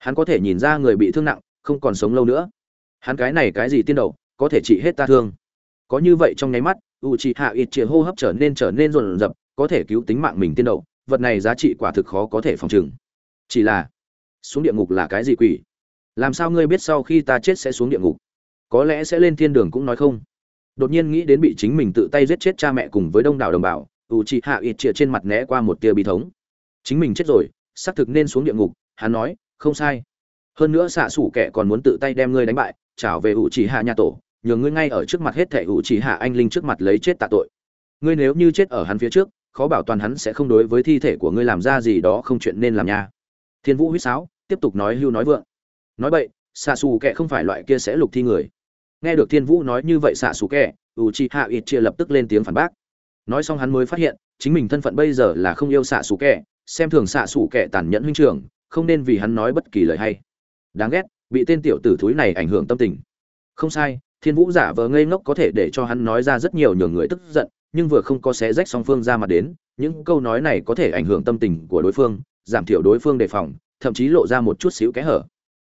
hắn có thể nhìn ra người bị thương nặng, không còn sống lâu nữa. Hắn cái này cái gì tiên đầu, có thể trị hết ta thương. Có như vậy trong nháy mắt u c hạ ít chĩa hô hấp trở nên trở nên rộn rập, có thể cứu tính mạng mình tiên đầu, vật này giá trị quả thực khó có thể phòng trừng. Chỉ là, xuống địa ngục là cái gì quỷ? Làm sao ngươi biết sau khi ta chết sẽ xuống địa ngục? Có lẽ sẽ lên thiên đường cũng nói không. Đột nhiên nghĩ đến bị chính mình tự tay giết chết cha mẹ cùng với đông đảo đồng bào u c hạ ít chĩa trên mặt né qua một tia bi thống. Chính mình chết rồi, xác thực nên xuống địa ngục, hắn nói không sai. Hơn nữa xạ xủ kẻ còn muốn tự tay đem ngươi đánh bại trảo về ủ chỉ hạ nhà tổ nhường ngươi ngay ở trước mặt hết thể ủ chỉ hạ anh linh trước mặt lấy chết tạ tội. Ngươi nếu như chết ở hắn phía trước, khó bảo toàn hắn sẽ không đối với thi thể của ngươi làm ra gì đó không chuyện nên làm nha. Thiên vũ huýt sáo, tiếp tục nói hưu nói vượng. Nói vậy xạ xù kệ không phải loại kia sẽ lục thi người. Nghe được thiên vũ nói như vậy xạ xù kệ u chi hạ ít chia lập tức lên tiếng phản bác. Nói xong hắn mới phát hiện, chính mình thân phận bây giờ là không yêu xạ xù kệ xem thường xạ xù kệ tàn nhẫn huynh trường không nên vì hắn nói bất kỳ lời hay. Đáng ghét, bị tên tiểu tử thúi này ảnh hưởng tâm tình. Không sai, thiên vũ giả vờ ngây ngốc có thể để cho hắn nói ra rất nhiều nhường người tức giận, nhưng vừa không có xé rách song phương ra mặt đến, những câu nói này có thể ảnh hưởng tâm tình của đối phương, giảm thiểu đối phương đề phòng, thậm chí lộ ra một chút xíu kẽ hở.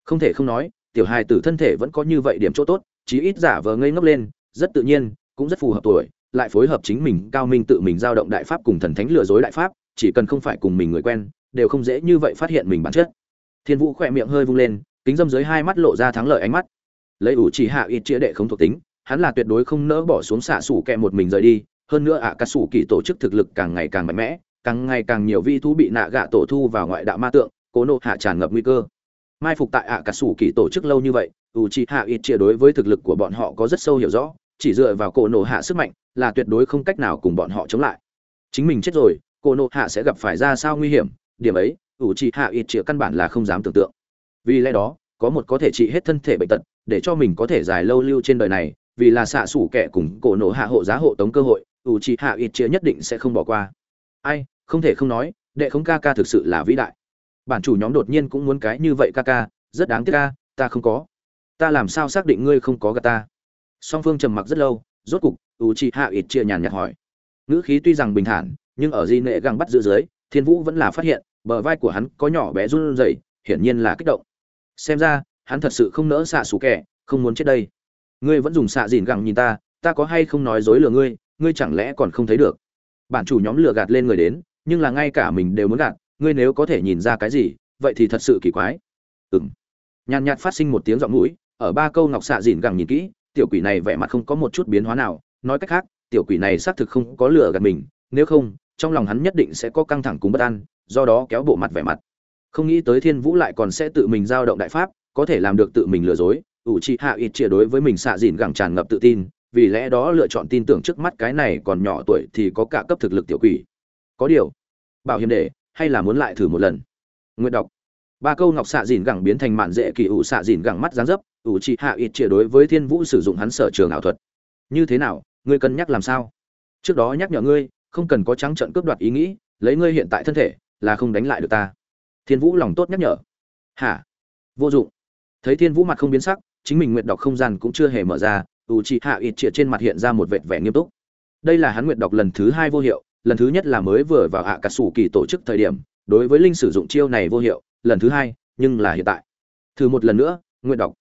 Không thể không nói, tiểu hài tử thân thể vẫn có như vậy điểm chỗ tốt, chí ít giả vờ ngây ngốc lên, rất tự nhiên, cũng rất phù hợp tuổi, lại phối hợp chính mình, cao minh tự mình giao động đại pháp cùng thần thánh lừa dối đại pháp, chỉ cần không phải cùng mình người quen đều không dễ như vậy phát hiện mình bản chất. Thiên vũ khỏe miệng hơi vung lên kính dâm dưới hai mắt lộ ra thắng lợi ánh mắt. Lấy ủ chỉ hạ ít chĩa đệ không thuộc tính hắn là tuyệt đối không nỡ bỏ xuống xạ sủ kẹ một mình rời đi hơn nữa ạ à, cà sủ kỳ tổ chức thực lực càng ngày càng mạnh mẽ càng ngày càng nhiều vi thú bị nạ gạ tổ thu vào ngoại đạo ma tượng cố nộ hạ tràn ngập nguy cơ. Mai phục tại ạ à, cà sủ kỳ tổ chức lâu như vậy u Chỉ hạ ít chia đối với thực lực của bọn họ có rất sâu hiểu rõ chỉ dựa vào cổ nộ hạ sức mạnh là tuyệt đối không cách nào cùng bọn họ chống lại. Chính mình chết rồi cổ nộ hạ sẽ gặp phải ra sao nguy hiểm điểm ấy, ủ trị hạ ít chia căn bản là không dám tưởng tượng. Vì lẽ đó, có một có thể trị hết thân thể bệnh tật, để cho mình có thể dài lâu lưu trên đời này, vì là xạ xủ kẻ cùng cổ nổ hạ hộ giá hộ tống cơ hội, ủ trị hạ ít chia nhất định sẽ không bỏ qua. Ai, không thể không nói, đệ không ca ca thực sự là vĩ đại. Bản chủ nhóm đột nhiên cũng muốn cái như vậy ca ca, rất đáng tiếc ca ta không có. Ta làm sao xác định ngươi không có gà ta? Song phương trầm mặc rất lâu, rốt cục, ủ trị hạ ít chia nhàn nhạt hỏi. Ngữ khí tuy rằng bình thản, nhưng ở di nệ găng bắt giữ dưới, thiên vũ vẫn là phát hiện bờ vai của hắn có nhỏ bé run rẩy, hiển nhiên là kích động. Xem ra, hắn thật sự không nỡ xạ xù kẻ, không muốn chết đây. Ngươi vẫn dùng xạ dìn gẳng nhìn ta ta có hay không nói dối lừa ngươi ngươi chẳng lẽ còn không thấy được? Bản chủ nhóm lừa gạt lên người đến, nhưng là ngay cả mình đều muốn gạt, ngươi nếu có thể nhìn ra cái gì, vậy thì thật sự kỳ quái. Ừng nhàn nhạt phát sinh một tiếng giọng mũi, ở ba câu ngọc xạ dìn gẳng nhìn kỹ, tiểu quỷ này vẻ mặt không có một chút biến hóa nào, nói cách khác, tiểu quỷ này xác thực không có lừa gạt mình, nếu không, trong lòng hắn nhất định sẽ có căng thẳng cùng bất an do đó kéo bộ mặt vẻ mặt. Không nghĩ tới thiên vũ lại còn sẽ tự mình giao động đại pháp, có thể làm được tự mình lừa dối. Ủ trị hạ ít chia đối với mình xạ dìn gẳng tràn ngập tự tin, vì lẽ đó lựa chọn tin tưởng trước mắt cái này còn nhỏ tuổi thì có cả cấp thực lực tiểu quỷ. Có điều, bảo hiểm để, hay là muốn lại thử một lần? Nguyện đọc. Ba câu ngọc xạ dìn gẳng biến thành mạn dễ kỳ ủ xạ dìn gẳng mắt dán dấp, ủ trị hạ ít chia đối với thiên vũ sử dụng hắn sở trường ảo thuật. Như thế nào, ngươi cân nhắc làm sao? Trước đó nhắc nhở ngươi, không cần có trắng trận cướp đoạt ý nghĩ, lấy ngươi hiện tại thân thể là không đánh lại được ta. Thiên vũ lòng tốt nhắc nhở. Hả? Vô dụng. Thấy thiên vũ mặt không biến sắc, chính mình nguyện đọc không gian cũng chưa hề mở ra, ủ trị hạ ít trịa trên mặt hiện ra một vệt vẻ nghiêm túc. Đây là hắn nguyện đọc lần thứ hai vô hiệu, lần thứ nhất là mới vừa vào hạ cả sủ kỳ tổ chức thời điểm, đối với linh sử dụng chiêu này vô hiệu, lần thứ hai, nhưng là hiện tại. Thử một lần nữa nguyện đọc.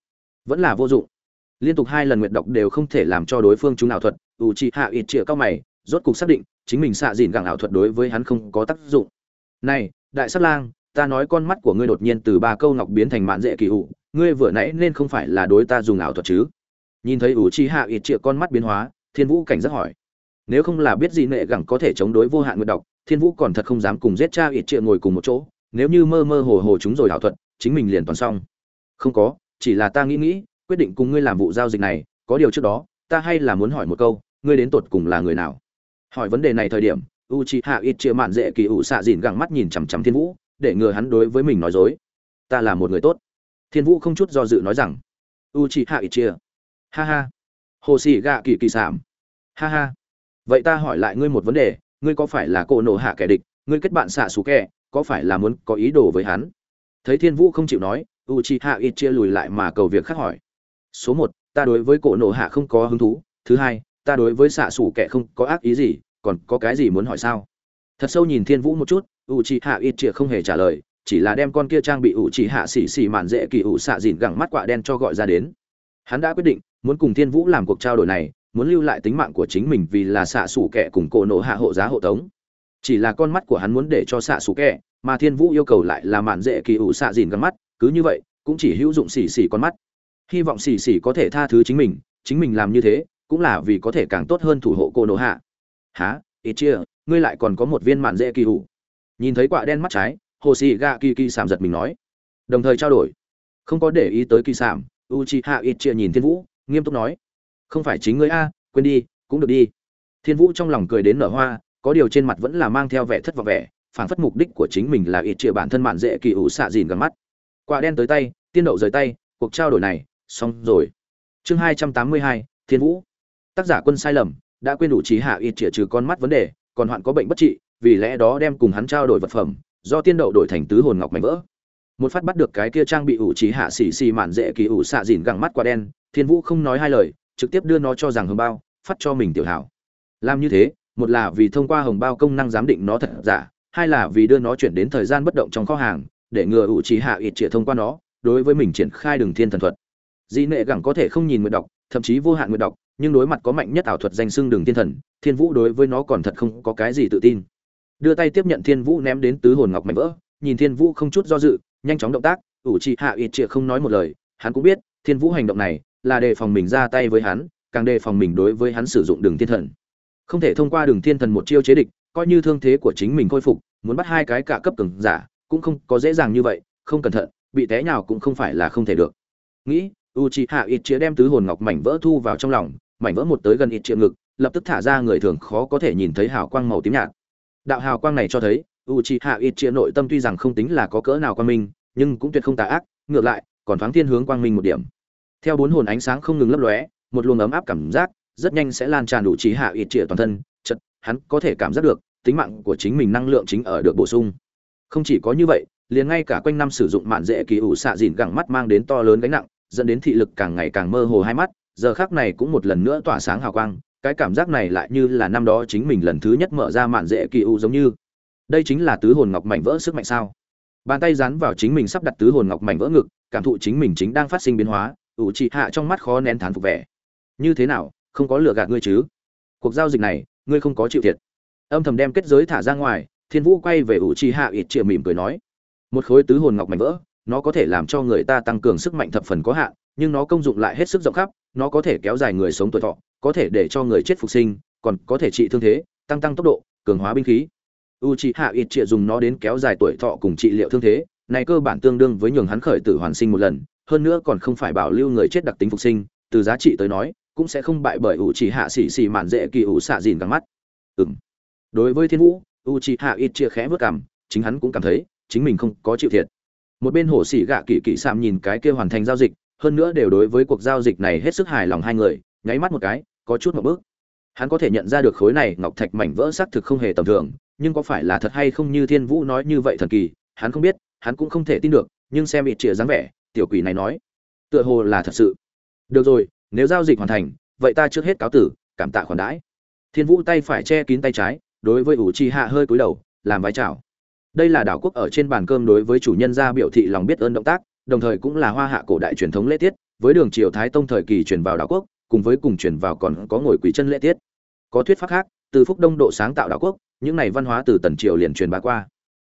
Vẫn là vô dụng. Liên tục hai lần nguyện đọc đều không thể làm cho đối phương chúng ảo thuật, ủ trị hạ ít trịa cao mày, rốt cục xác định, chính mình xạ dìn gẳng ảo thuật đối với hắn không có tác dụng này, đại sát lang, ta nói con mắt của ngươi đột nhiên từ ba câu ngọc biến thành mạn dễ kỳ ủ ngươi vừa nãy nên không phải là đối ta dùng ảo thuật chứ? Nhìn thấy ủ chi hạ ít triệu con mắt biến hóa, thiên vũ cảnh giác hỏi. Nếu không là biết gì nệ gẳng có thể chống đối vô hạn nguyện độc, thiên vũ còn thật không dám cùng giết cha ít triệu ngồi cùng một chỗ. Nếu như mơ mơ hồ hồ chúng rồi ảo thuật, chính mình liền toàn xong. Không có, chỉ là ta nghĩ nghĩ, quyết định cùng ngươi làm vụ giao dịch này, có điều trước đó, ta hay là muốn hỏi một câu, ngươi đến tột cùng là người nào? Hỏi vấn đề này thời điểm u chi hạ ít chia mạn dễ kỳ ủ xạ dìn gẳng mắt nhìn chằm chằm thiên vũ, để ngừa hắn đối với mình nói dối. Ta là một người tốt. Thiên vũ không chút do dự nói rằng u chi hạ ít chia ha ha. Hồ xì gạ kỳ kỳ sảm ha ha. Vậy ta hỏi lại ngươi một vấn đề, ngươi có phải là cổ nổ hạ kẻ địch, ngươi kết bạn xạ xú kẻ, có phải là muốn có ý đồ với hắn? Thấy thiên vũ không chịu nói u chi hạ ít chia lùi lại mà cầu việc khác hỏi. Số một, ta đối với cổ nổ hạ không có hứng thú. Thứ hai, ta đối với xạ xủ kẻ không có ác ý gì còn có cái gì muốn hỏi sao? Thật sâu nhìn thiên vũ một chút u chi hạ ít chĩa không hề trả lời, chỉ là đem con kia trang bị ủ chỉ hạ xỉ xỉ mạn dễ kỳ u xạ dịn gẳng mắt quạ đen cho gọi ra đến. Hắn đã quyết định, muốn cùng thiên vũ làm cuộc trao đổi này, muốn lưu lại tính mạng của chính mình vì là xạ xủ kẻ cùng cổ nổ hạ hộ giá hộ tống. Chỉ là con mắt của hắn muốn để cho xạ xủ kẻ, mà thiên vũ yêu cầu lại là mạn dễ kỳ ủ xạ dìn gần mắt, cứ như vậy, cũng chỉ hữu dụng xỉ xỉ con mắt. Hy vọng xỉ xỉ có thể tha thứ chính mình chính mình làm như thế, cũng là vì có thể càng tốt hơn thủ hộ cô nổ hạ há ít chia, ngươi lại còn có một viên mạn dễ kỳ hủ. Nhìn thấy quả đen mắt trái, hồ sĩ ga kỳ kỳ sảm giật mình nói. Đồng thời trao đổi. Không có để ý tới kỳ sảm u chi hạ ít chia nhìn thiên vũ, nghiêm túc nói. Không phải chính ngươi a, quên đi, cũng được đi. Thiên vũ trong lòng cười đến nở hoa, có điều trên mặt vẫn là mang theo vẻ thất vọng vẻ, phảng phất mục đích của chính mình là ít chia bản thân mạn dễ kỳ ủ xạ dìn gần mắt. Quả đen tới tay, tiên đậu rời tay, cuộc trao đổi này, xong rồi. Chương hai trăm tám mươi hai, thiên vũ. Tác giả quân sai lầm đã quên đủ trí hạ ít triệt trừ con mắt vấn đề, còn hoạn có bệnh bất trị, vì lẽ đó đem cùng hắn trao đổi vật phẩm, do tiên đậu đổi thành tứ hồn ngọc mảnh vỡ. Một phát bắt được cái kia trang bị ủ trí hạ xỉ xì mạn dễ kỳ ủ xạ dìn gẳng mắt quả đen, thiên vũ không nói hai lời, trực tiếp đưa nó cho rằng hồng bao, phát cho mình tiểu hảo. Làm như thế, một là vì thông qua hồng bao công năng giám định nó thật giả, hai là vì đưa nó chuyển đến thời gian bất động trong kho hàng, để ngừa ủ trí hạ ít triệt thông qua nó, đối với mình triển khai đường thiên thần thuật. Dị nệ gẳng có thể không nhìn nguyệt đọc, thậm chí vô hạn nguyệt đọc nhưng đối mặt có mạnh nhất ảo thuật danh xưng đường thiên thần, thiên vũ đối với nó còn thật không có cái gì tự tin. Đưa tay tiếp nhận thiên vũ ném đến tứ hồn ngọc mạnh vỡ, nhìn thiên vũ không chút do dự, nhanh chóng động tác, ủ trì hạ ít triệt không nói một lời, hắn cũng biết, thiên vũ hành động này là đề phòng mình ra tay với hắn, càng đề phòng mình đối với hắn sử dụng đường thiên thần. Không thể thông qua đường thiên thần một chiêu chế địch, coi như thương thế của chính mình khôi phục, muốn bắt hai cái cả cấp cường giả, cũng không có dễ dàng như vậy, không cẩn thận, bị té nhào cũng không phải là không thể được. Nghĩ u c hạ ít chĩa đem tứ hồn ngọc mảnh vỡ thu vào trong lòng mảnh vỡ một tới gần ít Triệu ngực, lập tức thả ra người thường khó có thể nhìn thấy hào quang màu tím nhạt. Đạo hào quang này cho thấy u c hạ ít Triệu nội tâm tuy rằng không tính là có cỡ nào quang minh, nhưng cũng tuyệt không tà ác, ngược lại, còn thoáng thiên hướng quang minh một điểm. Theo bốn hồn ánh sáng không ngừng lấp lóe, một luồng ấm áp cảm giác rất nhanh sẽ lan tràn đủ trí hạ ít Triệu toàn thân chật hắn có thể cảm giác được, tính mạng của chính mình năng lượng chính ở được bổ sung. Không chỉ có như vậy, liền ngay cả quanh năm sử dụng mạn dễ kỳ ủ xạ dìn gẳng mắt mang đến to lớn gánh nặng, dẫn đến thị lực càng ngày càng mơ hồ hai mắt giờ khác này cũng một lần nữa tỏa sáng hào quang, cái cảm giác này lại như là năm đó chính mình lần thứ nhất mở ra mạn dễ kỳ u giống như. Đây chính là tứ hồn ngọc mảnh vỡ sức mạnh sao? Bàn tay dán vào chính mình sắp đặt tứ hồn ngọc mảnh vỡ ngực, cảm thụ chính mình chính đang phát sinh biến hóa, ủ trị hạ trong mắt khó nén thán phục vẻ. Như thế nào, không có lừa gạt ngươi chứ? Cuộc giao dịch này, ngươi không có chịu thiệt. Âm thầm đem kết giới thả ra ngoài, thiên vũ quay về ủ trị hạ ít chịa mỉm cười nói, một khối tứ hồn ngọc mảnh vỡ, nó có thể làm cho người ta tăng cường sức mạnh thập phần có hạn nhưng nó công dụng lại hết sức rộng khắp nó có thể kéo dài người sống tuổi thọ có thể để cho người chết phục sinh còn có thể trị thương thế tăng tăng tốc độ cường hóa binh khí. U Itachi hạ dùng nó đến kéo dài tuổi thọ cùng trị liệu thương thế này cơ bản tương đương với nhường hắn khởi tử hoàn sinh một lần hơn nữa còn không phải bảo lưu người chết đặc tính phục sinh từ giá trị tới nói cũng sẽ không bại bởi u Sĩ hạ xỉ mạn dễ kỳ ủ xạ gìn gần mắt. Ừm. Đối với thiên vũ u Itachi hạ khẽ bước cằm, chính hắn cũng cảm thấy chính mình không có chịu thiệt. Một bên hổ xỉ gạ kỳ kỳ sạm nhìn cái kia hoàn thành giao dịch hơn nữa đều đối với cuộc giao dịch này hết sức hài lòng hai người, nháy mắt một cái, có chút một bước. Hắn có thể nhận ra được khối này ngọc thạch mảnh vỡ xác thực không hề tầm thường, nhưng có phải là thật hay không như thiên vũ nói như vậy thần kỳ, hắn không biết, hắn cũng không thể tin được, nhưng xem ít chĩa dáng vẻ, tiểu quỷ này nói, tựa hồ là thật sự. Được rồi, nếu giao dịch hoàn thành, vậy ta trước hết cáo tử, cảm tạ khoản đãi. Thiên vũ tay phải che kín tay trái, đối với ủ chi hạ hơi cúi đầu, làm vái chào. Đây là đảo quốc ở trên bàn cơm đối với chủ nhân ra biểu thị lòng biết ơn động tác đồng thời cũng là hoa hạ cổ đại truyền thống lễ tiết, với đường triều thái tông thời kỳ truyền vào đảo quốc, cùng với cùng truyền vào còn có ngồi quỷ chân lễ tiết. Có thuyết pháp khác, từ phúc đông độ sáng tạo đảo quốc, những này văn hóa từ tần triều liền truyền bá qua.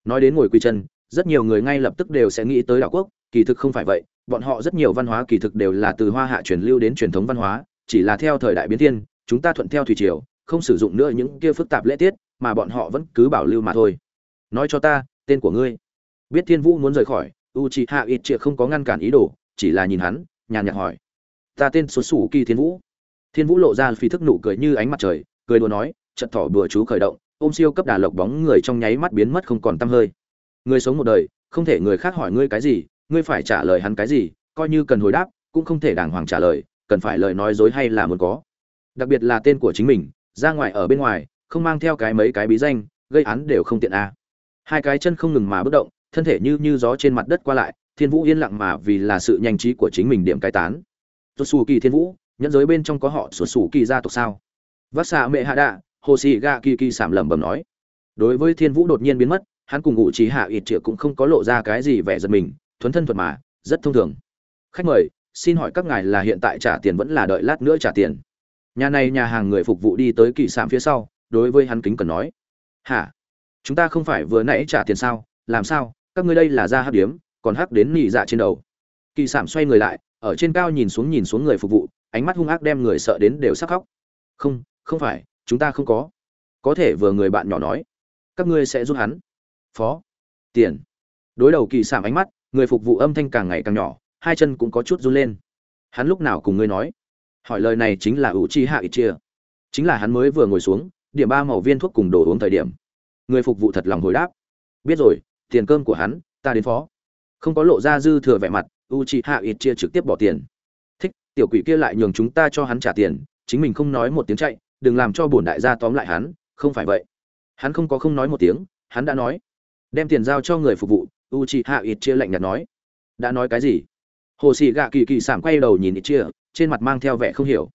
Nói đến ngồi quỷ chân, rất nhiều người ngay lập tức đều sẽ nghĩ tới đảo quốc, kỳ thực không phải vậy, bọn họ rất nhiều văn hóa kỳ thực đều là từ hoa hạ truyền lưu đến truyền thống văn hóa, chỉ là theo thời đại biến thiên, chúng ta thuận theo thủy triều, không sử dụng nữa những kia phức tạp lễ tiết, mà bọn họ vẫn cứ bảo lưu mà thôi. Nói cho ta, tên của ngươi. Biết thiên vũ muốn rời khỏi u c hạ ít chịa không có ngăn cản ý đồ, chỉ là nhìn hắn, nhàn nhạt hỏi. Ta tên số sủ kỳ thiên vũ. Thiên vũ lộ ra phi thức nụ cười như ánh mặt trời, cười đùa nói trận thỏ bừa chú khởi động, ôm siêu cấp đà lộc bóng người trong nháy mắt biến mất không còn tăm hơi. Người sống một đời, không thể người khác hỏi ngươi cái gì, ngươi phải trả lời hắn cái gì, coi như cần hồi đáp, cũng không thể đàng hoàng trả lời, cần phải lời nói dối hay là muốn có. Đặc biệt là tên của chính mình, ra ngoài ở bên ngoài, không mang theo cái mấy cái bí danh, gây án đều không tiện a. À. hai cái chân không ngừng mà bất động thân thể như như gió trên mặt đất qua lại, thiên vũ yên lặng mà vì là sự nhanh trí của chính mình điểm cai tán. Tuột xù kỳ thiên vũ, nhẫn giới bên trong có họ sụt xù kỳ gia tộc sao? Vác xạ mẹ hạ đạ hồ sĩ ga kỳ kỳ sảm lẩm bẩm nói. Đối với thiên vũ đột nhiên biến mất, hắn cùng ngụ trí hạ ít triệu cũng không có lộ ra cái gì vẻ giật mình, thuấn thân thuật mà, rất thông thường. Khách mời, xin hỏi các ngài là hiện tại trả tiền vẫn là đợi lát nữa trả tiền? Nhà này nhà hàng người phục vụ đi tới kỳ sạm phía sau, đối với hắn kính cần nói. Hả? Chúng ta không phải vừa nãy trả tiền sao? Làm sao? Các ngươi đây là ra hắc điếm, còn hắc đến nỉ dạ trên đầu. Kỳ sản xoay người lại, ở trên cao nhìn xuống nhìn xuống người phục vụ, ánh mắt hung ác đem người sợ đến đều sắc khóc. Không không phải, chúng ta không có. Có thể vừa người bạn nhỏ nói, các ngươi sẽ giúp hắn. Phó, tiền. Đối đầu kỳ sản ánh mắt, người phục vụ âm thanh càng ngày càng nhỏ, hai chân cũng có chút run lên. Hắn lúc nào cùng ngươi nói? Hỏi lời này chính là ủ chi hạ ít chia chính là hắn mới vừa ngồi xuống, điểm ba màu viên thuốc cùng đồ uống thời điểm. Người phục vụ thật lòng hồi đáp. Biết rồi tiền cơm của hắn, ta đến phó. Không có lộ ra dư thừa vẻ mặt u chị hạ ít chia trực tiếp bỏ tiền. Thích, tiểu quỷ kia lại nhường chúng ta cho hắn trả tiền, chính mình không nói một tiếng chạy, đừng làm cho bổn đại gia tóm lại hắn, không phải vậy. Hắn không có không nói một tiếng, hắn đã nói. Đem tiền giao cho người phục vụ u chị hạ ít chia lạnh nhạt nói. Đã nói cái gì? Hồ sĩ gạ kỳ kỳ sảng quay đầu nhìn ít chia, trên mặt mang theo vẻ không hiểu.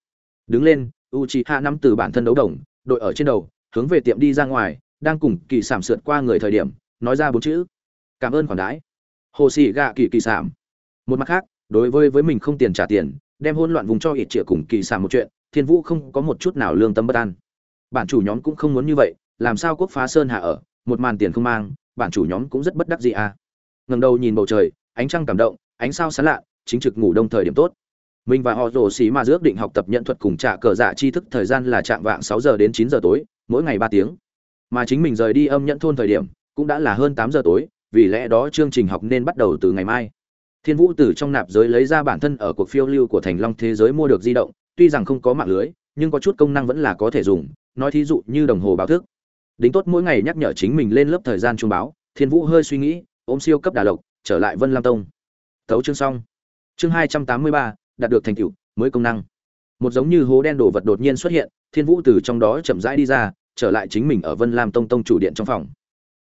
Đứng lên u chị hạ nắm từ bản thân đấu đồng, đội ở trên đầu, hướng về tiệm đi ra ngoài, đang cùng kỳ sảm sượt qua người thời điểm nói ra bốn chữ. Cảm ơn khoản đãi. Hồ sĩ gạ kỳ kỳ sảm một mặt khác, đối với với mình không tiền trả tiền, đem hỗn loạn vùng cho ít trịa cùng kỳ sảm một chuyện, thiên vũ không có một chút nào lương tâm bất an. Bản chủ nhóm cũng không muốn như vậy, làm sao quốc phá sơn hạ ở, một màn tiền không mang, bản chủ nhóm cũng rất bất đắc dĩ à. Ngẩng đầu nhìn bầu trời, ánh trăng cảm động, ánh sao sáng lạ, chính trực ngủ đông thời điểm tốt. Mình và họ rồ xí mà ước định học tập nhận thuật cùng trả cờ dạ tri thức thời gian là chạm vạng sáu giờ đến chín giờ tối, mỗi ngày ba tiếng. Mà chính mình rời đi âm nhận thôn thời điểm cũng đã là hơn tám giờ tối, vì lẽ đó chương trình học nên bắt đầu từ ngày mai. Thiên vũ từ trong nạp giới lấy ra bản thân ở cuộc phiêu lưu của thành long thế giới mua được di động, tuy rằng không có mạng lưới, nhưng có chút công năng vẫn là có thể dùng, nói thí dụ như đồng hồ báo thức. Đính tốt mỗi ngày nhắc nhở chính mình lên lớp thời gian trung báo, thiên vũ hơi suy nghĩ, ôm siêu cấp đà lộc, trở lại vân lam tông. Tấu chương xong. Chương hai trăm tám mươi ba, đạt được thành tựu, mới công năng. Một giống như hố đen đồ vật đột nhiên xuất hiện, thiên vũ từ trong đó chậm rãi đi ra, trở lại chính mình ở vân lam tông tông chủ điện trong phòng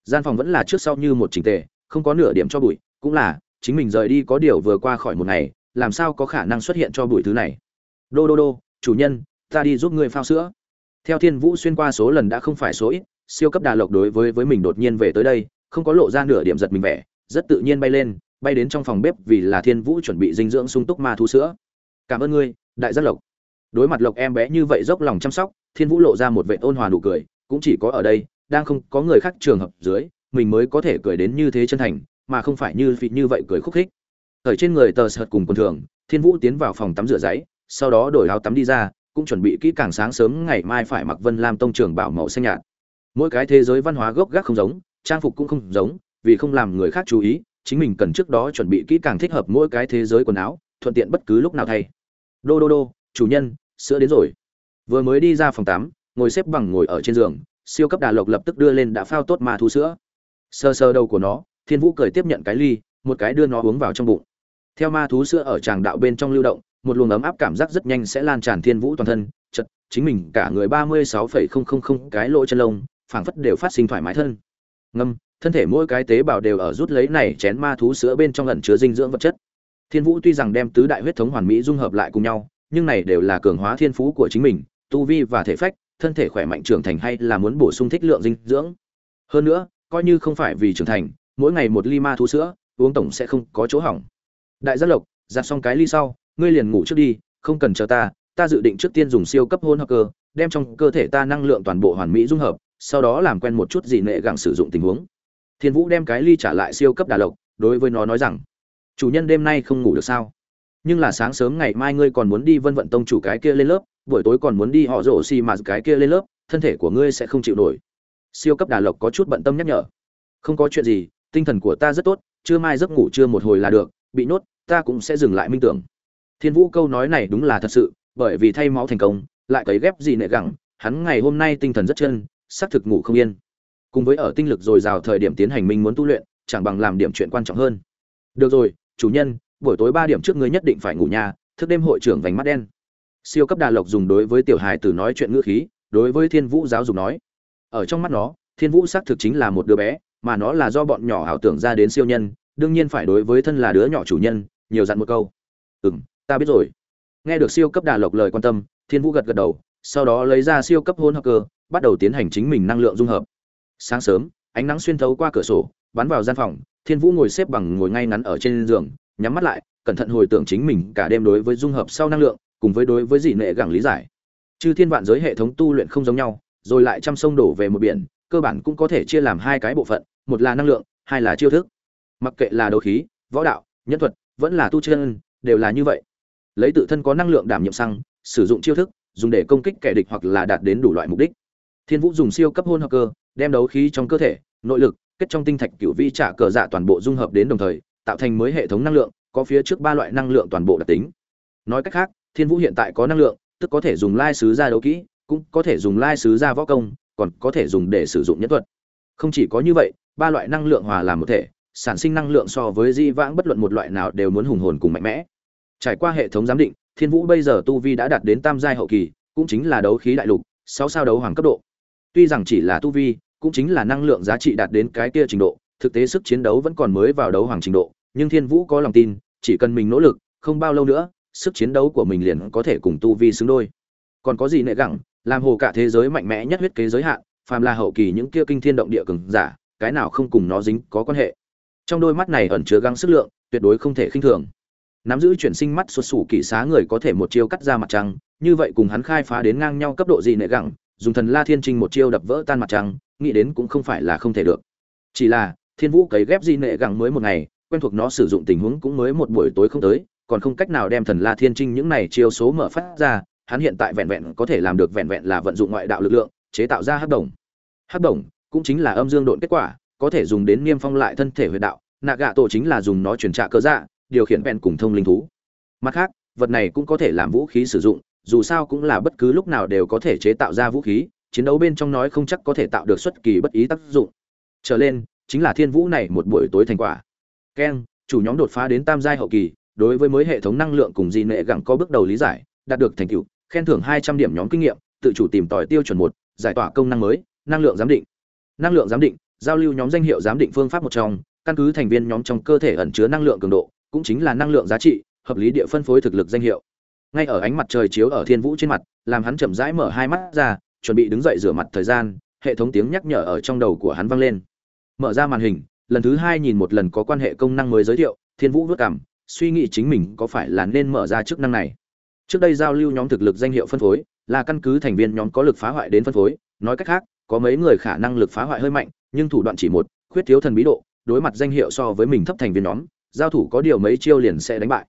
gian phòng vẫn là trước sau như một trình tề, không có nửa điểm cho bụi, cũng là, chính mình rời đi có điều vừa qua khỏi một ngày, làm sao có khả năng xuất hiện cho bụi thứ này. Đô đô đô, chủ nhân, ta đi giúp ngươi phao sữa. Theo thiên vũ xuyên qua số lần đã không phải số ít, siêu cấp đà lộc đối với với mình đột nhiên về tới đây, không có lộ ra nửa điểm giật mình vẻ, rất tự nhiên bay lên, bay đến trong phòng bếp vì là thiên vũ chuẩn bị dinh dưỡng sung túc ma thu sữa. Cảm ơn ngươi, đại giác lộc. Đối mặt lộc em bé như vậy dốc lòng chăm sóc, thiên vũ lộ ra một vệ ôn hòa nụ cười, cũng chỉ có ở đây đang không có người khác trường hợp dưới, mình mới có thể cười đến như thế chân thành, mà không phải như vị như vậy cười khúc khích. Ở trên người tờ sợt cùng quần thường, thiên vũ tiến vào phòng tắm rửa giấy, sau đó đổi áo tắm đi ra, cũng chuẩn bị kỹ càng sáng sớm ngày mai phải mặc vân lam tông trường bảo màu xanh nhạt. Mỗi cái thế giới văn hóa gốc gác không giống, trang phục cũng không giống, vì không làm người khác chú ý, chính mình cần trước đó chuẩn bị kỹ càng thích hợp mỗi cái thế giới quần áo, thuận tiện bất cứ lúc nào thay. Đô đô đô, chủ nhân, sữa đến rồi. Vừa mới đi ra phòng tắm, ngồi xếp bằng ngồi ở trên giường siêu cấp đà lộc lập tức đưa lên đã phao tốt ma thú sữa. Sơ sơ đầu của nó, thiên vũ cười tiếp nhận cái ly, một cái đưa nó uống vào trong bụng. Theo ma thú sữa ở tràng đạo bên trong lưu động, một luồng ấm áp cảm giác rất nhanh sẽ lan tràn thiên vũ toàn thân, chật, chính mình cả người ba mươi sáu phẩy không không không cái lỗ chân lông, phảng phất đều phát sinh thoải mái thân. Ngâm, thân thể mỗi cái tế bào đều ở rút lấy này chén ma thú sữa bên trong ẩn chứa dinh dưỡng vật chất. Thiên vũ tuy rằng đem tứ đại huyết thống hoàn mỹ dung hợp lại cùng nhau, nhưng này đều là cường hóa thiên phú của chính mình, tu vi và thể phách thân thể khỏe mạnh trưởng thành hay là muốn bổ sung thích lượng dinh dưỡng. Hơn nữa, coi như không phải vì trưởng thành, mỗi ngày một ly ma thú sữa, uống tổng sẽ không có chỗ hỏng. Đại giác lộc, giặt xong cái ly sau, ngươi liền ngủ trước đi, không cần chờ ta ta dự định trước tiên dùng siêu cấp hôn hợp cơ, đem trong cơ thể ta năng lượng toàn bộ hoàn mỹ dung hợp, sau đó làm quen một chút gì nệ gặng sử dụng tình huống. Thiên vũ đem cái ly trả lại siêu cấp đà lộc, đối với nó nói rằng, chủ nhân đêm nay không ngủ được sao? Nhưng là sáng sớm ngày mai ngươi còn muốn đi vân vận tông chủ cái kia lên lớp buổi tối còn muốn đi họ rổ xì mà cái kia lên lớp thân thể của ngươi sẽ không chịu nổi. Siêu cấp đà lộc có chút bận tâm nhắc nhở. Không có chuyện gì tinh thần của ta rất tốt chưa mai giấc ngủ chưa một hồi là được bị nốt, ta cũng sẽ dừng lại minh tưởng. Thiên vũ câu nói này đúng là thật sự bởi vì thay máu thành công lại cấy ghép gì nệ gẳng hắn ngày hôm nay tinh thần rất chân xác thực ngủ không yên. Cùng với ở tinh lực dồi dào thời điểm tiến hành minh muốn tu luyện chẳng bằng làm điểm chuyện quan trọng hơn. Được rồi chủ nhân buổi tối ba điểm trước ngươi nhất định phải ngủ nhà thức đêm hội trưởng vành mắt đen siêu cấp đà lộc dùng đối với tiểu hài tử nói chuyện ngữ khí, đối với thiên vũ giáo dục nói. Ở trong mắt nó, thiên vũ xác thực chính là một đứa bé, mà nó là do bọn nhỏ ảo tưởng ra đến siêu nhân, đương nhiên phải đối với thân là đứa nhỏ chủ nhân, nhiều dặn một câu. Ừ m ta biết rồi. Nghe được siêu cấp đà lộc lời quan tâm, thiên vũ gật gật đầu, sau đó lấy ra siêu cấp hôn hợp cơ, bắt đầu tiến hành chính mình năng lượng dung hợp. Sáng sớm, ánh nắng xuyên thấu qua cửa sổ, bắn vào gian phòng, thiên vũ ngồi xếp bằng ngồi ngay ngắn ở trên giường, nhắm mắt lại, cẩn thận hồi tưởng chính mình cả đêm đối với dung hợp sau năng lượng cùng với đối với dị nệ gẳng lý giải. Chư thiên vạn giới hệ thống tu luyện không giống nhau, rồi lại trăm sông đổ về một biển, cơ bản cũng có thể chia làm hai cái bộ phận, một là năng lượng, hai là chiêu thức. Mặc kệ là đấu khí, võ đạo, nhân thuật, vẫn là tu chân, đều là như vậy. Lấy tự thân có năng lượng đảm nhiệm xăng, sử dụng chiêu thức, dùng để công kích kẻ địch hoặc là đạt đến đủ loại mục đích. Thiên vũ dùng siêu cấp hôn hợp cơ, đem đấu khí trong cơ thể, nội lực, kết trong tinh thạch cựu vi trả cờ dạ toàn bộ dung hợp đến đồng thời, tạo thành mới hệ thống năng lượng, có phía trước ba loại năng lượng toàn bộ đặc tính. Nói cách khác thiên vũ hiện tại có năng lượng, tức có thể dùng lai sứ ra đấu kỹ, cũng có thể dùng lai sứ ra võ công, còn có thể dùng để sử dụng nhân thuật. Không chỉ có như vậy, ba loại năng lượng hòa làm một thể, sản sinh năng lượng so với di vãng bất luận một loại nào đều muốn hùng hồn cùng mạnh mẽ. Trải qua hệ thống giám định, thiên vũ bây giờ tu vi đã đạt đến tam giai hậu kỳ, cũng chính là đấu khí đại lục, sáu sao đấu hoàng cấp độ. Tuy rằng chỉ là tu vi, cũng chính là năng lượng giá trị đạt đến cái kia trình độ, thực tế sức chiến đấu vẫn còn mới vào đấu hoàng trình độ, nhưng thiên vũ có lòng tin, chỉ cần mình nỗ lực, không bao lâu nữa sức chiến đấu của mình liền có thể cùng tu vi xứng đôi. Còn có gì nệ gẳng, làm hồ cả thế giới mạnh mẽ nhất huyết kế giới hạn, phàm là hậu kỳ những kia kinh thiên động địa cường giả, cái nào không cùng nó dính có quan hệ. Trong đôi mắt này ẩn chứa găng sức lượng, tuyệt đối không thể khinh thường. Nắm giữ chuyển sinh mắt xuất xù kỳ xá người có thể một chiêu cắt ra mặt trăng, như vậy cùng hắn khai phá đến ngang nhau cấp độ gì nệ gẳng, dùng thần la thiên trinh một chiêu đập vỡ tan mặt trăng, nghĩ đến cũng không phải là không thể được. Chỉ là, thiên vũ cấy ghép di nệ gẳng mới một ngày, quen thuộc nó sử dụng tình huống cũng mới một buổi tối không tới còn không cách nào đem thần la thiên trinh những này chiêu số mở phát ra, hắn hiện tại vẹn vẹn có thể làm được vẹn vẹn là vận dụng ngoại đạo lực lượng, chế tạo ra hắc đồng. Hắc đồng cũng chính là âm dương độn kết quả, có thể dùng đến niêm phong lại thân thể huyệt đạo nạ gạ tổ chính là dùng nó truyền trạ cơ dạ điều khiển vẹn cùng thông linh thú. Mặt khác, vật này cũng có thể làm vũ khí sử dụng, dù sao cũng là bất cứ lúc nào đều có thể chế tạo ra vũ khí, chiến đấu bên trong nói không chắc có thể tạo được xuất kỳ bất ý tác dụng. Trở lên, chính là thiên vũ này một buổi tối thành quả. Keng, chủ nhóm đột phá đến tam giai hậu kỳ đối với mới hệ thống năng lượng cùng di nệ gẳng có bước đầu lý giải, đạt được thành tựu, khen thưởng hai trăm điểm nhóm kinh nghiệm, tự chủ tìm tòi tiêu chuẩn một, giải tỏa công năng mới, năng lượng giám định. Năng lượng giám định, giao lưu nhóm danh hiệu giám định phương pháp một trong, căn cứ thành viên nhóm trong cơ thể ẩn chứa năng lượng cường độ, cũng chính là năng lượng giá trị, hợp lý địa phân phối thực lực danh hiệu. Ngay ở ánh mặt trời chiếu ở thiên vũ trên mặt, làm hắn chậm rãi mở hai mắt ra, chuẩn bị đứng dậy rửa mặt thời gian, hệ thống tiếng nhắc nhở ở trong đầu của hắn vang lên. Mở ra màn hình, lần thứ hai nhìn một lần có quan hệ công năng mới giới thiệu, thiên vũ vất cảm suy nghĩ chính mình có phải là nên mở ra chức năng này. Trước đây giao lưu nhóm thực lực danh hiệu phân phối, là căn cứ thành viên nhóm có lực phá hoại đến phân phối, nói cách khác, có mấy người khả năng lực phá hoại hơi mạnh, nhưng thủ đoạn chỉ một, khuyết thiếu thần bí độ, đối mặt danh hiệu so với mình thấp thành viên nhóm, giao thủ có điều mấy chiêu liền sẽ đánh bại.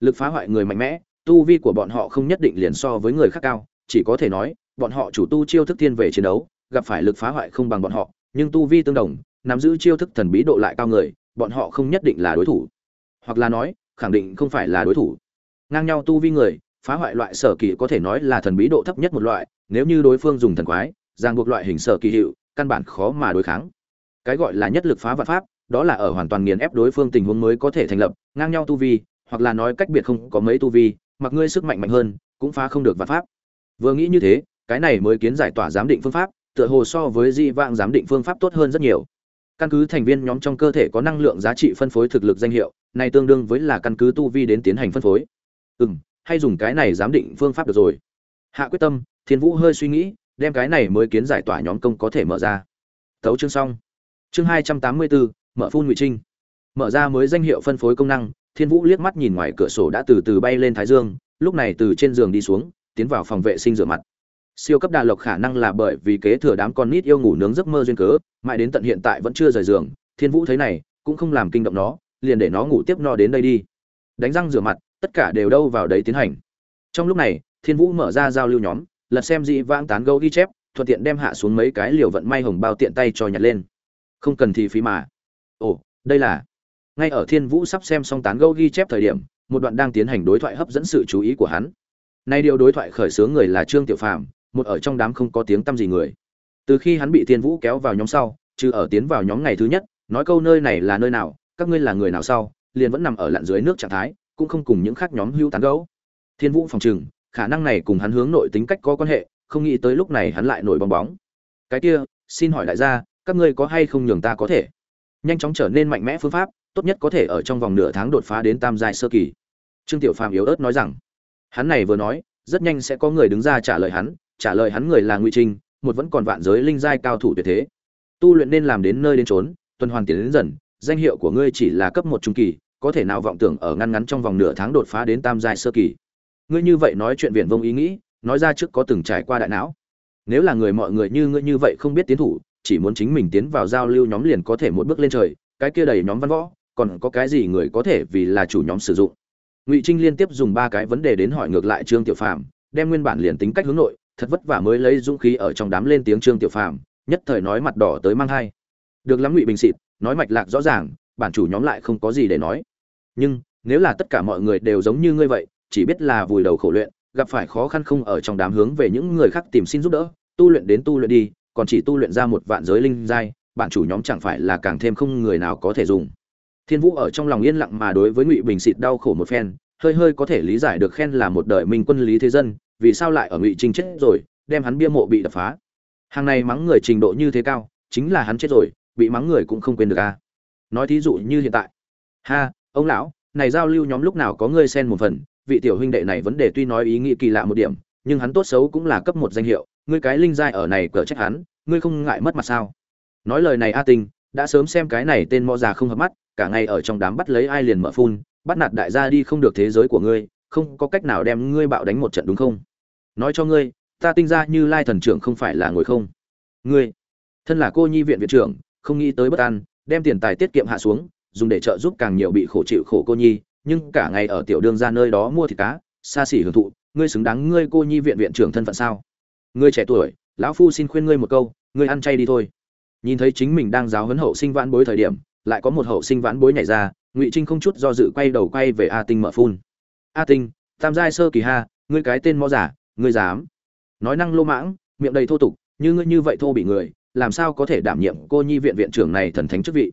Lực phá hoại người mạnh mẽ, tu vi của bọn họ không nhất định liền so với người khác cao, chỉ có thể nói, bọn họ chủ tu chiêu thức thiên về chiến đấu, gặp phải lực phá hoại không bằng bọn họ, nhưng tu vi tương đồng, nắm giữ chiêu thức thần bí độ lại cao người, bọn họ không nhất định là đối thủ. Hoặc là nói khẳng định không phải là đối thủ. Ngang nhau tu vi người, phá hoại loại sở kỳ có thể nói là thần bí độ thấp nhất một loại, nếu như đối phương dùng thần quái giang buộc loại hình sở kỳ hiệu, căn bản khó mà đối kháng. Cái gọi là nhất lực phá vạn pháp, đó là ở hoàn toàn nghiền ép đối phương tình huống mới có thể thành lập, ngang nhau tu vi, hoặc là nói cách biệt không có mấy tu vi, mặc ngươi sức mạnh mạnh hơn, cũng phá không được vạn pháp. Vừa nghĩ như thế, cái này mới kiến giải tỏa giám định phương pháp, tựa hồ so với di vãng giám định phương pháp tốt hơn rất nhiều căn cứ thành viên nhóm trong cơ thể có năng lượng giá trị phân phối thực lực danh hiệu, này tương đương với là căn cứ tu vi đến tiến hành phân phối. Ừ m hay dùng cái này giám định phương pháp được rồi. Hạ quyết tâm, thiên vũ hơi suy nghĩ, đem cái này mới kiến giải tỏa nhóm công có thể mở ra. Thấu chương xong. Chương hai trăm tám mươi bốn mở phun ngụy trinh. Mở ra mới danh hiệu phân phối công năng, thiên vũ liếc mắt nhìn ngoài cửa sổ đã từ từ bay lên thái dương, lúc này từ trên giường đi xuống, tiến vào phòng vệ sinh rửa mặt siêu cấp đà lộc khả năng là bởi vì kế thừa đám con nít yêu ngủ nướng giấc mơ duyên cớ, mãi đến tận hiện tại vẫn chưa rời giường, thiên vũ thấy này, cũng không làm kinh động nó, liền để nó ngủ tiếp no đến đây đi. Đánh răng rửa mặt, tất cả đều đâu vào đấy tiến hành. Trong lúc này, thiên vũ mở ra giao lưu nhóm, lật xem dị vãng tán gấu ghi chép, thuận tiện đem hạ xuống mấy cái liều vận may hồng bao tiện tay cho nhặt lên. Không cần thì phí mà. Ồ, đây là ngay ở thiên vũ sắp xem xong tán gấu ghi chép thời điểm, một đoạn đang tiến hành đối thoại hấp dẫn sự chú ý của hắn. Nay điều đối thoại khởi xướng người là trương tiểu phàm một ở trong đám không có tiếng tăm gì người. Từ khi hắn bị thiên vũ kéo vào nhóm sau, trừ ở tiến vào nhóm ngày thứ nhất, nói câu nơi này là nơi nào, các ngươi là người nào sau, liền vẫn nằm ở lặn dưới nước trạng thái, cũng không cùng những khác nhóm hưu tán gấu thiên vũ phòng trừng, khả năng này cùng hắn hướng nội tính cách có quan hệ, không nghĩ tới lúc này hắn lại nổi bong bóng. Cái kia, xin hỏi đại gia, các ngươi có hay không nhường ta có thể? Nhanh chóng trở nên mạnh mẽ phương pháp, tốt nhất có thể ở trong vòng nửa tháng đột phá đến tam giai sơ kỳ. Trương tiểu phàm yếu ớt nói rằng, hắn này vừa nói, rất nhanh sẽ có người đứng ra trả lời hắn trả lời hắn người là ngụy trinh một vẫn còn vạn giới linh giai cao thủ tuyệt thế. Tu luyện nên làm đến nơi đến trốn tuần hoàn tiến đến dần, danh hiệu của ngươi chỉ là cấp một trung kỳ, có thể nào vọng tưởng ở ngăn ngắn trong vòng nửa tháng đột phá đến tam giai sơ kỳ? Ngươi như vậy nói chuyện viển vông ý nghĩ, nói ra trước có từng trải qua đại não. Nếu là người mọi người như ngươi như vậy không biết tiến thủ, chỉ muốn chính mình tiến vào giao lưu nhóm liền có thể một bước lên trời, cái kia đầy nhóm văn võ, còn có cái gì người có thể vì là chủ nhóm sử dụng? Ngụy trinh liên tiếp dùng ba cái vấn đề đến hỏi ngược lại trương tiểu phàm, đem nguyên bản liền tính cách hướng nội thật vất vả mới lấy dũng khí ở trong đám lên tiếng trương tiểu phàm, nhất thời nói mặt đỏ tới mang hai được lắm ngụy bình xịt nói mạch lạc rõ ràng, bản chủ nhóm lại không có gì để nói. Nhưng, nếu là tất cả mọi người đều giống như ngươi vậy, chỉ biết là vùi đầu khổ luyện, gặp phải khó khăn không ở trong đám hướng về những người khác tìm xin giúp đỡ, tu luyện đến tu luyện đi, còn chỉ tu luyện ra một vạn giới linh giai, bản chủ nhóm chẳng phải là càng thêm không người nào có thể dùng. Thiên vũ ở trong lòng yên lặng mà đối với ngụy bình xịt đau khổ một phen, hơi hơi có thể lý giải được khen là một đời minh quân lý thế dân vì sao lại ở ngụy trinh chết rồi, đem hắn bia mộ bị đập phá? Hàng này mắng người trình độ như thế cao, chính là hắn chết rồi, bị mắng người cũng không quên được a à. nói thí dụ như hiện tại. Ha, ông lão, này giao lưu nhóm lúc nào có ngươi xen một phần, vị tiểu huynh đệ này vấn đề tuy nói ý nghĩ kỳ lạ một điểm, nhưng hắn tốt xấu cũng là cấp một danh hiệu, ngươi cái linh giai ở này cờ trách hắn, ngươi không ngại mất mặt sao? Nói lời này a tinh, đã sớm xem cái này tên mò già không hợp mắt, cả ngày ở trong đám bắt lấy ai liền mở phun, bắt nạt đại gia đi không được thế giới của ngươi, không có cách nào đem ngươi bạo đánh một trận đúng không? Nói cho ngươi, ta tinh ra như lai thần trưởng không phải là ngồi không? Ngươi, thân là cô nhi viện viện trưởng, không nghĩ tới bất an, đem tiền tài tiết kiệm hạ xuống, dùng để trợ giúp càng nhiều bị khổ chịu khổ cô nhi, nhưng cả ngày ở tiểu đương ra nơi đó mua thịt cá, xa xỉ hưởng thụ, ngươi xứng đáng ngươi cô nhi viện viện trưởng thân phận sao? Ngươi trẻ tuổi, lão phu xin khuyên ngươi một câu, ngươi ăn chay đi thôi. Nhìn thấy chính mình đang giáo huấn hậu sinh vãn bối thời điểm, lại có một hậu sinh vãn bối nhảy ra, ngụy trinh không chút do dự quay đầu quay về a tinh mở phun. A tinh, tam giai sơ kỳ ha, ngươi cái tên mó giả ngươi dám. Nói năng lô mãng, miệng đầy thô tục, như ngươi như vậy thô bị người, làm sao có thể đảm nhiệm cô nhi viện viện trưởng này thần thánh chức vị?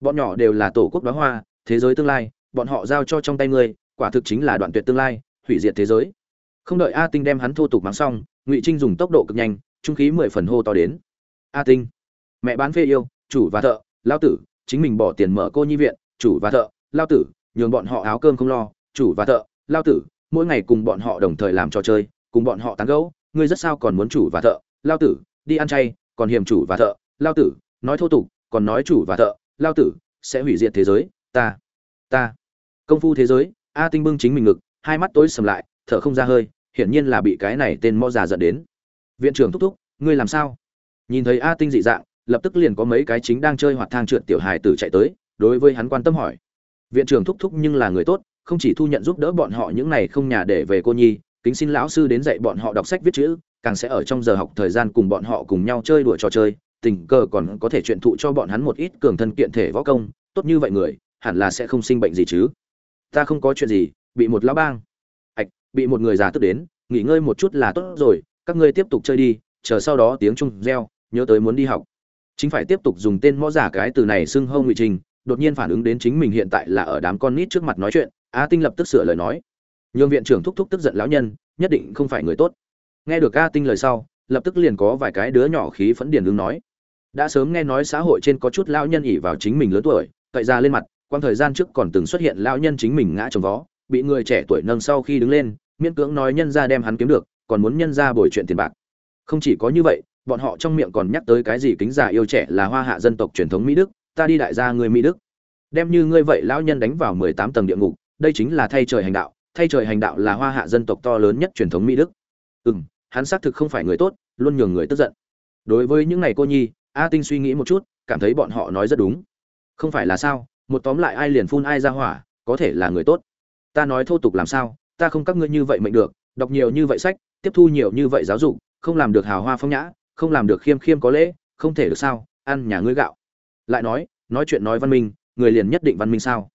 Bọn nhỏ đều là tổ quốc đóa hoa, thế giới tương lai, bọn họ giao cho trong tay ngươi, quả thực chính là đoạn tuyệt tương lai, hủy diệt thế giới. Không đợi a tinh đem hắn thô tục mắng xong, ngụy trinh dùng tốc độ cực nhanh, trung khí mười phần hô to đến. A tinh, mẹ bán phê yêu, chủ và thợ, lao tử, chính mình bỏ tiền mở cô nhi viện, chủ và thợ, lao tử, nhường bọn họ áo cơm không lo, chủ và thợ, lao tử, mỗi ngày cùng bọn họ đồng thời làm trò chơi cùng bọn họ tán gẫu, ngươi rất sao còn muốn chủ và thợ, lao tử, đi ăn chay, còn hiểm chủ và thợ, lao tử, nói thô tục, còn nói chủ và thợ, lao tử, sẽ hủy diệt thế giới, ta ta. Công phu thế giới, a tinh bưng chính mình ngực, hai mắt tối sầm lại, thở không ra hơi, hiển nhiên là bị cái này tên mo già dẫn đến. Viện trưởng thúc thúc, ngươi làm sao? Nhìn thấy a tinh dị dạng, lập tức liền có mấy cái chính đang chơi hoạt thang trượt tiểu hài tử chạy tới, đối với hắn quan tâm hỏi. Viện trưởng thúc thúc nhưng là người tốt, không chỉ thu nhận giúp đỡ bọn họ những này không nhà để về cô nhi kính xin lão sư đến dạy bọn họ đọc sách viết chữ, càng sẽ ở trong giờ học thời gian cùng bọn họ cùng nhau chơi đùa trò chơi, tình cờ còn có thể truyền thụ cho bọn hắn một ít cường thân kiện thể võ công, tốt như vậy người, hẳn là sẽ không sinh bệnh gì chứ. Ta không có chuyện gì, bị một lão bang, ạch, bị một người già tức đến, nghỉ ngơi một chút là tốt rồi, các ngươi tiếp tục chơi đi, chờ sau đó tiếng trung reo, nhớ tới muốn đi học. Chính phải tiếp tục dùng tên mõ giả cái từ này xưng hâu ngụy trình, đột nhiên phản ứng đến chính mình hiện tại là ở đám con nít trước mặt nói chuyện a tinh lập tức sửa lời nói nhường viện trưởng thúc thúc tức giận lão nhân, nhất định không phải người tốt. Nghe được a tinh lời sau, lập tức liền có vài cái đứa nhỏ khí phẫn điền ứng nói. Đã sớm nghe nói xã hội trên có chút lão nhân ỉ vào chính mình lớn tuổi, cậy ra lên mặt quang thời gian trước còn từng xuất hiện lão nhân chính mình ngã trồng vó, bị người trẻ tuổi nâng sau khi đứng lên, miễn cưỡng nói nhân ra đem hắn kiếm được, còn muốn nhân ra bồi chuyện tiền bạc. Không chỉ có như vậy, bọn họ trong miệng còn nhắc tới cái gì kính già yêu trẻ là hoa hạ dân tộc truyền thống mỹ đức, ta đi đại gia người mỹ đức. Đem như ngươi vậy lão nhân đánh vào mười tám tầng địa ngục, đây chính là thay trời hành đạo thay trời hành đạo là hoa hạ dân tộc to lớn nhất truyền thống mỹ đức. Ừ m hắn xác thực không phải người tốt, luôn nhường người tức giận. Đối với những ngày cô nhi, a tinh suy nghĩ một chút, cảm thấy bọn họ nói rất đúng. Không phải là sao, một tóm lại ai liền phun ai ra hỏa, có thể là người tốt. Ta nói thô tục làm sao, ta không các ngươi như vậy mệnh được, đọc nhiều như vậy sách, tiếp thu nhiều như vậy giáo dục, không làm được hào hoa phong nhã, không làm được khiêm khiêm có lễ, không thể được sao, ăn nhà ngươi gạo. Lại nói nói chuyện nói văn minh, người liền nhất định văn minh sao?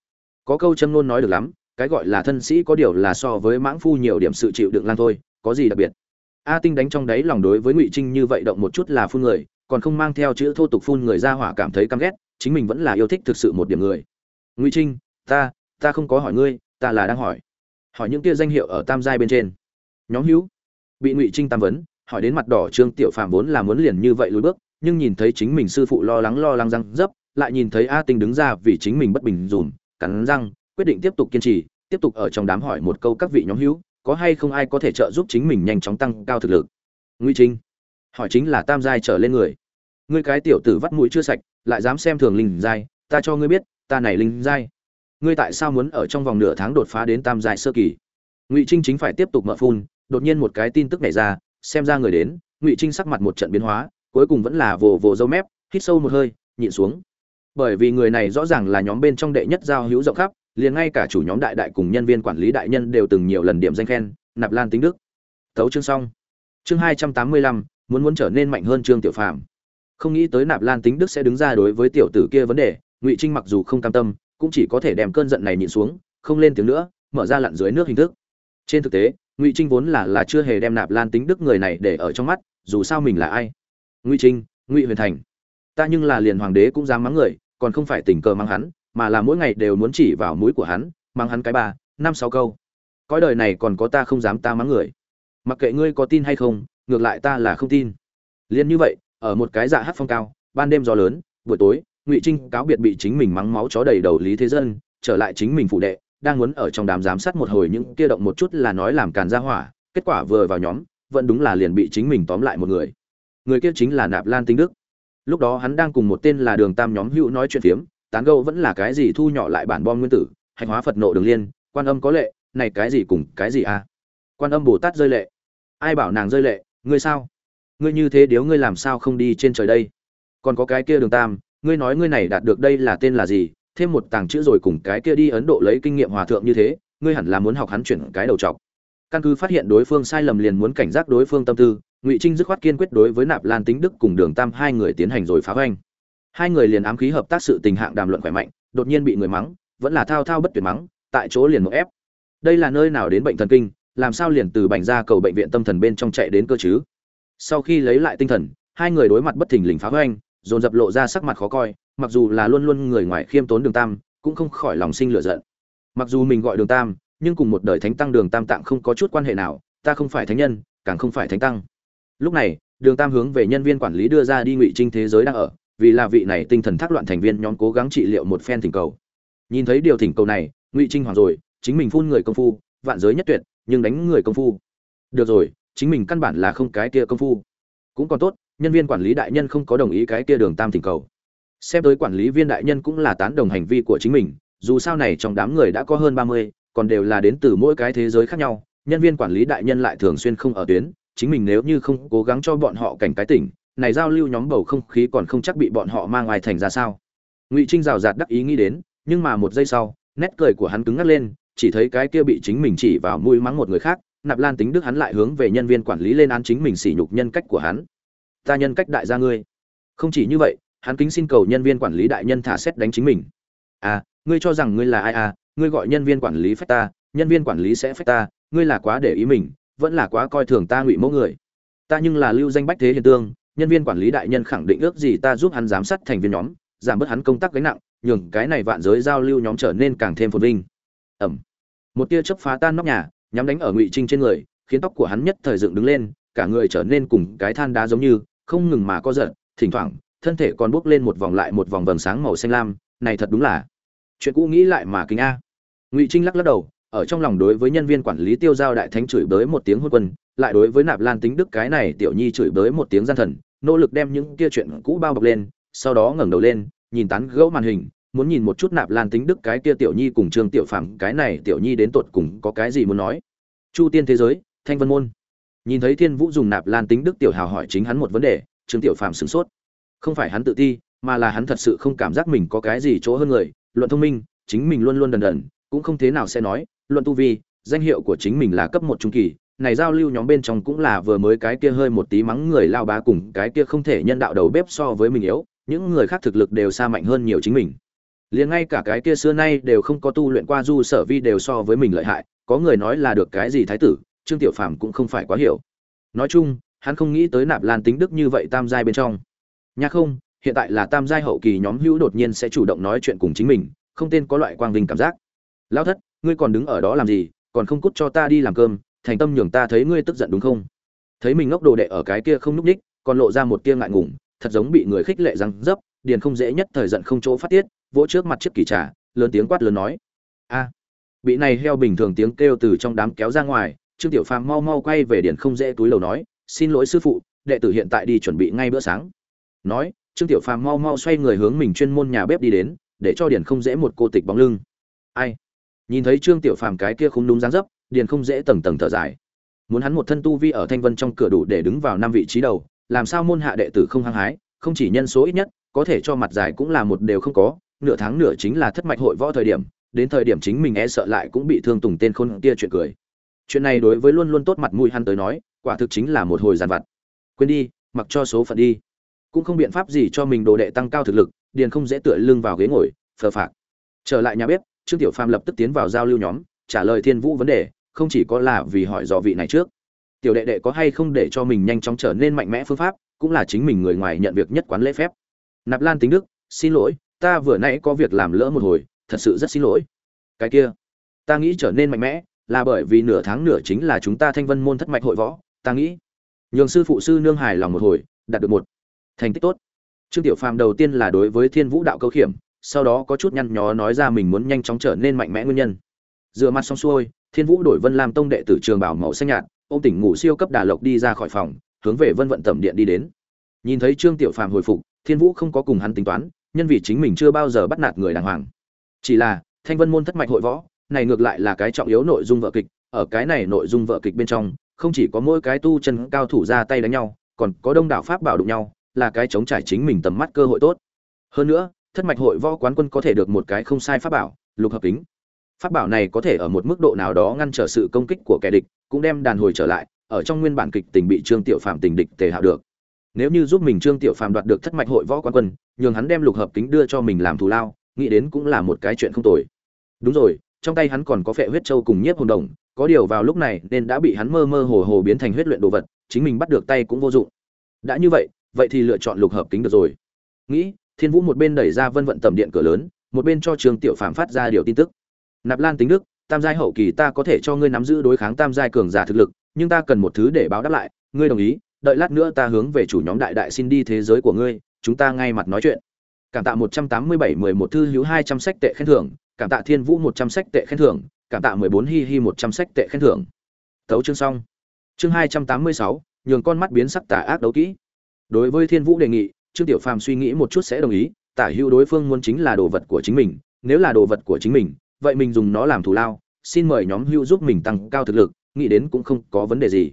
Có câu châm ngôn nói được lắm cái gọi là thân sĩ có điều là so với mãng phu nhiều điểm sự chịu đựng lan thôi, có gì đặc biệt? A tinh đánh trong đáy lòng đối với ngụy trinh như vậy động một chút là phun người, còn không mang theo chữ thô tục phun người ra hỏa cảm thấy căm ghét, chính mình vẫn là yêu thích thực sự một điểm người. Ngụy trinh, ta ta không có hỏi ngươi, ta là đang hỏi. Hỏi những kia danh hiệu ở tam giai bên trên. Nhóm hữu. Bị ngụy trinh tam vấn, hỏi đến mặt đỏ trương tiểu phàm vốn là muốn liền như vậy lùi bước, nhưng nhìn thấy chính mình sư phụ lo lắng lo lắng răng dấp, lại nhìn thấy a tinh đứng ra vì chính mình bất bình dùm, cắn răng quyết định tiếp tục kiên trì, tiếp tục ở trong đám hỏi một câu các vị nhóm hữu, có hay không ai có thể trợ giúp chính mình nhanh chóng tăng cao thực lực? Nguy trinh, hỏi chính là tam giai trở lên người. Ngươi cái tiểu tử vắt mũi chưa sạch, lại dám xem thường linh giai, ta cho ngươi biết, ta này linh giai. Ngươi tại sao muốn ở trong vòng nửa tháng đột phá đến tam giai sơ kỳ? Ngụy trinh chính phải tiếp tục mở phun, đột nhiên một cái tin tức nảy ra, xem ra người đến, ngụy trinh sắc mặt một trận biến hóa, cuối cùng vẫn là vồ vồ dâu mép, hít sâu một hơi, nhịn xuống. Bởi vì người này rõ ràng là nhóm bên trong đệ nhất giao hữu rộng khắp liền ngay cả chủ nhóm đại đại cùng nhân viên quản lý đại nhân đều từng nhiều lần điểm danh khen, nạp lan tính đức. Thấu chương xong. Chương hai trăm tám mươi lăm, muốn muốn trở nên mạnh hơn trương tiểu phạm không nghĩ tới nạp lan tính đức sẽ đứng ra đối với tiểu tử kia vấn đề, ngụy trinh mặc dù không cam tâm, cũng chỉ có thể đem cơn giận này nhịn xuống, không lên tiếng nữa, mở ra lặn dưới nước hình thức. Trên thực tế, ngụy trinh vốn là là chưa hề đem nạp lan tính đức người này để ở trong mắt, dù sao mình là ai? Ngụy trinh, ngụy huyền thành. Ta nhưng là liền hoàng đế cũng dám mắng người, còn không phải tình cờ mắng hắn mà là mỗi ngày đều muốn chỉ vào mũi của hắn, mang hắn cái ba, năm, sáu câu. Cõi đời này còn có ta không dám ta mắng người. Mặc kệ ngươi có tin hay không, ngược lại ta là không tin. Liền như vậy, ở một cái dạ hát phong cao, ban đêm gió lớn, buổi tối, ngụy trinh cáo biệt bị chính mình mắng máu chó đầy đầu lý thế dân, trở lại chính mình phụ đệ, đang muốn ở trong đám giám sát một hồi những kia động một chút là nói làm càn ra hỏa, kết quả vừa vào nhóm, vẫn đúng là liền bị chính mình tóm lại một người. Người kia chính là nạp lan tinh đức. Lúc đó hắn đang cùng một tên là đường tam nhóm hữu nói chuyện phiếm tán gẫu vẫn là cái gì thu nhỏ lại bản bom nguyên tử hành hóa phật nộ đường liên, quan âm có lệ, này cái gì cùng cái gì à? Quan âm bồ tát rơi lệ. Ai bảo nàng rơi lệ, ngươi sao? Ngươi như thế điếu ngươi làm sao không đi trên trời đây? Còn có cái kia đường tam, ngươi nói ngươi này đạt được đây là tên là gì? Thêm một tàng chữ rồi cùng cái kia đi ấn độ lấy kinh nghiệm hòa thượng như thế, ngươi hẳn là muốn học hắn chuyển cái đầu trọc. Căn cứ phát hiện đối phương sai lầm liền muốn cảnh giác đối phương tâm tư, ngụy trinh dứt khoát kiên quyết đối với nạp lan tính đức cùng đường tam hai người tiến hành rồi phá hoành hai người liền ám khí hợp tác sự tình hạng đàm luận khỏe mạnh, đột nhiên bị người mắng, vẫn là thao thao bất tuyệt mắng, tại chỗ liền một ép. Đây là nơi nào đến bệnh thần kinh, làm sao liền từ bành ra cầu bệnh viện tâm thần bên trong chạy đến cơ chứ? Sau khi lấy lại tinh thần, hai người đối mặt bất thình lình phá hoành, dồn dập lộ ra sắc mặt khó coi, mặc dù là luôn luôn người ngoài khiêm tốn đường tam, cũng không khỏi lòng sinh lửa giận. Mặc dù mình gọi đường tam, nhưng cùng một đời thánh tăng đường tam tạng không có chút quan hệ nào, ta không phải thánh nhân, càng không phải thánh tăng. Lúc này, đường tam hướng về nhân viên quản lý đưa ra đi ngụy trinh thế giới đang ở vì là vị này tinh thần thác loạn thành viên nhóm cố gắng trị liệu một phen thỉnh cầu. Nhìn thấy điều thỉnh cầu này, ngụy trinh hoàng rồi, chính mình phun người công phu, vạn giới nhất tuyệt, nhưng đánh người công phu. Được rồi, chính mình căn bản là không cái kia công phu. Cũng còn tốt, nhân viên quản lý đại nhân không có đồng ý cái kia đường tam thỉnh cầu. Xem tới quản lý viên đại nhân cũng là tán đồng hành vi của chính mình, dù sao này trong đám người đã có hơn ba mươi, còn đều là đến từ mỗi cái thế giới khác nhau, nhân viên quản lý đại nhân lại thường xuyên không ở tuyến, chính mình nếu như không cố gắng cho bọn họ cảnh cái tỉnh này giao lưu nhóm bầu không khí còn không chắc bị bọn họ mang ngoài thành ra sao? Ngụy trinh rào rạt đắc ý nghĩ đến, nhưng mà một giây sau, nét cười của hắn cứng ngắc lên, chỉ thấy cái kia bị chính mình chỉ vào mũi mắng một người khác, nạp lan tính đức hắn lại hướng về nhân viên quản lý lên án chính mình sỉ nhục nhân cách của hắn. Ta nhân cách đại gia ngươi. Không chỉ như vậy, hắn kính xin cầu nhân viên quản lý đại nhân thả xét đánh chính mình. À ngươi cho rằng ngươi là ai à ngươi gọi nhân viên quản lý phép ta, nhân viên quản lý sẽ phép ta, ngươi là quá để ý mình, vẫn là quá coi thường ta ngụy mẫu người. Ta nhưng là lưu danh bách thế hiền tương nhân viên quản lý đại nhân khẳng định ước gì ta giúp hắn giám sát thành viên nhóm, giảm bớt hắn công tác gánh nặng, nhường cái này vạn giới giao lưu nhóm trở nên càng thêm phồn vinh. Ẩm. Một tia chớp phá tan nóc nhà, nhắm đánh ở ngụy trinh trên người, khiến tóc của hắn nhất thời dựng đứng lên, cả người trở nên cùng cái than đá giống như, không ngừng mà có giận thỉnh thoảng, thân thể còn bốc lên một vòng lại một vòng vầng sáng màu xanh lam, này thật đúng là chuyện cũ nghĩ lại mà kính a. Ngụy trinh lắc lắc đầu, ở trong lòng đối với nhân viên quản lý tiêu giao đại thánh chửi bới một tiếng hôn quân lại đối với nạp lan tính đức cái này tiểu nhi chửi bới một tiếng gian thần, nỗ lực đem những kia chuyện cũ bao bọc lên, sau đó ngẩng đầu lên, nhìn tán gẫu màn hình, muốn nhìn một chút nạp lan tính đức cái kia tiểu nhi cùng trương tiểu phàm, cái này tiểu nhi đến tột cùng có cái gì muốn nói. Chu tiên thế giới, thanh vân môn. Nhìn thấy thiên vũ dùng nạp lan tính đức tiểu hào hỏi chính hắn một vấn đề, trương tiểu phàm sửng sốt. Không phải hắn tự ti, mà là hắn thật sự không cảm giác mình có cái gì chỗ hơn người, luận thông minh, chính mình luôn luôn đần đần, cũng không thế nào sẽ nói, luận tu vi, danh hiệu của chính mình là cấp một trung kỳ này giao lưu nhóm bên trong cũng là vừa mới cái kia hơi một tí mắng người lao bá cùng cái kia không thể nhân đạo đầu bếp so với mình yếu, những người khác thực lực đều xa mạnh hơn nhiều chính mình. Liền ngay cả cái kia xưa nay đều không có tu luyện qua du sở vi đều so với mình lợi hại, có người nói là được cái gì thái tử, trương tiểu phàm cũng không phải quá hiểu. Nói chung, hắn không nghĩ tới nạp lan tính đức như vậy tam giai bên trong. Nha không, hiện tại là tam giai hậu kỳ nhóm hữu đột nhiên sẽ chủ động nói chuyện cùng chính mình, không tên có loại quang vinh cảm giác. Lao thất, ngươi còn đứng ở đó làm gì, còn không cút cho ta đi làm cơm thành tâm nhường ta thấy ngươi tức giận đúng không? Thấy mình ngốc đồ đệ ở cái kia không núp ních còn lộ ra một tia ngại ngùng, thật giống bị người khích lệ răng dấp, điền không dễ nhất thời giận không chỗ phát tiết, vỗ trước mặt chiếc kỳ trà, lớn tiếng quát lớn nói. A, bị này heo bình thường tiếng kêu từ trong đám kéo ra ngoài, trương tiểu phàm mau mau quay về điền không dễ túi lầu nói, xin lỗi sư phụ, đệ tử hiện tại đi chuẩn bị ngay bữa sáng. Nói, trương tiểu phàm mau mau xoay người hướng mình chuyên môn nhà bếp đi đến, để cho điền không dễ một cô tịch bóng lưng. Ai? Nhìn thấy trương tiểu phàm cái kia không đúng dáng dấp điền không dễ tầng tầng thở dài. Muốn hắn một thân tu vi ở thanh vân trong cửa đủ để đứng vào năm vị trí đầu, làm sao môn hạ đệ tử không hăng hái, không chỉ nhân số ít nhất, có thể cho mặt dài cũng là một đều không có, nửa tháng nửa chính là thất mạch hội võ thời điểm, đến thời điểm chính mình e sợ lại cũng bị thương tùng tên khôn kia chuyện cười. Chuyện này đối với luôn luôn tốt mặt mũi hắn tới nói, quả thực chính là một hồi giàn vặt. Quên đi, mặc cho số phận đi. Cũng không biện pháp gì cho mình đồ đệ tăng cao thực lực, điền không dễ tựa lưng vào ghế ngồi, phờ phạc. Trở lại nhà bếp, trương tiểu phàm lập tức tiến vào giao lưu nhóm, trả lời thiên vũ vấn đề không chỉ có là vì hỏi dò vị này trước. Tiểu đệ đệ có hay không để cho mình nhanh chóng trở nên mạnh mẽ phương pháp, cũng là chính mình người ngoài nhận việc nhất quán lễ phép. Nạp lan tính đức, xin lỗi, ta vừa nãy có việc làm lỡ một hồi, thật sự rất xin lỗi. Cái kia, ta nghĩ trở nên mạnh mẽ, là bởi vì nửa tháng nửa chính là chúng ta thanh vân môn thất mạch hội võ, ta nghĩ. Nhường sư phụ sư nương hài lòng một hồi, đạt được một thành tích tốt. Trương tiểu phàm đầu tiên là đối với thiên vũ đạo câu khiểm, sau đó có chút nhăn nhó nói ra mình muốn nhanh chóng trở nên mạnh mẽ nguyên nhân. Dựa mặt xong xuôi thiên vũ đổi vân làm tông đệ tử trường bảo màu xanh nhạt ô m tỉnh ngủ siêu cấp đà lộc đi ra khỏi phòng, hướng về vân vận tẩm điện đi đến. Nhìn thấy trương tiểu phàm hồi phục, thiên vũ không có cùng hắn tính toán, nhân vì chính mình chưa bao giờ bắt nạt người đàng hoàng. Chỉ là, thanh vân môn thất mạch hội võ, này ngược lại là cái trọng yếu nội dung vợ kịch, ở cái này nội dung vợ kịch bên trong, không chỉ có mỗi cái tu chân cao thủ ra tay đánh nhau, còn có đông đảo pháp bảo đụng nhau, là cái chống trải chính mình tầm mắt cơ hội tốt. Hơn nữa, thất mạch hội võ quán quân có thể được một cái không sai pháp bảo, lục hợp kính pháp bảo này có thể ở một mức độ nào đó ngăn trở sự công kích của kẻ địch, cũng đem đàn hồi trở lại, ở trong nguyên bản kịch tình bị trương tiểu phạm tình địch tề hạo được. Nếu như giúp mình trương tiểu phạm đoạt được thất mạch hội võ quán quân, nhường hắn đem lục hợp kính đưa cho mình làm thù lao, nghĩ đến cũng là một cái chuyện không tồi. Đúng rồi, trong tay hắn còn có phệ huyết châu cùng nhiếp hồn đồng, có điều vào lúc này nên đã bị hắn mơ mơ hồ hồ biến thành huyết luyện đồ vật, chính mình bắt được tay cũng vô dụng. Đã như vậy vậy thì lựa chọn lục hợp kính được rồi. Nghĩ, thiên vũ một bên đẩy ra vân vận tầm điện cửa lớn, một bên cho trương tiểu phạm phát ra điều tin tức nạp lan tính đức, tam giai hậu kỳ ta có thể cho ngươi nắm giữ đối kháng tam giai cường giả thực lực, nhưng ta cần một thứ để báo đáp lại, ngươi đồng ý, đợi lát nữa ta hướng về chủ nhóm đại đại xin đi thế giới của ngươi, chúng ta ngay mặt nói chuyện. Cảm tạ một trăm tám mươi bảy mười một thư hữu hai trăm sách tệ khen thưởng, cảm tạ thiên vũ một trăm sách tệ khen thưởng, cảm tạ mười bốn hi hi một trăm sách tệ khen thưởng. Tấu chương xong. Chương hai trăm tám mươi sáu, nhường con mắt biến sắc tà ác đấu kỹ. Đối với thiên vũ đề nghị, trương tiểu phàm suy nghĩ một chút sẽ đồng ý, tả hữu đối phương muốn chính là đồ vật của chính mình, nếu là đồ vật của chính mình vậy mình dùng nó làm thù lao, xin mời nhóm hưu giúp mình tăng cao thực lực, nghĩ đến cũng không có vấn đề gì.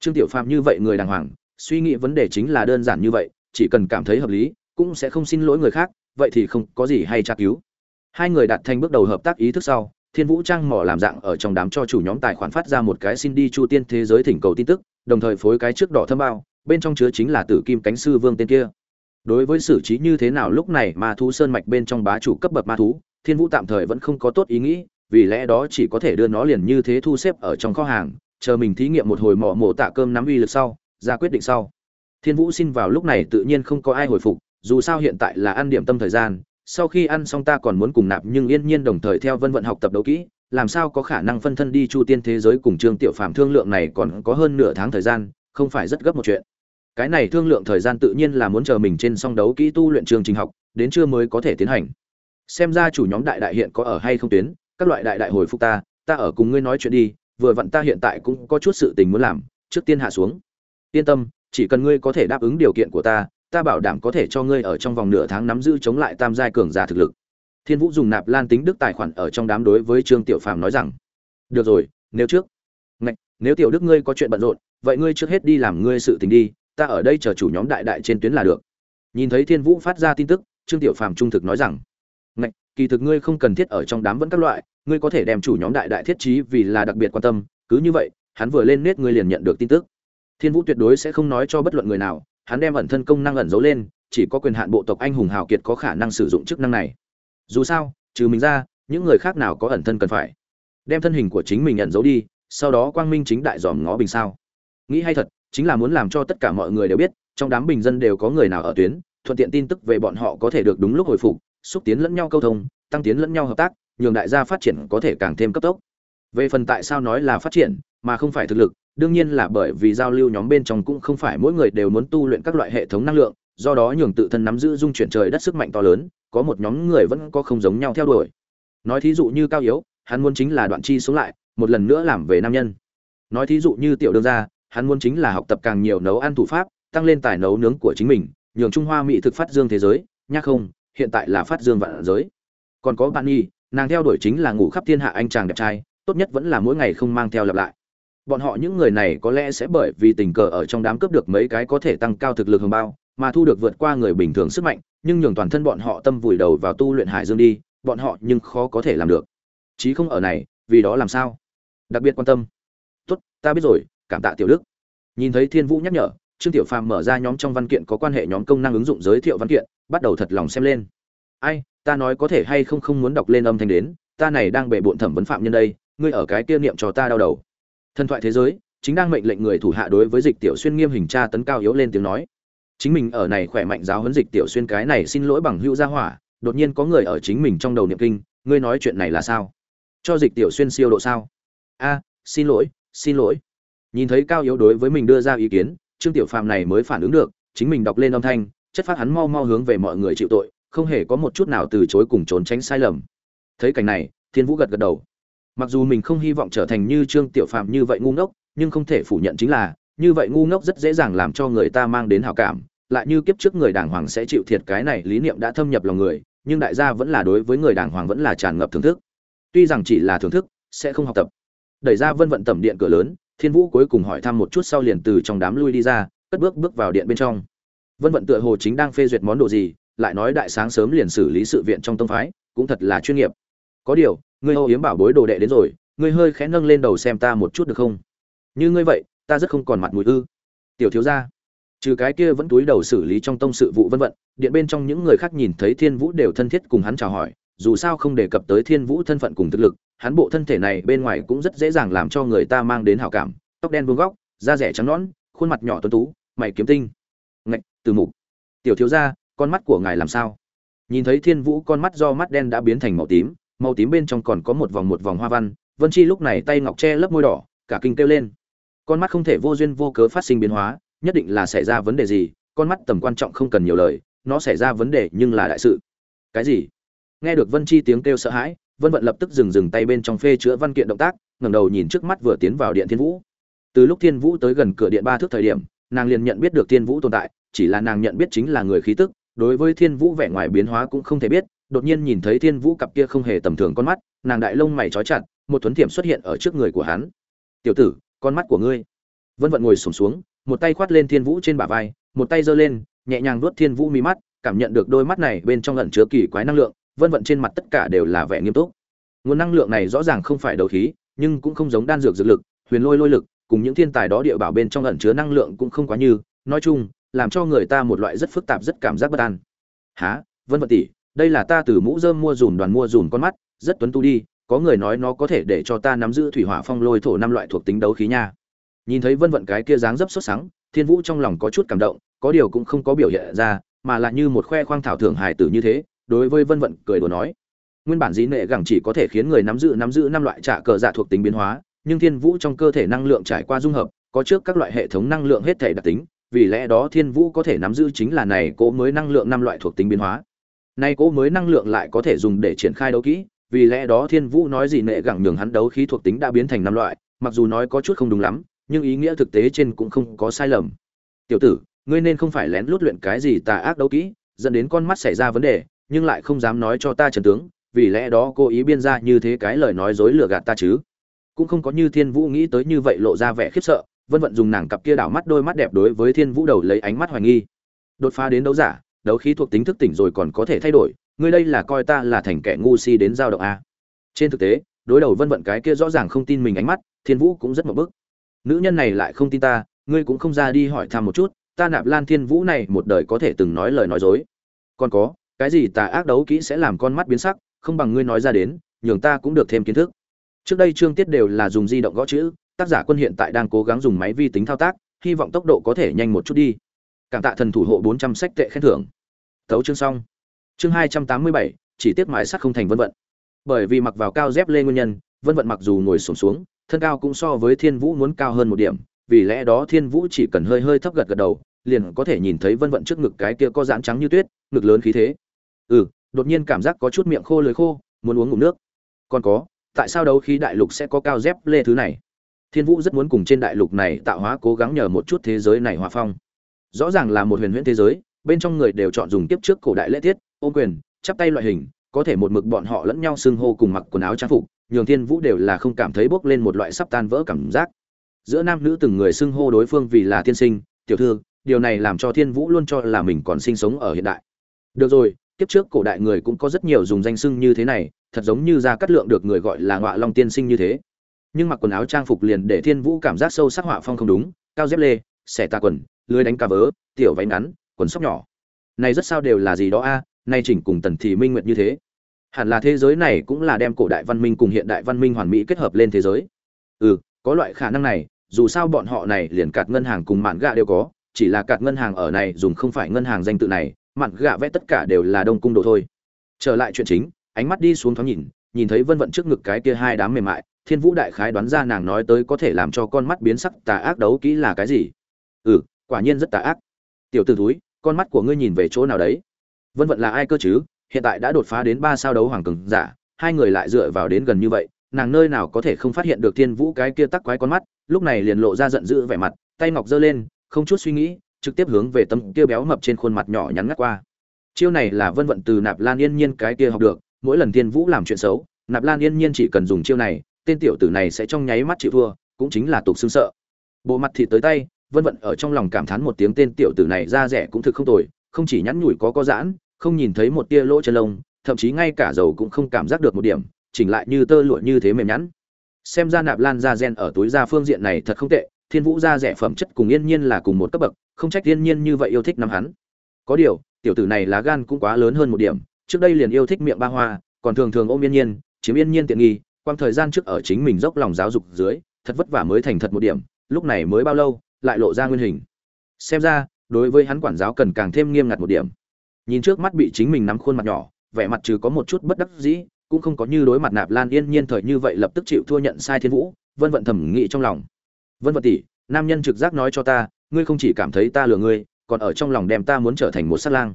Trương tiểu phàm như vậy người đàng hoàng, suy nghĩ vấn đề chính là đơn giản như vậy, chỉ cần cảm thấy hợp lý, cũng sẽ không xin lỗi người khác, vậy thì không có gì hay tra cứu. Hai người đạt thành bước đầu hợp tác ý thức sau, thiên vũ trang mỏ làm dạng ở trong đám cho chủ nhóm tài khoản phát ra một cái xin đi chu tiên thế giới thỉnh cầu tin tức, đồng thời phối cái trước đỏ thâm bao, bên trong chứa chính là tử kim cánh sư vương tên kia. Đối với xử trí như thế nào lúc này ma thú sơn mạch bên trong bá chủ cấp bậc ma thú thiên vũ tạm thời vẫn không có tốt ý nghĩ, vì lẽ đó chỉ có thể đưa nó liền như thế thu xếp ở trong kho hàng, chờ mình thí nghiệm một hồi mỏ mổ tạ cơm nắm uy lực sau, ra quyết định sau. Thiên vũ xin vào lúc này tự nhiên không có ai hồi phục, dù sao hiện tại là ăn điểm tâm thời gian, sau khi ăn xong ta còn muốn cùng nạp nhưng yên nhiên đồng thời theo vân vận học tập đấu kỹ, làm sao có khả năng phân thân đi chu tiên thế giới cùng trương tiểu phạm thương lượng này còn có hơn nửa tháng thời gian, không phải rất gấp một chuyện. Cái này thương lượng thời gian tự nhiên là muốn chờ mình trên song đấu kỹ tu luyện chương trình học, đến trưa mới có thể tiến hành xem ra chủ nhóm đại đại hiện có ở hay không tuyến, các loại đại đại hồi phục ta ta ở cùng ngươi nói chuyện đi, vừa vặn ta hiện tại cũng có chút sự tình muốn làm, trước tiên hạ xuống. Yên tâm, chỉ cần ngươi có thể đáp ứng điều kiện của ta ta bảo đảm có thể cho ngươi ở trong vòng nửa tháng nắm giữ chống lại tam giai cường giả thực lực. Thiên vũ dùng nạp lan tính đức tài khoản ở trong đám đối với trương tiểu phàm nói rằng, được rồi, nếu trước, ngạch, nếu tiểu đức ngươi có chuyện bận rộn, vậy ngươi trước hết đi làm ngươi sự tình đi, ta ở đây chờ chủ nhóm đại đại trên tuyến là được. Nhìn thấy thiên vũ phát ra tin tức, trương tiểu phàm trung thực nói rằng kỳ thực ngươi không cần thiết ở trong đám vẫn các loại, ngươi có thể đem chủ nhóm đại đại thiết trí vì là đặc biệt quan tâm, cứ như vậy, hắn vừa lên nét ngươi liền nhận được tin tức. Thiên vũ tuyệt đối sẽ không nói cho bất luận người nào, hắn đem ẩn thân công năng ẩn giấu lên, chỉ có quyền hạn bộ tộc anh hùng hào kiệt có khả năng sử dụng chức năng này. Dù sao, trừ mình ra, những người khác nào có ẩn thân cần phải. Đem thân hình của chính mình ẩn giấu đi, sau đó quang minh chính đại dòm ngó bình sao. Nghĩ hay thật, chính là muốn làm cho tất cả mọi người đều biết, trong đám bình dân đều có người nào ở tuyến, thuận tiện tin tức về bọn họ có thể được đúng lúc hồi phục xúc tiến lẫn nhau câu thông, tăng tiến lẫn nhau hợp tác, nhường đại gia phát triển có thể càng thêm cấp tốc. Về phần tại sao nói là phát triển, mà không phải thực lực, đương nhiên là bởi vì giao lưu nhóm bên trong cũng không phải mỗi người đều muốn tu luyện các loại hệ thống năng lượng, do đó nhường tự thân nắm giữ dung chuyển trời đất sức mạnh to lớn, có một nhóm người vẫn có không giống nhau theo đuổi. Nói thí dụ như cao yếu, hắn muốn chính là đoạn chi sống lại, một lần nữa làm về nam nhân. Nói thí dụ như tiểu đương gia, hắn muốn chính là học tập càng nhiều nấu ăn thủ pháp, tăng lên tài nấu nướng của chính mình, nhường trung hoa mỹ thực phát dương thế giới, nhắc không hiện tại là phát dương vạn giới. Còn có bạn nhi, nàng theo đuổi chính là ngủ khắp thiên hạ anh chàng đẹp trai, tốt nhất vẫn là mỗi ngày không mang theo lặp lại. Bọn họ những người này có lẽ sẽ bởi vì tình cờ ở trong đám cướp được mấy cái có thể tăng cao thực lực hồng bao, mà thu được vượt qua người bình thường sức mạnh, nhưng nhường toàn thân bọn họ tâm vùi đầu vào tu luyện hải dương đi, bọn họ nhưng khó có thể làm được. Chí không ở này, vì đó làm sao? Đặc biệt quan tâm. Tốt, ta biết rồi, cảm tạ tiểu đức. Nhìn thấy thiên vũ nhắc nhở trương tiểu phàm mở ra nhóm trong văn kiện có quan hệ nhóm công năng ứng dụng giới thiệu văn kiện, bắt đầu thật lòng xem lên. Ai, ta nói có thể hay không không muốn đọc lên âm thanh đến, ta này đang bệ bộn thẩm vấn phạm nhân đây, ngươi ở cái kia niệm cho ta đau đầu. Thần thoại thế giới, chính đang mệnh lệnh người thủ hạ đối với dịch tiểu xuyên nghiêm hình tra tấn cao yếu lên tiếng nói. Chính mình ở này khỏe mạnh giáo huấn dịch tiểu xuyên cái này xin lỗi bằng hữu gia hỏa, đột nhiên có người ở chính mình trong đầu niệm kinh, ngươi nói chuyện này là sao? Cho dịch tiểu xuyên siêu độ sao? A, xin lỗi xin lỗi. Nhìn thấy cao yếu đối với mình đưa ra ý kiến trương tiểu phàm này mới phản ứng được, chính mình đọc lên âm thanh, chất phát hắn mau mau hướng về mọi người chịu tội, không hề có một chút nào từ chối cùng trốn tránh sai lầm. Thấy cảnh này, thiên vũ gật gật đầu. Mặc dù mình không hy vọng trở thành như trương tiểu phàm như vậy ngu ngốc, nhưng không thể phủ nhận chính là, như vậy ngu ngốc rất dễ dàng làm cho người ta mang đến hảo cảm, lại như kiếp trước người đàng hoàng sẽ chịu thiệt cái này lý niệm đã thâm nhập lòng người, nhưng đại gia vẫn là đối với người đàng hoàng vẫn là tràn ngập thưởng thức. Tuy rằng chỉ là thưởng thức, sẽ không học tập. Đẩy ra vân vận tẩm điện cửa lớn thiên vũ cuối cùng hỏi thăm một chút sau liền từ trong đám lui đi ra, cất bước bước vào điện bên trong. Vân vận tựa hồ chính đang phê duyệt món đồ gì, lại nói đại sáng sớm liền xử lý sự viện trong tông phái, cũng thật là chuyên nghiệp. Có điều, ngươi âu yếm bảo bối đồ đệ đến rồi, ngươi hơi khẽ nâng lên đầu xem ta một chút được không? Như ngươi vậy, ta rất không còn mặt mũi ư. Tiểu thiếu gia. Trừ cái kia vẫn túi đầu xử lý trong tông sự vụ vân vận, điện bên trong những người khác nhìn thấy thiên vũ đều thân thiết cùng hắn chào hỏi dù sao không đề cập tới thiên vũ thân phận cùng thực lực, hắn bộ thân thể này bên ngoài cũng rất dễ dàng làm cho người ta mang đến hảo cảm, tóc đen vuông góc, da rẻ trắng nõn, khuôn mặt nhỏ tuấn tú, mày kiếm tinh. Ngạch, từ mục. Tiểu thiếu gia, con mắt của ngài làm sao? Nhìn thấy thiên vũ con mắt do mắt đen đã biến thành màu tím màu tím bên trong còn có một vòng một vòng hoa văn, vân chi lúc này tay ngọc che lấp môi đỏ, cả kinh kêu lên. Con mắt không thể vô duyên vô cớ phát sinh biến hóa, nhất định là xảy ra vấn đề gì, con mắt tầm quan trọng không cần nhiều lời, nó xảy ra vấn đề nhưng là đại sự. Cái gì? Nghe được vân chi tiếng kêu sợ hãi, vân vận lập tức dừng dừng tay bên trong phê chữa văn kiện động tác, ngẩng đầu nhìn trước mắt vừa tiến vào điện thiên vũ. Từ lúc thiên vũ tới gần cửa điện ba thước thời điểm, nàng liền nhận biết được thiên vũ tồn tại, chỉ là nàng nhận biết chính là người khí tức, đối với thiên vũ vẻ ngoài biến hóa cũng không thể biết, đột nhiên nhìn thấy thiên vũ cặp kia không hề tầm thường con mắt, nàng đại lông mày trói chặt, một thuấn thiểm xuất hiện ở trước người của hắn. Tiểu tử, con mắt của ngươi. Vân vận ngồi sổm xuống, một tay khoát lên thiên vũ trên bả vai, một tay giơ lên, nhẹ nhàng vuốt thiên vũ mi mắt, cảm nhận được đôi mắt này bên trong lẩn chứa kỳ quái năng lượng vân vận trên mặt tất cả đều là vẻ nghiêm túc. Nguồn năng lượng này rõ ràng không phải đầu khí, nhưng cũng không giống đan dược dược lực, huyền lôi lôi lực, cùng những thiên tài đó địa bảo bên trong ẩn chứa năng lượng cũng không quá như, nói chung, làm cho người ta một loại rất phức tạp rất cảm giác bất an. Há vân vận tỷ, đây là ta từ mũ dơm mua dùn đoàn mua dùn con mắt, rất tuấn tu đi, có người nói nó có thể để cho ta nắm giữ thủy hỏa phong lôi thổ năm loại thuộc tính đấu khí nha. Nhìn thấy vân vận cái kia dáng dấp xuất sáng thiên vũ trong lòng có chút cảm động, có điều cũng không có biểu hiện ra, mà là như một khoe khoang thảo thưởng hài tử như thế đối với vân vận cười đùa nói. Nguyên bản dĩ nệ gẳng chỉ có thể khiến người nắm giữ nắm giữ năm loại trả cờ dạ thuộc tính biến hóa, nhưng thiên vũ trong cơ thể năng lượng trải qua dung hợp, có trước các loại hệ thống năng lượng hết thể đặc tính, vì lẽ đó thiên vũ có thể nắm giữ chính là này cỗ mới năng lượng năm loại thuộc tính biến hóa. Nay cỗ mới năng lượng lại có thể dùng để triển khai đấu kỹ, vì lẽ đó thiên vũ nói gì nệ gẳng nhường hắn đấu khí thuộc tính đã biến thành năm loại, mặc dù nói có chút không đúng lắm, nhưng ý nghĩa thực tế trên cũng không có sai lầm. Tiểu tử, ngươi nên không phải lén lút luyện cái gì tà ác đấu kỹ, dẫn đến con mắt xảy ra vấn đề nhưng lại không dám nói cho ta trần tướng, vì lẽ đó cô ý biên ra như thế cái lời nói dối lừa gạt ta chứ. Cũng không có như thiên vũ nghĩ tới như vậy lộ ra vẻ khiếp sợ, vân vận dùng nàng cặp kia đảo mắt đôi mắt đẹp đối với thiên vũ đầu lấy ánh mắt hoài nghi. Đột phá đến đấu giả, đấu khí thuộc tính thức tỉnh rồi còn có thể thay đổi ngươi đây là coi ta là thành kẻ ngu si đến giao động a. Trên thực tế, đối đầu vân vận cái kia rõ ràng không tin mình ánh mắt, thiên vũ cũng rất một bức. Nữ nhân này lại không tin ta, ngươi cũng không ra đi hỏi thăm một chút, ta nạp lan thiên vũ này một đời có thể từng nói lời nói dối. Còn có cái gì tà ác đấu kỹ sẽ làm con mắt biến sắc không bằng ngươi nói ra đến nhường ta cũng được thêm kiến thức. Trước đây trương tiết đều là dùng di động gõ chữ tác giả quân hiện tại đang cố gắng dùng máy vi tính thao tác hy vọng tốc độ có thể nhanh một chút đi. Cảm tạ thần thủ hộ bốn trăm sách tệ khen thưởng. Thấu chương xong. Chương hai trăm tám mươi bảy chỉ tiếc mái sắc không thành vân vận. Bởi vì mặc vào cao dép lê nguyên nhân vân vận mặc dù ngồi sổm xuống, xuống thân cao cũng so với thiên vũ muốn cao hơn một điểm vì lẽ đó thiên vũ chỉ cần hơi hơi thấp gật gật đầu liền có thể nhìn thấy vân vận trước ngực cái kia có dáng trắng như tuyết ngực lớn khí thế ừ đột nhiên cảm giác có chút miệng khô lưỡi khô, muốn uống ngụm nước. Còn có, tại sao đấu khí đại lục sẽ có cao dép lê thứ này? Thiên vũ rất muốn cùng trên đại lục này tạo hóa cố gắng nhờ một chút thế giới này hòa phong. Rõ ràng là một huyền huyễn thế giới, bên trong người đều chọn dùng tiếp trước cổ đại lễ tiết ô quyền, chắp tay loại hình, có thể một mực bọn họ lẫn nhau xưng hô cùng mặc quần áo trang phục, nhường thiên vũ đều là không cảm thấy bốc lên một loại sắp tan vỡ cảm giác. Giữa nam nữ từng người xưng hô đối phương vì là tiên sinh, tiểu thư, điều này làm cho thiên vũ luôn cho là mình còn sinh sống ở hiện đại. Được rồi kiếp trước cổ đại người cũng có rất nhiều dùng danh xưng như thế này, thật giống như ra cắt lượng được người gọi là ngọa long tiên sinh như thế. Nhưng mặc quần áo trang phục liền để thiên vũ cảm giác sâu sắc họa phong không đúng, cao dép lê, xẻ tà quần, lưới đánh cà vớ, tiểu váy ngắn, quần sóc nhỏ. Này rất sao đều là gì đó a, nay chỉnh cùng tần thị minh nguyệt như thế. Hẳn là thế giới này cũng là đem cổ đại văn minh cùng hiện đại văn minh hoàn mỹ kết hợp lên thế giới. Ừ có loại khả năng này, dù sao bọn họ này liền cạt ngân hàng cùng mạn gạ đều có, chỉ là cạt ngân hàng ở này dùng không phải ngân hàng danh tự này mặn gạ vẽ tất cả đều là đông cung đồ thôi. Trở lại chuyện chính, ánh mắt đi xuống thoáng nhìn nhìn thấy vân vận trước ngực cái kia hai đám mềm mại, thiên vũ đại khái đoán ra nàng nói tới có thể làm cho con mắt biến sắc, tà ác đấu kỹ là cái gì? Ừ quả nhiên rất tà ác. Tiểu t ử túi con mắt của ngươi nhìn về chỗ nào đấy? Vân vận là ai cơ chứ? Hiện tại đã đột phá đến ba sao đấu hoàng cường giả, hai người lại dựa vào đến gần như vậy, nàng nơi nào có thể không phát hiện được thiên vũ cái kia tắc quái con mắt, lúc này liền lộ ra giận dữ vẻ mặt, tay ngọc giơ lên, không chút suy nghĩ trực tiếp hướng về tấm kia béo mập trên khuôn mặt nhỏ nhắn ngắt qua. Chiêu này là vân vận từ nạp lan yên nhiên cái kia học được, mỗi lần thiên vũ làm chuyện xấu, nạp lan yên nhiên chỉ cần dùng chiêu này, tên tiểu tử này sẽ trong nháy mắt chịu thua, cũng chính là tục xương sợ. Bộ mặt thì tới tay, vân vận ở trong lòng cảm thán một tiếng tên tiểu tử này ra rẻ cũng thực không tồi, không chỉ nhắn nhủi có có giãn, không nhìn thấy một tia lỗ chân lông, thậm chí ngay cả dầu cũng không cảm giác được một điểm, chỉnh lại như tơ lụa như thế mềm nhẵn. Xem ra nạp lan da gen ở túi da phương diện này thật không tệ thiên vũ gia rẻ phẩm chất cùng yên nhiên là cùng một cấp bậc, không trách yên nhiên như vậy yêu thích năm hắn. Có điều, tiểu tử này lá gan cũng quá lớn hơn một điểm, trước đây liền yêu thích miệng ba hoa, còn thường thường ôm yên nhiên, chiếm yên nhiên tiện nghi, quang thời gian trước ở chính mình dốc lòng giáo dục dưới, thật vất vả mới thành thật một điểm, lúc này mới bao lâu, lại lộ ra nguyên hình. Xem ra, đối với hắn quản giáo cần càng thêm nghiêm ngặt một điểm. Nhìn trước mắt bị chính mình nắm khuôn mặt nhỏ, vẻ mặt trừ có một chút bất đắc dĩ, cũng không có như đối mặt nạp lan yên nhiên thời như vậy lập tức chịu thua nhận sai thiên vũ, vân vận thẩm nghĩ trong lòng vân vận tỷ, nam nhân trực giác nói cho ta, ngươi không chỉ cảm thấy ta lừa ngươi, còn ở trong lòng đem ta muốn trở thành một sát lang.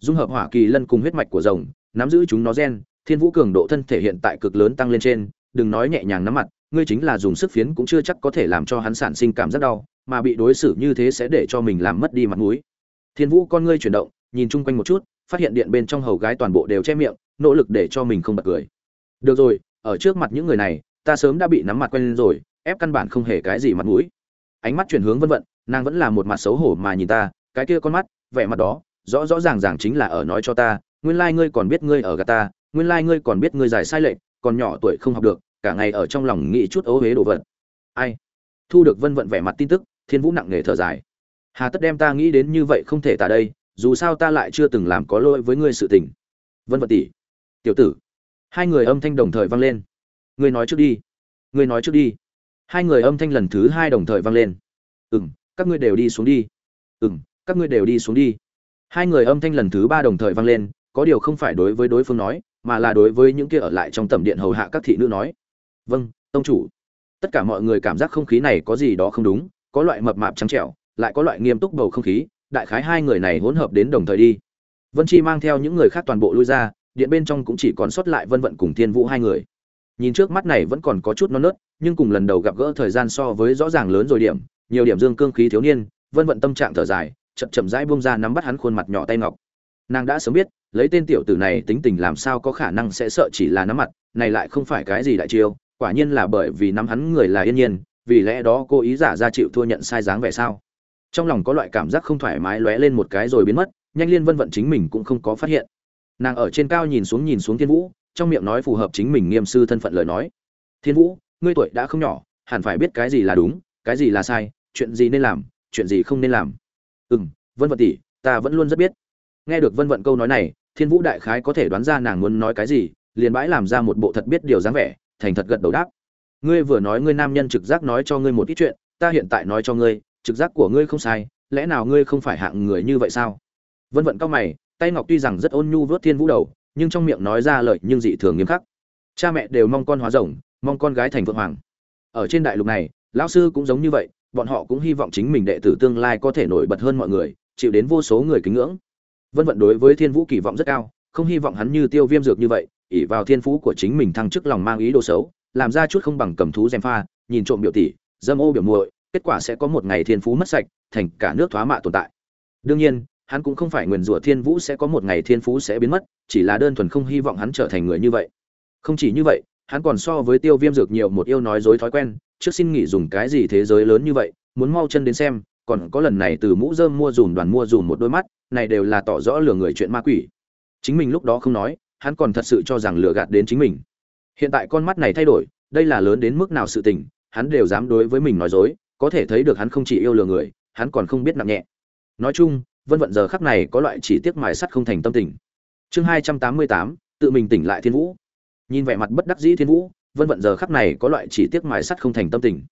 Dung hợp hỏa kỳ lân cùng huyết mạch của rồng, nắm giữ chúng nó gen, thiên vũ cường độ thân thể hiện tại cực lớn tăng lên trên, đừng nói nhẹ nhàng nắm mặt, ngươi chính là dùng sức phiến cũng chưa chắc có thể làm cho hắn sản sinh cảm giác đau, mà bị đối xử như thế sẽ để cho mình làm mất đi mặt mũi. Thiên vũ con ngươi chuyển động, nhìn chung quanh một chút, phát hiện điện bên trong hầu gái toàn bộ đều che miệng, nỗ lực để cho mình không bật cười. Được rồi, ở trước mặt những người này, ta sớm đã bị nắm mặt quen rồi ép căn bản không hề cái gì mặt mũi. Ánh mắt chuyển hướng vân vận, nàng vẫn là một mặt xấu hổ mà nhìn ta, cái kia con mắt, vẻ mặt đó, rõ rõ ràng ràng chính là ở nói cho ta, nguyên lai ngươi còn biết ngươi ở gà ta, nguyên lai ngươi còn biết ngươi giải sai lệch còn nhỏ tuổi không học được, cả ngày ở trong lòng nghĩ chút ố huế đồ vật. Ai? Thu được vân vận vẻ mặt tin tức, thiên vũ nặng nề thở dài. Hà tất đem ta nghĩ đến như vậy không thể tả đây, dù sao ta lại chưa từng làm có lỗi với ngươi sự tình. Vân vận tỷ. Tiểu tử. Hai người âm thanh đồng thời vang lên. Ngươi nói trước đi. Ngươi nói trước đi hai người âm thanh lần thứ hai đồng thời vang lên. Ừ m các ngươi đều đi xuống đi. Ừ m các ngươi đều đi xuống đi. Hai người âm thanh lần thứ ba đồng thời vang lên, có điều không phải đối với đối phương nói, mà là đối với những kia ở lại trong tầm điện hầu hạ các thị nữ nói. Vâng tông chủ. Tất cả mọi người cảm giác không khí này có gì đó không đúng, có loại mập mạp trắng trẻo, lại có loại nghiêm túc bầu không khí, đại khái hai người này hỗn hợp đến đồng thời đi. Vân chi mang theo những người khác toàn bộ lui ra, điện bên trong cũng chỉ còn sót lại vân vận cùng thiên vũ hai người. Nhìn trước mắt này vẫn còn có chút non nớt nhưng cùng lần đầu gặp gỡ thời gian so với rõ ràng lớn rồi điểm, nhiều điểm dương cương khí thiếu niên, vân vận tâm trạng thở dài, chậm chậm rãi buông ra nắm bắt hắn khuôn mặt nhỏ tay ngọc. Nàng đã sớm biết, lấy tên tiểu tử này tính tình làm sao có khả năng sẽ sợ chỉ là nắm mặt, này lại không phải cái gì đại chiêu, quả nhiên là bởi vì nắm hắn người là yên nhiên, vì lẽ đó cô ý giả ra chịu thua nhận sai dáng vẻ sao? Trong lòng có loại cảm giác không thoải mái lóe lên một cái rồi biến mất, nhanh liên vân vận chính mình cũng không có phát hiện. Nàng ở trên cao nhìn xuống nhìn xuống thiên vũ, trong miệng nói phù hợp chính mình nghiêm sư thân phận lời nói. Thiên vũ ngươi tuổi đã không nhỏ, hẳn phải biết cái gì là đúng, cái gì là sai, chuyện gì nên làm, chuyện gì không nên làm. Ừ m vân vận tỷ, ta vẫn luôn rất biết. Nghe được vân vận câu nói này, thiên vũ đại khái có thể đoán ra nàng muốn nói cái gì, liền bãi làm ra một bộ thật biết điều dáng vẻ, thành thật gật đầu đáp. Ngươi vừa nói ngươi nam nhân trực giác nói cho ngươi một ít chuyện, ta hiện tại nói cho ngươi, trực giác của ngươi không sai, lẽ nào ngươi không phải hạng người như vậy sao? Vân vận cao mày, tay ngọc tuy rằng rất ôn nhu vớt thiên vũ đầu, nhưng trong miệng nói ra lời nhưng dị thường nghiêm khắc. Cha mẹ đều mong con hóa rồng mong con gái thành vượng hoàng. Ở trên đại lục này, lão sư cũng giống như vậy, bọn họ cũng hy vọng chính mình đệ tử tương lai có thể nổi bật hơn mọi người, chịu đến vô số người kính ngưỡng. Vân vận đối với thiên vũ kỳ vọng rất cao, không hy vọng hắn như tiêu viêm dược như vậy ỉ vào thiên phú của chính mình thăng chức lòng mang ý đồ xấu, làm ra chút không bằng cầm thú gièm pha, nhìn trộm biểu tỷ, dâm ô biểu muội, kết quả sẽ có một ngày thiên phú mất sạch, thành cả nước thoá mạ tồn tại. Đương nhiên, hắn cũng không phải nguyền rủa thiên vũ sẽ có một ngày thiên phú sẽ biến mất, chỉ là đơn thuần không hy vọng hắn trở thành người như vậy. Không chỉ như vậy hắn còn so với tiêu viêm dược nhiều một yêu nói dối thói quen, trước xin nghỉ dùng cái gì thế giới lớn như vậy, muốn mau chân đến xem, còn có lần này từ mũ dơm mua dùm đoàn mua dùm một đôi mắt, này đều là tỏ rõ lừa người chuyện ma quỷ. Chính mình lúc đó không nói, hắn còn thật sự cho rằng lừa gạt đến chính mình. Hiện tại con mắt này thay đổi, đây là lớn đến mức nào sự tình, hắn đều dám đối với mình nói dối, có thể thấy được hắn không chỉ yêu lừa người, hắn còn không biết nặng nhẹ. Nói chung, vân vận giờ khắc này có loại chỉ tiếc mài sắt không thành tâm tình. Chương hai trăm tám mươi tám, tự mình tỉnh lại thiên vũ nhìn vẻ mặt bất đắc dĩ thiên vũ, vân vận giờ khắc này có loại chỉ tiếc mài sắt không thành tâm tình.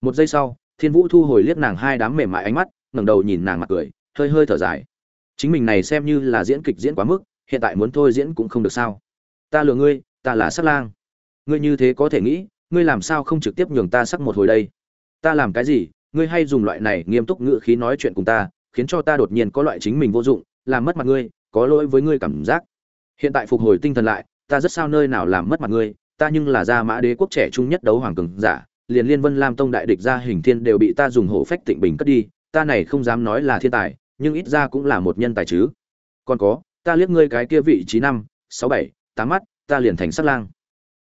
Một giây sau, thiên vũ thu hồi liếc nàng hai đám mềm mại ánh mắt, ngẩng đầu nhìn nàng mặt cười, hơi hơi thở dài. Chính mình này xem như là diễn kịch diễn quá mức, hiện tại muốn thôi diễn cũng không được sao. Ta lừa ngươi, ta là sắc lang. Ngươi như thế có thể nghĩ, ngươi làm sao không trực tiếp nhường ta sắc một hồi đây? Ta làm cái gì, ngươi hay dùng loại này nghiêm túc ngữ khí nói chuyện cùng ta, khiến cho ta đột nhiên có loại chính mình vô dụng, làm mất mặt ngươi, có lỗi với ngươi cảm giác. Hiện tại phục hồi tinh thần lại ta rất sao nơi nào làm mất mặt ngươi, ta nhưng là gia mã đế quốc trẻ trung nhất đấu hoàng cường giả, liền liên vân lam tông đại địch gia hình thiên đều bị ta dùng hổ phách tịnh bình cất đi, ta này không dám nói là thiên tài, nhưng ít ra cũng là một nhân tài chứ. Còn có, ta liếc ngươi cái kia vị trí năm, sáu bảy, tám mắt, ta liền thành sát lang.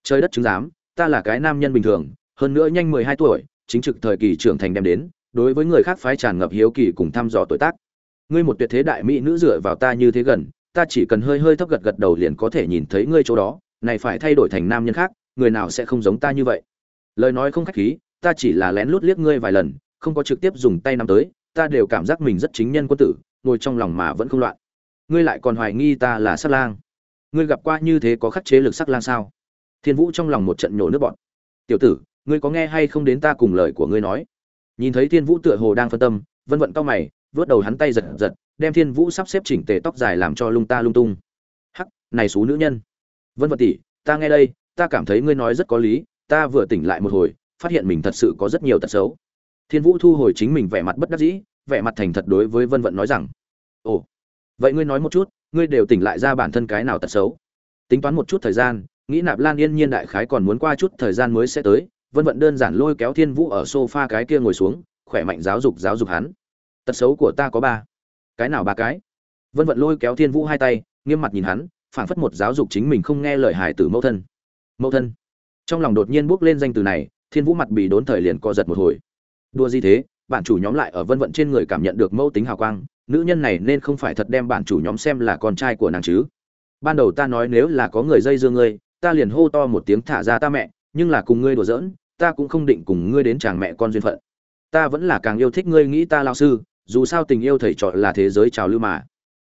Trời đất chứng giám, ta là cái nam nhân bình thường, hơn nữa nhanh mười hai tuổi, chính trực thời kỳ trưởng thành đem đến, đối với người khác phái tràn ngập hiếu kỳ cùng thăm dò tuổi tác. Ngươi một tuyệt thế đại mỹ nữ dựa vào ta như thế gần ta chỉ cần hơi hơi thấp gật gật đầu liền có thể nhìn thấy ngươi chỗ đó, này phải thay đổi thành nam nhân khác, người nào sẽ không giống ta như vậy? Lời nói không khách khí, ta chỉ là lén lút liếc ngươi vài lần, không có trực tiếp dùng tay nắm tới, ta đều cảm giác mình rất chính nhân quân tử, ngồi trong lòng mà vẫn không loạn. Ngươi lại còn hoài nghi ta là sát lang. Ngươi gặp qua như thế có khắc chế lực sắc lang sao? Thiên vũ trong lòng một trận nhổ nước bọn tiểu tử, ngươi có nghe hay không đến ta cùng lời của ngươi nói? Nhìn thấy thiên vũ tựa hồ đang phân tâm, vân vận cao mày, vớt đầu hắn tay giật giật đem thiên vũ sắp xếp chỉnh tề tóc dài làm cho lung ta lung tung. Hắc, này xú nữ nhân. Vân vận tỷ, ta nghe đây, ta cảm thấy ngươi nói rất có lý, ta vừa tỉnh lại một hồi, phát hiện mình thật sự có rất nhiều tật xấu. Thiên vũ thu hồi chính mình vẻ mặt bất đắc dĩ, vẻ mặt thành thật đối với vân vận nói rằng, ồ, vậy ngươi nói một chút, ngươi đều tỉnh lại ra bản thân cái nào tật xấu? Tính toán một chút thời gian, nghĩ nạp lan yên nhiên đại khái còn muốn qua chút thời gian mới sẽ tới, vân vận đơn giản lôi kéo thiên vũ ở sofa cái kia ngồi xuống, khỏe mạnh giáo dục giáo dục hắn. Tật xấu của ta có ba cái nào ba cái? Vân vận lôi kéo thiên vũ hai tay, nghiêm mặt nhìn hắn, phảng phất một giáo dục chính mình không nghe lời hải tử mẫu thân. Mẫu thân. Trong lòng đột nhiên bước lên danh từ này, thiên vũ mặt bị đốn thời liền co giật một hồi. Đua gì thế? Bạn chủ nhóm lại ở vân vận trên người cảm nhận được mẫu tính hào quang, nữ nhân này nên không phải thật đem bạn chủ nhóm xem là con trai của nàng chứ. Ban đầu ta nói nếu là có người dây dưa ngươi, ta liền hô to một tiếng thả ra ta mẹ, nhưng là cùng ngươi đùa giỡn, ta cũng không định cùng ngươi đến chàng mẹ con duyên phận. Ta vẫn là càng yêu thích ngươi nghĩ ta lao sư dù sao tình yêu thầy trò là thế giới trào lưu mà.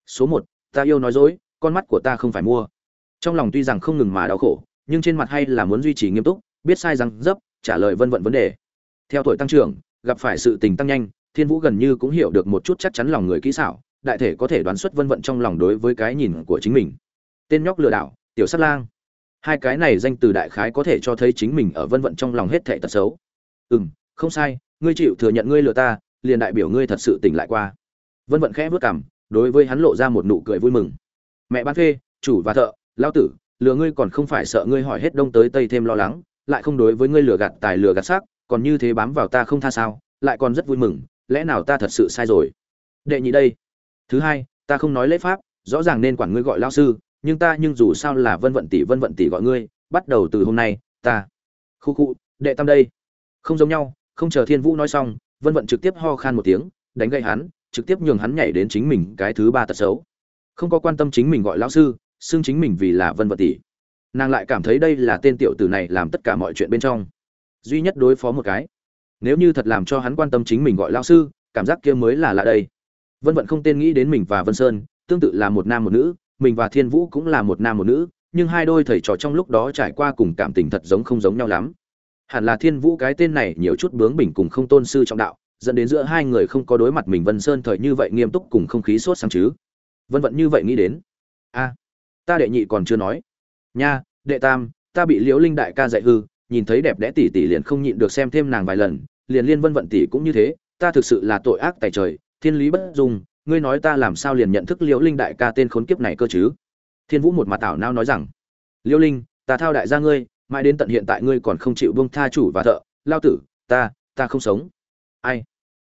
Số một, ta yêu nói dối, con mắt của ta không phải mua. Trong lòng tuy rằng không ngừng mà đau khổ, nhưng trên mặt hay là muốn duy trì nghiêm túc, biết sai rằng dấp, trả lời vân vận vấn đề. Theo tuổi tăng trưởng, gặp phải sự tình tăng nhanh, thiên vũ gần như cũng hiểu được một chút chắc chắn lòng người kỹ xảo, đại thể có thể đoán xuất vân vận trong lòng đối với cái nhìn của chính mình. Tên nhóc lừa đảo, tiểu sát lang. Hai cái này danh từ đại khái có thể cho thấy chính mình ở vân vận trong lòng hết thệ tật xấu. Ừ m không sai, ngươi chịu thừa nhận ngươi lừa ta liền đại biểu ngươi thật sự tỉnh lại qua. Vân vận khẽ vớt cảm đối với hắn lộ ra một nụ cười vui mừng. Mẹ bán phê, chủ và thợ lao tử, lừa ngươi còn không phải sợ ngươi hỏi hết đông tới tây thêm lo lắng, lại không đối với ngươi lừa gạt tài lừa gạt xác, còn như thế bám vào ta không tha sao, lại còn rất vui mừng, lẽ nào ta thật sự sai rồi? Đệ nhị đây. Thứ hai, ta không nói lễ pháp, rõ ràng nên quản ngươi gọi lao sư, nhưng ta nhưng dù sao là vân vận tỷ, vân vận tỷ gọi ngươi, bắt đầu từ hôm nay, ta. Khu khu, đệ tam đây. Không giống nhau, không chờ thiên vũ nói xong vân vận trực tiếp ho khan một tiếng, đánh gậy hắn, trực tiếp nhường hắn nhảy đến chính mình cái thứ ba tật xấu. Không có quan tâm chính mình gọi lão sư, xưng chính mình vì là vân vận tỷ. Nàng lại cảm thấy đây là tên tiểu tử này làm tất cả mọi chuyện bên trong. Duy nhất đối phó một cái. Nếu như thật làm cho hắn quan tâm chính mình gọi lão sư, cảm giác kia mới là lạ đây. Vân vận không tên nghĩ đến mình và vân sơn, tương tự là một nam một nữ, mình và thiên vũ cũng là một nam một nữ, nhưng hai đôi thầy trò trong lúc đó trải qua cùng cảm tình thật giống không giống nhau lắm hẳn là thiên vũ cái tên này nhiều chút bướng bỉnh cùng không tôn sư trọng đạo, dẫn đến giữa hai người không có đối mặt mình vân sơn thời như vậy nghiêm túc cùng không khí sốt sáng chứ. Vân vận như vậy nghĩ đến. A, ta đệ nhị còn chưa nói. Nha, đệ tam, ta bị liễu linh đại ca dạy hư, nhìn thấy đẹp đẽ tỷ tỷ liền không nhịn được xem thêm nàng vài lần, liền liên vân vận tỷ cũng như thế, ta thực sự là tội ác tài trời, thiên lý bất dung, ngươi nói ta làm sao liền nhận thức liễu linh đại ca tên khốn kiếp này cơ chứ? Thiên vũ một mặt tảo nao nói rằng, liễu linh, ta thao đại gia ngươi mãi đến tận hiện tại ngươi còn không chịu buông tha chủ và thợ. Lao tử, ta ta không sống. Ai?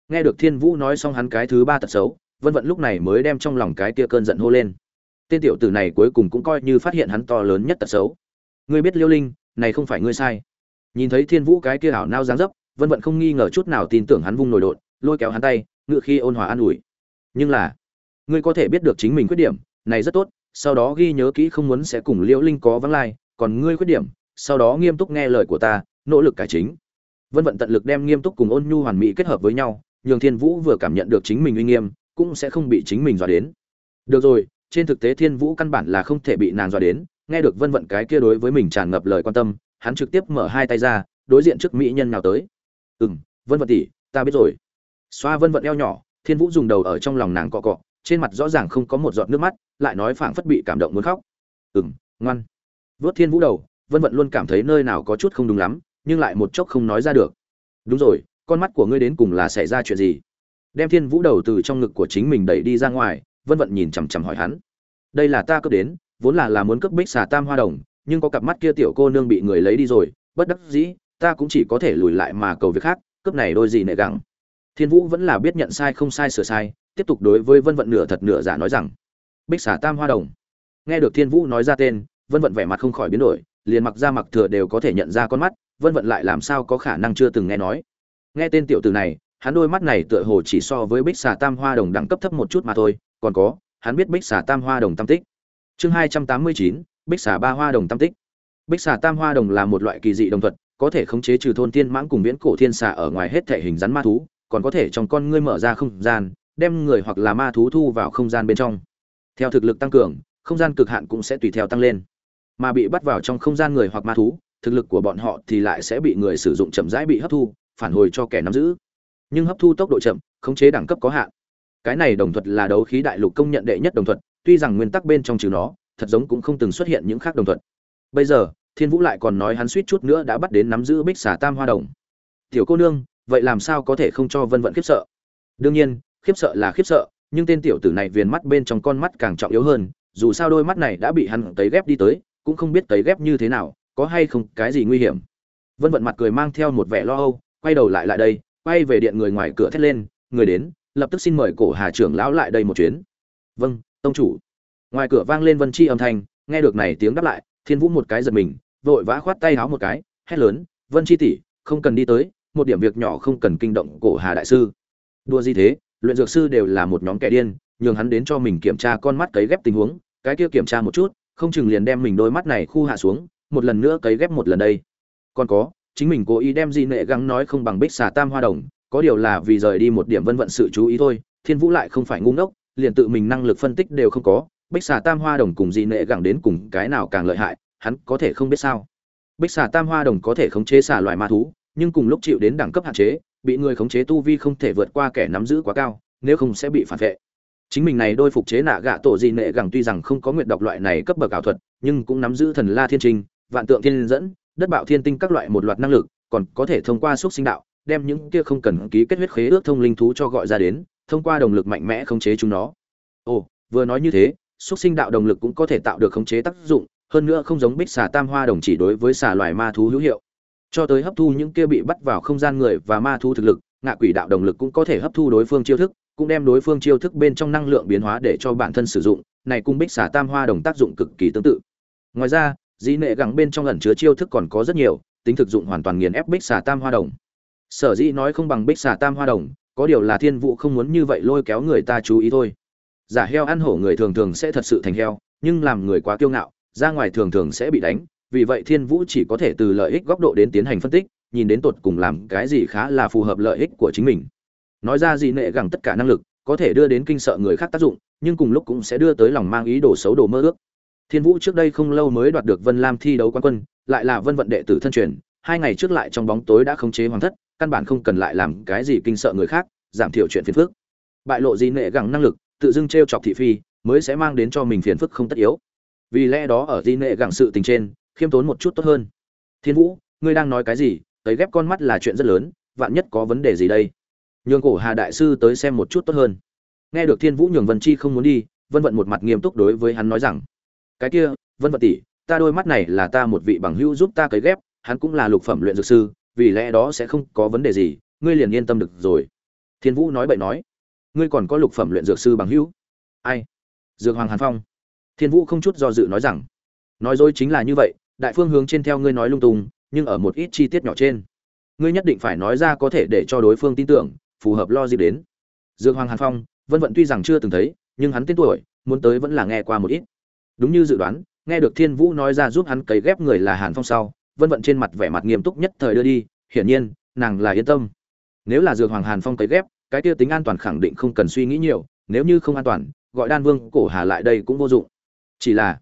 Nghe được thiên vũ nói xong hắn cái thứ ba tật xấu, vân vận lúc này mới đem trong lòng cái tia cơn giận hô lên. Tên tiểu tử này cuối cùng cũng coi như phát hiện hắn to lớn nhất tật xấu. Ngươi biết liêu linh, này không phải ngươi sai. Nhìn thấy thiên vũ cái kia ảo nao dáng dấp, vân vận không nghi ngờ chút nào tin tưởng hắn vung nổi đột, lôi kéo hắn tay, ngựa khi ôn hòa an ủi. Nhưng là, ngươi có thể biết được chính mình khuyết điểm, này rất tốt, sau đó ghi nhớ kỹ không muốn sẽ cùng liễu linh có vắng lai, còn ngươi khuyết điểm sau đó nghiêm túc nghe lời của ta, nỗ lực cải chính. Vân vận tận lực đem nghiêm túc cùng ôn nhu hoàn mỹ kết hợp với nhau, nhường thiên vũ vừa cảm nhận được chính mình uy nghiêm, cũng sẽ không bị chính mình dọa đến. Được rồi, trên thực tế thiên vũ căn bản là không thể bị nàng dọa đến, nghe được vân vận cái kia đối với mình tràn ngập lời quan tâm, hắn trực tiếp mở hai tay ra, đối diện trước mỹ nhân nào tới. Ừ m vân vận tỷ, ta biết rồi. Xoa vân vận eo nhỏ, thiên vũ dùng đầu ở trong lòng nàng cọ cọ, trên mặt rõ ràng không có một giọt nước mắt, lại nói phảng phất bị cảm động muốn khóc. Ừ m ngoan. Vớt thiên vũ đầu vân vận luôn cảm thấy nơi nào có chút không đúng lắm, nhưng lại một chốc không nói ra được. Đúng rồi, con mắt của ngươi đến cùng là xảy ra chuyện gì? Đem thiên vũ đầu từ trong ngực của chính mình đẩy đi ra ngoài, vân vận nhìn chằm chằm hỏi hắn. Đây là ta cướp đến, vốn là là muốn cướp bích xà tam hoa đồng, nhưng có cặp mắt kia tiểu cô nương bị người lấy đi rồi, bất đắc dĩ, ta cũng chỉ có thể lùi lại mà cầu việc khác, cướp này đôi gì nệ gẳng. Thiên vũ vẫn là biết nhận sai không sai sửa sai, tiếp tục đối với vân vận nửa thật nửa giả nói rằng, bích xà tam hoa đồng. Nghe được thiên vũ nói ra tên, vân vận vẻ mặt không khỏi biến đổi liền mặc ra mặc thừa đều có thể nhận ra con mắt, vân vận lại làm sao có khả năng chưa từng nghe nói. Nghe tên tiểu từ này, hắn đôi mắt này tựa hồ chỉ so với bích xà tam hoa đồng đẳng cấp thấp một chút mà thôi, còn có, hắn biết bích xà tam hoa đồng tam tích. Chương hai trăm tám mươi chín, bích xà ba hoa đồng tam tích. Bích xà tam hoa đồng là một loại kỳ dị đồng thuật, có thể khống chế trừ thôn tiên mãng cùng viễn cổ thiên xà ở ngoài hết thể hình rắn ma thú, còn có thể trong con ngươi mở ra không gian, đem người hoặc là ma thú thu vào không gian bên trong. Theo thực lực tăng cường, không gian cực hạn cũng sẽ tùy theo tăng lên mà bị bắt vào trong không gian người hoặc ma thú, thực lực của bọn họ thì lại sẽ bị người sử dụng chậm rãi bị hấp thu, phản hồi cho kẻ nắm giữ. Nhưng hấp thu tốc độ chậm, khống chế đẳng cấp có hạn. Cái này đồng thuật là đấu khí đại lục công nhận đệ nhất đồng thuật, tuy rằng nguyên tắc bên trong trừ nó, thật giống cũng không từng xuất hiện những khác đồng thuật. Bây giờ, thiên vũ lại còn nói hắn suýt chút nữa đã bắt đến nắm giữ bích xà tam hoa đồng. Tiểu cô nương, vậy làm sao có thể không cho vân vận khiếp sợ? Đương nhiên, khiếp sợ là khiếp sợ, nhưng tên tiểu tử này viền mắt bên trong con mắt càng trọng yếu hơn, dù sao đôi mắt này đã bị hắn tấy ghép đi tới cũng không biết tấy ghép như thế nào, có hay không, cái gì nguy hiểm. Vân vận mặt cười mang theo một vẻ lo âu, quay đầu lại lại đây, quay về điện người ngoài cửa thét lên, người đến, lập tức xin mời cổ hà trưởng lão lại đây một chuyến. Vâng tông chủ. Ngoài cửa vang lên vân chi âm thanh, nghe được này tiếng đáp lại, thiên vũ một cái giật mình, vội vã khoát tay háo một cái, hét lớn, vân chi tỷ, không cần đi tới, một điểm việc nhỏ không cần kinh động cổ hà đại sư. Đua gì thế, luyện dược sư đều là một nhóm kẻ điên, nhường hắn đến cho mình kiểm tra con mắt cấy ghép tình huống, cái kia kiểm tra một chút không chừng liền đem mình đôi mắt này khu hạ xuống, một lần nữa cấy ghép một lần đây. Còn có, chính mình cố ý đem di nệ gắng nói không bằng bích xà tam hoa đồng, có điều là vì rời đi một điểm vân vận sự chú ý thôi, thiên vũ lại không phải ngu ngốc, liền tự mình năng lực phân tích đều không có, bích xà tam hoa đồng cùng di nệ gẳng đến cùng cái nào càng lợi hại, hắn có thể không biết sao. Bích xà tam hoa đồng có thể khống chế xà loài ma thú, nhưng cùng lúc chịu đến đẳng cấp hạn chế, bị người khống chế tu vi không thể vượt qua kẻ nắm giữ quá cao, nếu không sẽ bị phản vệ chính mình này đôi phục chế nạ gạ tổ di nệ gẳng tuy rằng không có nguyện đọc loại này cấp bậc ảo thuật, nhưng cũng nắm giữ thần la thiên trình, vạn tượng thiên dẫn, đất bạo thiên tinh các loại một loạt năng lực, còn có thể thông qua xúc sinh đạo, đem những kia không cần ký kết huyết khế ước thông linh thú cho gọi ra đến, thông qua động lực mạnh mẽ khống chế chúng nó. Ồ, vừa nói như thế, xúc sinh đạo động lực cũng có thể tạo được khống chế tác dụng, hơn nữa không giống bích xà tam hoa đồng chỉ đối với xà loài ma thú hữu hiệu. Cho tới hấp thu những kia bị bắt vào không gian người và ma thú thực lực, ngạ quỷ đạo động lực cũng có thể hấp thu đối phương chiêu thức cũng đem đối phương chiêu thức bên trong năng lượng biến hóa để cho bản thân sử dụng, này cung bích xà tam hoa đồng tác dụng cực kỳ tương tự. Ngoài ra, dĩ nệ gẳng bên trong ẩn chứa chiêu thức còn có rất nhiều, tính thực dụng hoàn toàn nghiền ép bích xà tam hoa đồng. Sở dĩ nói không bằng bích xà tam hoa đồng, có điều là thiên vụ không muốn như vậy lôi kéo người ta chú ý thôi. Giả heo ăn hổ người thường thường sẽ thật sự thành heo, nhưng làm người quá kiêu ngạo, ra ngoài thường thường sẽ bị đánh, vì vậy thiên vũ chỉ có thể từ lợi ích góc độ đến tiến hành phân tích, nhìn đến tột cùng làm cái gì khá là phù hợp lợi ích của chính mình nói ra gì nệ gẳng tất cả năng lực, có thể đưa đến kinh sợ người khác tác dụng, nhưng cùng lúc cũng sẽ đưa tới lòng mang ý đồ xấu đồ mơ ước. Thiên vũ trước đây không lâu mới đoạt được vân lam thi đấu quán quân, lại là vân vận đệ tử thân truyền, hai ngày trước lại trong bóng tối đã khống chế hoàng thất, căn bản không cần lại làm cái gì kinh sợ người khác, giảm thiểu chuyện phiền phức. Bại lộ gì nệ gẳng năng lực, tự dưng t r e o chọc thị phi, mới sẽ mang đến cho mình phiền phức không tất yếu. Vì lẽ đó ở di nệ gẳng sự tình trên, khiêm tốn một chút tốt hơn. Thiên vũ, ngươi đang nói cái gì? Tới ghép con mắt là chuyện rất lớn, vạn nhất có vấn đề gì đây? Nhường cổ hà đại sư tới xem một chút tốt hơn. Nghe được thiên vũ nhường vân chi không muốn đi, vân vận một mặt nghiêm túc đối với hắn nói rằng, cái kia, vân vận tỷ, ta đôi mắt này là ta một vị bằng hữu giúp ta cấy ghép, hắn cũng là lục phẩm luyện dược sư, vì lẽ đó sẽ không có vấn đề gì, ngươi liền yên tâm được rồi. Thiên vũ nói bậy nói, ngươi còn có lục phẩm luyện dược sư bằng hữu? Ai? Dược hoàng hàn phong. Thiên vũ không chút do dự nói rằng, nói dối chính là như vậy, đại phương hướng trên theo ngươi nói lung tung, nhưng ở một ít chi tiết nhỏ trên, ngươi nhất định phải nói ra có thể để cho đối phương tin tưởng phù hợp lo dịp đến. Dược hoàng hàn phong, vân vận tuy rằng chưa từng thấy, nhưng hắn tên tuổi, muốn tới vẫn là nghe qua một ít. Đúng như dự đoán, nghe được thiên vũ nói ra giúp hắn cấy ghép người là hàn phong sau, vân vận trên mặt vẻ mặt nghiêm túc nhất thời đưa đi, hiển nhiên, nàng là yên tâm. Nếu là dược hoàng hàn phong cấy ghép, cái kia tính an toàn khẳng định không cần suy nghĩ nhiều, nếu như không an toàn, gọi đan vương, cổ hà lại đây cũng vô dụng. Chỉ là,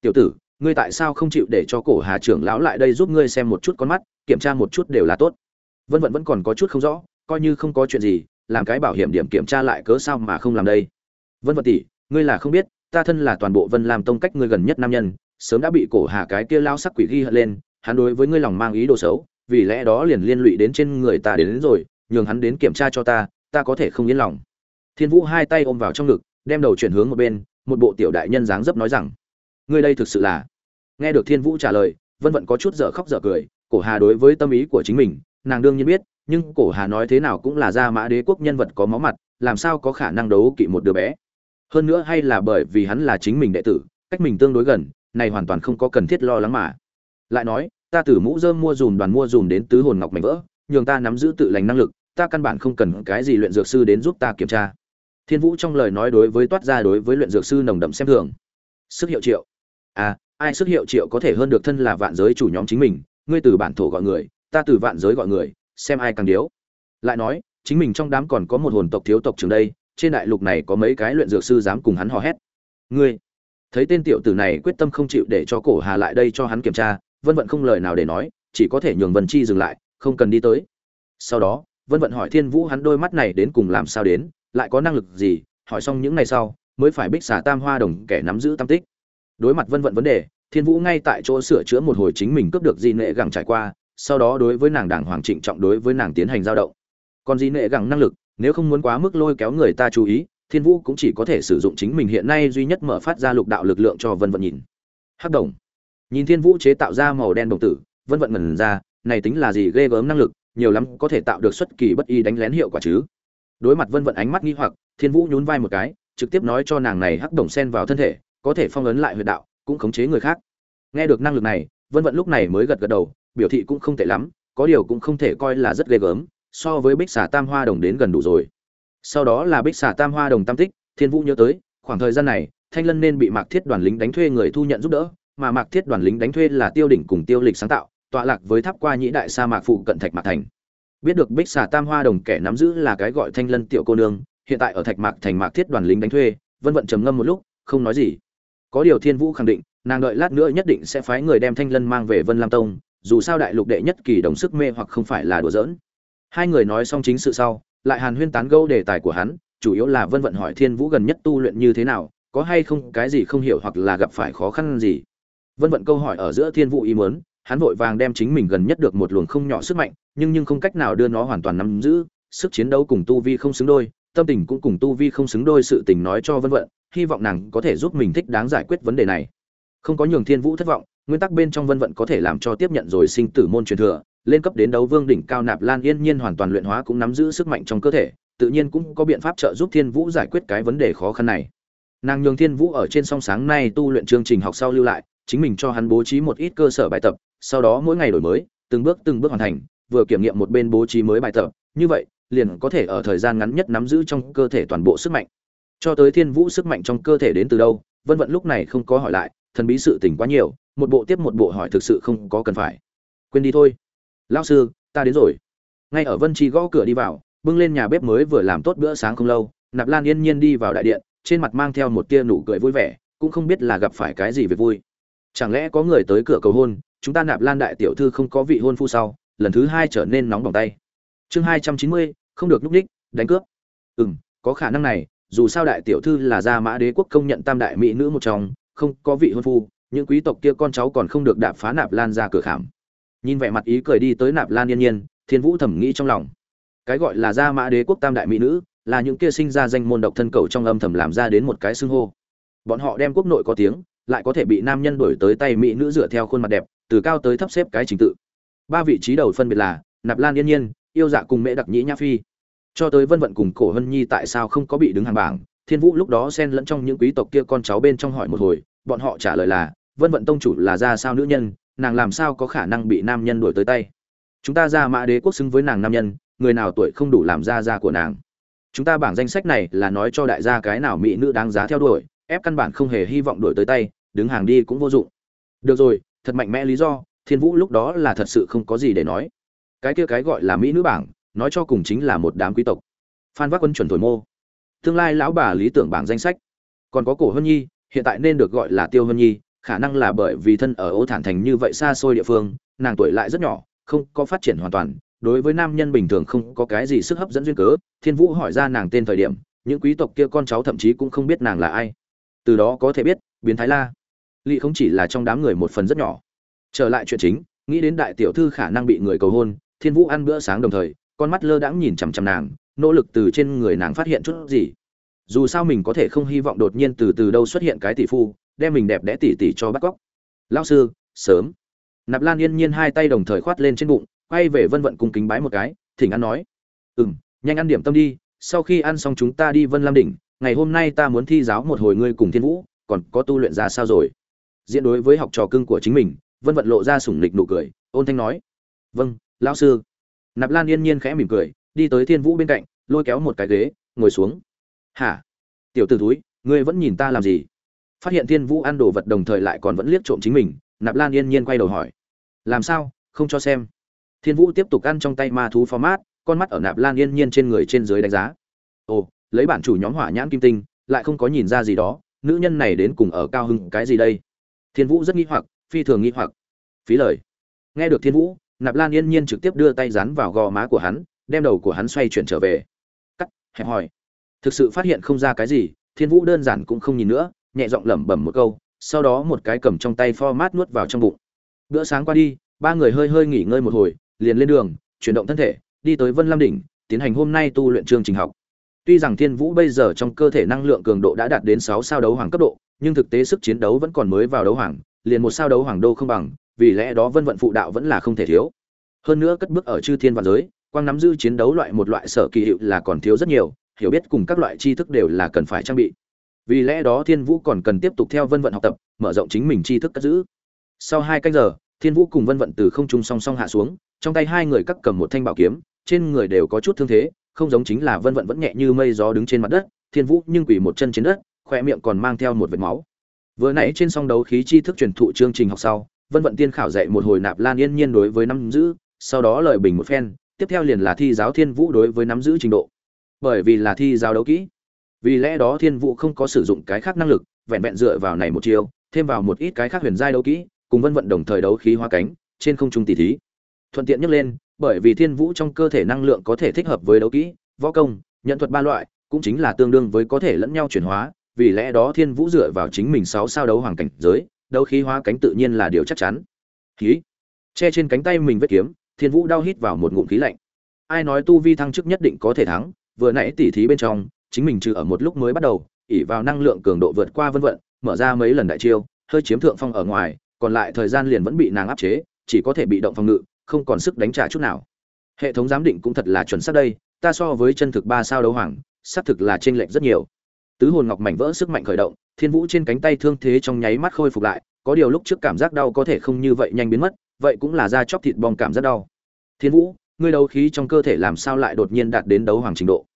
tiểu tử, ngươi tại sao không chịu để cho cổ hà trưởng lão lại đây giúp ngươi xem một chút con mắt, kiểm tra một chút đều là tốt. Vân vận vẫn còn có chút không rõ coi như không có chuyện gì làm cái bảo hiểm điểm kiểm tra lại cớ sao mà không làm đây? Vân vận tỷ ngươi là không biết ta thân là toàn bộ vân làm tông cách ngươi gần nhất nam nhân sớm đã bị cổ hà cái kia lao sắc quỷ ghi hận lên hắn đối với ngươi lòng mang ý đồ xấu vì lẽ đó liền liên lụy đến trên người ta đến, đến rồi nhường hắn đến kiểm tra cho ta ta có thể không yên lòng. Thiên vũ hai tay ôm vào trong ngực đem đầu chuyển hướng một bên một bộ tiểu đại nhân dáng dấp nói rằng ngươi đây thực sự là nghe được thiên vũ trả lời vân vận có chút dở khóc dở cười cổ hà đối với tâm ý của chính mình nàng đương nhiên biết nhưng cổ hà nói thế nào cũng là gia mã đế quốc nhân vật có máu mặt, làm sao có khả năng đấu kỵ một đứa bé? Hơn nữa hay là bởi vì hắn là chính mình đệ tử, cách mình tương đối gần, này hoàn toàn không có cần thiết lo lắng mà. Lại nói, ta từ mũ dơm mua dùm đoàn mua dùm đến tứ hồn ngọc mảnh vỡ, nhường ta nắm giữ tự lành năng lực, ta căn bản không cần cái gì luyện dược sư đến giúp ta kiểm tra. Thiên vũ trong lời nói đối với toát ra đối với luyện dược sư nồng đậm xem thường. Sức hiệu triệu. À ai sức hiệu triệu có thể hơn được thân là vạn giới chủ nhóm chính mình, ngươi từ bản thổ gọi người, ta từ vạn giới gọi người xem ai càng điếu. Lại nói, chính mình trong đám còn có một hồn tộc thiếu tộc trường đây, trên đại lục này có mấy cái luyện dược sư dám cùng hắn hò hét. Ngươi, thấy tên tiểu tử này quyết tâm không chịu để cho cổ hà lại đây cho hắn kiểm tra, vân vận không lời nào để nói, chỉ có thể nhường vân chi dừng lại, không cần đi tới. Sau đó, vân vận hỏi thiên vũ hắn đôi mắt này đến cùng làm sao đến, lại có năng lực gì, hỏi xong những ngày sau, mới phải bích xả tam hoa đồng kẻ nắm giữ tam tích. Đối mặt vân vận vấn đề, thiên vũ ngay tại chỗ sửa chữa một hồi chính mình cướp được di nệ gẳng trải qua sau đó đối với nàng đảng hoàng trịnh trọng đối với nàng tiến hành giao động. Còn gì nệ gẳng năng lực, nếu không muốn quá mức lôi kéo người ta chú ý, thiên vũ cũng chỉ có thể sử dụng chính mình hiện nay duy nhất mở phát ra lục đạo lực lượng cho vân vận nhìn. Hắc đồng. Nhìn thiên vũ chế tạo ra màu đen đồng tử, vân vận ngần ra, này tính là gì ghê gớm năng lực, nhiều lắm có thể tạo được xuất kỳ bất y đánh lén hiệu quả chứ. Đối mặt vân vận ánh mắt nghi hoặc, thiên vũ nhún vai một cái, trực tiếp nói cho nàng này hắc đồng sen vào thân thể, có thể phong ấn lại huyệt đạo, cũng khống chế người khác. Nghe được năng lực này, vân vận lúc này mới gật gật đầu biểu thị cũng không tệ lắm, có điều cũng không thể coi là rất ghê gớm, so với bích xà tam hoa đồng đến gần đủ rồi. Sau đó là bích xà tam hoa đồng tam tích, thiên vũ nhớ tới, khoảng thời gian này, thanh lân nên bị mạc thiết đoàn lính đánh thuê người thu nhận giúp đỡ, mà mạc thiết đoàn lính đánh thuê là tiêu đỉnh cùng tiêu lịch sáng tạo, tọa lạc với tháp qua nhĩ đại sa mạc phụ cận thạch mạc thành. Biết được bích xà tam hoa đồng kẻ nắm giữ là cái gọi thanh lân tiểu cô nương, hiện tại ở thạch mạc thành mạc thiết đoàn lính đánh thuê, vân vận trầm ngâm một lúc, không nói gì. Có điều thiên vũ khẳng định, nàng đợi lát nữa nhất định sẽ phái người đem thanh lân mang về vân lam tông dù sao đại lục đệ nhất kỳ đồng sức mê hoặc không phải là đùa giỡn. Hai người nói xong chính sự sau, lại hàn huyên tán gẫu đề tài của hắn, chủ yếu là vân vận hỏi thiên vũ gần nhất tu luyện như thế nào, có hay không cái gì không hiểu hoặc là gặp phải khó khăn gì. Vân vận câu hỏi ở giữa thiên vũ ý muốn, hắn vội vàng đem chính mình gần nhất được một luồng không nhỏ sức mạnh, nhưng nhưng không cách nào đưa nó hoàn toàn nắm giữ, sức chiến đấu cùng tu vi không xứng đôi, tâm tình cũng cùng tu vi không xứng đôi sự tình nói cho vân vận, hy vọng nàng có thể giúp mình thích đáng giải quyết vấn đề này. Không có nhường thiên vũ thất vọng nguyên tắc bên trong vân vận có thể làm cho tiếp nhận rồi sinh tử môn truyền thừa, lên cấp đến đấu vương đỉnh cao nạp lan yên nhiên hoàn toàn luyện hóa cũng nắm giữ sức mạnh trong cơ thể, tự nhiên cũng có biện pháp trợ giúp thiên vũ giải quyết cái vấn đề khó khăn này. Nàng nhường thiên vũ ở trên song sáng nay tu luyện chương trình học sau lưu lại, chính mình cho hắn bố trí một ít cơ sở bài tập, sau đó mỗi ngày đổi mới, từng bước từng bước hoàn thành, vừa kiểm nghiệm một bên bố trí mới bài tập, như vậy, liền có thể ở thời gian ngắn nhất nắm giữ trong cơ thể toàn bộ sức mạnh. Cho tới thiên vũ sức mạnh trong cơ thể đến từ đâu, vân vận lúc này không có hỏi lại, thần bí sự tình quá nhiều một bộ tiếp một bộ hỏi thực sự không có cần phải. Quên đi thôi. Lão sư, ta đến rồi. Ngay ở vân chi gõ cửa đi vào, bưng lên nhà bếp mới vừa làm tốt bữa sáng không lâu, nạp lan yên nhiên đi vào đại điện, trên mặt mang theo một tia nụ cười vui vẻ, cũng không biết là gặp phải cái gì về vui. Chẳng lẽ có người tới cửa cầu hôn, chúng ta nạp lan đại tiểu thư không có vị hôn phu sau, lần thứ hai trở nên nóng bỏng tay. Chương hai trăm chín mươi, không được núp đích, đánh cướp. Ừ m có khả năng này, dù sao đại tiểu thư là gia mã đế quốc công nhận tam đại mỹ nữ một trong, không có vị hôn phu những quý tộc kia con cháu còn không được đạp phá nạp lan ra cửa khảm. Nhìn vẻ mặt ý cười đi tới nạp lan yên nhiên, thiên vũ thẩm nghĩ trong lòng. Cái gọi là gia mã đế quốc tam đại mỹ nữ, là những kia sinh ra danh môn độc thân cầu trong âm thầm làm ra đến một cái xưng hô. Bọn họ đem quốc nội có tiếng, lại có thể bị nam nhân đổi tới tay mỹ nữ dựa theo khuôn mặt đẹp, từ cao tới thấp xếp cái trình tự. Ba vị trí đầu phân biệt là nạp lan yên nhiên, yêu dạ cùng mễ đặc nhĩ nhã phi. Cho tới vân vận cùng cổ hân nhi tại sao không có bị đứng hàng bảng, thiên vũ lúc đó xen lẫn trong những quý tộc kia con cháu bên trong hỏi một hồi, bọn họ trả lời là vân vận tông chủ là ra sao nữ nhân, nàng làm sao có khả năng bị nam nhân đuổi tới tay? Chúng ta ra mã đế quốc xứng với nàng nam nhân, người nào tuổi không đủ làm ra ra của nàng? Chúng ta bảng danh sách này là nói cho đại gia cái nào mỹ nữ đáng giá theo đuổi, ép căn bản không hề hy vọng đuổi tới tay, đứng hàng đi cũng vô dụng. Được rồi, thật mạnh mẽ lý do, thiên vũ lúc đó là thật sự không có gì để nói. Cái kia cái gọi là mỹ nữ bảng, nói cho cùng chính là một đám quý tộc. Phan vác quân chuẩn thổi mô. Tương lai lão bà lý tưởng bảng danh sách. Còn có cổ hân nhi, hiện tại nên được gọi là tiêu hân nhi khả năng là bởi vì thân ở ô thản thành như vậy xa xôi địa phương, nàng tuổi lại rất nhỏ, không có phát triển hoàn toàn, đối với nam nhân bình thường không có cái gì sức hấp dẫn duyên cớ, thiên vũ hỏi ra nàng tên thời điểm, những quý tộc kia con cháu thậm chí cũng không biết nàng là ai. Từ đó có thể biết, biến thái la. Lỵ không chỉ là trong đám người một phần rất nhỏ. Trở lại chuyện chính, nghĩ đến đại tiểu thư khả năng bị người cầu hôn, thiên vũ ăn bữa sáng đồng thời, con mắt lơ đãng nhìn chằm chằm nàng, nỗ lực từ trên người nàng phát hiện chút gì dù sao mình có thể không hy vọng đột nhiên từ từ đâu xuất hiện cái tỷ phu, đem mình đẹp đẽ tỉ tỉ cho bắt cóc. Lao sư, sớm. Nạp lan yên nhiên hai tay đồng thời khoát lên trên bụng, quay về vân vận cung kính bái một cái, thỉnh an nói. Ừ m nhanh ăn điểm tâm đi, sau khi ăn xong chúng ta đi vân lam đỉnh, ngày hôm nay ta muốn thi giáo một hồi ngươi cùng thiên vũ, còn có tu luyện ra sao rồi? Diễn đối với học trò cưng của chính mình, vân vận lộ ra sủng lịch nụ cười, ôn thanh nói. Vâng lão sư. Nạp lan yên nhiên khẽ mỉm cười, đi tới thiên vũ bên cạnh, lôi kéo một cái ghế, ngồi xuống hả? Tiểu t ử túi ngươi vẫn nhìn ta làm gì? Phát hiện thiên vũ ăn đồ vật đồng thời lại còn vẫn liếc trộm chính mình, nạp lan yên nhiên quay đầu hỏi. Làm sao? Không cho xem. Thiên vũ tiếp tục ăn trong tay ma thú format, con mắt ở nạp lan yên nhiên trên người trên dưới đánh giá. Ồ, lấy bản chủ nhóm hỏa nhãn kim tinh, lại không có nhìn ra gì đó, nữ nhân này đến cùng ở cao hưng cái gì đây? Thiên vũ rất nghi hoặc, phi thường nghi hoặc. Phí lời. Nghe được thiên vũ, nạp lan yên nhiên trực tiếp đưa tay dán vào gò má của hắn, đem đầu của hắn xoay chuyển trở về. Cắt, hẹp hòi thực sự phát hiện không ra cái gì, thiên vũ đơn giản cũng không nhìn nữa, nhẹ giọng lẩm bẩm một câu, sau đó một cái cầm trong tay format nuốt vào trong bụng. Bữa sáng qua đi, ba người hơi hơi nghỉ ngơi một hồi, liền lên đường, chuyển động thân thể, đi tới vân lam đỉnh, tiến hành hôm nay tu luyện chương trình học. Tuy rằng thiên vũ bây giờ trong cơ thể năng lượng cường độ đã đạt đến sáu sao đấu hoàng cấp độ, nhưng thực tế sức chiến đấu vẫn còn mới vào đấu hoàng, liền một sao đấu hoàng đô không bằng, vì lẽ đó vân vận phụ đạo vẫn là không thể thiếu. Hơn nữa cất bước ở chư thiên vạn giới, quang nắm giữ chiến đấu loại một loại sở kỳ hiệu là còn thiếu rất nhiều hiểu biết cùng các loại tri thức đều là cần phải trang bị. Vì lẽ đó thiên vũ còn cần tiếp tục theo vân vận học tập, mở rộng chính mình tri thức cất giữ. Sau hai canh giờ, thiên vũ cùng vân vận từ không trung song song hạ xuống, trong tay hai người cắt cầm một thanh bảo kiếm, trên người đều có chút thương thế, không giống chính là vân vận vẫn nhẹ như mây gió đứng trên mặt đất, thiên vũ nhưng quỳ một chân trên đất khoe miệng còn mang theo một vệt máu. Vừa nãy trên song đấu khí tri thức truyền thụ chương trình học sau, vân vận tiên khảo dạy một hồi nạp lan yên nhiên đối với nắm giữ, sau đó lời bình một phen, tiếp theo liền là thi giáo thiên vũ đối với nắm giữ trình độ bởi vì là thi giáo đấu kỹ. Vì lẽ đó thiên vũ không có sử dụng cái khác năng lực, vẹn vẹn dựa vào này một chiêu, thêm vào một ít cái khác huyền giai đấu kỹ, cùng vân vận đồng thời đấu khí hoa cánh, trên không trung tỷ thí. Thuận tiện nhắc lên, bởi vì thiên vũ trong cơ thể năng lượng có thể thích hợp với đấu kỹ, võ công, nhận thuật ba loại, cũng chính là tương đương với có thể lẫn nhau chuyển hóa. Vì lẽ đó thiên vũ dựa vào chính mình sáu sao đấu hoàng cảnh giới, đấu khí hóa cánh tự nhiên là điều chắc chắn. Khí. Che trên cánh tay mình vết kiếm, thiên vũ đau hít vào một ngụm khí lạnh. Ai nói tu vi thăng chức nhất định có thể thắng vừa nãy tỉ thí bên trong, chính mình trừ ở một lúc mới bắt đầu ỉ vào năng lượng cường độ vượt qua vân vận, mở ra mấy lần đại chiêu, hơi chiếm thượng phong ở ngoài, còn lại thời gian liền vẫn bị nàng áp chế, chỉ có thể bị động phòng ngự, không còn sức đánh trả chút nào. Hệ thống giám định cũng thật là chuẩn xác đây, ta so với chân thực ba sao đấu hoàng, xác thực là chênh lệch rất nhiều. Tứ hồn ngọc mảnh vỡ sức mạnh khởi động, thiên vũ trên cánh tay thương thế trong nháy mắt khôi phục lại, có điều lúc trước cảm giác đau có thể không như vậy nhanh biến mất, vậy cũng là da chóc thịt bong cảm giác đau. Thiên vũ ngươi đấu khí trong cơ thể làm sao lại đột nhiên đạt đến đấu hoàng trình độ?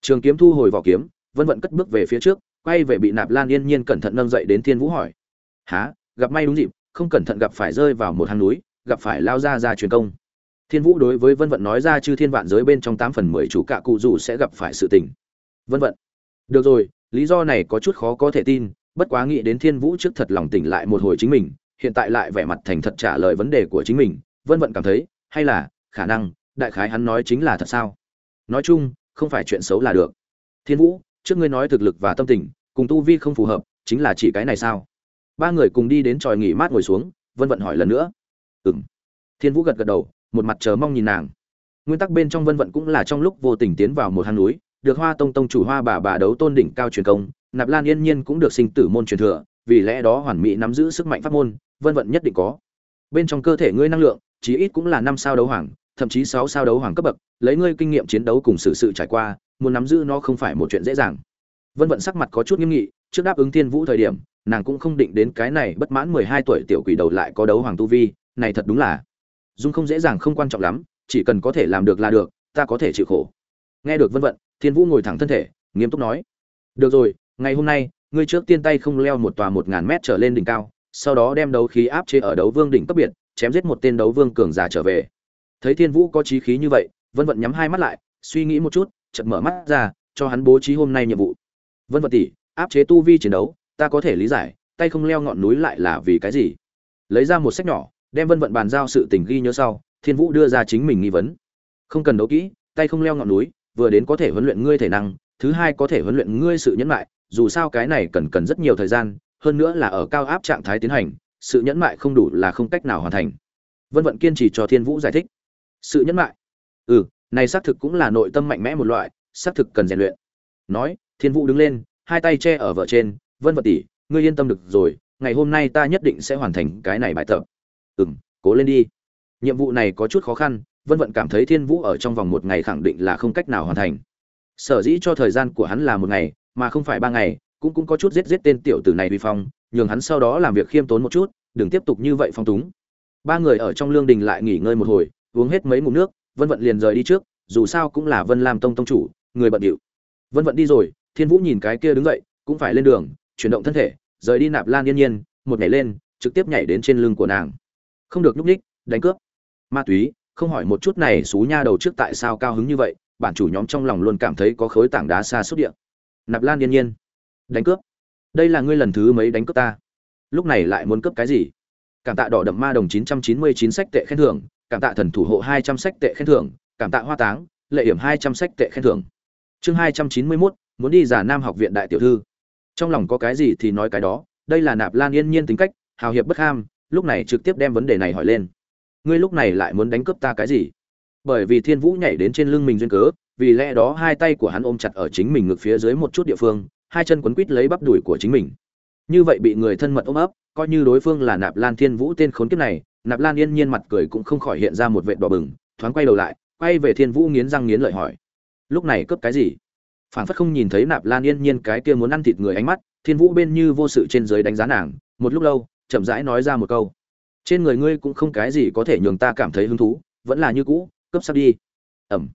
Trường kiếm thu hồi vỏ kiếm, vân vận cất bước về phía trước, quay về bị nạp lan yên nhiên cẩn thận nâng dậy đến thiên vũ hỏi. Há gặp may đúng dịp, không cẩn thận gặp phải rơi vào một hang núi, gặp phải lao ra ra truyền công. Thiên vũ đối với vân vận nói ra chư thiên vạn giới bên trong tám phần mười chủ cạ cụ dù sẽ gặp phải sự tình. Vân vận. Được rồi, lý do này có chút khó có thể tin, bất quá nghĩ đến thiên vũ trước thật lòng tỉnh lại một hồi chính mình, hiện tại lại vẻ mặt thành thật trả lời vấn đề của chính mình, vân vận cảm thấy, hay là khả năng đại khái hắn nói chính là thật sao? Nói chung, không phải chuyện xấu là được. Thiên vũ, trước ngươi nói thực lực và tâm tình, cùng tu vi không phù hợp, chính là chỉ cái này sao? Ba người cùng đi đến tròi nghỉ mát ngồi xuống, vân vận hỏi lần nữa. Ừ m thiên vũ gật gật đầu, một mặt chờ mong nhìn nàng. Nguyên tắc bên trong vân vận cũng là trong lúc vô tình tiến vào một hang núi, được hoa tông tông chủ hoa bà bà đấu tôn đỉnh cao truyền công, nạp lan yên nhiên cũng được sinh tử môn truyền thừa, vì lẽ đó hoàn mỹ nắm giữ sức mạnh pháp môn, vân vận nhất định có. Bên trong cơ thể ngươi năng lượng, chí ít cũng là năm sao đấu hoàng thậm chí sáu sao đấu hoàng cấp bậc, lấy ngươi kinh nghiệm chiến đấu cùng sự sự trải qua, muốn nắm giữ nó không phải một chuyện dễ dàng. Vân vận sắc mặt có chút nghiêm nghị, trước đáp ứng thiên vũ thời điểm, nàng cũng không định đến cái này bất mãn mười hai tuổi tiểu quỷ đầu lại có đấu hoàng tu vi, này thật đúng là dung không dễ dàng không quan trọng lắm, chỉ cần có thể làm được là được, ta có thể chịu khổ. Nghe được vân vận, thiên vũ ngồi thẳng thân thể, nghiêm túc nói, được rồi, ngày hôm nay, ngươi trước tiên tay không leo một tòa một ngàn mét trở lên đỉnh cao, sau đó đem đấu khí áp chế ở đấu vương đỉnh cấp biệt, chém giết một tên đấu vương cường giả trở về thấy thiên vũ có trí khí như vậy, vân vận nhắm hai mắt lại, suy nghĩ một chút, chợt mở mắt ra, cho hắn bố trí hôm nay nhiệm vụ. Vân vận tỷ, áp chế tu vi chiến đấu, ta có thể lý giải, tay không leo ngọn núi lại là vì cái gì? Lấy ra một sách nhỏ, đem vân vận bàn giao sự tình ghi nhớ sau, thiên vũ đưa ra chính mình nghi vấn. Không cần đấu kỹ, tay không leo ngọn núi, vừa đến có thể huấn luyện ngươi thể năng, thứ hai có thể huấn luyện ngươi sự nhẫn mại, dù sao cái này cần cần rất nhiều thời gian, hơn nữa là ở cao áp trạng thái tiến hành, sự nhẫn mại không đủ là không cách nào hoàn thành. Vân vận kiên trì cho thiên vũ giải thích sự nhẫn mại. Ừ này xác thực cũng là nội tâm mạnh mẽ một loại, xác thực cần rèn luyện. Nói, thiên vũ đứng lên, hai tay che ở vợ trên, vân vận tỷ, ngươi yên tâm được rồi, ngày hôm nay ta nhất định sẽ hoàn thành cái này bài tập. Ừ m cố lên đi. Nhiệm vụ này có chút khó khăn, vân vận cảm thấy thiên vũ ở trong vòng một ngày khẳng định là không cách nào hoàn thành. Sở dĩ cho thời gian của hắn là một ngày, mà không phải ba ngày, cũng cũng có chút giết giết tên tiểu tử này vi phong, nhường hắn sau đó làm việc khiêm tốn một chút, đừng tiếp tục như vậy phong túng. Ba người ở trong lương đình lại nghỉ ngơi một hồi uống hết mấy ngụm nước, vân vận liền rời đi trước, dù sao cũng là vân lam tông tông chủ, người bận điệu. Vân vận đi rồi, thiên vũ nhìn cái kia đứng dậy, cũng phải lên đường, chuyển động thân thể, rời đi nạp lan yên nhiên, một nhảy lên, trực tiếp nhảy đến trên lưng của nàng. Không được nhúc ních đánh cướp. Ma túy, không hỏi một chút này xú nha đầu trước tại sao cao hứng như vậy, bản chủ nhóm trong lòng luôn cảm thấy có khối tảng đá xa xuất điện nạp lan yên nhiên, đánh cướp. Đây là ngươi lần thứ mấy đánh cướp ta? Lúc này lại muốn cướp cái gì? Cảm tạ đỏ đậm ma đồng 999 sách tệ khen thưởng cảm tạ thần thủ hộ 200 sách tệ khen thưởng cảm tạ hoa táng lệ hiểm 200 sách tệ khen thưởng. Chương 291, muốn đi giả nam học viện đại tiểu thư. Trong lòng có cái gì thì nói cái đó đây là nạp lan yên nhiên tính cách hào hiệp bất ham lúc này trực tiếp đem vấn đề này hỏi lên. Ngươi lúc này lại muốn đánh cướp ta cái gì? Bởi vì thiên vũ nhảy đến trên lưng mình duyên cớ vì lẽ đó hai tay của hắn ôm chặt ở chính mình ngực phía dưới một chút địa phương hai chân quấn quít lấy bắp đùi của chính mình. Như vậy bị người thân mật ôm ấp coi như đối phương là nạp lan thiên vũ tên khốn kiếp này nạp lan yên nhiên mặt cười cũng không khỏi hiện ra một vệt đỏ bừng, thoáng quay đầu lại, quay về thiên vũ nghiến răng nghiến lợi hỏi. Lúc này cướp cái gì? Phản phất không nhìn thấy nạp lan yên nhiên cái kia muốn ăn thịt người ánh mắt, thiên vũ bên như vô sự trên dưới đánh giá nàng, một lúc lâu, chậm rãi nói ra một câu. Trên người ngươi cũng không cái gì có thể nhường ta cảm thấy hứng thú, vẫn là như cũ, cướp sắp đi. Ẩm.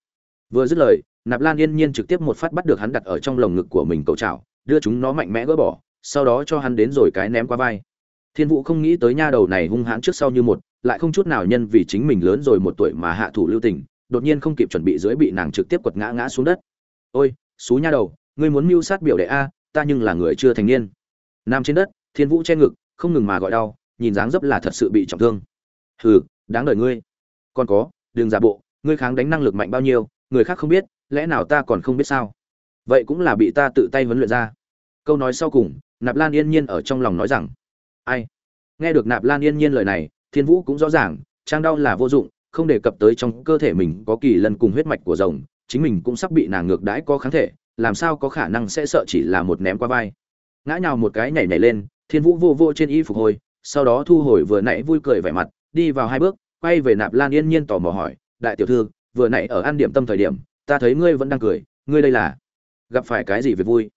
Vừa dứt lời, nạp lan yên nhiên trực tiếp một phát bắt được hắn đặt ở trong lồng ngực của mình, cầu chảo đưa chúng nó mạnh mẽ gỡ bỏ, sau đó cho hắn đến rồi cái ném qua vai thiên vũ không nghĩ tới nha đầu này hung hãn trước sau như một, lại không chút nào nhân vì chính mình lớn rồi một tuổi mà hạ thủ lưu tình, đột nhiên không kịp chuẩn bị dưới bị nàng trực tiếp quật ngã ngã xuống đất. Ôi, xú nha đầu, ngươi muốn mưu sát biểu đệ a, ta nhưng là người chưa thành niên. Nằm trên đất, thiên vũ che ngực, không ngừng mà gọi đau, nhìn dáng dấp là thật sự bị trọng thương. Hừ, đáng đời ngươi. Còn có đường giả bộ, ngươi kháng đánh năng lực mạnh bao nhiêu, người khác không biết, lẽ nào ta còn không biết sao? Vậy cũng là bị ta tự tay huấn luyện ra. Câu nói sau cùng, nạp lan yên nhiên ở trong lòng nói rằng ai? Nghe được nạp lan yên nhiên lời này, thiên vũ cũng rõ ràng, trang đau là vô dụng, không đề cập tới trong cơ thể mình có kỳ lân cùng huyết mạch của rồng, chính mình cũng sắp bị nàng ngược đãi có kháng thể, làm sao có khả năng sẽ sợ chỉ là một ném qua vai. Ngã nhào một cái nhảy nhảy lên, thiên vũ vô vô trên y phục hồi, sau đó thu hồi vừa nãy vui cười vẻ mặt, đi vào hai bước, quay về nạp lan yên nhiên tò mò hỏi, đại tiểu thư, vừa nãy ở ăn điểm tâm thời điểm, ta thấy ngươi vẫn đang cười, ngươi đây là gặp phải cái gì việc vui?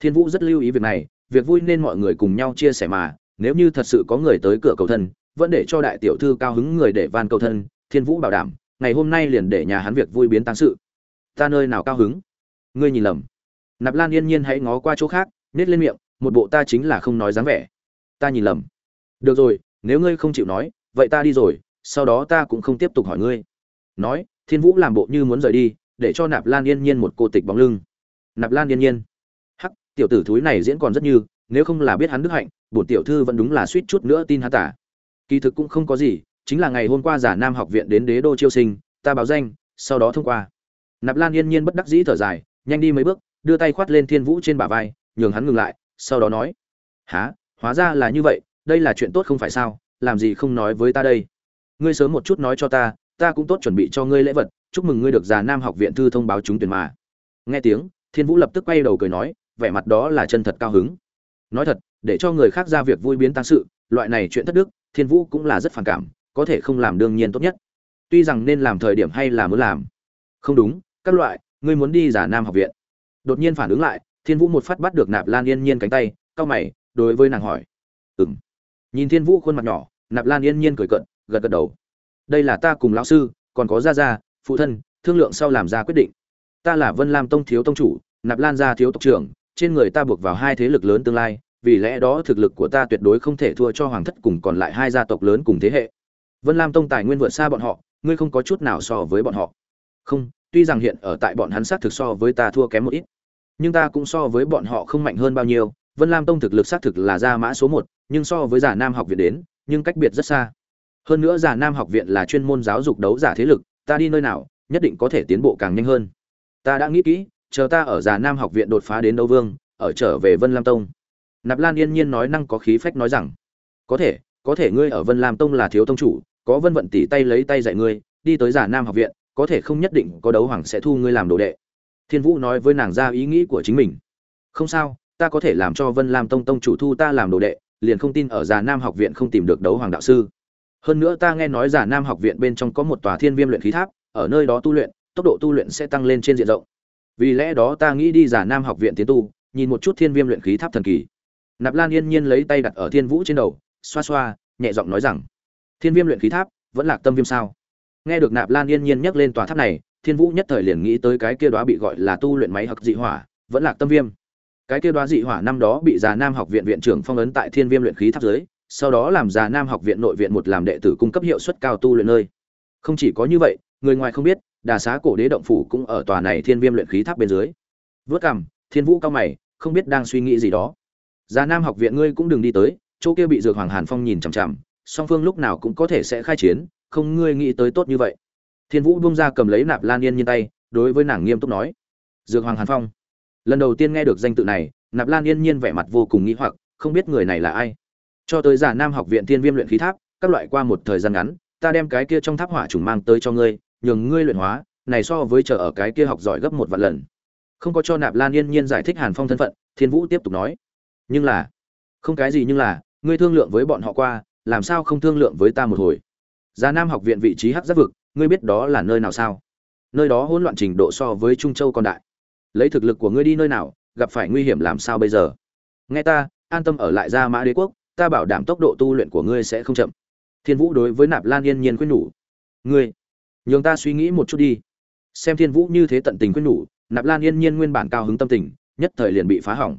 Thiên vũ rất lưu ý việc này, việc vui nên mọi người cùng nhau chia sẻ mà nếu như thật sự có người tới cửa cầu thân, vẫn để cho đại tiểu thư cao hứng người để van cầu thân, thiên vũ bảo đảm, ngày hôm nay liền để nhà hắn việc vui biến tăng sự. Ta nơi nào cao hứng? Ngươi nhìn lầm. Nạp lan yên nhiên hãy ngó qua chỗ khác nết lên miệng, một bộ ta chính là không nói dáng vẻ. Ta nhìn lầm. Được rồi, nếu ngươi không chịu nói, vậy ta đi rồi, sau đó ta cũng không tiếp tục hỏi ngươi. Nói, thiên vũ làm bộ như muốn rời đi, để cho nạp lan yên nhiên một cô tịch bóng lưng. Nạp lan yên nhiên. Hắc, tiểu tử thúi này diễn còn rất như nếu không là biết hắn đức hạnh, bổn tiểu thư vẫn đúng là suýt chút nữa tin hắn tả. Kỳ thực cũng không có gì, chính là ngày hôm qua giả nam học viện đến đế đô chiêu sinh, ta báo danh, sau đó thông qua. Nạp lan yên nhiên bất đắc dĩ thở dài, nhanh đi mấy bước, đưa tay khoát lên thiên vũ trên bả vai, nhường hắn ngừng lại, sau đó nói há hóa ra là như vậy, đây là chuyện tốt không phải sao? Làm gì không nói với ta đây? Ngươi sớm một chút nói cho ta ta cũng tốt chuẩn bị cho ngươi lễ vật, chúc mừng ngươi được già nam học viện thư thông báo chúng tuyển mà. Nghe tiếng, thiên vũ lập tức quay đầu cười nói, vẻ mặt đó là chân thật cao hứng nói thật, để cho người khác ra việc vui biến tăng sự, loại này chuyện thất đức, thiên vũ cũng là rất phản cảm, có thể không làm đương nhiên tốt nhất. Tuy rằng nên làm thời điểm hay là muốn làm. Không đúng, các loại, ngươi muốn đi giả nam học viện. Đột nhiên phản ứng lại, thiên vũ một phát bắt được nạp lan yên nhiên cánh tay, cau mày, đối với nàng hỏi. Ừng nhìn thiên vũ khuôn mặt nhỏ, nạp lan yên nhiên cười cận gật gật đầu. Đây là ta cùng lão sư, còn có gia gia, phụ thân, thương lượng sau làm ra quyết định. Ta là vân lam tông thiếu tông chủ, nạp lan gia thiếu tộc trưởng trên người ta buộc vào hai thế lực lớn tương lai, vì lẽ đó thực lực của ta tuyệt đối không thể thua cho hoàng thất cùng còn lại hai gia tộc lớn cùng thế hệ. Vân lam tông tài nguyên vượt xa bọn họ, ngươi không có chút nào so với bọn họ. Không, tuy rằng hiện ở tại bọn hắn sát thực so với ta thua kém một ít, nhưng ta cũng so với bọn họ không mạnh hơn bao nhiêu. Vân lam tông thực lực xác thực là gia mã số một, nhưng so với giả nam học viện đến, nhưng cách biệt rất xa. Hơn nữa giả nam học viện là chuyên môn giáo dục đấu giả thế lực, ta đi nơi nào, nhất định có thể tiến bộ càng nhanh hơn. Ta đã nghĩ kỹ chờ ta ở già nam học viện đột phá đến đấu vương, ở trở về vân lam tông. Nạp lan yên nhiên nói năng có khí phách nói rằng, có thể có thể ngươi ở vân lam tông là thiếu tông chủ, có vân vận tỉ tay lấy tay dạy ngươi, đi tới già nam học viện, có thể không nhất định có đấu hoàng sẽ thu ngươi làm đồ đệ. Thiên vũ nói với nàng ra ý nghĩ của chính mình, không sao, ta có thể làm cho vân lam tông tông chủ thu ta làm đồ đệ, liền không tin ở già nam học viện không tìm được đấu hoàng đạo sư. Hơn nữa ta nghe nói già nam học viện bên trong có một tòa thiên viêm luyện khí tháp, ở nơi đó tu luyện, tốc độ tu luyện sẽ tăng lên trên diện rộng vì lẽ đó ta nghĩ đi giả nam học viện tiến tu, nhìn một chút thiên viêm luyện khí tháp thần kỳ. Nạp lan yên nhiên lấy tay đặt ở thiên vũ trên đầu, xoa xoa, nhẹ giọng nói rằng, thiên viêm luyện khí tháp, vẫn là tâm viêm sao? Nghe được nạp lan yên nhiên nhắc lên tòa tháp này, thiên vũ nhất thời liền nghĩ tới cái kia đó bị gọi là tu luyện máy hặc dị hỏa, vẫn là tâm viêm. Cái kia đoá dị hỏa năm đó bị già nam học viện viện trưởng phong ấn tại thiên viêm luyện khí tháp dưới, sau đó làm già nam học viện nội viện một làm đệ tử cung cấp hiệu suất cao tu luyện nơi. Không chỉ có như vậy, người ngoài không biết đà xá cổ đế động phủ cũng ở tòa này thiên viêm luyện khí tháp bên dưới. Vớt cằm thiên vũ cao mày, không biết đang suy nghĩ gì đó. Già nam học viện ngươi cũng đừng đi tới, chỗ kia bị dược hoàng hàn phong nhìn chằm chằm, song phương lúc nào cũng có thể sẽ khai chiến, không ngươi nghĩ tới tốt như vậy. Thiên vũ bung ra cầm lấy nạp lan yên nhiên tay, đối với nàng nghiêm túc nói. Dược hoàng hàn phong, lần đầu tiên nghe được danh tự này, nạp lan yên nhiên vẻ mặt vô cùng nghĩ hoặc, không biết người này là ai. Cho tới giả nam học viện thiên viêm luyện khí tháp, các loại qua một thời gian ngắn, ta đem cái kia trong tháp hỏa trùng mang tới cho ngươi nhường ngươi luyện hóa này so với chờ ở cái kia học giỏi gấp một vạn lần. Không có cho nạp lan yên nhiên giải thích hàn phong thân phận thiên vũ tiếp tục nói. Nhưng là không cái gì nhưng là ngươi thương lượng với bọn họ qua làm sao không thương lượng với ta một hồi? Già Nam học viện vị trí hắc giáp vực, ngươi biết đó là nơi nào sao? Nơi đó hỗn loạn trình độ so với Trung Châu còn đại. Lấy thực lực của ngươi đi nơi nào gặp phải nguy hiểm làm sao bây giờ? Nghe ta an tâm ở lại gia mã đế quốc ta bảo đảm tốc độ tu luyện của ngươi sẽ không chậm. Thiên vũ đối với nạp lan yên nhiên khuyên nhủ. Ngươi nhường ta suy nghĩ một chút đi. Xem thiên vũ như thế tận tình quyết nhủ, nạp lan yên nhiên nguyên bản cao hứng tâm tình, nhất thời liền bị phá hỏng.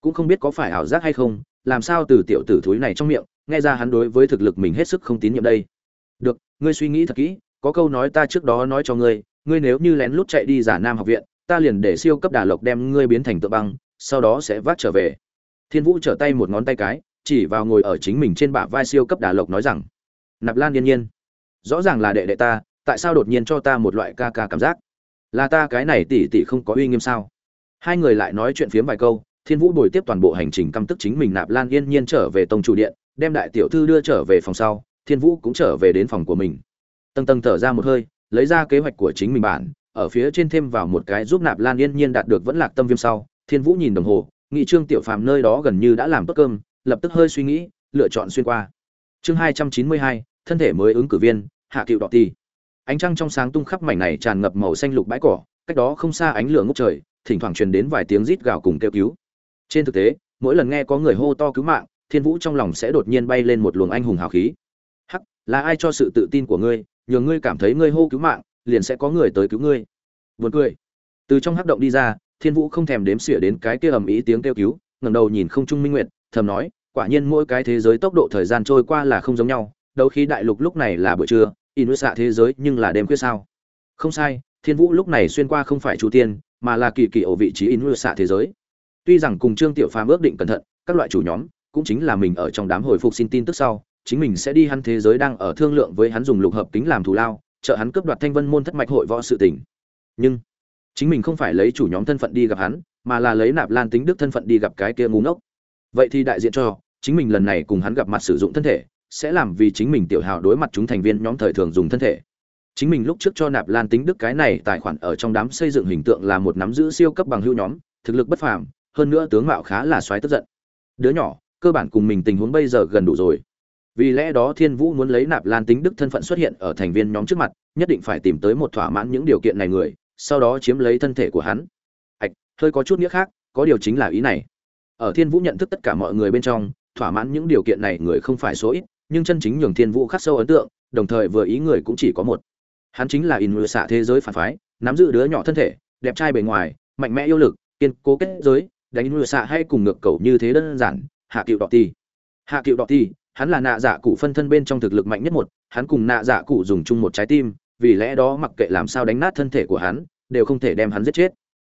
Cũng không biết có phải ảo giác hay không, làm sao từ tiểu tử thúi này trong miệng, nghe ra hắn đối với thực lực mình hết sức không tín nhiệm đây. Được, ngươi suy nghĩ thật kỹ, có câu nói ta trước đó nói cho ngươi ngươi nếu như lén lút chạy đi giả nam học viện, ta liền để siêu cấp đà lộc đem ngươi biến thành tượng băng, sau đó sẽ vác trở về. Thiên vũ trở tay một ngón tay cái, chỉ vào ngồi ở chính mình trên bả vai siêu cấp đà lộc nói rằng, nạp lan yên nhiên, rõ ràng là đệ đệ ta tại sao đột nhiên cho ta một loại ca ca cảm giác? Là ta cái này tỉ tỉ không có uy nghiêm sao? Hai người lại nói chuyện phiếm vài câu, thiên vũ bồi tiếp toàn bộ hành trình căm tức chính mình nạp lan yên nhiên trở về tông chủ điện, đem đại tiểu thư đưa trở về phòng sau, thiên vũ cũng trở về đến phòng của mình. Tầng tầng thở ra một hơi, lấy ra kế hoạch của chính mình bản, ở phía trên thêm vào một cái giúp nạp lan yên nhiên đạt được vẫn lạc tâm viêm sau, thiên vũ nhìn đồng hồ nghị trương tiểu phàm nơi đó gần như đã làm tốt cơm, lập tức hơi suy nghĩ, lựa chọn xuyên qua. Chương hai trăm chín mươi hai, thân thể mới ứng cử viên, hạ cựu đọ ti ánh trăng trong sáng tung khắp mảnh này tràn ngập màu xanh lục bãi cỏ, cách đó không xa ánh lửa ngốc trời, thỉnh thoảng truyền đến vài tiếng rít gào cùng kêu cứu. Trên thực tế, mỗi lần nghe có người hô to cứu mạng, thiên vũ trong lòng sẽ đột nhiên bay lên một luồng anh hùng hào khí. Hắc, là ai cho sự tự tin của ngươi, nhờ ngươi cảm thấy ngươi hô cứu mạng, liền sẽ có người tới cứu ngươi. Buồn cười. Từ trong hắc động đi ra, thiên vũ không thèm đếm xỉa đến cái kia ầm ý tiếng kêu cứu, ngẩng đầu nhìn không trung minh nguyệt, thầm nói, quả nhiên mỗi cái thế giới tốc độ thời gian trôi qua là không giống nhau, đấu khí đại lục lúc này là buổi trưa in xạ thế giới nhưng là đêm khuya sao? Không sai, thiên vũ lúc này xuyên qua không phải chu tiên, mà là kỳ kỳ ở vị trí in xạ thế giới. Tuy rằng cùng trương tiểu phàm ước định cẩn thận, các loại chủ nhóm cũng chính là mình ở trong đám hồi phục xin tin tức sau, chính mình sẽ đi hắn thế giới đang ở thương lượng với hắn dùng lục hợp kính làm thù lao, trợ hắn cướp đoạt thanh vân môn thất mạch hội võ sự tình. Nhưng, chính mình không phải lấy chủ nhóm thân phận đi gặp hắn, mà là lấy nạp lan tính đức thân phận đi gặp cái kia ngu ngốc. Vậy thì đại diện cho, chính mình lần này cùng hắn gặp mặt sử dụng thân thể sẽ làm vì chính mình tiểu hào đối mặt chúng thành viên nhóm thời thường dùng thân thể. Chính mình lúc trước cho nạp lan tính đức cái này tài khoản ở trong đám xây dựng hình tượng là một nắm giữ siêu cấp bằng hưu nhóm, thực lực bất phàm, hơn nữa tướng mạo khá là xoáy tức giận. Đứa nhỏ, cơ bản cùng mình tình huống bây giờ gần đủ rồi. Vì lẽ đó thiên vũ muốn lấy nạp lan tính đức thân phận xuất hiện ở thành viên nhóm trước mặt, nhất định phải tìm tới một thỏa mãn những điều kiện này người, sau đó chiếm lấy thân thể của hắn. Ạch, hơi có chút nghĩa khác, có điều chính là ý này. Ở thiên vũ nhận thức tất cả mọi người bên trong, thỏa mãn những điều kiện này người không phải số ít nhưng chân chính nhường thiên vũ khắc sâu ấn tượng, đồng thời vừa ý người cũng chỉ có một. Hắn chính là in mưa xạ thế giới phản phái, nắm giữ đứa nhỏ thân thể, đẹp trai bề ngoài, mạnh mẽ yêu lực, kiên cố kết giới, đánh mưa xạ hay cùng ngược cầu như thế đơn giản, hạ cựu đọ ti hạ cựu đọ ti hắn là nạ dạ cụ phân thân bên trong thực lực mạnh nhất một, hắn cùng nạ dạ cụ dùng chung một trái tim, vì lẽ đó mặc kệ làm sao đánh nát thân thể của hắn, đều không thể đem hắn giết chết.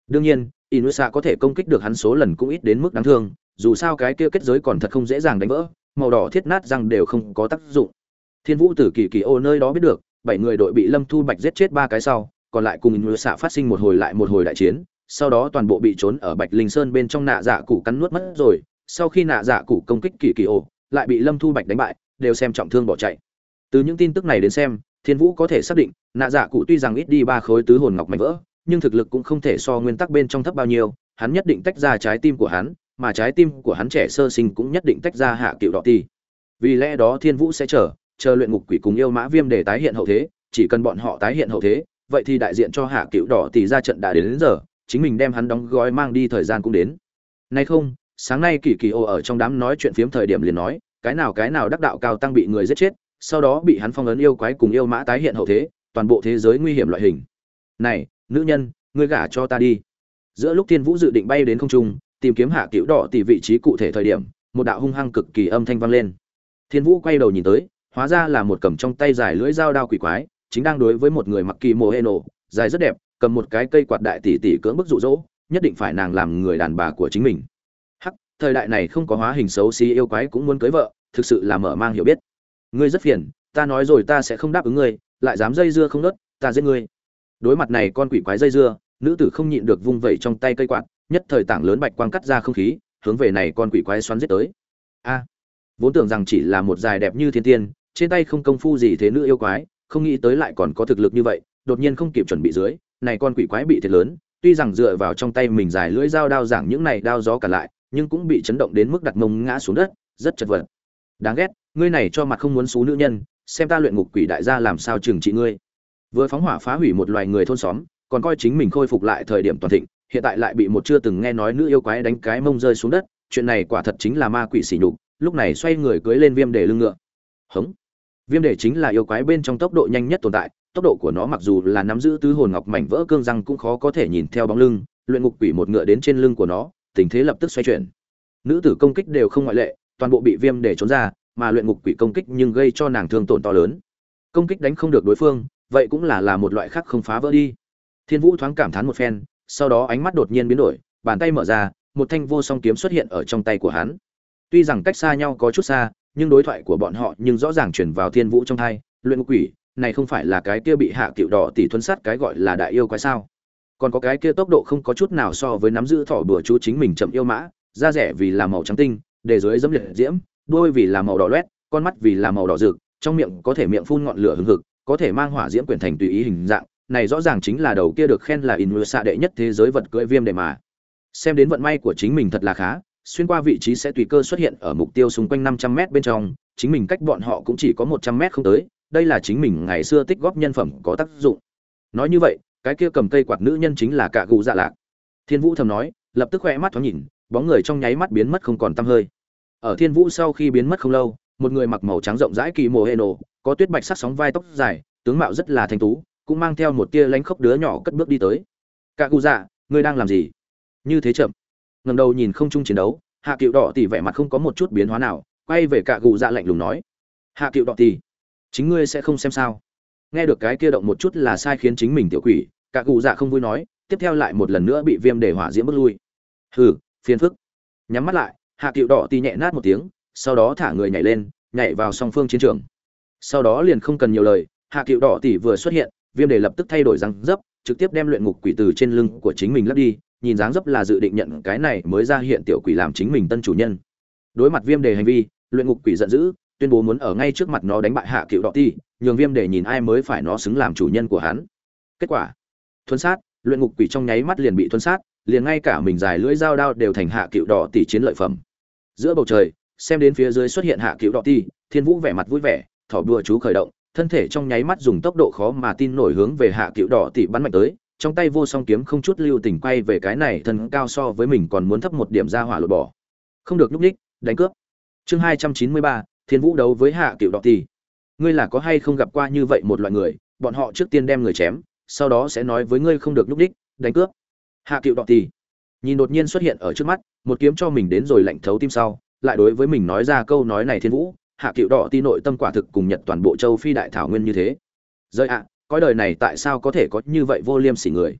Đương nhiên inusa có thể công kích được hắn số lần cũng ít đến mức đáng thương, dù sao cái kia kết giới còn thật không dễ dàng đánh vỡ màu đỏ thiết nát răng đều không có tác dụng. Thiên vũ từ kỳ kỳ ô nơi đó biết được, bảy người đội bị lâm thu bạch giết chết ba cái sau, còn lại cùng inusa phát sinh một hồi lại một hồi đại chiến, sau đó toàn bộ bị trốn ở bạch linh sơn bên trong nạ dạ cụ cắn nuốt mất rồi. Sau khi nạ dạ cụ công kích kỳ kỳ ô, lại bị lâm thu bạch đánh bại, đều xem trọng thương bỏ chạy. Từ những tin tức này đến xem, thiên vũ có thể xác định, nạ dạ cụ tuy rằng ít đi ba khối tứ hồn ngọc mảnh vỡ, nhưng thực lực cũng không thể so nguyên tắc bên trong thấp bao nhiêu, hắn nhất định tách ra trái tim của hắn mà trái tim của hắn trẻ sơ sinh cũng nhất định tách ra hạ cựu đỏ ti. Vì lẽ đó thiên vũ sẽ chờ chờ luyện ngục quỷ cùng yêu mã viêm để tái hiện hậu thế chỉ cần bọn họ tái hiện hậu thế vậy thì đại diện cho hạ cựu đỏ tỷ ra trận đã đến, đến giờ chính mình đem hắn đóng gói mang đi thời gian cũng đến. Nay không sáng nay kỳ kỳ ô ở trong đám nói chuyện phiếm thời điểm liền nói cái nào cái nào đắc đạo cao tăng bị người giết chết sau đó bị hắn phong ấn yêu quái cùng yêu mã tái hiện hậu thế toàn bộ thế giới nguy hiểm loại hình. Này nữ nhân ngươi gả cho ta đi. Giữa lúc thiên vũ dự định bay đến không trung tìm kiếm hạ cựu đỏ tỷ vị trí cụ thể thời điểm, một đạo hung hăng cực kỳ âm thanh vang lên. Thiên vũ quay đầu nhìn tới, hóa ra là một cầm trong tay dài lưỡi dao đao quỷ quái, chính đang đối với một người mặc kỳ mồ hê nổ, dài rất đẹp, cầm một cái cây quạt đại tỷ tỷ cưỡng bức rụ rỗ nhất định phải nàng làm người đàn bà của chính mình. Hắc, thời đại này không có hóa hình xấu xí yêu quái cũng muốn cưới vợ, thực sự là mở mang hiểu biết. Ngươi rất phiền, ta nói rồi ta sẽ không đáp ứng ngươi, lại dám dây dưa không nớt, ta giết ngươi. Đối mặt này con quỷ quái dây dưa, nữ tử không nhịn được vung vẩy trong tay cây quạt nhất thời tảng lớn bạch quang cắt ra không khí, hướng về này con quỷ quái xoắn giết tới. A, vốn tưởng rằng chỉ là một dài đẹp như thiên tiên, trên tay không công phu gì thế nữ yêu quái, không nghĩ tới lại còn có thực lực như vậy, đột nhiên không kịp chuẩn bị dưới, này con quỷ quái bị thiệt lớn, tuy rằng dựa vào trong tay mình dài lưỡi dao đao giảng những này đao gió cả lại, nhưng cũng bị chấn động đến mức đặt mông ngã xuống đất, rất chật vật. Đáng ghét, ngươi này cho mặt không muốn xú nữ nhân, xem ta luyện ngục quỷ đại gia làm sao trừng trị ngươi. Vừa phóng hỏa phá hủy một loài người thôn xóm, còn coi chính mình khôi phục lại thời điểm toàn thịnh hiện tại lại bị một chưa từng nghe nói nữ yêu quái đánh cái mông rơi xuống đất, chuyện này quả thật chính là ma quỷ sỉ nhục, lúc này xoay người cưới lên viêm để lưng ngựa. Hống. Viêm để chính là yêu quái bên trong tốc độ nhanh nhất tồn tại, tốc độ của nó mặc dù là nắm giữ tứ hồn ngọc mảnh vỡ cương răng cũng khó có thể nhìn theo bóng lưng, luyện ngục quỷ một ngựa đến trên lưng của nó, tình thế lập tức xoay chuyển. Nữ tử công kích đều không ngoại lệ, toàn bộ bị viêm để trốn ra, mà luyện ngục quỷ công kích nhưng gây cho nàng thương tổn to lớn. Công kích đánh không được đối phương, vậy cũng là là một loại khác không phá vỡ đi. Thiên vũ thoáng cảm thán một phen sau đó ánh mắt đột nhiên biến đổi, bàn tay mở ra, một thanh vô song kiếm xuất hiện ở trong tay của hắn. Tuy rằng cách xa nhau có chút xa, nhưng đối thoại của bọn họ nhưng rõ ràng chuyển vào thiên vũ trong thai, luyện quỷ, này không phải là cái kia bị hạ cựu đỏ tỷ thuấn sát cái gọi là đại yêu quái sao? Còn có cái kia tốc độ không có chút nào so với nắm giữ thỏ bừa chú chính mình chậm yêu mã, da rẻ vì là màu trắng tinh, để dưới dẫm liệt diễm đôi vì là màu đỏ loét, con mắt vì là màu đỏ rực, trong miệng có thể miệng phun ngọn lửa hừng hực, có thể mang hỏa diễm quyển thành tùy ý hình dạng này rõ ràng chính là đầu kia được khen là in xạ đệ nhất thế giới vật cưỡi viêm để mà. Xem đến vận may của chính mình thật là khá, xuyên qua vị trí sẽ tùy cơ xuất hiện ở mục tiêu xung quanh 500 mét bên trong, chính mình cách bọn họ cũng chỉ có 100 mét không tới, đây là chính mình ngày xưa tích góp nhân phẩm có tác dụng. Nói như vậy, cái kia cầm cây quạt nữ nhân chính là cả gù dạ lạc. Thiên vũ thầm nói, lập tức khẽ mắt thoáng nhìn, bóng người trong nháy mắt biến mất không còn tăm hơi. Ở thiên vũ sau khi biến mất không lâu, một người mặc màu trắng rộng rãi kỳ mồ hê nổ, có tuyết bạch sắc sóng vai tóc dài, tướng mạo rất là thanh tú cũng mang theo một tia lánh khốc đứa nhỏ cất bước đi tới. Cả cụ dạ ngươi đang làm gì? Như thế chậm. Ngầm đầu nhìn không chung chiến đấu, hạ cựu đỏ tỉ vẻ mặt không có một chút biến hóa nào, quay về cả cụ dạ lạnh lùng nói, hạ cựu đỏ tỉ chính ngươi sẽ không xem sao? Nghe được cái kia động một chút là sai khiến chính mình tiểu quỷ cả cụ dạ không vui nói, tiếp theo lại một lần nữa bị viêm để hỏa diễm bước lui. Hừ, phiền phức. Nhắm mắt lại, hạ cựu đỏ tỉ nhẹ nát một tiếng, sau đó thả người nhảy lên, nhảy vào song phương chiến trường. Sau đó liền không cần nhiều lời, hạ cựu đỏ tỷ vừa xuất hiện viêm Đề lập tức thay đổi răng dấp, trực tiếp đem luyện ngục quỷ từ trên lưng của chính mình lắp đi, nhìn dáng dấp là dự định nhận cái này mới ra hiện tiểu quỷ làm chính mình tân chủ nhân. Đối mặt viêm đề hành vi, luyện ngục quỷ giận dữ, tuyên bố muốn ở ngay trước mặt nó đánh bại hạ cựu đỏ ti, nhường viêm để nhìn ai mới phải nó xứng làm chủ nhân của hắn. Kết quả thuấn sát, luyện ngục quỷ trong nháy mắt liền bị thuấn sát, liền ngay cả mình dài lưỡi dao đao đều thành hạ cựu đỏ tỷ chiến lợi phẩm. Giữa bầu trời, xem đến phía dưới xuất hiện hạ cựu đỏ ti, thiên vũ vẻ mặt vui vẻ, thỏ đùa chú khởi động thân thể trong nháy mắt dùng tốc độ khó mà tin nổi hướng về hạ cựu đỏ tỷ bắn mạnh tới, trong tay vô song kiếm không chút lưu tình quay về cái này thân cao so với mình còn muốn thấp một điểm ra hỏa lột bỏ. Không được nhúc ních đánh cướp. Chương hai trăm chín mươi ba, thiên vũ đấu với hạ cựu đỏ tỷ. Ngươi là có hay không gặp qua như vậy một loại người, bọn họ trước tiên đem người chém, sau đó sẽ nói với ngươi không được nhúc ních đánh cướp. Hạ cựu đỏ tỷ. Nhìn đột nhiên xuất hiện ở trước mắt, một kiếm cho mình đến rồi lạnh thấu tim sau, lại đối với mình nói ra câu nói này thiên vũ hạ cựu đỏ ti nội tâm quả thực cùng nhật toàn bộ châu phi đại thảo nguyên như thế. Rơi ạ à, coi đời này tại sao có thể có như vậy vô liêm sỉ người?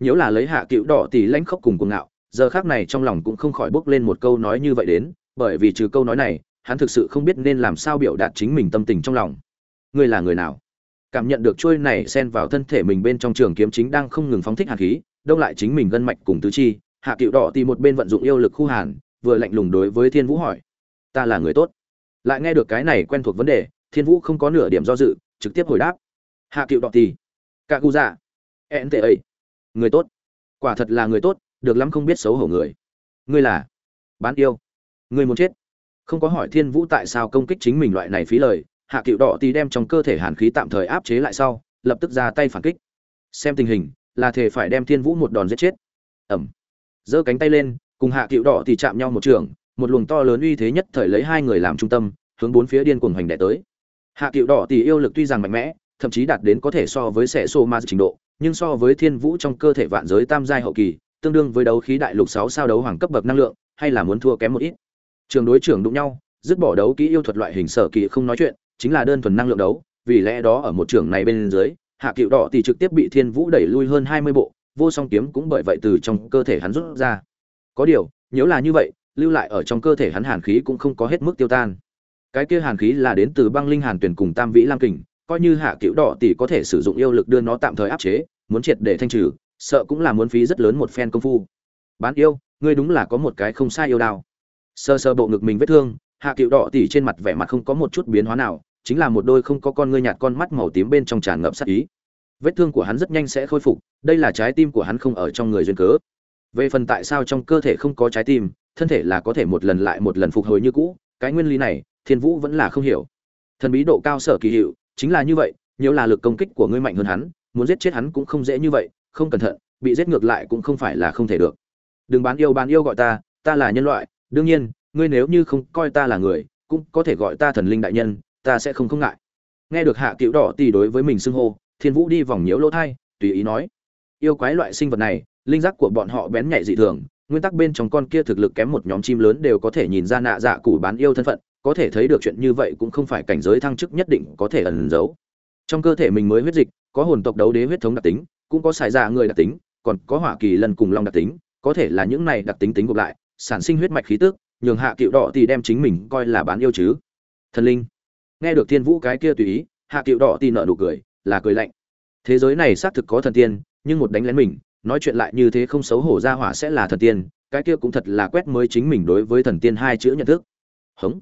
Nếu là lấy hạ cựu đỏ tỷ lãnh khốc cùng cuồng ngạo giờ khác này trong lòng cũng không khỏi bốc lên một câu nói như vậy đến bởi vì trừ câu nói này hắn thực sự không biết nên làm sao biểu đạt chính mình tâm tình trong lòng. Ngươi là người nào? Cảm nhận được trôi này xen vào thân thể mình bên trong trường kiếm chính đang không ngừng phóng thích hạt khí đông lại chính mình gân mạch cùng tứ chi hạ cựu đỏ thì một bên vận dụng yêu lực khu hàn vừa lạnh lùng đối với thiên vũ hỏi ta là người tốt? Lại nghe được cái này quen thuộc vấn đề, thiên vũ không có nửa điểm do dự, trực tiếp hồi đáp. Hạ cựu đỏ tì cạ cụ dạ ẹn tệ ấy, người tốt. Quả thật là người tốt, được lắm không biết xấu hổ người. Ngươi là bán yêu, ngươi muốn chết. Không có hỏi thiên vũ tại sao công kích chính mình loại này phí lời, hạ cựu đỏ tì đem trong cơ thể hàn khí tạm thời áp chế lại sau, lập tức ra tay phản kích. Xem tình hình, là thể phải đem thiên vũ một đòn giết chết. Ẩm. Giơ cánh tay lên, cùng hạ cựu đỏ thì chạm nhau một trường một luồng to lớn uy thế nhất thời lấy hai người làm trung tâm, hướng bốn phía điên cuồng hoành đẻ tới. Hạ cựu đỏ tỷ yêu lực tuy rằng mạnh mẽ, thậm chí đạt đến có thể so với sẻ xô ma trình độ, nhưng so với thiên vũ trong cơ thể vạn giới tam giai hậu kỳ, tương đương với đấu khí đại lục sáu sao đấu hoàng cấp bậc năng lượng, hay là muốn thua kém một ít. Trường đối trưởng đụng nhau, dứt bỏ đấu kỹ yêu thuật loại hình sở kỳ không nói chuyện, chính là đơn thuần năng lượng đấu, vì lẽ đó ở một trường này bên dưới, hạ cựu đỏ thì trực tiếp bị thiên vũ đẩy lui hơn hai mươi bộ, vô song kiếm cũng bởi vậy từ trong cơ thể hắn rút ra. Có điều, nếu là như vậy lưu lại ở trong cơ thể hắn hàn khí cũng không có hết mức tiêu tan. Cái kia hàn khí là đến từ băng linh hàn tuyển cùng tam vĩ lam kình, coi như hạ cựu đỏ tỷ có thể sử dụng yêu lực đưa nó tạm thời áp chế, muốn triệt để thanh trừ, sợ cũng là muốn phí rất lớn một phen công phu. Bán yêu, ngươi đúng là có một cái không sai yêu đào sơ sơ bộ ngực mình vết thương, hạ cựu đỏ tỷ trên mặt vẻ mặt không có một chút biến hóa nào, chính là một đôi không có con ngươi nhạt con mắt màu tím bên trong tràn ngập sắc ý. Vết thương của hắn rất nhanh sẽ khôi phục, đây là trái tim của hắn không ở trong người duyên cớ. Về phần tại sao trong cơ thể không có trái tim thân thể là có thể một lần lại một lần phục hồi như cũ, cái nguyên lý này, thiên vũ vẫn là không hiểu. Thần bí độ cao sở kỳ hiệu, chính là như vậy, nếu là lực công kích của ngươi mạnh hơn hắn, muốn giết chết hắn cũng không dễ như vậy, không cẩn thận, bị giết ngược lại cũng không phải là không thể được. Đừng bán yêu bán yêu gọi ta ta là nhân loại, đương nhiên, ngươi nếu như không coi ta là người, cũng có thể gọi ta thần linh đại nhân, ta sẽ không không ngại. Nghe được hạ cựu đỏ tỷ đối với mình xưng hô, thiên vũ đi vòng nhiễu lỗ thai, tùy ý nói, yêu quái loại sinh vật này, linh giác của bọn họ bén nhạy dị thường nguyên tắc bên trong con kia thực lực kém một nhóm chim lớn đều có thể nhìn ra nạ dạ cụ bán yêu thân phận, có thể thấy được chuyện như vậy cũng không phải cảnh giới thăng chức nhất định có thể ẩn giấu. Trong cơ thể mình mới huyết dịch, có hồn tộc đấu đế huyết thống đặc tính, cũng có xài dạ người đặc tính, còn có hỏa kỳ lần cùng long đặc tính, có thể là những này đặc tính tính gộp lại, sản sinh huyết mạch khí tức, nhường hạ cựu đỏ thì đem chính mình coi là bán yêu chứ. Thần linh. Nghe được thiên vũ cái kia tùy ý, hạ cựu đỏ thì nợ nụ cười, là cười lạnh. Thế giới này xác thực có thần tiên, nhưng một đánh lén mình nói chuyện lại như thế không xấu hổ ra hỏa sẽ là thần tiên, cái kia cũng thật là quét mới chính mình đối với thần tiên hai chữ nhận thức. Hống.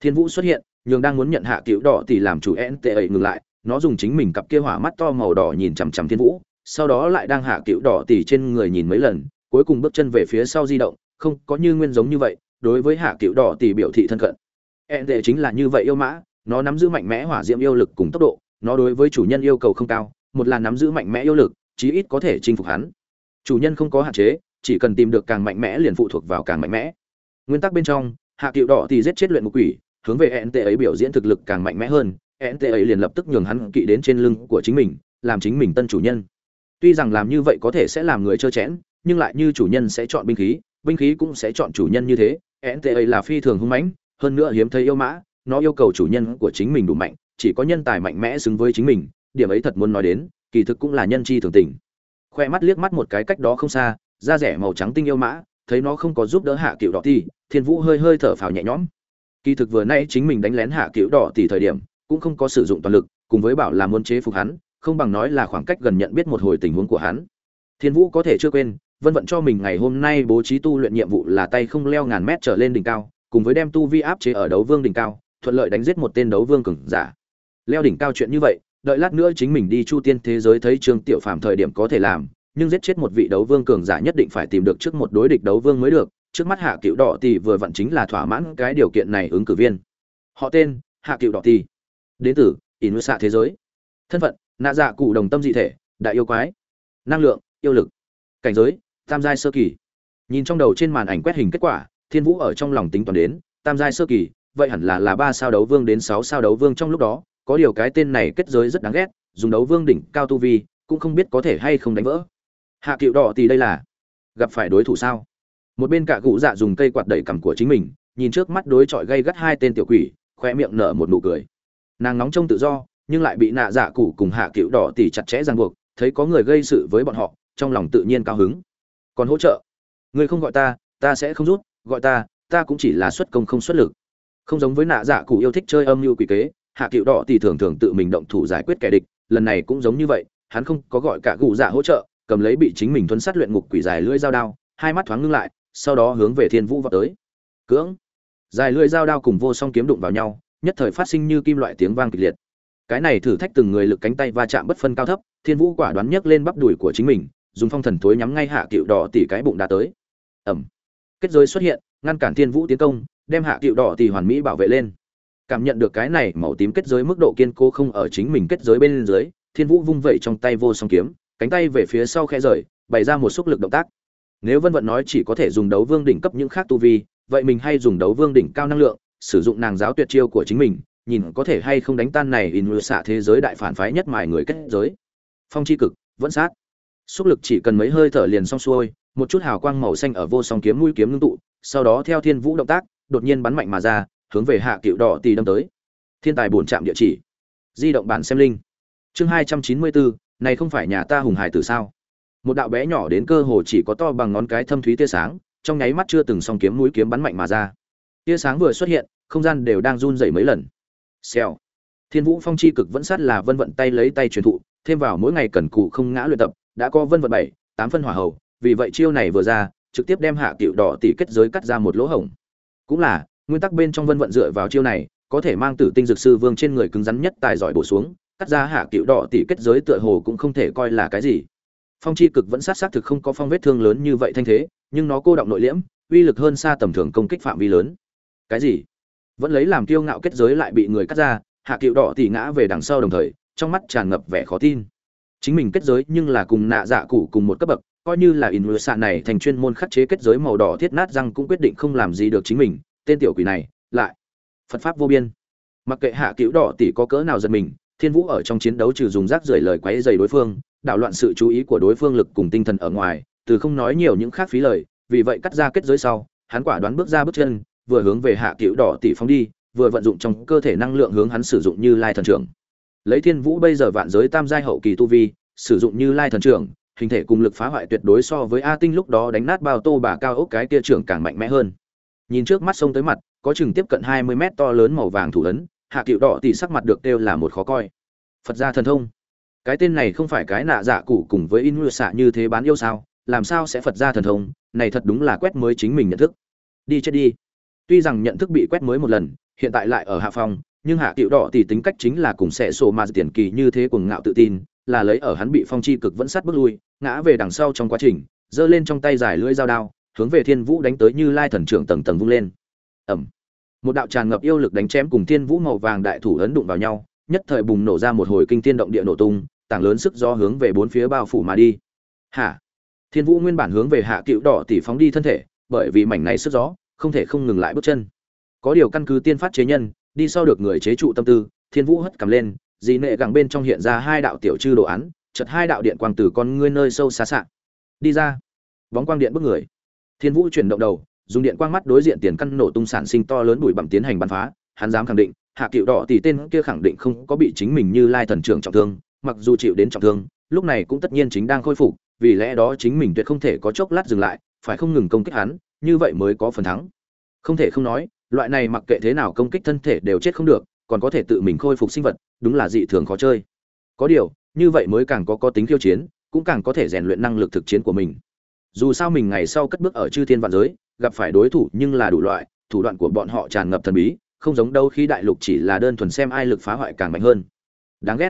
Thiên vũ xuất hiện, nhường đang muốn nhận hạ cứu đỏ thì làm chủ én tệ ấy ngừng lại, nó dùng chính mình cặp kia hỏa mắt to màu đỏ nhìn chằm chằm thiên vũ, sau đó lại đang hạ cứu đỏ tỉ trên người nhìn mấy lần, cuối cùng bước chân về phía sau di động, không, có như nguyên giống như vậy, đối với hạ cứu đỏ tỉ biểu thị thân cận. Én tệ chính là như vậy yêu mã, nó nắm giữ mạnh mẽ hỏa diễm yêu lực cùng tốc độ, nó đối với chủ nhân yêu cầu không cao, một là nắm giữ mạnh mẽ yêu lực, chí ít có thể chinh phục hắn chủ nhân không có hạn chế, chỉ cần tìm được càng mạnh mẽ liền phụ thuộc vào càng mạnh mẽ. Nguyên tắc bên trong, hạ cựu đỏ thì giết chết luyện ngục quỷ, hướng về nt ấy biểu diễn thực lực càng mạnh mẽ hơn nt ấy liền lập tức nhường hắn kỵ đến trên lưng của chính mình, làm chính mình tân chủ nhân. Tuy rằng làm như vậy có thể sẽ làm người trơ chẽn, nhưng lại như chủ nhân sẽ chọn binh khí binh khí cũng sẽ chọn chủ nhân như thế. Nt ấy là phi thường hung mãnh, hơn nữa hiếm thấy yêu mã, nó yêu cầu chủ nhân của chính mình đủ mạnh, chỉ có nhân tài mạnh mẽ xứng với chính mình, điểm ấy thật muốn nói đến, kỳ thực cũng là nhân chi thường tình khoe mắt liếc mắt một cái cách đó không xa, da rẻ màu trắng tinh yêu mã, thấy nó không có giúp đỡ hạ cựu đỏ thì thiên vũ hơi hơi thở phào nhẹ nhõm. Kỳ thực vừa nay chính mình đánh lén hạ cựu đỏ thì thời điểm, cũng không có sử dụng toàn lực, cùng với bảo là muốn chế phục hắn, không bằng nói là khoảng cách gần nhận biết một hồi tình huống của hắn. Thiên vũ có thể chưa quên, vân vận cho mình ngày hôm nay bố trí tu luyện nhiệm vụ là tay không leo ngàn mét trở lên đỉnh cao, cùng với đem tu vi áp chế ở đấu vương đỉnh cao, thuận lợi đánh giết một tên đấu vương cường giả. Leo đỉnh cao chuyện như vậy đợi lát nữa chính mình đi chu tiên thế giới thấy trương tiểu phàm thời điểm có thể làm, nhưng giết chết một vị đấu vương cường giả nhất định phải tìm được trước một đối địch đấu vương mới được, trước mắt hạ cựu đỏ thì vừa vặn chính là thỏa mãn cái điều kiện này ứng cử viên. Họ tên, hạ cựu đỏ thì đến từ ỉn xạ thế giới. Thân phận, nạ dạ cụ đồng tâm dị thể, đại yêu quái. Năng lượng, yêu lực. Cảnh giới, tam giai sơ kỳ. Nhìn trong đầu trên màn ảnh quét hình kết quả, thiên vũ ở trong lòng tính toán đến, tam giai sơ kỳ, vậy hẳn là là ba sao đấu vương đến sáu sao đấu vương trong lúc đó có điều cái tên này kết giới rất đáng ghét, dùng đấu vương đỉnh cao tu vi, cũng không biết có thể hay không đánh vỡ. Hạ cựu đỏ thì đây là, gặp phải đối thủ sao? Một bên cả cụ dạ dùng cây quạt đẩy cằm của chính mình, nhìn trước mắt đối chọi gây gắt hai tên tiểu quỷ khoe miệng nở một nụ cười. Nàng nóng trông tự do, nhưng lại bị nạ dạ cụ cùng hạ cựu đỏ tỉ chặt chẽ ràng buộc, thấy có người gây sự với bọn họ, trong lòng tự nhiên cao hứng. Còn hỗ trợ? Người không gọi ta ta sẽ không rút, gọi ta ta cũng chỉ là xuất công không xuất lực. Không giống với nạ dạ cụ yêu thích chơi âm mưu quỷ kế hạ cựu đỏ thì thường thường tự mình động thủ giải quyết kẻ địch, lần này cũng giống như vậy, hắn không có gọi cả cụ dạ hỗ trợ, cầm lấy bị chính mình thuấn sát luyện ngục quỷ dài lưỡi dao đao, hai mắt thoáng ngưng lại, sau đó hướng về thiên vũ vào tới. Cưỡng! Dài lưỡi dao đao cùng vô song kiếm đụng vào nhau, nhất thời phát sinh như kim loại tiếng vang kịch liệt. Cái này thử thách từng người lực cánh tay va chạm bất phân cao thấp, thiên vũ quả đoán nhấc lên bắp đùi của chính mình, dùng phong thần thối nhắm ngay hạ cựu đỏ tỉ cái bụng đã tới. Ẩm kết giới xuất hiện, ngăn cản thiên vũ tiến công, đem hạ cựu đỏ tỉ hoàn mỹ bảo vệ lên cảm nhận được cái này màu tím kết giới mức độ kiên cố không ở chính mình kết giới bên dưới, thiên vũ vung vẩy trong tay vô song kiếm, cánh tay về phía sau khe rời, bày ra một xúc lực động tác. Nếu vân vận nói chỉ có thể dùng đấu vương đỉnh cấp những khác tu vi, vậy mình hay dùng đấu vương đỉnh cao năng lượng, sử dụng nàng giáo tuyệt chiêu của chính mình, nhìn có thể hay không đánh tan này in xạ thế giới đại phản phái nhất mài người kết giới. Phong chi cực, vẫn sát. Xúc lực chỉ cần mấy hơi thở liền xong xuôi, một chút hào quang màu xanh ở vô song kiếm mũi kiếm ngưng tụ, sau đó theo thiên vũ động tác, đột nhiên bắn mạnh mà ra hướng về hạ cựu đỏ tì đâm tới. Thiên tài bổn trạm địa chỉ. Di động bản xem linh chương hai trăm chín mươi bốn này không phải nhà ta hùng hải từ sao? Một đạo bé nhỏ đến cơ hồ chỉ có to bằng ngón cái thâm thúy tia sáng, trong nháy mắt chưa từng song kiếm mũi kiếm bắn mạnh mà ra. Tia sáng vừa xuất hiện, không gian đều đang run rẩy mấy lần. Xèo. Thiên vũ phong chi cực vẫn sát là vân vận tay lấy tay truyền thụ, thêm vào mỗi ngày cần cù không ngã luyện tập, đã có vân vận bảy, tám phân hỏa hầu, vì vậy chiêu này vừa ra, trực tiếp đem hạ cựu đỏ tỷ kết giới cắt ra một lỗ hổng. Cũng là nguyên tắc bên trong vân vận dựa vào chiêu này, có thể mang tử tinh dược sư vương trên người cứng rắn nhất tài giỏi bổ xuống, cắt ra hạ cựu đỏ tỷ kết giới tựa hồ cũng không thể coi là cái gì. Phong chi cực vẫn sát sát thực không có phong vết thương lớn như vậy thanh thế, nhưng nó cô động nội liễm, uy lực hơn xa tầm thường công kích phạm vi lớn. Cái gì? Vẫn lấy làm kiêu ngạo kết giới lại bị người cắt ra, hạ cựu đỏ tỷ ngã về đằng sau đồng thời, trong mắt tràn ngập vẻ khó tin. Chính mình kết giới nhưng là cùng nạ dạ cụ cùng một cấp bậc, coi như là in xạ này thành chuyên môn khắc chế kết giới màu đỏ thiết nát răng cũng quyết định không làm gì được chính mình tên tiểu quỷ này lại. Phật pháp vô biên. Mặc kệ hạ cứu đỏ tỷ có cỡ nào giật mình, thiên vũ ở trong chiến đấu trừ dùng rác rưởi lời quấy dày đối phương, đảo loạn sự chú ý của đối phương lực cùng tinh thần ở ngoài, từ không nói nhiều những khác phí lời, vì vậy cắt ra kết giới sau, hắn quả đoán bước ra bước chân, vừa hướng về hạ cứu đỏ tỷ phóng đi, vừa vận dụng trong cơ thể năng lượng hướng hắn sử dụng như lai thần trưởng. Lấy thiên vũ bây giờ vạn giới tam giai hậu kỳ tu vi, sử dụng như lai thần trưởng, hình thể cùng lực phá hoại tuyệt đối so với a tinh lúc đó đánh nát bao tô bà cao ốc cái kia trưởng càng mạnh mẽ hơn nhìn trước mắt sông tới mặt, có chừng tiếp cận hai mươi mét to lớn màu vàng thủ ấn, hạ cựu đỏ tỷ sắc mặt được đều là một khó coi. Phật gia thần thông. Cái tên này không phải cái nạ dạ giả cụ cùng với in xạ như thế bán yêu sao, làm sao sẽ phật gia thần thông? Này thật đúng là quét mới chính mình nhận thức. Đi chết đi. Tuy rằng nhận thức bị quét mới một lần, hiện tại lại ở hạ phòng nhưng hạ cựu đỏ tỷ tính cách chính là cùng sẽ sổ mà tiền kỳ như thế cùng ngạo tự tin, là lấy ở hắn bị phong chi cực vẫn sát bước lui, ngã về đằng sau trong quá trình, giơ lên trong tay dài lưỡi dao đao hướng về thiên vũ đánh tới như lai thần trưởng tầng tầng vung lên. Ẩm một đạo tràn ngập yêu lực đánh chém cùng thiên vũ màu vàng đại thủ ấn đụng vào nhau, nhất thời bùng nổ ra một hồi kinh thiên động địa nổ tung, tảng lớn sức gió hướng về bốn phía bao phủ mà đi. Hả? Thiên vũ nguyên bản hướng về hạ cựu đỏ tỷ phóng đi thân thể, bởi vì mảnh này sức gió, không thể không ngừng lại bước chân. Có điều căn cứ tiên phát chế nhân, đi sau được người chế trụ tâm tư, thiên vũ hất cầm lên, dì nệ gẳng bên trong hiện ra hai đạo tiểu chư đồ án, chật hai đạo điện quang từ con ngươi nơi sâu xa xạ đi ra. Bóng quang điện bước người thiên vũ chuyển động đầu, dùng điện quang mắt đối diện tiền căn nổ tung sản sinh to lớn bụi bặm tiến hành bắn phá. Hắn dám khẳng định, hạ cựu đỏ tỷ tên kia khẳng định không có bị chính mình như lai thần trưởng trọng thương, mặc dù chịu đến trọng thương, lúc này cũng tất nhiên chính đang khôi phục, vì lẽ đó chính mình tuyệt không thể có chốc lát dừng lại, phải không ngừng công kích hắn, như vậy mới có phần thắng. Không thể không nói, loại này mặc kệ thế nào công kích thân thể đều chết không được, còn có thể tự mình khôi phục sinh vật, đúng là dị thường khó chơi. Có điều, như vậy mới càng có có tính khiêu chiến, cũng càng có thể rèn luyện năng lực thực chiến của mình dù sao mình ngày sau cất bước ở chư thiên vạn giới, gặp phải đối thủ nhưng là đủ loại, thủ đoạn của bọn họ tràn ngập thần bí, không giống đâu khi đại lục chỉ là đơn thuần xem ai lực phá hoại càng mạnh hơn. Đáng ghét.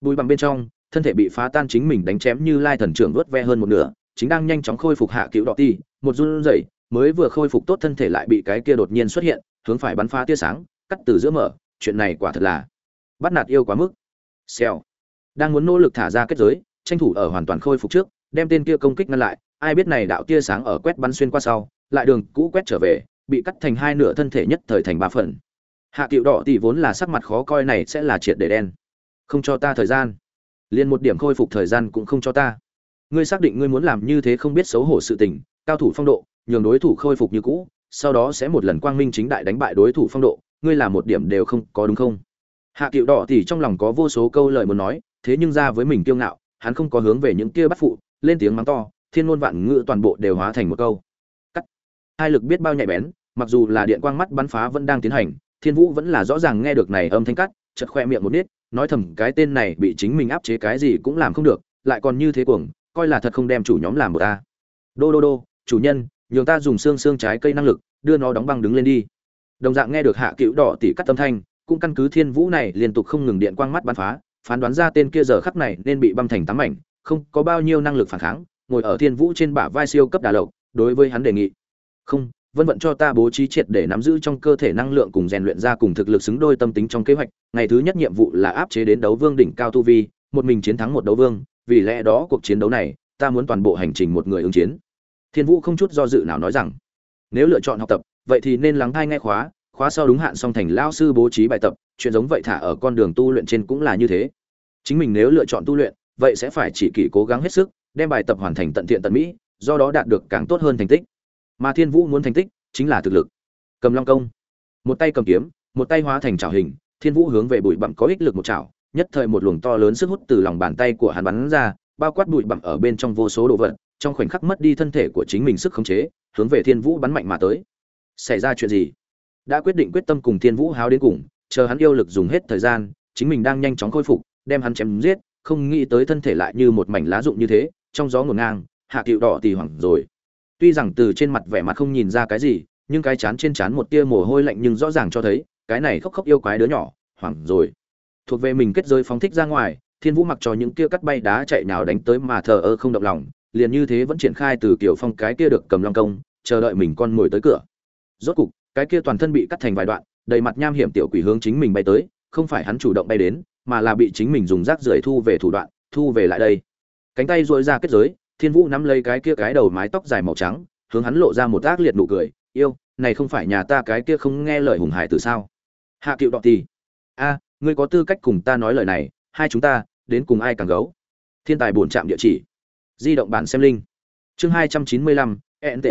Bùi bằng bên trong, thân thể bị phá tan chính mình đánh chém như lai thần trưởng vớt ve hơn một nửa, chính đang nhanh chóng khôi phục hạ cựu đỏ ti, một run rẩy, mới vừa khôi phục tốt thân thể lại bị cái kia đột nhiên xuất hiện, hướng phải bắn phá tia sáng, cắt từ giữa mở, chuyện này quả thật là bắt nạt yêu quá mức. Xèo. Đang muốn nỗ lực thả ra kết giới, tranh thủ ở hoàn toàn khôi phục trước, đem tên kia công kích ngăn lại ai biết này đạo tia sáng ở quét bắn xuyên qua sau, lại đường cũ quét trở về, bị cắt thành hai nửa thân thể nhất thời thành ba phần. Hạ cựu đỏ tỷ vốn là sắc mặt khó coi này sẽ là triệt để đen. Không cho ta thời gian. Liền một điểm khôi phục thời gian cũng không cho ta. Ngươi xác định ngươi muốn làm như thế không biết xấu hổ sự tình, cao thủ phong độ, nhường đối thủ khôi phục như cũ, sau đó sẽ một lần quang minh chính đại đánh bại đối thủ phong độ, ngươi làm một điểm đều không có đúng không? Hạ cựu đỏ thì trong lòng có vô số câu lời muốn nói, thế nhưng ra với mình kiêu ngạo, hắn không có hướng về những kia bắt phụ, lên tiếng mắng to thiên ngôn vạn ngữ toàn bộ đều hóa thành một câu. Cắt. Hai lực biết bao nhạy bén, mặc dù là điện quang mắt bắn phá vẫn đang tiến hành, thiên vũ vẫn là rõ ràng nghe được này âm thanh cắt chật khoe miệng một nít, nói thầm cái tên này bị chính mình áp chế cái gì cũng làm không được, lại còn như thế cuồng, coi là thật không đem chủ nhóm làm một ta đô đô đô, chủ nhân, nhường ta dùng xương xương trái cây năng lực, đưa nó đóng băng đứng lên đi. Đồng dạng nghe được hạ cựu đỏ tỉ cắt tâm thanh, cũng căn cứ thiên vũ này liên tục không ngừng điện quang mắt bắn phá, phán đoán ra tên kia giờ khắc này nên bị băm thành tám mảnh, không có bao nhiêu năng lực phản kháng ngồi ở thiên vũ trên bả vai siêu cấp đà lộc, đối với hắn đề nghị. Không, vân vận cho ta bố trí triệt để nắm giữ trong cơ thể năng lượng cùng rèn luyện ra cùng thực lực xứng đôi tâm tính trong kế hoạch. Ngày thứ nhất nhiệm vụ là áp chế đến đấu vương đỉnh cao tu vi, một mình chiến thắng một đấu vương. Vì lẽ đó cuộc chiến đấu này, ta muốn toàn bộ hành trình một người ứng chiến. Thiên vũ không chút do dự nào nói rằng, nếu lựa chọn học tập, vậy thì nên lắng thai ngay khóa khóa sau đúng hạn song thành lao sư bố trí bài tập. Chuyện giống vậy thả ở con đường tu luyện trên cũng là như thế. Chính mình nếu lựa chọn tu luyện, vậy sẽ phải chỉ kỷ cố gắng hết sức đem bài tập hoàn thành tận thiện tận mỹ do đó đạt được càng tốt hơn thành tích. Mà thiên vũ muốn thành tích chính là thực lực. Cầm long công. Một tay cầm kiếm một tay hóa thành chảo hình thiên vũ hướng về bụi bặm có ích lực một chảo, nhất thời một luồng to lớn sức hút từ lòng bàn tay của hắn bắn ra bao quát bụi bặm ở bên trong vô số đồ vật trong khoảnh khắc mất đi thân thể của chính mình sức khống chế hướng về thiên vũ bắn mạnh mà tới. Xảy ra chuyện gì? Đã quyết định quyết tâm cùng thiên vũ háo đến cùng chờ hắn yêu lực dùng hết thời gian chính mình đang nhanh chóng khôi phục đem hắn chém giết không nghĩ tới thân thể lại như một mảnh lá rụng như thế trong gió ngổn ngang, hạ cựu đỏ tì hoảng rồi. Tuy rằng từ trên mặt vẻ mặt không nhìn ra cái gì, nhưng cái chán trên chán một tia mồ hôi lạnh nhưng rõ ràng cho thấy, cái này khóc khóc yêu quái đứa nhỏ, hoảng rồi. Thuộc về mình kết giới phóng thích ra ngoài, thiên vũ mặc cho những kia cắt bay đá chạy nào đánh tới mà thờ ơ không động lòng, liền như thế vẫn triển khai từ kiểu phong cái kia được cầm long công, chờ đợi mình con mồi tới cửa. Rốt cục, cái kia toàn thân bị cắt thành vài đoạn, đầy mặt nham hiểm tiểu quỷ hướng chính mình bay tới, không phải hắn chủ động bay đến, mà là bị chính mình dùng rác rưởi thu về thủ đoạn, thu về lại đây cánh tay dội ra kết giới, thiên vũ nắm lấy cái kia cái đầu mái tóc dài màu trắng, hướng hắn lộ ra một ác liệt nụ cười, yêu, này không phải nhà ta cái kia không nghe lời hùng hải từ sao? Hạ cựu đọ tì a, ngươi có tư cách cùng ta nói lời này, hai chúng ta, đến cùng ai càng gấu? Thiên tài bổn trạm địa chỉ. Di động bản xem linh chương hai trăm chín mươi lăm nta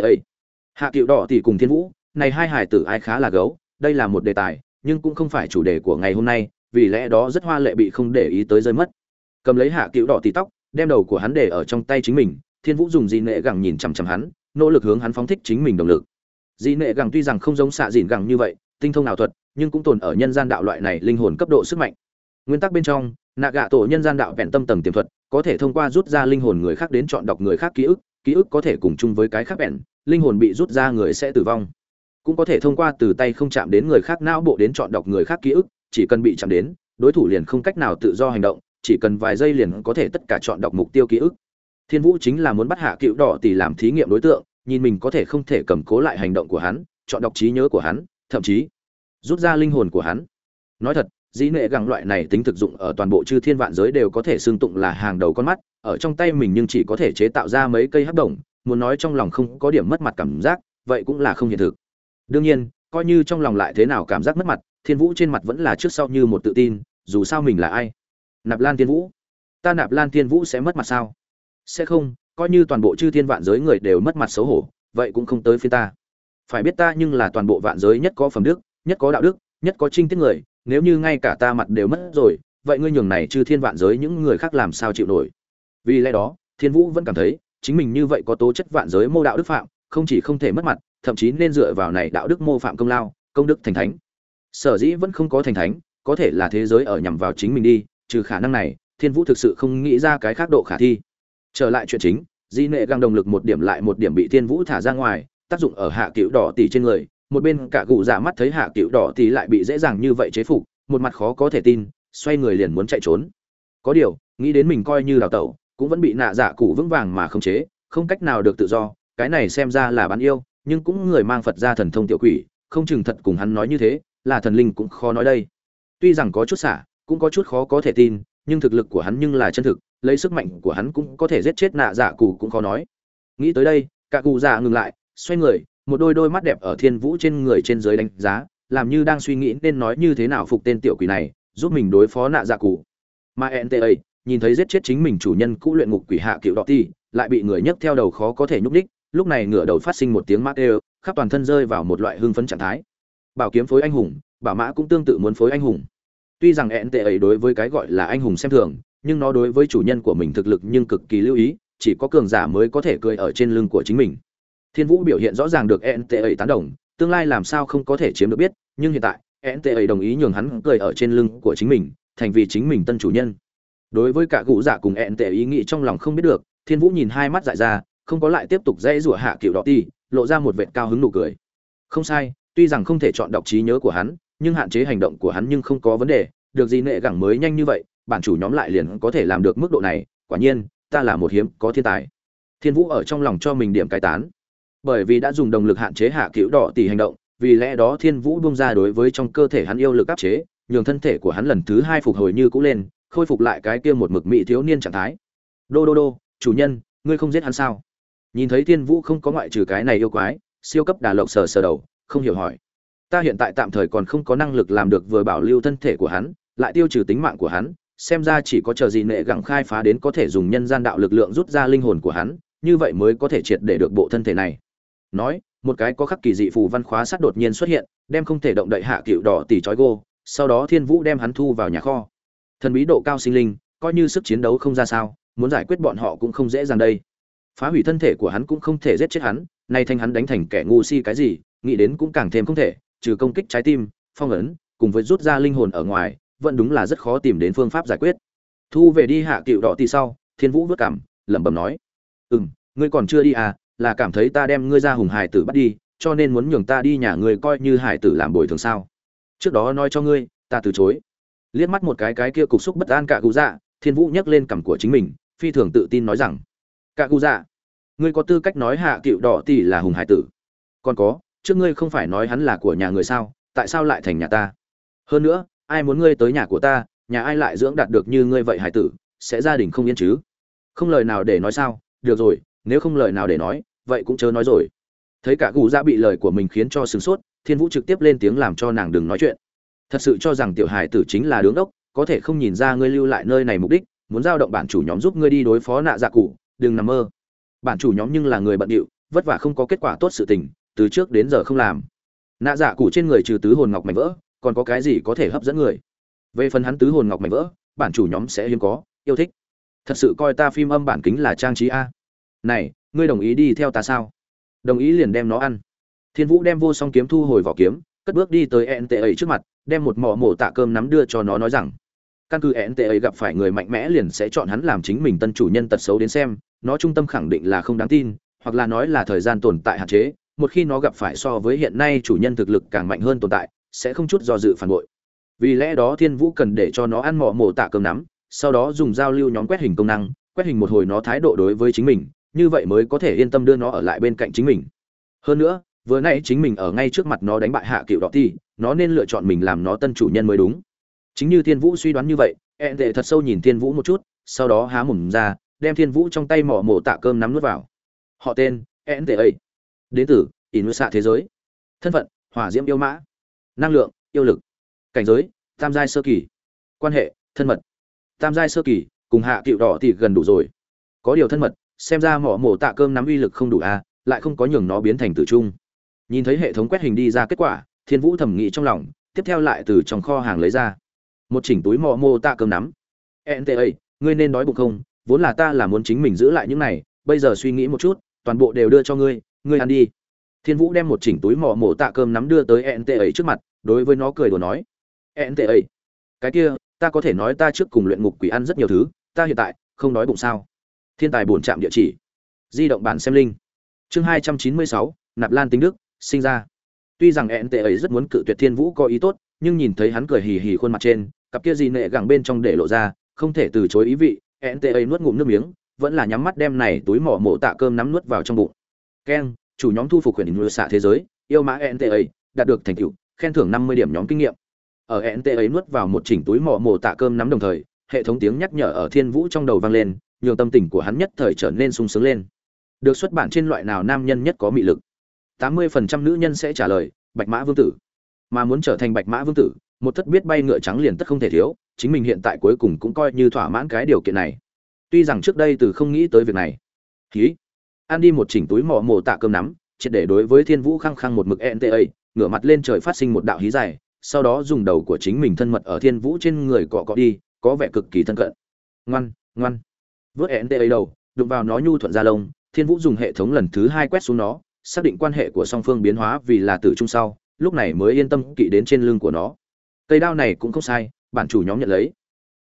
hạ cựu đỏ tỳ cùng thiên vũ, này hai hải tử ai khá là gấu, đây là một đề tài, nhưng cũng không phải chủ đề của ngày hôm nay, vì lẽ đó rất hoa lệ bị không để ý tới rơi mất. Cầm lấy hạ cựu đỏ tỳ tóc đem đầu của hắn để ở trong tay chính mình, thiên vũ dùng Dị nệ gẳng nhìn chằm chằm hắn, nỗ lực hướng hắn phóng thích chính mình động lực. Dị nệ gẳng tuy rằng không giống xạ Dịn gẳng như vậy, tinh thông ảo thuật, nhưng cũng tồn ở nhân gian đạo loại này linh hồn cấp độ sức mạnh. Nguyên tắc bên trong, nạ gạ tổ nhân gian đạo vẹn tâm tầng tiềm thuật, có thể thông qua rút ra linh hồn người khác đến chọn đọc người khác ký ức ký ức có thể cùng chung với cái khác vẹn, linh hồn bị rút ra người sẽ tử vong. Cũng có thể thông qua từ tay không chạm đến người khác não bộ đến chọn đọc người khác ký ức, chỉ cần bị chạm đến, đối thủ liền không cách nào tự do hành động chỉ cần vài giây liền có thể tất cả chọn đọc mục tiêu ký ức. Thiên vũ chính là muốn bắt hạ cựu đỏ tỷ làm thí nghiệm đối tượng, nhìn mình có thể không thể cầm cố lại hành động của hắn, chọn đọc trí nhớ của hắn, thậm chí rút ra linh hồn của hắn. Nói thật, dĩ nệ gẳng loại này tính thực dụng ở toàn bộ chư thiên vạn giới đều có thể xương tụng là hàng đầu con mắt, ở trong tay mình nhưng chỉ có thể chế tạo ra mấy cây hấp đồng muốn nói trong lòng không có điểm mất mặt cảm giác, vậy cũng là không hiện thực. Đương nhiên, coi như trong lòng lại thế nào cảm giác mất mặt, thiên vũ trên mặt vẫn là trước sau như một tự tin, dù sao mình là ai? Nạp lan thiên vũ. Ta nạp lan thiên vũ sẽ mất mặt sao? Sẽ không, coi như toàn bộ chư thiên vạn giới người đều mất mặt xấu hổ, vậy cũng không tới phía ta. Phải biết ta nhưng là toàn bộ vạn giới nhất có phẩm đức, nhất có đạo đức, nhất có trinh tiết người, nếu như ngay cả ta mặt đều mất rồi, vậy ngươi nhường này chư thiên vạn giới những người khác làm sao chịu nổi? Vì lẽ đó, thiên vũ vẫn cảm thấy, chính mình như vậy có tố chất vạn giới mô đạo đức phạm, không chỉ không thể mất mặt, thậm chí nên dựa vào này đạo đức mô phạm công lao, công đức thành thánh. Sở dĩ vẫn không có thành thánh, có thể là thế giới ở nhằm vào chính mình đi trừ khả năng này, thiên vũ thực sự không nghĩ ra cái khác độ khả thi. Trở lại chuyện chính, di nệ găng động lực một điểm lại một điểm bị thiên vũ thả ra ngoài, tác dụng ở hạ cựu đỏ tỉ trên người. Một bên cả cụ giả mắt thấy hạ cựu đỏ tỉ lại bị dễ dàng như vậy chế phục, một mặt khó có thể tin, xoay người liền muốn chạy trốn. Có điều, nghĩ đến mình coi như đào tẩu, cũng vẫn bị nạ dạ cụ vững vàng mà không chế, không cách nào được tự do, cái này xem ra là bán yêu, nhưng cũng người mang phật ra thần thông tiểu quỷ, không chừng thật cùng hắn nói như thế, là thần linh cũng khó nói đây. Tuy rằng có chút xả cũng có chút khó có thể tin, nhưng thực lực của hắn nhưng là chân thực, lấy sức mạnh của hắn cũng có thể giết chết nạ dạ cụ cũng khó nói. Nghĩ tới đây, cả cụ dạ ngừng lại, xoay người, một đôi đôi mắt đẹp ở thiên vũ trên người trên dưới đánh giá, làm như đang suy nghĩ nên nói như thế nào phục tên tiểu quỷ này, giúp mình đối phó nạ dạ cụ. Mà nta nhìn thấy giết chết chính mình chủ nhân cũ luyện ngục quỷ hạ cựu đọ ti lại bị người nhấc theo đầu khó có thể nhúc đích lúc này ngửa đầu phát sinh một tiếng mát đều khắp toàn thân rơi vào một loại hưng phấn trạng thái. Bảo kiếm phối anh hùng, bảo mã cũng tương tự muốn phối anh hùng tuy rằng ẹn tệ ấy đối với cái gọi là anh hùng xem thường, nhưng nó đối với chủ nhân của mình thực lực nhưng cực kỳ lưu ý, chỉ có cường giả mới có thể cười ở trên lưng của chính mình. Thiên vũ biểu hiện rõ ràng được ẹn tệ ấy tán đồng, tương lai làm sao không có thể chiếm được biết, nhưng hiện tại ẹn tệ ấy đồng ý nhường hắn cười ở trên lưng của chính mình, thành vì chính mình tân chủ nhân. Đối với cả cụ giả cùng ẹn tệ ý nghĩ trong lòng không biết được, thiên vũ nhìn hai mắt dại ra, không có lại tiếp tục dễ rủa hạ cựu đỏ ti, lộ ra một vệt cao hứng nụ cười. Không sai, tuy rằng không thể chọn đọc trí nhớ của hắn nhưng hạn chế hành động của hắn nhưng không có vấn đề, được gì nệ gẳng mới nhanh như vậy, bản chủ nhóm lại liền có thể làm được mức độ này, quả nhiên, ta là một hiếm có thiên tài. Thiên vũ ở trong lòng cho mình điểm cai tán. Bởi vì đã dùng động lực hạn chế hạ cựu đỏ tỷ hành động, vì lẽ đó thiên vũ bung ra đối với trong cơ thể hắn yêu lực áp chế, nhường thân thể của hắn lần thứ hai phục hồi như cũ lên, khôi phục lại cái kia một mực mỹ thiếu niên trạng thái. Đô đô đô, chủ nhân, ngươi không giết hắn sao? Nhìn thấy thiên vũ không có ngoại trừ cái này yêu quái, siêu cấp đà lộc sờ sờ đầu, không hiểu hỏi ta hiện tại tạm thời còn không có năng lực làm được vừa bảo lưu thân thể của hắn, lại tiêu trừ tính mạng của hắn, xem ra chỉ có chờ gì nệ gặng khai phá đến có thể dùng nhân gian đạo lực lượng rút ra linh hồn của hắn, như vậy mới có thể triệt để được bộ thân thể này. Nói, một cái có khắc kỳ dị phù văn khóa sắt đột nhiên xuất hiện, đem không thể động đậy hạ cựu đỏ tỷ trói gô, sau đó thiên vũ đem hắn thu vào nhà kho. Thần bí độ cao sinh linh, coi như sức chiến đấu không ra sao, muốn giải quyết bọn họ cũng không dễ dàng đây. Phá hủy thân thể của hắn cũng không thể giết chết hắn, nay thanh hắn đánh thành kẻ ngu si cái gì, nghĩ đến cũng càng thêm không thể trừ công kích trái tim, phong ấn, cùng với rút ra linh hồn ở ngoài, vẫn đúng là rất khó tìm đến phương pháp giải quyết. Thu về đi hạ cựu đỏ tì sau, thiên vũ vất cảm, lẩm bẩm nói ừ m ngươi còn chưa đi à là cảm thấy ta đem ngươi ra hùng hải tử bắt đi, cho nên muốn nhường ta đi nhà ngươi coi như hải tử làm bồi thường sao? Trước đó nói cho ngươi, ta từ chối. Liếc mắt một cái cái kia cục xúc bất an cả cụ dạ thiên vũ nhấc lên cằm của chính mình, phi thường tự tin nói rằng, cả cụ dạ ngươi có tư cách nói hạ cựu đỏ tỷ là hùng hải tử? Còn có trước ngươi không phải nói hắn là của nhà người sao tại sao lại thành nhà ta? Hơn nữa ai muốn ngươi tới nhà của ta nhà ai lại dưỡng đạt được như ngươi vậy hải tử sẽ gia đình không yên chứ? Không lời nào để nói sao được rồi nếu không lời nào để nói vậy cũng chớ nói rồi. Thấy cả gù ra bị lời của mình khiến cho sửng sốt thiên vũ trực tiếp lên tiếng làm cho nàng đừng nói chuyện. Thật sự cho rằng tiểu hải tử chính là đứng đốc, có thể không nhìn ra ngươi lưu lại nơi này mục đích muốn giao động bản chủ nhóm giúp ngươi đi đối phó nạ dạ cụ đừng nằm mơ. Bản chủ nhóm nhưng là người bận điệu vất vả không có kết quả tốt sự tình từ trước đến giờ không làm. Nạ dạ cụ trên người trừ tứ hồn ngọc mảnh vỡ, còn có cái gì có thể hấp dẫn người? Về phần hắn tứ hồn ngọc mảnh vỡ, bản chủ nhóm sẽ hiếm có, yêu thích. Thật sự coi ta phim âm bản kính là trang trí a. Này, ngươi đồng ý đi theo ta sao? Đồng ý liền đem nó ăn. Thiên vũ đem vô song kiếm thu hồi vỏ kiếm, cất bước đi tới ẹn tệ ấy trước mặt, đem một mỏ mổ tạ cơm nắm đưa cho nó nói rằng, căn cứ ẹn tệ ấy gặp phải người mạnh mẽ liền sẽ chọn hắn làm chính mình tân chủ nhân tật xấu đến xem, nó trung tâm khẳng định là không đáng tin, hoặc là nói là thời gian tồn tại hạn chế một khi nó gặp phải so với hiện nay chủ nhân thực lực càng mạnh hơn tồn tại, sẽ không chút do dự phản bội. Vì lẽ đó thiên vũ cần để cho nó ăn mọ mổ tạ cơm nắm, sau đó dùng giao lưu nhóm quét hình công năng, quét hình một hồi nó thái độ đối với chính mình, như vậy mới có thể yên tâm đưa nó ở lại bên cạnh chính mình. Hơn nữa, vừa nãy chính mình ở ngay trước mặt nó đánh bại hạ cựu đỏ thì nó nên lựa chọn mình làm nó tân chủ nhân mới đúng. Chính như thiên vũ suy đoán như vậy e ẹn tệ thật sâu nhìn thiên vũ một chút, sau đó há mồm ra, đem thiên vũ trong tay mỏ mổ tạ cơm nắm nuốt vào. Họ tên e ẹn tệ ấy đến từ ỉn xạ thế giới. Thân phận, hỏa diễm yêu mã. Năng lượng, yêu lực. Cảnh giới, tam giai sơ kỳ. Quan hệ, thân mật. Tam giai sơ kỳ, cùng hạ cựu đỏ thì gần đủ rồi. Có điều thân mật, xem ra mỏ mổ tạ cơm nắm uy lực không đủ à? lại không có nhường nó biến thành tử trung. Nhìn thấy hệ thống quét hình đi ra kết quả, thiên vũ thẩm nghĩ trong lòng, tiếp theo lại từ trong kho hàng lấy ra. Một chỉnh túi mỏ mô tạ cơm nắm. Nta ngươi nên đói bụng không? Vốn là ta là muốn chính mình giữ lại những này, bây giờ suy nghĩ một chút, toàn bộ đều đưa cho ngươi ngươi ăn đi. Thiên vũ đem một chỉnh túi mỏ mổ tạ cơm nắm đưa tới nta trước mặt, đối với nó cười đùa nói nta cái kia, ta có thể nói ta trước cùng luyện ngục quỷ ăn rất nhiều thứ, ta hiện tại không đói bụng sao? Thiên tài bổn trạm địa chỉ. Di động bản xem linh chương hai trăm chín mươi sáu, nạp lan tính đức, sinh ra. Tuy rằng ẹn tệ ấy rất muốn cự tuyệt thiên vũ có ý tốt, nhưng nhìn thấy hắn cười hì hì khuôn mặt trên, cặp kia gì nệ gẳng bên trong để lộ ra, không thể từ chối ý vị ẹn tệ ấy nuốt ngụm nước miếng, vẫn là nhắm mắt đem này túi mỏ mổ tạ cơm nắm nuốt vào trong bụng keng chủ nhóm thu phục quyền ngư xạ thế giới, yêu mã NTA đạt được thành tựu, khen thưởng năm mươi điểm nhóm kinh nghiệm. Ở NTA nuốt vào một chỉnh túi mỏ mồ tạ cơm nắm đồng thời, hệ thống tiếng nhắc nhở ở thiên vũ trong đầu vang lên, nhường tâm tình của hắn nhất thời trở nên sung sướng lên. Được xuất bản trên loại nào nam nhân nhất có mị lực? 80% nữ nhân sẽ trả lời, bạch mã vương tử. Mà muốn trở thành bạch mã vương tử, một thất biết bay ngựa trắng liền tất không thể thiếu, chính mình hiện tại cuối cùng cũng coi như thỏa mãn cái điều kiện này. Tuy rằng trước đây từ không nghĩ tới việc này. Ký ăn đi một chỉnh túi mỏ mổ tạ cơm nắm, triệt để đối với thiên vũ khăng khăng một mực e nta ngửa mặt lên trời phát sinh một đạo hí dài, sau đó dùng đầu của chính mình thân mật ở thiên vũ trên người cọ cọ đi, có vẻ cực kỳ thân cận. Ngoan ngoan. Vớt e nta đầu, đụng vào nó nhu thuận ra lông, thiên vũ dùng hệ thống lần thứ hai quét xuống nó, xác định quan hệ của song phương biến hóa vì là tử trung sau, lúc này mới yên tâm kỵ đến trên lưng của nó. Cây đao này cũng không sai, bản chủ nhóm nhận lấy.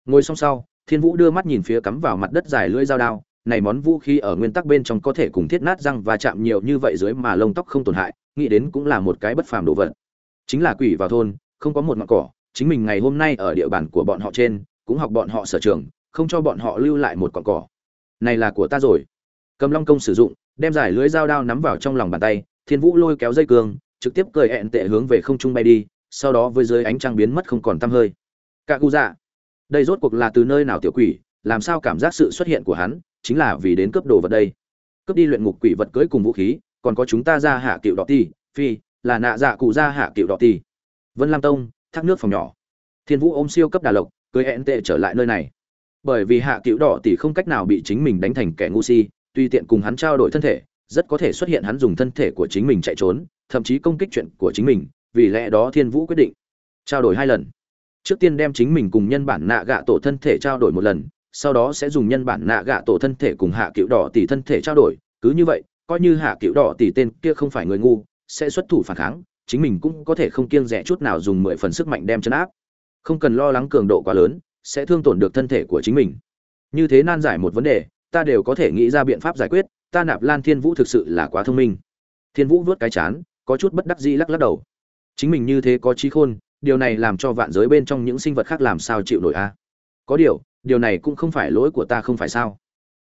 Ngồi song sau, thiên vũ đưa mắt nhìn phía cắm vào mặt đất dài lưỡi dao đao này món vũ khí ở nguyên tắc bên trong có thể cùng thiết nát răng và chạm nhiều như vậy dưới mà lông tóc không tổn hại, nghĩ đến cũng là một cái bất phàm đồ vật. Chính là quỷ vào thôn, không có một ngọn cỏ, chính mình ngày hôm nay ở địa bàn của bọn họ trên, cũng học bọn họ sở trường, không cho bọn họ lưu lại một cọng cỏ. Này là của ta rồi. Cầm long công sử dụng, đem giải lưới dao đao nắm vào trong lòng bàn tay, thiên vũ lôi kéo dây cương, trực tiếp cười hẹn tệ hướng về không trung bay đi, sau đó với dưới ánh trăng biến mất không còn tăm hơi. Cạ cụ dạ đây rốt cuộc là từ nơi nào tiểu quỷ, làm sao cảm giác sự xuất hiện của hắn chính là vì đến cướp đồ vật đây. Cướp đi luyện ngục quỷ vật cưới cùng vũ khí, còn có chúng ta ra hạ cựu đỏ ti, phi, là nạ dạ cụ ra hạ cựu đỏ ti. Vân lam tông, thác nước phòng nhỏ. Thiên vũ ôm siêu cấp đà lộc, cưới hẹn tệ trở lại nơi này. Bởi vì hạ cựu đỏ tỷ không cách nào bị chính mình đánh thành kẻ ngu si, tuy tiện cùng hắn trao đổi thân thể, rất có thể xuất hiện hắn dùng thân thể của chính mình chạy trốn, thậm chí công kích chuyện của chính mình, vì lẽ đó thiên vũ quyết định trao đổi hai lần. Trước tiên đem chính mình cùng nhân bản nạ gạ tổ thân thể trao đổi một lần sau đó sẽ dùng nhân bản nạ gạ tổ thân thể cùng hạ cựu đỏ tỷ thân thể trao đổi. Cứ như vậy, coi như hạ cựu đỏ tỷ tên kia không phải người ngu, sẽ xuất thủ phản kháng, chính mình cũng có thể không kiêng rẻ chút nào dùng mười phần sức mạnh đem chấn áp. Không cần lo lắng cường độ quá lớn, sẽ thương tổn được thân thể của chính mình. Như thế nan giải một vấn đề, ta đều có thể nghĩ ra biện pháp giải quyết, ta nạp lan thiên vũ thực sự là quá thông minh. Thiên vũ vớt cái chán, có chút bất đắc dĩ lắc lắc đầu. Chính mình như thế có trí khôn, điều này làm cho vạn giới bên trong những sinh vật khác làm sao chịu nổi a? Có điều điều này cũng không phải lỗi của ta không phải sao?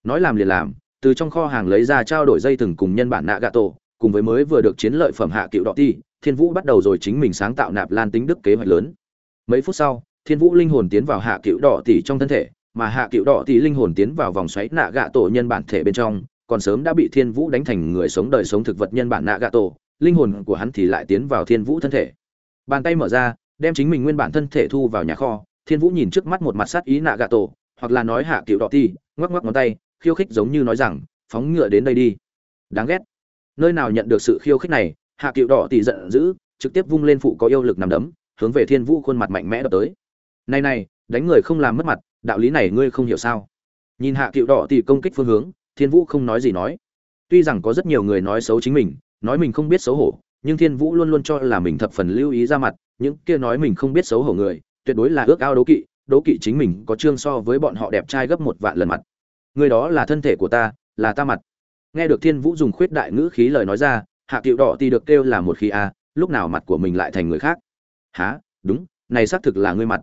Nói làm liền làm, từ trong kho hàng lấy ra trao đổi dây thừng cùng nhân bản nạ gà tổ cùng với mới vừa được chiến lợi phẩm hạ cựu đọ ti, thiên vũ bắt đầu rồi chính mình sáng tạo nạp lan tính đức kế hoạch lớn. Mấy phút sau, thiên vũ linh hồn tiến vào hạ cựu đỏ tỷ trong thân thể, mà hạ cựu đỏ tỷ linh hồn tiến vào vòng xoáy nạ gạ tổ nhân bản thể bên trong, còn sớm đã bị thiên vũ đánh thành người sống đời sống thực vật nhân bản nạ gạ tổ linh hồn của hắn thì lại tiến vào thiên vũ thân thể. Bàn tay mở ra, đem chính mình nguyên bản thân thể thu vào nhà kho thiên vũ nhìn trước mắt một mặt sát ý nạ gạ tổ hoặc là nói hạ cựu đỏ ti, ngoắc ngoắc ngón tay, khiêu khích giống như nói rằng, phóng ngựa đến đây đi. Đáng ghét. Nơi nào nhận được sự khiêu khích này, hạ cựu đỏ ti giận dữ, trực tiếp vung lên phụ có yêu lực nằm đấm, hướng về thiên vũ khuôn mặt mạnh mẽ đập tới. Này này, đánh người không làm mất mặt, đạo lý này ngươi không hiểu sao? Nhìn hạ cựu đỏ ti công kích phương hướng, thiên vũ không nói gì nói. Tuy rằng có rất nhiều người nói xấu chính mình, nói mình không biết xấu hổ, nhưng thiên vũ luôn luôn cho là mình thập phần lưu ý ra mặt, những kia nói mình không biết xấu hổ người tuyệt đối là ước ao đố kỵ đố kỵ chính mình có trương so với bọn họ đẹp trai gấp một vạn lần mặt. Người đó là thân thể của ta, là ta mặt. Nghe được thiên vũ dùng khuyết đại ngữ khí lời nói ra, hạ cựu đỏ thì được kêu là một khí a, lúc nào mặt của mình lại thành người khác? Há đúng, này xác thực là ngươi mặt.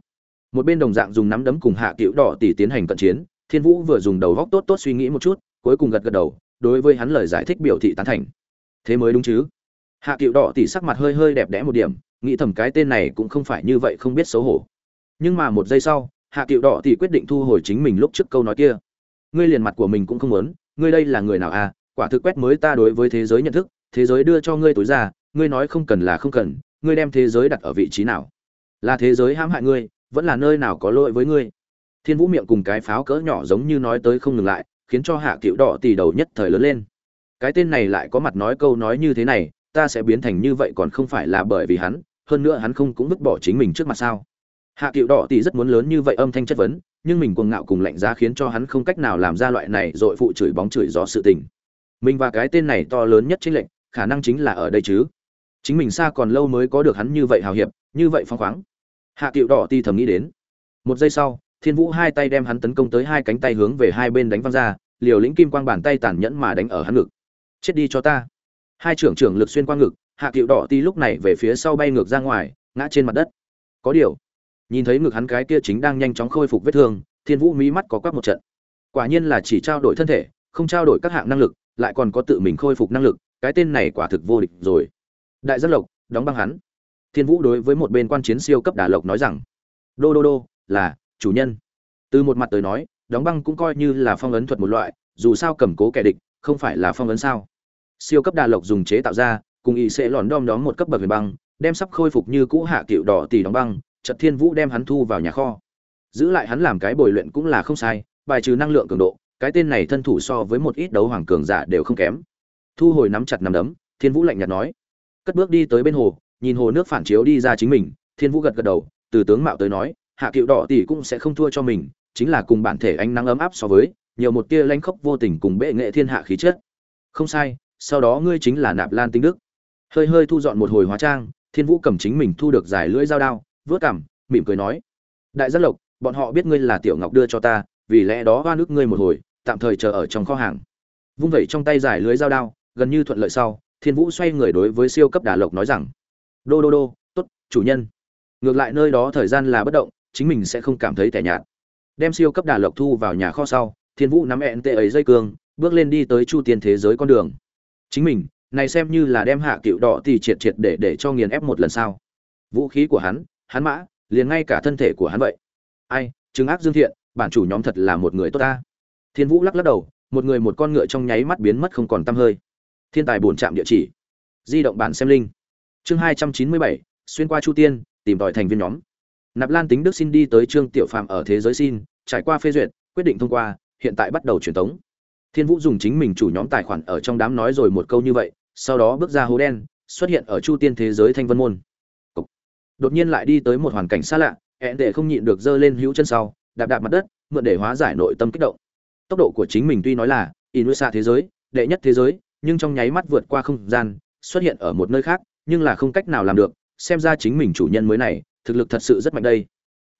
Một bên đồng dạng dùng nắm đấm cùng hạ cựu đỏ tỷ tiến hành cận chiến, thiên vũ vừa dùng đầu góc tốt tốt suy nghĩ một chút, cuối cùng gật gật đầu, đối với hắn lời giải thích biểu thị tán thành. Thế mới đúng chứ? Hạ cựu đỏ tỷ sắc mặt hơi hơi đẹp đẽ một điểm nghĩ thầm cái tên này cũng không phải như vậy không biết xấu hổ. Nhưng mà một giây sau, hạ cựu đỏ thì quyết định thu hồi chính mình lúc trước câu nói kia. Ngươi liền mặt của mình cũng không muốn, ngươi đây là người nào à? Quả thực quét mới ta đối với thế giới nhận thức, thế giới đưa cho ngươi tối ra, ngươi nói không cần là không cần, ngươi đem thế giới đặt ở vị trí nào? Là thế giới hãm hại ngươi, vẫn là nơi nào có lỗi với ngươi? Thiên vũ miệng cùng cái pháo cỡ nhỏ giống như nói tới không ngừng lại, khiến cho hạ cựu đỏ tì đầu nhất thời lớn lên. Cái tên này lại có mặt nói câu nói như thế này ta sẽ biến thành như vậy còn không phải là bởi vì hắn, hơn nữa hắn không cũng vứt bỏ chính mình trước mặt sao? Hạ cựu đỏ tì rất muốn lớn như vậy âm thanh chất vấn, nhưng mình cuồng ngạo cùng lạnh giá khiến cho hắn không cách nào làm ra loại này dội phụ chửi bóng chửi gió sự tình. Mình và cái tên này to lớn nhất chính lệnh, khả năng chính là ở đây chứ. Chính mình xa còn lâu mới có được hắn như vậy hào hiệp, như vậy phong khoáng. Hạ cựu đỏ ti thầm nghĩ đến. Một giây sau, thiên vũ hai tay đem hắn tấn công tới hai cánh tay hướng về hai bên đánh văng ra, liều lĩnh kim quang bàn tay tàn nhẫn mà đánh ở hắn ngực. Chết đi cho ta hai trưởng trưởng lực xuyên qua ngực, hạ cựu đỏ ti lúc này về phía sau bay ngược ra ngoài, ngã trên mặt đất. Có điều, nhìn thấy ngực hắn cái kia chính đang nhanh chóng khôi phục vết thương, thiên vũ mí mắt có quắc một trận. Quả nhiên là chỉ trao đổi thân thể, không trao đổi các hạng năng lực, lại còn có tự mình khôi phục năng lực, cái tên này quả thực vô địch rồi. Đại giác lộc, đóng băng hắn. Thiên vũ đối với một bên quan chiến siêu cấp đà lộc nói rằng, đô đô đô, là, chủ nhân. Từ một mặt tới nói, đóng băng cũng coi như là phong ấn thuật một loại, dù sao cầm cố kẻ địch, không phải là phong ấn sao? Siêu cấp đà lộc dùng chế tạo ra, cùng ý sẽ lòn đom đóm một cấp bậc huyền băng, đem sắp khôi phục như cũ hạ cựu đỏ tỷ đóng băng, trật thiên vũ đem hắn thu vào nhà kho. Giữ lại hắn làm cái bồi luyện cũng là không sai, bài trừ năng lượng cường độ, cái tên này thân thủ so với một ít đấu hoàng cường giả đều không kém. Thu hồi nắm chặt nắm đấm, thiên vũ lạnh nhạt nói. Cất bước đi tới bên hồ, nhìn hồ nước phản chiếu đi ra chính mình, thiên vũ gật gật đầu, từ tướng mạo tới nói, hạ cựu đỏ tỷ cũng sẽ không thua cho mình, chính là cùng bản thể ánh nắng ấm áp so với, nhiều một tia lanh khốc vô tình cùng bệ nghệ thiên hạ khí chất. Không sai sau đó ngươi chính là nạp lan tinh đức. Hơi hơi thu dọn một hồi hóa trang, thiên vũ cầm chính mình thu được giải lưỡi dao đao, vớt cảm mỉm cười nói, đại giác lộc, bọn họ biết ngươi là tiểu ngọc đưa cho ta, vì lẽ đó hoa nước ngươi một hồi, tạm thời chờ ở trong kho hàng. Vung vẩy trong tay giải lưới dao đao, gần như thuận lợi sau, thiên vũ xoay người đối với siêu cấp đà lộc nói rằng, đô đô đô, tốt, chủ nhân. Ngược lại nơi đó thời gian là bất động, chính mình sẽ không cảm thấy tẻ nhạt. Đem siêu cấp đà lộc thu vào nhà kho sau, thiên vũ nắm ẹn tệ ấy dây cương, bước lên đi tới chu tiên thế giới con đường chính mình, này xem như là đem hạ cựu đỏ thì triệt triệt để để cho nghiền ép một lần sau vũ khí của hắn hắn mã, liền ngay cả thân thể của hắn vậy. Ai, chứng ác dương thiện, bản chủ nhóm thật là một người tốt ta. Thiên vũ lắc lắc đầu, một người một con ngựa trong nháy mắt biến mất không còn tăm hơi. Thiên tài bổn trạm địa chỉ. Di động bản xem linh. Chương hai trăm chín mươi bảy, xuyên qua chu tiên, tìm tòi thành viên nhóm. Nạp lan tính đức xin đi tới trương tiểu phạm ở thế giới xin, trải qua phê duyệt, quyết định thông qua, hiện tại bắt đầu truyền tống thiên vũ dùng chính mình chủ nhóm tài khoản ở trong đám nói rồi một câu như vậy, sau đó bước ra hố đen, xuất hiện ở chu tiên thế giới thanh vân môn. Đột nhiên lại đi tới một hoàn cảnh xa lạ hẹn để không nhịn được giơ lên hữu chân sau, đạp đạp mặt đất, mượn để hóa giải nội tâm kích động. Tốc độ của chính mình tuy nói là inusa thế giới, đệ nhất thế giới, nhưng trong nháy mắt vượt qua không gian, xuất hiện ở một nơi khác, nhưng là không cách nào làm được, xem ra chính mình chủ nhân mới này, thực lực thật sự rất mạnh đây.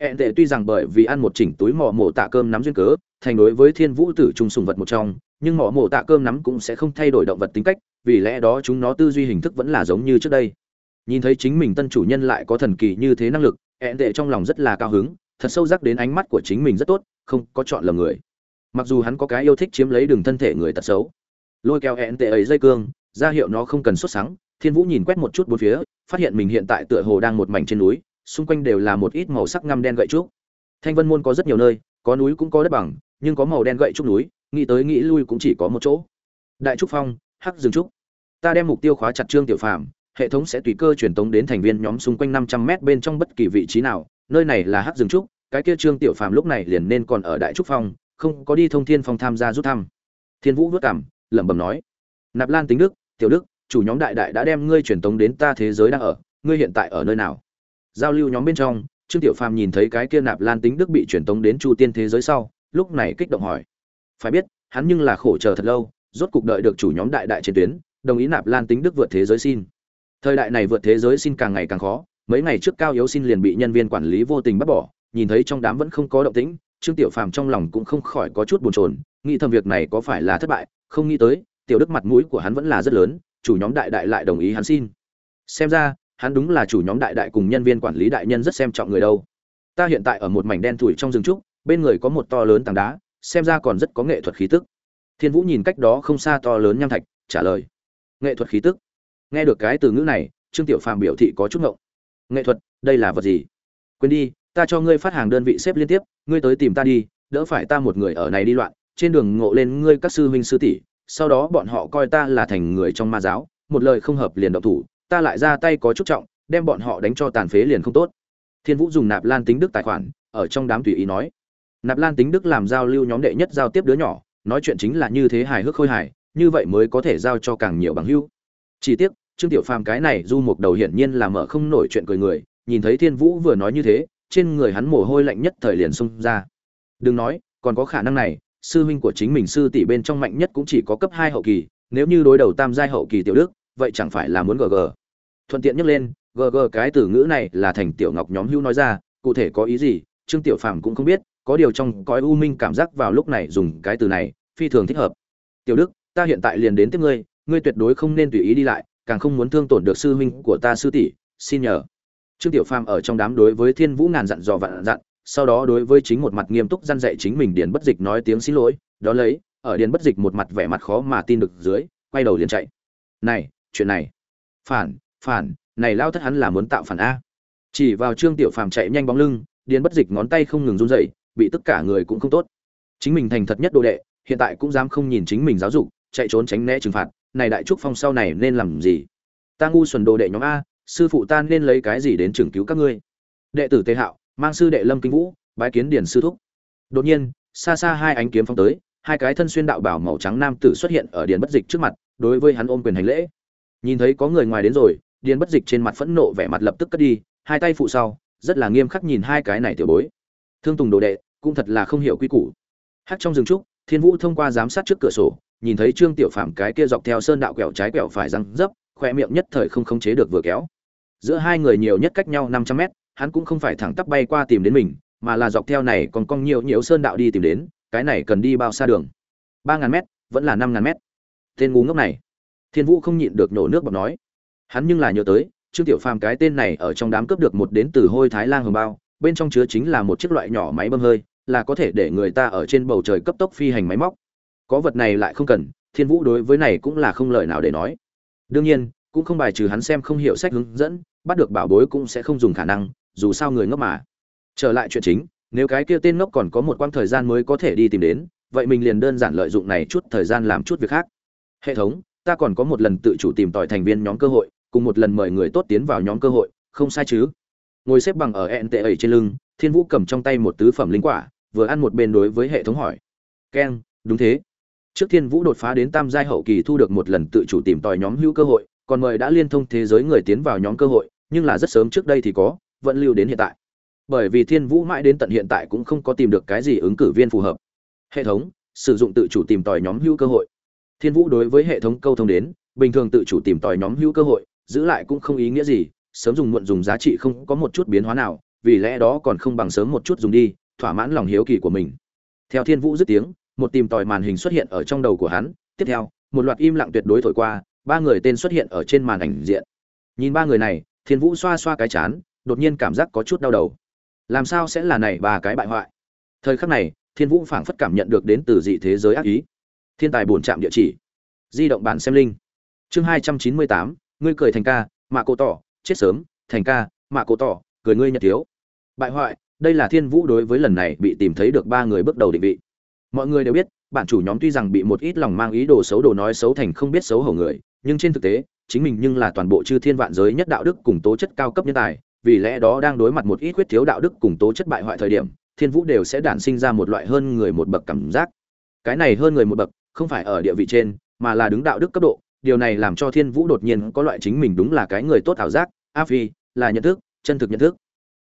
Hẹn tệ tuy rằng bởi vì ăn một chỉnh túi mò mổ tạ cơm nắm duyên cớ, thành đối với thiên vũ tử trung sùng vật một trong nhưng mỏ mổ tạ cơm nắm cũng sẽ không thay đổi động vật tính cách, vì lẽ đó chúng nó tư duy hình thức vẫn là giống như trước đây. Nhìn thấy chính mình tân chủ nhân lại có thần kỳ như thế năng lực hẹn tệ trong lòng rất là cao hứng, thật sâu sắc đến ánh mắt của chính mình rất tốt, không có chọn lầm người. Mặc dù hắn có cái yêu thích chiếm lấy đường thân thể người tật xấu. Lôi kéo hẹn tệ ấy dây cương, ra hiệu nó không cần xuất sáng, thiên vũ nhìn quét một chút bốn phía, phát hiện mình hiện tại tựa hồ đang một mảnh trên núi, xung quanh đều là một ít màu sắc ngăm đen gậy trúc. Thanh vân môn có rất nhiều nơi, có núi cũng có đất bằng, nhưng có màu đen gậy trúc núi nghĩ tới nghĩ lui cũng chỉ có một chỗ. Đại trúc phong, hắc dương trúc. Ta đem mục tiêu khóa chặt trương tiểu phàm, hệ thống sẽ tùy cơ truyền tống đến thành viên nhóm xung quanh năm trăm mét bên trong bất kỳ vị trí nào, nơi này là hắc dương trúc, cái kia trương tiểu phàm lúc này liền nên còn ở đại trúc phong, không có đi thông thiên phong tham gia rút thăm. Thiên vũ vất cảm, lẩm bẩm nói, nạp lan tính đức, tiểu đức, chủ nhóm đại đại đã đem ngươi truyền tống đến ta thế giới đang ở, ngươi hiện tại ở nơi nào? Giao lưu nhóm bên trong, trương tiểu phàm nhìn thấy cái kia nạp lan tính đức bị truyền tống đến chu tiên thế giới sau, lúc này kích động hỏi phải biết, hắn nhưng là khổ chờ thật lâu, rốt cục đợi được chủ nhóm đại đại trên tuyến, đồng ý nạp lan tính đức vượt thế giới xin. Thời đại này vượt thế giới xin càng ngày càng khó, mấy ngày trước cao yếu xin liền bị nhân viên quản lý vô tình bắt bỏ, nhìn thấy trong đám vẫn không có động tĩnh, trương tiểu phàm trong lòng cũng không khỏi có chút buồn chồn, nghĩ thầm việc này có phải là thất bại, không nghĩ tới, tiểu đức mặt mũi của hắn vẫn là rất lớn, chủ nhóm đại đại lại đồng ý hắn xin. Xem ra, hắn đúng là chủ nhóm đại đại cùng nhân viên quản lý đại nhân rất xem trọng người đâu. Ta hiện tại ở một mảnh đen thủi trong rừng trúc, bên người có một to lớn tảng đá xem ra còn rất có nghệ thuật khí tức. Thiên vũ nhìn cách đó không xa to lớn nham thạch, trả lời. Nghệ thuật khí tức? Nghe được cái từ ngữ này, trương tiểu phàm biểu thị có chút ngộng. Nghệ thuật, đây là vật gì? Quên đi, ta cho ngươi phát hàng đơn vị xếp liên tiếp, ngươi tới tìm ta đi, đỡ phải ta một người ở này đi loạn, trên đường ngộ lên ngươi các sư huynh sư tỷ, sau đó bọn họ coi ta là thành người trong ma giáo, một lời không hợp liền động thủ, ta lại ra tay có chút trọng, đem bọn họ đánh cho tàn phế liền không tốt. Thiên vũ dùng nạp lan tính đức tài khoản, ở trong đám tùy ý nói nạp lan tính đức làm giao lưu nhóm đệ nhất giao tiếp đứa nhỏ, nói chuyện chính là như thế hài hước khôi hài, như vậy mới có thể giao cho càng nhiều bằng hữu. Chỉ tiếc, trương tiểu phàm cái này du mục đầu hiển nhiên là mở không nổi chuyện cười người, nhìn thấy thiên vũ vừa nói như thế, trên người hắn mồ hôi lạnh nhất thời liền xông ra. Đừng nói, còn có khả năng này, sư huynh của chính mình sư tỷ bên trong mạnh nhất cũng chỉ có cấp hai hậu kỳ, nếu như đối đầu tam giai hậu kỳ tiểu đức, vậy chẳng phải là muốn gg thuận tiện nhắc lên gg cái từ ngữ này là thành tiểu ngọc nhóm hưu nói ra, cụ thể có ý gì, trương tiểu phàm cũng không biết có điều trong cõi u minh cảm giác vào lúc này dùng cái từ này, phi thường thích hợp. Tiểu đức, ta hiện tại liền đến tiếp ngươi ngươi tuyệt đối không nên tùy ý đi lại, càng không muốn thương tổn được sư huynh của ta sư tỷ, xin nhờ. Trương tiểu phàm ở trong đám đối với thiên vũ ngàn dặn dò vạn dặn, sau đó đối với chính một mặt nghiêm túc dăn dạy chính mình điền bất dịch nói tiếng xin lỗi, đó lấy, ở điền bất dịch một mặt vẻ mặt khó mà tin được dưới, quay đầu liền chạy. Này, chuyện này. Phản phản, này lao thất hắn là muốn tạo phản a. Chỉ vào trương tiểu phàm chạy nhanh bóng lưng, điền bất dịch ngón tay không ngừng run rẩy bị tất cả người cũng không tốt. Chính mình thành thật nhất đồ đệ, hiện tại cũng dám không nhìn chính mình giáo dục, chạy trốn tránh né trừng phạt, này đại trúc phong sau này nên làm gì? Ta ngu xuẩn đồ đệ nhóm a, sư phụ ta nên lấy cái gì đến trưởng cứu các ngươi? Đệ tử tề hạo, mang sư đệ lâm kinh vũ, bái kiến điển sư thúc. Đột nhiên, xa xa hai ánh kiếm phong tới, hai cái thân xuyên đạo bảo màu trắng nam tử xuất hiện ở điền bất dịch trước mặt, đối với hắn ôm quyền hành lễ. Nhìn thấy có người ngoài đến rồi, điền bất dịch trên mặt phẫn nộ vẻ mặt lập tức cất đi, hai tay phụ sau, rất là nghiêm khắc nhìn hai cái này tiểu bối thương tùng đồ đệ, cũng thật là không hiểu quy củ. Hát trong rừng trúc, thiên vũ thông qua giám sát trước cửa sổ, nhìn thấy trương tiểu phạm cái kia dọc theo sơn đạo quẹo trái quẹo phải răng dấp, khoe miệng nhất thời không khống chế được vừa kéo. Giữa hai người nhiều nhất cách nhau năm trăm mét, hắn cũng không phải thẳng tắp bay qua tìm đến mình, mà là dọc theo này còn cong nhiều nhiều sơn đạo đi tìm đến, cái này cần đi bao xa đường? Ba ngàn mét, vẫn là năm ngàn mét. Tên ngu ngốc này. Thiên vũ không nhịn được nổ nước bọt nói. Hắn nhưng là nhớ tới, trương tiểu phàm cái tên này ở trong đám cướp được một đến từ hôi thái lan hồng bao bên trong chứa chính là một chiếc loại nhỏ máy bơm hơi, là có thể để người ta ở trên bầu trời cấp tốc phi hành máy móc. Có vật này lại không cần, thiên vũ đối với này cũng là không lời nào để nói. Đương nhiên, cũng không bài trừ hắn xem không hiểu sách hướng dẫn, bắt được bảo bối cũng sẽ không dùng khả năng, dù sao người ngốc mà. Trở lại chuyện chính, nếu cái kia tên ngốc còn có một quãng thời gian mới có thể đi tìm đến, vậy mình liền đơn giản lợi dụng này chút thời gian làm chút việc khác. Hệ thống, ta còn có một lần tự chủ tìm tòi thành viên nhóm cơ hội, cùng một lần mời người tốt tiến vào nhóm cơ hội, không sai chứ? Ngồi xếp bằng ở ẹn tệ ẩy trên lưng, thiên vũ cầm trong tay một tứ phẩm linh quả, vừa ăn một bên đối với hệ thống hỏi. Keng đúng thế. Trước thiên vũ đột phá đến tam giai hậu kỳ thu được một lần tự chủ tìm tòi nhóm hữu cơ hội, còn mời đã liên thông thế giới người tiến vào nhóm cơ hội, nhưng là rất sớm trước đây thì có, vẫn lưu đến hiện tại. Bởi vì thiên vũ mãi đến tận hiện tại cũng không có tìm được cái gì ứng cử viên phù hợp. Hệ thống, sử dụng tự chủ tìm tòi nhóm hữu cơ hội. Thiên vũ đối với hệ thống câu thông đến, bình thường tự chủ tìm tòi nhóm hữu cơ hội, giữ lại cũng không ý nghĩa gì sớm dùng muộn dùng giá trị không có một chút biến hóa nào, vì lẽ đó còn không bằng sớm một chút dùng đi, thỏa mãn lòng hiếu kỳ của mình. Theo thiên vũ dứt tiếng, một tìm tòi màn hình xuất hiện ở trong đầu của hắn. Tiếp theo, một loạt im lặng tuyệt đối thổi qua, ba người tên xuất hiện ở trên màn ảnh diện. Nhìn ba người này, thiên vũ xoa xoa cái chán, đột nhiên cảm giác có chút đau đầu. Làm sao sẽ là này ba cái bại hoại? Thời khắc này, thiên vũ phảng phất cảm nhận được đến từ dị thế giới ác ý. Thiên tài bổn trạm địa chỉ. Di động bản xem linh chương hai trăm chín mươi tám, ngươi cười thành ca, mạ cổ tỏ chết sớm, thành ca, mạ cổ tỏ, cười ngươi nhật thiếu. Bại hoại, đây là thiên vũ đối với lần này bị tìm thấy được ba người bước đầu định vị. Mọi người đều biết, bản chủ nhóm tuy rằng bị một ít lòng mang ý đồ xấu đồ nói xấu thành không biết xấu hổ người, nhưng trên thực tế, chính mình nhưng là toàn bộ chư thiên vạn giới nhất đạo đức cùng tố chất cao cấp nhân tài, vì lẽ đó đang đối mặt một ít khuyết thiếu đạo đức cùng tố chất bại hoại thời điểm, thiên vũ đều sẽ đản sinh ra một loại hơn người một bậc cảm giác. Cái này hơn người một bậc, không phải ở địa vị trên, mà là đứng đạo đức cấp độ, điều này làm cho thiên vũ đột nhiên có loại chính mình đúng là cái người tốt ảo giác a phi, là nhận thức, chân thực nhận thức.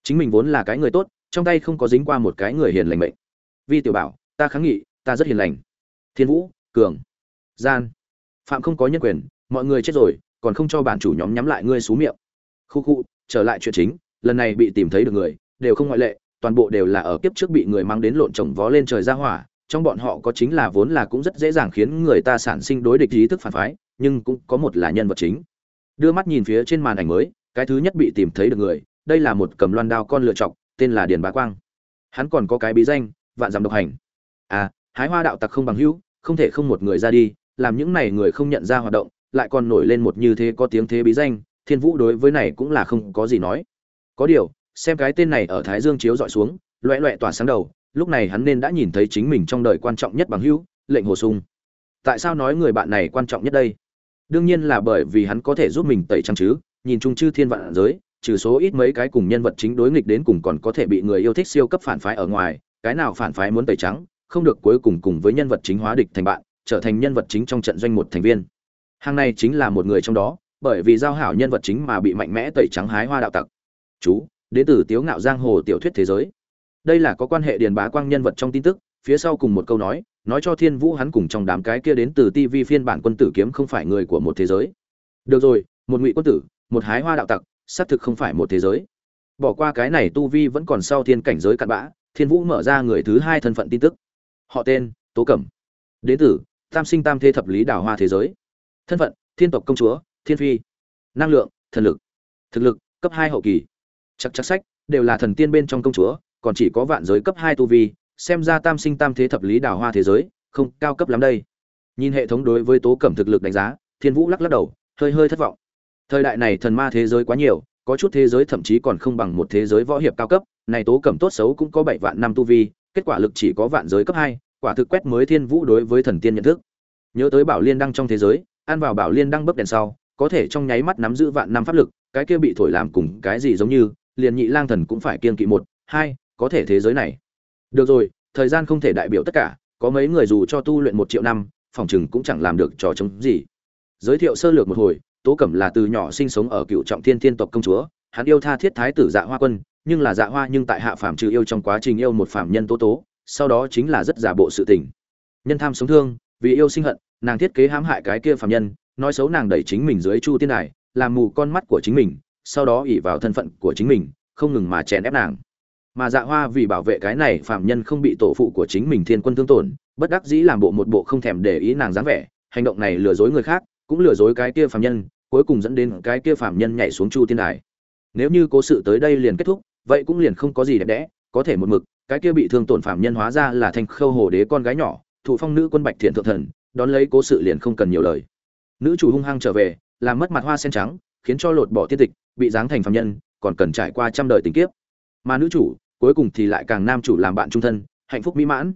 Chính mình vốn là cái người tốt, trong tay không có dính qua một cái người hiền lành mệnh. Vi tiểu bảo, ta kháng nghị, ta rất hiền lành. Thiên vũ, cường, gian. Phạm không có nhân quyền, mọi người chết rồi, còn không cho bản chủ nhóm nhắm lại ngươi xú miệng. Khu khu, trở lại chuyện chính, lần này bị tìm thấy được người, đều không ngoại lệ, toàn bộ đều là ở kiếp trước bị người mang đến lộn trồng vó lên trời ra hỏa, trong bọn họ có chính là vốn là cũng rất dễ dàng khiến người ta sản sinh đối địch ý thức phản phái, nhưng cũng có một là nhân vật chính. Đưa mắt nhìn phía trên màn ảnh mới cái thứ nhất bị tìm thấy được người, đây là một cầm loan đao con lựa chọc, tên là điền bá quang. Hắn còn có cái bí danh, vạn dặm độc hành. À hái hoa đạo tặc không bằng hữu, không thể không một người ra đi, làm những này người không nhận ra hoạt động, lại còn nổi lên một như thế có tiếng thế bí danh, thiên vũ đối với này cũng là không có gì nói. Có điều, xem cái tên này ở thái dương chiếu dọi xuống, loẹ loẹ tỏa sáng đầu, lúc này hắn nên đã nhìn thấy chính mình trong đời quan trọng nhất bằng hữu, lệnh hồ sung. Tại sao nói người bạn này quan trọng nhất đây? Đương nhiên là bởi vì hắn có thể giúp mình tẩy trắng chứ nhìn chung chư thiên vạn giới, trừ số ít mấy cái cùng nhân vật chính đối nghịch đến cùng còn có thể bị người yêu thích siêu cấp phản phái ở ngoài, cái nào phản phái muốn tẩy trắng, không được cuối cùng cùng với nhân vật chính hóa địch thành bạn, trở thành nhân vật chính trong trận doanh một thành viên. Hàng này chính là một người trong đó, bởi vì giao hảo nhân vật chính mà bị mạnh mẽ tẩy trắng hái hoa đạo tặc. Chú, đến từ tiếu ngạo giang hồ tiểu thuyết thế giới. Đây là có quan hệ điền bá quang nhân vật trong tin tức, phía sau cùng một câu nói nói cho thiên vũ hắn cùng trong đám cái kia đến từ tv phiên bản quân tử kiếm không phải người của một thế giới. Được rồi, một ngụy quân tử một hái hoa đạo tặc, xác thực không phải một thế giới. Bỏ qua cái này tu vi vẫn còn sau thiên cảnh giới cặn bã, thiên vũ mở ra người thứ hai thân phận tin tức. Họ tên, tố cẩm. Đến từ, tam sinh tam thế thập lý đào hoa thế giới. Thân phận, thiên tộc công chúa, thiên phi. Năng lượng, thần lực. Thực lực, cấp hai hậu kỳ. Chắc chắc sách, đều là thần tiên bên trong công chúa, còn chỉ có vạn giới cấp hai tu vi, xem ra tam sinh tam thế thập lý đào hoa thế giới, không cao cấp lắm đây. Nhìn hệ thống đối với tố cẩm thực lực đánh giá, thiên vũ lắc lắc đầu, hơi hơi thất vọng thời đại này thần ma thế giới quá nhiều, có chút thế giới thậm chí còn không bằng một thế giới võ hiệp cao cấp, này tố cẩm tốt xấu cũng có bảy vạn năm tu vi, kết quả lực chỉ có vạn giới cấp hai, quả thực quét mới thiên vũ đối với thần tiên nhận thức. Nhớ tới bảo liên đăng trong thế giới, ăn vào bảo liên đăng bấp đèn sau, có thể trong nháy mắt nắm giữ vạn năm pháp lực, cái kia bị thổi làm cùng cái gì giống như, liền nhị lang thần cũng phải kiên kỵ một, hai, có thể thế giới này. Được rồi, thời gian không thể đại biểu tất cả, có mấy người dù cho tu luyện một triệu năm, phòng chừng cũng chẳng làm được trò chống gì. Giới thiệu sơ lược một hồi tố cẩm là từ nhỏ sinh sống ở cựu trọng thiên thiên tộc công chúa, hắn yêu tha thiết thái tử dạ hoa quân, nhưng là dạ hoa nhưng tại hạ phàm trừ yêu trong quá trình yêu một phàm nhân tố tố, sau đó chính là rất giả bộ sự tình. Nhân tham sống thương, vì yêu sinh hận, nàng thiết kế hãm hại cái kia phàm nhân, nói xấu nàng đẩy chính mình dưới chu tiên đài, làm mù con mắt của chính mình, sau đó ỉ vào thân phận của chính mình, không ngừng mà chèn ép nàng. Mà dạ hoa vì bảo vệ cái này phạm nhân không bị tổ phụ của chính mình thiên quân thương tổn, bất đắc dĩ làm bộ một bộ không thèm để ý nàng dáng vẻ, hành động này lừa dối người khác cũng lừa dối cái kia phàm nhân, cuối cùng dẫn đến cái kia phàm nhân nhảy xuống chu tiên đài. Nếu như cố sự tới đây liền kết thúc, vậy cũng liền không có gì đẹp đẽ, có thể một mực, cái kia bị thương tổn phàm nhân hóa ra là thanh khâu hồ đế con gái nhỏ, thụ phong nữ quân bạch thiện thượng thần, đón lấy cố sự liền không cần nhiều lời. Nữ chủ hung hăng trở về, làm mất mặt hoa sen trắng, khiến cho lột bỏ tiên tịch, bị giáng thành phàm nhân, còn cần trải qua trăm đời tình kiếp. Mà nữ chủ, cuối cùng thì lại càng nam chủ làm bạn trung thân, hạnh phúc mỹ mãn.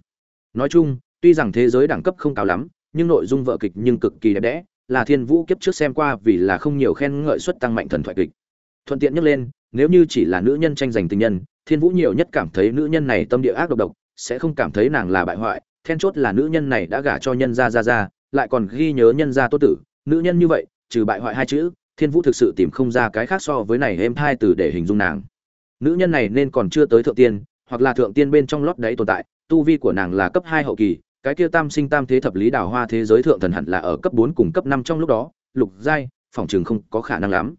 Nói chung, tuy rằng thế giới đẳng cấp không cao lắm, nhưng nội dung vợ kịch nhưng cực kỳ đẹp đẽ là thiên vũ kiếp trước xem qua vì là không nhiều khen ngợi xuất tăng mạnh thần thoại kịch. Thuận tiện nhắc lên, nếu như chỉ là nữ nhân tranh giành tình nhân, thiên vũ nhiều nhất cảm thấy nữ nhân này tâm địa ác độc độc, sẽ không cảm thấy nàng là bại hoại, then chốt là nữ nhân này đã gả cho nhân gia ra ra lại còn ghi nhớ nhân gia tốt tử. Nữ nhân như vậy, trừ bại hoại hai chữ, thiên vũ thực sự tìm không ra cái khác so với này êm hai từ để hình dung nàng. Nữ nhân này nên còn chưa tới thượng tiên, hoặc là thượng tiên bên trong lót đáy tồn tại, tu vi của nàng là cấp hai hậu kỳ cái kia tam sinh tam thế thập lý đào hoa thế giới thượng thần hẳn là ở cấp bốn cùng cấp năm trong lúc đó lục giai phòng trường không có khả năng lắm.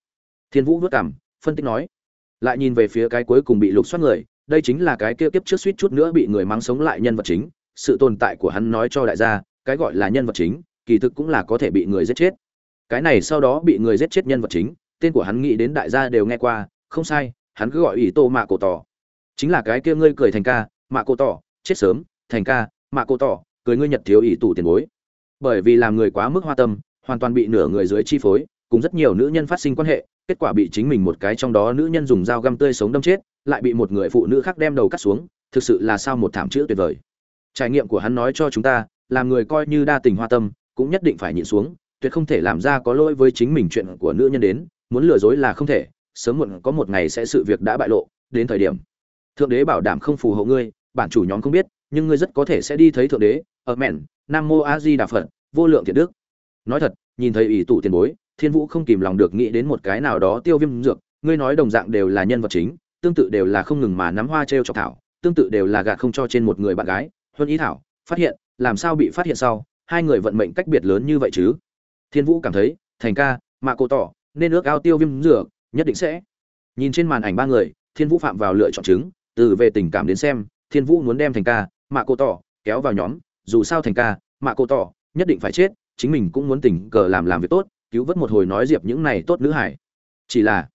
Thiên vũ vất cằm, phân tích nói lại nhìn về phía cái cuối cùng bị lục soát người đây chính là cái kia kiếp trước suýt chút nữa bị người mang sống lại nhân vật chính sự tồn tại của hắn nói cho đại gia cái gọi là nhân vật chính kỳ thực cũng là có thể bị người giết chết. Cái này sau đó bị người giết chết nhân vật chính tên của hắn nghĩ đến đại gia đều nghe qua không sai hắn cứ gọi ủy tô mạ cổ tỏ. Chính là cái kia ngươi cười thành ca mạ cổ tỏ chết sớm thành ca mạ cổ tỏ cười ngươi nhật thiếu ý tủ tiền bối. Bởi vì làm người quá mức hoa tâm, hoàn toàn bị nửa người dưới chi phối, cùng rất nhiều nữ nhân phát sinh quan hệ, kết quả bị chính mình một cái trong đó nữ nhân dùng dao găm tươi sống đâm chết, lại bị một người phụ nữ khác đem đầu cắt xuống, thực sự là sao một thảm chữ tuyệt vời. Trải nghiệm của hắn nói cho chúng ta, làm người coi như đa tình hoa tâm, cũng nhất định phải nhịn xuống, tuyệt không thể làm ra có lỗi với chính mình chuyện của nữ nhân đến, muốn lừa dối là không thể, sớm muộn có một ngày sẽ sự việc đã bại lộ, đến thời điểm. Thượng đế bảo đảm không phù hộ ngươi, bản chủ nhóm không biết, nhưng ngươi rất có thể sẽ đi thấy thượng đế ở mẹn, nam mô a di đà phật, vô lượng thiện đức. Nói thật, nhìn thấy ủy tụ tiền bối, thiên vũ không kìm lòng được nghĩ đến một cái nào đó tiêu viêm dược, ngươi nói đồng dạng đều là nhân vật chính, tương tự đều là không ngừng mà nắm hoa t r e o chọc thảo, tương tự đều là gạt không cho trên một người bạn gái, huân ý thảo, phát hiện, làm sao bị phát hiện sau, hai người vận mệnh cách biệt lớn như vậy chứ? Thiên vũ cảm thấy, thành ca, mạ cổ tỏ, nên ước ao tiêu viêm dược, nhất định sẽ. Nhìn trên màn ảnh ba người, thiên vũ phạm vào lựa chọn chứng, từ về tình cảm đến xem, thiên vũ muốn đem thành ca, mạ cổ tỏ, kéo vào nhóm dù sao thành ca mạ cổ tỏ, nhất định phải chết, chính mình cũng muốn tình cờ làm làm việc tốt, cứu vớt một hồi nói diệp những này tốt nữ hải chỉ là,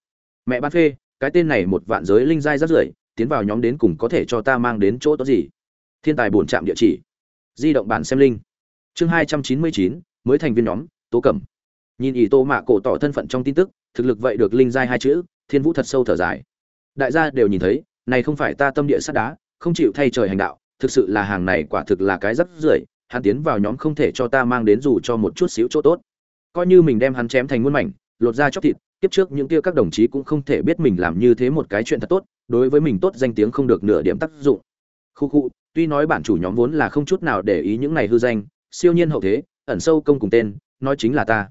mẹ ban phê, cái tên này một vạn giới linh giai rất rưởi, tiến vào nhóm đến cùng có thể cho ta mang đến chỗ tốt gì? Thiên tài bổn trạm địa chỉ. Di động bản xem linh chương hai trăm chín mươi chín, mới thành viên nhóm, tố cẩm. Nhìn ý tô mạ cổ tỏ thân phận trong tin tức, thực lực vậy được linh giai hai chữ, thiên vũ thật sâu thở dài. Đại gia đều nhìn thấy, này không phải ta tâm địa sắt đá, không chịu thay trời hành đạo thực sự là hàng này quả thực là cái rất rưởi, hắn tiến vào nhóm không thể cho ta mang đến dù cho một chút xíu chỗ tốt. Coi như mình đem hắn chém thành muôn mảnh, lột ra chóc thịt tiếp trước những kia các đồng chí cũng không thể biết mình làm như thế một cái chuyện thật tốt, đối với mình tốt danh tiếng không được nửa điểm tác dụng. Khu khu, tuy nói bản chủ nhóm vốn là không chút nào để ý những này hư danh, siêu nhiên hậu thế, ẩn sâu công cùng tên, nói chính là ta.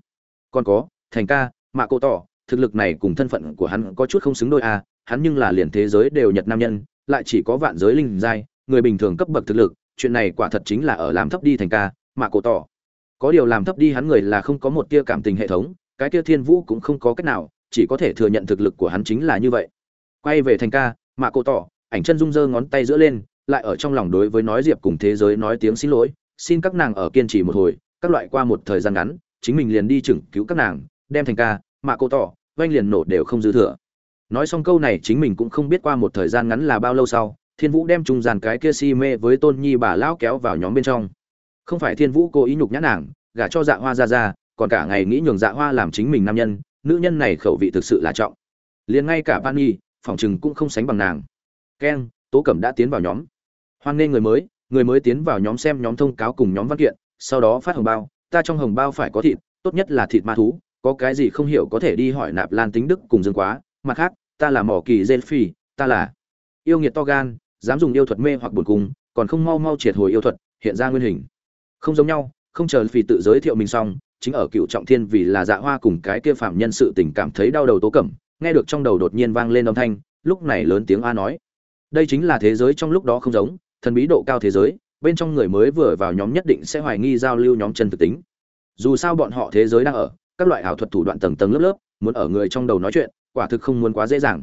Còn có, thành ca, mạ cô tỏ, thực lực này cùng thân phận của hắn có chút không xứng đôi à hắn nhưng là liền thế giới đều nhật nam nhân, lại chỉ có vạn giới linh giai người bình thường cấp bậc thực lực, chuyện này quả thật chính là ở làm thấp đi thành ca mạ cổ tỏ. Có điều làm thấp đi hắn người là không có một tia cảm tình hệ thống, cái tia thiên vũ cũng không có cách nào, chỉ có thể thừa nhận thực lực của hắn chính là như vậy. Quay về thành ca mạ cổ tỏ, ảnh chân rung giơ ngón tay giữa lên, lại ở trong lòng đối với nói diệp cùng thế giới nói tiếng xin lỗi, xin các nàng ở kiên trì một hồi, các loại qua một thời gian ngắn, chính mình liền đi chừng cứu các nàng, đem thành ca mạ cổ tỏ, oanh liền nổ đều không dư thừa. Nói xong câu này chính mình cũng không biết qua một thời gian ngắn là bao lâu sau thiên vũ đem trung giàn cái kia si mê với tôn nhi bà lão kéo vào nhóm bên trong. Không phải thiên vũ cố ý nhục nhã nàng, gả cho dạ hoa ra ra còn cả ngày nghĩ nhường dạ hoa làm chính mình nam nhân, nữ nhân này khẩu vị thực sự là trọng. Liền ngay cả ban nhi, phòng chừng cũng không sánh bằng nàng. Keng tố cẩm đã tiến vào nhóm. Hoan nghênh người mới người mới tiến vào nhóm xem nhóm thông cáo cùng nhóm văn kiện, sau đó phát hồng bao, ta trong hồng bao phải có thịt, tốt nhất là thịt ma thú, có cái gì không hiểu có thể đi hỏi nạp lan tính đức cùng dương quá, mặt khác, ta là mỏ kỳ dê phi ta là yêu nghiệt to gan dám dùng yêu thuật mê hoặc buồn cung, còn không mau mau triệt hồi yêu thuật, hiện ra nguyên hình. Không giống nhau, không chờ phi tự giới thiệu mình xong, chính ở cựu trọng thiên vì là dạ hoa cùng cái kia phạm nhân sự tình cảm thấy đau đầu tố cẩm, nghe được trong đầu đột nhiên vang lên âm thanh, lúc này lớn tiếng a nói. Đây chính là thế giới trong lúc đó không giống, thần bí độ cao thế giới, bên trong người mới vừa vào nhóm nhất định sẽ hoài nghi giao lưu nhóm chân thực tính. Dù sao bọn họ thế giới đang ở, các loại ảo thuật thủ đoạn tầng tầng lớp lớp, muốn ở người trong đầu nói chuyện, quả thực không muốn quá dễ dàng.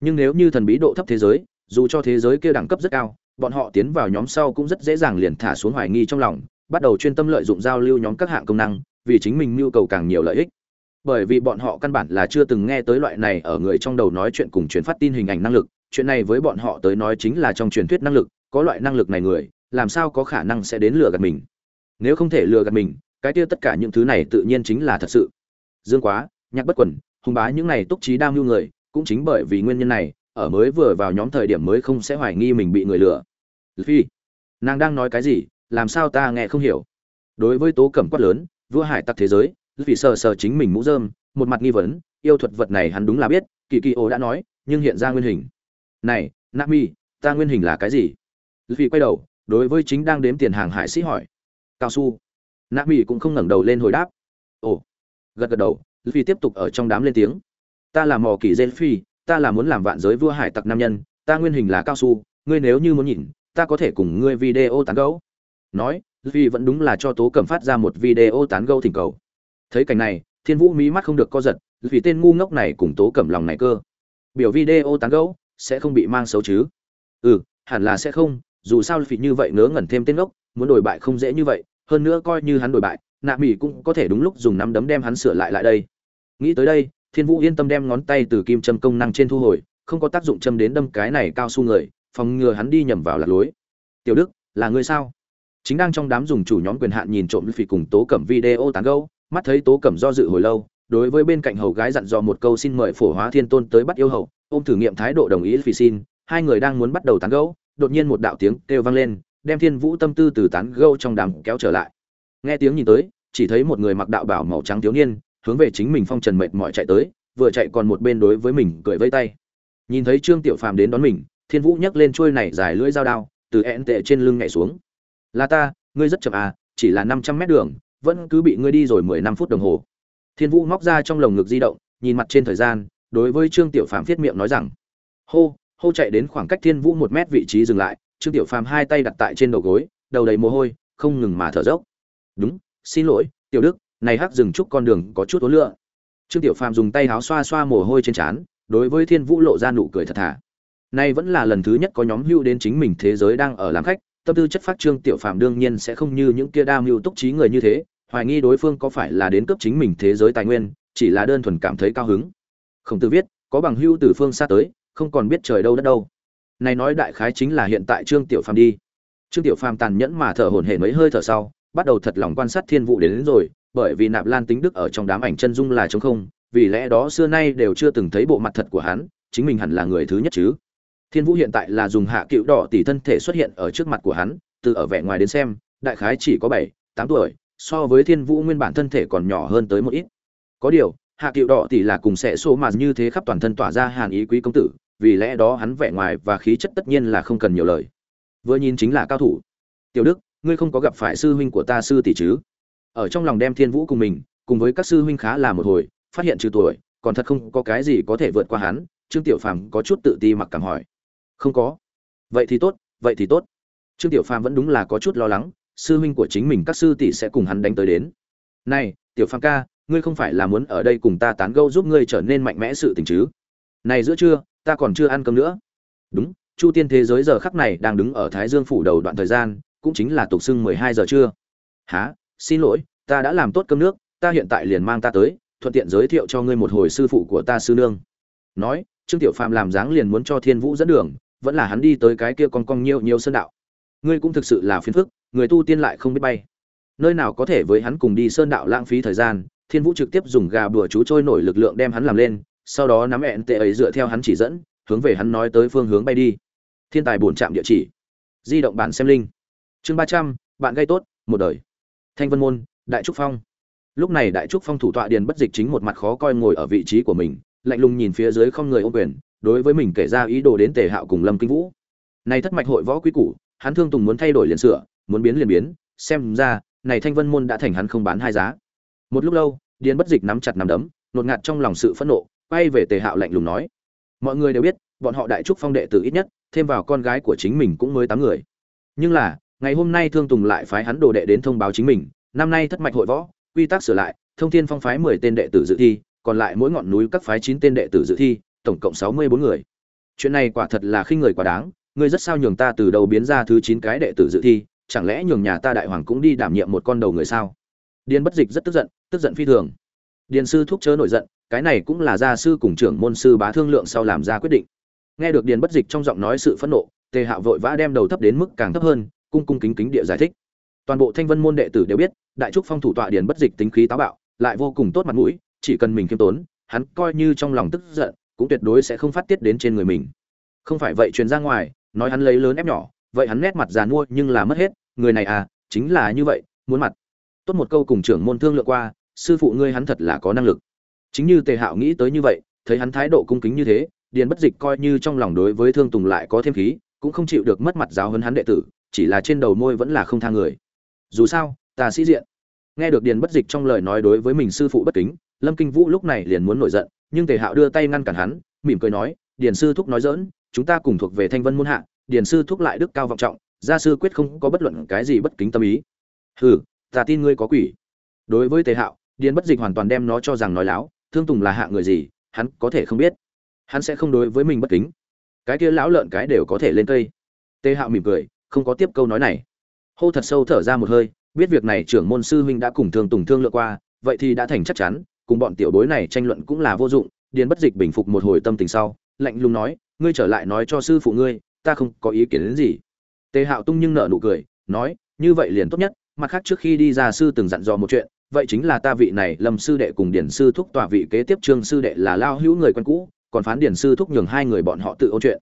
Nhưng nếu như thần bí độ thấp thế giới dù cho thế giới kia đẳng cấp rất cao, bọn họ tiến vào nhóm sau cũng rất dễ dàng liền thả xuống hoài nghi trong lòng, bắt đầu chuyên tâm lợi dụng giao lưu nhóm các hạng công năng, vì chính mình nhu cầu càng nhiều lợi ích. Bởi vì bọn họ căn bản là chưa từng nghe tới loại này ở người trong đầu nói chuyện cùng truyền phát tin hình ảnh năng lực, chuyện này với bọn họ tới nói chính là trong truyền thuyết năng lực, có loại năng lực này người, làm sao có khả năng sẽ đến lừa gạt mình? Nếu không thể lừa gạt mình, cái kia tất cả những thứ này tự nhiên chính là thật sự. Dương quá, nhạc bất quần hùng bá những này túc trí đam mưu người, cũng chính bởi vì nguyên nhân này ở mới vừa vào nhóm thời điểm mới không sẽ hoài nghi mình bị người lừa. Phi, nàng đang nói cái gì? Làm sao ta nghe không hiểu? Đối với tố cẩm quát lớn, vua hải tặc thế giới vì sờ sờ chính mình mũ rơm, một mặt nghi vấn, yêu thuật vật này hắn đúng là biết, kỳ kỳ ô đã nói, nhưng hiện ra nguyên hình. Này, nami, ta nguyên hình là cái gì? Vì quay đầu, đối với chính đang đếm tiền hàng hải sĩ hỏi. Cao su. Nami cũng không ngẩng đầu lên hồi đáp. Ồ. Gật gật đầu vì tiếp tục ở trong đám lên tiếng. Ta là mò kỳ dê phi ta là muốn làm vạn giới vua hải tặc nam nhân, ta nguyên hình là cao su, ngươi nếu như muốn nhìn, ta có thể cùng ngươi video tán gẫu. Nói, vì vẫn đúng là cho tố cẩm phát ra một video tán gẫu thỉnh cầu. Thấy cảnh này, thiên vũ mí mắt không được co giật, vì tên ngu ngốc này cùng tố cẩm lòng này cơ. Biểu video tán gẫu, sẽ không bị mang xấu chứ? Ừ hẳn là sẽ không, dù sao vì như vậy ngớ ngẩn thêm tên ngốc, muốn đổi bại không dễ như vậy, hơn nữa coi như hắn đổi bại, nạ mỹ cũng có thể đúng lúc dùng nắm đấm đem hắn sửa lại lại đây. Nghĩ tới đây thiên vũ yên tâm đem ngón tay từ kim châm công năng trên thu hồi, không có tác dụng châm đến đâm cái này cao su người, phòng ngừa hắn đi nhầm vào lạc lối. Tiểu đức, là người sao? Chính đang trong đám dùng chủ nhóm quyền hạn nhìn trộm phỉ cùng tố cẩm video tán gâu mắt thấy tố cẩm do dự hồi lâu, đối với bên cạnh hầu gái dặn dò một câu xin mời phổ hóa thiên tôn tới bắt yêu hậu ôm thử nghiệm thái độ đồng ý phỉ xin, hai người đang muốn bắt đầu tán gẫu, đột nhiên một đạo tiếng kêu vang lên, đem thiên vũ tâm tư từ tán gẫu trong đám kéo trở lại. Nghe tiếng nhìn tới, chỉ thấy một người mặc đạo bảo màu trắng thiếu niên hướng về chính mình phong trần mệt mỏi chạy tới, vừa chạy còn một bên đối với mình cười vây tay. Nhìn thấy trương tiểu phàm đến đón mình, thiên vũ nhấc lên trôi này dài lưỡi dao đao, từ ẹn tệ trên lưng nhảy xuống. Là ta, ngươi rất chậm à chỉ là năm trăm mét đường, vẫn cứ bị ngươi đi rồi mười năm phút đồng hồ. Thiên vũ móc ra trong lồng ngực di động, nhìn mặt trên thời gian, đối với trương tiểu phàm thiết miệng nói rằng, hô hô chạy đến khoảng cách thiên vũ một mét vị trí dừng lại. Trương tiểu phàm hai tay đặt tại trên đầu gối, đầu đầy mồ hôi, không ngừng mà thở dốc. Đúng, xin lỗi, tiểu đức này hắc dừng trúc con đường có chút ố lựa trương tiểu phàm dùng tay áo xoa xoa mồ hôi trên trán đối với thiên vũ lộ ra nụ cười thật thà. Nay vẫn là lần thứ nhất có nhóm hưu đến chính mình thế giới đang ở làm khách tâm tư chất phát trương tiểu phàm đương nhiên sẽ không như những kia đa mưu túc trí người như thế hoài nghi đối phương có phải là đến cướp chính mình thế giới tài nguyên chỉ là đơn thuần cảm thấy cao hứng. Không tự viết có bằng hưu từ phương xa tới không còn biết trời đâu đất đâu. Này nói đại khái chính là hiện tại trương tiểu phàm đi. Trương tiểu phàm tàn nhẫn mà thở hổn hển mấy hơi thở sau bắt đầu thật lòng quan sát thiên vụ đến, đến rồi bởi vì nạp lan tính đức ở trong đám ảnh chân dung là trống không, vì lẽ đó xưa nay đều chưa từng thấy bộ mặt thật của hắn, chính mình hẳn là người thứ nhất chứ. Thiên vũ hiện tại là dùng hạ cựu đỏ tỷ thân thể xuất hiện ở trước mặt của hắn, từ ở vẻ ngoài đến xem, đại khái chỉ có bảy, tám tuổi, so với thiên vũ nguyên bản thân thể còn nhỏ hơn tới một ít. Có điều, hạ cựu đỏ tỷ là cùng sẽ số mà như thế khắp toàn thân tỏa ra hàn ý quý công tử, vì lẽ đó hắn vẻ ngoài và khí chất tất nhiên là không cần nhiều lời. Vừa nhìn chính là cao thủ. Tiểu đức, ngươi không có gặp phải sư huynh của ta sư tỷ chứ? Ở trong lòng đem thiên vũ cùng mình, cùng với các sư huynh khá là một hồi, phát hiện trừ tuổi, còn thật không có cái gì có thể vượt qua hắn, trương tiểu phàm có chút tự ti mặc cảm hỏi. Không có. Vậy thì tốt, vậy thì tốt. Trương tiểu phàm vẫn đúng là có chút lo lắng, sư huynh của chính mình các sư tỷ sẽ cùng hắn đánh tới đến. Này, tiểu phàm ca, ngươi không phải là muốn ở đây cùng ta tán gẫu giúp ngươi trở nên mạnh mẽ sự tình chứ? Này giữa trưa, ta còn chưa ăn cơm nữa. Đúng, chu tiên thế giới giờ khắc này đang đứng ở thái dương phủ đầu đoạn thời gian, cũng chính là tục xưng mười hai giờ trưa. Há xin lỗi, ta đã làm tốt cơm nước, ta hiện tại liền mang ta tới, thuận tiện giới thiệu cho ngươi một hồi sư phụ của ta sư nương. Nói, trương tiểu phàm làm dáng liền muốn cho thiên vũ dẫn đường, vẫn là hắn đi tới cái kia con cong nhiều nhiều sơn đạo. Ngươi cũng thực sự là phiền phức, người tu tiên lại không biết bay. Nơi nào có thể với hắn cùng đi sơn đạo lãng phí thời gian, thiên vũ trực tiếp dùng gà bùa chú trôi nổi lực lượng đem hắn làm lên, sau đó nắm ẹn tệ ấy dựa theo hắn chỉ dẫn, hướng về hắn nói tới phương hướng bay đi. Thiên tài bổn trạm địa chỉ. Di động bản xem linh chương ba trăm, bạn gây tốt, một đời thanh vân môn, đại trúc phong. Lúc này đại trúc phong thủ tọa điền bất dịch chính một mặt khó coi ngồi ở vị trí của mình, lạnh lùng nhìn phía dưới không người ô quyền, đối với mình kể ra ý đồ đến tề hạo cùng lâm kinh vũ. Này thất mạch hội võ quý củ, hắn thương tùng muốn thay đổi liền sửa, muốn biến liền biến, xem ra, này thanh vân môn đã thành hắn không bán hai giá. Một lúc lâu, điền bất dịch nắm chặt nắm đấm, nột ngạt trong lòng sự phẫn nộ, quay về tề hạo lạnh lùng nói, mọi người đều biết, bọn họ đại trúc phong đệ tử ít nhất, thêm vào con gái của chính mình cũng mới tám người. Nhưng là ngày hôm nay thương tùng lại phái hắn đồ đệ đến thông báo chính mình, năm nay thất mạch hội võ, quy tắc sửa lại, thông thiên phong phái mười tên đệ tử dự thi, còn lại mỗi ngọn núi các phái chín tên đệ tử dự thi, tổng cộng sáu mươi bốn người. Chuyện này quả thật là khinh người quá đáng, ngươi rất sao nhường ta từ đầu biến ra thứ chín cái đệ tử dự thi, chẳng lẽ nhường nhà ta đại hoàng cũng đi đảm nhiệm một con đầu người sao? Điền bất dịch rất tức giận tức giận phi thường. Điền sư thúc chớ nổi giận, cái này cũng là gia sư cùng trưởng môn sư bá thương lượng sau làm ra quyết định. Nghe được điền bất dịch trong giọng nói sự phẫn nộ, tề hạo vội vã đem đầu thấp đến mức càng thấp hơn cung cung kính kính địa giải thích. Toàn bộ thanh vân môn đệ tử đều biết, đại trúc phong thủ tọa điền bất dịch tính khí táo bạo, lại vô cùng tốt mặt mũi, chỉ cần mình khiêm tốn, hắn coi như trong lòng tức giận, cũng tuyệt đối sẽ không phát tiết đến trên người mình. Không phải vậy truyền ra ngoài, nói hắn lấy lớn ép nhỏ, vậy hắn nét mặt già nua nhưng là mất hết, người này à chính là như vậy, muốn mặt. Tốt một câu cùng trưởng môn thương lượng qua, sư phụ ngươi hắn thật là có năng lực. Chính như tề hạo nghĩ tới như vậy, thấy hắn thái độ cung kính như thế, điền bất dịch coi như trong lòng đối với thương tùng lại có thêm khí, cũng không chịu được mất mặt giáo hơn hắn đệ tử chỉ là trên đầu môi vẫn là không tha người. Dù sao, ta sĩ diện. Nghe được điền bất dịch trong lời nói đối với mình sư phụ bất kính, lâm kinh vũ lúc này liền muốn nổi giận, nhưng tề hạo đưa tay ngăn cản hắn, mỉm cười nói, điền sư thúc nói dỡn chúng ta cùng thuộc về thanh vân môn hạ, điền sư thúc lại đức cao vọng trọng, gia sư quyết không có bất luận cái gì bất kính tâm ý. Hừ, ta tin ngươi có quỷ. Đối với tề hạo, điền bất dịch hoàn toàn đem nó cho rằng nói láo, thương tùng là hạ người gì, hắn có thể không biết. Hắn sẽ không đối với mình bất kính. Cái kia lão lợn cái đều có thể lên cây. Tề hạo mỉm cười không có tiếp câu nói này. Hô thật sâu thở ra một hơi, biết việc này trưởng môn sư huynh đã cùng thương tùng thương lượng qua, vậy thì đã thành chắc chắn, cùng bọn tiểu bối này tranh luận cũng là vô dụng, điền bất dịch bình phục một hồi tâm tình sau, lạnh lùng nói, ngươi trở lại nói cho sư phụ ngươi, ta không có ý kiến đến gì. Tề hạo tung nhưng nợ nụ cười, nói, như vậy liền tốt nhất, mặt khác trước khi đi ra sư từng dặn dò một chuyện, vậy chính là ta vị này lâm sư đệ cùng điển sư thúc tòa vị kế tiếp trương sư đệ là lao hữu người quen cũ, còn phán điển sư thúc nhường hai người bọn họ tự ôn chuyện.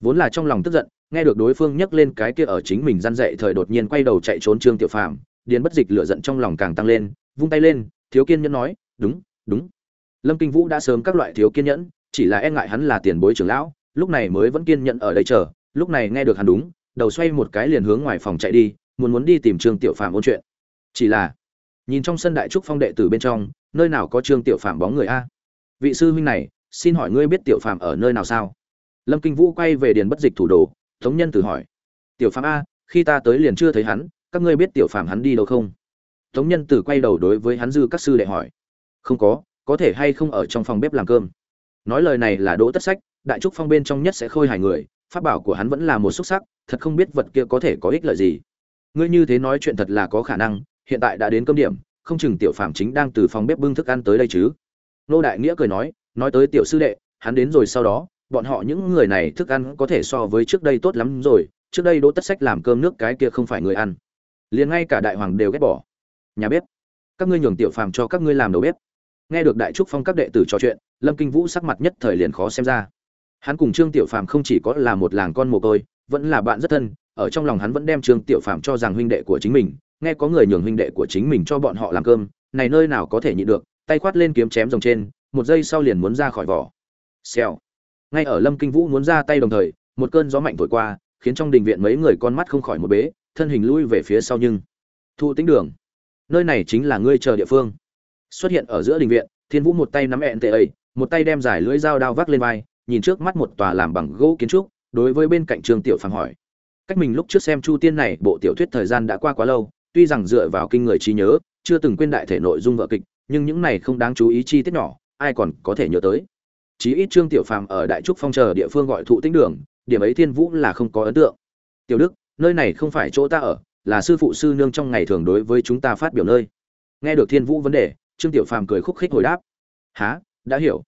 Vốn là trong lòng tức giận nghe được đối phương nhắc lên cái kia ở chính mình răn dậy thời đột nhiên quay đầu chạy trốn trương tiểu phàm, điền bất dịch lửa giận trong lòng càng tăng lên, vung tay lên, thiếu kiên nhẫn nói, đúng đúng. Lâm kinh vũ đã sớm các loại thiếu kiên nhẫn, chỉ là e ngại hắn là tiền bối trưởng lão, lúc này mới vẫn kiên nhẫn ở đây chờ, lúc này nghe được hắn đúng, đầu xoay một cái liền hướng ngoài phòng chạy đi, muốn muốn đi tìm trương tiểu phàm ôn chuyện. Chỉ là, nhìn trong sân đại trúc phong đệ tử bên trong, nơi nào có trương tiểu phàm bóng người a? Vị sư huynh này, xin hỏi ngươi biết tiểu phàm ở nơi nào sao? Lâm kinh vũ quay về điền bất dịch thủ đồ Tống nhân tử hỏi. Tiểu phàm a, khi ta tới liền chưa thấy hắn, các ngươi biết tiểu phàm hắn đi đâu không? Tống nhân tử quay đầu đối với hắn dư các sư đệ hỏi. Không có có thể hay không ở trong phòng bếp làm cơm? Nói lời này là đỗ tất sách, đại trúc phong bên trong nhất sẽ khôi hài người, pháp bảo của hắn vẫn là một xúc sắc, thật không biết vật kia có thể có ích lợi gì. Ngươi như thế nói chuyện thật là có khả năng, hiện tại đã đến cơm điểm, không chừng tiểu phạm chính đang từ phòng bếp bưng thức ăn tới đây chứ. Nô đại nghĩa cười nói nói tới tiểu sư đệ, hắn đến rồi sau đó bọn họ những người này thức ăn có thể so với trước đây tốt lắm rồi, trước đây đỗ tất sách làm cơm nước cái kia không phải người ăn. Liền ngay cả đại hoàng đều ghét bỏ. Nhà bếp, các ngươi nhường tiểu phàm cho các ngươi làm đầu bếp. Nghe được đại trúc phong các đệ tử trò chuyện, lâm kinh vũ sắc mặt nhất thời liền khó xem ra. Hắn cùng trương tiểu phàm không chỉ có là một làng con mồ côi, vẫn là bạn rất thân, ở trong lòng hắn vẫn đem trương tiểu phàm cho rằng huynh đệ của chính mình, nghe có người nhường huynh đệ của chính mình cho bọn họ làm cơm, này nơi nào có thể nhịn được, tay khoát lên kiếm chém rồng trên, một giây sau liền muốn ra khỏi vỏ. Xèo ngay ở lâm kinh vũ muốn ra tay đồng thời, một cơn gió mạnh thổi qua, khiến trong đình viện mấy người con mắt không khỏi một bế, thân hình lui về phía sau nhưng thụ tính đường, nơi này chính là ngươi chờ địa phương. Xuất hiện ở giữa đình viện, thiên vũ một tay nắm ẹn tệ ấy, một tay đem giải lưỡi dao đao vác lên vai, nhìn trước mắt một tòa làm bằng gỗ kiến trúc, đối với bên cạnh trường tiểu phàm hỏi. Cách mình lúc trước xem chu tiên này, bộ tiểu thuyết thời gian đã qua quá lâu, tuy rằng dựa vào kinh người trí nhớ, chưa từng quên đại thể nội dung vợ kịch, nhưng những này không đáng chú ý chi tiết nhỏ, ai còn có thể nhớ tới chí ít trương tiểu phàm ở đại trúc phong chờ địa phương gọi thụ tĩnh đường, điểm ấy thiên vũ là không có ấn tượng. Tiểu đức, nơi này không phải chỗ ta ở, là sư phụ sư nương trong ngày thường đối với chúng ta phát biểu nơi. Nghe được thiên vũ vấn đề, trương tiểu phàm cười khúc khích hồi đáp. Há đã hiểu.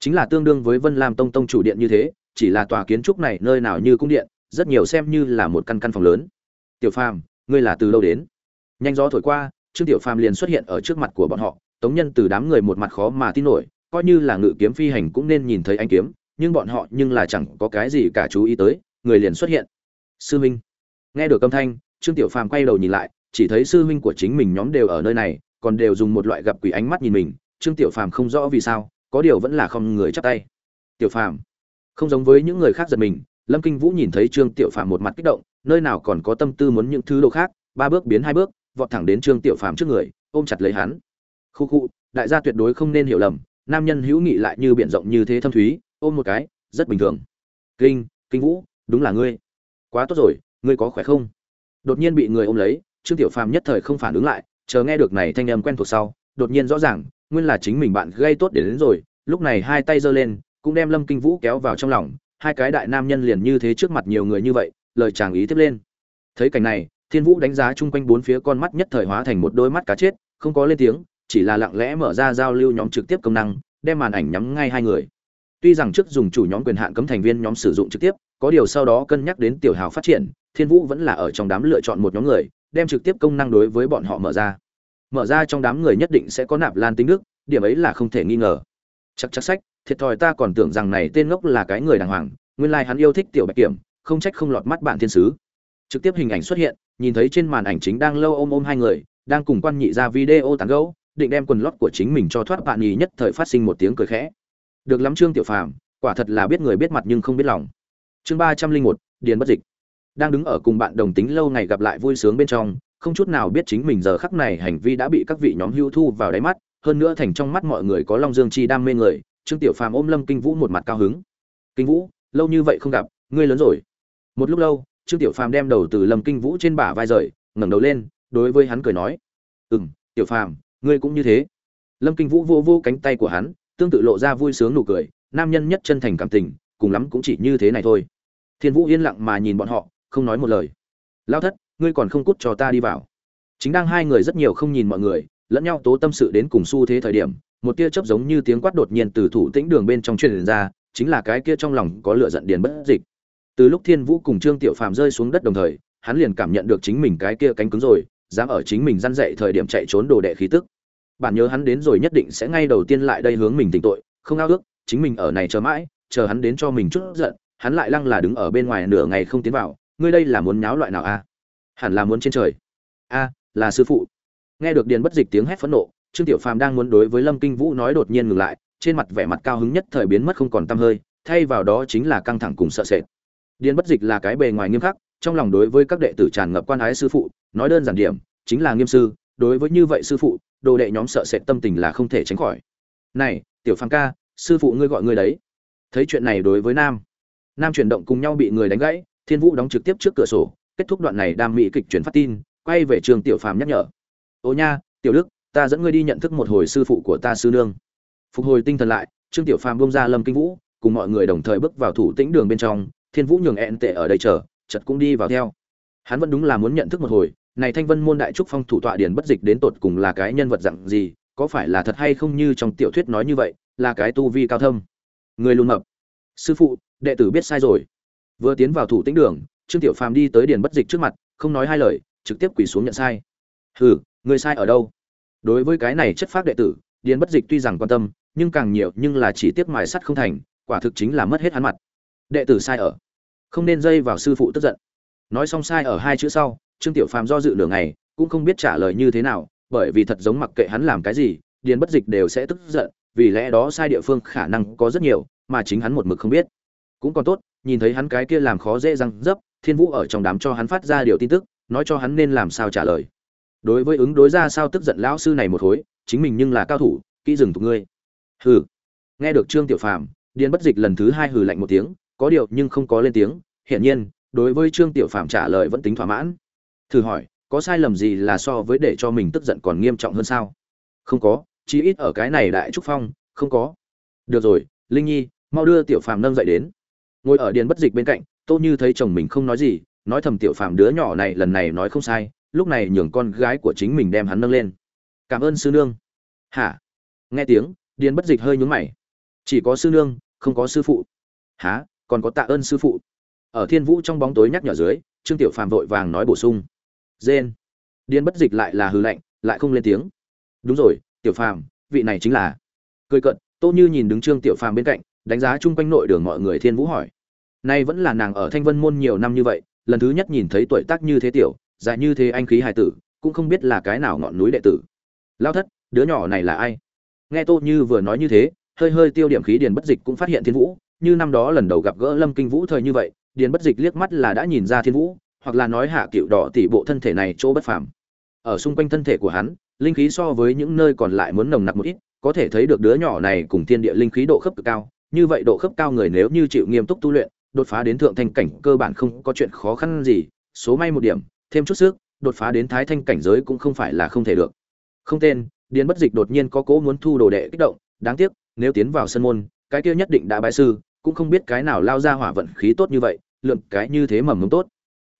Chính là tương đương với vân lam tông tông chủ điện như thế, chỉ là tòa kiến trúc này nơi nào như cung điện, rất nhiều xem như là một căn căn phòng lớn. Tiểu phàm, ngươi là từ lâu đến? Nhanh gió thổi qua, trương tiểu phàm liền xuất hiện ở trước mặt của bọn họ, tống nhân từ đám người một mặt khó mà tin nổi coi như là ngự kiếm phi hành cũng nên nhìn thấy anh kiếm, nhưng bọn họ nhưng là chẳng có cái gì cả chú ý tới, người liền xuất hiện. Sư minh. Nghe được âm thanh, trương tiểu phàm quay đầu nhìn lại, chỉ thấy sư huynh của chính mình nhóm đều ở nơi này, còn đều dùng một loại gặp quỷ ánh mắt nhìn mình, trương tiểu phàm không rõ vì sao, có điều vẫn là không người chắp tay. Tiểu phàm. Không giống với những người khác giật mình, lâm kinh vũ nhìn thấy trương tiểu phàm một mặt kích động, nơi nào còn có tâm tư muốn những thứ đồ khác, ba bước biến hai bước, vọt thẳng đến trương tiểu phàm trước người, ôm chặt lấy hắn. Khu khu, đại gia tuyệt đối không nên hiểu lầm nam nhân hữu nghị lại như biển rộng như thế thâm thúy, ôm một cái, rất bình thường. Kinh kinh vũ, đúng là ngươi. Quá tốt rồi, ngươi có khỏe không? Đột nhiên bị người ôm lấy, trương tiểu phàm nhất thời không phản ứng lại, chờ nghe được này thanh âm quen thuộc sau, đột nhiên rõ ràng, nguyên là chính mình bạn gây tốt để đến rồi, lúc này hai tay giơ lên, cũng đem lâm kinh vũ kéo vào trong lòng, hai cái đại nam nhân liền như thế trước mặt nhiều người như vậy, lời chàng ý tiếp lên. Thấy cảnh này, thiên vũ đánh giá chung quanh bốn phía con mắt nhất thời hóa thành một đôi mắt cá chết, không có lên tiếng chỉ là lặng lẽ mở ra giao lưu nhóm trực tiếp công năng, đem màn ảnh nhắm ngay hai người. Tuy rằng trước dùng chủ nhóm quyền hạn cấm thành viên nhóm sử dụng trực tiếp, có điều sau đó cân nhắc đến tiểu hào phát triển, thiên vũ vẫn là ở trong đám lựa chọn một nhóm người, đem trực tiếp công năng đối với bọn họ mở ra. Mở ra trong đám người nhất định sẽ có nạp lan tính đức, điểm ấy là không thể nghi ngờ. Chắc chắc sách, thiệt thòi ta còn tưởng rằng này tên ngốc là cái người đàng hoàng, nguyên lai hắn yêu thích tiểu bạch kiểm, không trách không lọt mắt bạn thiên sứ. Trực tiếp hình ảnh xuất hiện, nhìn thấy trên màn ảnh chính đang lâu ôm ôm hai người, đang cùng quan nhị ra video tán gẫu định đem quần lót của chính mình cho thoát bạn nhì nhất thời phát sinh một tiếng cười khẽ. Được lắm trương tiểu phàm, quả thật là biết người biết mặt nhưng không biết lòng. Chương ba trăm linh một, điền bất dịch. Đang đứng ở cùng bạn đồng tính lâu ngày gặp lại vui sướng bên trong, không chút nào biết chính mình giờ khắc này hành vi đã bị các vị nhóm hưu thu vào đáy mắt, hơn nữa thành trong mắt mọi người có long dương chi đam mê người, trương tiểu phàm ôm lâm kinh vũ một mặt cao hứng. Kinh vũ, lâu như vậy không gặp, ngươi lớn rồi. Một lúc lâu, trương tiểu phàm đem đầu từ lâm kinh vũ trên bả vai rời, ngẩng đầu lên, đối với hắn cười nói ừ m tiểu phàm ngươi cũng như thế. Lâm kinh vũ vô vô cánh tay của hắn, tương tự lộ ra vui sướng nụ cười, nam nhân nhất chân thành cảm tình, cùng lắm cũng chỉ như thế này thôi. Thiên vũ yên lặng mà nhìn bọn họ, không nói một lời. Lao thất, ngươi còn không cút cho ta đi vào. Chính đang hai người rất nhiều không nhìn mọi người, lẫn nhau tố tâm sự đến cùng xu thế thời điểm, một tia chớp giống như tiếng quát đột nhiên từ thủ tĩnh đường bên trong truyền ra, chính là cái kia trong lòng có lửa giận điền bất dịch. Từ lúc thiên vũ cùng trương tiểu phàm rơi xuống đất đồng thời, hắn liền cảm nhận được chính mình cái kia cánh cứng rồi dám ở chính mình răn dậy thời điểm chạy trốn đồ đệ khí tức. Bản nhớ hắn đến rồi nhất định sẽ ngay đầu tiên lại đây hướng mình tỉnh tội, không ao ước, chính mình ở này chờ mãi, chờ hắn đến cho mình chút giận, hắn lại lăng là đứng ở bên ngoài nửa ngày không tiến vào, ngươi đây là muốn nháo loại nào a? Hẳn là muốn trên trời. A, là sư phụ. Nghe được điền bất dịch tiếng hét phẫn nộ, trương tiểu phàm đang muốn đối với lâm kinh vũ nói đột nhiên ngừng lại, trên mặt vẻ mặt cao hứng nhất thời biến mất không còn tăm hơi, thay vào đó chính là căng thẳng cùng sợ sệt. Điền bất dịch là cái bề ngoài nghiêm khắc trong lòng đối với các đệ tử tràn ngập quan ái sư phụ, nói đơn giản điểm, chính là nghiêm sư, đối với như vậy sư phụ, đồ đệ nhóm sợ sệt tâm tình là không thể tránh khỏi. Này, tiểu phàm ca, sư phụ ngươi gọi ngươi đấy. Thấy chuyện này đối với nam nam chuyển động cùng nhau bị người đánh gãy, thiên vũ đóng trực tiếp trước cửa sổ, kết thúc đoạn này đam mỹ kịch chuyển phát tin, quay về trường tiểu phàm nhắc nhở. Ô nha, tiểu đức, ta dẫn ngươi đi nhận thức một hồi sư phụ của ta sư nương. Phục hồi tinh thần lại, trương tiểu phàm bông ra lâm kinh vũ, cùng mọi người đồng thời bước vào thủ tĩnh đường bên trong, thiên vũ nhường ẹn tệ ở đây chờ chật cũng đi vào theo. Hắn vẫn đúng là muốn nhận thức một hồi, này thanh vân môn đại trúc phong thủ tọa điển bất dịch đến tột cùng là cái nhân vật dạng gì, có phải là thật hay không như trong tiểu thuyết nói như vậy, là cái tu vi cao thâm. Người lùn mập sư phụ, đệ tử biết sai rồi. Vừa tiến vào thủ tĩnh đường, trương tiểu phàm đi tới điển bất dịch trước mặt, không nói hai lời, trực tiếp quỳ xuống nhận sai. Hừ, người sai ở đâu? Đối với cái này chất phác đệ tử điển bất dịch tuy rằng quan tâm, nhưng càng nhiều nhưng là chỉ tiếp mài sắt không thành, quả thực chính là mất hết hắn mặt. Đệ tử sai ở không nên dây vào sư phụ tức giận. Nói xong sai ở hai chữ sau, trương tiểu phàm do dự lửa này cũng không biết trả lời như thế nào, bởi vì thật giống mặc kệ hắn làm cái gì, điền bất dịch đều sẽ tức giận, vì lẽ đó sai địa phương khả năng có rất nhiều, mà chính hắn một mực không biết. Cũng còn tốt, nhìn thấy hắn cái kia làm khó dễ răng dấp, thiên vũ ở trong đám cho hắn phát ra điều tin tức, nói cho hắn nên làm sao trả lời. Đối với ứng đối ra sao tức giận lão sư này một khối chính mình nhưng là cao thủ, kỹ dừng thuộc ngươi. Hừ. Nghe được trương tiểu phàm, điền bất dịch lần thứ hai hừ lạnh một tiếng có điều nhưng không có lên tiếng, hiển nhiên, đối với trương tiểu phàm trả lời vẫn tính thỏa mãn. Thử hỏi, có sai lầm gì là so với để cho mình tức giận còn nghiêm trọng hơn sao? Không có, chí ít ở cái này đại trúc phong, không có. Được rồi, linh nhi, mau đưa tiểu phàm nâng dậy đến. Ngồi ở điền bất dịch bên cạnh, tô như thấy chồng mình không nói gì, nói thầm tiểu phàm đứa nhỏ này lần này nói không sai, lúc này nhường con gái của chính mình đem hắn nâng lên. Cảm ơn sư nương. Hả? Nghe tiếng, điền bất dịch hơi nhún mày. Chỉ có sư nương, không có sư phụ. Hả? Còn có tạ ơn sư phụ. Ở thiên vũ trong bóng tối nhắc nhở dưới, trương tiểu phàm vội vàng nói bổ sung. Dên điền bất dịch lại là hư lạnh, lại không lên tiếng. Đúng rồi, tiểu phàm, vị này chính là. Cười cận tô như nhìn đứng trương tiểu phàm bên cạnh, đánh giá chung quanh nội đường mọi người thiên vũ hỏi. Nay vẫn là nàng ở thanh vân môn nhiều năm như vậy, lần thứ nhất nhìn thấy tuổi tác như thế tiểu, dài như thế anh khí hài tử, cũng không biết là cái nào ngọn núi đệ tử. Lao thất, đứa nhỏ này là ai? Nghe tô như vừa nói như thế, hơi hơi tiêu điểm khí điền bất dịch cũng phát hiện thiên vũ như năm đó lần đầu gặp gỡ lâm kinh vũ thời như vậy, điền bất dịch liếc mắt là đã nhìn ra thiên vũ, hoặc là nói hạ cựu đỏ tỷ bộ thân thể này chỗ bất phàm. Ở xung quanh thân thể của hắn, linh khí so với những nơi còn lại muốn nồng nặc một ít, có thể thấy được đứa nhỏ này cùng thiên địa linh khí độ khớp cực cao, như vậy độ khớp cao người nếu như chịu nghiêm túc tu luyện, đột phá đến thượng thanh cảnh cơ bản không có chuyện khó khăn gì, số may một điểm, thêm chút sức, đột phá đến thái thanh cảnh giới cũng không phải là không thể được. Không tên, điền bất dịch đột nhiên có cố muốn thu đồ đệ kích động, đáng tiếc, nếu tiến vào sân môn, cái kia nhất định đã bái sư cũng không biết cái nào lao ra hỏa vận khí tốt như vậy, lượng cái như thế mầm mống tốt.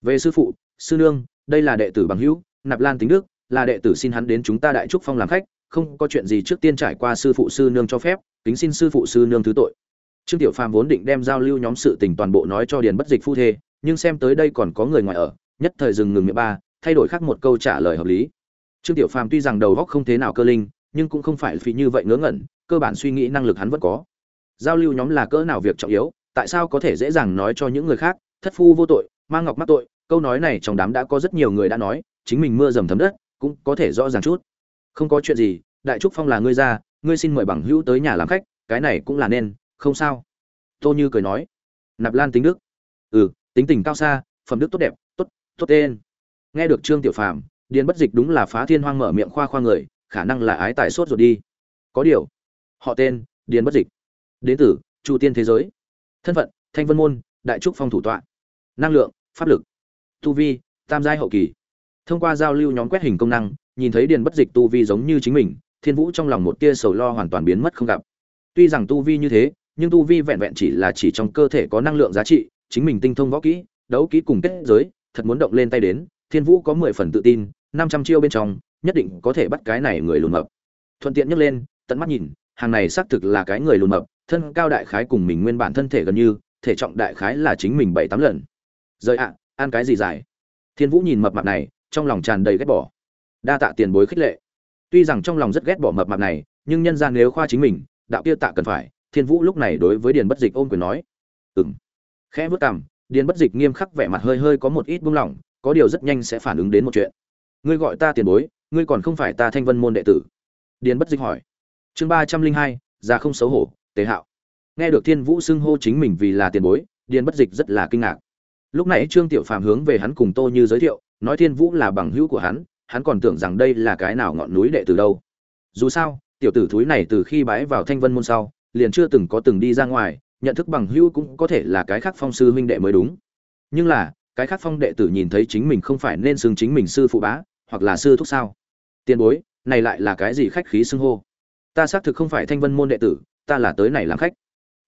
Về sư phụ, sư nương, đây là đệ tử bằng hữu, nạp lan tính đức, là đệ tử xin hắn đến chúng ta đại trúc phong làm khách, không có chuyện gì trước tiên trải qua sư phụ sư nương cho phép, kính xin sư phụ sư nương thứ tội. Trương tiểu phàm vốn định đem giao lưu nhóm sự tình toàn bộ nói cho điền bất dịch phu thê, nhưng xem tới đây còn có người ngoài ở, nhất thời dừng ngừng miệng ba, thay đổi khác một câu trả lời hợp lý. Trương tiểu phàm tuy rằng đầu óc không thế nào cơ linh, nhưng cũng không phải vì như vậy ngớ ngẩn, cơ bản suy nghĩ năng lực hắn vẫn có giao lưu nhóm là cỡ nào việc trọng yếu, tại sao có thể dễ dàng nói cho những người khác, thất phu vô tội mang ngọc mắc tội. Câu nói này trong đám đã có rất nhiều người đã nói, chính mình mưa dầm thấm đất, cũng có thể rõ ràng chút. Không có chuyện gì, đại trúc phong là ngươi ra, ngươi xin mời bằng hữu tới nhà làm khách, cái này cũng là nên, không sao. Tô như cười nói, nạp lan tính đức. Ừ tính tình cao xa, phẩm đức tốt đẹp, tốt tốt tên. Nghe được trương tiểu phàm, điền bất dịch đúng là phá thiên hoang mở miệng khoa khoa người, khả năng là ái tài sốt rồi đi. Có điều, họ tên, điền bất dịch đến từ chu tiên thế giới. Thân phận, thanh vân môn, đại trúc phong thủ tọa. Năng lượng, pháp lực. Tu vi, tam giai hậu kỳ. Thông qua giao lưu nhóm quét hình công năng, nhìn thấy điền bất dịch tu vi giống như chính mình, thiên vũ trong lòng một tia sầu lo hoàn toàn biến mất không gặp. Tuy rằng tu vi như thế, nhưng tu vi vẹn vẹn chỉ là chỉ trong cơ thể có năng lượng giá trị, chính mình tinh thông võ kỹ, đấu kỹ cùng kết giới, thật muốn động lên tay đến, thiên vũ có mười phần tự tin, năm trăm chiêu bên trong, nhất định có thể bắt cái này người lùn mập. Thuận tiện nhấc lên, tận mắt nhìn, hàng này xác thực là cái người lùn mập thân cao đại khái cùng mình nguyên bản thân thể gần như, thể trọng đại khái là chính mình bảy tám lần. Rời ạ, ăn cái gì dài? Thiên vũ nhìn mập mạp này, trong lòng tràn đầy ghét bỏ. Đa tạ tiền bối khích lệ. Tuy rằng trong lòng rất ghét bỏ mập mạp này, nhưng nhân ra nếu khoa chính mình, đạo kia tạ cần phải, thiên vũ lúc này đối với điền bất dịch ôm quyền nói. Ừng khẽ vớt cảm điền bất dịch nghiêm khắc vẻ mặt hơi hơi có một ít buông lỏng, có điều rất nhanh sẽ phản ứng đến một chuyện. Ngươi gọi ta tiền bối, ngươi còn không phải ta thanh vân môn đệ tử? Điền bất dịch hỏi. Chương ba trăm linh hai, già không xấu hổ tế hạo. Nghe được thiên vũ xưng hô chính mình vì là tiền bối, điền bất dịch rất là kinh ngạc. Lúc nãy trương tiểu phàm hướng về hắn cùng tô như giới thiệu, nói thiên vũ là bằng hữu của hắn hắn còn tưởng rằng đây là cái nào ngọn núi đệ tử đâu. Dù sao, tiểu tử thúi này từ khi bái vào thanh vân môn sau, liền chưa từng có từng đi ra ngoài, nhận thức bằng hữu cũng có thể là cái khác phong sư huynh đệ mới đúng. Nhưng là, cái khác phong đệ tử nhìn thấy chính mình không phải nên xưng chính mình sư phụ bá, hoặc là sư thúc sao? Tiền bối, này lại là cái gì khách khí xưng hô? Ta xác thực không phải thanh vân môn đệ tử ta là tới này làm khách.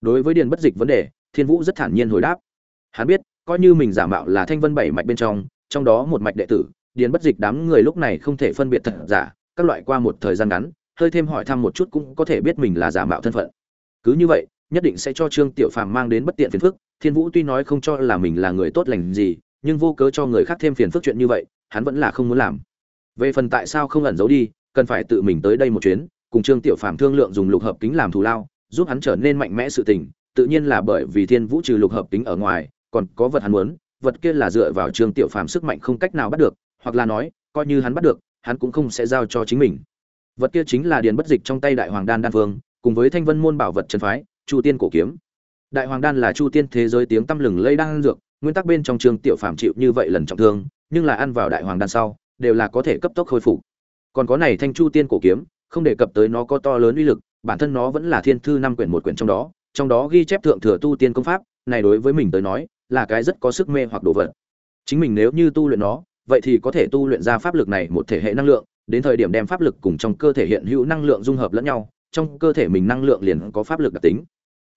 Đối với điền bất dịch vấn đề, thiên vũ rất thản nhiên hồi đáp. Hắn biết, coi như mình giả mạo là thanh vân bảy mạch bên trong trong đó một mạch đệ tử, điền bất dịch đám người lúc này không thể phân biệt thật giả, các loại qua một thời gian ngắn, hơi thêm hỏi thăm một chút cũng có thể biết mình là giả mạo thân phận. Cứ như vậy, nhất định sẽ cho trương tiểu phàm mang đến bất tiện phiền phức, thiên vũ tuy nói không cho là mình là người tốt lành gì, nhưng vô cớ cho người khác thêm phiền phức chuyện như vậy, hắn vẫn là không muốn làm. Về phần tại sao không ẩn giấu đi, cần phải tự mình tới đây một chuyến cùng trương tiểu phàm thương lượng dùng lục hợp kính làm thù lao, giúp hắn trở nên mạnh mẽ sự tình, tự nhiên là bởi vì thiên vũ trừ lục hợp kính ở ngoài, còn có vật hắn muốn, vật kia là dựa vào trương tiểu phàm sức mạnh không cách nào bắt được, hoặc là nói, coi như hắn bắt được, hắn cũng không sẽ giao cho chính mình. Vật kia chính là điền bất dịch trong tay đại hoàng đan đan vương, cùng với thanh vân môn bảo vật chân phái, chu tiên cổ kiếm. Đại hoàng đan là chu tiên thế giới tiếng tăm lừng lây đang dược, nguyên tắc bên trong trương tiểu phàm chịu như vậy lần trọng thương, nhưng là ăn vào đại hoàng đan sau, đều là có thể cấp tốc khôi phục. Còn có này thanh chu tiên cổ kiếm không đề cập tới nó có to lớn uy lực, bản thân nó vẫn là thiên thư năm quyển một quyển trong đó trong đó ghi chép thượng thừa tu tiên công pháp, này đối với mình tới nói, là cái rất có sức mê hoặc đồ vật. Chính mình nếu như tu luyện nó, vậy thì có thể tu luyện ra pháp lực này một thể hệ năng lượng, đến thời điểm đem pháp lực cùng trong cơ thể hiện hữu năng lượng dung hợp lẫn nhau, trong cơ thể mình năng lượng liền có pháp lực đặc tính.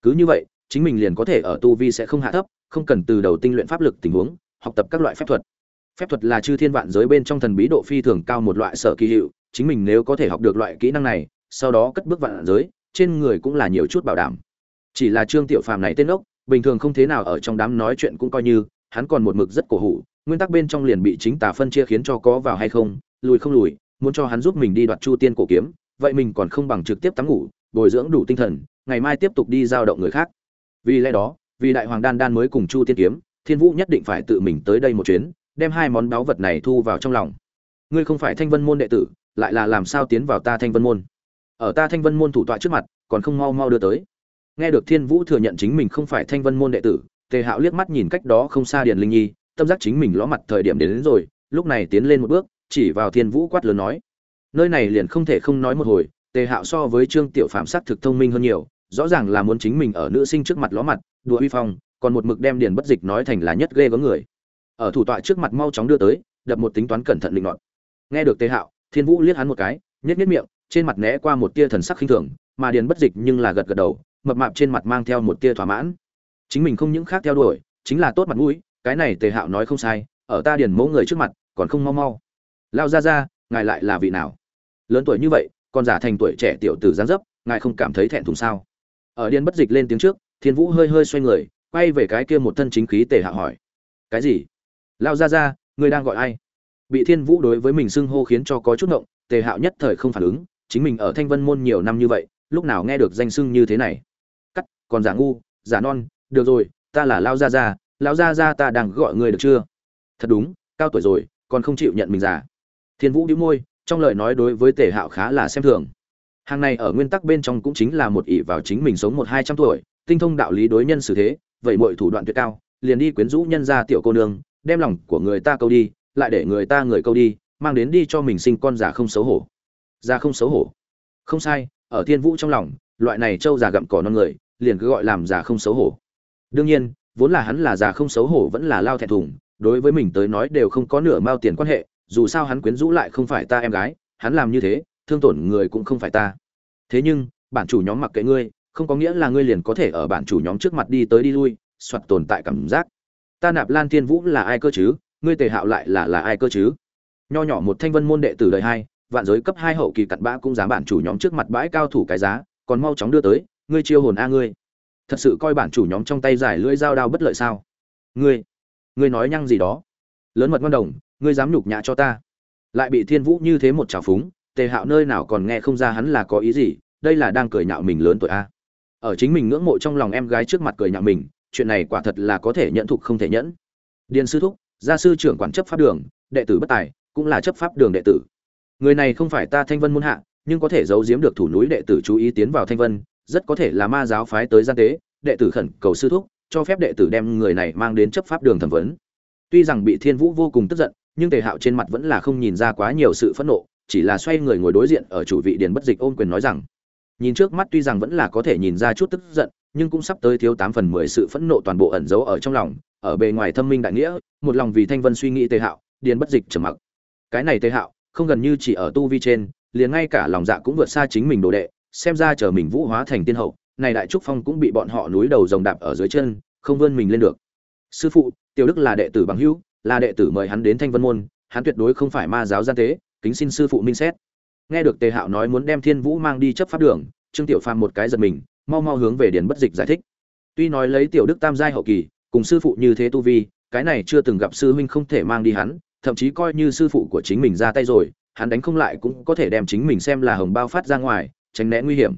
Cứ như vậy, chính mình liền có thể ở tu vi sẽ không hạ thấp, không cần từ đầu tinh luyện pháp lực tình huống, học tập các loại phép thuật. Phép thuật là chư thiên vạn giới bên trong thần bí độ phi thường cao một loại sở kỳ hiệu chính mình nếu có thể học được loại kỹ năng này, sau đó cất bước vạn giới, trên người cũng là nhiều chút bảo đảm. Chỉ là trương tiểu phàm này tên ốc bình thường không thế nào ở trong đám nói chuyện cũng coi như, hắn còn một mực rất cổ hủ, nguyên tắc bên trong liền bị chính tà phân chia khiến cho có vào hay không, lùi không lùi, muốn cho hắn giúp mình đi đoạt chu tiên cổ kiếm, vậy mình còn không bằng trực tiếp tắm ngủ, bồi dưỡng đủ tinh thần, ngày mai tiếp tục đi giao động người khác. Vì lẽ đó, vì đại hoàng đan đan mới cùng chu tiên kiếm, thiên vũ nhất định phải tự mình tới đây một chuyến, đem hai món báu vật này thu vào trong lòng. Ngươi không phải thanh vân môn đệ tử lại là làm sao tiến vào ta thanh vân môn? Ở ta thanh vân môn thủ tọa trước mặt còn không mau mau đưa tới. Nghe được thiên vũ thừa nhận chính mình không phải thanh vân môn đệ tử tề hạo liếc mắt nhìn cách đó không xa điền linh nhi tâm giác chính mình ló mặt thời điểm đến, đến rồi lúc này tiến lên một bước chỉ vào thiên vũ quát lớn nói. Nơi này liền không thể không nói một hồi tề hạo so với trương tiểu phạm sắc thực thông minh hơn nhiều rõ ràng là muốn chính mình ở nữ sinh trước mặt ló mặt đùa uy phong còn một mực đem điền bất dịch nói thành là nhất ghê có người. Ở thủ tọa trước mặt mau chóng đưa tới đập một tính toán cẩn thận định luận nghe được tề hạo thiên vũ liếc hắn một cái, nhếch nhếch miệng, trên mặt né qua một tia thần sắc khinh thường, mà điền bất dịch nhưng là gật gật đầu, mập mạp trên mặt mang theo một tia thỏa mãn. Chính mình không những khác theo đuổi, chính là tốt mặt mũi, cái này tề hạo nói không sai, ở ta điền mẫu người trước mặt, còn không mau mau. Lao ra ra, ngài lại là vị nào? Lớn tuổi như vậy, còn giả thành tuổi trẻ tiểu tử giáng dấp, ngài không cảm thấy thẹn thùng sao? Ở điền bất dịch lên tiếng trước, thiên vũ hơi hơi xoay người, quay về cái kia một thân chính khí tề hạ hỏi. Cái gì? Lao ra ra, ngươi đang gọi ai? Bị thiên vũ đối với mình xưng hô khiến cho có chút ngộng, tề hạo nhất thời không phản ứng, chính mình ở thanh vân môn nhiều năm như vậy, lúc nào nghe được danh xưng như thế này. Cắt, còn giả ngu, giả non, được rồi, ta là lao gia gia lao gia gia ta đang gọi người được chưa? Thật đúng, cao tuổi rồi, còn không chịu nhận mình già thiên vũ đĩu môi, trong lời nói đối với tề hạo khá là xem thường. Hàng này ở nguyên tắc bên trong cũng chính là một ỷ vào chính mình sống một hai trăm tuổi, tinh thông đạo lý đối nhân xử thế, vậy mọi thủ đoạn tuyệt cao, liền đi quyến rũ nhân ra tiểu cô nương, đem lòng của người ta câu đi lại để người ta người câu đi, mang đến đi cho mình sinh con già không xấu hổ. Già không xấu hổ. Không sai, ở thiên vũ trong lòng, loại này trâu già gặm cỏ non người, liền cứ gọi làm già không xấu hổ. Đương nhiên, vốn là hắn là già không xấu hổ vẫn là lao thẹn thùng, đối với mình tới nói đều không có nửa mao tiền quan hệ, dù sao hắn quyến rũ lại không phải ta em gái, hắn làm như thế, thương tổn người cũng không phải ta. Thế nhưng, bản chủ nhóm mặc kệ ngươi, không có nghĩa là ngươi liền có thể ở bản chủ nhóm trước mặt đi tới đi lui, soạt tồn tại cảm giác. Ta nạp lan thiên vũ là ai cơ chứ? Ngươi tề hạo lại là là ai cơ chứ? Nho nhỏ một thanh vân môn đệ tử đời hai, vạn giới cấp hai hậu kỳ cặn bã cũng dám bản chủ nhóm trước mặt bãi cao thủ cái giá, còn mau chóng đưa tới, ngươi chiêu hồn a ngươi. Thật sự coi bản chủ nhóm trong tay giải lưỡi dao đao bất lợi sao? Ngươi ngươi nói nhăng gì đó? Lớn mật ngon đồng, ngươi dám nhục nhã cho ta. Lại bị thiên vũ như thế một trào phúng, tề hạo nơi nào còn nghe không ra hắn là có ý gì, đây là đang cười nhạo mình lớn tuổi a. Ở chính mình ngưỡng mộ trong lòng em gái trước mặt cười nhạo mình, chuyện này quả thật là có thể nhận thục không thể nhẫn. Điền sư thúc gia sư trưởng quản chấp pháp đường, đệ tử bất tài, cũng là chấp pháp đường đệ tử. Người này không phải ta thanh vân muôn hạ, nhưng có thể giấu giếm được thủ núi đệ tử chú ý tiến vào thanh vân, rất có thể là ma giáo phái tới gian tế, đệ tử khẩn cầu sư thúc, cho phép đệ tử đem người này mang đến chấp pháp đường thẩm vấn. Tuy rằng bị thiên vũ vô cùng tức giận, nhưng tề hạo trên mặt vẫn là không nhìn ra quá nhiều sự phẫn nộ, chỉ là xoay người ngồi đối diện ở chủ vị điền bất dịch ôm quyền nói rằng nhìn trước mắt tuy rằng vẫn là có thể nhìn ra chút tức giận, nhưng cũng sắp tới thiếu tám phần mười sự phẫn nộ toàn bộ ẩn giấu ở trong lòng, ở bề ngoài thâm minh đại nghĩa, một lòng vì thanh vân suy nghĩ tề hạo, điền bất dịch trầm mặc. Cái này tề hạo, không gần như chỉ ở tu vi trên, liền ngay cả lòng dạ cũng vượt xa chính mình đồ đệ, xem ra chờ mình vũ hóa thành tiên hậu, này đại trúc phong cũng bị bọn họ núi đầu rồng đạp ở dưới chân, không vươn mình lên được. Sư phụ, tiểu đức là đệ tử bằng hữu, là đệ tử mời hắn đến thanh vân môn, hắn tuyệt đối không phải ma giáo gian tế, kính xin sư phụ minh xét nghe được tề hạo nói muốn đem thiên vũ mang đi chấp pháp đường, trương tiểu phàm một cái giật mình, mau mau hướng về điền bất dịch giải thích. Tuy nói lấy tiểu đức tam giai hậu kỳ, cùng sư phụ như thế tu vi, cái này chưa từng gặp sư huynh không thể mang đi hắn, thậm chí coi như sư phụ của chính mình ra tay rồi, hắn đánh không lại cũng có thể đem chính mình xem là hồng bao phát ra ngoài, tránh né nguy hiểm.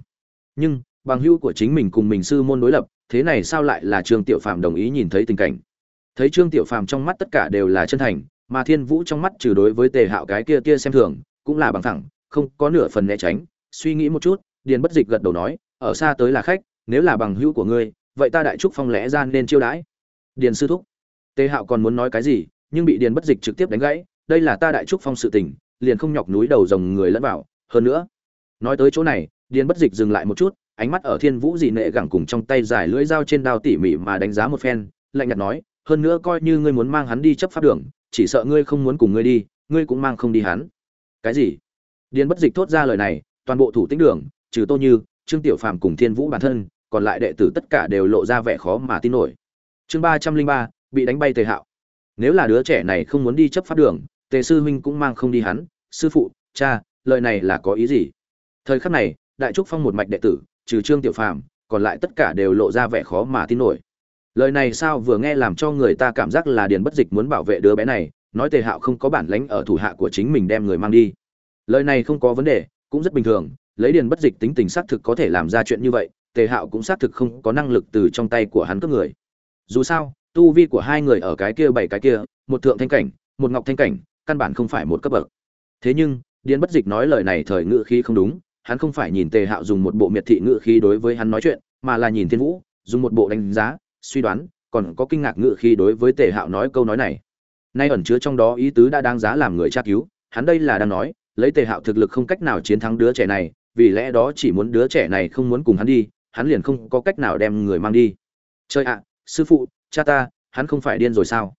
Nhưng, bằng hữu của chính mình cùng mình sư môn đối lập, thế này sao lại là trương tiểu phàm đồng ý nhìn thấy tình cảnh? Thấy trương tiểu phàm trong mắt tất cả đều là chân thành, mà thiên vũ trong mắt trừ đối với tề hạo cái kia kia xem thường, cũng là bằng thẳng không có nửa phần né tránh, suy nghĩ một chút, điền bất dịch gật đầu nói, ở xa tới là khách, nếu là bằng hữu của ngươi, vậy ta đại trúc phong lẽ ra nên chiêu đãi. Điền sư thúc, tề hạo còn muốn nói cái gì, nhưng bị điền bất dịch trực tiếp đánh gãy, đây là ta đại trúc phong sự tình, liền không nhọc núi đầu dòng người lẫn vào, hơn nữa. Nói tới chỗ này, điền bất dịch dừng lại một chút, ánh mắt ở thiên vũ dị nệ gẳng cùng trong tay dài lưỡi dao trên đao tỉ mỉ mà đánh giá một phen, lạnh nhạt nói, hơn nữa coi như ngươi muốn mang hắn đi chấp pháp đường, chỉ sợ ngươi không muốn cùng ngươi đi, ngươi cũng mang không đi hắn. Cái gì? Điền bất dịch thốt ra lời này, toàn bộ thủ tĩnh đường, trừ tô như, trương tiểu phàm cùng thiên vũ bản thân, còn lại đệ tử tất cả đều lộ ra vẻ khó mà tin nổi. Chương ba trăm linh ba, bị đánh bay tề hạo. Nếu là đứa trẻ này không muốn đi chấp pháp đường, tề sư huynh cũng mang không đi hắn. Sư phụ, cha, lời này là có ý gì? Thời khắc này, đại trúc phong một mạch đệ tử, trừ trương tiểu phàm, còn lại tất cả đều lộ ra vẻ khó mà tin nổi. Lời này sao vừa nghe làm cho người ta cảm giác là điền bất dịch muốn bảo vệ đứa bé này, nói tề hạo không có bản lãnh ở thủ hạ của chính mình đem người mang đi lời này không có vấn đề, cũng rất bình thường, lấy điền bất dịch tính tình xác thực có thể làm ra chuyện như vậy, tề hạo cũng xác thực không có năng lực từ trong tay của hắn cướp người. Dù sao, tu vi của hai người ở cái kia bảy cái kia, một thượng thanh cảnh, một ngọc thanh cảnh, căn bản không phải một cấp bậc. Thế nhưng, điền bất dịch nói lời này thời ngữ khí không đúng, hắn không phải nhìn tề hạo dùng một bộ miệt thị ngữ khí đối với hắn nói chuyện, mà là nhìn thiên vũ, dùng một bộ đánh giá, suy đoán, còn có kinh ngạc ngữ khí đối với tề hạo nói câu nói này. Nay ẩn chứa trong đó ý tứ đã đáng giá làm người tra cứu, hắn đây là đang nói lấy tề hạo thực lực không cách nào chiến thắng đứa trẻ này, vì lẽ đó chỉ muốn đứa trẻ này không muốn cùng hắn đi, hắn liền không có cách nào đem người mang đi. Chơi ạ, sư phụ, cha ta, hắn không phải điên rồi sao?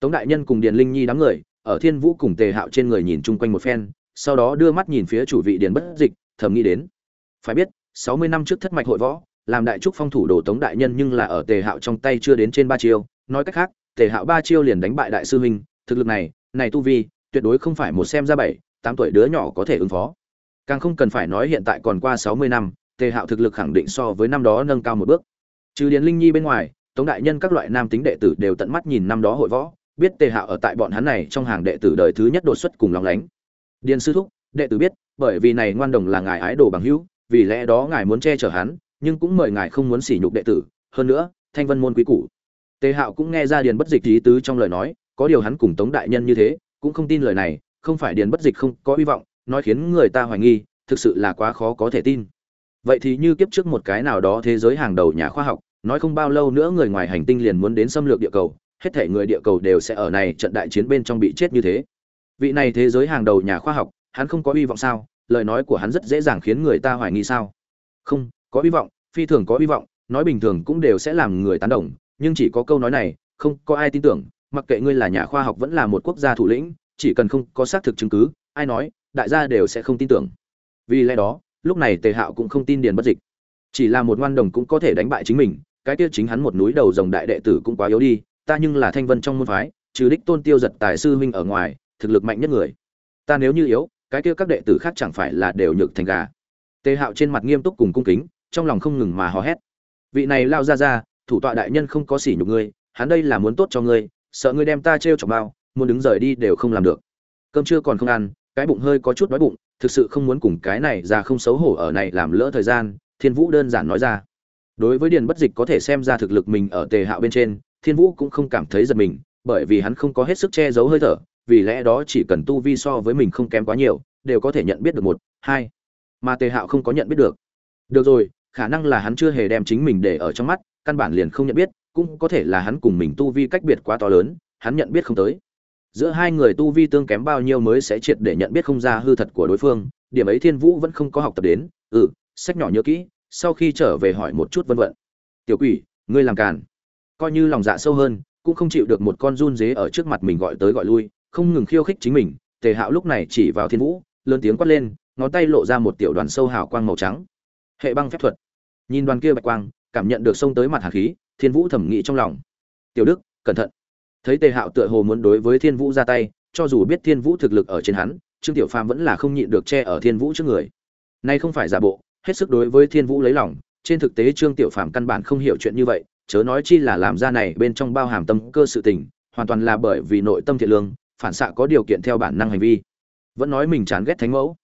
Tống đại nhân cùng điền linh nhi đám người, ở thiên vũ cùng tề hạo trên người nhìn chung quanh một phen, sau đó đưa mắt nhìn phía chủ vị điền bất dịch, thầm nghĩ đến. Phải biết, sáu mươi năm trước thất mạch hội võ, làm đại trúc phong thủ đồ tống đại nhân nhưng là ở tề hạo trong tay chưa đến trên ba chiêu. Nói cách khác, tề hạo ba chiêu liền đánh bại đại sư huynh, thực lực này này tu vi, tuyệt đối không phải một xem ra bảy tám tuổi đứa nhỏ có thể ứng phó. Càng không cần phải nói hiện tại còn qua sáu mươi năm, tề hạo thực lực khẳng định so với năm đó nâng cao một bước. Trừ điền linh nhi bên ngoài, tống đại nhân các loại nam tính đệ tử đều tận mắt nhìn năm đó hội võ, biết tề hạo ở tại bọn hắn này trong hàng đệ tử đời thứ nhất đột xuất cùng lòng lánh. Điền sư thúc, đệ tử biết, bởi vì này ngoan đồng là ngài ái đồ bằng hữu, vì lẽ đó ngài muốn che chở hắn, nhưng cũng mời ngài không muốn sỉ nhục đệ tử, hơn nữa, thanh vân môn quý củ. Tề hạo cũng nghe ra điền bất dịch ý tứ trong lời nói, có điều hắn cùng tống đại nhân như thế, cũng không tin lời này không phải điền bất dịch không có hy vọng, nói khiến người ta hoài nghi, thực sự là quá khó có thể tin. Vậy thì như kiếp trước một cái nào đó thế giới hàng đầu nhà khoa học, nói không bao lâu nữa người ngoài hành tinh liền muốn đến xâm lược địa cầu, hết thể người địa cầu đều sẽ ở này trận đại chiến bên trong bị chết như thế. Vị này thế giới hàng đầu nhà khoa học, hắn không có hy vọng sao? Lời nói của hắn rất dễ dàng khiến người ta hoài nghi sao? Không, có hy vọng, phi thường có hy vọng, nói bình thường cũng đều sẽ làm người tán đồng, nhưng chỉ có câu nói này, không có ai tin tưởng, mặc kệ ngươi là nhà khoa học vẫn là một quốc gia thủ lĩnh chỉ cần không có xác thực chứng cứ, ai nói, đại gia đều sẽ không tin tưởng. Vì lẽ đó, lúc này tề hạo cũng không tin điền bất dịch. Chỉ là một ngoan đồng cũng có thể đánh bại chính mình, cái kia chính hắn một núi đầu dòng đại đệ tử cũng quá yếu đi, ta nhưng là thanh vân trong môn phái, trừ đích tôn tiêu giật tài sư huynh ở ngoài, thực lực mạnh nhất người. Ta nếu như yếu, cái kia các đệ tử khác chẳng phải là đều nhược thành gà. Tề hạo trên mặt nghiêm túc cùng cung kính, trong lòng không ngừng mà hò hét. Vị này lao ra ra, thủ tọa đại nhân không có sỉ nhục ngươi, hắn đây là muốn tốt cho ngươi, sợ ngươi đem ta trêu chọc bao muốn đứng rời đi đều không làm được. Cơm trưa còn không ăn, cái bụng hơi có chút đói bụng, thực sự không muốn cùng cái này ra không xấu hổ ở này làm lỡ thời gian, thiên vũ đơn giản nói ra. Đối với điền bất dịch có thể xem ra thực lực mình ở tề hạo bên trên, thiên vũ cũng không cảm thấy giật mình, bởi vì hắn không có hết sức che giấu hơi thở, vì lẽ đó chỉ cần tu vi so với mình không kém quá nhiều, đều có thể nhận biết được một, hai. Mà tề hạo không có nhận biết được. Được rồi, khả năng là hắn chưa hề đem chính mình để ở trong mắt, căn bản liền không nhận biết, cũng có thể là hắn cùng mình tu vi cách biệt quá to lớn, hắn nhận biết không tới giữa hai người tu vi tương kém bao nhiêu mới sẽ triệt để nhận biết không ra hư thật của đối phương, điểm ấy thiên vũ vẫn không có học tập đến. Ừ sách nhỏ nhớ kỹ, sau khi trở về hỏi một chút vân vận. Tiểu quỷ, ngươi làm càn. Coi như lòng dạ sâu hơn, cũng không chịu được một con run dế ở trước mặt mình gọi tới gọi lui, không ngừng khiêu khích chính mình. Tề hạo lúc này chỉ vào thiên vũ, lớn tiếng quát lên, ngón tay lộ ra một tiểu đoàn sâu hào quang màu trắng. Hệ băng phép thuật. Nhìn đoàn kia bạch quang, cảm nhận được xông tới mặt hạt khí, thiên vũ thẩm nghĩ trong lòng. Tiểu đức, cẩn thận thấy tề hạo tựa hồ muốn đối với thiên vũ ra tay, cho dù biết thiên vũ thực lực ở trên hắn, trương tiểu phàm vẫn là không nhịn được che ở thiên vũ trước người. Nay không phải giả bộ, hết sức đối với thiên vũ lấy lòng, trên thực tế trương tiểu phàm căn bản không hiểu chuyện như vậy, chớ nói chi là làm ra này bên trong bao hàm tâm cơ sự tình, hoàn toàn là bởi vì nội tâm thiện lương, phản xạ có điều kiện theo bản năng hành vi. Vẫn nói mình chán ghét thánh mẫu.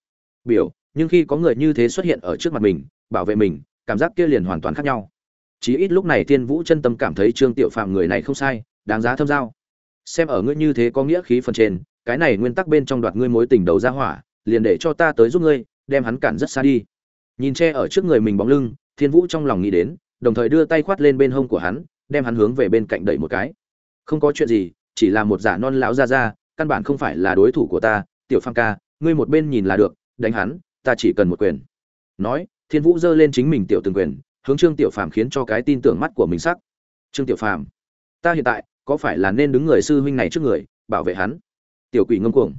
Biểu, nhưng khi có người như thế xuất hiện ở trước mặt mình, bảo vệ mình, cảm giác kia liền hoàn toàn khác nhau. Chí ít lúc này thiên vũ chân tâm cảm thấy trương tiểu phàm người này không sai đáng giá thâm giao. Xem ở ngươi như thế có nghĩa khí phần trên, cái này nguyên tắc bên trong đoạt ngươi mối tình đầu ra hỏa, liền để cho ta tới giúp ngươi, đem hắn cản rất xa đi. Nhìn che ở trước người mình bóng lưng, thiên vũ trong lòng nghĩ đến, đồng thời đưa tay khoát lên bên hông của hắn, đem hắn hướng về bên cạnh đẩy một cái. Không có chuyện gì, chỉ là một giả non lão ra ra căn bản không phải là đối thủ của ta, tiểu phang ca, ngươi một bên nhìn là được, đánh hắn, ta chỉ cần một quyền. Nói, thiên vũ giơ lên chính mình tiểu từng quyền, hướng trương tiểu phàm khiến cho cái tin tưởng mắt của mình sắc. Trương tiểu phàm, ta hiện tại có phải là nên đứng người sư huynh này trước người, bảo vệ hắn? Tiểu quỷ ngông cuồng.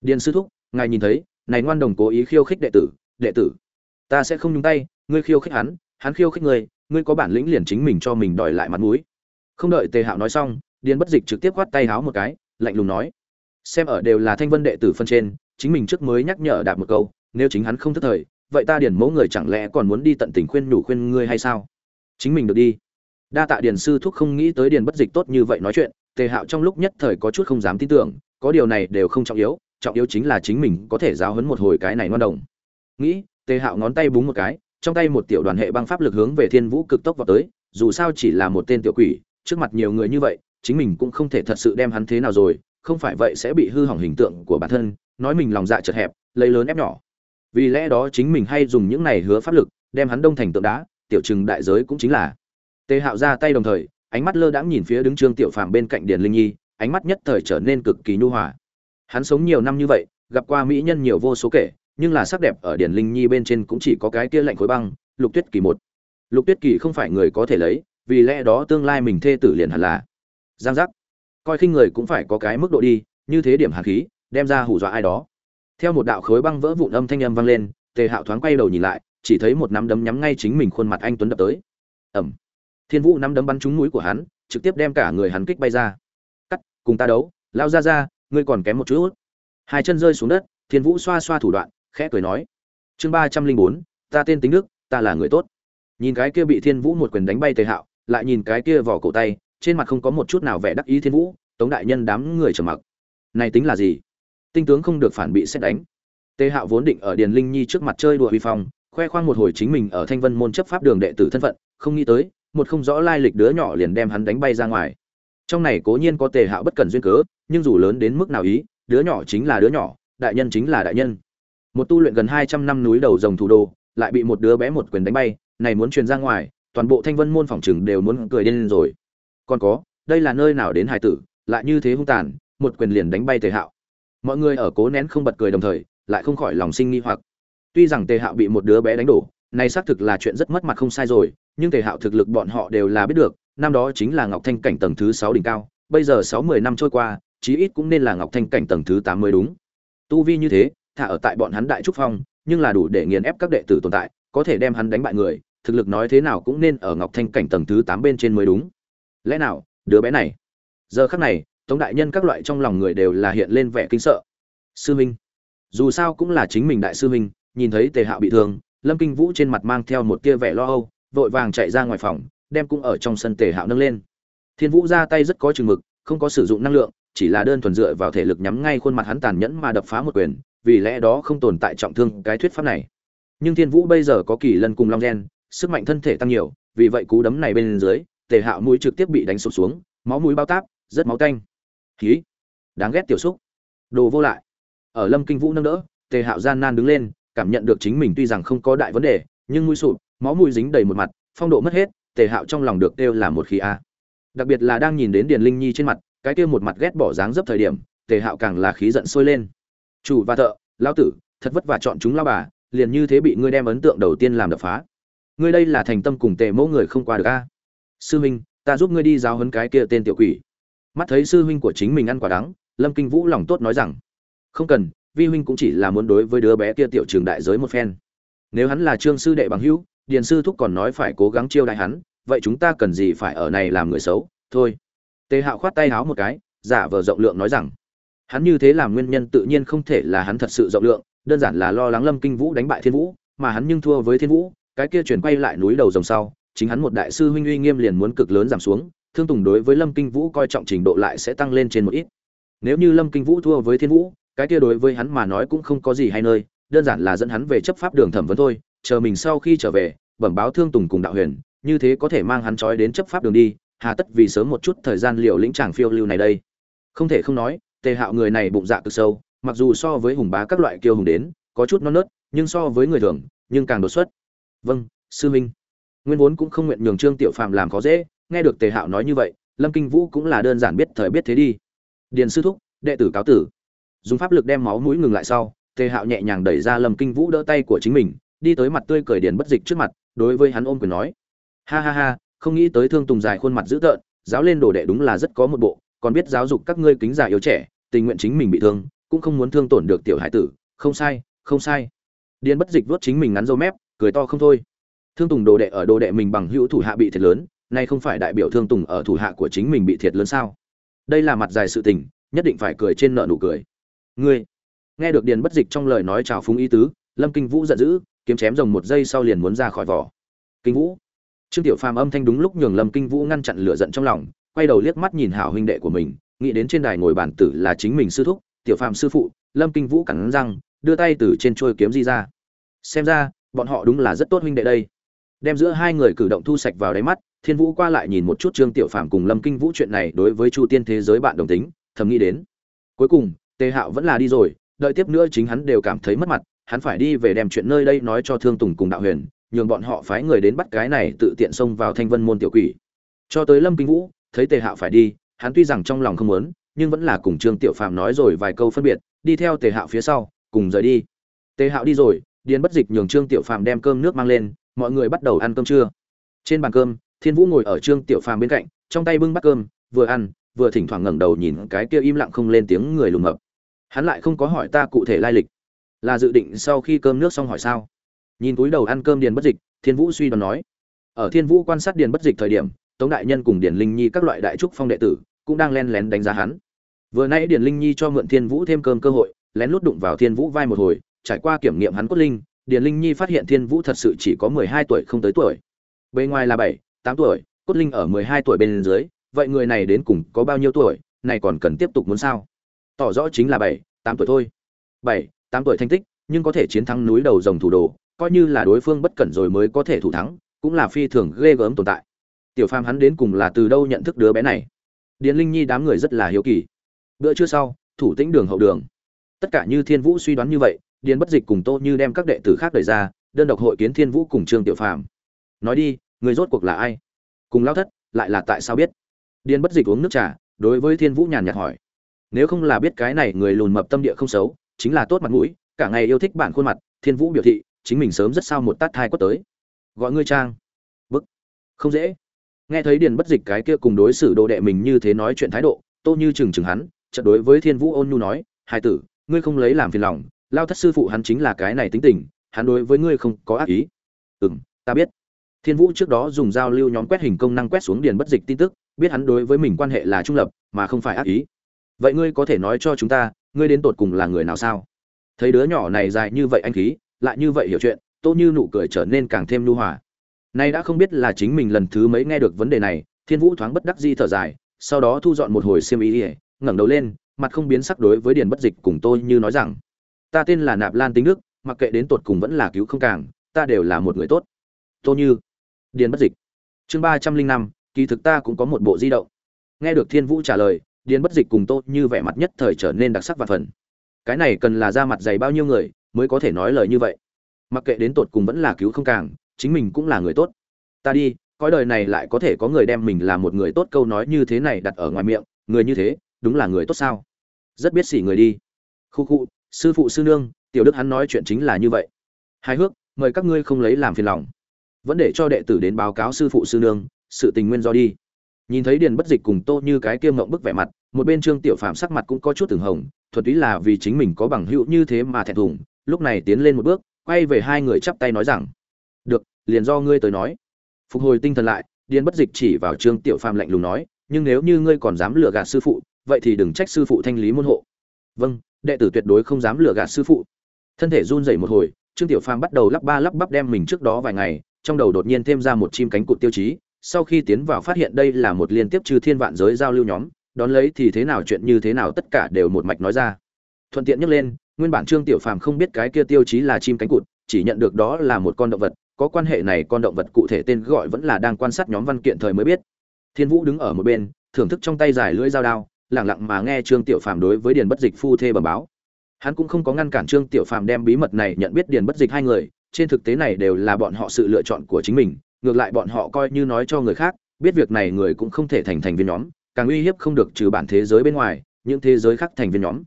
Điền sư thúc, ngài nhìn thấy, này ngoan đồng cố ý khiêu khích đệ tử đệ tử. Ta sẽ không nhúng tay, ngươi khiêu khích hắn hắn khiêu khích ngươi ngươi có bản lĩnh liền chính mình cho mình đòi lại mặt mũi. Không đợi tề hạo nói xong, điền bất dịch trực tiếp quát tay háo một cái, lạnh lùng nói. Xem ở đều là thanh vân đệ tử phân trên, chính mình trước mới nhắc nhở đạt một câu, nếu chính hắn không thức thời, vậy ta điền mẫu người chẳng lẽ còn muốn đi tận tình khuyên nhủ khuyên ngươi hay sao? Chính mình được đi đa tạ điền sư thúc không nghĩ tới điền bất dịch tốt như vậy nói chuyện, tề hạo trong lúc nhất thời có chút không dám tin tưởng, có điều này đều không trọng yếu trọng yếu chính là chính mình có thể giáo hấn một hồi cái này ngoan đồng. Nghĩ, tề hạo ngón tay búng một cái, trong tay một tiểu đoàn hệ băng pháp lực hướng về thiên vũ cực tốc vào tới, dù sao chỉ là một tên tiểu quỷ, trước mặt nhiều người như vậy, chính mình cũng không thể thật sự đem hắn thế nào rồi, không phải vậy sẽ bị hư hỏng hình tượng của bản thân, nói mình lòng dạ chật hẹp, lấy lớn ép nhỏ. Vì lẽ đó chính mình hay dùng những này hứa pháp lực, đem hắn đông thành tượng đá, tiểu chừng đại giới cũng chính là tề hạo ra tay đồng thời, ánh mắt lơ đãng nhìn phía đứng trương tiểu phàm bên cạnh điền linh nhi, ánh mắt nhất thời trở nên cực kỳ nhu hòa. Hắn sống nhiều năm như vậy, gặp qua mỹ nhân nhiều vô số kể, nhưng là sắc đẹp ở điển linh nhi bên trên cũng chỉ có cái kia lạnh khối băng, lục tuyết kỳ một. Lục tuyết kỳ không phải người có thể lấy, vì lẽ đó tương lai mình thê tử liền hẳn là giang giác. Coi khinh người cũng phải có cái mức độ đi, như thế điểm hàn khí, đem ra hù dọa ai đó. Theo một đạo khối băng vỡ vụn âm thanh âm vang lên, tề hạo thoáng quay đầu nhìn lại, chỉ thấy một nắm đấm nhắm ngay chính mình khuôn mặt anh tuấn đập tới. Ẩm thiên vũ nắm đấm bắn trúng mũi của hắn, trực tiếp đem cả người hắn kích bay ra. Cắt, cùng ta đấu, lao ra ra, ngươi còn kém một chút. Hai chân rơi xuống đất, thiên vũ xoa xoa thủ đoạn, khẽ cười nói. Chương ba trăm linh bốn, ta tên tính đức, ta là người tốt. Nhìn cái kia bị thiên vũ một quyền đánh bay tề hạo, lại nhìn cái kia vỏ cổ tay, trên mặt không có một chút nào vẻ đắc ý thiên vũ, tống đại nhân đám người trầm mặc. Này tính là gì? Tinh tướng không được phản bị xét đánh. Tề hạo vốn định ở điền linh nhi trước mặt chơi đùa huy phong, khoe khoang một hồi chính mình ở thanh vân môn chấp pháp đường đệ tử thân phận, không nghĩ tới một không rõ lai lịch đứa nhỏ liền đem hắn đánh bay ra ngoài. Trong này cố nhiên có tề hạo bất cần duyên cớ, nhưng dù lớn đến mức nào ý, đứa nhỏ chính là đứa nhỏ, đại nhân chính là đại nhân. Một tu luyện gần hai trăm năm núi đầu rồng thủ đô, lại bị một đứa bé một quyền đánh bay, này muốn truyền ra ngoài, toàn bộ thanh vân môn phòng chừng đều muốn cười điên rồi. Còn có, đây là nơi nào đến hải tử, lại như thế hung tàn, một quyền liền đánh bay tề hạo. Mọi người ở cố nén không bật cười đồng thời, lại không khỏi lòng sinh nghi hoặc. Tuy rằng tề hạo bị một đứa bé đánh đổ, này xác thực là chuyện rất mất mặt không sai rồi nhưng tề hạo thực lực bọn họ đều là biết được, năm đó chính là ngọc thanh cảnh tầng thứ sáu đỉnh cao, bây giờ sáu mươi năm trôi qua, chí ít cũng nên là ngọc thanh cảnh tầng thứ tám mươi đúng. Tu vi như thế, thả ở tại bọn hắn đại trúc phong, nhưng là đủ để nghiền ép các đệ tử tồn tại, có thể đem hắn đánh bại người, thực lực nói thế nào cũng nên ở ngọc thanh cảnh tầng thứ tám bên trên mới đúng. Lẽ nào, đứa bé này? Giờ khắc này, tống đại nhân các loại trong lòng người đều là hiện lên vẻ kinh sợ. Sư minh, dù sao cũng là chính mình đại sư minh, nhìn thấy tề hạo bị thương, lâm kinh vũ trên mặt mang theo một tia vẻ lo âu vội vàng chạy ra ngoài phòng, đem cũng ở trong sân tề hạo nâng lên. Thiên vũ ra tay rất có chừng mực, không có sử dụng năng lượng, chỉ là đơn thuần dựa vào thể lực nhắm ngay khuôn mặt hắn tàn nhẫn mà đập phá một quyền, vì lẽ đó không tồn tại trọng thương cái thuyết pháp này. Nhưng thiên vũ bây giờ có kỳ lân cùng long gen, sức mạnh thân thể tăng nhiều, vì vậy cú đấm này bên dưới, tề hạo mũi trực tiếp bị đánh sụp xuống, máu mũi bao táp, rất máu tanh. Khí đáng ghét tiểu xúc. Đồ vô lại. Ở lâm kinh vũ nâng đỡ, tề hạo gian nan đứng lên, cảm nhận được chính mình tuy rằng không có đại vấn đề, nhưng mũi sụp máu mũi dính đầy một mặt, phong độ mất hết, tề hạo trong lòng được kêu là một khí a. Đặc biệt là đang nhìn đến điền linh nhi trên mặt, cái kia một mặt ghét bỏ dáng dấp thời điểm, tề hạo càng là khí giận sôi lên. Chủ và thợ, lão tử, thật vất vả chọn chúng lao bà, liền như thế bị ngươi đem ấn tượng đầu tiên làm đập phá. Ngươi đây là thành tâm cùng tề mẫu người không qua được a. Sư huynh ta giúp ngươi đi giáo huấn cái kia tên tiểu quỷ. Mắt thấy sư huynh của chính mình ăn quả đắng, lâm kinh vũ lòng tốt nói rằng, không cần, vi huynh cũng chỉ là muốn đối với đứa bé kia tiểu trường đại giới một phen. Nếu hắn là trương sư đệ bằng hữu điền sư thúc còn nói phải cố gắng chiêu đại hắn, vậy chúng ta cần gì phải ở này làm người xấu? Thôi. Tề hạo khoát tay háo một cái, giả vờ rộng lượng nói rằng, hắn như thế làm nguyên nhân tự nhiên không thể là hắn thật sự rộng lượng, đơn giản là lo lắng lâm kinh vũ đánh bại thiên vũ, mà hắn nhưng thua với thiên vũ, cái kia chuyển quay lại núi đầu dòng sau, chính hắn một đại sư huynh uy nghiêm liền muốn cực lớn giảm xuống, thương tùng đối với lâm kinh vũ coi trọng trình độ lại sẽ tăng lên trên một ít. Nếu như lâm kinh vũ thua với thiên vũ, cái kia đối với hắn mà nói cũng không có gì hay nơi, đơn giản là dẫn hắn về chấp pháp đường thẩm vấn thôi chờ mình sau khi trở về, bẩm báo thương tùng cùng đạo huyền, như thế có thể mang hắn trói đến chấp pháp đường đi, hà tất vì sớm một chút thời gian liệu lĩnh chàng phiêu lưu này đây. Không thể không nói, tề hạo người này bụng dạ cực sâu, mặc dù so với hùng bá các loại kiêu hùng đến, có chút non nớt, nhưng so với người thường, nhưng càng đột xuất. Vâng sư minh nguyên vốn cũng không nguyện nhường trương tiểu phàm làm khó dễ, nghe được tề hạo nói như vậy, lâm kinh vũ cũng là đơn giản biết thời biết thế đi. Điền sư thúc, đệ tử cáo tử. Dùng pháp lực đem máu mũi ngừng lại sau, tề hạo nhẹ nhàng đẩy ra lâm kinh vũ đỡ tay của chính mình đi tới mặt tươi cười điền bất dịch trước mặt, đối với hắn ôm quyền nói. Ha ha ha, không nghĩ tới thương tùng dài khuôn mặt dữ tợn, giáo lên đồ đệ đúng là rất có một bộ, còn biết giáo dục các ngươi kính già yếu trẻ, tình nguyện chính mình bị thương, cũng không muốn thương tổn được tiểu hải tử. Không sai không sai. Điền bất dịch vuốt chính mình ngắn râu mép, cười to không thôi. Thương tùng đồ đệ ở đồ đệ mình bằng hữu thủ hạ bị thiệt lớn, nay không phải đại biểu thương tùng ở thủ hạ của chính mình bị thiệt lớn sao? Đây là mặt dài sự tình, nhất định phải cười trên nợ nụ cười. Ngươi, nghe được điền bất dịch trong lời nói chào phúng ý tứ, lâm kinh vũ giận dữ kiếm chém rồng một giây sau liền muốn ra khỏi vỏ. Kinh vũ. Trương tiểu phàm âm thanh đúng lúc nhường lâm kinh vũ ngăn chặn lửa giận trong lòng, quay đầu liếc mắt nhìn hảo huynh đệ của mình, nghĩ đến trên đài ngồi bản tử là chính mình sư thúc, tiểu phàm sư phụ, lâm kinh vũ cắn răng, đưa tay từ trên trôi kiếm di ra. Xem ra, bọn họ đúng là rất tốt huynh đệ đây. Đem giữa hai người cử động thu sạch vào đáy mắt, thiên vũ qua lại nhìn một chút trương tiểu phàm cùng lâm kinh vũ chuyện này đối với chu tiên thế giới bạn đồng tính, thầm nghĩ đến. Cuối cùng, tề hạo vẫn là đi rồi, đợi tiếp nữa chính hắn đều cảm thấy mất mặt hắn phải đi về đem chuyện nơi đây nói cho thương tùng cùng đạo huyền, nhường bọn họ phái người đến bắt cái này tự tiện xông vào thanh vân môn tiểu quỷ. Cho tới lâm kinh vũ, thấy tề hạo phải đi, hắn tuy rằng trong lòng không muốn, nhưng vẫn là cùng trương tiểu phàm nói rồi vài câu phân biệt, đi theo tề hạo phía sau, cùng rời đi. Tề hạo đi rồi, điền bất dịch nhường trương tiểu phàm đem cơm nước mang lên, mọi người bắt đầu ăn cơm trưa. Trên bàn cơm, thiên vũ ngồi ở trương tiểu phàm bên cạnh, trong tay bưng bát cơm, vừa ăn, vừa thỉnh thoảng ngẩng đầu nhìn cái kia im lặng không lên tiếng người lùm mập. Hắn lại không có hỏi ta cụ thể lai lịch là dự định sau khi cơm nước xong hỏi sao? Nhìn túi đầu ăn cơm điền bất dịch, thiên vũ suy đoán nói. Ở thiên vũ quan sát điền bất dịch thời điểm, tống đại nhân cùng điền linh nhi các loại đại trúc phong đệ tử cũng đang len lén đánh giá hắn. Vừa nãy điền linh nhi cho mượn thiên vũ thêm cơm cơ hội, lén lút đụng vào thiên vũ vai một hồi, trải qua kiểm nghiệm hắn cốt linh, điền linh nhi phát hiện thiên vũ thật sự chỉ có mười hai tuổi không tới tuổi. Bề ngoài là bảy, tám tuổi, cốt linh ở mười hai tuổi bên dưới, vậy người này đến cùng có bao nhiêu tuổi này còn cần tiếp tục muốn sao? Tỏ rõ chính là bảy, tám tuổi thôi. Bảy tám tuổi thành tích, nhưng có thể chiến thắng núi đầu rồng thủ đồ, coi như là đối phương bất cẩn rồi mới có thể thủ thắng, cũng là phi thường ghê gớm tồn tại. Tiểu phàm hắn đến cùng là từ đâu nhận thức đứa bé này? Điền linh nhi đám người rất là hiếu kỳ. Bữa trưa sau, thủ tĩnh đường hậu đường. Tất cả như thiên vũ suy đoán như vậy, điền bất dịch cùng tô như đem các đệ tử khác đẩy ra, đơn độc hội kiến thiên vũ cùng trương tiểu phàm. Nói đi, người rốt cuộc là ai? Cùng lao thất, lại là tại sao biết? Điền bất dịch uống nước trà, đối với thiên vũ nhàn nhạt hỏi. Nếu không là biết cái này người lùn mập tâm địa không xấu chính là tốt mặt mũi, cả ngày yêu thích bản khuôn mặt, thiên vũ biểu thị, chính mình sớm rất sao một tát thai quất tới. Gọi ngươi trang. Bức. Không dễ. Nghe thấy điền bất dịch cái kia cùng đối xử đồ đệ mình như thế nói chuyện thái độ, tô như chừng chừng hắn trận đối với thiên vũ ôn nhu nói hai tử, ngươi không lấy làm phiền lòng, lao thất sư phụ hắn chính là cái này tính tình, hắn đối với ngươi không có ác ý. Ừ m ta biết. Thiên vũ trước đó dùng giao lưu nhóm quét hình công năng quét xuống điền bất dịch tin tức, biết hắn đối với mình quan hệ là trung lập, mà không phải ác ý. Vậy ngươi có thể nói cho chúng ta ngươi đến tột cùng là người nào sao? Thấy đứa nhỏ này dài như vậy anh khí, lại như vậy hiểu chuyện, tô như nụ cười trở nên càng thêm nhu hòa. Nay đã không biết là chính mình lần thứ mấy nghe được vấn đề này, thiên vũ thoáng bất đắc di thở dài, sau đó thu dọn một hồi xiêm ý ỉa ngẩng đầu lên, mặt không biến sắc đối với điền bất dịch cùng tôi như nói rằng, ta tên là nạp lan tính đức, mặc kệ đến tột cùng vẫn là cứu không càng, ta đều là một người tốt. Tô như, điền bất dịch. Chương ba trăm linh năm, kỳ thực ta cũng có một bộ di động. Nghe được thiên vũ trả lời điền bất dịch cùng tốt như vẻ mặt nhất thời trở nên đặc sắc và phần. Cái này cần là ra mặt dày bao nhiêu người mới có thể nói lời như vậy? Mặc kệ đến tột cùng vẫn là cứu không càng, chính mình cũng là người tốt. Ta đi coi đời này lại có thể có người đem mình là một người tốt câu nói như thế này đặt ở ngoài miệng, người như thế, đúng là người tốt sao? Rất biết xỉ người đi. Khu khu, sư phụ sư nương, tiểu đức hắn nói chuyện chính là như vậy. Hài hước, mời các ngươi không lấy làm phiền lòng. Vẫn để cho đệ tử đến báo cáo sư phụ sư nương, sự tình nguyên do đi nhìn thấy điền bất dịch cùng tô như cái kia mộng bức vẻ mặt, một bên trương tiểu phạm sắc mặt cũng có chút từng hồng thuật ý là vì chính mình có bằng hữu như thế mà thẹn thùng, lúc này tiến lên một bước, quay về hai người chắp tay nói rằng, được, liền do ngươi tới nói. Phục hồi tinh thần lại, điền bất dịch chỉ vào trương tiểu phạm lạnh lùng nói, nhưng nếu như ngươi còn dám lừa gạt sư phụ, vậy thì đừng trách sư phụ thanh lý môn hộ. Vâng đệ tử tuyệt đối không dám lừa gạt sư phụ. Thân thể run rẩy một hồi, trương tiểu phàm bắt đầu lắp ba lắp bắp đem mình trước đó vài ngày, trong đầu đột nhiên thêm ra một chim cánh cụt tiêu chí sau khi tiến vào phát hiện đây là một liên tiếp trừ thiên vạn giới giao lưu nhóm, đón lấy thì thế nào chuyện như thế nào tất cả đều một mạch nói ra. Thuận tiện nhắc lên, nguyên bản trương tiểu phàm không biết cái kia tiêu chí là chim cánh cụt, chỉ nhận được đó là một con động vật, có quan hệ này con động vật cụ thể tên gọi vẫn là đang quan sát nhóm văn kiện thời mới biết. Thiên vũ đứng ở một bên, thưởng thức trong tay dài lưỡi dao đao lẳng lặng mà nghe trương tiểu phàm đối với điền bất dịch phu thê bẩm báo. Hắn cũng không có ngăn cản trương tiểu phàm đem bí mật này nhận biết điền bất dịch hai người, trên thực tế này đều là bọn họ sự lựa chọn của chính mình ngược lại bọn họ coi như nói cho người khác, biết việc này người cũng không thể thành thành viên nhóm, càng uy hiếp không được trừ bản thế giới bên ngoài, những thế giới khác thành viên nhóm.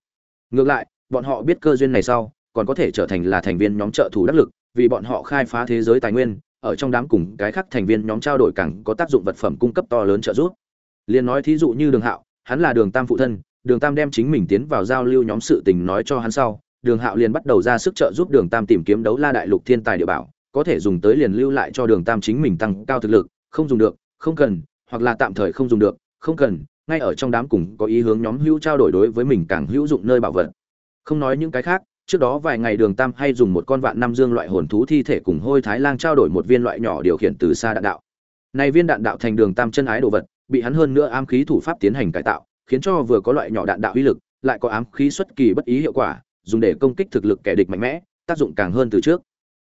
Ngược lại, bọn họ biết cơ duyên này sau, còn có thể trở thành là thành viên nhóm trợ thủ đắc lực, vì bọn họ khai phá thế giới tài nguyên, ở trong đám cùng cái khác thành viên nhóm trao đổi càng có tác dụng vật phẩm cung cấp to lớn trợ giúp. Liền nói thí dụ như đường hạo, hắn là đường tam phụ thân, đường tam đem chính mình tiến vào giao lưu nhóm sự tình nói cho hắn sau, đường hạo liền bắt đầu ra sức trợ giúp đường tam tìm kiếm đấu la đại lục thiên tài địa bảo có thể dùng tới liền lưu lại cho đường tam chính mình tăng cao thực lực, không dùng được, không cần, hoặc là tạm thời không dùng được, không cần, ngay ở trong đám cùng có ý hướng nhóm hữu trao đổi đối với mình càng hữu dụng nơi bảo vật. Không nói những cái khác, trước đó vài ngày đường tam hay dùng một con vạn năm dương loại hồn thú thi thể cùng hôi thái lang trao đổi một viên loại nhỏ điều khiển từ xa đạn đạo. Này viên đạn đạo thành đường tam chân ái đồ vật, bị hắn hơn nữa ám khí thủ pháp tiến hành cải tạo, khiến cho vừa có loại nhỏ đạn đạo uy lực, lại có ám khí xuất kỳ bất ý hiệu quả, dùng để công kích thực lực kẻ địch mạnh mẽ, tác dụng càng hơn từ trước.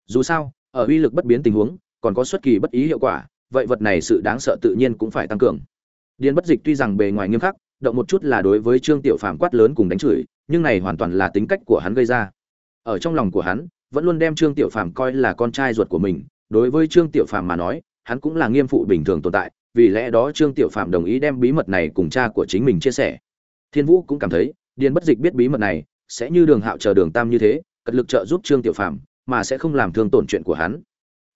Dù sao ở uy lực bất biến tình huống, còn có xuất kỳ bất ý hiệu quả, vậy vật này sự đáng sợ tự nhiên cũng phải tăng cường. Điền bất dịch tuy rằng bề ngoài nghiêm khắc, động một chút là đối với trương tiểu phàm quát lớn cùng đánh chửi, nhưng này hoàn toàn là tính cách của hắn gây ra. Ở trong lòng của hắn, vẫn luôn đem trương tiểu phàm coi là con trai ruột của mình, đối với trương tiểu phàm mà nói, hắn cũng là nghiêm phụ bình thường tồn tại, vì lẽ đó trương tiểu phàm đồng ý đem bí mật này cùng cha của chính mình chia sẻ. Thiên vũ cũng cảm thấy, điền bất dịch biết bí mật này, sẽ như đường hạo chờ đường tam như thế, cật lực trợ giúp trương tiểu phàm mà sẽ không làm thương tổn chuyện của hắn.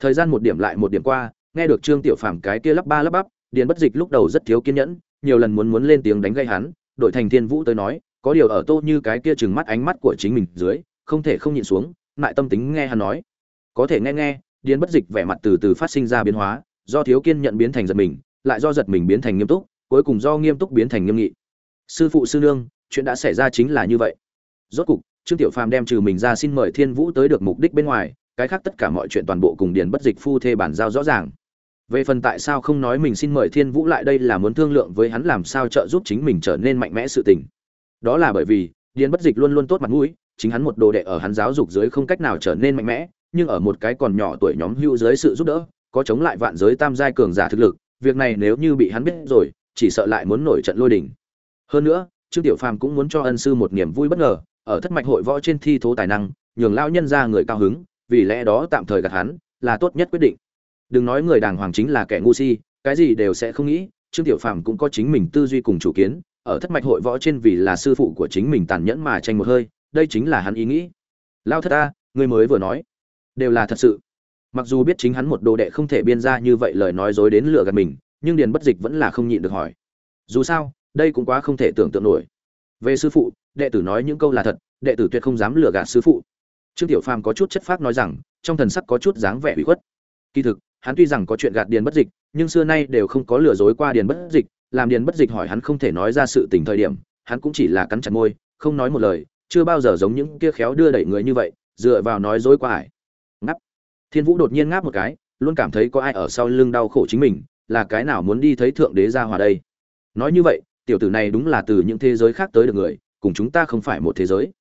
Thời gian một điểm lại một điểm qua, nghe được trương tiểu phàm cái kia lắp ba lắp bắp, điền bất dịch lúc đầu rất thiếu kiên nhẫn, nhiều lần muốn muốn lên tiếng đánh gây hắn đội thành thiên vũ tới nói, có điều ở tô như cái kia chừng mắt ánh mắt của chính mình dưới, không thể không nhịn xuống, lại tâm tính nghe hắn nói. Có thể nghe nghe, điền bất dịch vẻ mặt từ từ phát sinh ra biến hóa, do thiếu kiên nhận biến thành giật mình, lại do giật mình biến thành nghiêm túc, cuối cùng do nghiêm túc biến thành nghiêm nghị. Sư phụ, sư nương, chuyện đã xảy ra chính là như vậy. Rốt cục trương tiểu phàm đem trừ mình ra xin mời thiên vũ tới được mục đích bên ngoài, cái khác tất cả mọi chuyện toàn bộ cùng điền bất dịch phu thê bản giao rõ ràng. Về phần tại sao không nói mình xin mời thiên vũ lại đây là muốn thương lượng với hắn làm sao trợ giúp chính mình trở nên mạnh mẽ sự tình. Đó là bởi vì, điền bất dịch luôn luôn tốt mặt mũi, chính hắn một đồ đệ ở hắn giáo dục dưới không cách nào trở nên mạnh mẽ, nhưng ở một cái còn nhỏ tuổi nhóm hưu dưới sự giúp đỡ, có chống lại vạn giới tam giai cường giả thực lực, việc này nếu như bị hắn biết rồi, chỉ sợ lại muốn nổi trận lôi đình. Hơn nữa, trương tiểu phàm cũng muốn cho ân sư một niềm vui bất ngờ ở thất mạch hội võ trên thi thố tài năng, nhường lao nhân ra người cao hứng, vì lẽ đó tạm thời gạt hắn, là tốt nhất quyết định. Đừng nói người đàng hoàng chính là kẻ ngu si, cái gì đều sẽ không nghĩ, trương tiểu phàm cũng có chính mình tư duy cùng chủ kiến, ở thất mạch hội võ trên vì là sư phụ của chính mình tàn nhẫn mà tranh một hơi, đây chính là hắn ý nghĩ. Lao thất ta người mới vừa nói, đều là thật sự. Mặc dù biết chính hắn một đồ đệ không thể biên ra như vậy lời nói dối đến lừa gạt mình, nhưng điền bất dịch vẫn là không nhịn được hỏi. Dù sao, đây cũng quá không thể tưởng tượng nổi. Về sư phụ đệ tử nói những câu là thật, đệ tử tuyệt không dám lừa gạt sư phụ. Trương tiểu phàm có chút chất phác nói rằng, trong thần sắc có chút dáng vẻ bị khuất. Kỳ thực, hắn tuy rằng có chuyện gạt điền bất dịch, nhưng xưa nay đều không có lừa dối qua điền bất dịch, làm điền bất dịch hỏi hắn không thể nói ra sự tình thời điểm, hắn cũng chỉ là cắn chặt môi, không nói một lời, chưa bao giờ giống những kia khéo đưa đẩy người như vậy, dựa vào nói dối qua ải ngắp thiên vũ đột nhiên ngáp một cái, luôn cảm thấy có ai ở sau lưng đau khổ chính mình, là cái nào muốn đi thấy thượng đế ra hòa đây? Nói như vậy, tiểu tử này đúng là từ những thế giới khác tới được người cùng chúng ta không phải một thế giới.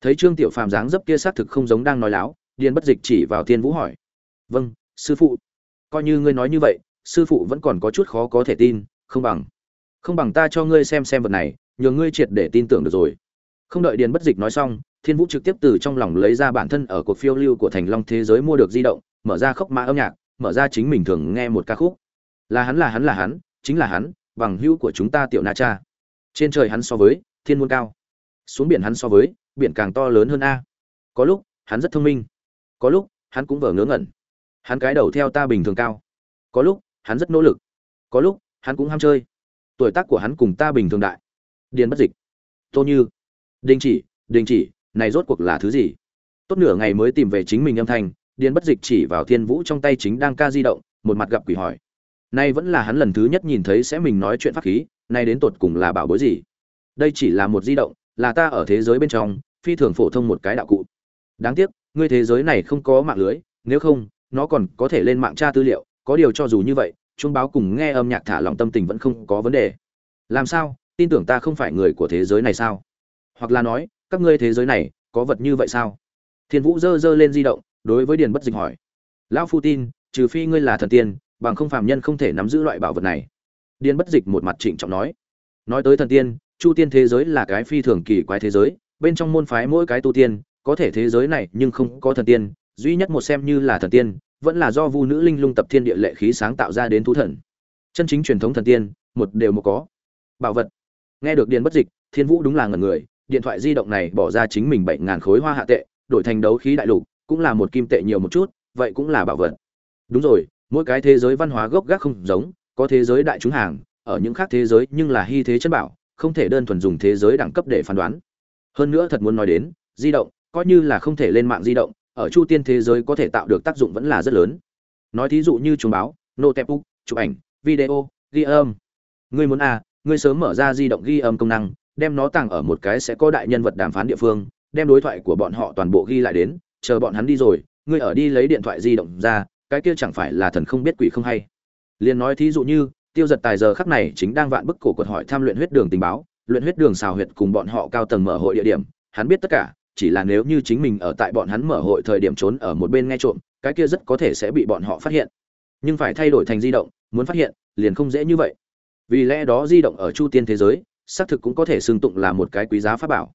Thấy trương tiểu phàm dáng dấp kia xác thực không giống đang nói láo, điền bất dịch chỉ vào thiên vũ hỏi. Vâng sư phụ. Coi như ngươi nói như vậy, sư phụ vẫn còn có chút khó có thể tin, không bằng không bằng ta cho ngươi xem xem vật này, nhờ ngươi triệt để tin tưởng được rồi. Không đợi điền bất dịch nói xong, thiên vũ trực tiếp từ trong lòng lấy ra bản thân ở cuộc phiêu lưu của thành long thế giới mua được di động, mở ra khốc mã âm nhạc, mở ra chính mình thường nghe một ca khúc. Là hắn là hắn là hắn, chính là hắn, bằng hữu của chúng ta tiểu na cha. Trên trời hắn so với thiên môn cao xuống biển hắn so với, biển càng to lớn hơn a. Có lúc, hắn rất thông minh. Có lúc, hắn cũng vờ ngớ ngẩn. Hắn cái đầu theo ta bình thường cao. Có lúc, hắn rất nỗ lực. Có lúc, hắn cũng ham chơi. Tuổi tác của hắn cùng ta bình thường đại. Điền bất dịch. Tô như. Đình chỉ đình chỉ, này rốt cuộc là thứ gì? Tốt nửa ngày mới tìm về chính mình âm thanh điền bất dịch chỉ vào thiên vũ trong tay chính đang ca di động, một mặt gặp quỷ hỏi. Nay vẫn là hắn lần thứ nhất nhìn thấy sẽ mình nói chuyện pháp khí, nay đến tột cùng là bảo bối gì? Đây chỉ là một di động là ta ở thế giới bên trong, phi thường phổ thông một cái đạo cụ. Đáng tiếc, ngươi thế giới này không có mạng lưới, nếu không, nó còn có thể lên mạng tra tư liệu, có điều cho dù như vậy chuông báo cùng nghe âm nhạc thả lòng tâm tình vẫn không có vấn đề. Làm sao? Tin tưởng ta không phải người của thế giới này sao? Hoặc là nói, các ngươi thế giới này có vật như vậy sao? Thiên vũ dơ dơ lên di động, đối với điền bất dịch hỏi. Lão phu tin, trừ phi ngươi là thần tiên, bằng không phàm nhân không thể nắm giữ loại bảo vật này. Điền bất dịch một mặt trịnh trọng nói. Nói tới thần tiên chu tiên thế giới là cái phi thường kỳ quái thế giới, bên trong môn phái mỗi cái tu tiên, có thể thế giới này nhưng không có thần tiên, duy nhất một xem như là thần tiên, vẫn là do vu nữ linh lung tập thiên địa lệ khí sáng tạo ra đến thú thần. Chân chính truyền thống thần tiên, một đều một có. Bảo vật. Nghe được điền bất dịch, thiên vũ đúng là ngần người, điện thoại di động này bỏ ra chính mình bảy ngàn khối hoa hạ tệ, đổi thành đấu khí đại lục, cũng là một kim tệ nhiều một chút, vậy cũng là bảo vật. Đúng rồi, mỗi cái thế giới văn hóa gốc gác không giống, có thế giới đại chúng hàng, ở những khác thế giới nhưng là hy thế chân bảo không thể đơn thuần dùng thế giới đẳng cấp để phán đoán. Hơn nữa thật muốn nói đến, di động, coi như là không thể lên mạng di động, ở chu tiên thế giới có thể tạo được tác dụng vẫn là rất lớn. Nói thí dụ như chuồng báo, nô chụp ảnh, video, ghi âm. Ngươi muốn à ngươi sớm mở ra di động ghi âm công năng, đem nó tàng ở một cái sẽ có đại nhân vật đàm phán địa phương, đem đối thoại của bọn họ toàn bộ ghi lại đến, chờ bọn hắn đi rồi, ngươi ở đi lấy điện thoại di động ra, cái kia chẳng phải là thần không biết quỷ không hay. Liền nói thí dụ như tiêu giật tài giờ khắc này chính đang vạn bức cổ quật hỏi tham luyện huyết đường tình báo, luyện huyết đường xào huyệt cùng bọn họ cao tầng mở hội địa điểm, hắn biết tất cả, chỉ là nếu như chính mình ở tại bọn hắn mở hội thời điểm trốn ở một bên nghe trộm, cái kia rất có thể sẽ bị bọn họ phát hiện. Nhưng phải thay đổi thành di động, muốn phát hiện, liền không dễ như vậy. Vì lẽ đó di động ở chu tiên thế giới, xác thực cũng có thể xưng tụng là một cái quý giá pháp bảo.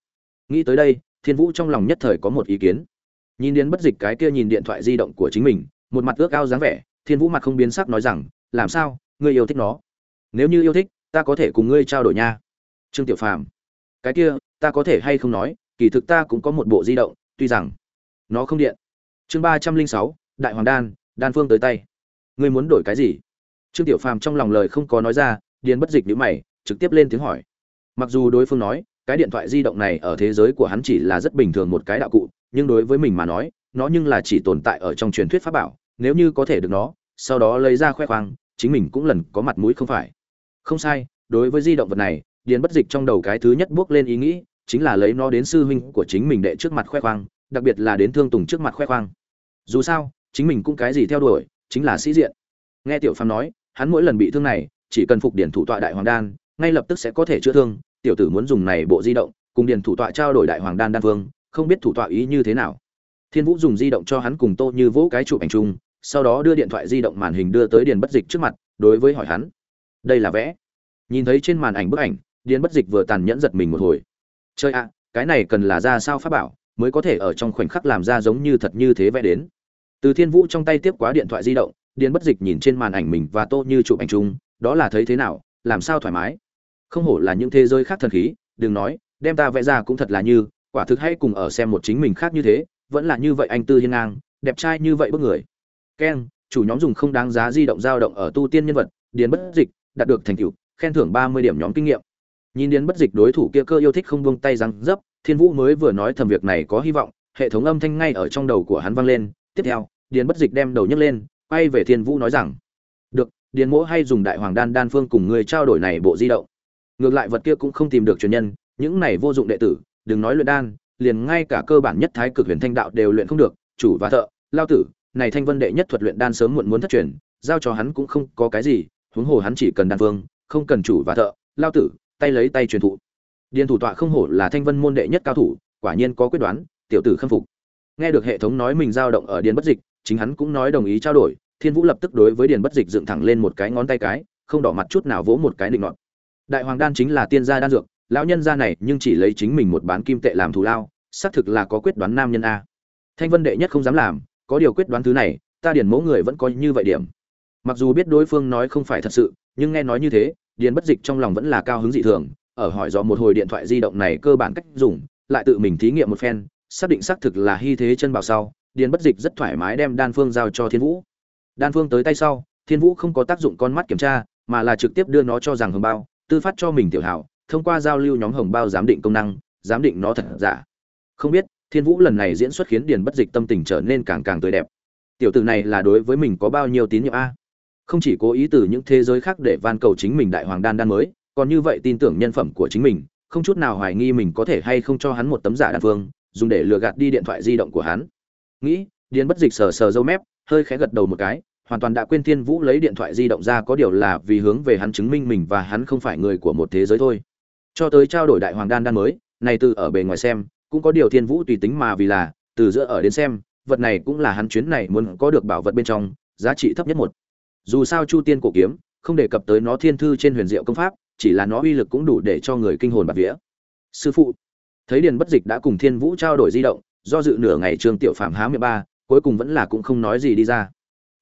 Nghĩ tới đây, thiên vũ trong lòng nhất thời có một ý kiến. Nhìn đến bất dịch cái kia nhìn điện thoại di động của chính mình, một mặt ước ao dáng vẻ, thiên vũ mặt không biến sắc nói rằng, làm sao? Ngươi yêu thích nó. Nếu như yêu thích, ta có thể cùng ngươi trao đổi nha. Trương tiểu phàm. Cái kia, ta có thể hay không nói, kỳ thực ta cũng có một bộ di động, tuy rằng nó không điện. Chương ba trăm linh sáu, đại hoàng đan đan phương tới tay. Ngươi muốn đổi cái gì? Trương tiểu phàm trong lòng lời không có nói ra, điền bất dịch nhữ mày, trực tiếp lên tiếng hỏi. Mặc dù đối phương nói, cái điện thoại di động này ở thế giới của hắn chỉ là rất bình thường một cái đạo cụ, nhưng đối với mình mà nói, nó nhưng là chỉ tồn tại ở trong truyền thuyết pháp bảo, nếu như có thể được nó, sau đó lấy ra khoe khoang chính mình cũng lần có mặt mũi không phải. Không sai, đối với di động vật này, điền bất dịch trong đầu cái thứ nhất bước lên ý nghĩ, chính là lấy nó đến sư huynh của chính mình đệ trước mặt khoe khoang, đặc biệt là đến thương tùng trước mặt khoe khoang. Dù sao, chính mình cũng cái gì theo đuổi, chính là sĩ diện. Nghe tiểu phàm nói, hắn mỗi lần bị thương này, chỉ cần phục điển thủ tọa đại hoàng đan, ngay lập tức sẽ có thể chữa thương. Tiểu tử muốn dùng này bộ di động, cùng Điền thủ tọa trao đổi đại hoàng đan đan vương, không biết thủ tọa ý như thế nào. Thiên vũ dùng di động cho hắn cùng tô như vỗ cái chụp ảnh chung sau đó đưa điện thoại di động màn hình đưa tới điền bất dịch trước mặt, đối với hỏi hắn, đây là vẽ. Nhìn thấy trên màn ảnh bức ảnh, điền bất dịch vừa tàn nhẫn giật mình một hồi. Chơi ạ à, cái này cần là ra sao pháp bảo, mới có thể ở trong khoảnh khắc làm ra giống như thật như thế vẽ đến. Từ thiên vũ trong tay tiếp quá điện thoại di động, điền bất dịch nhìn trên màn ảnh mình và tô như chụp ảnh chung, đó là thấy thế nào, làm sao thoải mái? Không hổ là những thế giới khác thần khí, đừng nói, đem ta vẽ ra cũng thật là như, quả thực hay cùng ở xem một chính mình khác như thế, vẫn là như vậy anh tư hiên ngang, đẹp trai như vậy bức người keng, chủ nhóm dùng không đáng giá di động dao động ở tu tiên nhân vật, điền bất dịch, đạt được thành tựu, khen thưởng ba mươi điểm nhóm kinh nghiệm. Nhìn điền bất dịch đối thủ kia cơ yêu thích không buông tay răng dấp, thiên vũ mới vừa nói thầm việc này có hy vọng, hệ thống âm thanh ngay ở trong đầu của hắn vang lên. Tiếp theo, điền bất dịch đem đầu nhấc lên, quay về thiên vũ nói rằng, được, điền mỗ hay dùng đại hoàng đan đan phương cùng người trao đổi này bộ di động. Ngược lại vật kia cũng không tìm được truyền nhân, những này vô dụng đệ tử, đừng nói luyện đan, liền ngay cả cơ bản nhất thái cực huyền thanh đạo đều luyện không được, chủ và thợ, lao tử này thanh vân đệ nhất thuật luyện đan sớm muộn muốn thất truyền giao cho hắn cũng không có cái gì huống hồ hắn chỉ cần đan vương, không cần chủ và thợ lao tử tay lấy tay truyền thụ. Điền thủ tọa không hổ là thanh vân môn đệ nhất cao thủ quả nhiên có quyết đoán tiểu tử khâm phục. Nghe được hệ thống nói mình dao động ở điền bất dịch chính hắn cũng nói đồng ý trao đổi thiên vũ lập tức đối với điền bất dịch dựng thẳng lên một cái ngón tay cái không đỏ mặt chút nào vỗ một cái định ngọn đại hoàng đan chính là tiên gia đan dược lão nhân gia này nhưng chỉ lấy chính mình một bán kim tệ làm thù lao xác thực là có quyết đoán nam nhân a. Thanh vân đệ nhất không dám làm có điều quyết đoán thứ này, ta điền mẫu người vẫn coi như vậy điểm. Mặc dù biết đối phương nói không phải thật sự, nhưng nghe nói như thế, điền bất dịch trong lòng vẫn là cao hứng dị thường, ở hỏi dò một hồi điện thoại di động này cơ bản cách dùng, lại tự mình thí nghiệm một phen, xác định xác thực là hy thế chân bảo sau, điền bất dịch rất thoải mái đem đan phương giao cho thiên vũ. Đan phương tới tay sau, thiên vũ không có tác dụng con mắt kiểm tra, mà là trực tiếp đưa nó cho rằng hồng bao, tư phát cho mình tiểu hảo, thông qua giao lưu nhóm hồng bao giám định công năng, giám định nó thật giả. Không biết thiên vũ lần này diễn xuất khiến điền bất dịch tâm tình trở nên càng càng tươi đẹp. Tiểu tử này là đối với mình có bao nhiêu tín nhiệm a? Không chỉ cố ý từ những thế giới khác để van cầu chính mình đại hoàng đan đan mới, còn như vậy tin tưởng nhân phẩm của chính mình, không chút nào hoài nghi mình có thể hay không cho hắn một tấm giả đan phương dùng để lừa gạt đi điện thoại di động của hắn. Nghĩ, điền bất dịch sờ sờ dâu mép, hơi khẽ gật đầu một cái, hoàn toàn đã quên thiên vũ lấy điện thoại di động ra có điều là vì hướng về hắn chứng minh mình và hắn không phải người của một thế giới thôi. Cho tới trao đổi đại hoàng đan đan mới, này từ ở bề ngoài xem cũng có điều thiên vũ tùy tính mà vì là, từ giữa ở đến xem, vật này cũng là hắn chuyến này muốn có được bảo vật bên trong, giá trị thấp nhất một. Dù sao chu tiên cổ kiếm, không đề cập tới nó thiên thư trên huyền diệu công pháp, chỉ là nó uy lực cũng đủ để cho người kinh hồn bạt vía. Sư phụ, thấy điền bất dịch đã cùng thiên vũ trao đổi di động, do dự nửa ngày trương tiểu phạm há miệng ba, cuối cùng vẫn là cũng không nói gì đi ra.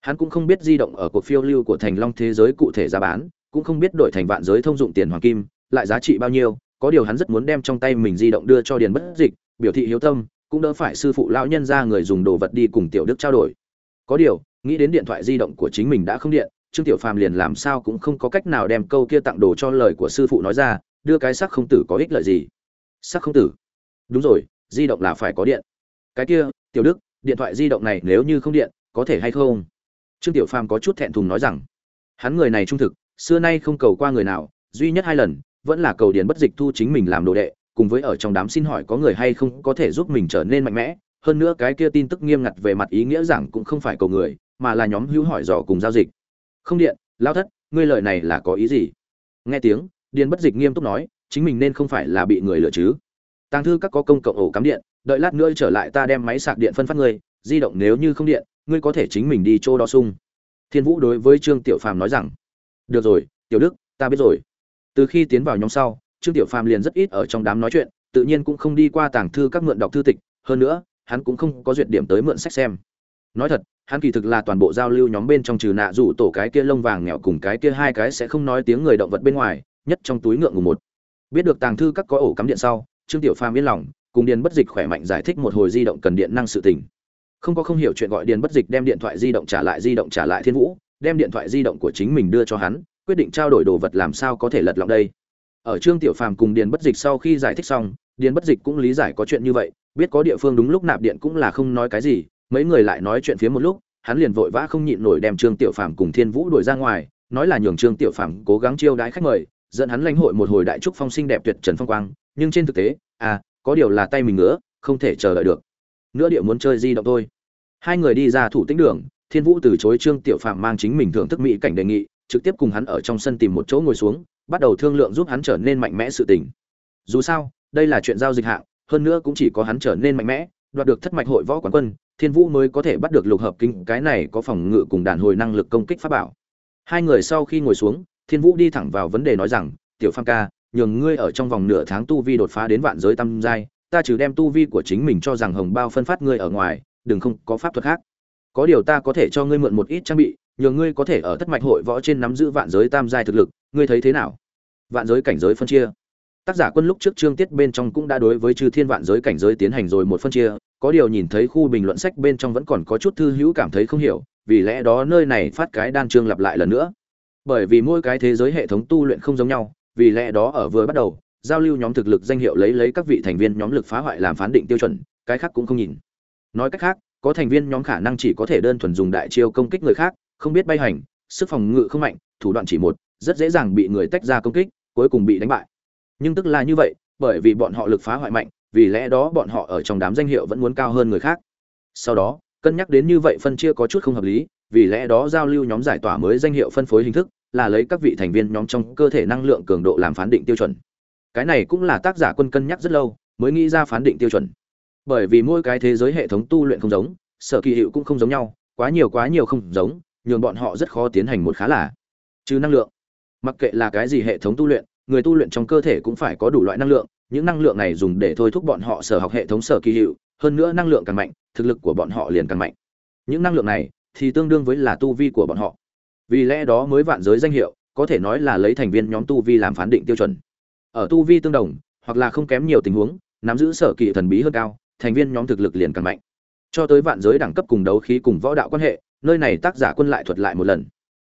Hắn cũng không biết di động ở cuộc phiêu lưu của thành long thế giới cụ thể giá bán, cũng không biết đổi thành vạn giới thông dụng tiền hoàng kim, lại giá trị bao nhiêu có điều hắn rất muốn đem trong tay mình di động đưa cho điền bất dịch, biểu thị hiếu tâm, cũng đỡ phải sư phụ lão nhân ra người dùng đồ vật đi cùng tiểu đức trao đổi. Có điều, nghĩ đến điện thoại di động của chính mình đã không điện, trương tiểu phàm liền làm sao cũng không có cách nào đem câu kia tặng đồ cho lời của sư phụ nói ra, đưa cái sắc không tử có ích lợi gì. Sắc không tử? Đúng rồi, di động là phải có điện. Cái kia, tiểu đức, điện thoại di động này nếu như không điện, có thể hay không? Trương tiểu phàm có chút thẹn thùng nói rằng, hắn người này trung thực, xưa nay không cầu qua người nào, duy nhất hai lần vẫn là cầu điền bất dịch thu chính mình làm đồ đệ, cùng với ở trong đám xin hỏi có người hay không có thể giúp mình trở nên mạnh mẽ. Hơn nữa cái kia tin tức nghiêm ngặt về mặt ý nghĩa rằng cũng không phải cầu người, mà là nhóm hữu hỏi dò cùng giao dịch. Không điện lao thất, ngươi lời này là có ý gì? Nghe tiếng, điền bất dịch nghiêm túc nói, chính mình nên không phải là bị người lừa chứ. Tàng thư các có công cộng ổ cắm điện, đợi lát nữa trở lại ta đem máy sạc điện phân phát ngươi, di động nếu như không điện, ngươi có thể chính mình đi chỗ đó sung. Thiên vũ đối với trương tiểu phàm nói rằng, được rồi, tiểu đức, ta biết rồi từ khi tiến vào nhóm sau, trương tiểu phàm liền rất ít ở trong đám nói chuyện, tự nhiên cũng không đi qua tàng thư các mượn đọc thư tịch, hơn nữa, hắn cũng không có duyệt điểm tới mượn sách xem. Nói thật, hắn kỳ thực là toàn bộ giao lưu nhóm bên trong trừ nạ rủ tổ cái kia lông vàng nghèo cùng cái kia hai cái sẽ không nói tiếng người động vật bên ngoài, nhất trong túi ngượng ngùng một. Biết được tàng thư các có ổ cắm điện sau, trương tiểu phàm yên lòng, cùng điền bất dịch khỏe mạnh giải thích một hồi di động cần điện năng sự tình. Không có không hiểu chuyện gọi điền bất dịch đem điện thoại di động trả lại, di động trả lại thiên vũ, đem điện thoại di động của chính mình đưa cho hắn quyết định trao đổi đồ vật làm sao có thể lật lọng đây? Ở trương tiểu phàm cùng điền bất dịch sau khi giải thích xong, điền bất dịch cũng lý giải có chuyện như vậy, biết có địa phương đúng lúc nạp điện cũng là không nói cái gì, mấy người lại nói chuyện phía một lúc, hắn liền vội vã không nhịn nổi đem trương tiểu phàm cùng thiên vũ đuổi ra ngoài, nói là nhường trương tiểu phàm cố gắng chiêu đãi khách mời, dẫn hắn lãnh hội một hồi đại trúc phong sinh đẹp tuyệt trần phong quang, nhưng trên thực tế à có điều là tay mình nữa không thể chờ đợi được. Nữa địa muốn chơi di động thôi. Hai người đi ra thủ tĩnh đường, thiên vũ từ chối trương tiểu phàm mang chính mình thưởng thức mỹ cảnh đề nghị trực tiếp cùng hắn ở trong sân tìm một chỗ ngồi xuống, bắt đầu thương lượng giúp hắn trở nên mạnh mẽ sự tình. Dù sao, đây là chuyện giao dịch hạng, hơn nữa cũng chỉ có hắn trở nên mạnh mẽ, đoạt được thất mạch hội võ quán quân, thiên vũ mới có thể bắt được lục hợp kinh, cái này có phòng ngự cùng đàn hồi năng lực công kích pháp bảo. Hai người sau khi ngồi xuống, thiên vũ đi thẳng vào vấn đề nói rằng, tiểu Phàm ca, nhường ngươi ở trong vòng nửa tháng tu vi đột phá đến vạn giới tam giai, ta trừ đem tu vi của chính mình cho rằng hồng bao phân phát ngươi ở ngoài, đừng không có pháp thuật khác. Có điều ta có thể cho ngươi mượn một ít trang bị nhờ ngươi có thể ở thất mạch hội võ trên nắm giữ vạn giới tam giai thực lực, ngươi thấy thế nào? Vạn giới cảnh giới phân chia. Tác giả quân lúc trước chương tiết bên trong cũng đã đối với chư thiên vạn giới cảnh giới tiến hành rồi một phân chia, có điều nhìn thấy khu bình luận sách bên trong vẫn còn có chút thư hữu cảm thấy không hiểu, vì lẽ đó nơi này phát cái đan chương lặp lại lần nữa. Bởi vì mỗi cái thế giới hệ thống tu luyện không giống nhau, vì lẽ đó ở vừa bắt đầu, giao lưu nhóm thực lực danh hiệu lấy lấy các vị thành viên nhóm lực phá hoại làm phán định tiêu chuẩn, cái khác cũng không nhìn. Nói cách khác, có thành viên nhóm khả năng chỉ có thể đơn thuần dùng đại chiêu công kích người khác không biết bay hành, sức phòng ngự không mạnh, thủ đoạn chỉ một, rất dễ dàng bị người tách ra công kích, cuối cùng bị đánh bại. Nhưng tức là như vậy, bởi vì bọn họ lực phá hoại mạnh, vì lẽ đó bọn họ ở trong đám danh hiệu vẫn muốn cao hơn người khác. Sau đó, cân nhắc đến như vậy phân chia có chút không hợp lý, vì lẽ đó giao lưu nhóm giải tỏa mới danh hiệu phân phối hình thức, là lấy các vị thành viên nhóm trong cơ thể năng lượng cường độ làm phán định tiêu chuẩn. Cái này cũng là tác giả quân cân nhắc rất lâu, mới nghĩ ra phán định tiêu chuẩn. Bởi vì mỗi cái thế giới hệ thống tu luyện không giống, sở kỳ hiệu cũng không giống nhau, quá nhiều quá nhiều không giống nhường bọn họ rất khó tiến hành một khá là. Trừ năng lượng. Mặc kệ là cái gì hệ thống tu luyện, người tu luyện trong cơ thể cũng phải có đủ loại năng lượng, những năng lượng này dùng để thôi thúc bọn họ sở học hệ thống sở kỳ hiệu, hơn nữa năng lượng càng mạnh, thực lực của bọn họ liền càng mạnh. Những năng lượng này thì tương đương với là tu vi của bọn họ. Vì lẽ đó mới vạn giới danh hiệu, có thể nói là lấy thành viên nhóm tu vi làm phán định tiêu chuẩn. Ở tu vi tương đồng, hoặc là không kém nhiều tình huống, nắm giữ sở kỳ thần bí hơn cao, thành viên nhóm thực lực liền càng mạnh. Cho tới vạn giới đẳng cấp cùng đấu khí cùng võ đạo quan hệ nơi này tác giả quân lại thuật lại một lần.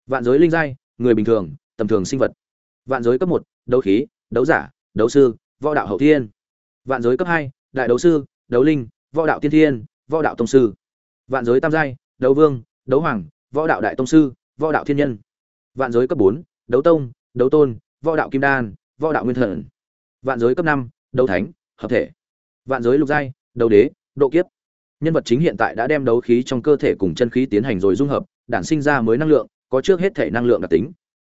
Vạn giới linh giai, người bình thường, tầm thường sinh vật. Vạn giới cấp một, đấu khí, đấu giả, đấu sư, võ đạo hậu thiên. Vạn giới cấp hai, đại đấu sư, đấu linh, võ đạo tiên thiên, võ đạo tông sư. Vạn giới tam giai, đấu vương, đấu hoàng, võ đạo đại tông sư, võ đạo thiên nhân. Vạn giới cấp bốn, đấu tông, đấu tôn, võ đạo kim đan, võ đạo nguyên thần. Vạn giới cấp năm, đấu thánh, hợp thể. Vạn giới lục giai, đấu đế, độ kiếp nhân vật chính hiện tại đã đem đấu khí trong cơ thể cùng chân khí tiến hành rồi dung hợp, đản sinh ra mới năng lượng, có trước hết thể năng lượng đặc tính.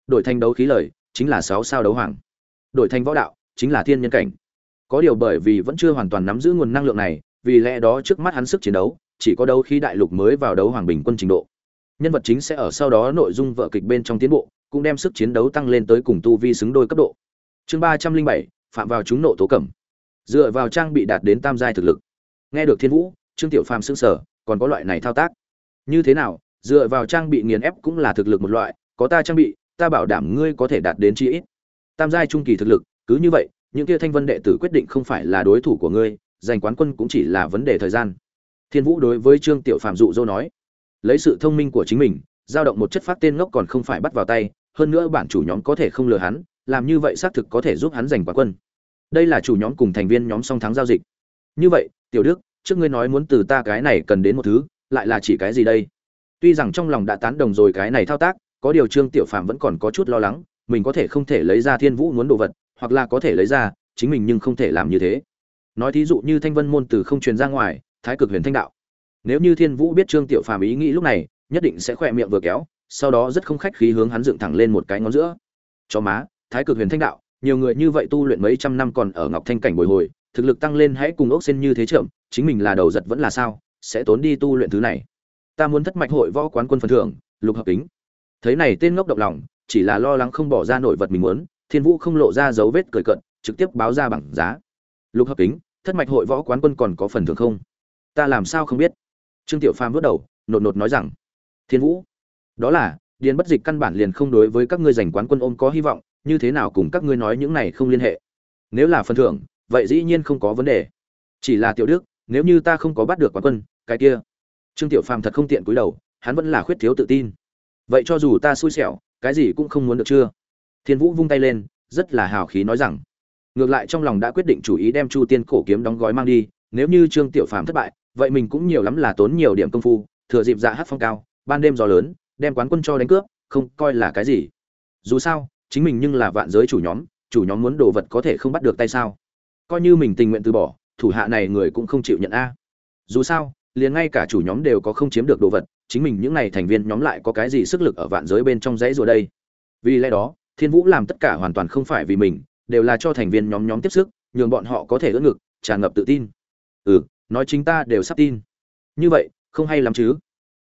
Đổi thành đấu khí lời, chính là sáu sao đấu hoàng. Đổi thành võ đạo, chính là thiên nhân cảnh. Có điều bởi vì vẫn chưa hoàn toàn nắm giữ nguồn năng lượng này, vì lẽ đó trước mắt hắn sức chiến đấu, chỉ có đấu khí đại lục mới vào đấu hoàng bình quân trình độ. Nhân vật chính sẽ ở sau đó nội dung vợ kịch bên trong tiến bộ, cũng đem sức chiến đấu tăng lên tới cùng tu vi xứng đôi cấp độ. Chương ba trăm linh bảy, phạm vào chúng nộ tố cẩm. Dựa vào trang bị đạt đến tam giai thực lực. Nghe được thiên vũ trương tiểu phàm xưng sở còn có loại này thao tác. Như thế nào, dựa vào trang bị nghiền ép cũng là thực lực một loại, có ta trang bị, ta bảo đảm ngươi có thể đạt đến chi ít. Tam giai trung kỳ thực lực, cứ như vậy, những kia thanh vân đệ tử quyết định không phải là đối thủ của ngươi, giành quán quân cũng chỉ là vấn đề thời gian. Thiên vũ đối với trương tiểu phàm dụ dỗ nói, lấy sự thông minh của chính mình, giao động một chất phát tên ngốc còn không phải bắt vào tay, hơn nữa bản chủ nhóm có thể không lừa hắn, làm như vậy xác thực có thể giúp hắn giành quán quân. Đây là chủ nhóm cùng thành viên nhóm song thắng giao dịch. Như vậy, tiểu đức trước ngươi nói muốn từ ta cái này cần đến một thứ, lại là chỉ cái gì đây? Tuy rằng trong lòng đã tán đồng rồi cái này thao tác, có điều trương tiểu phàm vẫn còn có chút lo lắng, mình có thể không thể lấy ra thiên vũ muốn đồ vật, hoặc là có thể lấy ra, chính mình nhưng không thể làm như thế. Nói thí dụ như thanh vân môn từ không truyền ra ngoài, thái cực huyền thanh đạo. Nếu như thiên vũ biết trương tiểu phàm ý nghĩ lúc này, nhất định sẽ khỏe miệng vừa kéo, sau đó rất không khách khí hướng hắn dựng thẳng lên một cái ngón giữa. Cho má, thái cực huyền thanh đạo, nhiều người như vậy tu luyện mấy trăm năm còn ở ngọc thanh cảnh bồi hồi thực lực tăng lên hãy cùng ốc sen như thế trưởng chính mình là đầu giật vẫn là sao, sẽ tốn đi tu luyện thứ này. Ta muốn thất mạch hội võ quán quân phần thưởng, lục hợp kính. Thấy này tên ngốc động lòng, chỉ là lo lắng không bỏ ra nổi vật mình muốn, thiên vũ không lộ ra dấu vết cười cận, trực tiếp báo ra bằng giá. Lục hợp kính, thất mạch hội võ quán quân còn có phần thưởng không? Ta làm sao không biết? Trương tiểu phàm bước đầu, nột nột nói rằng, thiên vũ, đó là, điền bất dịch căn bản liền không đối với các ngươi giành quán quân ôm có hy vọng, như thế nào cùng các ngươi nói những này không liên hệ? Nếu là phần thưởng vậy dĩ nhiên không có vấn đề. Chỉ là tiểu đức, nếu như ta không có bắt được quán quân, cái kia. Trương tiểu phàm thật không tiện cúi đầu, hắn vẫn là khuyết thiếu tự tin. Vậy cho dù ta xui xẻo, cái gì cũng không muốn được chưa? Thiên vũ vung tay lên, rất là hào khí nói rằng, ngược lại trong lòng đã quyết định chủ ý đem chu tiên cổ kiếm đóng gói mang đi, nếu như trương tiểu phàm thất bại, vậy mình cũng nhiều lắm là tốn nhiều điểm công phu, thừa dịp dạ hát phong cao, ban đêm gió lớn, đem quán quân cho đánh cướp, không coi là cái gì. Dù sao, chính mình nhưng là vạn giới chủ nhóm chủ nhóm muốn đồ vật có thể không bắt được tay sao? Coi như mình tình nguyện từ bỏ, thủ hạ này người cũng không chịu nhận a. Dù sao, liền ngay cả chủ nhóm đều có không chiếm được đồ vật, chính mình những n à y thành viên nhóm lại có cái gì sức lực ở vạn giới bên trong dãy rồi đây? Vì lẽ đó, thiên vũ làm tất cả hoàn toàn không phải vì mình, đều là cho thành viên nhóm nhóm tiếp sức, nhường bọn họ có thể ưỡn ngực, tràn ngập tự tin. Ừ nói chính ta đều sắp tin. Như vậy, không hay lắm chứ?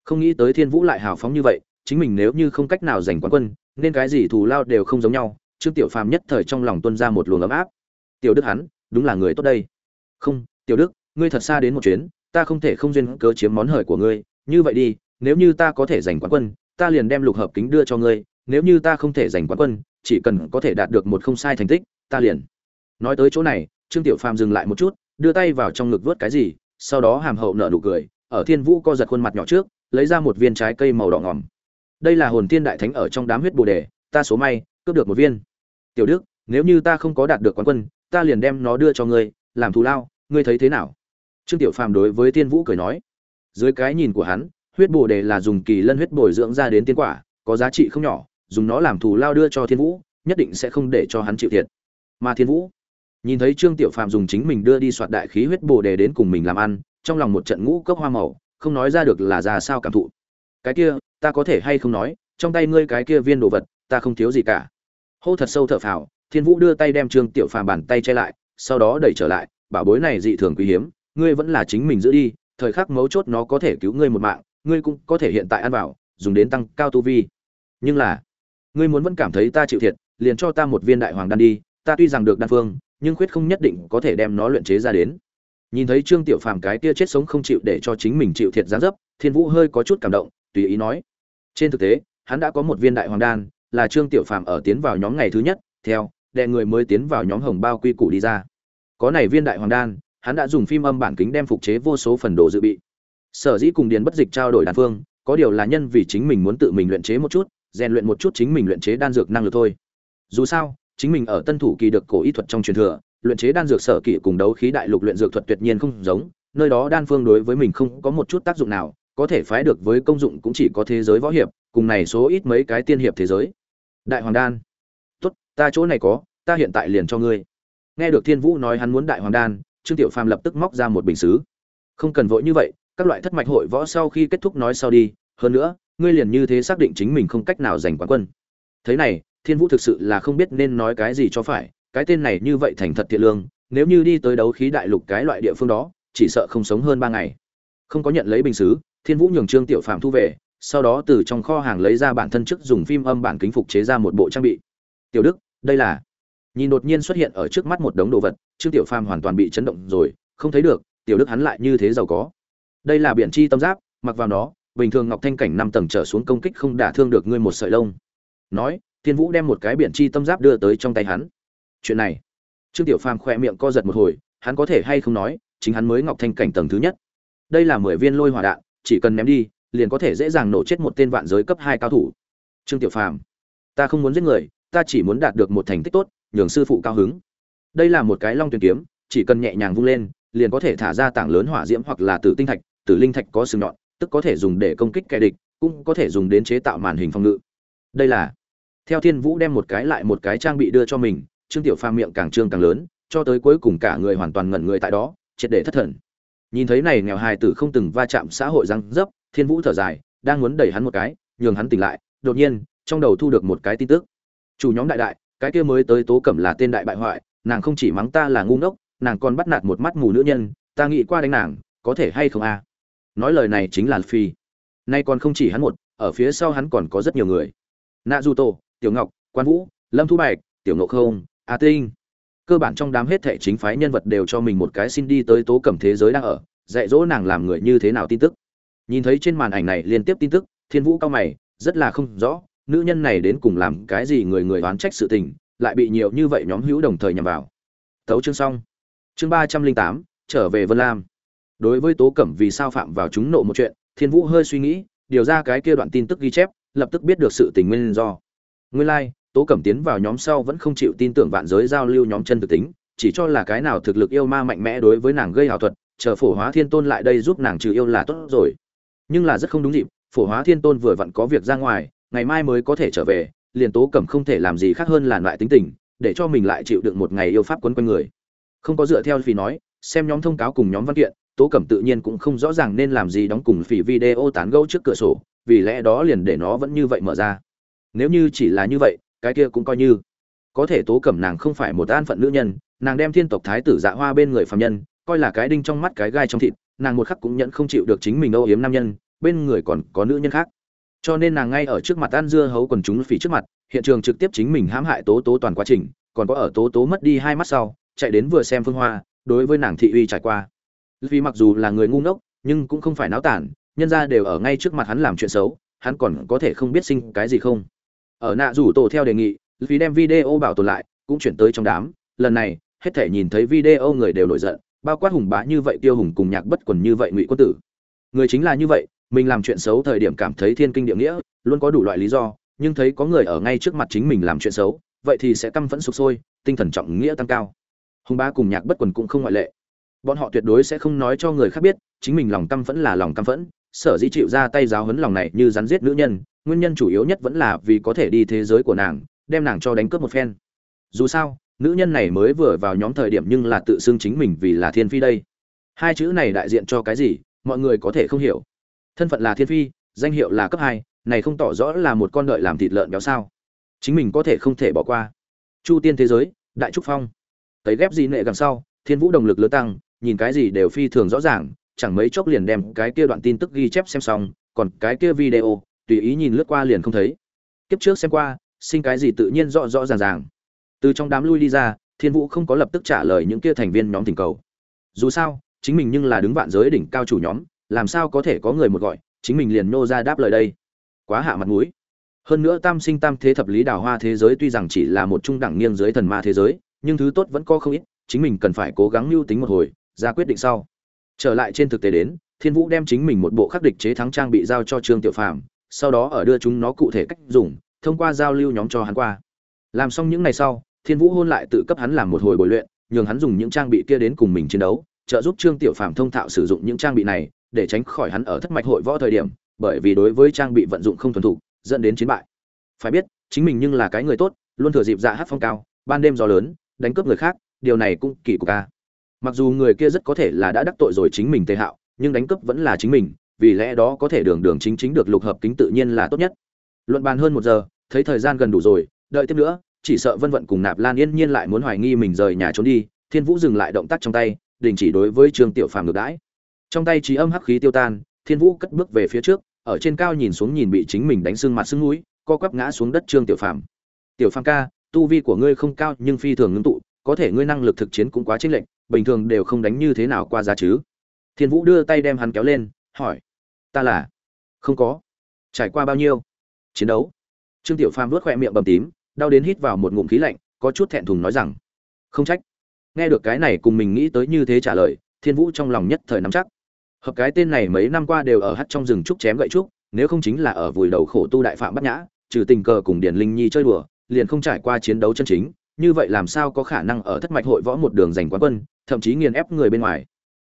Không nghĩ tới thiên vũ lại hào phóng như vậy, chính mình nếu như không cách nào giành quán quân, nên cái gì thù lao đều không giống nhau, trương tiểu phàm nhất thời trong lòng tuân ra một luồng ấm áp. Tiểu đức hắn đúng là người tốt đây. Không, tiểu đức, ngươi thật xa đến một chuyến, ta không thể không duyên cớ chiếm món hời của ngươi. Như vậy đi, nếu như ta có thể giành quán quân, ta liền đem lục hợp kính đưa cho ngươi. Nếu như ta không thể giành quán quân, chỉ cần có thể đạt được một không sai thành tích, ta liền. Nói tới chỗ này, trương tiểu phàm dừng lại một chút, đưa tay vào trong ngực vớt cái gì, sau đó hàm hậu nở nụ cười, ở thiên vũ co giật khuôn mặt nhỏ trước, lấy ra một viên trái cây màu đỏ ngòm. Đây là hồn tiên đại thánh ở trong đám huyết bồ đề, ta số may, cướp được một viên. Tiểu đức, nếu như ta không có đạt được quán quân ta liền đem nó đưa cho ngươi, làm thù lao, ngươi thấy thế nào? Trương tiểu phàm đối với tiên vũ cười nói. Dưới cái nhìn của hắn, huyết bồ đề là dùng kỳ lân huyết bồi dưỡng ra đến tiên quả, có giá trị không nhỏ, dùng nó làm thù lao đưa cho thiên vũ, nhất định sẽ không để cho hắn chịu thiệt. Mà thiên vũ, nhìn thấy trương tiểu phàm dùng chính mình đưa đi soạt đại khí huyết bồ đề đến cùng mình làm ăn, trong lòng một trận ngũ cốc hoa màu, không nói ra được là ra sao cảm thụ. Cái kia, ta có thể hay không nói, trong tay ngươi cái kia viên đồ vật, ta không thiếu gì cả. Hô thật sâu thở phào thiên vũ đưa tay đem trương tiểu phàm bàn tay che lại, sau đó đẩy trở lại, bảo bối này dị thường quý hiếm, ngươi vẫn là chính mình giữ đi, thời khắc mấu chốt nó có thể cứu ngươi một mạng, ngươi cũng có thể hiện tại ăn vào, dùng đến tăng cao tu vi. Nhưng là, ngươi muốn vẫn cảm thấy ta chịu thiệt, liền cho ta một viên đại hoàng đan đi, ta tuy rằng được đan phương, nhưng khuyết không nhất định có thể đem nó luyện chế ra đến. Nhìn thấy trương tiểu phàm cái kia chết sống không chịu để cho chính mình chịu thiệt gián dấp, thiên vũ hơi có chút cảm động, tùy ý nói. Trên thực tế, hắn đã có một viên đại hoàng đan, là trương tiểu phàm ở tiến vào nhóm ngày thứ nhất, theo đệ người mới tiến vào nhóm hồng bao quy củ đi ra. Có này viên đại hoàng đan, hắn đã dùng phim âm bản kính đem phục chế vô số phần đồ dự bị. Sở dĩ cùng điền bất dịch trao đổi đan phương, có điều là nhân vì chính mình muốn tự mình luyện chế một chút, rèn luyện một chút chính mình luyện chế đan dược năng lực thôi. Dù sao, chính mình ở tân thủ kỳ được cổ y thuật trong truyền thừa, luyện chế đan dược sở kỵ cùng đấu khí đại lục luyện dược thuật tuyệt nhiên không giống, nơi đó đan phương đối với mình không có một chút tác dụng nào, có thể phái được với công dụng cũng chỉ có thế giới võ hiệp, cùng này số ít mấy cái tiên hiệp thế giới. Đại hoàng đan ta chỗ này có, ta hiện tại liền cho ngươi. Nghe được thiên vũ nói hắn muốn đại hoàng đan, trương tiểu phàm lập tức móc ra một bình xứ. Không cần vội như vậy, các loại thất mạch hội võ sau khi kết thúc nói sau đi, hơn nữa, ngươi liền như thế xác định chính mình không cách nào giành quán quân. Thế này, thiên vũ thực sự là không biết nên nói cái gì cho phải, cái tên này như vậy thành thật thiện lương, nếu như đi tới đấu khí đại lục cái loại địa phương đó, chỉ sợ không sống hơn ba ngày. Không có nhận lấy bình xứ, thiên vũ nhường trương tiểu phàm thu về, sau đó từ trong kho hàng lấy ra bản thân chức dùng phim âm bản kính phục chế ra một bộ trang bị. Tiểu đức đây là nhìn đột nhiên xuất hiện ở trước mắt một đống đồ vật trương tiểu phàm hoàn toàn bị chấn động rồi không thấy được tiểu đức hắn lại như thế giàu có đây là biển chi tâm giáp mặc vào nó bình thường ngọc thanh cảnh năm tầng trở xuống công kích không đả thương được ngươi một sợi lông nói thiên vũ đem một cái biển chi tâm giáp đưa tới trong tay hắn chuyện này trương tiểu phàm khỏe miệng co giật một hồi hắn có thể hay không nói chính hắn mới ngọc thanh cảnh tầng thứ nhất đây là mười viên lôi hỏa đạn chỉ cần ném đi liền có thể dễ dàng nổ chết một tên vạn giới cấp hai cao thủ trương tiểu phàm ta không muốn giết người ta chỉ muốn đạt được một thành tích tốt, nhường sư phụ cao hứng. Đây là một cái long tuyền kiếm, chỉ cần nhẹ nhàng vung lên, liền có thể thả ra tảng lớn hỏa diễm hoặc là tử tinh thạch, tử linh thạch có sừng nhọn, tức có thể dùng để công kích kẻ địch, cũng có thể dùng đến chế tạo màn hình phòng ngự. Đây là, theo thiên vũ đem một cái lại một cái trang bị đưa cho mình, trương tiểu phàm miệng càng trương càng lớn, cho tới cuối cùng cả người hoàn toàn ngẩn người tại đó, triệt để thất thần. Nhìn thấy này nghèo hài tử không từng va chạm xã hội răng dấp, thiên vũ thở dài, đang muốn đẩy hắn một cái, nhường hắn tỉnh lại, đột nhiên, trong đầu thu được một cái tin tức chủ nhóm đại đại, cái kia mới tới tố cẩm là tên đại bại hoại, nàng không chỉ mắng ta là ngu ngốc, nàng còn bắt nạt một mắt mù nữ nhân, ta nghĩ qua đánh nàng, có thể hay không a? Nói lời này chính là phi. Nay còn không chỉ hắn một, ở phía sau hắn còn có rất nhiều người. Nạ du tổ, tiểu ngọc, quan vũ, lâm thu bạch, tiểu ngộ không, a tinh. Cơ bản trong đám hết thệ chính phái nhân vật đều cho mình một cái xin đi tới tố cẩm thế giới đang ở, dạy dỗ nàng làm người như thế nào tin tức. Nhìn thấy trên màn ảnh này liên tiếp tin tức, thiên vũ cao mày, rất là không rõ nữ nhân này đến cùng làm cái gì người người oán trách sự tình, lại bị nhiều như vậy nhóm hữu đồng thời nhằm vào. Tấu chương xong. Chương ba trăm linh tám, trở về vân lam. Đối với tố cẩm vì sao phạm vào chúng nộ một chuyện, thiên vũ hơi suy nghĩ, điều ra cái kia đoạn tin tức ghi chép, lập tức biết được sự tình nguyên do. Nguyên lai, tố cẩm tiến vào nhóm sau vẫn không chịu tin tưởng vạn giới giao lưu nhóm chân thực tính, chỉ cho là cái nào thực lực yêu ma mạnh mẽ đối với nàng gây ảo thuật, chờ phổ hóa thiên tôn lại đây giúp nàng trừ yêu là tốt rồi. Nhưng là rất không đúng dịp, phổ hóa thiên tôn vừa vặn có việc ra ngoài ngày mai mới có thể trở về, liền tố cẩm không thể làm gì khác hơn là loại tính tình, để cho mình lại chịu đựng một ngày yêu pháp quấn quanh người. Không có dựa theo phỉ nói, xem nhóm thông cáo cùng nhóm văn kiện, tố cẩm tự nhiên cũng không rõ ràng nên làm gì đóng cùng phỉ video tán gẫu trước cửa sổ, vì lẽ đó liền để nó vẫn như vậy mở ra. Nếu như chỉ là như vậy, cái kia cũng coi như. Có thể tố cẩm nàng không phải một an phận nữ nhân, nàng đem thiên tộc thái tử dạ hoa bên người phạm nhân, coi là cái đinh trong mắt cái gai trong thịt, nàng một khắc cũng nhận không chịu được chính mình âu yếm nam nhân, bên người còn có nữ nhân khác cho nên nàng ngay ở trước mặt ăn dưa hấu quần chúng phỉ trước mặt, hiện trường trực tiếp chính mình hãm hại tố tố toàn quá trình, còn có ở tố tố mất đi hai mắt sau, chạy đến vừa xem phương hoa, đối với nàng thị uy trải qua. Vì mặc dù là người ngu ngốc, nhưng cũng không phải náo tản, nhân ra đều ở ngay trước mặt hắn làm chuyện xấu, hắn còn có thể không biết sinh cái gì không? Ở nạ rủ tổ theo đề nghị vì đem video bảo tồn lại, cũng chuyển tới trong đám. Lần này, hết thể nhìn thấy video người đều nổi giận, bao quát hùng bá như vậy, tiêu hùng cùng nhạc bất quần như vậy ngụy quân tử. Người chính là như vậy mình làm chuyện xấu thời điểm cảm thấy thiên kinh địa nghĩa, luôn có đủ loại lý do, nhưng thấy có người ở ngay trước mặt chính mình làm chuyện xấu, vậy thì sẽ căm phẫn sụp sôi, tinh thần trọng nghĩa tăng cao. Hùng bá cùng nhạc bất quần cũng không ngoại lệ. Bọn họ tuyệt đối sẽ không nói cho người khác biết, chính mình lòng căm phẫn là lòng căm phẫn, sở dĩ chịu ra tay giáo hấn lòng này như rắn giết nữ nhân, nguyên nhân chủ yếu nhất vẫn là vì có thể đi thế giới của nàng, đem nàng cho đánh cướp một phen. Dù sao, nữ nhân này mới vừa vào nhóm thời điểm nhưng là tự xưng chính mình vì là thiên phi đây. Hai chữ này đại diện cho cái gì, mọi người có thể không hiểu thân phận là thiên phi, danh hiệu là cấp hai, này không tỏ rõ là một con đợi làm thịt lợn béo sao. Chính mình có thể không thể bỏ qua. Chu tiên thế giới, đại trúc phong. Tấy ghép gì nệ đằng sau, thiên vũ động lực lớn tăng, nhìn cái gì đều phi thường rõ ràng, chẳng mấy chốc liền đem cái kia đoạn tin tức ghi chép xem xong, còn cái kia video, tùy ý nhìn lướt qua liền không thấy. Kiếp trước xem qua, sinh cái gì tự nhiên rõ rõ ràng ràng. Từ trong đám lui đi ra, thiên vũ không có lập tức trả lời những kia thành viên nhóm tình cầu. Dù sao, chính mình nhưng là đứng vạn giới đỉnh cao chủ nhóm làm sao có thể có người một gọi, chính mình liền nô ra đáp lời đây. Quá hạ mặt mũi. Hơn nữa tam sinh tam thế thập lý đào hoa thế giới tuy rằng chỉ là một trung đẳng nghiêng dưới thần ma thế giới, nhưng thứ tốt vẫn có không ít, chính mình cần phải cố gắng mưu tính một hồi, ra quyết định sau. Trở lại trên thực tế đến, thiên vũ đem chính mình một bộ khắc địch chế thắng trang bị giao cho trương tiểu phàm, sau đó ở đưa chúng nó cụ thể cách dùng, thông qua giao lưu nhóm cho hắn qua. Làm xong những ngày sau, thiên vũ hôn lại tự cấp hắn làm một hồi bồi luyện, nhường hắn dùng những trang bị kia đến cùng mình chiến đấu, trợ giúp trương tiểu phàm thông thạo sử dụng những trang bị này để tránh khỏi hắn ở thất mạch hội võ thời điểm, bởi vì đối với trang bị vận dụng không thuần thục, dẫn đến chiến bại. Phải biết, chính mình nhưng là cái người tốt, luôn thừa dịp dạ hát phong cao, ban đêm gió lớn, đánh cướp người khác, điều này cũng kỳ cục ca mặc dù người kia rất có thể là đã đắc tội rồi chính mình tề hạo, nhưng đánh cướp vẫn là chính mình, vì lẽ đó có thể đường đường chính chính được lục hợp kính tự nhiên là tốt nhất. Luận bàn hơn một giờ, thấy thời gian gần đủ rồi, đợi tiếp nữa, chỉ sợ vân vận cùng nạp lan yên nhiên lại muốn hoài nghi mình rời nhà trốn đi, thiên vũ dừng lại động tác trong tay, đình chỉ đối với trương tiểu phàm ngược đãi trong tay trí âm hắc khí tiêu tan, thiên vũ cất bước về phía trước, ở trên cao nhìn xuống nhìn bị chính mình đánh sưng mặt sưng mũi, co quắp ngã xuống đất trương tiểu phàm. Tiểu phàm ca, tu vi của ngươi không cao nhưng phi thường ngưng tụ, có thể ngươi năng lực thực chiến cũng quá chênh lệch, bình thường đều không đánh như thế nào qua giá chứ? Thiên vũ đưa tay đem hắn kéo lên, hỏi, ta là? Không có. Trải qua bao nhiêu? Chiến đấu. Trương tiểu phàm vớt khoe miệng bầm tím, đau đến hít vào một ngụm khí lạnh, có chút thẹn thùng nói rằng, không trách. Nghe được cái này cùng mình nghĩ tới như thế trả lời, thiên vũ trong lòng nhất thời nắm chắc hợp cái tên này mấy năm qua đều ở hắt trong rừng trúc chém gậy trúc, nếu không chính là ở vùi đầu khổ tu đại phạm bắt nhã, trừ tình cờ cùng điển linh nhi chơi đùa, liền không trải qua chiến đấu chân chính, như vậy làm sao có khả năng ở thất mạch hội võ một đường giành quán quân, thậm chí nghiền ép người bên ngoài.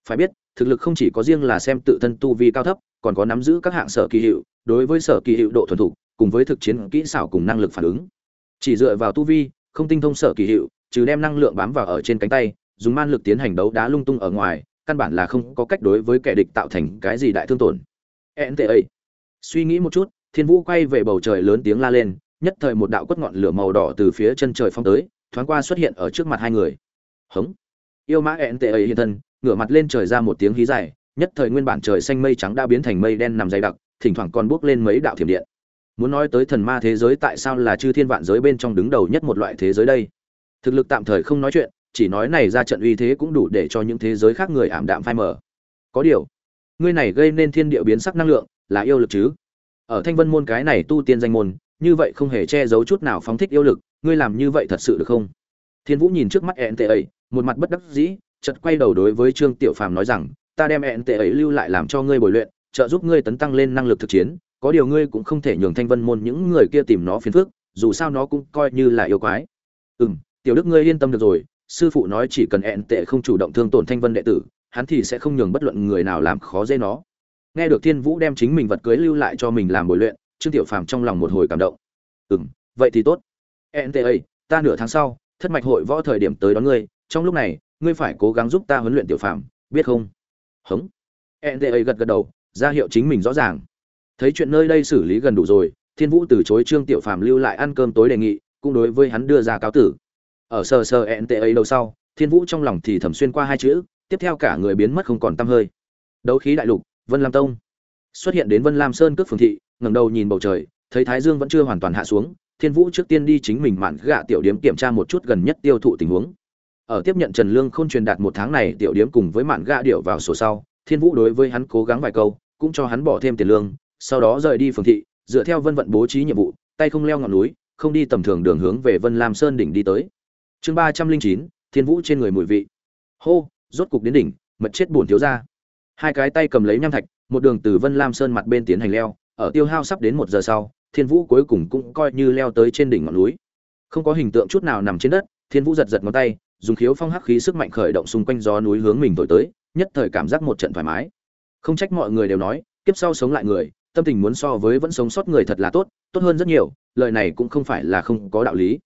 Phải biết, thực lực không chỉ có riêng là xem tự thân tu vi cao thấp, còn có nắm giữ các hạng sở kỳ hiệu, đối với sở kỳ hiệu độ thuần thục, cùng với thực chiến kỹ xảo cùng năng lực phản ứng. Chỉ dựa vào tu vi, không tinh thông sở kỳ hiệu, trừ đem năng lượng bám vào ở trên cánh tay, dùng man lực tiến hành đấu đá lung tung ở ngoài căn bản là không có cách đối với kẻ địch tạo thành cái gì đại thương tổn. Nta suy nghĩ một chút, thiên vũ quay về bầu trời lớn tiếng la lên, nhất thời một đạo quất ngọn lửa màu đỏ từ phía chân trời phong tới, thoáng qua xuất hiện ở trước mặt hai người. Hống. Yêu mã nta hiện thân, ngửa mặt lên trời ra một tiếng hí dài, nhất thời nguyên bản trời xanh mây trắng đã biến thành mây đen nằm dày đặc, thỉnh thoảng còn bước lên mấy đạo thiểm điện. Muốn nói tới thần ma thế giới tại sao là chư thiên vạn giới bên trong đứng đầu nhất một loại thế giới đây? Thực lực tạm thời không nói chuyện chỉ nói này ra trận uy thế cũng đủ để cho những thế giới khác người ảm đạm phai mờ. Có điều, ngươi này gây nên thiên địa biến sắc năng lượng, là yêu lực chứ? Ở thanh vân môn cái này tu tiên danh môn, như vậy không hề che giấu chút nào phóng thích yêu lực, ngươi làm như vậy thật sự được không? Thiên vũ nhìn trước mắt ẹn tệ ấy, một mặt bất đắc dĩ, chợt quay đầu đối với trương tiểu phàm nói rằng, ta đem ẹn tệ ấy lưu lại làm cho ngươi bồi luyện, trợ giúp ngươi tấn tăng lên năng lực thực chiến, có điều ngươi cũng không thể nhường thanh vân môn những người kia tìm nó phiền phức, dù sao nó cũng coi như là yêu quái. Ừ m tiểu đức ngươi yên tâm được rồi sư phụ nói chỉ cần ẹn tệ không chủ động thương tổn thanh vân đệ tử, hắn thì sẽ không nhường bất luận người nào làm khó dễ nó. Nghe được thiên vũ đem chính mình vật cưới lưu lại cho mình làm bồi luyện, trương tiểu phàm trong lòng một hồi cảm động. Ừ m vậy thì tốt. Ẹn tệ ấy ta nửa tháng sau, thất mạch hội võ thời điểm tới đón ngươi, trong lúc này, ngươi phải cố gắng giúp ta huấn luyện tiểu phàm, biết không? Hống. Ẹn tệ ấy gật gật đầu, ra hiệu chính mình rõ ràng. Thấy chuyện nơi đây xử lý gần đủ rồi, thiên vũ từ chối trương tiểu phàm lưu lại ăn cơm tối đề nghị, cũng đối với hắn đưa ra cáo tử ở sờ sờ ẹn tệ ấy đầu sau, thiên vũ trong lòng thì thầm xuyên qua hai chữ, tiếp theo cả người biến mất không còn tăm hơi. Đấu khí đại lục, vân lam tông. Xuất hiện đến vân lam sơn cước phường thị, ngẩng đầu nhìn bầu trời, thấy thái dương vẫn chưa hoàn toàn hạ xuống, thiên vũ trước tiên đi chính mình mạn gạ tiểu điếm kiểm tra một chút gần nhất tiêu thụ tình huống. Ở tiếp nhận trần lương không truyền đạt một tháng này tiểu điếm cùng với mạn gạ điệu vào sổ sau, thiên vũ đối với hắn cố gắng vài câu, cũng cho hắn bỏ thêm tiền lương, sau đó rời đi phường thị, dựa theo vân vận bố trí nhiệm vụ, tay không leo ngọn núi, không đi tầm thường đường hướng về vân lam sơn đỉnh đi tới chương ba trăm linh chín, thiên vũ trên người mùi vị. Hô, rốt cục đến đỉnh, mật chết bổn thiếu ra. Hai cái tay cầm lấy nham thạch, một đường từ vân lam sơn mặt bên tiến hành leo, ở tiêu hao sắp đến một giờ sau, thiên vũ cuối cùng cũng coi như leo tới trên đỉnh ngọn núi. Không có hình tượng chút nào nằm trên đất, thiên vũ giật giật ngón tay, dùng khiếu phong hắc khí sức mạnh khởi động xung quanh gió núi hướng mình thổi tới, nhất thời cảm giác một trận thoải mái. Không trách mọi người đều nói, kiếp sau sống lại người, tâm tình muốn so với vẫn sống sót người thật là tốt tốt hơn rất nhiều, lời này cũng không phải là không có đạo lý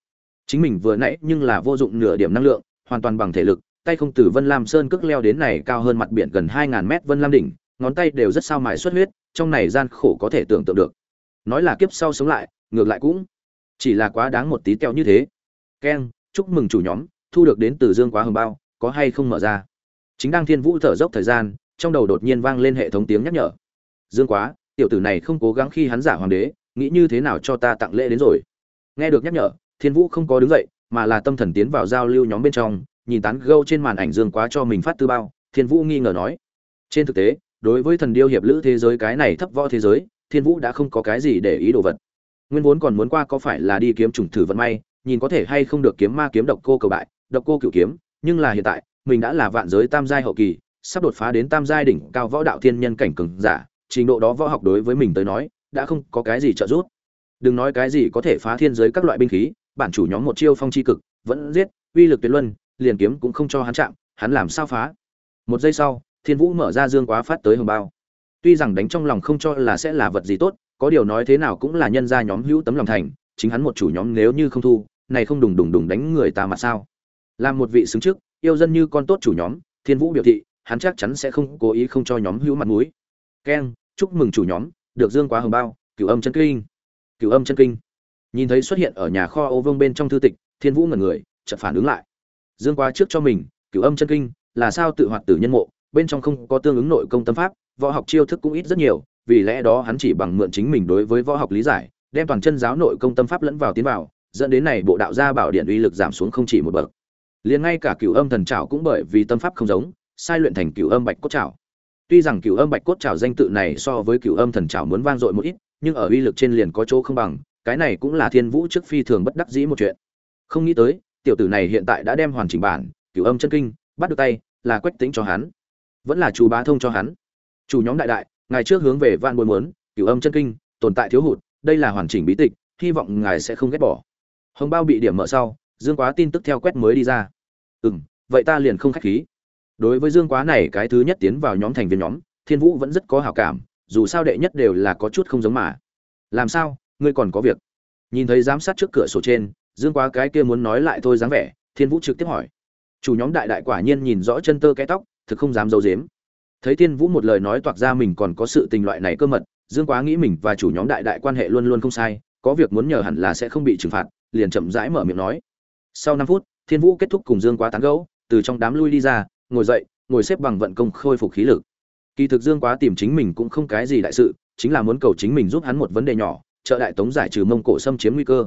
chính mình vừa nãy nhưng là vô dụng nửa điểm năng lượng, hoàn toàn bằng thể lực, tay không từ vân lam sơn cước leo đến này cao hơn mặt biển gần hai ngàn mét vân lam đỉnh, ngón tay đều rất sao mài xuất huyết, trong này gian khổ có thể tưởng tượng được. Nói là kiếp sau sống lại, ngược lại cũng chỉ là quá đáng một tí teo như thế. Keng chúc mừng chủ nhóm, thu được đến từ dương quá hồng bao, có hay không mở ra? Chính đang thiên vũ thở dốc thời gian, trong đầu đột nhiên vang lên hệ thống tiếng nhắc nhở. Dương quá, tiểu tử này không cố gắng khi hắn giả hoàng đế, nghĩ như thế nào cho ta tặng lễ đến rồi? Nghe được nhắc nhở thiên vũ không có đứng dậy, mà là tâm thần tiến vào giao lưu nhóm bên trong, nhìn tán gâu trên màn ảnh dương quá cho mình phát tư bao, thiên vũ nghi ngờ nói. Trên thực tế, đối với thần điêu hiệp lữ thế giới cái này thấp võ thế giới, thiên vũ đã không có cái gì để ý đồ vật. Nguyên vốn còn muốn qua có phải là đi kiếm trùng thử vận may, nhìn có thể hay không được kiếm ma kiếm độc cô cầu bại, độc cô cựu kiếm, nhưng là hiện tại, mình đã là vạn giới tam giai hậu kỳ, sắp đột phá đến tam giai đỉnh cao võ đạo thiên nhân cảnh cường giả, trình độ đó võ học đối với mình tới nói, đã không có cái gì trợ giúp. Đừng nói cái gì có thể phá thiên giới các loại binh khí bản chủ nhóm một chiêu phong chi cực, vẫn giết, uy lực tuyệt luân, liền kiếm cũng không cho hắn chạm, hắn làm sao phá? Một giây sau, thiên vũ mở ra dương quá phát tới hồng bao. Tuy rằng đánh trong lòng không cho là sẽ là vật gì tốt, có điều nói thế nào cũng là nhân gia nhóm hữu tấm lòng thành, chính hắn một chủ nhóm nếu như không thu, này không đùng đùng đùng đánh người ta mà sao? Làm một vị xứng trước, yêu dân như con tốt chủ nhóm, thiên vũ biểu thị, hắn chắc chắn sẽ không cố ý không cho nhóm hữu mặt mũi. Keng, chúc mừng chủ nhóm, được dương quá hồng bao, cửu âm chân kinh. Cửu âm chân kinh nhìn thấy xuất hiện ở nhà kho ô vương bên trong thư tịch, thiên vũ ngẩn người, chợt phản ứng lại. Dương quá trước cho mình, cửu âm chân kinh, là sao tự hoạt tử nhân mộ, bên trong không có tương ứng nội công tâm pháp, võ học chiêu thức cũng ít rất nhiều, vì lẽ đó hắn chỉ bằng mượn chính mình đối với võ học lý giải, đem toàn chân giáo nội công tâm pháp lẫn vào tiến vào, dẫn đến này bộ đạo gia bảo điện uy lực giảm xuống không chỉ một bậc. Liền ngay cả cửu âm thần trảo cũng bởi vì tâm pháp không giống, sai luyện thành cửu âm bạch cốt trảo. Tuy rằng cửu âm bạch cốt trảo danh tự này so với cửu âm thần trảo muốn vang dội một ít, nhưng ở uy lực trên liền có chỗ không bằng cái này cũng là thiên vũ trước phi thường bất đắc dĩ một chuyện. Không nghĩ tới, tiểu tử này hiện tại đã đem hoàn chỉnh bản, cửu âm chân kinh, bắt được tay, là quách tính cho hắn. Vẫn là chú bá thông cho hắn. Chủ nhóm đại đại ngài trước hướng về van bối muốn, cửu âm chân kinh, tồn tại thiếu hụt, đây là hoàn chỉnh bí tịch, hy vọng ngài sẽ không ghét bỏ. Hồng bao bị điểm mở sau, dương quá tin tức theo quét mới đi ra. Ừ m vậy ta liền không khách khí. Đối với dương quá này, cái thứ nhất tiến vào nhóm thành viên nhóm, thiên vũ vẫn rất có hảo cảm, dù sao đệ nhất đều là có chút không giống mà. Làm sao? Ngươi còn có việc. Nhìn thấy giám sát trước cửa sổ trên, dương quá cái kia muốn nói lại thôi dáng vẻ, thiên vũ trực tiếp hỏi. Chủ nhóm đại đại quả nhiên nhìn rõ chân tơ cái tóc, thực không dám d i ấ u dếm thấy thiên vũ một lời nói toạc ra mình còn có sự tình loại này cơ mật, dương quá nghĩ mình và chủ nhóm đại đại quan hệ luôn luôn không sai, có việc muốn nhờ hẳn là sẽ không bị trừng phạt, liền chậm rãi mở miệng nói. Sau năm phút, thiên vũ kết thúc cùng dương quá tán gẫu, từ trong đám lui đi ra, ngồi dậy, ngồi xếp bằng vận công khôi phục khí lực. Kỳ thực dương quá tìm chính mình cũng không cái gì đại sự, chính là muốn cầu chính mình giúp hắn một vấn đề nhỏ trợ đại tống giải trừ mông cổ xâm chiếm nguy cơ.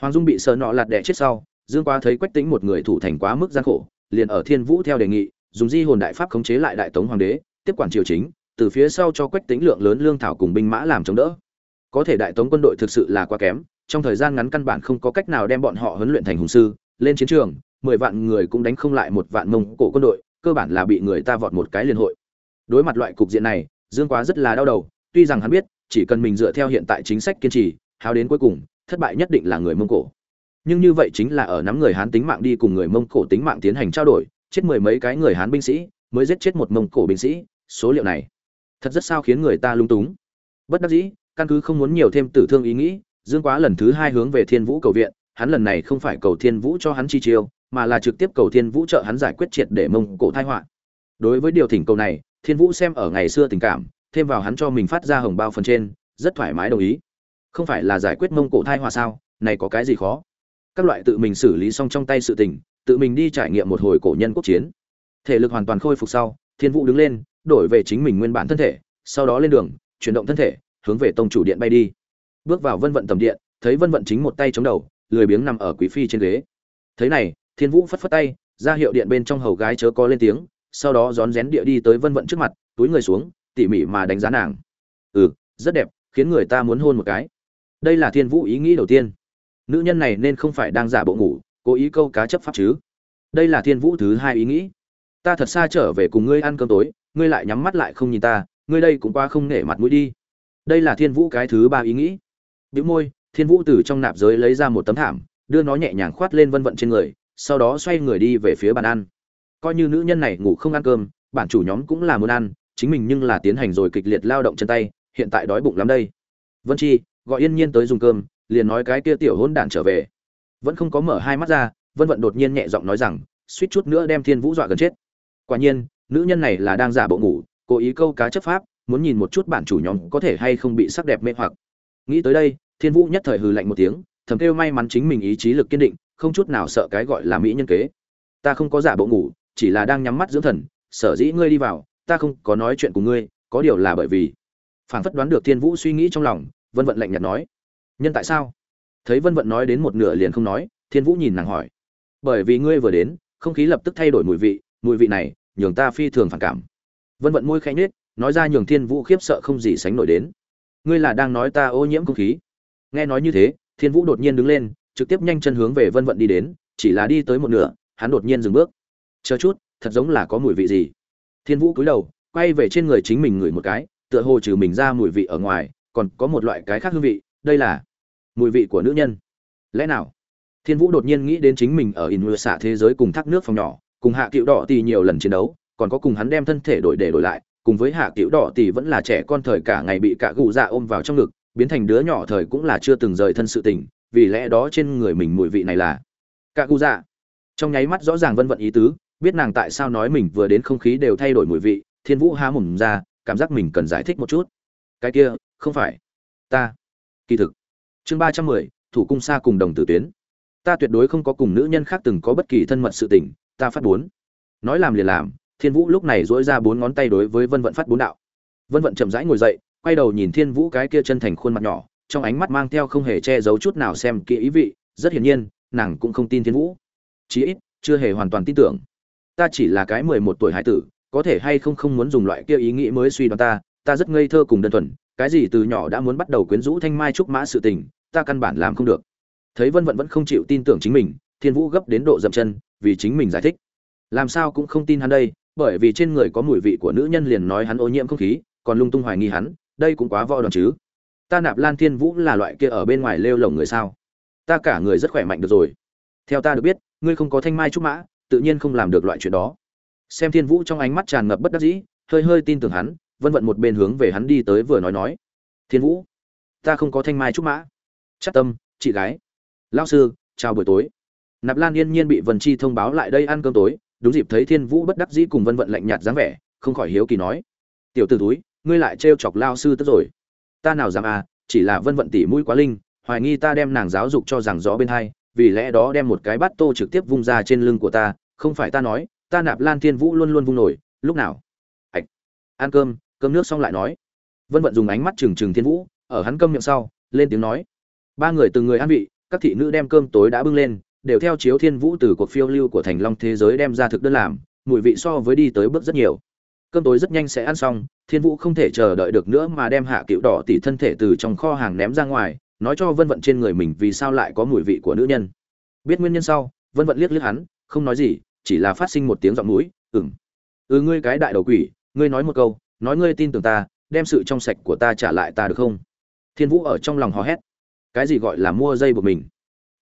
Hoàng dung bị sợ nọ lạt đẻ chết sau, dương quá thấy quách tính một người thủ thành quá mức gian khổ, liền ở thiên vũ theo đề nghị, dùng di hồn đại pháp khống chế lại đại tống hoàng đế, tiếp quản triều chính, từ phía sau cho quách tính lượng lớn lương thảo cùng binh mã làm chống đỡ. Có thể đại tống quân đội thực sự là quá kém, trong thời gian ngắn căn bản không có cách nào đem bọn họ huấn luyện thành hùng sư, lên chiến trường, mười vạn người cũng đánh không lại một vạn mông cổ quân đội, cơ bản là bị người ta vọt một cái liên hội. Đối mặt loại cục diện này, dương quá rất là đau đầu, tuy rằng hắn biết chỉ cần mình dựa theo hiện tại chính sách kiên trì háo đến cuối cùng, thất bại nhất định là người mông cổ. Nhưng như vậy chính là ở nắm người hán tính mạng đi cùng người mông cổ tính mạng tiến hành trao đổi, chết mười mấy cái người hán binh sĩ, mới giết chết một mông cổ binh sĩ, số liệu này. Thật rất sao khiến người ta lung túng. Bất đắc dĩ, căn cứ không muốn nhiều thêm tử thương ý nghĩ, dương quá lần thứ hai hướng về thiên vũ cầu viện, hắn lần này không phải cầu thiên vũ cho hắn chi chiêu, mà là trực tiếp cầu thiên vũ trợ hắn giải quyết triệt để mông cổ thai họa. Đối với điều thỉnh cầu này, thiên vũ xem ở ngày xưa tình cảm thêm vào hắn cho mình phát ra hồng bao phần trên, rất thoải mái đồng ý. Không phải là giải quyết mông cổ thai hòa sao? Này có cái gì khó? Các loại tự mình xử lý xong trong tay sự tình, tự mình đi trải nghiệm một hồi cổ nhân quốc chiến. Thể lực hoàn toàn khôi phục sau, thiên vũ đứng lên, đổi về chính mình nguyên bản thân thể, sau đó lên đường, chuyển động thân thể, hướng về tông chủ điện bay đi. Bước vào vân vận tầm điện, thấy vân vận chính một tay chống đầu, lười biếng nằm ở quý phi trên ghế. Thấy này, thiên vũ phất phất tay, ra hiệu điện bên trong hầu gái chớ có lên tiếng, sau đó rón rén địa đi tới vân vận trước mặt, túi người xuống tỉ mỉ mà đánh giá nàng. Ừ rất đẹp, khiến người ta muốn hôn một cái. Đây là thiên vũ ý nghĩ đầu tiên. Nữ nhân này nên không phải đang giả bộ ngủ, cố ý câu cá chấp pháp chứ. Đây là thiên vũ thứ hai ý nghĩ. Ta thật xa trở về cùng ngươi ăn cơm tối, ngươi lại nhắm mắt lại không nhìn ta, ngươi đây cũng qua không nể mặt mũi đi. Đây là thiên vũ cái thứ ba ý nghĩ. Biểu môi, thiên vũ từ trong nạp giới lấy ra một tấm thảm, đưa nó nhẹ nhàng khoát lên vân vận trên người, sau đó xoay người đi về phía bàn ăn. Coi như nữ nhân này ngủ không ăn cơm, bản chủ nhóm cũng là muốn ăn chính mình nhưng là tiến hành rồi kịch liệt lao động chân tay, hiện tại đói bụng lắm đây. Vân chi, gọi yên nhiên tới dùng cơm, liền nói cái kia tiểu hôn đản trở về. Vẫn không có mở hai mắt ra, vân vận đột nhiên nhẹ giọng nói rằng, suýt chút nữa đem thiên vũ dọa gần chết. Quả nhiên, nữ nhân này là đang giả bộ ngủ, cố ý câu cá chấp pháp, muốn nhìn một chút bản chủ nhóm có thể hay không bị sắc đẹp mê hoặc. Nghĩ tới đây, thiên vũ nhất thời hừ lạnh một tiếng, thầm kêu may mắn chính mình ý chí lực kiên định, không chút nào sợ cái gọi là mỹ nhân kế. Ta không có giả bộ ngủ, chỉ là đang nhắm mắt dưỡng thần, sở dĩ ngươi đi vào ta không có nói chuyện cùng ngươi, có điều là bởi vì phản phất đoán được thiên vũ suy nghĩ trong lòng, vân vận lạnh nhạt nói. Nhân tại sao? Thấy vân vận nói đến một nửa liền không nói, thiên vũ nhìn nàng hỏi. Bởi vì ngươi vừa đến, không khí lập tức thay đổi mùi vị mùi vị này, nhường ta phi thường phản cảm. Vân vận môi khẽ nhếch, nói ra nhường thiên vũ khiếp sợ không gì sánh nổi đến. Ngươi là đang nói ta ô nhiễm không khí. Nghe nói như thế, thiên vũ đột nhiên đứng lên, trực tiếp nhanh chân hướng về vân vận đi đến, chỉ là đi tới một nửa, hắn đột nhiên dừng bước. Chờ chút, thật giống là có mùi vị gì? Thiên vũ cúi đầu, quay về trên người chính mình ngửi một cái, tựa hồ trừ mình ra mùi vị ở ngoài, còn có một loại cái khác hương vị, đây là mùi vị của nữ nhân. Lẽ nào? Thiên vũ đột nhiên nghĩ đến chính mình ở in mưa xạ thế giới cùng thác nước phòng nhỏ, cùng hạ cựu đỏ tì nhiều lần chiến đấu, còn có cùng hắn đem thân thể đổi để đổi lại, cùng với hạ cựu đỏ tì vẫn là trẻ con thời cả ngày bị cả gù dạ ôm vào trong ngực, biến thành đứa nhỏ thời cũng là chưa từng rời thân sự tình, vì lẽ đó trên người mình mùi vị này là cả gù dạ. Trong nháy mắt rõ ràng vân vận ý tứ biết nàng tại sao nói mình vừa đến không khí đều thay đổi mùi vị, thiên vũ há mồm ra, cảm giác mình cần giải thích một chút. Cái kia, không phải. Ta. Kỳ thực. Chương ba trăm mười, thủ cung xa cùng đồng tử tuyến. Ta tuyệt đối không có cùng nữ nhân khác từng có bất kỳ thân mật sự tình, ta phát bốn. Nói làm liền làm, thiên vũ lúc này dỗi ra bốn ngón tay đối với vân vận phát bốn đạo. Vân vận chậm rãi ngồi dậy, quay đầu nhìn thiên vũ cái kia chân thành khuôn mặt nhỏ, trong ánh mắt mang theo không hề che giấu chút nào xem kỹ ý vị, rất hiển nhiên, nàng cũng không tin thiên vũ. Chí ít, chưa hề hoàn toàn tin tưởng ta chỉ là cái mười một tuổi hải tử, có thể hay không không muốn dùng loại kia ý nghĩ mới suy đoán ta ta rất ngây thơ cùng đơn thuần, cái gì từ nhỏ đã muốn bắt đầu quyến rũ thanh mai trúc mã sự tình, ta căn bản làm không được. Thấy vân vận vẫn không chịu tin tưởng chính mình, thiên vũ gấp đến độ dậm chân, vì chính mình giải thích. Làm sao cũng không tin hắn đây, bởi vì trên người có mùi vị của nữ nhân liền nói hắn ô nhiễm không khí, còn lung tung hoài nghi hắn, đây cũng quá vò đòn chứ. Ta nạp lan thiên vũ là loại kia ở bên ngoài lêu lồng người sao? Ta cả người rất khỏe mạnh được rồi. Theo ta được biết, ngươi không có thanh mai trúc mã tự nhiên không làm được loại chuyện đó. Xem thiên vũ trong ánh mắt tràn ngập bất đắc dĩ, hơi hơi tin tưởng hắn, vân vận một bên hướng về hắn đi tới vừa nói nói. Thiên vũ, ta không có thanh mai trúc mã. Chắc tâm, chị gái. Lao sư, chào buổi tối. Nạp lan yên nhiên bị vân chi thông báo lại đây ăn cơm tối, đúng dịp thấy thiên vũ bất đắc dĩ cùng vân vận lạnh nhạt dáng vẻ, không khỏi hiếu kỳ nói. Tiểu t ử túi, ngươi lại trêu chọc lao sư tức rồi. Ta nào dám à chỉ là vân vận tỉ mũi quá linh, hoài nghi ta đem nàng giáo dục cho rằng rõ bên hai vì lẽ đó đem một cái bát tô trực tiếp vung ra trên lưng của ta, không phải ta nói, ta nạp lan thiên vũ luôn luôn vung nổi, lúc nào? Ạch, ăn cơm cơm nước xong lại nói. Vân vận dùng ánh mắt trừng trừng thiên vũ, ở hắn câm miệng sau, lên tiếng nói. Ba người từng người ăn vị, các thị nữ đem cơm tối đã bưng lên, đều theo chiếu thiên vũ từ cuộc phiêu lưu của thành long thế giới đem ra thực đơn làm, mùi vị so với đi tới bước rất nhiều. Cơm tối rất nhanh sẽ ăn xong, thiên vũ không thể chờ đợi được nữa mà đem hạ cựu đỏ tỷ thân thể từ trong kho hàng ném ra ngoài nói cho vân vận trên người mình vì sao lại có mùi vị của nữ nhân. Biết nguyên nhân sau, vân vận liếc liếc hắn, không nói gì, chỉ là phát sinh một tiếng giọng mũi ừng ừ ngươi cái đại đầu quỷ, ngươi nói một câu, nói ngươi tin tưởng ta, đem sự trong sạch của ta trả lại ta được không? Thiên vũ ở trong lòng hò hét. Cái gì gọi là mua dây buộc mình?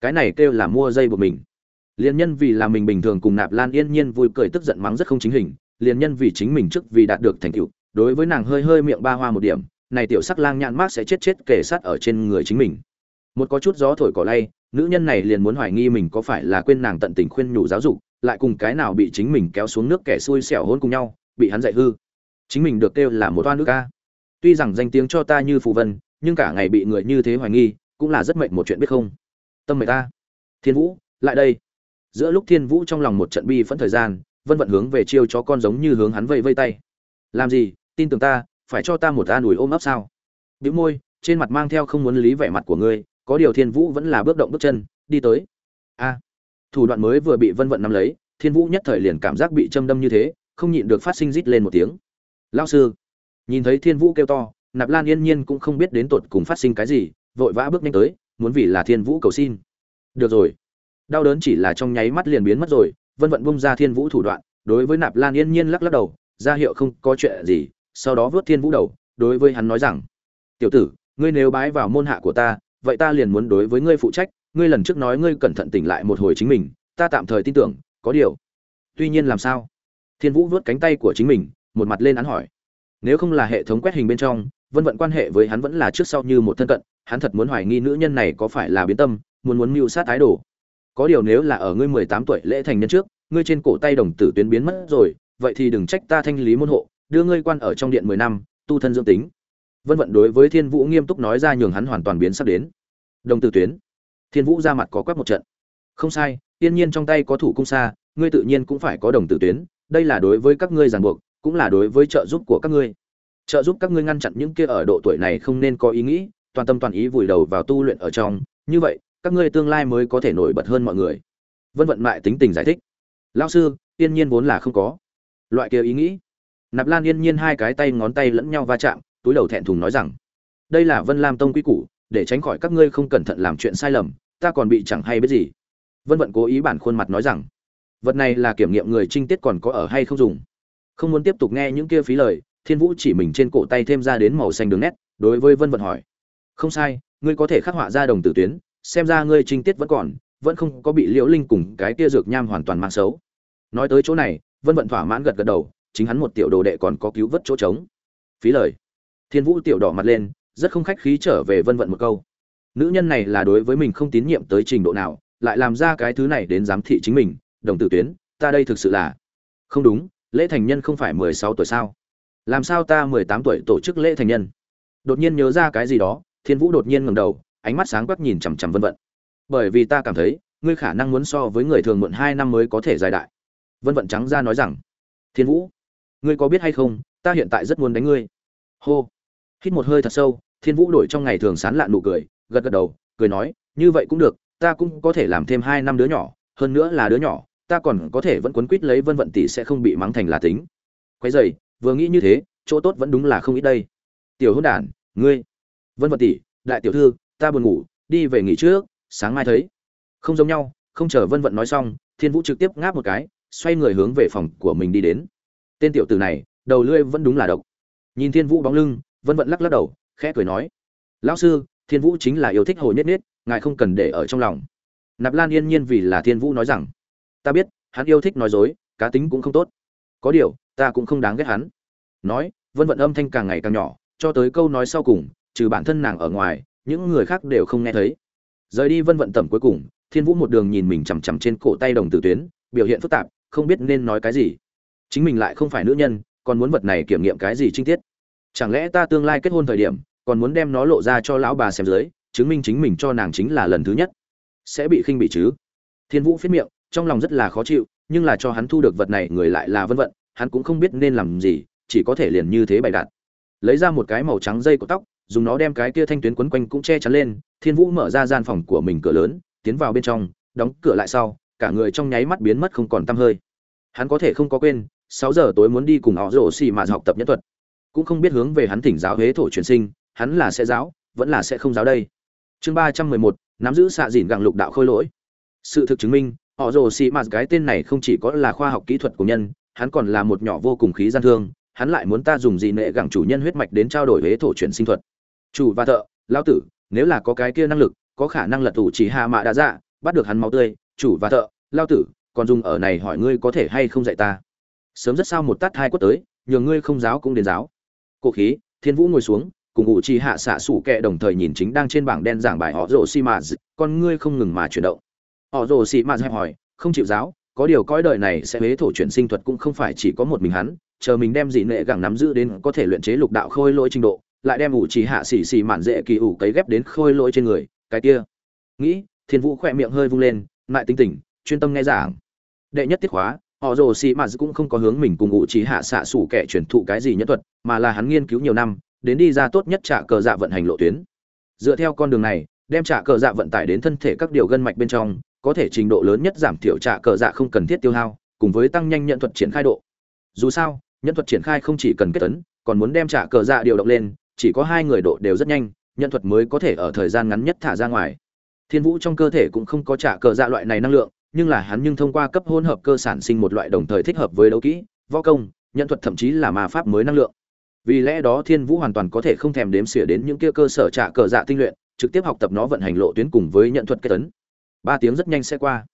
Cái này kêu là mua dây buộc mình. Liền nhân vì là mình bình thường cùng nạp lan yên nhiên vui cười tức giận mắng rất không chính hình liền nhân vì chính mình trước vì đạt được thành tựu, đối với nàng hơi hơi miệng ba hoa một điểm này tiểu sắc lang nhạn mát sẽ chết chết kể sát ở trên người chính mình. Một có chút gió thổi cỏ lay, nữ nhân này liền muốn hoài nghi mình có phải là quên nàng tận tình khuyên nhủ giáo dục, lại cùng cái nào bị chính mình kéo xuống nước kẻ xui xẻo hôn cùng nhau, bị hắn dạy hư. Chính mình được kêu là một toan nước ca tuy rằng danh tiếng cho ta như phù vân, nhưng cả ngày bị người như thế hoài nghi, cũng là rất mệnh một chuyện biết không? Tâm mệnh ta thiên vũ, lại đây. Giữa lúc thiên vũ trong lòng một trận bi phẫn thời gian, vân vận hướng về chiêu cho con giống như hướng hắn vây vây tay. Làm gì? Tin tưởng ta phải cho ta một an ủi ôm ấp sao? Bĩu môi, trên mặt mang theo không muốn lý vẻ mặt của ngươi, có điều thiên vũ vẫn là bước động bước chân, đi tới. A, thủ đoạn mới vừa bị vân vận nắm lấy, thiên vũ nhất thời liền cảm giác bị châm đâm như thế, không nhịn được phát sinh rít lên một tiếng. Lao sư, nhìn thấy thiên vũ kêu to, nạp lan yên nhiên cũng không biết đến tột cùng phát sinh cái gì, vội vã bước nhanh tới, muốn vì là thiên vũ cầu xin. Được rồi. Đau đớn chỉ là trong nháy mắt liền biến mất rồi, vân vận bung ra thiên vũ thủ đoạn, đối với nạp lan yên nhiên lắc lắc đầu, ra hiệu không có chuyện gì sau đó vớt thiên vũ đầu, đối với hắn nói rằng, tiểu tử, ngươi nếu bái vào môn hạ của ta, vậy ta liền muốn đối với ngươi phụ trách, ngươi lần trước nói ngươi cẩn thận tỉnh lại một hồi chính mình, ta tạm thời tin tưởng, có điều tuy nhiên làm sao? Thiên vũ vớt cánh tay của chính mình, một mặt lên án hỏi. Nếu không là hệ thống quét hình bên trong, vân vận quan hệ với hắn vẫn là trước sau như một thân cận, hắn thật muốn hoài nghi nữ nhân này có phải là biến tâm, muốn muốn mưu sát thái đồ có điều nếu là ở ngươi mười tám tuổi lễ thành nhân trước, ngươi trên cổ tay đồng tử tuyến biến mất rồi, vậy thì đừng trách ta thanh lý môn hộ đưa ngươi quan ở trong điện mười năm, tu thân dưỡng tính. Vân vận đối với thiên vũ nghiêm túc nói ra nhường hắn hoàn toàn biến sắc đến. Đồng tử tuyến. Thiên vũ ra mặt có quét một trận. Không sai tiên nhiên trong tay có thủ cung xa, ngươi tự nhiên cũng phải có đồng tử tuyến, đây là đối với các ngươi ràng buộc, cũng là đối với trợ giúp của các ngươi. Trợ giúp các ngươi ngăn chặn những kia ở độ tuổi này không nên có ý nghĩ, toàn tâm toàn ý vùi đầu vào tu luyện ở trong, như vậy, các ngươi tương lai mới có thể nổi bật hơn mọi người. Vân vận mại tính tình giải thích. Lão sư tiên nhiên vốn là không có. Loại kia ý nghĩ nạp lan yên nhiên hai cái tay ngón tay lẫn nhau va chạm, túi đầu thẹn thùng nói rằng, đây là vân lam tông quy củ, để tránh khỏi các ngươi không cẩn thận làm chuyện sai lầm, ta còn bị chẳng hay biết gì. Vân vận cố ý bản khuôn mặt nói rằng, vật này là kiểm nghiệm người trinh tiết còn có ở hay không dùng. Không muốn tiếp tục nghe những kia phí lời, thiên vũ chỉ mình trên cổ tay thêm ra đến màu xanh đường nét, đối với vân vận hỏi, không sai, ngươi có thể khắc họa ra đồng tử tuyến, xem ra ngươi trinh tiết vẫn còn, vẫn không có bị liễu linh cùng cái kia dược nham hoàn toàn mang xấu. Nói tới chỗ này, vân vận thỏa mãn gật gật đầu chính hắn một tiểu đồ đệ còn có cứu vớt chỗ trống. Phí lời. Thiên vũ tiểu đỏ mặt lên, rất không khách khí trở về vân vận một câu. Nữ nhân này là đối với mình không tín nhiệm tới trình độ nào, lại làm ra cái thứ này đến giám thị chính mình, đồng tử tuyến, ta đây thực sự là. Không đúng, lễ thành nhân không phải mười sáu tuổi sao? Làm sao ta mười tám tuổi tổ chức lễ thành nhân? Đột nhiên nhớ ra cái gì đó, thiên vũ đột nhiên ngẩng đầu, ánh mắt sáng quắc nhìn chằm chằm vân vận. Bởi vì ta cảm thấy, ngươi khả năng muốn so với người thường muộn hai năm mới có thể giải đại. Vân vận trắng ra nói rằng, thiên vũ ngươi có biết hay không, ta hiện tại rất muốn đánh ngươi. Hô. Hít một hơi thật sâu, thiên vũ đổi trong ngày thường sán lạn nụ cười, gật gật đầu, cười nói, như vậy cũng được, ta cũng có thể làm thêm hai năm đứa nhỏ, hơn nữa là đứa nhỏ, ta còn có thể vẫn quấn quýt lấy vân vận tỷ sẽ không bị mắng thành là tính. Quái dày vừa nghĩ như thế, chỗ tốt vẫn đúng là không ít đây. Tiểu hôn đản, ngươi, vân vận tỷ, đại tiểu thư, ta buồn ngủ, đi về nghỉ trước, sáng mai thấy. Không giống nhau, không chờ vân vận nói xong, thiên vũ trực tiếp ngáp một cái, xoay người hướng về phòng của mình đi đến tên tiểu tử này, đầu lưỡi vẫn đúng là độc. Nhìn thiên vũ bóng lưng, vân vận lắc lắc đầu, khẽ cười nói, lão sư, thiên vũ chính là yêu thích hồ nhất nết ngài không cần để ở trong lòng. Nạp lan yên nhiên vì là thiên vũ nói rằng, ta biết, hắn yêu thích nói dối, cá tính cũng không tốt. Có điều, ta cũng không đáng ghét hắn. Nói, vân vận âm thanh càng ngày càng nhỏ, cho tới câu nói sau cùng, trừ bản thân nàng ở ngoài, những người khác đều không nghe thấy. Rời đi vân vận tầm cuối cùng, thiên vũ một đường nhìn mình chằm chằm trên cổ tay đồng tử tuyến, biểu hiện phức tạp, không biết nên nói cái gì chính mình lại không phải nữ nhân, còn muốn vật này kiểm nghiệm cái gì chi tiết? Chẳng lẽ ta tương lai kết hôn thời điểm, còn muốn đem nó lộ ra cho lão bà xem dưới, chứng minh chính mình cho nàng chính là lần thứ nhất? Sẽ bị khinh bị chứ? Thiên vũ phiết miệng, trong lòng rất là khó chịu, nhưng là cho hắn thu được vật này, người lại là vân vận hắn cũng không biết nên làm gì, chỉ có thể liền như thế bày đặt. Lấy ra một cái màu trắng dây của tóc, dùng nó đem cái kia thanh tuyến quấn quanh cũng che chắn lên, thiên vũ mở ra gian phòng của mình cửa lớn, tiến vào bên trong, đóng cửa lại sau, cả người trong nháy mắt biến mất không còn tăm hơi. Hắn có thể không có quên sáu giờ tối muốn đi cùng họ rổ xì mà học tập nhân thuật. Cũng không biết hướng về hắn thỉnh giáo huế thổ truyền sinh, hắn là sẽ giáo, vẫn là sẽ không giáo đây. Chương ba trăm mười một, nắm giữ xạ dìn gặng lục đạo khôi lỗi. Sự thực chứng minh, họ rồ xì mạt cái tên này không chỉ có là khoa học kỹ thuật của nhân, hắn còn là một nhỏ vô cùng khí gian thương, hắn lại muốn ta dùng gì nệ gặng chủ nhân huyết mạch đến trao đổi huế thổ chuyển sinh thuật. Chủ và thợ lao tử, nếu là có cái kia năng lực, có khả năng lật tủ chỉ hạ mạ đã dạ bắt được hắn máu tươi, chủ và thợ lao tử, còn dùng ở này hỏi ngươi có thể hay không dạy ta? Sớm rất sao một tát hai quất tới nhường ngươi không giáo cũng đến giáo. Cổ khí, thiên vũ ngồi xuống, cùng ngụ chi hạ xạ sủ kệ đồng thời nhìn chính đang trên bảng đen giảng bài họ rồ xi mã con ngươi không ngừng mà chuyển động. Họ rồ xi mã hỏi, không chịu giáo, có điều cõi đời này sẽ huế thổ chuyển sinh thuật cũng không phải chỉ có một mình hắn, chờ mình đem dị nệ gẳng nắm giữ đến có thể luyện chế lục đạo khôi lỗi trình độ, lại đem ủ Chỉ hạ xỉ xỉ mạn dễ kỳ ủ cấy ghép đến khôi lỗi trên người, cái kia. Nghĩ, thiên vũ khỏe miệng hơi vung lên lại tinh tỉnh chuyên tâm nghe giảng. Đệ nhất tiết khóa họ rồ xì mà cũng không có hướng mình cùng ngụ trí hạ xạ sủ kẻ truyền thụ cái gì nhất thuật, mà là hắn nghiên cứu nhiều năm, đến đi ra tốt nhất trả cờ dạ vận hành lộ tuyến. Dựa theo con đường này, đem trả cờ dạ vận tải đến thân thể các điều gân mạch bên trong, có thể trình độ lớn nhất giảm thiểu trả cờ dạ không cần thiết tiêu hao, cùng với tăng nhanh nhận thuật triển khai độ. Dù sao, nhận thuật triển khai không chỉ cần kết tấn còn muốn đem trả cờ dạ điều động lên, chỉ có hai người độ đều rất nhanh, nhận thuật mới có thể ở thời gian ngắn nhất thả ra ngoài. Thiên vũ trong cơ thể cũng không có trả cờ dạ loại này năng lượng nhưng là hắn nhưng thông qua cấp hỗn hợp cơ sản sinh một loại đồng thời thích hợp với đấu kỹ, võ công, nhận thuật thậm chí là ma pháp mới năng lượng. Vì lẽ đó Thiên Vũ hoàn toàn có thể không thèm đếm xỉa đến những kia cơ sở trả cờ dạ tinh luyện, trực tiếp học tập nó vận hành lộ tuyến cùng với nhận thuật kết tấn. Ba tiếng rất nhanh sẽ qua.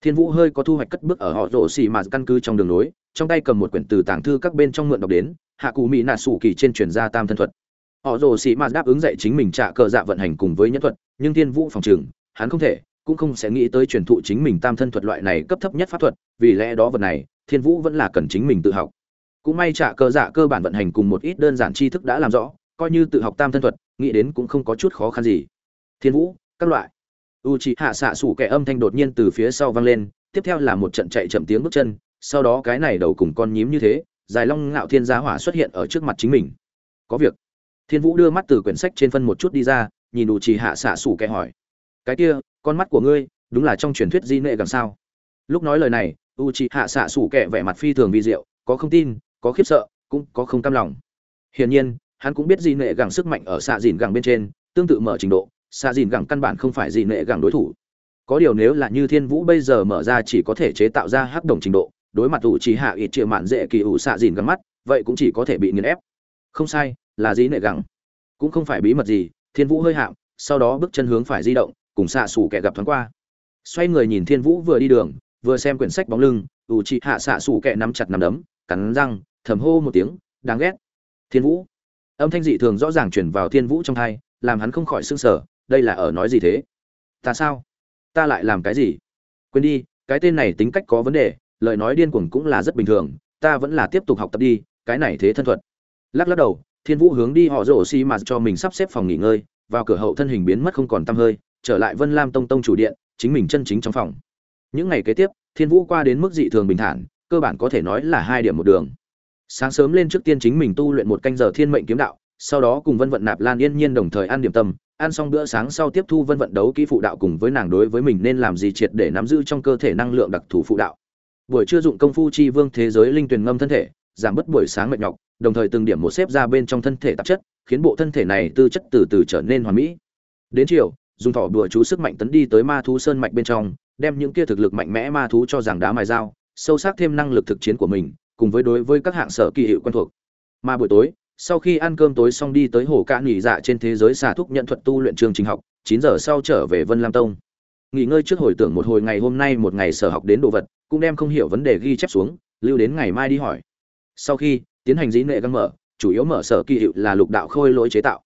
Thiên Vũ hơi có thu hoạch cất bước ở họ rổ xì mà căn cứ trong đường lối trong tay cầm một quyển từ tàng thư các bên trong mượn đọc đến, hạ cụ mỹ nạ sủ kỳ trên truyền gia tam thân thuật. Họ rồ xì mà đáp ứng dạy chính mình trả cờ dạ vận hành cùng với nhận thuật, nhưng Thiên Vũ phòng trường, hắn không thể, cũng không sẽ nghĩ tới truyền thụ chính mình tam thân thuật loại này cấp thấp nhất pháp thuật, vì lẽ đó vật này, thiên vũ vẫn là cần chính mình tự học. Cũng may trả cơ dạ cơ bản vận hành cùng một ít đơn giản tri thức đã làm rõ, coi như tự học tam thân thuật, nghĩ đến cũng không có chút khó khăn gì. Thiên vũ, các loại. U chị hạ xạ sủ kẻ âm thanh đột nhiên từ phía sau vang lên, tiếp theo là một trận chạy chậm tiếng bước chân, sau đó cái này đầu cùng con nhím như thế, dài long ngạo thiên giá hỏa xuất hiện ở trước mặt chính mình. Có việc. Thiên vũ đưa mắt từ quyển sách trên phân một chút đi ra, nhìn u chị hạ xạ sủ kẻ hỏi cái kia, con mắt của ngươi, đúng là trong truyền thuyết di nệ gần sao? Lúc nói lời này u c hạ xạ sủ kẹ vẻ mặt phi thường vi diệu, có không tin, có khiếp sợ, cũng có không cam lòng. Hiển nhiên, hắn cũng biết di nệ gẳng sức mạnh ở xạ dìn gẳng bên trên, tương tự mở trình độ, xạ dìn gẳng căn bản không phải di nệ gẳng đối thủ. Có điều nếu là như thiên vũ bây giờ mở ra chỉ có thể chế tạo ra hắc đồng trình độ, đối mặt u c hạ ít triệu mạn dễ kỳ ủ xạ dìn gắn mắt, vậy cũng chỉ có thể bị nghiền ép. Không sai, là di nệ gẳng. Cũng không phải bí mật gì, thiên vũ hơi hạm, sau đó bước chân hướng phải di động cùng xạ xù kẻ gặp thoáng qua. Xoay người nhìn thiên vũ vừa đi đường, vừa xem quyển sách bóng lưng, ủ chị hạ xạ xù kẻ nắm chặt nắm đấm, cắn răng, thầm hô một tiếng, đáng ghét. Thiên vũ. Âm thanh dị thường rõ ràng chuyển vào thiên vũ trong thai, làm hắn không khỏi s ư n g sở đây là ở nói gì thế? Ta sao? Ta lại làm cái gì? Quên đi, cái tên này tính cách có vấn đề, lời nói điên cuồng cũng là rất bình thường, ta vẫn là tiếp tục học tập đi, cái này thế thân thuật. Lắc lắc đầu, thiên vũ hướng đi họ rổ xi mà cho mình sắp xếp phòng nghỉ ngơi, vào cửa hậu thân hình biến mất không còn t hơi trở lại Vân Lam Tông tông chủ điện, chính mình chân chính trong phòng. Những ngày kế tiếp, Thiên Vũ qua đến mức dị thường bình thản, cơ bản có thể nói là hai điểm một đường. Sáng sớm lên trước tiên chính mình tu luyện một canh giờ Thiên Mệnh kiếm đạo, sau đó cùng Vân Vận Nạp Lan Yên Nhiên đồng thời ăn điểm tâm, ăn xong bữa sáng sau tiếp thu Vân Vận đấu kỹ phụ đạo cùng với nàng đối với mình nên làm gì triệt để nắm giữ trong cơ thể năng lượng đặc thù phụ đạo. Buổi trưa dụng công phu chi vương thế giới linh tuyền ngâm thân thể, giảm bớt buổi sáng mệt nhọc, đồng thời từng điểm một xếp ra bên trong thân thể tạp chất, khiến bộ thân thể này tư chất từ từ trở nên hoàn mỹ. Đến chiều, dùng thỏ đùa chú sức mạnh tấn đi tới ma thú sơn mạch bên trong, đem những kia thực lực mạnh mẽ ma thú cho rằng đá mài dao, sâu sắc thêm năng lực thực chiến của mình, cùng với đối với các hạng sở kỳ hiệu quen thuộc. Mà buổi tối, sau khi ăn cơm tối xong đi tới hồ ca nghỉ dạ trên thế giới xả thúc nhận thuật tu luyện trường trình học, chín giờ sau trở về vân lam tông. Nghỉ ngơi trước hồi tưởng một hồi ngày hôm nay một ngày sở học đến đồ vật, cũng đem không hiểu vấn đề ghi chép xuống, lưu đến ngày mai đi hỏi. Sau khi, tiến hành dĩ nệ găng mở, chủ yếu mở sở kỳ hiệu là lục đạo khôi lỗi chế tạo.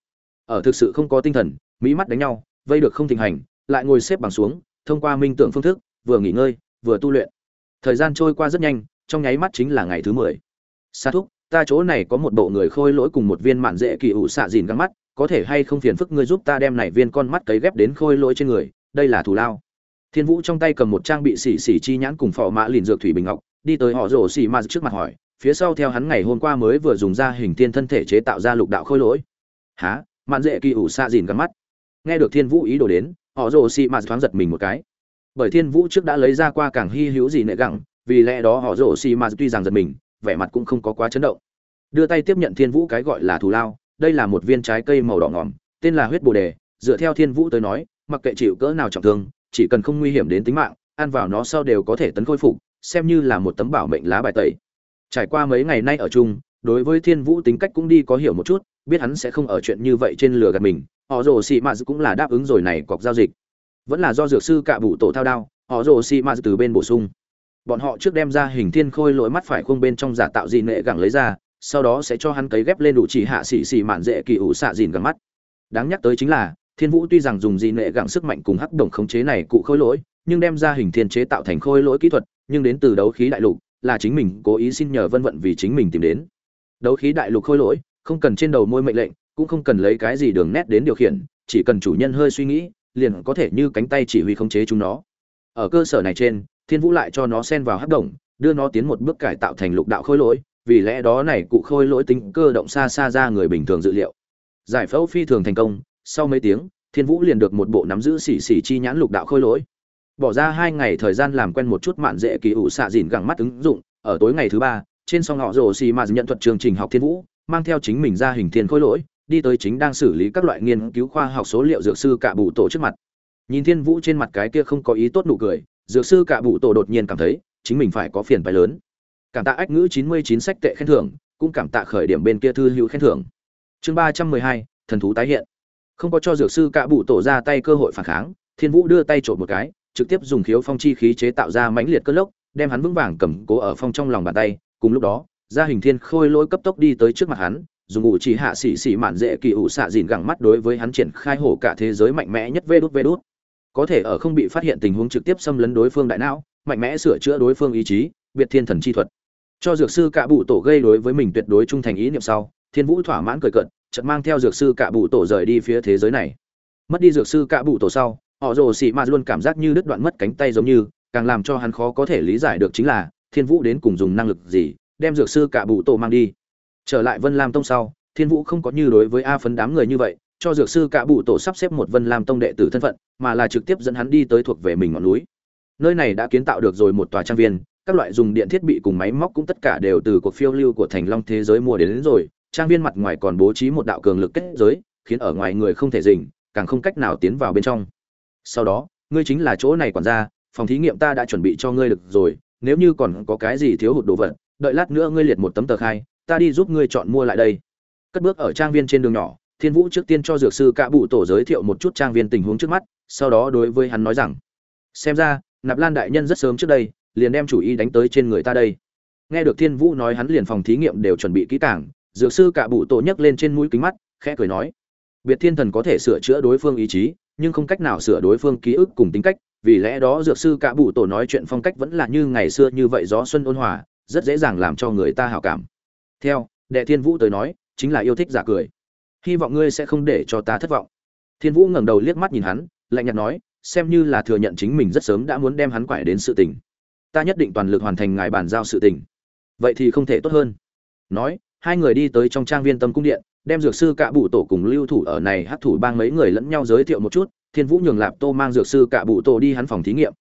Ở thực sự không có tinh thần, mỹ mắt đánh nhau vây được không thịnh hành lại ngồi xếp bằng xuống thông qua minh tưởng phương thức vừa nghỉ ngơi vừa tu luyện. Thời gian trôi qua rất nhanh trong nháy mắt chính là ngày thứ mười. Sa thúc ta chỗ này có một bộ người khôi lỗi cùng một viên mạn dễ kỳ ủ xạ dìn găng mắt có thể hay không phiền phức ngươi giúp ta đem này viên con mắt cấy ghép đến khôi lỗi trên người đây là thù lao. Thiên vũ trong tay cầm một trang bị xỉ xỉ chi nhãn cùng phò mã lìn dược thủy bình ngọc đi tới họ rổ xỉ ma trước mặt hỏi phía sau theo hắn ngày hôm qua mới vừa dùng ra hình tiên thân thể chế tạo ra lục đạo khôi lỗi. Hả, mạn dễ kỳ ủ xạ dìn gắn mắt nghe được thiên vũ ý đồ đến, họ rồ xì mạt thoáng giật mình một cái. Bởi thiên vũ trước đã lấy ra qua càng hy hữu gì nệ gẳng vì lẽ đó họ rồ xì mạt tuy rằng giật mình, vẻ mặt cũng không có quá chấn động. Đưa tay tiếp nhận thiên vũ cái gọi là thù lao, đây là một viên trái cây màu đỏ ngỏm, tên là huyết bồ đề. Dựa theo thiên vũ tới nói, mặc kệ chịu cỡ nào trọng thương, chỉ cần không nguy hiểm đến tính mạng, ăn vào nó sau đều có thể tấn khôi phục, xem như là một tấm bảo mệnh lá bài tẩy. Trải qua mấy ngày nay ở chung, đối với thiên vũ tính cách cũng đi có hiểu một chút, biết hắn sẽ không ở chuyện như vậy trên lừa gạt mình họ rồ xì m cũng là đáp ứng rồi này cọc giao dịch. Vẫn là do dược sư cạ bụ tổ thao đao, họ rồ xì m từ bên bổ sung. Bọn họ trước đem ra hình thiên khôi lỗi mắt phải khung bên trong giả tạo dị nệ gẳng lấy ra, sau đó sẽ cho hắn cấy ghép lên đủ chỉ hạ xì xì mạn dễ kỳ ủ xạ dìn gẳng mắt. Đáng nhắc tới chính là, thiên vũ tuy rằng dùng dị nệ gẳng sức mạnh cùng hắc đồng khống chế này cụ khôi lỗi, nhưng đem ra hình thiên chế tạo thành khôi lỗi kỹ thuật, nhưng đến từ đấu khí đại lục, là chính mình cố ý xin nhờ vân vận vì chính mình tìm đến. Đấu khí đại lục khôi lỗi, không cần trên đầu môi mệnh lệnh cũng không cần lấy cái gì đường nét đến điều khiển, chỉ cần chủ nhân hơi suy nghĩ, liền có thể như cánh tay chỉ huy khống chế chúng nó. Ở cơ sở này trên, thiên vũ lại cho nó xen vào hấp động, đưa nó tiến một bước cải tạo thành lục đạo khôi lỗi, vì lẽ đó này cụ khôi lỗi tính cơ động xa xa ra người bình thường dự liệu. Giải phẫu phi thường thành công, sau mấy tiếng, thiên vũ liền được một bộ nắm giữ xỉ xỉ chi nhãn lục đạo khôi lỗi. Bỏ ra hai ngày thời gian làm quen một chút mạn dễ kỳ ủ xạ dìn gẳng mắt ứng dụng, ở tối ngày thứ ba, trên song họ rồ xì mà nhận thuật chương trình học thiên vũ, mang theo chính mình ra hình thiên khôi lỗi đi tới chính đang xử lý các loại nghiên cứu khoa học số liệu dược sư cạ bụ tổ trước mặt. Nhìn thiên vũ trên mặt cái kia không có ý tốt nụ cười, dược sư cạ bụ tổ đột nhiên cảm thấy chính mình phải có phiền phái lớn. Cảm tạ ách ngữ chín mươi chín sách tệ khen thưởng, cũng cảm tạ khởi điểm bên kia thư hữu khen thưởng. Chương ba trăm mười hai, thần thú tái hiện. Không có cho dược sư cạ bụ tổ ra tay cơ hội phản kháng, thiên vũ đưa tay trộm một cái, trực tiếp dùng khiếu phong chi khí chế tạo ra mãnh liệt cơn lốc, đem hắn vững vàng cầm cố ở phong trong lòng bàn tay, cùng lúc đó, gia hình thiên khôi lỗi cấp tốc đi tới trước mặt hắn dùng ủ chỉ hạ xỉ xỉ mạn dễ kỳ ủ xạ dìn gẳng mắt đối với hắn triển khai hổ cả thế giới mạnh mẽ nhất vê đốt vê đốt có thể ở không bị phát hiện tình huống trực tiếp xâm lấn đối phương đại não, mạnh mẽ sửa chữa đối phương ý chí, biệt thiên thần chi thuật. Cho dược sư cạ bụ tổ gây đối với mình tuyệt đối trung thành ý niệm sau, thiên vũ thỏa mãn cười cận chợt mang theo dược sư cạ bụ tổ rời đi phía thế giới này. Mất đi dược sư cạ bụ tổ sau, họ rồ xị mạt luôn cảm giác như đứt đoạn mất cánh tay giống như, càng làm cho hắn khó có thể lý giải được chính là thiên vũ đến cùng dùng năng lực gì, đem dược sư cạ bụ tổ mang đi trở lại vân lam tông sau thiên vũ không có như đối với a phấn đám người như vậy cho dược sư cạ bụ tổ sắp xếp một vân lam tông đệ tử thân phận mà là trực tiếp dẫn hắn đi tới thuộc về mình ngọn núi. Nơi này đã kiến tạo được rồi một tòa trang viên các loại dùng điện thiết bị cùng máy móc cũng tất cả đều từ cuộc phiêu lưu của thành long thế giới mua đến, đến rồi. Trang viên mặt ngoài còn bố trí một đạo cường lực kết giới khiến ở ngoài người không thể dình càng không cách nào tiến vào bên trong. Sau đó ngươi chính là chỗ này quản gia phòng thí nghiệm ta đã chuẩn bị cho ngươi được rồi nếu như còn có cái gì thiếu hụt đồ vật đợi lát nữa ngươi liệt một tấm tờ khai ta đi giúp ngươi chọn mua lại đây. Cất bước ở trang viên trên đường nhỏ, thiên vũ trước tiên cho dược sư cạ bụ tổ giới thiệu một chút trang viên tình huống trước mắt, sau đó đối với hắn nói rằng, xem ra, nạp lan đại nhân rất sớm trước đây, liền đem chủ ý đánh tới trên người ta đây. Nghe được thiên vũ nói hắn liền phòng thí nghiệm đều chuẩn bị kỹ càng, dược sư cạ bụ tổ nhấc lên trên mũi kính mắt, khẽ cười nói, biệt thiên thần có thể sửa chữa đối phương ý chí, nhưng không cách nào sửa đối phương ký ức cùng tính cách, vì lẽ đó dược sư cả bụ tổ nói chuyện phong cách vẫn là như ngày xưa như vậy gió xuân ôn hòa, rất dễ dàng làm cho người ta hảo cảm theo, đệ thiên vũ tới nói, chính là yêu thích giả cười. Hy vọng ngươi sẽ không để cho ta thất vọng. Thiên vũ ngẩng đầu liếc mắt nhìn hắn, lạnh nhạt nói, xem như là thừa nhận chính mình rất sớm đã muốn đem hắn quải đến sự tình. Ta nhất định toàn lực hoàn thành ngài bàn giao sự tình. Vậy thì không thể tốt hơn. Nói, hai người đi tới trong trang viên tâm cung điện, đem dược sư cạ bụ tổ cùng lưu thủ ở này hát thủ bang mấy người lẫn nhau giới thiệu một chút, thiên vũ nhường lạp tô mang dược sư cạ bụ tổ đi hắn phòng thí nghiệm.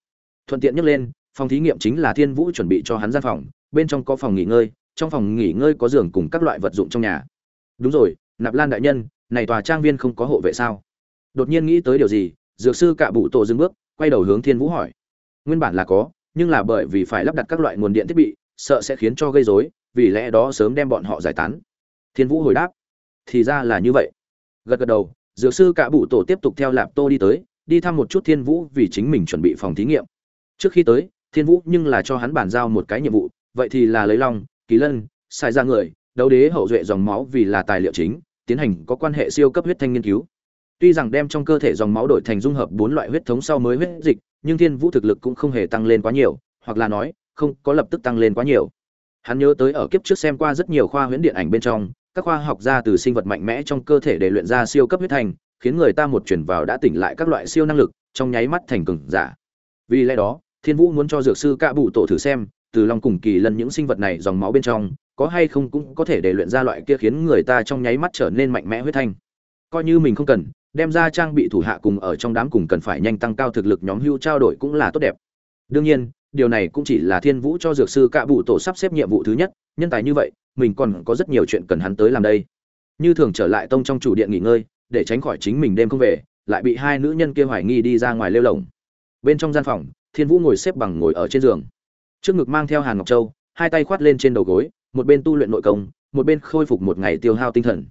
Thuận tiện nhắc lên, phòng thí nghiệm chính là thiên vũ chuẩn bị cho hắn gian phòng, bên trong có phòng nghỉ ngơi trong phòng nghỉ ngơi có giường cùng các loại vật dụng trong nhà. Đúng rồi, nạp lan đại nhân, này tòa trang viên không có hộ vệ sao? Đột nhiên nghĩ tới điều gì, dược sư cạ bụ tổ dừng bước, quay đầu hướng thiên vũ hỏi. Nguyên bản là có, nhưng là bởi vì phải lắp đặt các loại nguồn điện thiết bị, sợ sẽ khiến cho gây rối, vì lẽ đó sớm đem bọn họ giải tán. Thiên vũ hồi đáp. Thì ra là như vậy. Gật gật đầu, dược sư cạ bụ tổ tiếp tục theo lạp tô đi tới, đi thăm một chút thiên vũ vì chính mình chuẩn bị phòng thí nghiệm. Trước khi tới, thiên vũ nhưng là cho hắn bàn giao một cái nhiệm vụ, vậy thì là lấy long kỳ lân sai ra người đấu đế hậu duệ dòng máu vì là tài liệu chính tiến hành có quan hệ siêu cấp huyết thanh nghiên cứu tuy rằng đem trong cơ thể dòng máu đổi thành dung hợp bốn loại huyết thống sau mới huyết dịch nhưng thiên vũ thực lực cũng không hề tăng lên quá nhiều hoặc là nói không có lập tức tăng lên quá nhiều hắn nhớ tới ở kiếp trước xem qua rất nhiều khoa huyễn điện ảnh bên trong các khoa học gia từ sinh vật mạnh mẽ trong cơ thể để luyện ra siêu cấp huyết thanh, khiến người ta một chuyển vào đã tỉnh lại các loại siêu năng lực, trong nháy mắt thành cường giả. Vì lẽ đó, Thiên Vũ muốn cho dược sư Cạ Bụ tổ thử xem, từ long cùng kỳ lân những sinh vật này dòng máu bên trong, có hay không cũng có thể để luyện ra loại kia khiến người ta trong nháy mắt trở nên mạnh mẽ huyết thanh. Coi như mình không cần đem ra trang bị thủ hạ cùng ở trong đám cùng cần phải nhanh tăng cao thực lực nhóm hưu trao đổi cũng là tốt đẹp. Đương nhiên điều này cũng chỉ là thiên vũ cho dược sư cạ bụ tổ sắp xếp nhiệm vụ thứ nhất nhân tài như vậy mình còn có rất nhiều chuyện cần hắn tới làm đây. Như thường trở lại tông trong chủ điện nghỉ ngơi để tránh khỏi chính mình đêm không về lại bị hai nữ nhân kia hoài nghi đi ra ngoài lêu lồng. Bên trong gian phòng thiên vũ ngồi xếp bằng ngồi ở trên giường trước ngực mang theo hàn ngọc châu, hai tay khoát lên trên đầu gối, một bên tu luyện nội công, một bên khôi phục một ngày tiêu hao tinh thần.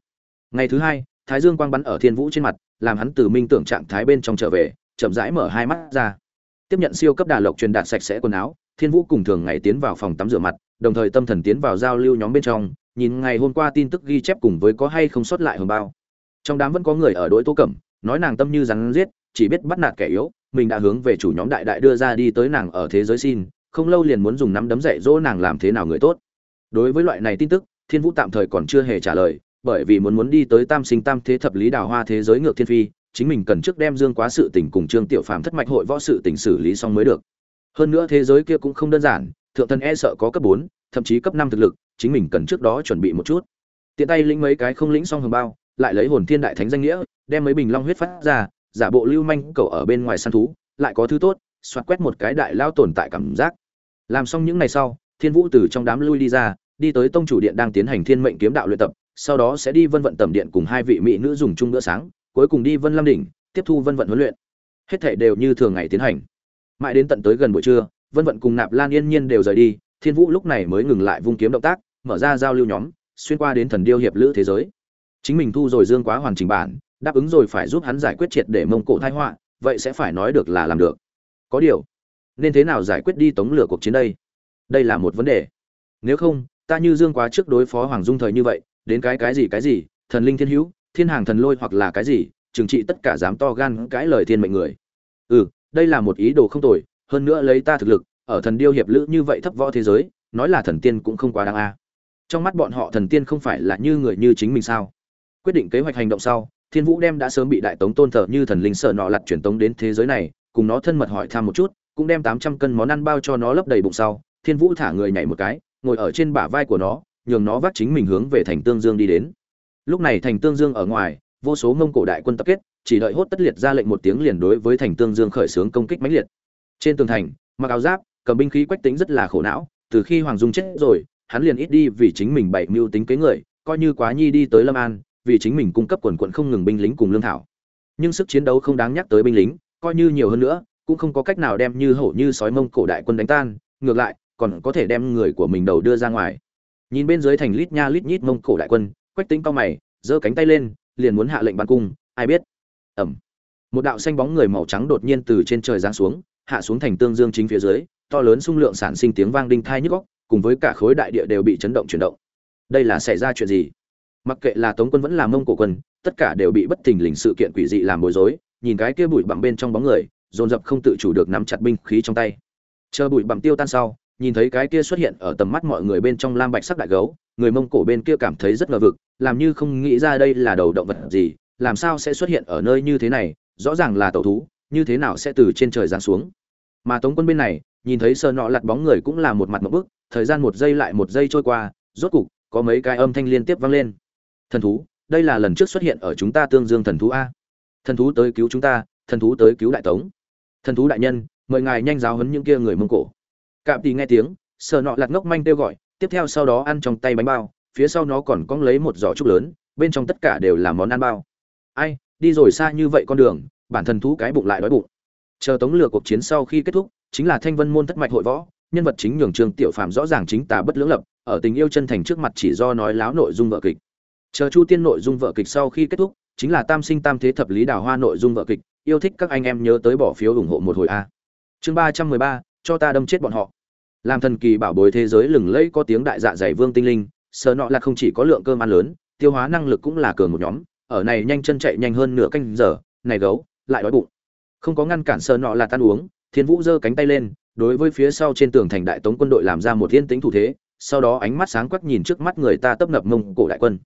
Ngày thứ hai, thái dương quang bắn ở thiên vũ trên mặt, làm hắn từ minh tưởng trạng thái bên trong trở về, chậm rãi mở hai mắt ra. Tiếp nhận siêu cấp đà lộc truyền đạt sạch sẽ quần áo, thiên vũ cùng thường ngày tiến vào phòng tắm rửa mặt, đồng thời tâm thần tiến vào giao lưu nhóm bên trong, nhìn ngày hôm qua tin tức ghi chép cùng với có hay không sót lại hồng bao. Trong đám vẫn có người ở đội tố cẩm, nói nàng tâm như rắn giết, chỉ biết bắt nạt kẻ yếu, mình đã hướng về chủ nhóm đại đại đưa ra đi tới nàng ở thế giới xin không lâu liền muốn dùng nắm đấm dạy dỗ nàng làm thế nào người tốt. Đối với loại này tin tức, thiên vũ tạm thời còn chưa hề trả lời, bởi vì muốn muốn đi tới tam sinh tam thế thập lý đào hoa thế giới ngược thiên phi, chính mình cần trước đem dương quá sự tình cùng trương tiểu phàm thất mạch hội võ sự tình xử lý xong mới được. Hơn nữa thế giới kia cũng không đơn giản, thượng thần e sợ có cấp bốn, thậm chí cấp năm thực lực, chính mình cần trước đó chuẩn bị một chút. Tiện tay lĩnh mấy cái không lĩnh xong hồng bao, lại lấy hồn thiên đại thánh danh nghĩa, đem mấy bình long huyết phát ra, giả bộ lưu manh cầu ở bên ngoài săn thú, lại có thứ tốt xoát quét một cái đại lao tồn tại cảm giác làm xong những ngày sau, thiên vũ từ trong đám lui đi ra, đi tới tông chủ điện đang tiến hành thiên mệnh kiếm đạo luyện tập, sau đó sẽ đi vân vận tầm điện cùng hai vị mỹ nữ dùng chung bữa sáng, cuối cùng đi vân lam đỉnh, tiếp thu vân vận huấn luyện. Hết thể đều như thường ngày tiến hành. Mãi đến tận tới gần buổi trưa, vân vận cùng nạp lan yên nhiên đều rời đi, thiên vũ lúc này mới ngừng lại vung kiếm động tác, mở ra giao lưu nhóm, xuyên qua đến thần điêu hiệp lữ thế giới. Chính mình thu rồi dương quá hoàn chỉnh bản, đáp ứng rồi phải giúp hắn giải quyết triệt để mông cổ thái họa, vậy sẽ phải nói được là làm được. Có điều nên thế nào giải quyết đi tống lửa cuộc chiến đây? Đây là một vấn đề. Nếu không, ta như dương quá trước đối phó hoàng dung thời như vậy, đến cái cái gì cái gì, thần linh thiên hữu, thiên hàng thần lôi hoặc là cái gì, trừng trị tất cả dám to gan cãi lời thiên mệnh người. Ừ đây là một ý đồ không tồi, hơn nữa lấy ta thực lực, ở thần điêu hiệp lữ như vậy thấp võ thế giới, nói là thần tiên cũng không quá đáng a. Trong mắt bọn họ thần tiên không phải là như người như chính mình sao? Quyết định kế hoạch hành động sau, thiên vũ đem đã sớm bị đại tống tôn thờ như thần linh sợ nọ lặt truyền tống đến thế giới này, cùng nó thân mật hỏi thăm một chút cũng đem tám trăm cân món ăn bao cho nó lấp đầy bụng sau, thiên vũ thả người nhảy một cái, ngồi ở trên bả vai của nó, nhường nó vác chính mình hướng về thành tương dương đi đến. Lúc này thành tương dương ở ngoài, vô số mông cổ đại quân tập kết, chỉ đợi hốt tất liệt ra lệnh một tiếng liền đối với thành tương dương khởi xướng công kích mãnh liệt. Trên tường thành, mặc áo giáp, cầm binh khí quách tính rất là khổ não, từ khi hoàng dung chết rồi, hắn liền ít đi vì chính mình bảy mưu tính kế người, coi như quá nhi đi tới lâm an, vì chính mình cung cấp quần quận không ngừng binh lính cùng lương thảo. Nhưng sức chiến đấu không đáng nhắc tới binh lính, coi như nhiều hơn nữa cũng không có cách nào đem như hổ như sói mông cổ đại quân đánh tan, ngược lại, còn có thể đem người của mình đầu đưa ra ngoài. Nhìn bên dưới thành lít nha lít nhít mông cổ đại quân, quách tính cao mày, giơ cánh tay lên, liền muốn hạ lệnh bắn cung, ai biết? Ẩm một đạo xanh bóng người màu trắng đột nhiên từ trên trời giáng xuống, hạ xuống thành tương dương chính phía dưới, to lớn xung lượng sản sinh tiếng vang đinh thai nhức góc cùng với cả khối đại địa đều bị chấn động chuyển động. Đây là xảy ra chuyện gì? Mặc kệ là tống quân vẫn là mông cổ quân, tất cả đều bị bất thình lình sự kiện quỷ dị làm bối rối, nhìn cái kia bụi bặm bên trong bóng người dồn dập không tự chủ được nắm chặt binh khí trong tay. Chờ bụi bặm tiêu tan sau, nhìn thấy cái kia xuất hiện ở tầm mắt mọi người bên trong lam bạch sắc đại gấu, người mông cổ bên kia cảm thấy rất ngờ vực, làm như không nghĩ ra đây là đầu động vật gì, làm sao sẽ xuất hiện ở nơi như thế này, rõ ràng là tẩu thú, như thế nào sẽ từ trên trời giáng xuống. Mà tống quân bên này, nhìn thấy sờ nọ lặt bóng người cũng là một mặt một bức, thời gian một giây lại một giây trôi qua, rốt cục, có mấy cái âm thanh liên tiếp vang lên. Thần thú, đây là lần trước xuất hiện ở chúng ta tương dương thần thú a. Thần thú tới cứu chúng ta, thần thú tới cứu đại tống thần thú đại nhân, mời ngài nhanh giáo huấn những kia người mông cổ. Cạm tì nghe tiếng sợ nọ lặt ngốc manh kêu gọi, tiếp theo sau đó ăn trong tay bánh bao, phía sau nó còn cong lấy một giỏ trúc lớn, bên trong tất cả đều là món ăn bao. Ai, đi rồi xa như vậy con đường, bản thân thú cái bụng lại đói bụng. Chờ tống lừa cuộc chiến sau khi kết thúc, chính là thanh vân môn thất mạch hội võ, nhân vật chính nhường trương tiểu phàm rõ ràng chính tà bất lưỡng lập, ở tình yêu chân thành trước mặt chỉ do nói láo nội dung vợ kịch. Chờ chu tiên nội dung vợ kịch sau khi kết thúc, chính là tam sinh tam thế thập lý đào hoa nội dung vợ kịch yêu thích các anh em nhớ tới bỏ phiếu ủng hộ một hồi a. Chương ba trăm mười ba, cho ta đâm chết bọn họ. Làm thần kỳ bảo bối thế giới lừng lẫy có tiếng đại dạ dày vương tinh linh sợ nọ là không chỉ có lượng cơm ăn lớn, tiêu hóa năng lực cũng là cường một nhóm. Ở này nhanh chân chạy nhanh hơn nửa canh giờ, này gấu, lại đói bụng. Không có ngăn cản sợ nọ là tan uống, thiên vũ giơ cánh tay lên, đối với phía sau trên tường thành đại tống quân đội làm ra một thiên tính thủ thế, sau đó ánh mắt sáng quắc nhìn trước mắt người ta tấp nập mông cổ đại quân.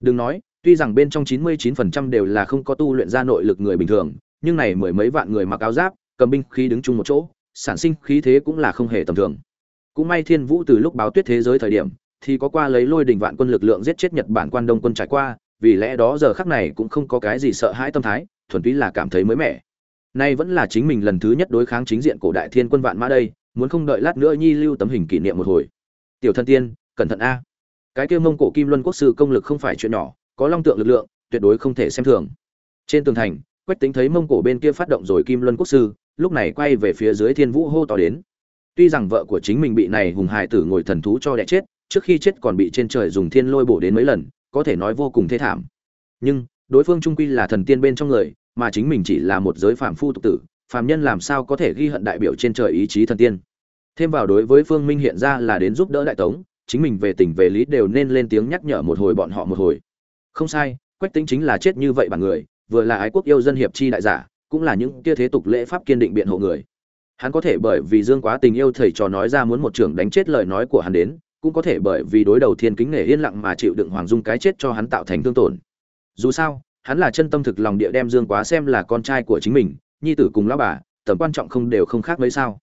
Đừng nói, tuy rằng bên trong 99% đều là không có tu luyện ra nội lực người bình thường nhưng này mười mấy vạn người mặc áo giáp, cầm binh khí đứng chung một chỗ, sản sinh khí thế cũng là không hề tầm thường. Cũng may thiên vũ từ lúc báo tuyết thế giới thời điểm, thì có qua lấy lôi đình vạn quân lực lượng giết chết nhật bản quan đông quân trải qua, vì lẽ đó giờ khắc này cũng không có cái gì sợ hãi tâm thái, thuần túy là cảm thấy mới mẻ. Nay vẫn là chính mình lần thứ nhất đối kháng chính diện cổ đại thiên quân vạn mã đây, muốn không đợi lát nữa nhi lưu tấm hình kỷ niệm một hồi. Tiểu thân tiên, cẩn thận a. Cái kia mông cổ kim luân quốc sư công lực không phải chuyện nhỏ, có long tượng lực lượng, tuyệt đối không thể xem thường. Trên tường thành quách tính thấy mông cổ bên kia phát động rồi kim luân quốc sư, lúc này quay về phía dưới thiên vũ hô to đến. Tuy rằng vợ của chính mình bị này hùng hài tử ngồi thần thú cho đẻ chết, trước khi chết còn bị trên trời dùng thiên lôi bổ đến mấy lần, có thể nói vô cùng thê thảm. Nhưng, đối phương trung quy là thần tiên bên trong người, mà chính mình chỉ là một giới phàm phu tục tử, phàm nhân làm sao có thể ghi hận đại biểu trên trời ý chí thần tiên. Thêm vào đối với phương minh hiện ra là đến giúp đỡ đại tống, chính mình về tình về lý đều nên lên tiếng nhắc nhở một hồi bọn họ một hồi. Không sai, quách tính chính là chết như vậy bản người vừa là ái quốc yêu dân hiệp chi đại giả, cũng là những kia thế tục lễ pháp kiên định biện hộ người. Hắn có thể bởi vì dương quá tình yêu thầy trò nói ra muốn một trưởng đánh chết lời nói của hắn đến, cũng có thể bởi vì đối đầu thiên kính nể yên lặng mà chịu đựng hoàng dung cái chết cho hắn tạo thành thương tổn. Dù sao, hắn là chân tâm thực lòng địa đem dương quá xem là con trai của chính mình, nhi tử cùng lão bà, tầm quan trọng không đều không khác mấy sao.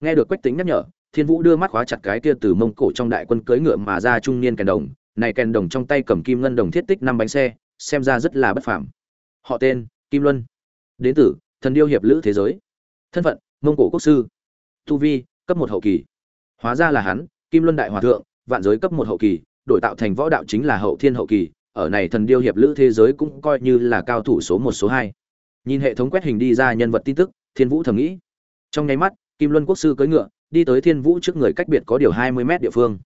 Nghe được quách tính nhắc nhở, thiên vũ đưa mắt khóa chặt cái kia từ mông cổ trong đại quân cưỡi ngựa mà ra trung niên kèn đồng. Này kèn đồng trong tay cầm kim ngân đồng thiết tích năm bánh xe, xem ra rất là bất phàm họ tên, kim luân. Đến từ, thần điêu hiệp lữ thế giới. Thân phận, mông cổ quốc sư. Tu vi, cấp một hậu kỳ. Hóa ra là hắn, kim luân đại hòa thượng, vạn giới cấp một hậu kỳ, đổi tạo thành võ đạo chính là hậu thiên hậu kỳ. Ở này thần điêu hiệp lữ thế giới cũng coi như là cao thủ số một, số hai. Nhìn hệ thống quét hình đi ra nhân vật tin tức, thiên vũ thầm nghĩ. Trong nháy mắt, kim luân quốc sư cưỡi ngựa, đi tới thiên vũ trước người cách biệt có điều hai mươi mét địa phương.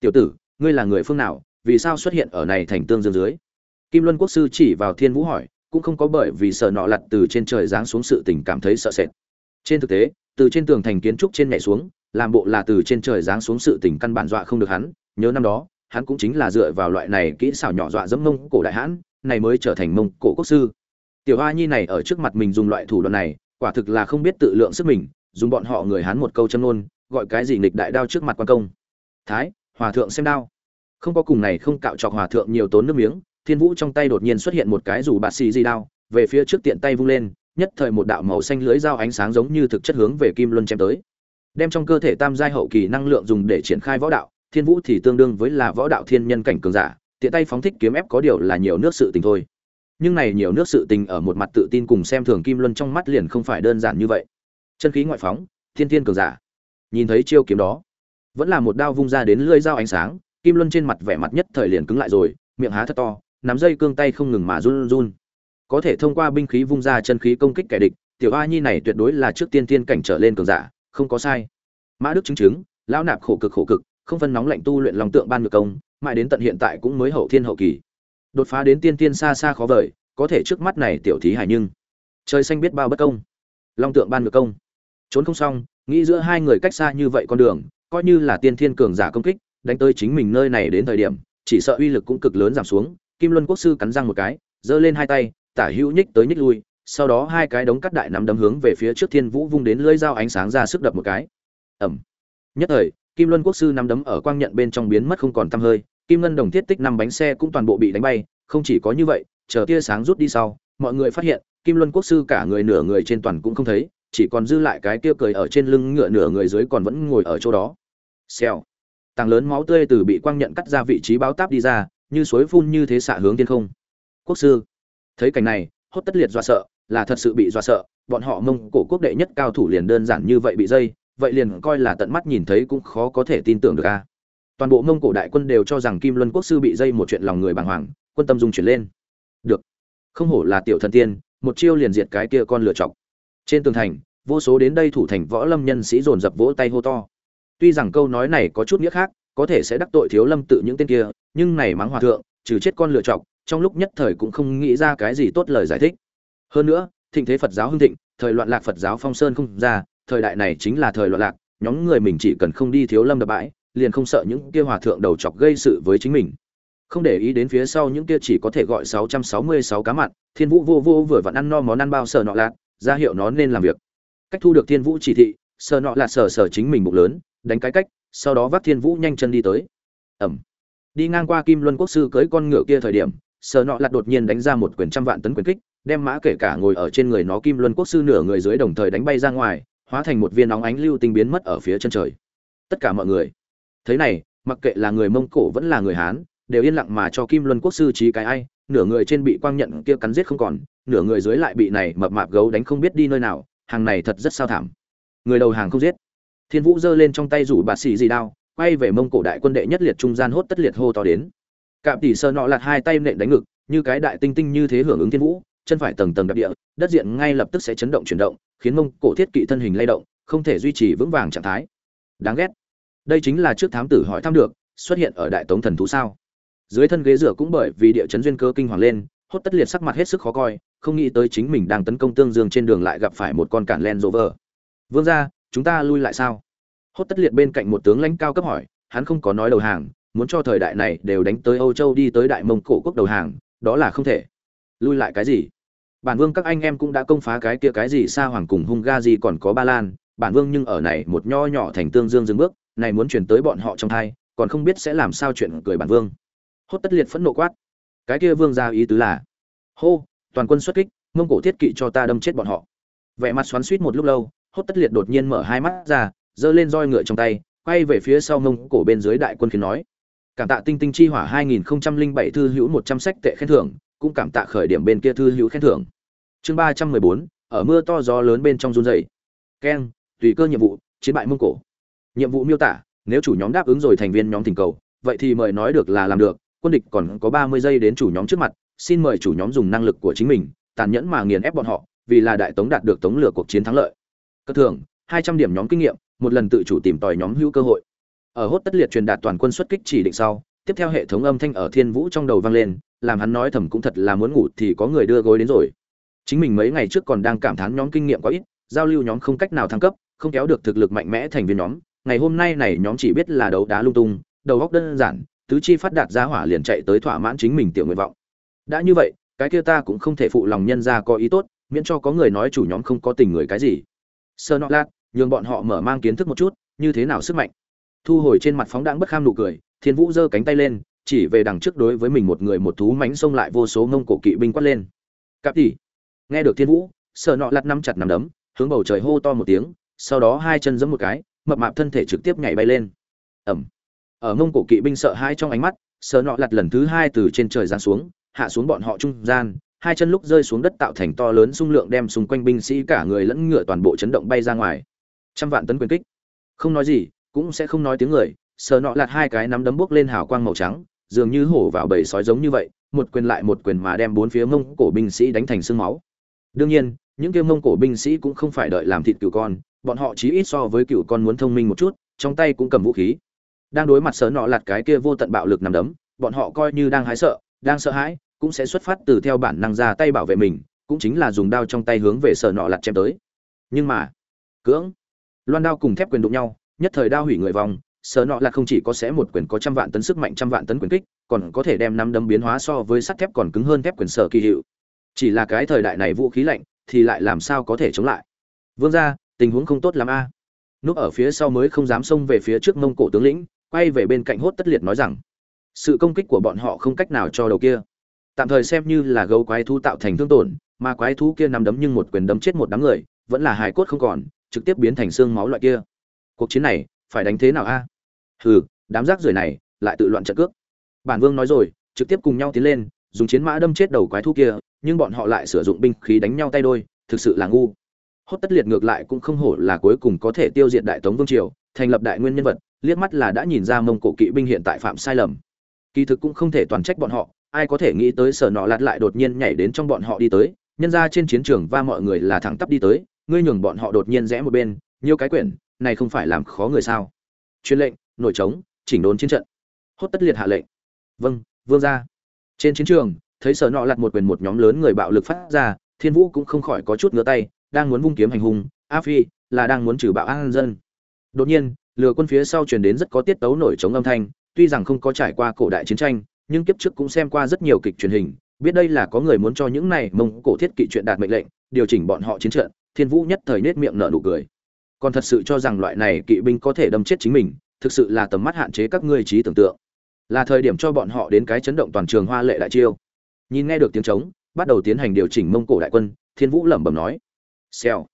Tiểu tử, ngươi là người phương nào? Vì sao xuất hiện ở này thành tương dương dưới? Kim luân quốc sư chỉ vào thiên vũ hỏi cũng không có bởi vì sợ nọ lặt từ trên trời giáng xuống sự tình cảm thấy sợ sệt. Trên thực tế, từ trên tường thành kiến trúc trên nhảy xuống, làm bộ là từ trên trời giáng xuống sự tình căn bản dọa không được hắn. Nhớ năm đó, hắn cũng chính là dựa vào loại này kỹ xảo nhỏ dọa dẫm mông cổ đại hãn, này mới trở thành mông cổ quốc sư. Tiểu hoa nhi này ở trước mặt mình dùng loại thủ đoạn này, quả thực là không biết tự lượng sức mình, dùng bọn họ người hắn một câu châm nôn gọi cái gì nghịch đại đao trước mặt quan công. Thái, hòa thượng xem đao. Không có cùng này không cạo trọc hòa thượng nhiều tốn nước miếng thiên vũ trong tay đột nhiên xuất hiện một cái dù bạt xì di đao, về phía trước tiện tay vung lên, nhất thời một đạo màu xanh lưới dao ánh sáng giống như thực chất hướng về kim luân chém tới. Đem trong cơ thể tam giai hậu kỳ năng lượng dùng để triển khai võ đạo, thiên vũ thì tương đương với là võ đạo thiên nhân cảnh cường giả, tiện tay phóng thích kiếm ép có điều là nhiều nước sự tình thôi. Nhưng này nhiều nước sự tình ở một mặt tự tin cùng xem thường kim luân trong mắt liền không phải đơn giản như vậy. Chân khí ngoại phóng, thiên thiên cường giả. Nhìn thấy chiêu kiếm đó, vẫn là một đao vung ra đến lưỡi dao ánh sáng, kim luân trên mặt vẻ mặt nhất thời liền cứng lại rồi, miệng há thật to nắm dây cương tay không ngừng mà run run. Có thể thông qua binh khí vung ra chân khí công kích kẻ địch, tiểu a nhi này tuyệt đối là trước tiên tiên cảnh trở lên cường giả, không có sai. Mã đức chứng chứng, lão nạp khổ cực khổ cực, không phân nóng lạnh tu luyện lòng tượng ban ngược công, mãi đến tận hiện tại cũng mới hậu thiên hậu kỳ. Đột phá đến tiên tiên xa xa khó vời, có thể trước mắt này tiểu thí hải nhưng, trời xanh biết bao bất công. Long tượng ban ngược công. Trốn không xong, nghĩ giữa hai người cách xa như vậy con đường, coi như là tiên thiên cường giả công kích, đánh tới chính mình nơi này đến thời điểm, chỉ sợ uy lực cũng cực lớn giảm xuống kim luân quốc sư cắn răng một cái, giơ lên hai tay, tả hữu nhích tới nhích lui, sau đó hai cái đống cắt đại nắm đấm hướng về phía trước thiên vũ vung đến lưỡi dao ánh sáng ra sức đập một cái. Ẩm. Nhất thời, kim luân quốc sư nắm đấm ở quang nhận bên trong biến mất không còn tăm hơi, kim ngân đồng thiết tích năm bánh xe cũng toàn bộ bị đánh bay, không chỉ có như vậy, chờ tia sáng rút đi sau, mọi người phát hiện, kim luân quốc sư cả người nửa người trên toàn cũng không thấy, chỉ còn dư lại cái kia cười ở trên lưng ngựa nửa người dưới còn vẫn ngồi ở chỗ đó. Xèo. Tàng lớn máu tươi từ bị quang nhận cắt ra vị trí báo táp đi ra như suối phun như thế xạ hướng thiên không. Quốc sư, thấy cảnh này, hốt tất liệt do sợ, là thật sự bị do sợ, bọn họ mông cổ quốc đệ nhất cao thủ liền đơn giản như vậy bị dây, vậy liền coi là tận mắt nhìn thấy cũng khó có thể tin tưởng được a. Toàn bộ mông cổ đại quân đều cho rằng kim luân quốc sư bị dây một chuyện lòng người bàng hoàng, quân tâm dung chuyển lên. Được. Không hổ là tiểu thần tiên, một chiêu liền diệt cái kia con lựa chọc. Trên tường thành, vô số đến đây thủ thành võ lâm nhân sĩ dồn dập vỗ tay hô to. Tuy rằng câu nói này có chút nghĩa khác có thể sẽ đắc tội thiếu lâm tự những tên kia, nhưng này mắng hòa thượng, trừ chết con lựa chọc, trong lúc nhất thời cũng không nghĩ ra cái gì tốt lời giải thích. Hơn nữa, thịnh thế phật giáo hưng thịnh, thời loạn lạc phật giáo phong sơn không ra, thời đại này chính là thời loạn lạc, nhóm người mình chỉ cần không đi thiếu lâm đập bãi, liền không sợ những kia hòa thượng đầu chọc gây sự với chính mình. Không để ý đến phía sau những kia chỉ có thể gọi 666 cá mặn, thiên vũ vô vô vừa vặn ăn no món ăn bao sờ nọ lạc, ra hiệu nó nên làm việc. Cách thu được thiên vũ chỉ thị sờ nọ lạc sờ sờ chính mình bụng lớn, đánh cái cách sau đó vác thiên vũ nhanh chân đi tới. Ẩm. Đi ngang qua kim luân quốc sư cưới con ngựa kia thời điểm sờ nọ lặt đột nhiên đánh ra một quyền trăm vạn tấn quyền kích, đem mã kể cả ngồi ở trên người nó kim luân quốc sư nửa người dưới đồng thời đánh bay ra ngoài, hóa thành một viên nóng ánh lưu tinh biến mất ở phía chân trời. Tất cả mọi người. Thấy này, mặc kệ là người mông cổ vẫn là người hán, đều yên lặng mà cho kim luân quốc sư trí cái ai, nửa người trên bị quang nhận kia cắn giết không còn, nửa người dưới lại bị này mập mạp gấu đánh không biết đi nơi nào, hàng này thật rất sao thảm. Người đầu hàng không giết thiên vũ giơ lên trong tay rủ bà xì gì đao, quay về mông cổ đại quân đệ nhất liệt trung gian hốt tất liệt hô to đến. Cạm tỷ sơ nọ lạt hai tay nện đánh ngực, như cái đại tinh tinh như thế hưởng ứng thiên vũ, chân phải tầng tầng đập địa, đất diện ngay lập tức sẽ chấn động chuyển động, khiến mông cổ thiết kỵ thân hình lay động, không thể duy trì vững vàng trạng thái. Đáng ghét. Đây chính là trước thám tử hỏi thăm được, xuất hiện ở đại tống thần thú sao? Dưới thân ghế rửa cũng bởi vì địa chấn duyên cơ kinh hoàng lên, hốt tất liệt sắc mặt hết sức khó coi, không nghĩ tới chính mình đang tấn công tương dương trên đường lại gặp phải một con cản len rô vờ vương ra chúng ta lui lại sao? Hốt tất liệt bên cạnh một tướng lãnh cao cấp hỏi, hắn không có nói đầu hàng, muốn cho thời đại này đều đánh tới âu châu đi tới đại mông cổ quốc đầu hàng, đó là không thể. Lui lại cái gì? Bản vương các anh em cũng đã công phá cái kia cái gì xa hoàng cùng hung ga gì còn có ba lan, bản vương nhưng ở này một nho nhỏ thành tương dương dừng bước, này muốn chuyển tới bọn họ trong thai, còn không biết sẽ làm sao chuyện cười bản vương. Hốt tất liệt phẫn nộ quát, cái kia vương ra ý tứ là, hô, toàn quân xuất kích, mông cổ thiết kỵ cho ta đâm chết bọn họ. Vẻ mặt xoắn suýt một lúc lâu hốt tất liệt đột nhiên mở hai mắt ra giơ lên roi ngựa trong tay quay về phía sau mông cổ bên dưới đại quân khiến nói. Cảm tạ tinh tinh chi hỏa 2007 thư hữu 100 sách tệ khen thưởng cũng cảm tạ khởi điểm bên kia thư hữu khen thưởng. Chương 314, ở mưa to gió lớn bên trong run rẩy. Keng tùy cơ nhiệm vụ chiến bại mông cổ. Nhiệm vụ miêu tả nếu chủ nhóm đáp ứng rồi thành viên nhóm thỉnh cầu vậy thì mời nói được là làm được quân địch còn có 30 giây đến chủ nhóm trước mặt xin mời chủ nhóm dùng năng lực của chính mình tàn nhẫn mà nghiền ép bọn họ vì là đại tống đạt được tống lửa cuộc chiến thắng lợi cơ thường 200 điểm nhóm kinh nghiệm, một lần tự chủ tìm tòi nhóm hữu cơ hội. Ở hốt tất liệt truyền đạt toàn quân xuất kích chỉ định sau, tiếp theo hệ thống âm thanh ở thiên vũ trong đầu vang lên, làm hắn nói thầm cũng thật là muốn ngủ thì có người đưa gối đến rồi. Chính mình mấy ngày trước còn đang cảm thán nhóm kinh nghiệm quá ít, giao lưu nhóm không cách nào thăng cấp, không kéo được thực lực mạnh mẽ thành viên nhóm. Ngày hôm nay này nhóm chỉ biết là đấu đá lung tung, đầu góc đơn giản, tứ chi phát đạt ra hỏa liền chạy tới thỏa mãn chính mình tiểu nguyện vọng. Đã như vậy, cái kia ta cũng không thể phụ lòng nhân ra có ý tốt, miễn cho có người nói chủ nhóm không có tình người cái gì sơ nọ lát nhường bọn họ mở mang kiến thức một chút, như thế nào sức mạnh. Thu hồi trên mặt phóng đãng bất kham nụ cười, thiên vũ giơ cánh tay lên, chỉ về đằng trước đối với mình một người một thú mánh xông lại vô số ngông cổ kỵ binh quát lên. Cặp tỉ nghe được thiên vũ sợ nọ lặt nắm chặt nằm đấm, hướng bầu trời hô to một tiếng, sau đó hai chân giẫm một cái, mập mạp thân thể trực tiếp nhảy bay lên. Ẩm. Ở ngông cổ kỵ binh sợ hai trong ánh mắt sợ nọ lặt lần thứ hai từ trên trời giáng xuống, hạ xuống bọn họ trung gian hai chân lúc rơi xuống đất tạo thành to lớn xung lượng đem xung quanh binh sĩ cả người lẫn ngựa toàn bộ chấn động bay ra ngoài. Trăm vạn tấn quyền kích. Không nói gì, cũng sẽ không nói tiếng người, sờ nọ lạt hai cái nắm đấm bước lên hào quang màu trắng, dường như hổ vào bầy sói giống như vậy, một quyền lại một quyền mà đem bốn phía mông cổ binh sĩ đánh thành xương máu. Đương nhiên, những kia mông cổ binh sĩ cũng không phải đợi làm thịt cựu con, bọn họ chí ít so với cựu con muốn thông minh một chút, trong tay cũng cầm vũ khí. Đang đối mặt sờ nọ lạt cái kia vô tận bạo lực nằm đấm, bọn họ coi như đang hái sợ, đang sợ hãi cũng sẽ xuất phát từ theo bản năng ra tay bảo vệ mình, cũng chính là dùng đao trong tay hướng về sở nọ lạt chém tới. Nhưng mà, cưỡng, loan đao cùng thép quyền đụng nhau, nhất thời đao hủy người vòng sở nọ là không chỉ có sẽ một quyền có trăm vạn tấn sức mạnh trăm vạn tấn quyền kích, còn có thể đem năm đấm biến hóa so với sắt thép còn cứng hơn thép quyền sở kỳ hiệu. Chỉ là cái thời đại này vũ khí lạnh, thì lại làm sao có thể chống lại? Vương ra tình huống không tốt lắm a. Núp ở phía sau mới không dám xông về phía trước mông cổ tướng lĩnh, quay về bên cạnh hốt tất liệt nói rằng, sự công kích của bọn họ không cách nào cho đầu kia tạm thời xem như là gấu quái thú tạo thành thương tổn, mà quái thú kia nằm đấm nhưng một quyền đấm chết một đám người, vẫn là hài cốt không còn, trực tiếp biến thành xương máu loại kia. Cuộc chiến này, phải đánh thế nào a? Hừ, đám rác rưởi này, lại tự loạn trận cước. Bản vương nói rồi, trực tiếp cùng nhau tiến lên, dùng chiến mã đâm chết đầu quái thú kia, nhưng bọn họ lại sử dụng binh khí đánh nhau tay đôi, thực sự là ngu. Hốt tất liệt ngược lại cũng không hổ là cuối cùng có thể tiêu diệt đại tống vương triều, thành lập đại nguyên nhân vật, liếc mắt là đã nhìn ra mông cổ kỵ binh hiện tại phạm sai lầm. Kỳ thực cũng không thể toàn trách bọn họ ai có thể nghĩ tới sở nọ lạt lại đột nhiên nhảy đến trong bọn họ đi tới. Nhân ra trên chiến trường va mọi người là thẳng tắp đi tới. Ngươi nhường bọn họ đột nhiên rẽ một bên, nhiều cái quyển, này không phải làm khó người sao? Truyền lệnh, nổi trống, chỉnh đốn chiến trận. Hốt tất liệt hạ lệnh. Vâng vương ra. Trên chiến trường, thấy sở nọ lặt một quyền một nhóm lớn người bạo lực phát ra, thiên vũ cũng không khỏi có chút ngứa tay, đang muốn vung kiếm hành hung. A phi, là đang muốn trừ bạo an dân. Đột nhiên, lừa quân phía sau truyền đến rất có tiết tấu nổi trống âm thanh, tuy rằng không có trải qua cổ đại chiến tranh nhưng kiếp trước cũng xem qua rất nhiều kịch truyền hình, biết đây là có người muốn cho những này mông cổ thiết kỵ chuyện đạt mệnh lệnh, điều chỉnh bọn họ chiến trận, thiên vũ nhất thời nết miệng nở nụ cười. Còn thật sự cho rằng loại này kỵ binh có thể đâm chết chính mình, thực sự là tầm mắt hạn chế các ngươi trí tưởng tượng. Là thời điểm cho bọn họ đến cái chấn động toàn trường hoa lệ đại chiêu. Nhìn nghe được tiếng trống, bắt đầu tiến hành điều chỉnh mông cổ đại quân, thiên vũ lẩm bẩm nói. Xèo.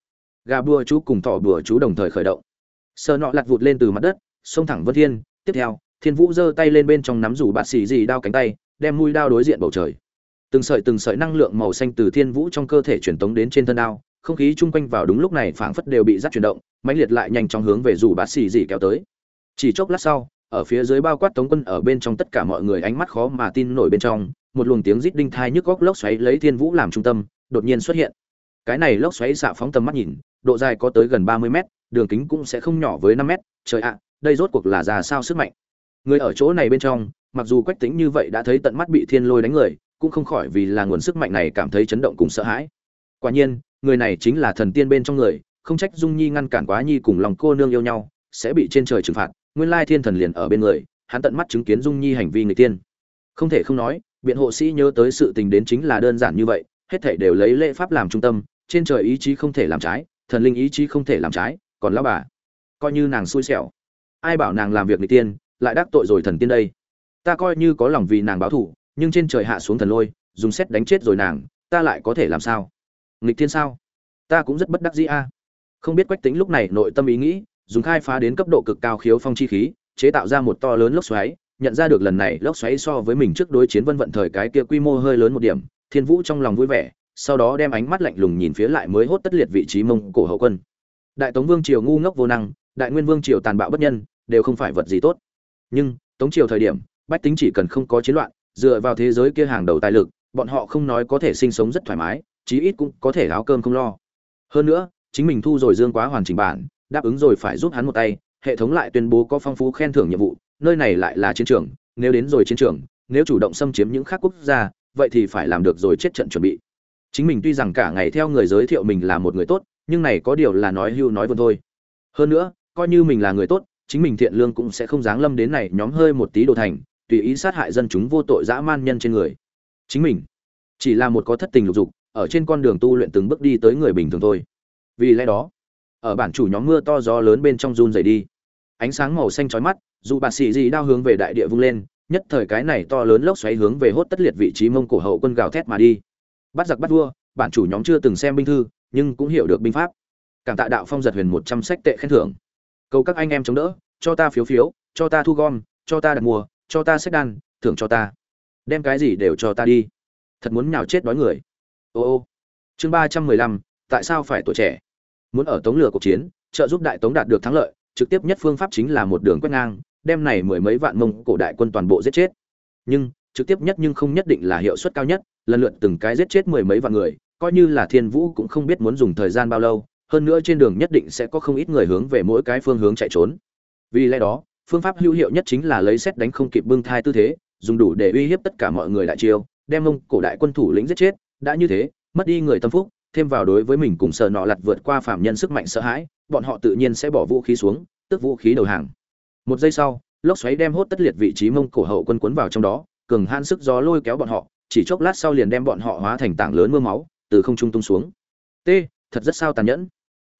Gà bùa chú cùng thỏ bùa chú đồng thời khởi động. Sơ nọ lật vụt lên từ mặt đất, xông thẳng vân thiên, tiếp theo thiên vũ giơ tay lên bên trong nắm rủ bạt xì gì đao cánh tay, đem mũi đao đối diện bầu trời. Từng sợi từng sợi năng lượng màu xanh từ thiên vũ trong cơ thể truyền tống đến trên thân đao, không khí chung quanh vào đúng lúc này phảng phất đều bị rắc chuyển động, mãnh liệt lại nhanh chóng hướng về rủ bạt xì gì kéo tới. Chỉ chốc lát sau, ở phía dưới bao quát tống quân ở bên trong tất cả mọi người ánh mắt khó mà tin nổi bên trong, một luồng tiếng rít đinh thai nhức góc lốc xoáy lấy thiên vũ làm trung tâm, đột nhiên xuất hiện. Cái này lốc xoáy xạ phóng tầm mắt nhìn, độ dài có tới gần ba mươi mét, đường kính cũng sẽ không nhỏ với năm mét, trời ạ, đây rốt cuộc là ra sao sức mạnh? Người ở chỗ này bên trong, mặc dù quách tính như vậy đã thấy tận mắt bị thiên lôi đánh người, cũng không khỏi vì là nguồn sức mạnh này cảm thấy chấn động cùng sợ hãi. Quả nhiên, người này chính là thần tiên bên trong người, không trách dung nhi ngăn cản quá nhi cùng lòng cô nương yêu nhau, sẽ bị trên trời trừng phạt, nguyên lai thiên thần liền ở bên người, hắn tận mắt chứng kiến dung nhi hành vi người tiên. Không thể không nói, biện hộ sĩ nhớ tới sự tình đến chính là đơn giản như vậy, hết thảy đều lấy lễ pháp làm trung tâm, trên trời ý chí không thể làm trái, thần linh ý chí không thể làm trái, còn lão bà, coi như nàng xui xẻo. Ai bảo nàng làm việc người tiên lại đắc tội rồi thần tiên đây. Ta coi như có lòng vì nàng báo thù, nhưng trên trời hạ xuống thần lôi, dùng xét đánh chết rồi nàng, ta lại có thể làm sao? Nghịch thiên sao? Ta cũng rất bất đắc dĩ a. Không biết quách tính lúc này nội tâm ý nghĩ, dùng khai phá đến cấp độ cực cao khiếu phong chi khí, chế tạo ra một to lớn lốc xoáy, nhận ra được lần này lốc xoáy so với mình trước đối chiến vân vận thời cái kia quy mô hơi lớn một điểm, thiên vũ trong lòng vui vẻ, sau đó đem ánh mắt lạnh lùng nhìn phía lại mới hốt tất liệt vị trí mông cổ hậu quân. Đại tống vương triều ngu ngốc vô năng, đại nguyên vương triều tàn bạo bất nhân, đều không phải vật gì tốt nhưng, tống triều thời điểm, bách tính chỉ cần không có chiến loạn, dựa vào thế giới kia hàng đầu tài lực, bọn họ không nói có thể sinh sống rất thoải mái, chí ít cũng có thể áo cơm không lo. Hơn nữa, chính mình thu rồi dương quá hoàn chỉnh bản, đáp ứng rồi phải giúp hắn một tay, hệ thống lại tuyên bố có phong phú khen thưởng nhiệm vụ, nơi này lại là chiến trường, nếu đến rồi chiến trường, nếu chủ động xâm chiếm những khác quốc gia, vậy thì phải làm được rồi chết trận chuẩn bị. Chính mình tuy rằng cả ngày theo người giới thiệu mình là một người tốt, nhưng này có điều là nói hưu nói vân thôi. Hơn nữa, coi như mình là người tốt chính mình thiện lương cũng sẽ không dáng lâm đến này, nhóm hơi một tí đồ thành, tùy ý sát hại dân chúng vô tội dã man nhân trên người. Chính mình chỉ là một có thất tình lục dục, ở trên con đường tu luyện từng bước đi tới người bình thường thôi. Vì lẽ đó, ở bản chủ nhóm mưa to gió lớn bên trong run dày đi. Ánh sáng màu xanh chói mắt, dù bà xì gì đao hướng về đại địa vung lên, nhất thời cái này to lớn lốc xoáy hướng về hốt tất liệt vị trí mông cổ hậu quân gào thét mà đi. Bắt giặc bắt vua, bản chủ nhóm chưa từng xem binh thư, nhưng cũng hiểu được binh pháp. Cảm tạ đạo phong giật huyền một trăm sách tệ khen thưởng cầu các anh em chống đỡ, cho ta phiếu phiếu, cho ta thu gom, cho ta đặt mua cho ta sách đan, thưởng cho ta. Đem cái gì đều cho ta đi. Thật muốn nhào chết đói người. Ô ô. Chương ba trăm mười lăm, tại sao phải tuổi trẻ? Muốn ở tống lửa cuộc chiến, trợ giúp đại tống đạt được thắng lợi, trực tiếp nhất phương pháp chính là một đường quét ngang, đem này mười mấy vạn mông cổ đại quân toàn bộ giết chết. Nhưng, trực tiếp nhất nhưng không nhất định là hiệu suất cao nhất, lần lượt từng cái giết chết mười mấy vạn người, coi như là thiên vũ cũng không biết muốn dùng thời gian bao lâu hơn nữa trên đường nhất định sẽ có không ít người hướng về mỗi cái phương hướng chạy trốn. Vì lẽ đó, phương pháp hữu hiệu nhất chính là lấy xét đánh không kịp bưng thai tư thế, dùng đủ để uy hiếp tất cả mọi người đại chiêu, đem mông cổ đại quân thủ lĩnh giết chết. Đã như thế, mất đi người tâm phúc, thêm vào đối với mình cùng sợ nọ lặt vượt qua phạm nhân sức mạnh sợ hãi, bọn họ tự nhiên sẽ bỏ vũ khí xuống tức vũ khí đầu hàng. Một giây sau, lốc xoáy đem hốt tất liệt vị trí mông cổ hậu quân cuốn vào trong đó, cường han sức gió lôi kéo bọn họ, chỉ chốc lát sau liền đem bọn họ hóa thành tảng lớn mưa máu, từ không trung tung xuống. T, thật rất sao tàn nhẫn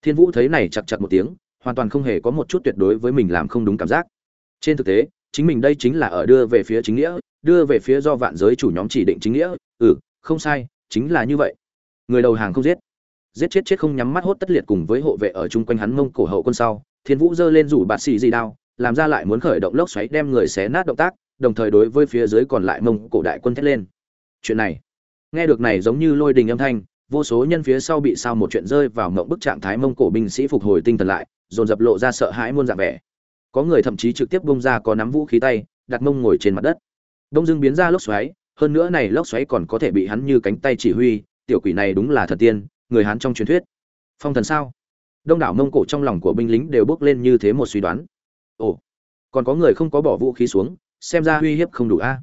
thiên vũ thấy này chặt chặt một tiếng, hoàn toàn không hề có một chút tuyệt đối với mình làm không đúng cảm giác. Trên thực tế, chính mình đây chính là ở đưa về phía chính nghĩa, đưa về phía do vạn giới chủ nhóm chỉ định chính nghĩa. Ừ không sai, chính là như vậy. Người đầu hàng không giết. Giết chết chết không nhắm mắt hốt tất liệt cùng với hộ vệ ở chung quanh hắn mông cổ hậu quân sau, thiên vũ giơ lên rủ bạt xì gì đao, làm ra lại muốn khởi động lốc xoáy đem người xé nát động tác, đồng thời đối với phía dưới còn lại mông cổ đại quân thét lên. Chuyện này, nghe được này giống như lôi đình âm thanh vô số nhân phía sau bị sao một chuyện rơi vào mộng bức trạng thái mông cổ binh sĩ phục hồi tinh thần lại, dồn dập lộ ra sợ hãi muôn dạng vẻ. Có người thậm chí trực tiếp bông ra có nắm vũ khí tay, đặt mông ngồi trên mặt đất. Đông dưng biến ra lốc xoáy, hơn nữa này lốc xoáy còn có thể bị hắn như cánh tay chỉ huy, tiểu quỷ này đúng là thần tiên, người hắn trong truyền thuyết. Phong thần sao? Đông đảo mông cổ trong lòng của binh lính đều bước lên như thế một suy đoán. Ồ, còn có người không có bỏ vũ khí xuống, xem ra uy hiếp không đủ a.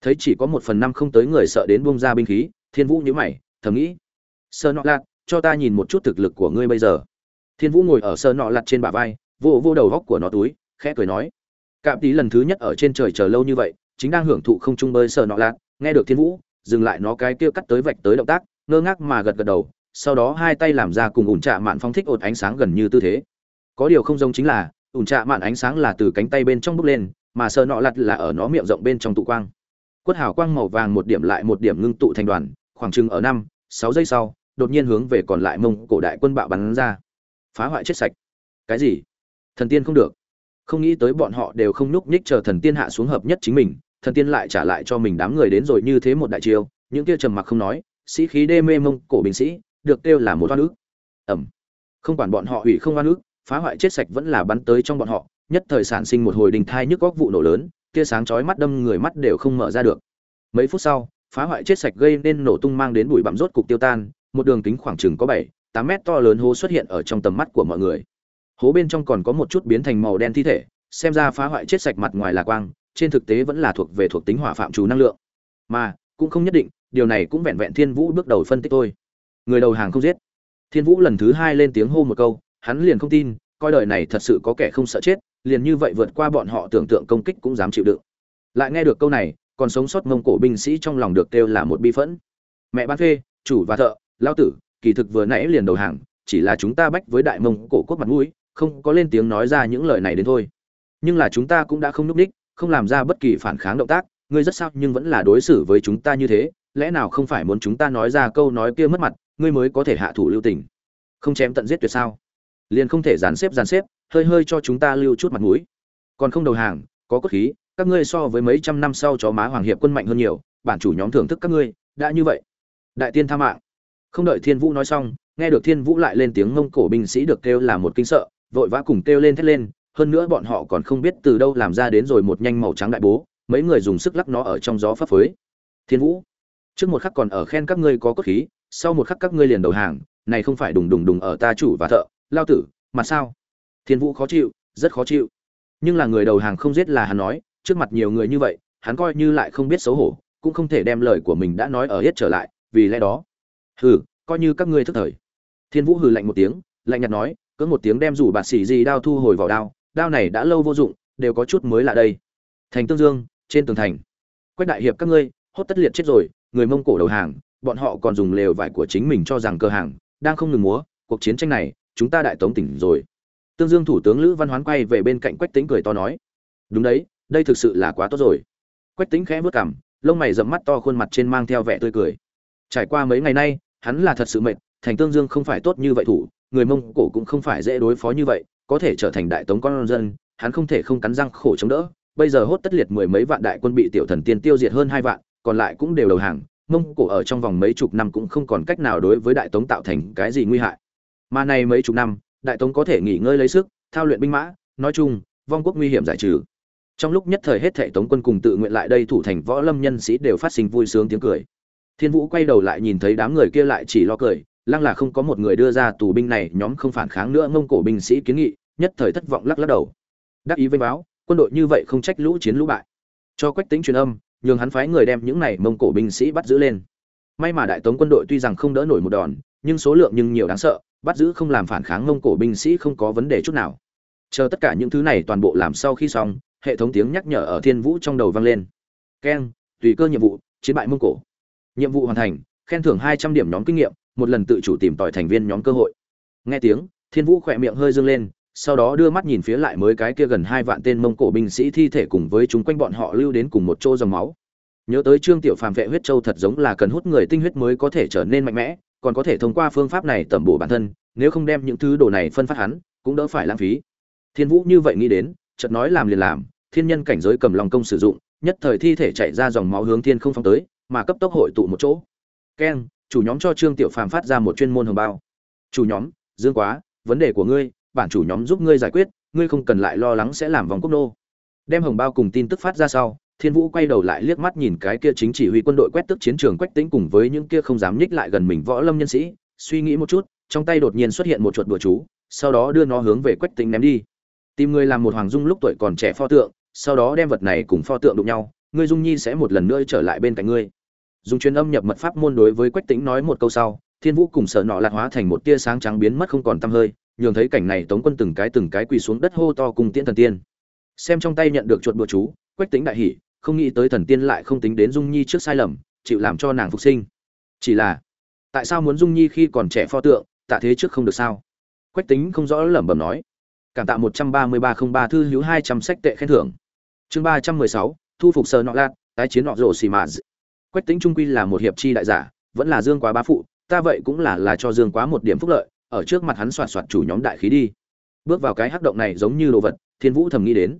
Thấy chỉ có một phần năm không tới người sợ đến bông ra binh khí, thiên vũ nhữ mày, thầm nghĩ sơ nọ lạt, cho ta nhìn một chút thực lực của ngươi bây giờ. Thiên vũ ngồi ở sơ nọ lạt trên bả vai, vô vô đầu góc của nó túi, khẽ cười nói. Cạm tí lần thứ nhất ở trên trời chờ lâu như vậy, chính đang hưởng thụ không trung bơi sơ nọ lạt, nghe được thiên vũ, dừng lại nó cái kia cắt tới vạch tới động tác, ngơ ngác mà gật gật đầu, sau đó hai tay làm ra cùng ủn trạ mạn phong thích ột ánh sáng gần như tư thế. Có điều không giống chính là, ủn trạ mạn ánh sáng là từ cánh tay bên trong bốc lên, mà sơ nọ lặt là ở nó miệng rộng bên trong tụ quang. Quất hào quang màu vàng một điểm lại một điểm ngưng tụ thành đoàn, khoảng chừng ở năm, sáu giây sau đột nhiên hướng về còn lại mông cổ đại quân bạo bắn ra. Phá hoại chết sạch. Cái gì? Thần tiên không được. Không nghĩ tới bọn họ đều không nhúc nhích chờ thần tiên hạ xuống hợp nhất chính mình, thần tiên lại trả lại cho mình đám người đến rồi như thế một đại chiêu, những kia trầm mặc không nói, sĩ khí đê mê mông cổ binh sĩ, được kêu là một oan ức. Ẩm. Không quản bọn họ hủy không oan ức, phá hoại chết sạch vẫn là bắn tới trong bọn họ, nhất thời sản sinh một hồi đình thai nhức góc vụ nổ lớn, tia sáng chói mắt đâm người mắt đều không mở ra được. Mấy phút sau, phá hoại chết sạch gây nên nổ tung mang đến bụi bặm rốt cục tiêu tan một đường kính khoảng chừng có bảy, tám mét to lớn hố xuất hiện ở trong tầm mắt của mọi người. Hố bên trong còn có một chút biến thành màu đen thi thể, xem ra phá hoại chết sạch mặt ngoài là quang, trên thực tế vẫn là thuộc về thuộc tính hỏa phạm trù năng lượng. Mà, cũng không nhất định, điều này cũng vẹn vẹn thiên vũ bước đầu phân tích thôi. Người đầu hàng không giết. Thiên vũ lần thứ hai lên tiếng hô một câu, hắn liền không tin, coi đời này thật sự có kẻ không sợ chết, liền như vậy vượt qua bọn họ tưởng tượng công kích cũng dám chịu đựng. Lại nghe được câu này, còn sống sót mông cổ binh sĩ trong lòng được kêu là một bi phẫn. Mẹ bán phê, chủ và thợ lao tử, kỳ thực vừa nãy liền đầu hàng, chỉ là chúng ta bách với đại mông cổ quốc mặt mũi, không có lên tiếng nói ra những lời này đến thôi. Nhưng là chúng ta cũng đã không núp đích không làm ra bất kỳ phản kháng động tác, ngươi rất sao nhưng vẫn là đối xử với chúng ta như thế, lẽ nào không phải muốn chúng ta nói ra câu nói kia mất mặt, ngươi mới có thể hạ thủ lưu tình. Không chém tận giết tuyệt sao? Liền không thể dàn xếp dàn xếp, hơi hơi cho chúng ta lưu chút mặt mũi. Còn không đầu hàng, có cốt khí, các ngươi so với mấy trăm năm sau chó má hoàng hiệp quân mạnh hơn nhiều, bản chủ nhóm thưởng thức các ngươi, đã như vậy. Đại tiên tha mạng không đợi thiên vũ nói xong, nghe được thiên vũ lại lên tiếng mông cổ binh sĩ được kêu là một kinh sợ, vội vã cùng kêu lên thét lên, hơn nữa bọn họ còn không biết từ đâu làm ra đến rồi một nhanh màu trắng đại bố, mấy người dùng sức lắc nó ở trong gió phấp phới. Thiên vũ, trước một khắc còn ở khen các ngươi có cốt khí, sau một khắc các ngươi liền đầu hàng, này không phải đùng đùng đùng ở ta chủ và thợ, lao tử, mà sao? Thiên vũ khó chịu, rất khó chịu. Nhưng là người đầu hàng không giết là hắn nói, trước mặt nhiều người như vậy, hắn coi như lại không biết xấu hổ, cũng không thể đem lời của mình đã nói ở hết trở lại, vì lẽ đó hừ, coi như các ngươi thức thời. Thiên vũ hừ lạnh một tiếng, lạnh nhạt nói cỡ một tiếng đem rủ bạt xỉ gì đao thu hồi vào đao đao này đã lâu vô dụng, đều có chút mới lạ đây. Thành tương dương, trên tường thành. Quách đại hiệp các ngươi, hốt tất liệt chết rồi, người mông cổ đầu hàng, bọn họ còn dùng lều vải của chính mình cho rằng cơ hàng, đang không ngừng múa, cuộc chiến tranh này, chúng ta đại tống tỉnh rồi. Tương dương thủ tướng lữ văn hoán quay về bên cạnh quách tính cười to nói, đúng đấy, đây thực sự là quá tốt rồi. Quách tính khẽ vớt cảm lông mày rậm mắt to, khuôn mặt trên mang theo vẻ tươi cười. Trải qua mấy ngày nay hắn là thật sự mệt, thành tương dương không phải tốt như vậy thủ, người mông cổ cũng không phải dễ đối phó như vậy, có thể trở thành đại tống con dân, hắn không thể không cắn răng khổ chống đỡ. Bây giờ hốt tất liệt mười mấy vạn đại quân bị tiểu thần tiên tiêu diệt hơn hai vạn, còn lại cũng đều đầu hàng, mông cổ ở trong vòng mấy chục năm cũng không còn cách nào đối với đại tống tạo thành cái gì nguy hại. Mà này mấy chục năm, đại tống có thể nghỉ ngơi lấy sức, thao luyện binh mã, nói chung, vong quốc nguy hiểm giải trừ. Trong lúc nhất thời hết thảy tống quân cùng tự nguyện lại đây thủ thành võ lâm nhân sĩ đều phát sinh vui sướng tiếng cười thiên vũ quay đầu lại nhìn thấy đám người kia lại chỉ lo cười, lăng là không có một người đưa ra tù binh này, nhóm không phản kháng nữa mông cổ binh sĩ kiến nghị, nhất thời thất vọng lắc lắc đầu. Đắc ý với báo, quân đội như vậy không trách lũ chiến lũ bại. Cho quách tính truyền âm, nhường hắn phái người đem những này mông cổ binh sĩ bắt giữ lên. May mà đại tống quân đội tuy rằng không đỡ nổi một đòn, nhưng số lượng nhưng nhiều đáng sợ, bắt giữ không làm phản kháng mông cổ binh sĩ không có vấn đề chút nào. Chờ tất cả những thứ này toàn bộ làm sau khi xong, hệ thống tiếng nhắc nhở ở thiên vũ trong đầu vang lên. Keng, tùy cơ nhiệm vụ, chiến bại mông cổ nhiệm vụ hoàn thành, khen thưởng hai trăm điểm nhóm kinh nghiệm, một lần tự chủ tìm tòi thành viên nhóm cơ hội. Nghe tiếng, thiên vũ khỏe miệng hơi dương lên, sau đó đưa mắt nhìn phía lại mới cái kia gần hai vạn tên mông cổ binh sĩ thi thể cùng với chúng quanh bọn họ lưu đến cùng một chỗ dòng máu. Nhớ tới trương tiểu phàm vệ huyết châu thật giống là cần hút người tinh huyết mới có thể trở nên mạnh mẽ, còn có thể thông qua phương pháp này tẩm bổ bản thân, nếu không đem những thứ đồ này phân phát hắn, cũng đỡ phải lãng phí. Thiên vũ như vậy nghĩ đến, chợt nói làm liền làm, thiên nhân cảnh giới cầm lòng công sử dụng, nhất thời thi thể chạy ra dòng máu hướng thiên không phong tới mà cấp tốc hội tụ một chỗ. Keng chủ nhóm cho trương tiểu phàm phát ra một chuyên môn hồng bao. Chủ nhóm, dương quá, vấn đề của ngươi, bản chủ nhóm giúp ngươi giải quyết, ngươi không cần lại lo lắng sẽ làm vòng quốc nô. Đem hồng bao cùng tin tức phát ra sau, thiên vũ quay đầu lại liếc mắt nhìn cái kia chính chỉ huy quân đội quét tức chiến trường quách tính cùng với những kia không dám nhích lại gần mình võ lâm nhân sĩ, suy nghĩ một chút, trong tay đột nhiên xuất hiện một chuột bùa chú, sau đó đưa nó hướng về quách tính ném đi. Tìm người làm một hoàng dung lúc tuổi còn trẻ pho tượng, sau đó đem vật này cùng pho tượng đụng nhau, ngươi dung nhi sẽ một lần nữa trở lại bên cạnh ngươi dùng truyền âm nhập mật pháp môn đối với quách Tĩnh nói một câu sau, thiên vũ cùng sở nọ lạc hóa thành một tia sáng trắng biến mất không còn tăm hơi, nhường thấy cảnh này tống quân từng cái từng cái quỳ xuống đất hô to cùng tiễn thần tiên. Xem trong tay nhận được chuột bùa chú, quách Tĩnh đại hỉ, không nghĩ tới thần tiên lại không tính đến dung nhi trước sai lầm, chịu làm cho nàng phục sinh. Chỉ là, tại sao muốn dung nhi khi còn trẻ pho tượng, tạ thế trước không được sao? Quách tính không rõ lẩm bẩm nói. Cảm tạ một trăm ba mươi ba không ba thư hữu hai trăm sách tệ khen thưởng. Chương ba trăm mười sáu, thu phục sờ nọ lạt tái chiến nọ rổ xì mà quách tính trung quy là một hiệp chi đại giả, vẫn là dương quá bá phụ, ta vậy cũng là là cho dương quá một điểm phúc lợi, ở trước mặt hắn soạt soạt chủ nhóm đại khí đi. Bước vào cái hắc động này giống như đồ vật, thiên vũ thầm nghĩ đến.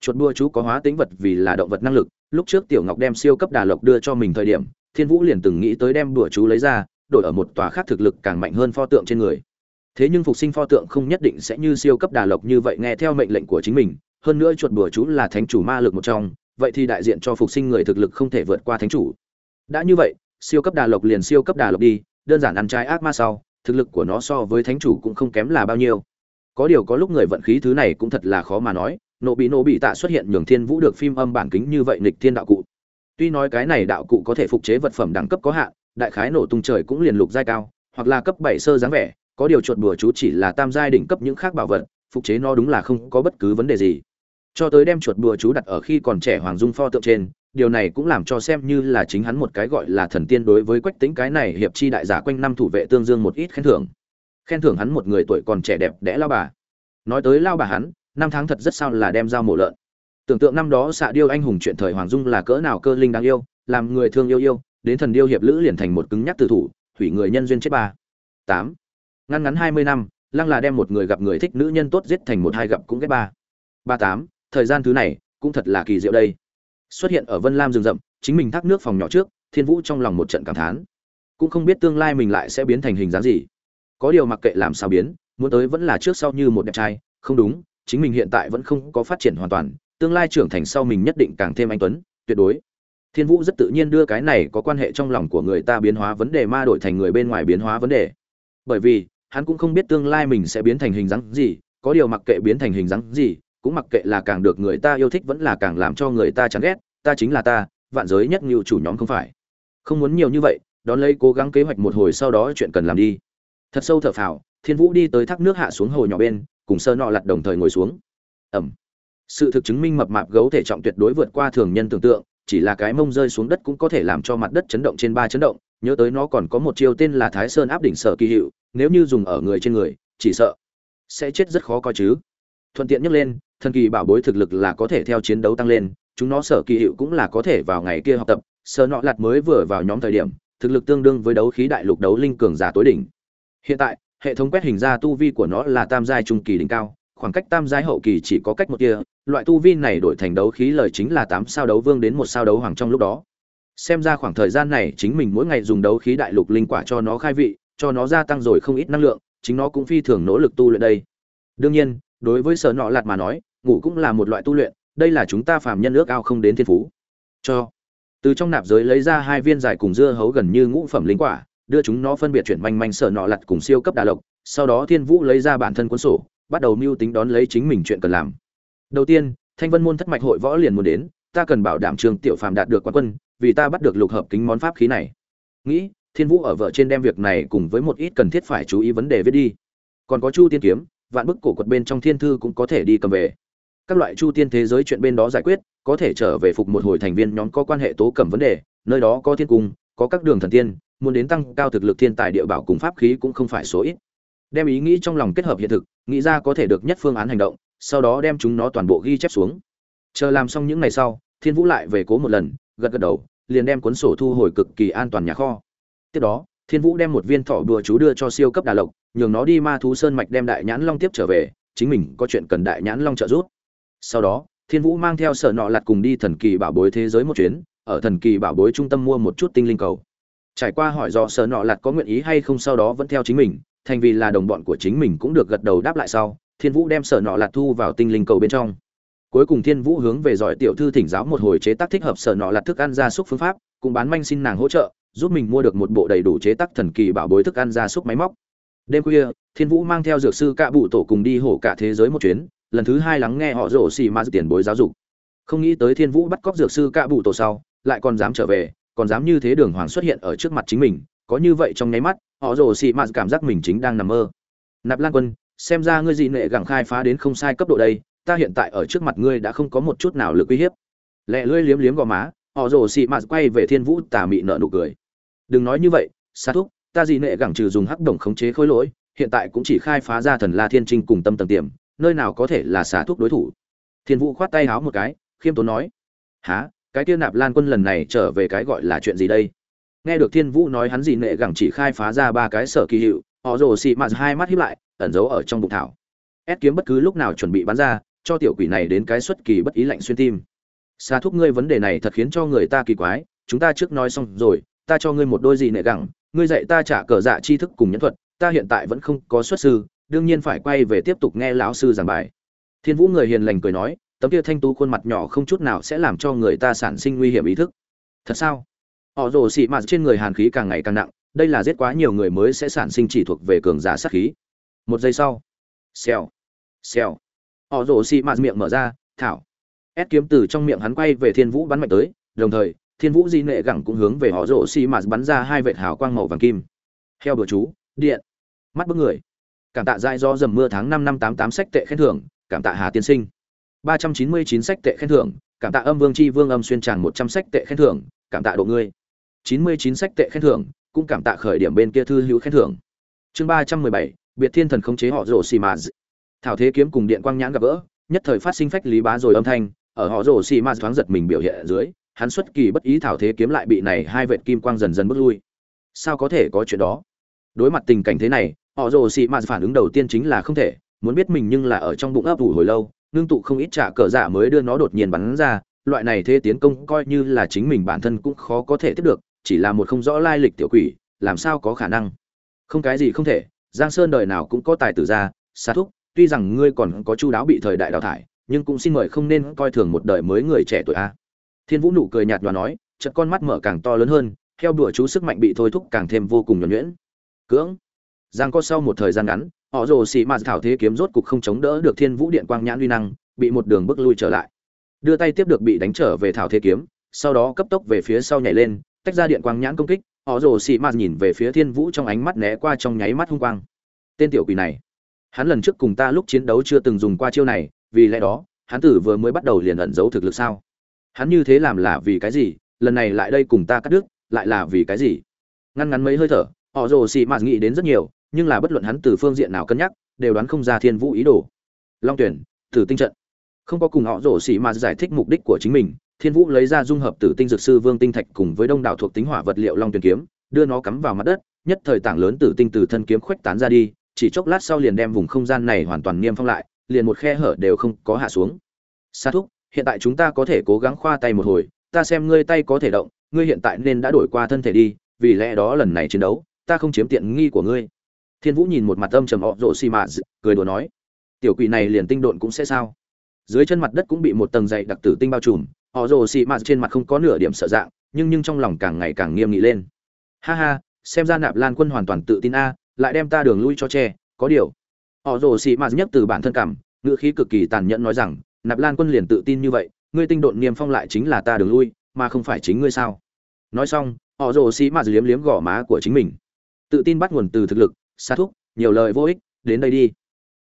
Chuột đua chú có hóa tính vật vì là động vật năng lực, lúc trước tiểu ngọc đem siêu cấp đà lộc đưa cho mình thời điểm, thiên vũ liền từng nghĩ tới đem đùa chú lấy ra, đổi ở một tòa khác thực lực càng mạnh hơn pho tượng trên người. Thế nhưng phục sinh pho tượng không nhất định sẽ như siêu cấp đà lộc như vậy nghe theo mệnh lệnh của chính mình, hơn nữa chuột đùa chú là thánh chủ ma lực một trong, vậy thì đại diện cho phục sinh người thực lực không thể vượt qua thánh chủ đã như vậy, siêu cấp đà lộc liền siêu cấp đà lộc đi, đơn giản ăn trái ác ma sau, thực lực của nó so với thánh chủ cũng không kém là bao nhiêu. Có điều có lúc người vận khí thứ này cũng thật là khó mà nói, nộ bị nộ bị tạ xuất hiện nhường thiên vũ được phim âm bản kính như vậy nghịch thiên đạo cụ. Tuy nói cái này đạo cụ có thể phục chế vật phẩm đẳng cấp có hạn, đại khái nổ tung trời cũng liền lục giai cao, hoặc là cấp bảy sơ dáng vẻ, có điều chuột bùa chú chỉ là tam giai đỉnh cấp những khác bảo vật, phục chế nó đúng là không có bất cứ vấn đề gì. Cho tới đem chuột bùa chú đặt ở khi còn trẻ hoàng dung pho tượng trên điều này cũng làm cho xem như là chính hắn một cái gọi là thần tiên đối với quách tính cái này hiệp chi đại giả quanh năm thủ vệ tương dương một ít khen thưởng. Khen thưởng hắn một người tuổi còn trẻ đẹp đẽ lao bà. Nói tới lao bà hắn, năm tháng thật rất sao là đem dao mổ lợn. Tưởng tượng năm đó xạ điêu anh hùng chuyện thời hoàng dung là cỡ nào cơ linh đáng yêu, làm người thương yêu yêu, đến thần điêu hiệp lữ liền thành một cứng nhắc tử thủ hủy người nhân duyên chết ba. Tám. Ngăn ngắn hai mươi năm, lăng là đem một người gặp người thích nữ nhân tốt giết thành một hai gặp cũng ghét ba. Ba tám, thời gian thứ này, cũng thật là kỳ diệu đây xuất hiện ở vân lam rừng rậm, chính mình thác nước phòng nhỏ trước, thiên vũ trong lòng một trận cảm thán. Cũng không biết tương lai mình lại sẽ biến thành hình dáng gì. Có điều mặc kệ làm sao biến, muốn tới vẫn là trước sau như một đẹp trai, không đúng, chính mình hiện tại vẫn không có phát triển hoàn toàn, tương lai trưởng thành sau mình nhất định càng thêm anh tuấn, tuyệt đối. Thiên vũ rất tự nhiên đưa cái này có quan hệ trong lòng của người ta biến hóa vấn đề ma đổi thành người bên ngoài biến hóa vấn đề. Bởi vì, hắn cũng không biết tương lai mình sẽ biến thành hình dáng gì, có điều mặc kệ biến thành hình dáng gì, cũng mặc kệ là càng được người ta yêu thích vẫn là càng làm cho người ta chán ghét ta chính là ta, vạn giới nhất ngưu chủ nhóm không phải. Không muốn nhiều như vậy, đón lấy cố gắng kế hoạch một hồi sau đó chuyện cần làm đi. Thật sâu thở phào, thiên vũ đi tới thác nước hạ xuống hồ nhỏ bên, cùng sơ nọ lặt đồng thời ngồi xuống. Ẩm. Sự thực chứng minh mập mạp gấu thể trọng tuyệt đối vượt qua thường nhân tưởng tượng, chỉ là cái mông rơi xuống đất cũng có thể làm cho mặt đất chấn động trên ba chấn động, nhớ tới nó còn có một chiêu tên là thái sơn áp đỉnh sở kỳ hiệu nếu như dùng ở người trên người, chỉ sợ sẽ chết rất khó coi chứ. Thuận tiện nhắc lên, thần kỳ bảo bối thực lực là có thể theo chiến đấu tăng lên chúng nó sở kỳ hiệu cũng là có thể vào ngày kia học tập, sở nọ lạt mới vừa vào nhóm thời điểm, thực lực tương đương với đấu khí đại lục đấu linh cường giả tối đỉnh. Hiện tại, hệ thống quét hình ra tu vi của nó là tam giai trung kỳ đỉnh cao, khoảng cách tam giai hậu kỳ chỉ có cách một kia, loại tu vi này đổi thành đấu khí lời chính là tám sao đấu vương đến một sao đấu hoàng trong lúc đó. Xem ra khoảng thời gian này chính mình mỗi ngày dùng đấu khí đại lục linh quả cho nó khai vị, cho nó gia tăng rồi không ít năng lượng, chính nó cũng phi thường nỗ lực tu luyện đây. Đương nhiên, đối với sở nọ lạt mà nói, ngủ cũng là một loại tu luyện đây là chúng ta phàm nhân ước ao không đến thiên phú. Cho, từ trong nạp giới lấy ra hai viên dài cùng dưa hấu gần như ngũ phẩm linh quả, đưa chúng nó phân biệt chuyển manh manh sở nọ lặt cùng siêu cấp đà lộc, sau đó thiên vũ lấy ra bản thân cuốn sổ, bắt đầu mưu tính đón lấy chính mình chuyện cần làm. Đầu tiên, thanh vân môn thất mạch hội võ liền muốn đến, ta cần bảo đảm trường tiểu phàm đạt được quán quân, vì ta bắt được lục hợp kính món pháp khí này. Nghĩ, thiên vũ ở vợ trên đem việc này cùng với một ít cần thiết phải chú ý vấn đề viết đi. Còn có chu tiên kiếm, vạn bức cổ quật bên trong thiên thư cũng có thể đi cầm về các loại chu tiên thế giới chuyện bên đó giải quyết, có thể trở về phục một hồi thành viên nhóm có quan hệ tố cẩm vấn đề, nơi đó có thiên cung, có các đường thần tiên, muốn đến tăng cao thực lực thiên tài địa bảo cùng pháp khí cũng không phải số ít. Đem ý nghĩ trong lòng kết hợp hiện thực, nghĩ ra có thể được nhất phương án hành động, sau đó đem chúng nó toàn bộ ghi chép xuống. Chờ làm xong những ngày sau, thiên vũ lại về cố một lần, gật gật đầu, liền đem cuốn sổ thu hồi cực kỳ an toàn nhà kho. Tiếp đó, thiên vũ đem một viên thỏ đùa chú đưa cho siêu cấp đà lộc, nhường nó đi ma thú sơn mạch đem đại nhãn long tiếp trở về, chính mình có chuyện cần đại nhãn long trợ giúp sau đó, thiên vũ mang theo sở nọ lặt cùng đi thần kỳ bảo bối thế giới một chuyến, ở thần kỳ bảo bối trung tâm mua một chút tinh linh cầu. Trải qua hỏi do sở nọ lặt có nguyện ý hay không sau đó vẫn theo chính mình, thành vì là đồng bọn của chính mình cũng được gật đầu đáp lại sau, thiên vũ đem sở nọ lặt thu vào tinh linh cầu bên trong. Cuối cùng thiên vũ hướng về giỏi tiểu thư thỉnh giáo một hồi chế tác thích hợp sở nọ lặt thức ăn gia súc phương pháp, cũng bán manh xin nàng hỗ trợ, giúp mình mua được một bộ đầy đủ chế tác thần kỳ bảo bối thức ăn gia súc máy móc. Đêm khuya, thiên vũ mang theo dược sư cạ bụ tổ cùng đi hổ cả thế giới một chuyến lần thứ hai lắng nghe họ rổ xì ma tiền bối giáo dục. Không nghĩ tới thiên vũ bắt cóc dược sư cạ bụ tổ sau, lại còn dám trở về, còn dám như thế đường hoàng xuất hiện ở trước mặt chính mình, có như vậy trong nháy mắt, họ rổ xì ma cảm giác mình chính đang nằm mơ. Nạp lan quân, xem ra ngươi dị nệ gẳng khai phá đến không sai cấp độ đây, ta hiện tại ở trước mặt ngươi đã không có một chút nào lực uy hiếp. Lẹ lưỡi liếm liếm gò má, họ rổ xì ma quay về thiên vũ tà mị nợ nụ cười. Đừng nói như vậy, sa thúc, ta dị nệ gẳng trừ dùng hắc đồng khống chế khối lỗi, hiện tại cũng chỉ khai phá ra thần la thiên trinh cùng tâm tầng tiềm nơi nào có thể là xả thuốc đối thủ. Thiên vũ khoát tay háo một cái, khiêm tốn nói há cái kia nạp lan quân lần này trở về cái gọi là chuyện gì đây? Nghe được thiên vũ nói hắn gì nệ gẳng chỉ khai phá ra ba cái sở kỳ hiệu, họ rồ xị mạt hai mắt hiếp lại, ẩn giấu ở trong bụng thảo. Ép kiếm bất cứ lúc nào chuẩn bị bắn ra, cho tiểu quỷ này đến cái xuất kỳ bất ý lạnh xuyên tim. Xa thúc ngươi vấn đề này thật khiến cho người ta kỳ quái, chúng ta trước nói xong rồi, ta cho ngươi một đôi gì nệ gẳng, ngươi dạy ta trả cờ dạ chi thức cùng nhẫn thuật, ta hiện tại vẫn không có xuất sư đương nhiên phải quay về tiếp tục nghe lão sư giảng bài. Thiên vũ người hiền lành cười nói, tấm kia thanh tú khuôn mặt nhỏ không chút nào sẽ làm cho người ta sản sinh nguy hiểm ý thức. Thật sao? Họ rồ xị mạt trên người hàn khí càng ngày càng nặng, đây là giết quá nhiều người mới sẽ sản sinh chỉ thuộc về cường giả sát khí. Một giây sau, xèo xèo. Họ rồ xị mạt miệng mở ra, thảo. Ép kiếm từ trong miệng hắn quay về thiên vũ bắn mạnh tới, đồng thời, thiên vũ di nệ gẳng cũng hướng về họ rồ xị mạt bắn ra hai vệt hào quang màu vàng kim. Heo bừa chú, điện. Mắt bức người cảm tạ dại do dầm mưa tháng năm năm tám tám sách tệ khen thưởng, cảm tạ hà tiên sinh. ba trăm chín mươi chín sách tệ khen thưởng, cảm tạ âm vương c h i vương âm xuyên tràn một trăm sách tệ khen thưởng, cảm tạ độ ngươi. chín mươi chín sách tệ khen thưởng, cũng cảm tạ khởi điểm bên kia thư hữu khen thưởng. Chương ba trăm mười bảy, biệt thiên thần khống chế họ rổ xì mà thảo thế kiếm cùng điện quang nhãn gặp gỡ, nhất thời phát sinh phách lý bá rồi âm thanh, ở họ rổ xì mà thoáng giật mình biểu hiện ở dưới, hắn xuất kỳ bất ý thảo thế kiếm lại bị này hai vệt kim quang dần dần bước lui. Sao có thể có chuyện đó? Đối mặt tình cảnh thế này họ rồ xì mà phản ứng đầu tiên chính là không thể, muốn biết mình nhưng là ở trong bụng ấp ủ hồi lâu, ngưng tụ không ít trả cờ giả mới đưa nó đột nhiên bắn ra. Loại này thế tiến công coi như là chính mình bản thân cũng khó có thể tiếp được, chỉ là một không rõ lai lịch tiểu quỷ, làm sao có khả năng? Không cái gì không thể, giang sơn đời nào cũng có tài tử ra xa thúc, tuy rằng ngươi còn có chu đáo bị thời đại đào thải, nhưng cũng xin mời không nên coi thường một đời mới người trẻ tuổi a. Thiên vũ nụ cười nhạt nhòa nói, chợt con mắt mở càng to lớn hơn theo đùa chú sức mạnh bị thôi thúc càng thêm vô cùng nhuẩn nhuyễn. Cưỡng giang có sau một thời gian ngắn, họ rồ xì mạt thảo thế kiếm rốt cục không chống đỡ được thiên vũ điện quang nhãn uy năng, bị một đường bước lui trở lại. Đưa tay tiếp được bị đánh trở về thảo thế kiếm, sau đó cấp tốc về phía sau nhảy lên, tách ra điện quang nhãn công kích, họ rồ xì mạt nhìn về phía thiên vũ trong ánh mắt né qua trong nháy mắt hung quang. Tên tiểu quỷ này, hắn lần trước cùng ta lúc chiến đấu chưa từng dùng qua chiêu này, vì lẽ đó, hắn tử vừa mới bắt đầu liền ẩn giấu thực lực sao? Hắn như thế làm là vì cái gì? Lần này lại đây cùng ta cắt đứt, lại là vì cái gì? Ngăn ngắn mấy hơi thở, họ rồ xì mạt nghĩ đến rất nhiều nhưng là bất luận hắn từ phương diện nào cân nhắc, đều đoán không ra thiên vũ ý đồ. Long tuyển, tử tinh trận. Không có cùng họ rổ xỉ mà giải thích mục đích của chính mình, thiên vũ lấy ra dung hợp tử tinh dược sư vương tinh thạch cùng với đông đảo thuộc tính hỏa vật liệu long tuyển kiếm, đưa nó cắm vào mặt đất, nhất thời tảng lớn tử tinh từ thân kiếm khuếch tán ra đi, chỉ chốc lát sau liền đem vùng không gian này hoàn toàn niêm phong lại, liền một khe hở đều không có hạ xuống. Sa thúc, hiện tại chúng ta có thể cố gắng khoa tay một hồi, ta xem ngươi tay có thể động, ngươi hiện tại nên đã đổi qua thân thể đi, vì lẽ đó lần này chiến đấu, ta không chiếm tiện nghi của ngươi thiên vũ nhìn một mặt âm trầm họ rộ xì mạ cười đùa nói, tiểu quỷ này liền tinh độn cũng sẽ sao? Dưới chân mặt đất cũng bị một tầng dày đặc tử tinh bao trùm họ rồ xì mạ trên mặt không có nửa điểm sợ dạng, nhưng nhưng trong lòng càng ngày càng nghiêm nghị lên. Ha ha, xem ra nạp lan quân hoàn toàn tự tin a, lại đem ta đường lui cho che, có điều. Họ rồ xì mạ nhất từ bản thân cảm, ngữ khí cực kỳ tàn nhẫn nói rằng, nạp lan quân liền tự tin như vậy, ngươi tinh độn niêm phong lại chính là ta đường lui, mà không phải chính ngươi sao? Nói xong họ rồ xì mạt liếm liếm gò má của chính mình. Tự tin bắt nguồn từ thực lực xa thúc, nhiều lời vô ích, đến đây đi.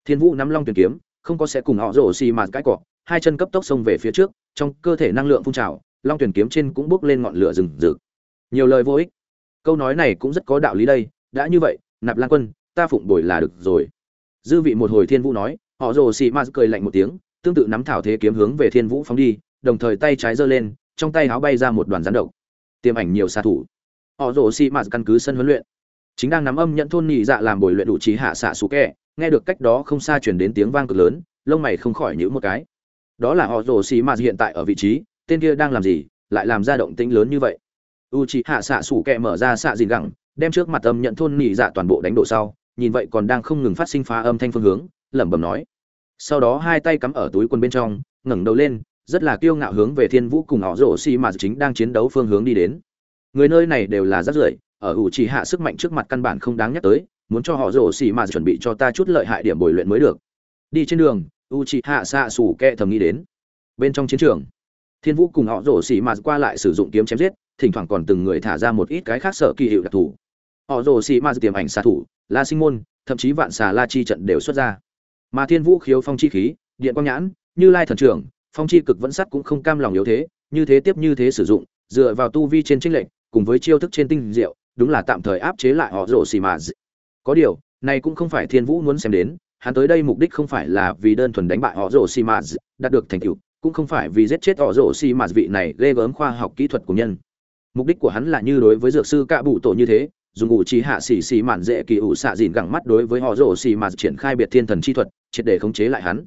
Thiên vũ nắm long tuyển kiếm, không có sẽ cùng họ rổ xì mạt cãi cọ. Hai chân cấp tốc xông về phía trước, trong cơ thể năng lượng phun trào, long tuyển kiếm trên cũng bước lên ngọn lửa rừng rực. Nhiều lời vô ích. Câu nói này cũng rất có đạo lý đây, đã như vậy, nạp lan quân, ta phụng bồi là được rồi. Dư vị một hồi thiên vũ nói, họ rồ xì ma cười lạnh một tiếng, tương tự nắm thảo thế kiếm hướng về thiên vũ phóng đi, đồng thời tay trái giơ lên, trong tay áo bay ra một đoàn rắn độc. Tiêm ảnh nhiều xạ thủ. Họ rồ xì ma căn cứ sân huấn luyện chính đang nắm âm nhận thôn nhị dạ làm bồi luyện đủ trí hạ xạ sủ kẹ, nghe được cách đó không xa chuyển đến tiếng vang cực lớn, lông mày không khỏi nhữ một cái. Đó là họ rồ xì mà hiện tại ở vị trí, tên kia đang làm gì, lại làm ra động tĩnh lớn như vậy. U trí hạ xạ sủ kẹ mở ra xạ dìn gẳng, đem trước mặt âm nhận thôn nhị dạ toàn bộ đánh độ sau, nhìn vậy còn đang không ngừng phát sinh phá âm thanh phương hướng, lẩm bẩm nói. Sau đó hai tay cắm ở túi quần bên trong, ngẩng đầu lên, rất là kiêu ngạo hướng về thiên vũ cùng họ rổ xi mà chính đang chiến đấu phương hướng đi đến. Người nơi này đều là rất rưởi ở ủ trì hạ sức mạnh trước mặt căn bản không đáng nhắc tới, muốn cho họ rổ xì mà chuẩn bị cho ta chút lợi hại điểm bồi luyện mới được. Đi trên đường u trì hạ xạ xù kẹ thầm nghĩ đến. Bên trong chiến trường, thiên vũ cùng họ rổ xì mà qua lại sử dụng kiếm chém giết, thỉnh thoảng còn từng người thả ra một ít cái khác sợ kỳ hiệu đặc thù. Họ rổ xì mà tiềm ảnh xạ thủ, la sinh môn, thậm chí vạn xà la chi trận đều xuất ra. Mà thiên vũ khiếu phong chi khí, điện quang nhãn, như lai thần trưởng, phong chi cực vẫn sắt cũng không cam lòng yếu thế, như thế tiếp như thế sử dụng, dựa vào tu vi trên trinh lệnh cùng với chiêu thức trên tinh diệu đúng là tạm thời áp chế lại họ rồ xì mà có điều này cũng không phải thiên vũ muốn xem đến hắn tới đây mục đích không phải là vì đơn thuần đánh bại họ rồ xì mà đạt được thành tựu cũng không phải vì giết chết họ rồ xì mà vị này ghê gớm khoa học kỹ thuật của nhân. Mục đích của hắn là như đối với dược sư cạ bụ tổ như thế dùng ủ trí hạ xì xì mạn dễ kỳ ủ xạ dìn gẳng mắt đối với họ rồ xì mà triển khai biệt thiên thần chi thuật triệt để khống chế lại hắn.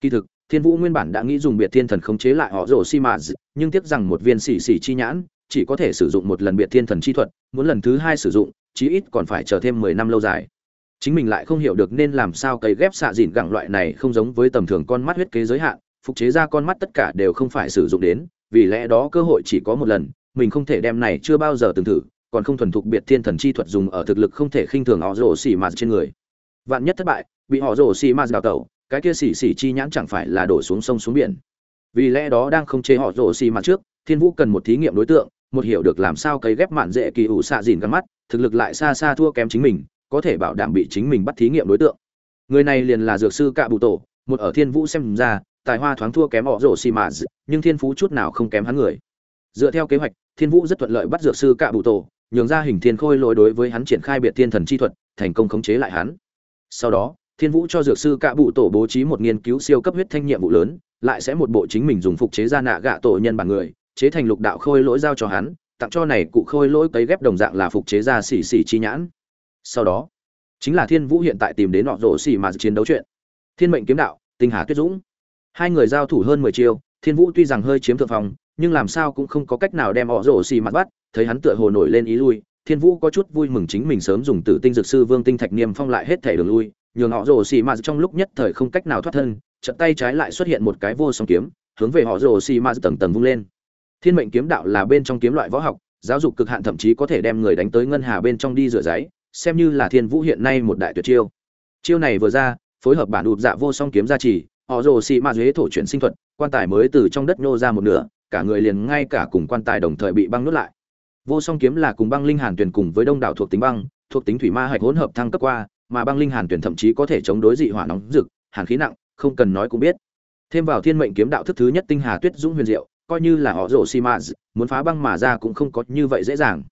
Kỳ thực thiên vũ nguyên bản đã nghĩ dùng biệt thiên thần khống chế lại họ rổ xi mà, nhưng tiếc rằng một viên xì xì chi nhãn chỉ có thể sử dụng một lần biệt thiên thần chi thuật, muốn lần thứ hai sử dụng, chí ít còn phải chờ thêm mười năm lâu dài. Chính mình lại không hiểu được nên làm sao cấy ghép xạ dịn gẳng loại này không giống với tầm thường con mắt huyết kế giới hạn, phục chế ra con mắt tất cả đều không phải sử dụng đến, vì lẽ đó cơ hội chỉ có một lần, mình không thể đem này chưa bao giờ từng thử, còn không thuần thục biệt thiên thần chi thuật dùng ở thực lực không thể khinh thường họ rổ xỉ mạt trên người. Vạn nhất thất bại, bị họ rổ xỉ mạt đào tẩu, cái kia xỉ xỉ chi nhãn chẳng phải là đổ xuống sông xuống biển. Vì lẽ đó đang không chế họ rổ xỉ mạt trước, thiên vũ cần một thí nghiệm đối tượng một hiểu được làm sao cấy ghép mạn dễ kỳ ủ xạ dìn gắn mắt, thực lực lại xa xa thua kém chính mình, có thể bảo đảm bị chính mình bắt thí nghiệm đối tượng. Người này liền là dược sư cạ bụ tổ, một ở thiên vũ xem ra, tài hoa thoáng thua kém họ rổ xì mạt nhưng thiên phú chút nào không kém hắn người. Dựa theo kế hoạch, thiên vũ rất thuận lợi bắt dược sư cạ bụ tổ, nhường ra hình thiên khôi lỗi đối với hắn triển khai biệt thiên thần chi thuật, thành công khống chế lại hắn. Sau đó, thiên vũ cho dược sư cạ bụ tổ bố trí một nghiên cứu siêu cấp huyết thanh nhiệm vụ lớn, lại sẽ một bộ chính mình dùng phục chế ra nạ gạ tổ nhân bản người chế thành lục đạo khôi lỗi giao cho hắn, tặng cho này cụ khôi lỗi cấy ghép đồng dạng là phục chế ra xỉ xỉ chi nhãn. Sau đó, chính là thiên vũ hiện tại tìm đến nọ rổ xỉ mà chiến đấu chuyện. Thiên mệnh kiếm đạo, tinh hà tuyết dũng. Hai người giao thủ hơn mười chiêu, thiên vũ tuy rằng hơi chiếm thượng phòng nhưng làm sao cũng không có cách nào đem họ rổ xỉ mặt bắt, thấy hắn tựa hồ nổi lên ý lui, thiên vũ có chút vui mừng chính mình sớm dùng tử tinh dược sư vương tinh thạch niêm phong lại hết thể đường lui, nhường họ rổ xỉ mà trong lúc nhất thời không cách nào thoát thân trận tay trái lại xuất hiện một cái vô song kiếm, hướng về họ rổ xỉ mà tầng tầng vung lên thiên mệnh kiếm đạo là bên trong kiếm loại võ học, giáo dục cực hạn thậm chí có thể đem người đánh tới ngân hà bên trong đi rửa giấy, xem như là thiên vũ hiện nay một đại tuyệt chiêu. Chiêu này vừa ra, phối hợp bản đụt dạ vô song kiếm gia trì, họ rồ xì ma dưới thổ chuyển sinh thuật, quan tài mới từ trong đất nhô ra một nửa, cả người liền ngay cả cùng quan tài đồng thời bị băng nuốt lại. Vô song kiếm là cùng băng linh hàn tuyển cùng với đông đảo thuộc tính băng, thuộc tính thủy ma hạch hỗn hợp thăng cấp qua, mà băng linh hàn tuyển thậm chí có thể chống đối dị hỏa nóng rực hàn khí nặng, không cần nói cũng biết. Thêm vào thiên mệnh kiếm đạo thức thứ nhất tinh hà tuyết dũng huyền diệu coi như là họ rổ xi mã muốn phá băng mà ra cũng không có như vậy dễ dàng.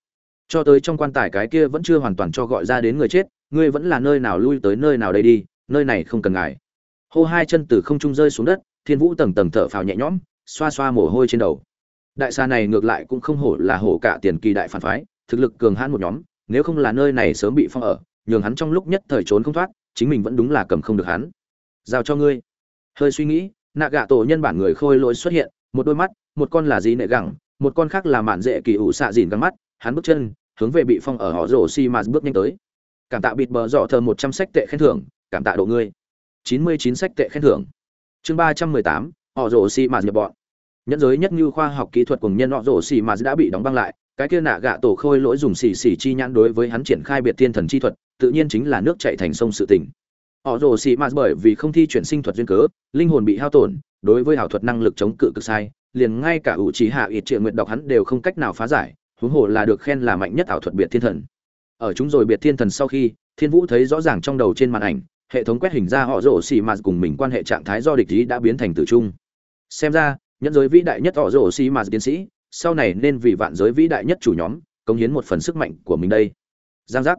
Cho tới trong quan tài cái kia vẫn chưa hoàn toàn cho gọi ra đến người chết, ngươi vẫn là nơi nào lui tới nơi nào đây đi, nơi này không cần ngài hô hai chân từ không trung rơi xuống đất, thiên vũ tầng tầng thở phào nhẹ nhõm, xoa xoa mồ hôi trên đầu. Đại xa này ngược lại cũng không hổ là hổ cả tiền kỳ đại phản phái, thực lực cường hãn một nhóm, nếu không là nơi này sớm bị phong ở, nhường hắn trong lúc nhất thời trốn không thoát, chính mình vẫn đúng là cầm không được hắn. Giao cho ngươi. Hơi suy nghĩ, nạ gạ tổ nhân bản người khôi lỗi xuất hiện, một đôi mắt một con là gì nệ gẳng, một con khác là mạn dễ kỳ ủ xạ dìn găng mắt, hắn bước chân, hướng về bị phong ở họ rổ xi mà bước nhanh tới. Cảm tạ bịt bờ dọ thờ một trăm sách tệ khen thưởng, cảm tạ độ ngươi. Chín mươi chín sách tệ khen thưởng. Chương ba trăm mười tám, họ rổ xi mà nhập bọn. Nhẫn giới nhất như khoa học kỹ thuật cùng nhân họ rổ xi mà đã bị đóng băng lại, cái kia nạ gạ tổ khôi lỗi dùng xì xì chi nhãn đối với hắn triển khai biệt thiên thần chi thuật, tự nhiên chính là nước chạy thành sông sự tỉnh họ rồ xì mà bởi vì không thi chuyển sinh thuật duyên cớ, linh hồn bị hao tổn, đối với ảo thuật năng lực chống cự cực sai liền ngay cả ủ trí hạ ít triệu nguyện đọc hắn đều không cách nào phá giải, huống hồ là được khen là mạnh nhất ảo thuật biệt thiên thần. Ở chúng rồi biệt thiên thần sau khi, thiên vũ thấy rõ ràng trong đầu trên màn ảnh, hệ thống quét hình ra họ rổ xì mạt cùng mình quan hệ trạng thái do địch ý đã biến thành tử trung. Xem ra, nhẫn giới vĩ đại nhất họ rổ xì mạt tiến sĩ, sau này nên vì vạn giới vĩ đại nhất chủ nhóm, cống hiến một phần sức mạnh của mình đây. Giang giác.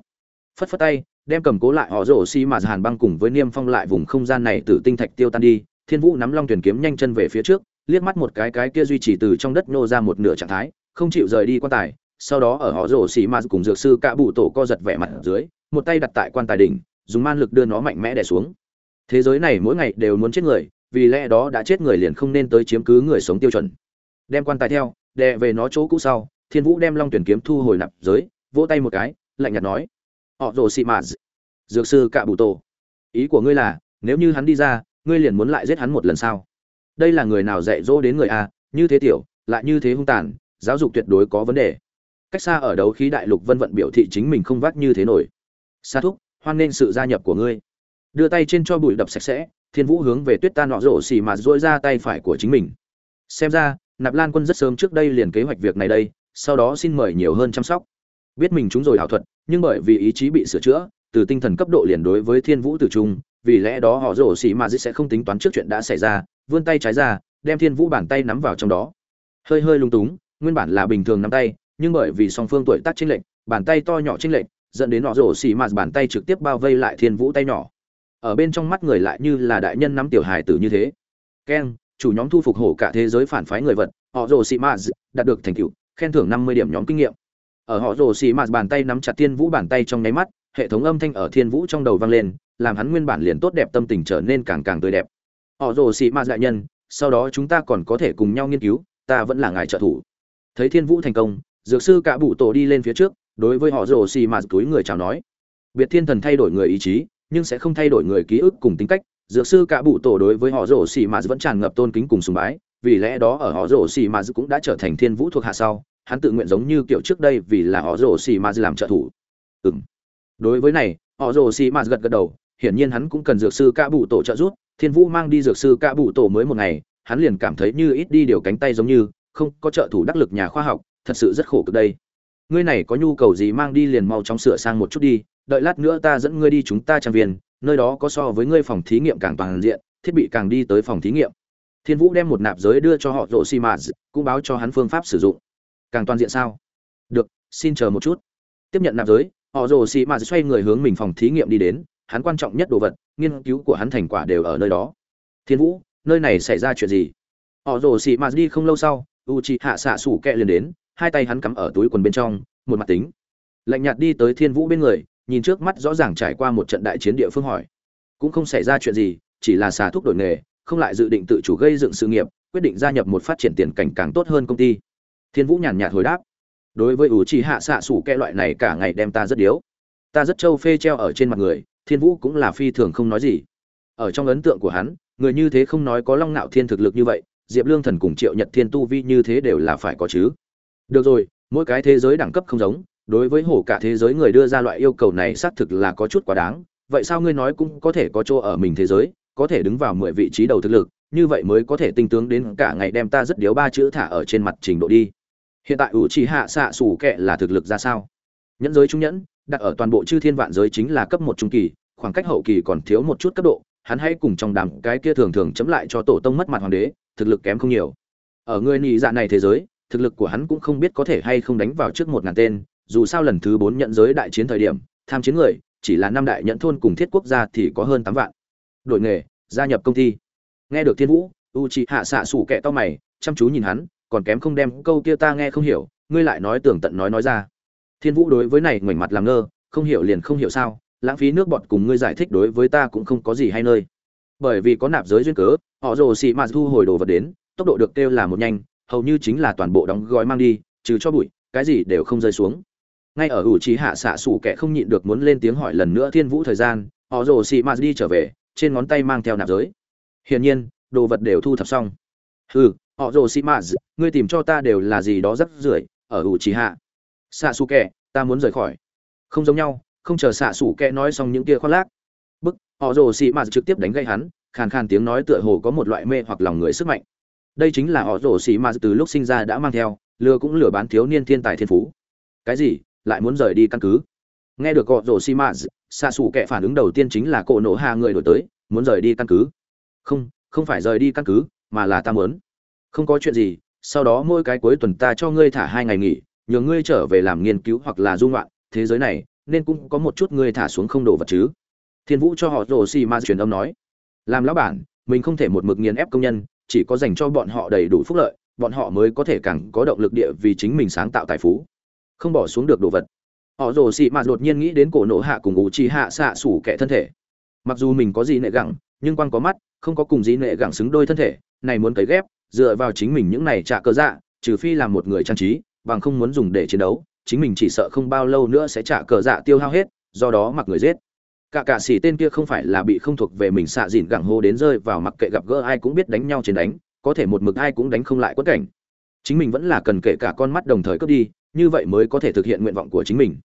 Phất phất tay, đem cầm cố lại họ rổ xì mạt hàn băng cùng với niêm phong lại vùng không gian này từ tinh thạch tiêu tan đi, thiên vũ nắm long tuyển kiếm nhanh chân về phía trước liếc mắt một cái cái kia duy trì từ trong đất nô ra một nửa trạng thái, không chịu rời đi quan tài, sau đó ở họ rổ xì ma cùng dược sư cả bụ tổ co giật vẻ mặt dưới, một tay đặt tại quan tài đỉnh, dùng man lực đưa nó mạnh mẽ đè xuống. Thế giới này mỗi ngày đều muốn chết người, vì lẽ đó đã chết người liền không nên tới chiếm cứ người sống tiêu chuẩn. Đem quan tài theo, đè về nó chỗ cũ sau, thiên vũ đem long tuyển kiếm thu hồi nạp giới, vỗ tay một cái, lạnh nhạt nói, họ rồ xì mạt dược sư cạ bụ tổ, ý của ngươi là, nếu như hắn đi ra, ngươi liền muốn lại giết hắn một lần sao? Đây là người nào dạy dỗ đến người a, như thế tiểu, lại như thế hung tàn, giáo dục tuyệt đối có vấn đề. Cách xa ở đấu khí đại lục vân vận biểu thị chính mình không vác như thế nổi. Sa thúc, hoan nên sự gia nhập của ngươi. Đưa tay trên cho bụi đập sạch sẽ, thiên vũ hướng về tuyết ta nọ rổ xì mà dỗi ra tay phải của chính mình. Xem ra, nạp lan quân rất sớm trước đây liền kế hoạch việc này đây, sau đó xin mời nhiều hơn chăm sóc. Biết mình chúng rồi ảo thuật, nhưng bởi vì ý chí bị sửa chữa, từ tinh thần cấp độ liền đối với thiên vũ tử trung, vì lẽ đó họ rổ xì mà sẽ không tính toán trước chuyện đã xảy ra vươn tay trái ra, đem thiên vũ bàn tay nắm vào trong đó. Hơi hơi lung túng, nguyên bản là bình thường nắm tay, nhưng bởi vì song phương tuổi tác chênh lệch, bàn tay to nhỏ chênh lệch, dẫn đến họ rổ xì mà bàn tay trực tiếp bao vây lại thiên vũ tay nhỏ. Ở bên trong mắt người lại như là đại nhân nắm tiểu hài tử như thế. Keng chủ nhóm thu phục hổ cả thế giới phản phái người vật, họ rổ xì mạt đạt được thành tựu, khen thưởng năm mươi điểm nhóm kinh nghiệm. Ở họ rổ xì mạt bàn tay nắm chặt thiên vũ bàn tay trong nháy mắt, hệ thống âm thanh ở thiên vũ trong đầu vang lên, làm hắn nguyên bản liền tốt đẹp tâm tình trở nên càng càng tươi đẹp họ rồ xì ma đại nhân, sau đó chúng ta còn có thể cùng nhau nghiên cứu, ta vẫn là ngài trợ thủ. Thấy thiên vũ thành công, dược sư cả bụ tổ đi lên phía trước, đối với họ rồ xì ma túi người chào nói. Biệt thiên thần thay đổi người ý chí, nhưng sẽ không thay đổi người ký ức cùng tính cách. Dược sư cả bụ tổ đối với họ rồ xì ma vẫn tràn ngập tôn kính cùng sùng bái, vì lẽ đó ở họ rồ xì ma cũng đã trở thành thiên vũ thuộc hạ sau, hắn tự nguyện giống như kiểu trước đây vì là họ rồ xì ma làm trợ thủ. Ừm. Đối với này, họ rồ xì ma gật gật đầu, hiển nhiên hắn cũng cần dược sư ca bụ tổ trợ giúp thiên vũ mang đi dược sư cả bụ tổ mới một ngày, hắn liền cảm thấy như ít đi điều cánh tay giống như, không có trợ thủ đắc lực nhà khoa học, thật sự rất khổ cực đây. Ngươi này có nhu cầu gì mang đi liền mau chóng sửa sang một chút đi, đợi lát nữa ta dẫn ngươi đi chúng ta trang viên, nơi đó có so với ngươi phòng thí nghiệm càng toàn diện, thiết bị càng đi tới phòng thí nghiệm. Thiên vũ đem một nạp giới đưa cho họ rộ xi mã cũng báo cho hắn phương pháp sử dụng. Càng toàn diện sao? Được, xin chờ một chút. Tiếp nhận nạp giới, họ rồ xì mạt xoay người hướng mình phòng thí nghiệm đi đến hắn quan trọng nhất đồ vật, nghiên cứu của hắn thành quả đều ở nơi đó. Thiên vũ, nơi này xảy ra chuyện gì? Họ rồ xì mạt đi không lâu sau u c hạ xạ sủ kẹ liền đến, hai tay hắn cắm ở túi quần bên trong, một mặt tính. Lạnh nhạt đi tới thiên vũ bên người, nhìn trước mắt rõ ràng trải qua một trận đại chiến địa phương hỏi. Cũng không xảy ra chuyện gì, chỉ là xà thuốc đổi nghề, không lại dự định tự chủ gây dựng sự nghiệp, quyết định gia nhập một phát triển tiền cảnh càng tốt hơn công ty. Thiên vũ nhàn nhạt hồi đáp. Đối với ủ trì hạ xạ sủ kẹ loại này cả ngày đem ta rất điếu. Ta rất trâu phê treo ở trên mặt người thiên vũ cũng là phi thường không nói gì. Ở trong ấn tượng của hắn, người như thế không nói có long nạo thiên thực lực như vậy, diệp lương thần cùng triệu nhật thiên tu vi như thế đều là phải có chứ. Được rồi, mỗi cái thế giới đẳng cấp không giống, đối với hổ cả thế giới người đưa ra loại yêu cầu này xác thực là có chút quá đáng. Vậy sao ngươi nói cũng có thể có chỗ ở mình thế giới, có thể đứng vào mười vị trí đầu thực lực, như vậy mới có thể tinh tướng đến cả ngày đem ta rất điếu ba chữ thả ở trên mặt trình độ đi. Hiện tại ủ trì hạ xạ xù kệ là thực lực ra sao? Nhẫn giới trung nhẫn đặt ở toàn bộ chư thiên vạn giới chính là cấp một trung kỳ, khoảng cách hậu kỳ còn thiếu một chút cấp độ, hắn hãy cùng trong đám cái kia thường thường chấm lại cho tổ tông mất mặt hoàng đế, thực lực kém không nhiều. Ở người nị dạ này thế giới, thực lực của hắn cũng không biết có thể hay không đánh vào trước một ngàn tên, dù sao lần thứ bốn nhận giới đại chiến thời điểm, tham chiến người, chỉ là năm đại nhận thôn cùng thiết quốc gia thì có hơn tám vạn. Đổi nghề, gia nhập công ty. Nghe được thiên vũ u chị hạ xạ sủ kẹ to mày, chăm chú nhìn hắn, còn kém không đem câu kia ta nghe không hiểu, ngươi lại nói tưởng tận nói nói ra thiên vũ đối với này ngoảnh mặt làm ngơ, không hiểu liền không hiểu sao, lãng phí nước bọt cùng ngươi giải thích đối với ta cũng không có gì hay nơi. Bởi vì có nạp giới duyên cớ, họ rồ xị mạt thu hồi đồ vật đến, tốc độ được kêu là một nhanh, hầu như chính là toàn bộ đóng gói mang đi, trừ cho bụi, cái gì đều không rơi xuống. Ngay ở ủ trí hạ xạ sủ kẻ không nhịn được muốn lên tiếng hỏi lần nữa thiên vũ thời gian, họ rồ xị mạt đi trở về, trên ngón tay mang theo nạp giới. Hiển nhiên, đồ vật đều thu thập xong. Hừ, họ rồ xị mạt ngươi tìm cho ta đều là gì đó rất rưởi, ở ủ trí hạ xạ sủ kẹ, ta muốn rời khỏi. Không giống nhau, không chờ xạ sủ kẹ nói xong những kia khoác lác. Bức, họ rồ xị mạt trực tiếp đánh gây hắn, khàn khàn tiếng nói tựa hồ có một loại mê hoặc lòng người sức mạnh. Đây chính là họ rồ xị mạt từ lúc sinh ra đã mang theo, lừa cũng lừa bán thiếu niên thiên tài thiên phú. Cái gì? Lại muốn rời đi căn cứ? Nghe được họ rồ xị mạt xạ sủ kẹ phản ứng đầu tiên chính là cổ nổ hà người đổi tới, muốn rời đi căn cứ. Không không phải rời đi căn cứ, mà là ta muốn. Không có chuyện gì, sau đó mỗi cái cuối tuần ta cho ngươi thả hai ngày nghỉ nhờ ngươi trở về làm nghiên cứu hoặc là dung loạn thế giới này, nên cũng có một chút ngươi thả xuống không đồ vật chứ. Thiên vũ cho họ rồ xì ma truyền âm nói. Làm lão bản, mình không thể một mực nghiền ép công nhân, chỉ có dành cho bọn họ đầy đủ phúc lợi, bọn họ mới có thể càng có động lực địa vì chính mình sáng tạo tài phú. Không bỏ xuống được đồ vật. Họ rồ xì ma đột nhiên nghĩ đến cổ nổ hạ cùng ủ trì hạ xạ sủ kẻ thân thể. Mặc dù mình có gì nệ gẳng, nhưng quan có mắt, không có cùng gì nệ gẳng xứng đôi thân thể, này muốn cấy ghép, dựa vào chính mình những này trả cơ dạ trừ phi làm một người trang trí bằng không muốn dùng để chiến đấu, chính mình chỉ sợ không bao lâu nữa sẽ trả cờ dạ tiêu hao hết, do đó mặc người giết. Cả cả xỉ tên kia không phải là bị không thuộc về mình xạ dìn gẳng hô đến rơi vào mặc kệ gặp gỡ ai cũng biết đánh nhau chiến đánh, có thể một mực ai cũng đánh không lại quất cảnh. Chính mình vẫn là cần kể cả con mắt đồng thời cướp đi, như vậy mới có thể thực hiện nguyện vọng của chính mình.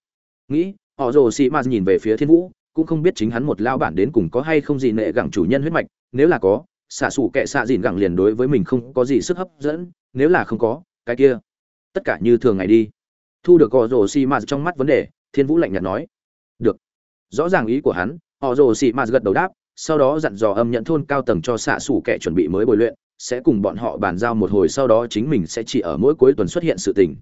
Nghĩ, họ rồ sĩ m nhìn về phía thiên vũ, cũng không biết chính hắn một lao bản đến cùng có hay không gì nệ gẳng chủ nhân huyết mạch, nếu là có, xạ xù kệ xạ dìn gẳng liền đối với mình không có gì sức hấp dẫn, nếu là không có, cái kia tất cả như thường ngày đi. Thu được họ rồ xì mạt trong mắt vấn đề, thiên vũ lạnh nhạt nói. Được. Rõ ràng ý của hắn họ rồ xì mạt gật đầu đáp, sau đó dặn dò âm nhận thôn cao tầng cho xạ xủ kẻ chuẩn bị mới bồi luyện, sẽ cùng bọn họ bàn giao một hồi sau đó chính mình sẽ chỉ ở mỗi cuối tuần xuất hiện sự tình.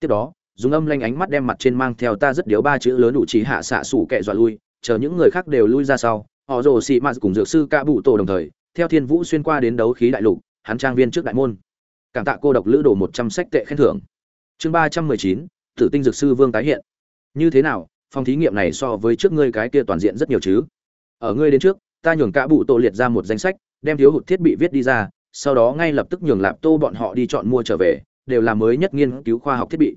Tiếp đó, dùng âm lanh ánh mắt đem mặt trên mang theo ta rất điếu ba chữ lớn đủ trí hạ xạ xủ kẻ dọa lui, chờ những người khác đều lui ra sau họ rồ xì mạt cùng dược sư ca bụ tổ đồng thời, theo thiên vũ xuyên qua đến đấu khí đại lục, hắn trang viên trước đại môn cảm tạ cô độc lữ đồ một trăm sách tệ khen thưởng. Chương ba trăm mười chín, tử tinh dược sư vương tái hiện. Như thế nào, phòng thí nghiệm này so với trước ngươi cái kia toàn diện rất nhiều chứ? Ở ngươi đến trước, ta nhường cả bụ tổ liệt ra một danh sách, đem thiếu hụt thiết bị viết đi ra, sau đó ngay lập tức nhường lạp tô bọn họ đi chọn mua trở về, đều là mới nhất nghiên cứu khoa học thiết bị.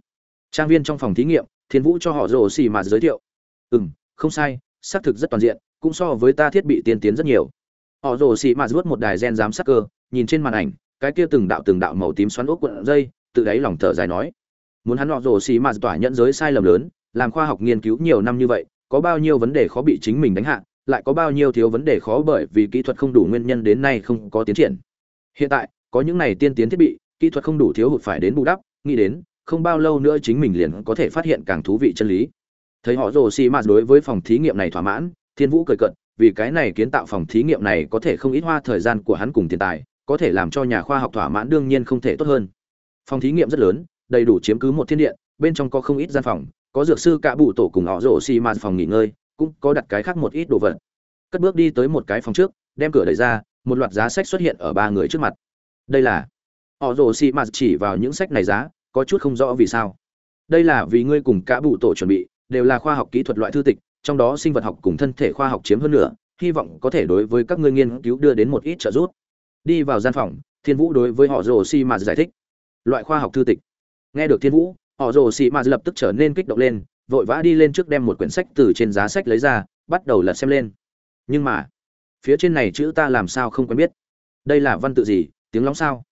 Trang viên trong phòng thí nghiệm, thiên vũ cho họ rồ xì mà giới thiệu. Ừ m không sai, xác thực rất toàn diện, cũng so với ta thiết bị tiên tiến rất nhiều. Họ rồ xì mà rút một đài gen giám sát cơ, nhìn trên màn ảnh cái kia từng đạo từng đạo màu tím xoắn ốc cuộn dây, tự đáy lòng thở dài nói, muốn hắn họ rồ xì mà tỏa nhận giới sai lầm lớn, làm khoa học nghiên cứu nhiều năm như vậy, có bao nhiêu vấn đề khó bị chính mình đánh hạ, lại có bao nhiêu thiếu vấn đề khó bởi vì kỹ thuật không đủ nguyên nhân đến nay không có tiến triển. Hiện tại, có những này tiên tiến thiết bị, kỹ thuật không đủ thiếu hụt phải đến bù đắp, nghĩ đến, không bao lâu nữa chính mình liền có thể phát hiện càng thú vị chân lý. Thấy họ rồ xì mạt đối với phòng thí nghiệm này thỏa mãn, thiên vũ cười cận vì cái này kiến tạo phòng thí nghiệm này có thể không ít hoa thời gian của hắn cùng tiền tài có thể làm cho nhà khoa học thỏa mãn đương nhiên không thể tốt hơn. Phòng thí nghiệm rất lớn, đầy đủ chiếm cứ một thiên điện, bên trong có không ít gian phòng, có dược sư cả bụ tổ cùng họ rổ xi mạt phòng nghỉ ngơi, cũng có đặt cái khác một ít đồ vật. Cất bước đi tới một cái phòng trước, đem cửa đẩy ra, một loạt giá sách xuất hiện ở ba người trước mặt. Đây là họ rổ xi mạt chỉ vào những sách này giá, có chút không rõ vì sao. Đây là vì ngươi cùng cả bụ tổ chuẩn bị, đều là khoa học kỹ thuật loại thư tịch, trong đó sinh vật học cùng thân thể khoa học chiếm hơn nửa, hy vọng có thể đối với các ngươi nghiên cứu đưa đến một ít trợ giúp đi vào gian phòng, thiên vũ đối với họ rồ xì mà giải thích. Loại khoa học thư tịch. Nghe được thiên vũ, họ rồ xì mà lập tức trở nên kích động lên, vội vã đi lên trước đem một quyển sách từ trên giá sách lấy ra, bắt đầu lật xem lên. Nhưng mà, phía trên này chữ ta làm sao không quen biết? Đây là văn tự gì, tiếng lóng sao?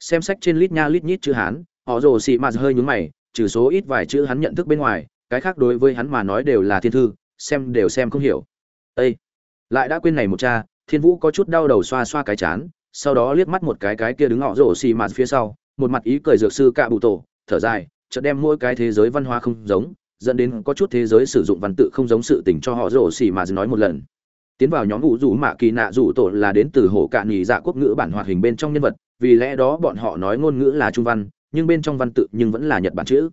Xem sách trên lít nha lít nhít chữ hán, họ rồ xì mạt hơi nhúng mày, trừ số ít vài chữ hắn nhận thức bên ngoài, cái khác đối với hắn mà nói đều là thiên thư, xem đều xem không hiểu. Ây lại đã quên này một cha, thiên vũ có chút đau đầu xoa xoa cái chán sau đó liếc mắt một cái cái kia đứng họ rồ xì mạt phía sau, một mặt ý cười dược sư cạ bụ tổ, thở dài, chợt đem mỗi cái thế giới văn hóa không giống, dẫn đến có chút thế giới sử dụng văn tự không giống sự tình cho họ rồ xì mà nói một lần. Tiến vào nhóm ngũ rủ mạ kỳ nạ rủ tổ là đến từ hổ cạn nhì dạ quốc ngữ bản hoạt hình bên trong nhân vật, vì lẽ đó bọn họ nói ngôn ngữ là trung văn, nhưng bên trong văn tự nhưng vẫn là nhật bản chữ.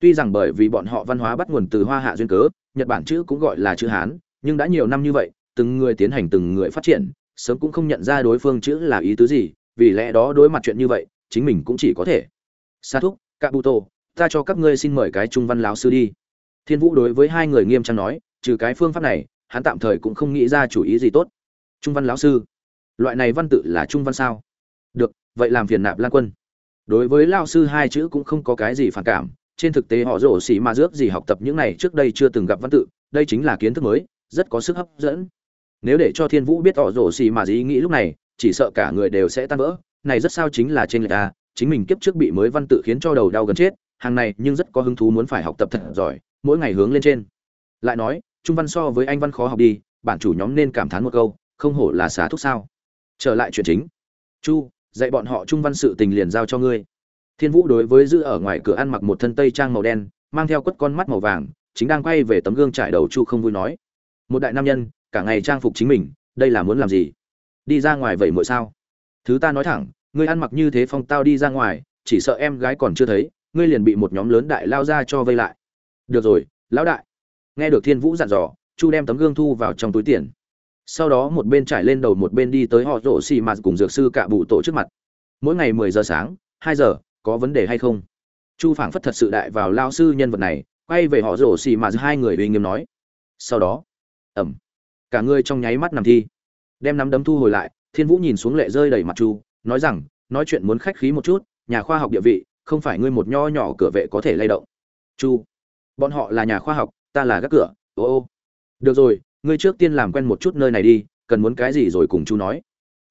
Tuy rằng bởi vì bọn họ văn hóa bắt nguồn từ hoa hạ duyên cớ, nhật bản chữ cũng gọi là chữ hán, nhưng đã nhiều năm như vậy, từng người tiến hành từng người phát triển sớm cũng không nhận ra đối phương chữ là ý tứ gì, vì lẽ đó đối mặt chuyện như vậy, chính mình cũng chỉ có thể. Sa thúc, kabuto, ta cho các ngươi xin mời cái trung văn lão sư đi. Thiên vũ đối với hai người nghiêm trang nói, trừ cái phương pháp này, hắn tạm thời cũng không nghĩ ra chủ ý gì tốt. Trung văn lão sư, loại này văn tự là trung văn sao? Được, vậy làm phiền nạp lan quân. Đối với lao sư hai chữ cũng không có cái gì phản cảm, trên thực tế họ rổ xỉ mà rước gì học tập những này trước đây chưa từng gặp văn tự, đây chính là kiến thức mới, rất có sức hấp dẫn nếu để cho thiên vũ biết họ rổ xì mà dĩ nghĩ lúc này, chỉ sợ cả người đều sẽ tan vỡ. Này rất sao chính là trên lệch a chính mình kiếp trước bị mới văn tự khiến cho đầu đau gần chết, hàng này nhưng rất có hứng thú muốn phải học tập thật giỏi, mỗi ngày hướng lên trên. Lại nói, trung văn so với anh văn khó học đi, bản chủ nhóm nên cảm thán một câu, không hổ là xá thúc sao. Trở lại chuyện chính. Chu, dạy bọn họ trung văn sự tình liền giao cho ngươi. Thiên vũ đối với giữ ở ngoài cửa ăn mặc một thân tây trang màu đen, mang theo quất con mắt màu vàng, chính đang quay về tấm gương trải đầu chu không vui nói. Một đại nam nhân cả ngày trang phục chính mình, đây là muốn làm gì? Đi ra ngoài vậy mỗi sao? Thứ ta nói thẳng, ngươi ăn mặc như thế phong tao đi ra ngoài, chỉ sợ em gái còn chưa thấy, ngươi liền bị một nhóm lớn đại lao ra cho vây lại. Được rồi, lão đại. Nghe được thiên vũ dặn dò, chu đem tấm gương thu vào trong túi tiền. Sau đó một bên trải lên đầu một bên đi tới họ rổ xì mạt cùng dược sư cạ bụ tổ trước mặt. Mỗi ngày mười giờ sáng, hai giờ, có vấn đề hay không? Chu phảng phất thật sự đại vào lao sư nhân vật này, quay về họ rổ xì mạt, hai người uy nghiêm nói. Sau đó ẩm cả ngươi trong nháy mắt nằm thi. Đem nắm đấm thu hồi lại, thiên vũ nhìn xuống lệ rơi đầy mặt chu, nói rằng, nói chuyện muốn khách khí một chút, nhà khoa học địa vị, không phải ngươi một nho nhỏ cửa vệ có thể lay động. Chu, bọn họ là nhà khoa học, ta là gác cửa, ô ô. Được rồi, ngươi trước tiên làm quen một chút nơi này đi, cần muốn cái gì rồi cùng chu nói.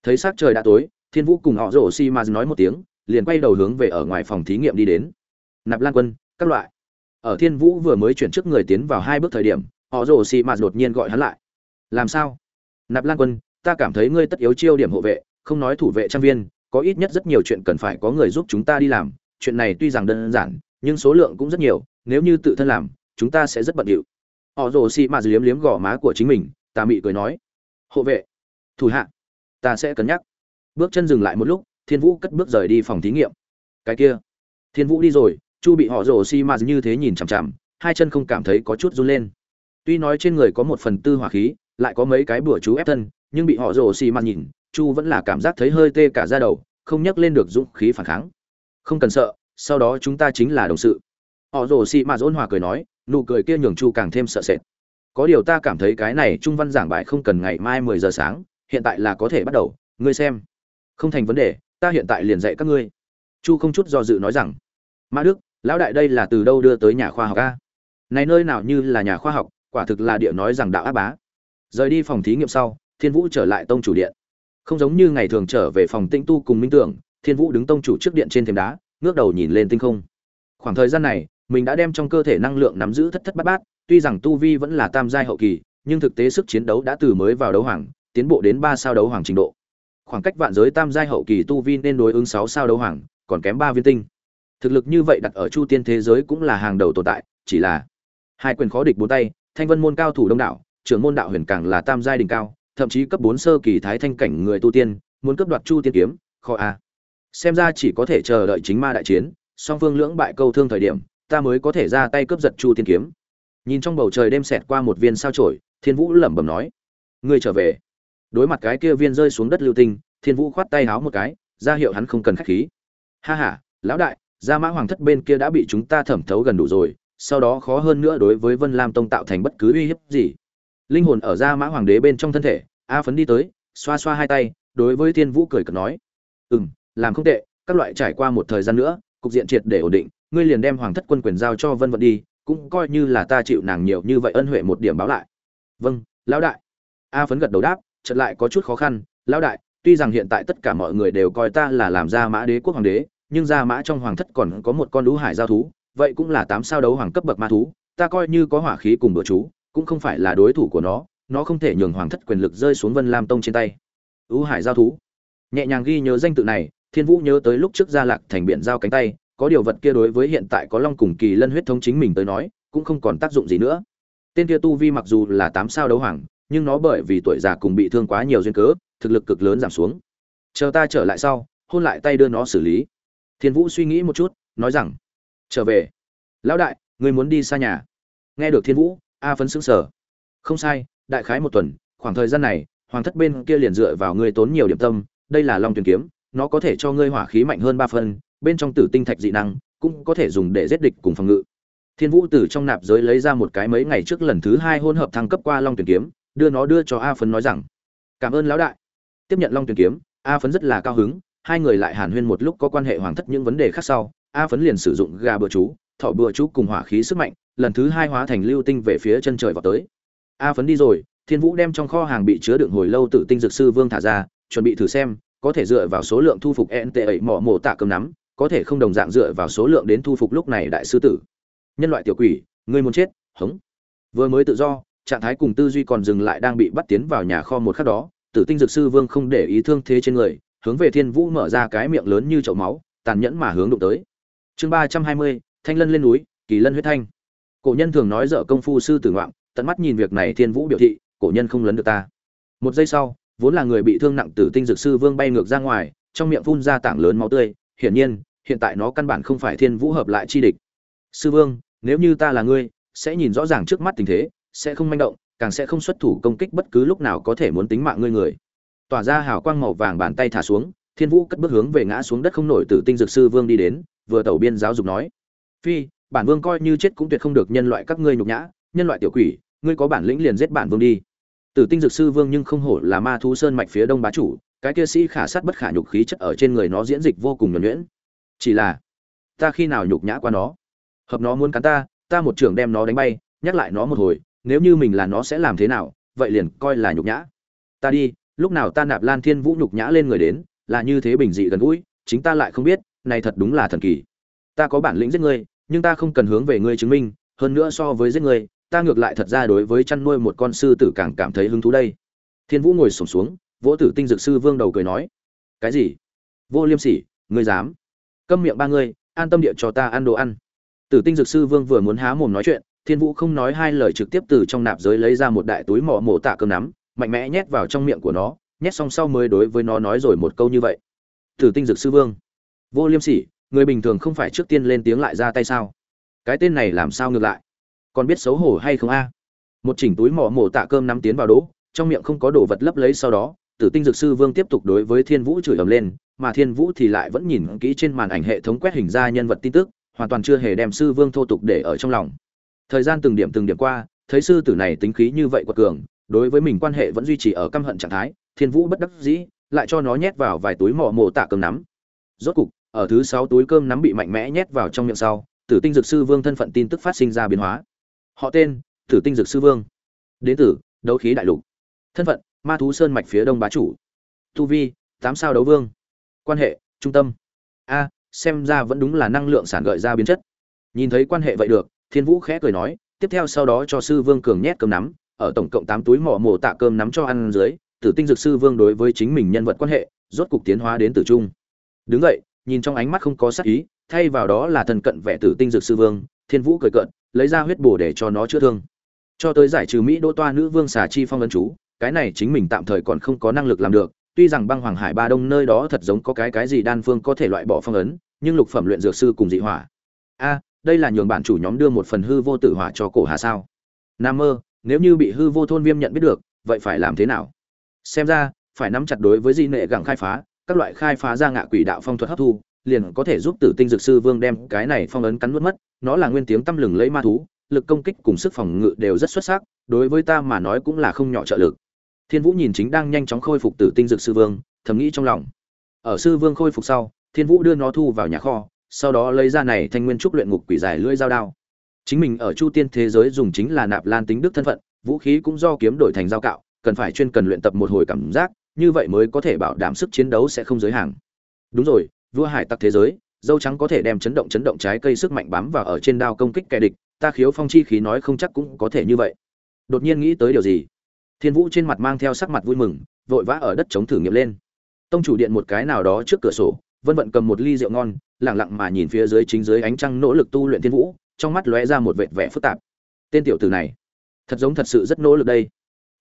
Thấy s á c trời đã tối, thiên vũ cùng họ rổ xi ma nói một tiếng, liền quay đầu hướng về ở ngoài phòng thí nghiệm đi đến. Nạp lan quân, các loại. Ở thiên vũ vừa mới chuyển trước người tiến vào hai bước thời điểm, họ rổ xi ma đột nhiên gọi hắn lại làm sao? Nạp lan quân, ta cảm thấy ngươi tất yếu chiêu điểm hộ vệ, không nói thủ vệ trang viên, có ít nhất rất nhiều chuyện cần phải có người giúp chúng ta đi làm. Chuyện này tuy rằng đơn giản, nhưng số lượng cũng rất nhiều, nếu như tự thân làm, chúng ta sẽ rất bận điệu. Họ rồ xị mạt liếm liếm gò má của chính mình, tà mị cười nói. Hộ vệ, thủ hạ, ta sẽ cân nhắc. Bước chân dừng lại một lúc, thiên vũ cất bước rời đi phòng thí nghiệm. Cái kia, thiên vũ đi rồi, chu bị họ rồ xi mạt như thế nhìn chằm chằm, hai chân không cảm thấy có chút run lên. Tuy nói trên người có một phần tư hỏa khí lại có mấy cái bữa chú ép thân, nhưng bị họ rồ xi mặt nhìn, chu vẫn là cảm giác thấy hơi tê cả da đầu, không nhắc lên được dũng khí phản kháng. Không cần sợ, sau đó chúng ta chính là đồng sự. Họ rồ xi mặt ôn hòa cười nói, nụ cười kia nhường chu càng thêm sợ sệt. Có điều ta cảm thấy cái này trung văn giảng bài không cần ngày mai mười giờ sáng, hiện tại là có thể bắt đầu, ngươi xem. Không thành vấn đề, ta hiện tại liền dạy các ngươi. Chu không chút do dự nói rằng, mã đức, lão đại đây là từ đâu đưa tới nhà khoa học a? Này nơi nào như là nhà khoa học, quả thực là địa nói rằng đạo áp bá rời đi phòng thí nghiệm sau, thiên vũ trở lại tông chủ điện. Không giống như ngày thường trở về phòng tinh tu cùng minh tưởng, thiên vũ đứng tông chủ trước điện trên thềm đá, ngước đầu nhìn lên tinh không. Khoảng thời gian này, mình đã đem trong cơ thể năng lượng nắm giữ thất thất bát bát, tuy rằng tu vi vẫn là tam giai hậu kỳ, nhưng thực tế sức chiến đấu đã từ mới vào đấu hoàng, tiến bộ đến ba sao đấu hoàng trình độ. Khoảng cách vạn giới tam giai hậu kỳ tu vi nên đối ứng sáu sao đấu hoàng, còn kém ba viên tinh. Thực lực như vậy đặt ở chu tiên thế giới cũng là hàng đầu tồn tại, chỉ là hai quyền khó địch bốn tay, thanh vân môn cao thủ đông đảo trưởng môn đạo huyền càng là tam giai đỉnh cao, thậm chí cấp bốn sơ kỳ thái thanh cảnh người tu tiên, muốn cướp đoạt chu tiên kiếm, khó a. Xem ra chỉ có thể chờ đợi chính ma đại chiến, song phương lưỡng bại câu thương thời điểm, ta mới có thể ra tay cướp giật chu tiên kiếm. Nhìn trong bầu trời đêm xẹt qua một viên sao chổi, thiên vũ lẩm bẩm nói, ngươi trở về. Đối mặt cái kia viên rơi xuống đất lưu tinh, thiên vũ khoát tay háo một cái, ra hiệu hắn không cần khách khí. Ha ha, lão đại, gia mã hoàng thất bên kia đã bị chúng ta thẩm thấu gần đủ rồi, sau đó khó hơn nữa đối với vân lam tông tạo thành bất cứ uy hiếp gì linh hồn ở gia mã hoàng đế bên trong thân thể, a phấn đi tới, xoa xoa hai tay, đối với thiên vũ cười cợt nói ừ m làm không tệ, các loại trải qua một thời gian nữa, cục diện triệt để ổn định, ngươi liền đem hoàng thất quân quyền giao cho vân vận đi, cũng coi như là ta chịu nàng nhiều như vậy ân huệ một điểm báo lại. Vâng lão đại. A phấn gật đầu đáp, chợt lại có chút khó khăn, lão đại, tuy rằng hiện tại tất cả mọi người đều coi ta là làm gia mã đế quốc hoàng đế, nhưng gia mã trong hoàng thất còn có một con lũ hải giao thú, vậy cũng là tám sao đấu hoàng cấp bậc ma thú, ta coi như có hỏa khí cùng bữa chú cũng không phải là đối thủ của nó nó không thể nhường hoàng thất quyền lực rơi xuống vân lam tông trên tay. Ưu hải giao thú. Nhẹ nhàng ghi nhớ danh tự này, thiên vũ nhớ tới lúc trước gia lạc thành biển giao cánh tay, có điều vật kia đối với hiện tại có long cùng kỳ lân huyết thống chính mình tới nói, cũng không còn tác dụng gì nữa. Tên kia tu vi mặc dù là tám sao đấu hoàng, nhưng nó bởi vì tuổi già cùng bị thương quá nhiều duyên cớ, thực lực cực lớn giảm xuống. Chờ ta trở lại sau, hôn lại tay đưa nó xử lý. Thiên vũ suy nghĩ một chút, nói rằng, trở về. Lão đại người muốn đi xa nhà. Nghe được thiên vũ a phấn sững sở không sai, đại khái một tuần, khoảng thời gian này, hoàng thất bên kia liền dựa vào ngươi tốn nhiều điểm tâm, đây là long tuyển kiếm, nó có thể cho ngươi hỏa khí mạnh hơn ba phân bên trong tử tinh thạch dị năng, cũng có thể dùng để giết địch cùng phòng ngự. Thiên vũ từ trong nạp giới lấy ra một cái mấy ngày trước lần thứ hai hôn hợp thăng cấp qua long tuyển kiếm, đưa nó đưa cho a phấn nói rằng, cảm ơn lão đại. Tiếp nhận long tuyển kiếm, a phấn rất là cao hứng, hai người lại hàn huyên một lúc có quan hệ hoàng thất những vấn đề khác sau, a phấn liền sử dụng gà bừa chú thọ bừa chú cùng hỏa khí sức mạnh, lần thứ hai hóa thành lưu tinh về phía chân trời vào tới. A phấn đi rồi, thiên vũ đem trong kho hàng bị chứa đựng hồi lâu tự tinh dược sư vương thả ra, chuẩn bị thử xem, có thể dựa vào số lượng thu phục nt ấy mỏ mổ tạ cầm nắm, có thể không đồng dạng dựa vào số lượng đến thu phục lúc này đại sư tử. Nhân loại tiểu quỷ, ngươi muốn chết, hống. Vừa mới tự do, trạng thái cùng tư duy còn dừng lại đang bị bắt tiến vào nhà kho một khắc đó, tử tinh dược sư vương không để ý thương thế trên người, hướng về thiên vũ mở ra cái miệng lớn như chậu máu, tàn nhẫn mà hướng đụng tới. Chương ba trăm hai mươi thanh lân lên núi kỳ lân huyết thanh. Cổ nhân thường nói dở công phu sư tử ngoạn, tận mắt nhìn việc này thiên vũ biểu thị cổ nhân không lấn được ta. Một giây sau vốn là người bị thương nặng tử tinh dược sư vương bay ngược ra ngoài trong miệng phun ra tảng lớn máu tươi hiển nhiên hiện tại nó căn bản không phải thiên vũ hợp lại chi địch. Sư vương nếu như ta là ngươi sẽ nhìn rõ ràng trước mắt tình thế sẽ không manh động càng sẽ không xuất thủ công kích bất cứ lúc nào có thể muốn tính mạng ngươi người. Tỏa ra hào quang màu vàng bàn tay thả xuống thiên vũ cất bước hướng về ngã xuống đất không nổi tử tinh dược sư vương đi đến vừa tẩu biên giáo dục nói phi, bản vương coi như chết cũng tuyệt không được nhân loại các ngươi nhục nhã, nhân loại tiểu quỷ, ngươi có bản lĩnh liền giết bản vương đi. Tử tinh dược sư vương nhưng không hổ là ma thú sơn mạch phía đông bá chủ, cái kia sĩ khả sát bất khả nhục khí chất ở trên người nó diễn dịch vô cùng nhuẩn nhuyễn. Chỉ là, ta khi nào nhục nhã qua nó? Hợp nó muốn cắn ta ta một trường đem nó đánh bay, nhắc lại nó một hồi, nếu như mình là nó sẽ làm thế nào, vậy liền coi là nhục nhã. Ta đi, lúc nào ta nạp lan thiên vũ nhục nhã lên người đến, là như thế bình dị gần gũi, chính ta lại không biết, này thật đúng là thần kỳ ta có bản lĩnh giết ngươi, nhưng ta không cần hướng về ngươi chứng minh, hơn nữa so với giết ngươi, ta ngược lại thật ra đối với chăn nuôi một con sư tử càng cảm thấy hứng thú đây. Thiên vũ ngồi sổm xuống, vỗ tử tinh dược sư vương đầu cười nói, cái gì? Vô liêm sỉ, ngươi dám? Câm miệng ba ngươi, an tâm địa cho ta ăn đồ ăn. Tử tinh dược sư vương vừa muốn há mồm nói chuyện, thiên vũ không nói hai lời trực tiếp từ trong nạp giới lấy ra một đại túi mỏ mổ tạ cơm nắm, mạnh mẽ nhét vào trong miệng của nó, nhét xong sau mới đối với nó nói rồi một câu như vậy. Tử tinh dược sư vương, vô liêm sỉ người bình thường không phải trước tiên lên tiếng lại ra tay sao? Cái tên này làm sao ngược lại? Còn biết xấu hổ hay không a? Một chỉnh túi mỏ mổ tạ cơm nắm tiến vào đỗ, trong miệng không có đồ vật lấp lấy sau đó, tử tinh dược sư vương tiếp tục đối với thiên vũ chửi ầm lên, mà thiên vũ thì lại vẫn nhìn kỹ trên màn ảnh hệ thống quét hình ra nhân vật tin tức, hoàn toàn chưa hề đem sư vương thô tục để ở trong lòng. Thời gian từng điểm từng điểm qua, thấy sư tử này tính khí như vậy quật cường, đối với mình quan hệ vẫn duy trì ở căm hận trạng thái, thiên vũ bất đắc dĩ, lại cho nó nhét vào vài túi mỏ mồ tạ cơm nắm. Rốt cục ở thứ sáu túi cơm nắm bị mạnh mẽ nhét vào trong miệng sau, tử tinh dược sư vương thân phận tin tức phát sinh ra biến hóa. Họ tên, tử tinh dược sư vương. Đến từ, đấu khí đại lục. Thân phận, ma thú sơn mạch phía đông bá chủ. Tu vi, tám sao đấu vương. Quan hệ, trung tâm. A, xem ra vẫn đúng là năng lượng sản gợi ra biến chất. Nhìn thấy quan hệ vậy được, thiên vũ khẽ cười nói, tiếp theo sau đó cho sư vương cường nhét cơm nắm, ở tổng cộng tám túi mỏ mổ tạ cơm nắm cho ăn dưới, tử tinh dược sư vương đối với chính mình nhân vật quan hệ, rốt cục tiến hóa đến tử trung. Đứng vậy nhìn trong ánh mắt không có sắc ý, thay vào đó là thần cận vẻ tử tinh dược sư vương, thiên vũ cười cận lấy ra huyết bổ để cho nó chữa thương. Cho tới giải trừ mỹ đô toa nữ vương xà chi phong ấn chú, cái này chính mình tạm thời còn không có năng lực làm được, tuy rằng băng hoàng hải ba đông nơi đó thật giống có cái cái gì đan phương có thể loại bỏ phong ấn, nhưng lục phẩm luyện dược sư cùng dị hỏa. A, đây là nhường bản chủ nhóm đưa một phần hư vô tử hỏa cho cổ hà sao? Nam mơ, nếu như bị hư vô thôn viêm nhận biết được, vậy phải làm thế nào? Xem ra, phải nắm chặt đối với di nệ gẳng khai phá các loại khai phá ra ngạ quỷ đạo phong thuật hấp thu, liền có thể giúp tử tinh dược sư vương đem cái này phong ấn cắn nuốt mất, nó là nguyên tiếng tâm lừng lấy ma thú, lực công kích cùng sức phòng ngự đều rất xuất sắc, đối với ta mà nói cũng là không nhỏ trợ lực. Thiên vũ nhìn chính đang nhanh chóng khôi phục tử tinh dược sư vương, thầm nghĩ trong lòng. Ở sư vương khôi phục sau, thiên vũ đưa nó thu vào nhà kho, sau đó lấy ra này thanh nguyên trúc luyện ngục quỷ dài lưỡi dao đao. Chính mình ở chu tiên thế giới dùng chính là nạp lan tính đức thân phận, vũ khí cũng do kiếm đổi thành dao cạo, cần phải chuyên cần luyện tập một hồi cảm giác như vậy mới có thể bảo đảm sức chiến đấu sẽ không giới hạn đúng rồi, vua hải tặc thế giới, dâu trắng có thể đem chấn động chấn động trái cây sức mạnh bám vào ở trên đao công kích kẻ địch, ta khiếu phong chi khí nói không chắc cũng có thể như vậy. Đột nhiên nghĩ tới điều gì? Thiên vũ trên mặt mang theo sắc mặt vui mừng, vội vã ở đất chống thử nghiệm lên. Tông chủ điện một cái nào đó trước cửa sổ, vân vận cầm một ly rượu ngon, lặng lặng mà nhìn phía dưới chính dưới ánh trăng nỗ lực tu luyện thiên vũ, trong mắt lóe ra một vệt vẻ phức tạp. Tên tiểu tử này, thật giống thật sự rất nỗ lực đây.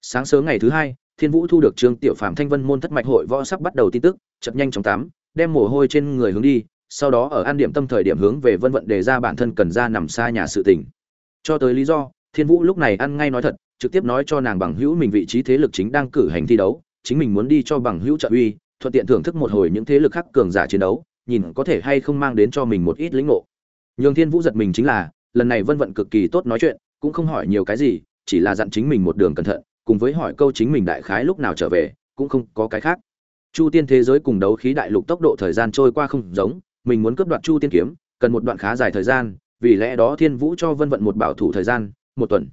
Sáng sớm ngày thứ hai thiên vũ thu được trương tiểu phàm thanh vân môn thất mạch hội võ sắp bắt đầu tin tức, chợt nhanh chóng tắm đem mồ hôi trên người hướng đi, sau đó ở an điểm tâm thời điểm hướng về vân vận đề ra bản thân cần ra nằm xa nhà sự tình. cho tới lý do, thiên vũ lúc này ăn ngay nói thật, trực tiếp nói cho nàng bằng hữu mình vị trí thế lực chính đang cử hành thi đấu, chính mình muốn đi cho bằng hữu trợ uy, thuận tiện thưởng thức một hồi những thế lực khác cường giả chiến đấu, nhìn có thể hay không mang đến cho mình một ít lĩnh ngộ nhường thiên vũ giật mình chính là, lần này vân vận cực kỳ tốt nói chuyện, cũng không hỏi nhiều cái gì, chỉ là dặn chính mình một đường cẩn thận cùng với hỏi câu chính mình đại khái lúc nào trở về, cũng không có cái khác. Chu tiên thế giới cùng đấu khí đại lục tốc độ thời gian trôi qua không giống, mình muốn cướp đoạt chu tiên kiếm, cần một đoạn khá dài thời gian, vì lẽ đó thiên vũ cho vân vận một bảo thủ thời gian, một tuần.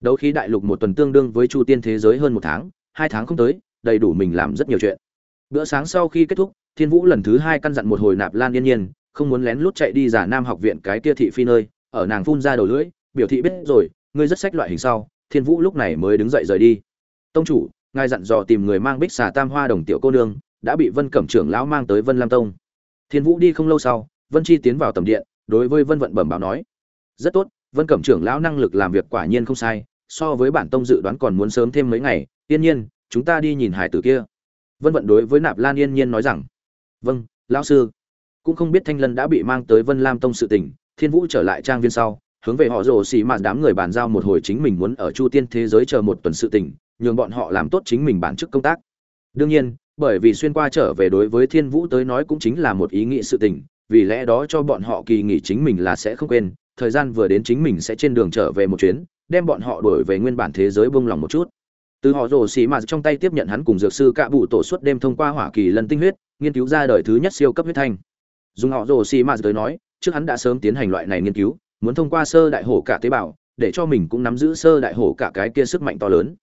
Đấu khí đại lục một tuần tương đương với chu tiên thế giới hơn một tháng, hai tháng không tới, đầy đủ mình làm rất nhiều chuyện. Bữa sáng sau khi kết thúc, thiên vũ lần thứ hai căn dặn một hồi nạp lan yên nhiên, không muốn lén lút chạy đi giả nam học viện cái kia thị phi nơi, ở nàng phun ra đầu lưỡi, biểu thị biết rồi, ngươi rất sách loại hình sau thiên vũ lúc này mới đứng dậy rời đi. Tông chủ, ngài dặn dò tìm người mang bích xà tam hoa đồng tiểu cô nương, đã bị vân cẩm trưởng lão mang tới vân lam tông. Thiên vũ đi không lâu sau, vân chi tiến vào tầm điện, đối với vân vận bẩm báo nói, rất tốt, vân cẩm trưởng lão năng lực làm việc quả nhiên không sai, so với bản tông dự đoán còn muốn sớm thêm mấy ngày, yên nhiên, chúng ta đi nhìn hải tử kia. Vân vận đối với nạp lan yên nhiên nói rằng vâng lão sư. Cũng không biết thanh lân đã bị mang tới vân lam tông sự tình, thiên vũ trở lại trang viên sau hướng về họ rồ xì mạt đám người bàn giao một hồi chính mình muốn ở chu tiên thế giới chờ một tuần sự tình, nhường bọn họ làm tốt chính mình bản chức công tác. Đương nhiên, bởi vì xuyên qua trở về đối với thiên vũ tới nói cũng chính là một ý nghĩ sự tình, vì lẽ đó cho bọn họ kỳ nghỉ chính mình là sẽ không quên, thời gian vừa đến chính mình sẽ trên đường trở về một chuyến, đem bọn họ đổi về nguyên bản thế giới bông lòng một chút. Từ họ rồ xì mạt trong tay tiếp nhận hắn cùng dược sư cạ bụ tổ suốt đêm thông qua hỏa kỳ lần tinh huyết, nghiên cứu ra đời thứ nhất siêu cấp huyết thanh. Dùng họ rồ xì mạt tới nói, trước hắn đã sớm tiến hành loại này nghiên cứu muốn thông qua sơ đại hổ cả tế bào, để cho mình cũng nắm giữ sơ đại hổ cả cái kia sức mạnh to lớn.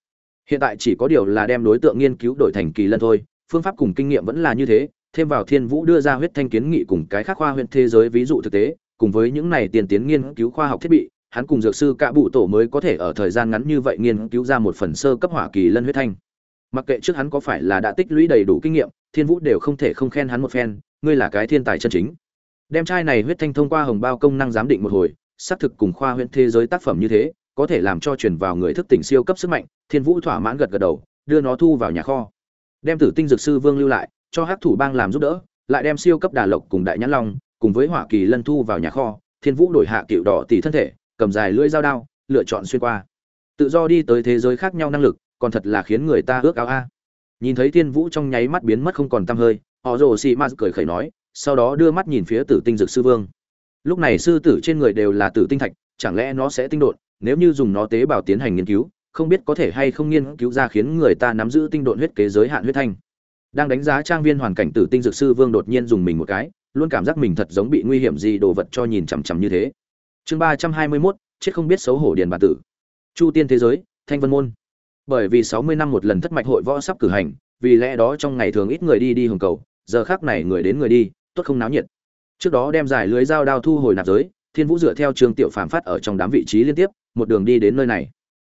Hiện tại chỉ có điều là đem đối tượng nghiên cứu đổi thành kỳ lân thôi, phương pháp cùng kinh nghiệm vẫn là như thế, thêm vào thiên vũ đưa ra huyết thanh kiến nghị cùng cái khác khoa huyện thế giới ví dụ thực tế, cùng với những này tiền tiến nghiên cứu khoa học thiết bị, hắn cùng dược sư cạ bụ tổ mới có thể ở thời gian ngắn như vậy nghiên cứu ra một phần sơ cấp hỏa kỳ lân huyết thanh. Mặc kệ trước hắn có phải là đã tích lũy đầy đủ kinh nghiệm, thiên vũ đều không thể không khen hắn một phen, ngươi là cái thiên tài chân chính. Đem chai này huyết thanh thông qua hồng bao công năng giám định một hồi xác thực cùng khoa huyện thế giới tác phẩm như thế, có thể làm cho truyền vào người thức tỉnh siêu cấp sức mạnh, thiên vũ thỏa mãn gật gật đầu, đưa nó thu vào nhà kho. Đem tử tinh dược sư vương lưu lại, cho hắc thủ bang làm giúp đỡ, lại đem siêu cấp đà lộc cùng đại nhãn long, cùng với hỏa kỳ lân thu vào nhà kho, thiên vũ đổi hạ cựu đỏ tỷ thân thể, cầm dài lưỡi dao đao, lựa chọn xuyên qua. Tự do đi tới thế giới khác nhau năng lực, còn thật là khiến người ta ước ao a. Nhìn thấy thiên vũ trong nháy mắt biến mất không còn tăm hơi, họ rồ xì ma cười khẩy nói, sau đó đưa mắt nhìn phía tử tinh dược sư vương lúc này sư tử trên người đều là tử tinh thạch, chẳng lẽ nó sẽ tinh độn? Nếu như dùng nó tế bào tiến hành nghiên cứu, không biết có thể hay không nghiên cứu ra khiến người ta nắm giữ tinh độn huyết kế giới hạn huyết thanh. Đang đánh giá trang viên hoàn cảnh tử tinh dược sư vương đột nhiên dùng mình một cái, luôn cảm giác mình thật giống bị nguy hiểm gì đồ vật cho nhìn chằm chằm như thế. Chương ba trăm hai mươi mốt, chết không biết xấu hổ điền bà tử. Chu tiên thế giới, thanh vân môn. Bởi vì sáu mươi năm một lần thất mạch hội võ sắp cử hành, vì lẽ đó trong ngày thường ít người đi đi hồng cầu, giờ khác này người đến người đi, tốt không náo nhiệt trước đó đem giải lưới dao đao thu hồi nạp giới, thiên vũ dựa theo trường tiểu phàm phát ở trong đám vị trí liên tiếp, một đường đi đến nơi này.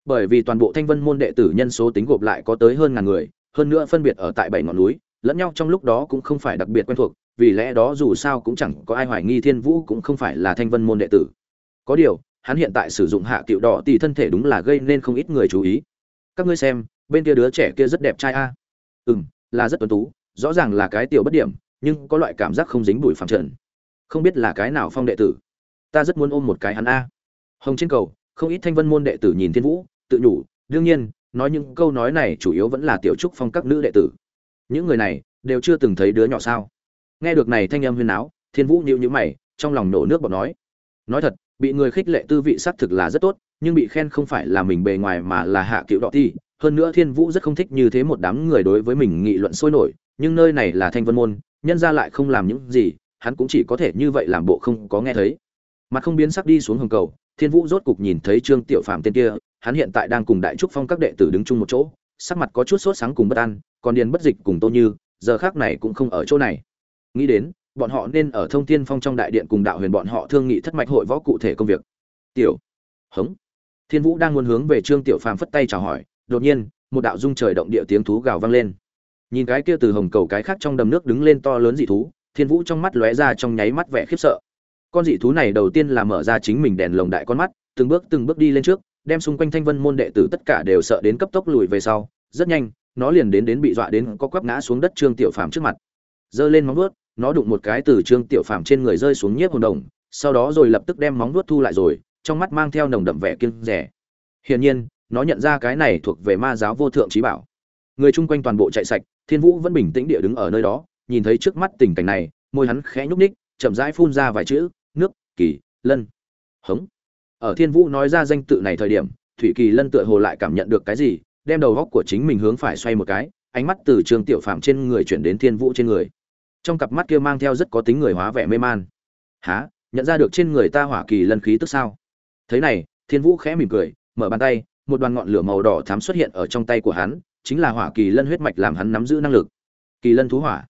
Bởi vì toàn bộ thanh vân môn đệ tử nhân số tính gộp lại có tới hơn ngàn người, hơn nữa phân biệt ở tại bảy ngọn núi, lẫn nhau trong lúc đó cũng không phải đặc biệt quen thuộc, vì lẽ đó dù sao cũng chẳng có ai hoài nghi thiên vũ cũng không phải là thanh vân môn đệ tử. Có điều, hắn hiện tại sử dụng hạ cựu đỏ thì thân thể đúng là gây nên không ít người chú ý. Các ngươi xem, bên kia đứa trẻ kia rất đẹp trai a. À? ừ m là rất tuấn tú, rõ ràng là cái tiểu bất điểm, nhưng có loại cảm giác không dính bụi phẳng trần không biết là cái nào phong đệ tử. Ta rất muốn ôm một cái hắn a. Hồng trên cầu, không ít thanh vân môn đệ tử nhìn thiên vũ, tự nhủ, đương nhiên, nói những câu nói này chủ yếu vẫn là tiểu trúc phong các nữ đệ tử. Những người này, đều chưa từng thấy đứa nhỏ sao. Nghe được này thanh âm huyên áo thiên vũ nhịu nhữ mày, trong lòng nổ nước bọt nói. Nói thật, bị người khích lệ tư vị xác thực là rất tốt, nhưng bị khen không phải là mình bề ngoài mà là hạ cựu đọ ti hơn nữa thiên vũ rất không thích như thế một đám người đối với mình nghị luận sôi nổi, nhưng nơi này là thanh vân môn, nhân ra lại không làm những gì hắn cũng chỉ có thể như vậy làm bộ không có nghe thấy. Mặt không biến sắc đi xuống hồng cầu, thiên vũ rốt cục nhìn thấy trương tiểu phạm tên kia, hắn hiện tại đang cùng đại trúc phong các đệ tử đứng chung một chỗ, sắc mặt có chút sốt sáng cùng bất an, còn điền bất dịch cùng tô như, giờ khác này cũng không ở chỗ này. Nghĩ đến, bọn họ nên ở thông thiên phong trong đại điện cùng đạo huyền bọn họ thương nghị thất mạch hội võ cụ thể công việc. Tiểu, hống. Thiên vũ đang muốn hướng về trương tiểu phàm phất tay chào hỏi, đột nhiên, một đạo dung trời động địa tiếng thú gào vang lên. Nhìn cái kia từ hồng cầu cái khác trong đầm nước đứng lên to lớn dị thú thiên vũ trong mắt lóe ra trong nháy mắt vẻ khiếp sợ. Con dị thú này đầu tiên là mở ra chính mình đèn lồng đại con mắt, từng bước từng bước đi lên trước, đem xung quanh thanh vân môn đệ tử tất cả đều sợ đến cấp tốc lùi về sau, rất nhanh, nó liền đến đến bị dọa đến có quắp ngã xuống đất trương tiểu phàm trước mặt. Giơ lên móng vuốt, nó đụng một cái từ trương tiểu phàm trên người rơi xuống nhiếp hồn đồng, sau đó rồi lập tức đem móng vuốt thu lại rồi, trong mắt mang theo nồng đậm vẻ kiên rẻ hiển nhiên, nó nhận ra cái này thuộc về ma giáo vô thượng trí bảo. Người chung quanh toàn bộ chạy sạch, thiên vũ vẫn bình tĩnh địa đứng ở nơi đó nhìn thấy trước mắt tình cảnh này, môi hắn khẽ nhúc ních chậm rãi phun ra vài chữ, nước, kỳ, lân. Hống. Ở thiên vũ nói ra danh tự này thời điểm, thủy kỳ lân tựa hồ lại cảm nhận được cái gì, đem đầu góc của chính mình hướng phải xoay một cái, ánh mắt từ trường tiểu phạm trên người chuyển đến thiên vũ trên người. Trong cặp mắt kia mang theo rất có tính người hóa vẻ mê man. Há nhận ra được trên người ta hỏa kỳ lân khí tức sao? Thế này, thiên vũ khẽ mỉm cười, mở bàn tay, một đoàn ngọn lửa màu đỏ thắm xuất hiện ở trong tay của hắn, chính là hỏa kỳ lân huyết mạch làm hắn nắm giữ năng lực. Kỳ lân thú hỏa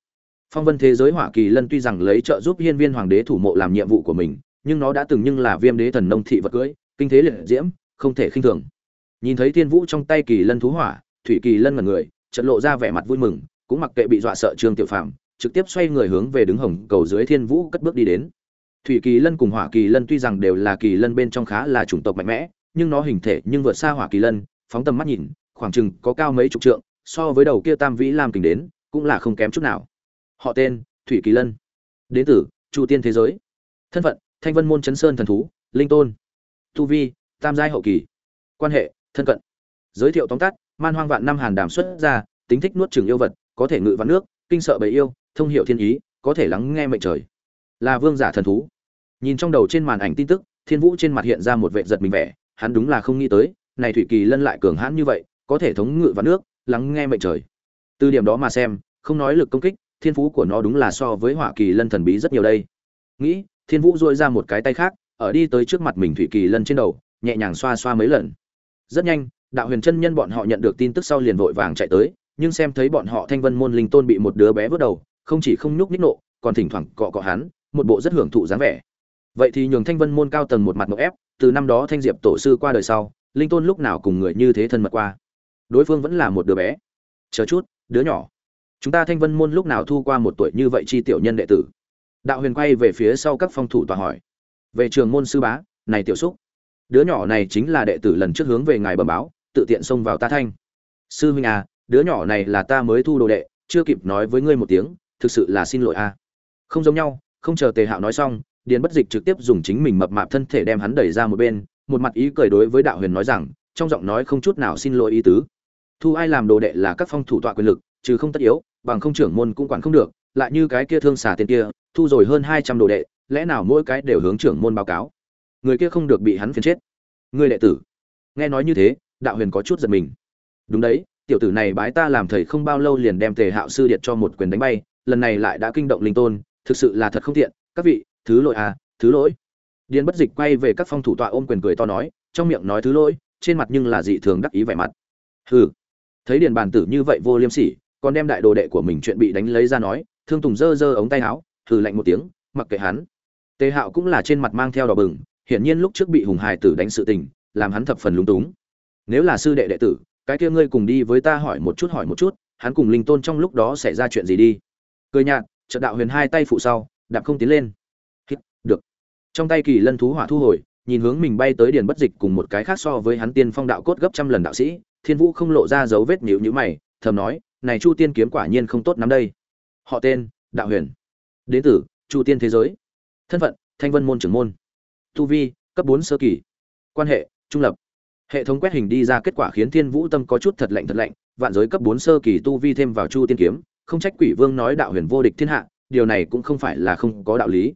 phong vân thế giới hỏa kỳ lân tuy rằng lấy trợ giúp hiên viên hoàng đế thủ mộ làm nhiệm vụ của mình, nhưng nó đã từng nhưng là viêm đế thần nông thị vật cưỡi kinh thế liệt diễm, không thể khinh thường. Nhìn thấy thiên vũ trong tay kỳ lân thú hỏa, thủy kỳ lân mật người trận lộ ra vẻ mặt vui mừng, cũng mặc kệ bị dọa sợ trương tiểu phạm trực tiếp xoay người hướng về đứng hồng cầu dưới thiên vũ cất bước đi đến. Thủy kỳ lân cùng hỏa kỳ lân tuy rằng đều là kỳ lân bên trong khá là chủng tộc mạnh mẽ, nhưng nó hình thể nhưng vượt xa hỏa kỳ lân, phóng tầm mắt nhìn, khoảng chừng có cao mấy chục trượng, so với đầu kia tam vĩ lam kình đến, cũng là không kém chút nào họ tên, thủy kỳ lân. Đến từ, chu tiên thế giới. Thân phận, thanh vân môn chấn sơn thần thú, linh tôn. Tu vi, tam giai hậu kỳ. Quan hệ, thân cận. Giới thiệu tóm tắt, man hoang vạn năm hàn đàm xuất ra, tính thích nuốt trường yêu vật, có thể ngự vạn nước, kinh sợ bầy yêu, thông hiệu thiên ý, có thể lắng nghe mệnh trời. Là vương giả thần thú. Nhìn trong đầu trên màn ảnh tin tức, thiên vũ trên mặt hiện ra một vệ giật mình vẻ, hắn đúng là không nghĩ tới, này thủy kỳ lân lại cường hãn như vậy, có thể thống ngự vạn nước, lắng nghe mệnh trời. Từ điểm đó mà xem, không nói lực công kích thiên phú của nó đúng là so với hỏa kỳ lân thần bí rất nhiều đây. Nghĩ, thiên vũ dôi ra một cái tay khác, ở đi tới trước mặt mình thủy kỳ lân trên đầu, nhẹ nhàng xoa xoa mấy lần. Rất nhanh, đạo huyền chân nhân bọn họ nhận được tin tức sau liền vội vàng chạy tới, nhưng xem thấy bọn họ thanh vân môn linh tôn bị một đứa bé vớt đầu, không chỉ không nhúc nhích nộ, còn thỉnh thoảng cọ cọ hắn, một bộ rất hưởng thụ dáng vẻ. Vậy thì nhường thanh vân môn cao tầng một mặt ngộ ép, từ năm đó thanh diệp tổ sư qua đời sau, linh tôn lúc nào cùng người như thế thân mật qua? Đối phương vẫn là một đứa bé. Chờ chút, đứa nhỏ chúng ta thanh vân môn lúc nào thu qua một tuổi như vậy chi tiểu nhân đệ tử? Đạo huyền quay về phía sau các phong thủ tòa hỏi. Về trường môn sư bá, này tiểu xúc. Đứa nhỏ này chính là đệ tử lần trước hướng về ngài bẩm báo, tự tiện xông vào ta thanh. Sư huynh à đứa nhỏ này là ta mới thu đồ đệ, chưa kịp nói với ngươi một tiếng, thực sự là xin lỗi a à. không giống nhau, không chờ tề hạo nói xong, điền bất dịch trực tiếp dùng chính mình mập mạp thân thể đem hắn đẩy ra một bên, một mặt ý cười đối với đạo huyền nói rằng, trong giọng nói không chút nào xin lỗi ý tứ. Thu ai làm đồ đệ là các phong thủ tọa quyền lực chứ không tất yếu bằng không trưởng môn cũng quản không được, lại như cái kia thương xả tên kia, thu rồi hơn hai trăm đồ đệ, lẽ nào mỗi cái đều hướng trưởng môn báo cáo? Người kia không được bị hắn phiền chết. Người đệ tử. Nghe nói như thế, đạo huyền có chút giật mình. Đúng đấy, tiểu tử này bái ta làm thầy không bao lâu liền đem tề hạo sư điện cho một quyền đánh bay, lần này lại đã kinh động linh tôn, thực sự là thật không tiện. Các vị, thứ lỗi à thứ lỗi. Điền bất dịch quay về các phong thủ tọa ôm quyền cười to nói, trong miệng nói thứ lỗi, trên mặt nhưng là dị thường đắc ý vẻ mặt. Hừ. Thấy điền bàn tử như vậy vô liêm sỉ còn đem đại đồ đệ của mình chuyện bị đánh lấy ra nói thương tùng dơ dơ ống tay áo thử lạnh một tiếng mặc kệ hắn. Tề hạo cũng là trên mặt mang theo đỏ bừng hiển nhiên lúc trước bị hùng hải tử đánh sự tình làm hắn thập phần lúng túng. Nếu là sư đệ đệ tử cái kia ngươi cùng đi với ta hỏi một chút hỏi một chút hắn cùng linh tôn trong lúc đó xảy ra chuyện gì đi. Cười nhạt trợ đạo huyền hai tay phụ sau đạp không tiến lên. Hít, được. Trong tay kỳ lân thú hỏa thu hồi nhìn hướng mình bay tới điền bất dịch cùng một cái khác so với hắn tiên phong đạo cốt gấp trăm lần đạo sĩ thiên vũ không lộ ra dấu vết nhịu nhữ mày thầm nói này chu tiên kiếm quả nhiên không tốt lắm đây. Họ tên, đạo huyền. Đến từ chu tiên thế giới. Thân phận, thanh vân môn trưởng môn. Tu vi, cấp bốn sơ kỳ. Quan hệ, trung lập. Hệ thống quét hình đi ra kết quả khiến thiên vũ tâm có chút thật lạnh thật lạnh, vạn giới cấp bốn sơ kỳ tu vi thêm vào chu tiên kiếm, không trách quỷ vương nói đạo huyền vô địch thiên hạ, điều này cũng không phải là không có đạo lý.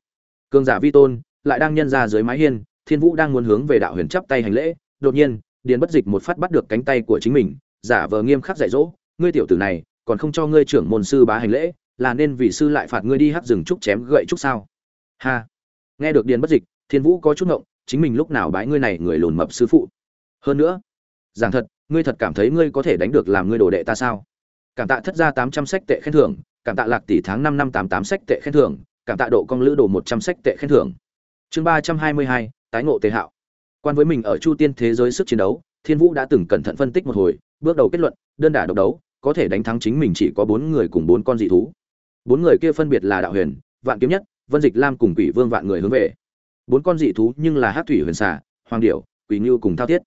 Cường giả vi tôn, lại đang nhân ra dưới mái hiên, thiên vũ đang muốn hướng về đạo huyền chắp tay hành lễ, đột nhiên, điền bất dịch một phát bắt được cánh tay của chính mình, giả vờ nghiêm khắc dạy dỗ ngươi tiểu tử này, còn không cho ngươi trưởng môn sư bá hành lễ, là nên vị sư lại phạt ngươi đi hát rừng trúc chém gậy trúc sao? Ha. Nghe được điền bất dịch, thiên vũ có chút ngộng, chính mình lúc nào bái ngươi này người lùn mập sư phụ? Hơn nữa, giảng thật, ngươi thật cảm thấy ngươi có thể đánh được làm ngươi đồ đệ ta sao? Cảm tạ thất gia tám trăm sách tệ khen thưởng, cảm tạ lạc tỷ tháng năm năm tám tám sách tệ khen thưởng, cảm tạ độ công lữ đồ một trăm sách tệ khen thưởng. Chương ba trăm hai mươi hai, tái ngộ tề hạo. Quan với mình ở chu tiên thế giới sức chiến đấu, thiên vũ đã từng cẩn thận phân tích một hồi, bước đầu kết luận, đơn đả độc đấu có thể đánh thắng chính mình chỉ có bốn người cùng bốn con dị thú. Bốn người kia phân biệt là đạo huyền, vạn kiếm nhất, vân dịch lam cùng quỷ vương vạn người hướng về. Bốn con dị thú nhưng là hát thủy huyền xà, hoàng điểu, quỷ ngưu cùng thao thiết.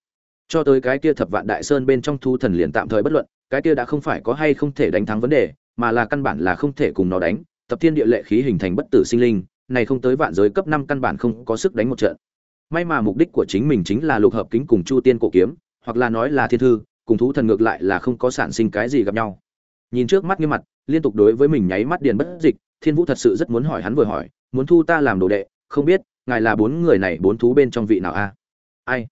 Cho tới cái kia thập vạn đại sơn bên trong thu thần liền tạm thời bất luận, cái kia đã không phải có hay không thể đánh thắng vấn đề, mà là căn bản là không thể cùng nó đánh. Tập thiên địa lệ khí hình thành bất tử sinh linh, này không tới vạn giới cấp năm căn bản không có sức đánh một trận. May mà mục đích của chính mình chính là lục hợp kính cùng chu tiên cổ kiếm, hoặc là nói là thiên thư cùng thú thần ngược lại là không có sản sinh cái gì gặp nhau. Nhìn trước mắt nghiêm mặt, liên tục đối với mình nháy mắt điền bất dịch, thiên vũ thật sự rất muốn hỏi hắn vừa hỏi, muốn thu ta làm đồ đệ? Không biết, ngài là bốn người này bốn thú bên trong vị nào a? Ai?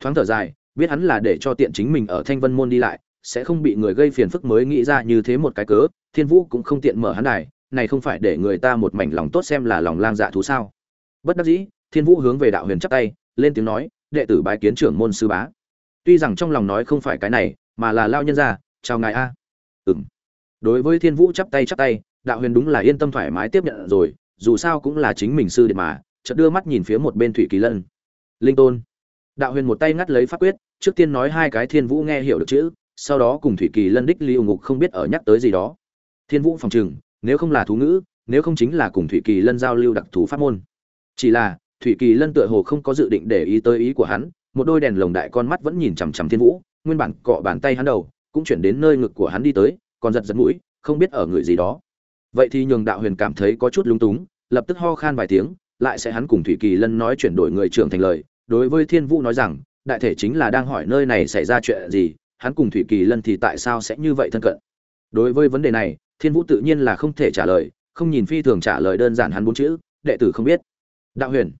Thoáng thở dài, biết hắn là để cho tiện chính mình ở thanh vân môn đi lại, sẽ không bị người gây phiền phức mới nghĩ ra như thế một cái cớ, thiên vũ cũng không tiện mở hắn đài, này không phải để người ta một mảnh lòng tốt xem là lòng lang dạ thú sao? Bất đắc dĩ, thiên vũ hướng về đạo huyền chắp tay, lên tiếng nói, đệ tử bái kiến trưởng môn sư bá tuy rằng trong lòng nói không phải cái này, mà là lao nhân ra, chào ngài a. Ừng đối với thiên vũ chắp tay chắp tay, đạo huyền đúng là yên tâm thoải mái tiếp nhận rồi, dù sao cũng là chính mình sư điện mà, chợt đưa mắt nhìn phía một bên thủy kỳ lân. Linh tôn. Đạo huyền một tay ngắt lấy pháp quyết, trước tiên nói hai cái thiên vũ nghe hiểu được chữ, sau đó cùng thủy kỳ lân đích ly ngục không biết ở nhắc tới gì đó. Thiên vũ phòng trừng, nếu không là thú ngữ, nếu không chính là cùng thủy kỳ lân giao lưu đặc thù pháp môn. Chỉ là, thủy kỳ lân tựa hồ không có dự định để ý tới ý của hắn một đôi đèn lồng đại con mắt vẫn nhìn chằm chằm thiên vũ, nguyên bản cọ bàn tay hắn đầu cũng chuyển đến nơi ngực của hắn đi tới, còn giật giật mũi, không biết ở người gì đó. Vậy thì nhường đạo huyền cảm thấy có chút lúng túng, lập tức ho khan vài tiếng, lại sẽ hắn cùng thủy kỳ lân nói chuyển đổi người trưởng thành lời. Đối với thiên vũ nói rằng, đại thể chính là đang hỏi nơi này xảy ra chuyện gì, hắn cùng thủy kỳ lân thì tại sao sẽ như vậy thân cận. Đối với vấn đề này, thiên vũ tự nhiên là không thể trả lời, không nhìn phi thường trả lời đơn giản hắn bốn chữ, đệ tử không biết. Đạo huyền.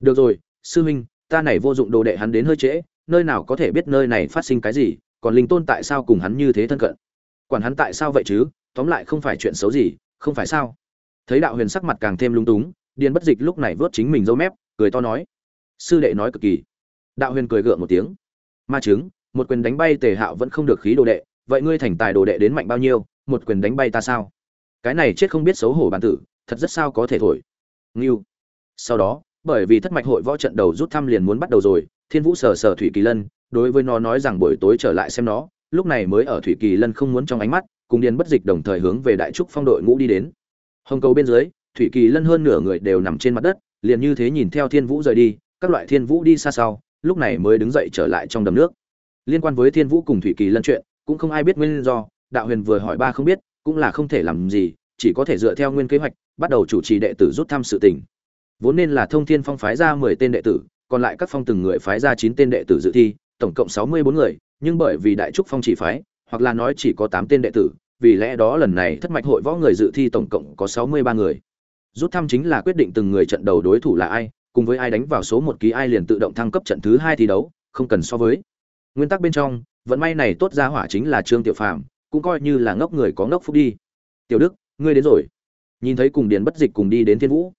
Được rồi, sư huynh ta này vô dụng đồ đệ hắn đến hơi trễ, nơi nào có thể biết nơi này phát sinh cái gì, còn linh tôn tại sao cùng hắn như thế thân cận? Quản hắn tại sao vậy chứ? Tóm lại không phải chuyện xấu gì, không phải sao? Thấy đạo huyền sắc mặt càng thêm lung túng, điền bất dịch lúc này vớt chính mình dâu mép, cười to nói. Sư đệ nói cực kỳ. Đạo huyền cười gượng một tiếng. Ma chứng, một quyền đánh bay tề hạo vẫn không được khí đồ đệ, vậy ngươi thành tài đồ đệ đến mạnh bao nhiêu, một quyền đánh bay ta sao? Cái này chết không biết xấu hổ bản tử, thật rất sao có thể thổi. Ngưu. Sau đó bởi vì thất mạch hội võ trận đầu rút thăm liền muốn bắt đầu rồi, thiên vũ sờ sờ thủy kỳ lân, đối với nó nói rằng buổi tối trở lại xem nó, lúc này mới ở thủy kỳ lân không muốn trong ánh mắt, cùng điền bất dịch đồng thời hướng về đại trúc phong đội ngũ đi đến. Hồng cầu bên dưới, thủy kỳ lân hơn nửa người đều nằm trên mặt đất, liền như thế nhìn theo thiên vũ rời đi, các loại thiên vũ đi xa sau, lúc này mới đứng dậy trở lại trong đầm nước. Liên quan với thiên vũ cùng thủy kỳ lân chuyện, cũng không ai biết nguyên do, đạo huyền vừa hỏi ba không biết, cũng là không thể làm gì, chỉ có thể dựa theo nguyên kế hoạch, bắt đầu chủ trì đệ tử rút thăm sự tình vốn nên là thông thiên phong phái ra mười tên đệ tử, còn lại các phong từng người phái ra chín tên đệ tử dự thi, tổng cộng sáu mươi bốn người, nhưng bởi vì đại trúc phong chỉ phái, hoặc là nói chỉ có tám tên đệ tử, vì lẽ đó lần này thất mạch hội võ người dự thi tổng cộng có sáu mươi ba người. Rút thăm chính là quyết định từng người trận đầu đối thủ là ai, cùng với ai đánh vào số một ký ai liền tự động thăng cấp trận thứ hai thi đấu, không cần so với. Nguyên tắc bên trong, vận may này tốt ra hỏa chính là trương tiểu phàm, cũng coi như là ngốc người có ngốc phúc đi. Tiểu đức, ngươi đến rồi. Nhìn thấy cùng điền bất dịch cùng đi đến thiên vũ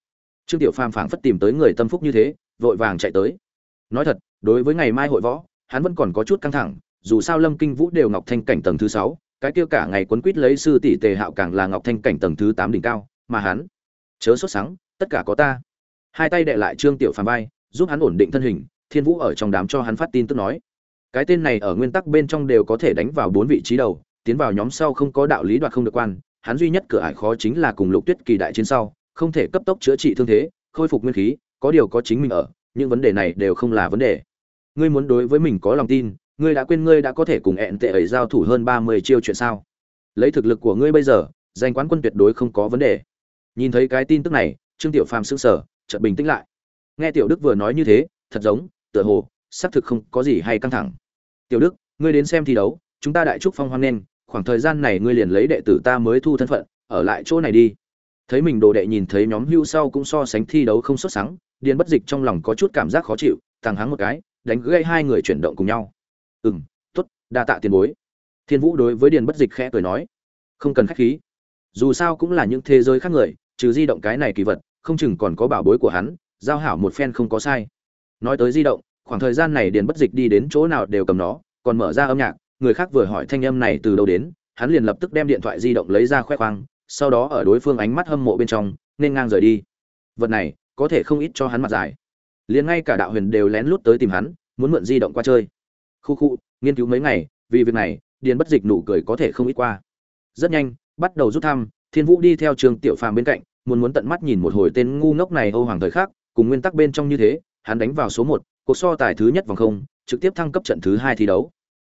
trương tiểu phàm phảng phất tìm tới người tâm phúc như thế, vội vàng chạy tới. Nói thật, đối với ngày mai hội võ, hắn vẫn còn có chút căng thẳng, dù sao lâm kinh vũ đều ngọc thanh cảnh tầng thứ sáu, cái kia cả ngày quấn quýt lấy sư tỷ tề hạo càng là ngọc thanh cảnh tầng thứ tám đỉnh cao, mà hắn, chớ sốt sáng tất cả có ta. Hai tay đệ lại trương tiểu phàm vai, giúp hắn ổn định thân hình, thiên vũ ở trong đám cho hắn phát tin tức nói. Cái tên này ở nguyên tắc bên trong đều có thể đánh vào bốn vị trí đầu, tiến vào nhóm sau không có đạo lý đoạt không được quan, hắn duy nhất cửa ải khó chính là cùng lục tuyết kỳ đại chiến sau không thể cấp tốc chữa trị thương thế, khôi phục nguyên khí, có điều có chính mình ở, những vấn đề này đều không là vấn đề. Ngươi muốn đối với mình có lòng tin, ngươi đã quên ngươi đã có thể cùng ẹn tệ ấy giao thủ hơn ba mươi chiêu chuyện sao? Lấy thực lực của ngươi bây giờ, giành quán quân tuyệt đối không có vấn đề. Nhìn thấy cái tin tức này, trương tiểu phàm sững sờ, chợt bình tĩnh lại. Nghe tiểu đức vừa nói như thế, thật giống, tựa hồ, xác thực không có gì hay căng thẳng. Tiểu đức, ngươi đến xem thi đấu, chúng ta đại trúc phong hoan nghênh, khoảng thời gian này ngươi liền lấy đệ tử ta mới thu thân phận, ở lại chỗ này đi thấy mình đồ đệ nhìn thấy nhóm hưu sau cũng so sánh thi đấu không xuất sáng điền bất dịch trong lòng có chút cảm giác khó chịu thằng hắng một cái, đánh gây hai người chuyển động cùng nhau. Ừ m t ố t đa tạ tiền bối. Thiên vũ đối với điền bất dịch khẽ cười nói. Không cần k h á c h khí. Dù sao cũng là những thế giới khác người, trừ di động cái này kỳ vật, không chừng còn có bảo bối của hắn, giao hảo một phen không có sai. Nói tới di động, khoảng thời gian này điền bất dịch đi đến chỗ nào đều cầm nó, còn mở ra âm nhạc, người khác vừa hỏi thanh âm này từ đâu đến, hắn liền lập tức đem điện thoại di động lấy ra khoe khoang sau đó ở đối phương ánh mắt hâm mộ bên trong, nên ngang rời đi. Vật này, có thể không ít cho hắn mặt dài. Liền ngay cả đạo huyền đều lén lút tới tìm hắn, muốn mượn di động qua chơi. Khu khu, nghiên cứu mấy ngày, vì việc này, điền bất dịch nụ cười có thể không ít qua. Rất nhanh, bắt đầu rút thăm, thiên vũ đi theo trường tiểu phàm bên cạnh, muốn muốn tận mắt nhìn một hồi tên ngu ngốc này âu hoàng thời khác cùng nguyên tắc bên trong như thế, hắn đánh vào số một, cuộc so tài thứ nhất vòng không, trực tiếp thăng cấp trận thứ hai thi đấu.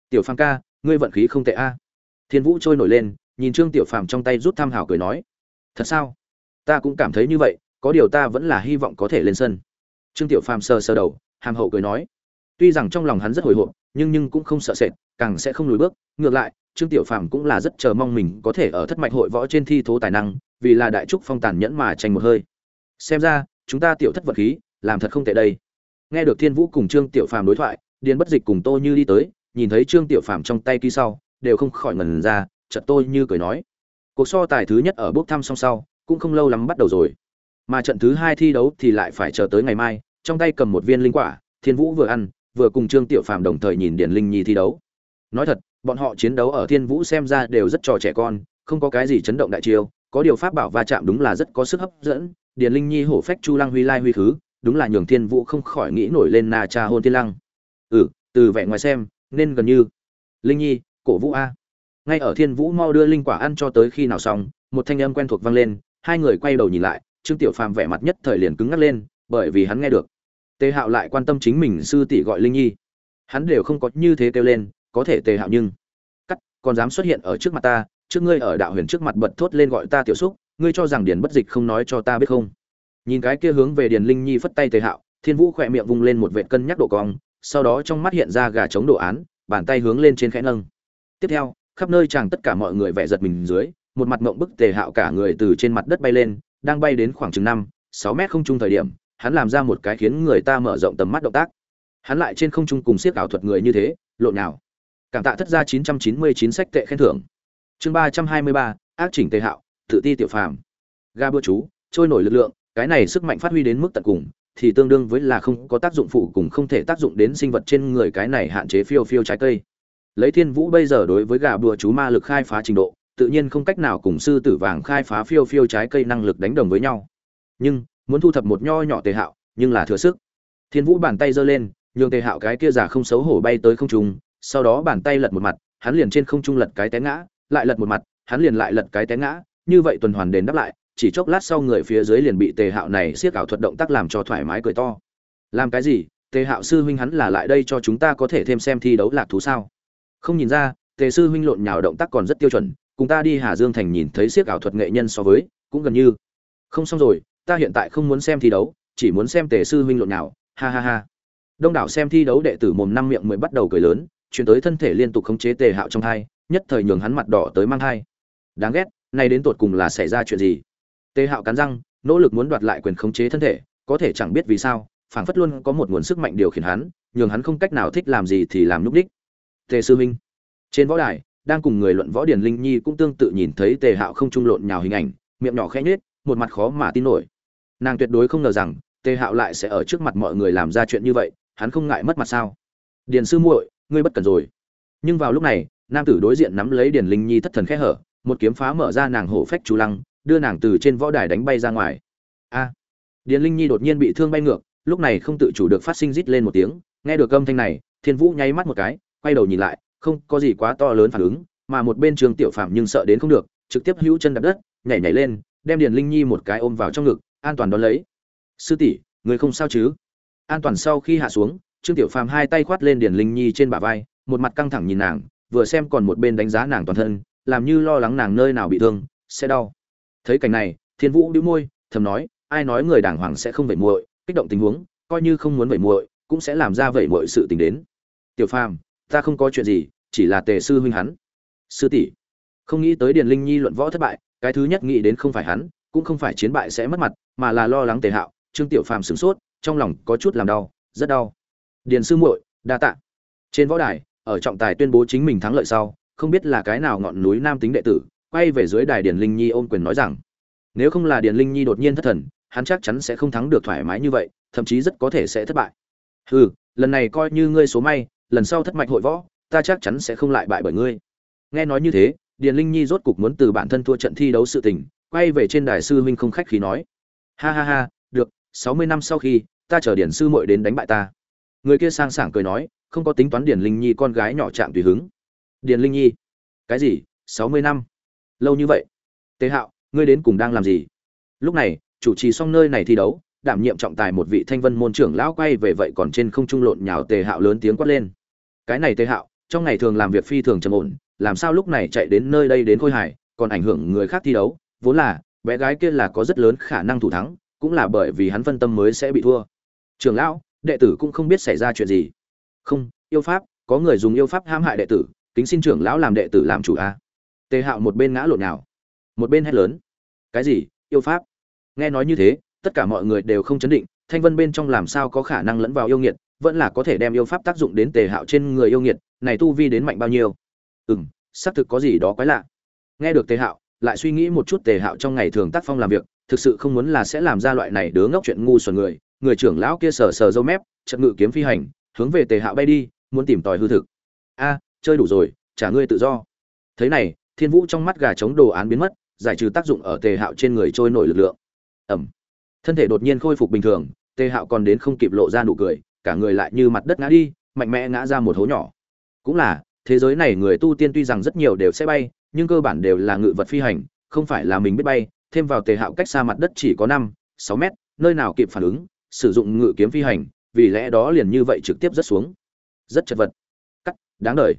Tiểu phàm ca, ngươi vận khí không tệ a. Thiên vũ trôi nổi lên nhìn trương tiểu phàm trong tay rút tham hảo cười nói, thật sao? Ta cũng cảm thấy như vậy, có điều ta vẫn là hy vọng có thể lên sân. Trương tiểu phàm sờ sờ đầu, hàm hậu cười nói, tuy rằng trong lòng hắn rất hồi hộp, nhưng nhưng cũng không sợ sệt, càng sẽ không lùi bước. Ngược lại, trương tiểu phàm cũng là rất chờ mong mình có thể ở thất mạch hội võ trên thi thố tài năng, vì là đại trúc phong tàn nhẫn mà tranh một hơi. Xem ra, chúng ta tiểu thất vật khí, làm thật không tệ đây. Nghe được thiên vũ cùng trương tiểu phàm đối thoại, điền bất dịch cùng tô như đi tới, nhìn thấy trương tiểu phàm trong tay ký sau, đều không khỏi ngần ra chợt tôi như cười nói. Cuộc so tài thứ nhất ở bốc thăm song sau, cũng không lâu lắm bắt đầu rồi. Mà trận thứ hai thi đấu thì lại phải chờ tới ngày mai, trong tay cầm một viên linh quả, thiên vũ vừa ăn, vừa cùng trương tiểu phàm đồng thời nhìn điển linh nhi thi đấu. Nói thật, bọn họ chiến đấu ở thiên vũ xem ra đều rất trò trẻ con, không có cái gì chấn động đại chiêu, có điều pháp bảo va chạm đúng là rất có sức hấp dẫn. Điển linh nhi hổ phách chu lăng huy lai huy khứ, đúng là nhường thiên vũ không khỏi nghĩ nổi lên na cha hôn thiên lăng. Ừ từ vẻ ngoài xem, nên gần như. Linh nhi, cổ vũ a ngay ở thiên vũ mau đưa linh quả ăn cho tới khi nào xong, một thanh âm quen thuộc vang lên, hai người quay đầu nhìn lại, trương tiểu phàm vẻ mặt nhất thời liền cứng ngắc lên, bởi vì hắn nghe được. Tề hạo lại quan tâm chính mình sư tỷ gọi linh nhi. Hắn đều không có như thế kêu lên, có thể tề hạo nhưng cắt, còn dám xuất hiện ở trước mặt ta, trước ngươi ở đạo huyền trước mặt bật thốt lên gọi ta tiểu xúc, ngươi cho rằng điền bất dịch không nói cho ta biết không? Nhìn cái kia hướng về điền linh nhi phất tay tề hạo, thiên vũ khỏe miệng vung lên một vệ cân nhắc độ cong, sau đó trong mắt hiện ra gà chống đồ án, bàn tay hướng lên trên khẽ nâng. Tiếp theo khắp nơi chàng tất cả mọi người vẻ giật mình dưới một mặt mộng bức tề hạo cả người từ trên mặt đất bay lên đang bay đến khoảng chừng năm sáu mét không trung thời điểm hắn làm ra một cái khiến người ta mở rộng tầm mắt động tác. Hắn lại trên không trung cùng siết ảo thuật người như thế lộn nào. Cảm tạ thất gia 999 sách tệ khen thưởng. Chương 323, ác chỉnh tề hạo tự ti tiểu phàm. Ga bữa chú trôi nổi lực lượng cái này sức mạnh phát huy đến mức tận cùng thì tương đương với là không có tác dụng phụ cùng không thể tác dụng đến sinh vật trên người cái này hạn chế phiêu phiêu trái cây lấy thiên vũ bây giờ đối với gà bùa chú ma lực khai phá trình độ, tự nhiên không cách nào cùng sư tử vàng khai phá phiêu phiêu trái cây năng lực đánh đồng với nhau. Nhưng, muốn thu thập một nho nhỏ tề hạo, nhưng là thừa sức. Thiên vũ bàn tay giơ lên, nhường tề hạo cái kia giả không xấu hổ bay tới không trung, sau đó bàn tay lật một mặt, hắn liền trên không trung lật cái té ngã, lại lật một mặt, hắn liền lại lật cái té ngã, như vậy tuần hoàn đền đáp lại, chỉ chốc lát sau người phía dưới liền bị tề hạo này siết ảo thuật động tác làm cho thoải mái cười to. Làm cái gì? Tề hạo sư huynh hắn là lại đây cho chúng ta có thể thêm xem thi đấu lạc thú sao? Không nhìn ra, tề sư huynh lộn nhào động tác còn rất tiêu chuẩn, cùng ta đi hà dương thành nhìn thấy siết ảo thuật nghệ nhân so với, cũng gần như. Không xong rồi, ta hiện tại không muốn xem thi đấu, chỉ muốn xem tề sư huynh lộn nhào. ha ha ha. Đông đảo xem thi đấu đệ tử mồm năm miệng mới bắt đầu cười lớn, chuyển tới thân thể liên tục khống chế tề hạo trong thai, nhất thời nhường hắn mặt đỏ tới mang thai. Đáng ghét, nay đến tột cùng là xảy ra chuyện gì? Tề hạo cắn răng, nỗ lực muốn đoạt lại quyền khống chế thân thể, có thể chẳng biết vì sao, phảng phất luôn có một nguồn sức mạnh điều khiển hắn, nhường hắn không cách nào thích làm gì thì làm núp đích tề sư minh. Trên võ đài, đang cùng người luận võ điển linh nhi cũng tương tự nhìn thấy tề hạo không trung lộn nhào hình ảnh, miệng nhỏ khẽ nhếch, một mặt khó mà tin nổi. Nàng tuyệt đối không ngờ rằng, tề hạo lại sẽ ở trước mặt mọi người làm ra chuyện như vậy, hắn không ngại mất mặt sao? Điền sư muội, ngươi bất cần rồi. Nhưng vào lúc này, nam tử đối diện nắm lấy điền linh nhi thất thần khẽ hở, một kiếm phá mở ra nàng hổ phách chú lăng, đưa nàng từ trên võ đài đánh bay ra ngoài. A! Điền linh nhi đột nhiên bị thương bay ngược, lúc này không tự chủ được phát sinh rít lên một tiếng, nghe được âm thanh này, thiên vũ nháy mắt một cái quay đầu nhìn lại, không có gì quá to lớn phản ứng, mà một bên trương tiểu phạm nhưng sợ đến không được, trực tiếp hữu chân đạp đất, nhảy nhảy lên, đem điền linh nhi một cái ôm vào trong ngực, an toàn đón lấy. Sư tỷ, người không sao chứ? An toàn sau khi hạ xuống, trương tiểu phàm hai tay khoát lên điền linh nhi trên bả vai, một mặt căng thẳng nhìn nàng, vừa xem còn một bên đánh giá nàng toàn thân, làm như lo lắng nàng nơi nào bị thương, sẽ đau. Thấy cảnh này, thiên vũ bĩu môi, thầm nói, ai nói người đàng hoàng sẽ không vẩy muội, kích động tình huống, coi như không muốn vẩy muội, cũng sẽ làm ra vẩy muội sự tình đến. Tiểu phàm ta không có chuyện gì, chỉ là tề sư huynh hắn. Sư tỷ, không nghĩ tới điền linh nhi luận võ thất bại, cái thứ nhất nghĩ đến không phải hắn, cũng không phải chiến bại sẽ mất mặt, mà là lo lắng tề hạo, trương tiểu phàm sửng sốt, trong lòng có chút làm đau, rất đau. Điền sư muội, đa tạ. Trên võ đài, ở trọng tài tuyên bố chính mình thắng lợi sau, không biết là cái nào ngọn núi nam tính đệ tử, quay về dưới đài điền linh nhi ôm quyền nói rằng, nếu không là điền linh nhi đột nhiên thất thần, hắn chắc chắn sẽ không thắng được thoải mái như vậy, thậm chí rất có thể sẽ thất bại. Hừ, lần này coi như ngươi số may lần sau thất mạch hội võ, ta chắc chắn sẽ không lại bại bởi ngươi. Nghe nói như thế, điền linh nhi rốt cục muốn từ bản thân thua trận thi đấu sự tình, quay về trên đài sư huynh không khách khí nói. Ha ha ha, được, sáu mươi năm sau khi, ta chờ điền sư muội đến đánh bại ta. Người kia sang sảng cười nói, không có tính toán điền linh nhi con gái nhỏ chạm tùy hứng. Điền linh nhi, cái gì, sáu mươi năm? Lâu như vậy. Tế hạo, ngươi đến cùng đang làm gì? Lúc này, chủ trì xong nơi này thi đấu, đảm nhiệm trọng tài một vị thanh vân môn trưởng lão quay về vậy còn trên không trung lộn nhào tề hạo lớn tiếng quát lên cái này tề hạo, trong ngày thường làm việc phi thường trầm ổn, làm sao lúc này chạy đến nơi đây đến khôi hải còn ảnh hưởng người khác thi đấu, vốn là, bé gái kia là có rất lớn khả năng thủ thắng, cũng là bởi vì hắn phân tâm mới sẽ bị thua. Trưởng lão, đệ tử cũng không biết xảy ra chuyện gì. Không, yêu pháp, có người dùng yêu pháp hãm hại đệ tử, kính xin trưởng lão làm đệ tử làm chủ a. Tề hạo một bên ngã lộn nào một bên hét lớn. Cái gì, yêu pháp? Nghe nói như thế, tất cả mọi người đều không chấn định, thanh vân bên trong làm sao có khả năng lẫn vào yêu nghiệt vẫn là có thể đem yêu pháp tác dụng đến tề hạo trên người yêu nghiệt, này tu vi đến mạnh bao nhiêu? Ừ m xác thực có gì đó quái lạ. Nghe được tề hạo, lại suy nghĩ một chút tề hạo trong ngày thường tác phong làm việc, thực sự không muốn là sẽ làm ra loại này đứa ngốc chuyện ngu xuẩn người. Người trưởng lão kia sờ sờ dâu mép chậm ngự kiếm phi hành, hướng về tề hạo bay đi, muốn tìm tòi hư thực. A, chơi đủ rồi, trả ngươi tự do. Thế này, thiên vũ trong mắt gà chống đồ án biến mất, giải trừ tác dụng ở tề hạo trên người trôi nổi lực lượng. Ẩm. Thân thể đột nhiên khôi phục bình thường, tề hạo còn đến không kịp lộ ra nụ cười cả người lại như mặt đất ngã đi, mạnh mẽ ngã ra một hố nhỏ. Cũng là, thế giới này người tu tiên tuy rằng rất nhiều đều sẽ bay, nhưng cơ bản đều là ngự vật phi hành, không phải là mình biết bay. Thêm vào tề hạo cách xa mặt đất chỉ có năm, sáu mét, nơi nào kịp phản ứng, sử dụng ngự kiếm phi hành, vì lẽ đó liền như vậy trực tiếp rất xuống. Rất chật vật. Cắt, đáng đời.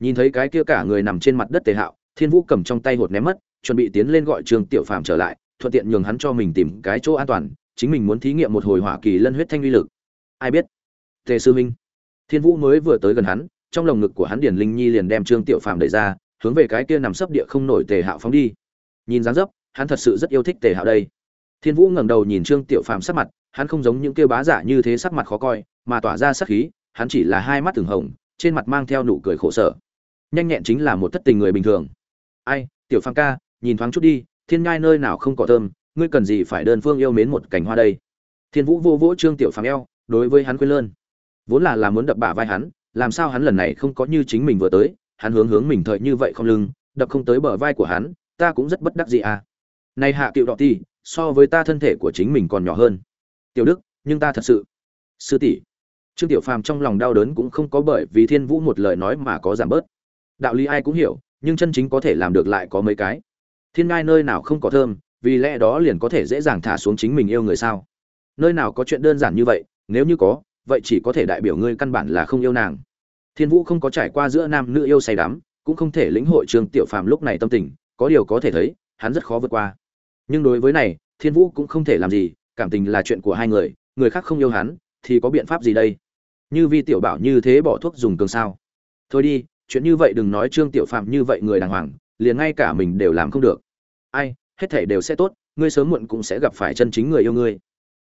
Nhìn thấy cái kia cả người nằm trên mặt đất tề hạo, thiên vũ cầm trong tay hột ném mất, chuẩn bị tiến lên gọi trương tiểu phàm trở lại, thuận tiện nhường hắn cho mình tìm cái chỗ an toàn, chính mình muốn thí nghiệm một hồi hỏa kỳ lân huyết thanh uy lực. Ai biết? Tề sư minh. Thiên vũ mới vừa tới gần hắn, trong lồng ngực của hắn điển linh nhi liền đem trương tiểu phàm đẩy ra, hướng về cái kia nằm sấp địa không nổi tề hạo phóng đi. Nhìn dáng dấp, hắn thật sự rất yêu thích tề hạo đây. Thiên vũ ngẩng đầu nhìn trương tiểu phàm sắc mặt, hắn không giống những kia bá giả như thế sắc mặt khó coi, mà tỏa ra sắc khí, hắn chỉ là hai mắt từng hồng, trên mặt mang theo nụ cười khổ sở. Nhanh nhẹn chính là một thất tình người bình thường. Ai, tiểu phàm ca, nhìn thoáng chút đi, thiên ngai nơi nào không có thơm, ngươi cần gì phải đơn phương yêu mến một cảnh hoa đây? Thiên vũ vô vỗ trương tiểu phàm eo, đối với hắn quên lơn vốn là là muốn đập bả vai hắn, làm sao hắn lần này không có như chính mình vừa tới, hắn hướng hướng mình thời như vậy không lưng, đập không tới bờ vai của hắn, ta cũng rất bất đắc gì à. Này hạ cựu đọ ti so với ta thân thể của chính mình còn nhỏ hơn. Tiểu đức, nhưng ta thật sự. Sư tỷ. Trương tiểu phàm trong lòng đau đớn cũng không có bởi vì thiên vũ một lời nói mà có giảm bớt. Đạo lý ai cũng hiểu, nhưng chân chính có thể làm được lại có mấy cái. Thiên ngai nơi nào không có thơm, vì lẽ đó liền có thể dễ dàng thả xuống chính mình yêu người sao? Nơi nào có chuyện đơn giản như vậy, nếu như có vậy chỉ có thể đại biểu ngươi căn bản là không yêu nàng. Thiên vũ không có trải qua giữa nam nữ yêu say đắm, cũng không thể lĩnh hội trương tiểu phàm lúc này tâm tình, có điều có thể thấy, hắn rất khó vượt qua. Nhưng đối với này, thiên vũ cũng không thể làm gì, cảm tình là chuyện của hai người người khác không yêu hắn, thì có biện pháp gì đây? Như vi tiểu bảo như thế bỏ thuốc dùng cường sao? Thôi đi, chuyện như vậy đừng nói trương tiểu phạm như vậy người đàng hoàng, liền ngay cả mình đều làm không được. Ai, hết thể đều sẽ tốt, ngươi sớm muộn cũng sẽ gặp phải chân chính người yêu ngươi.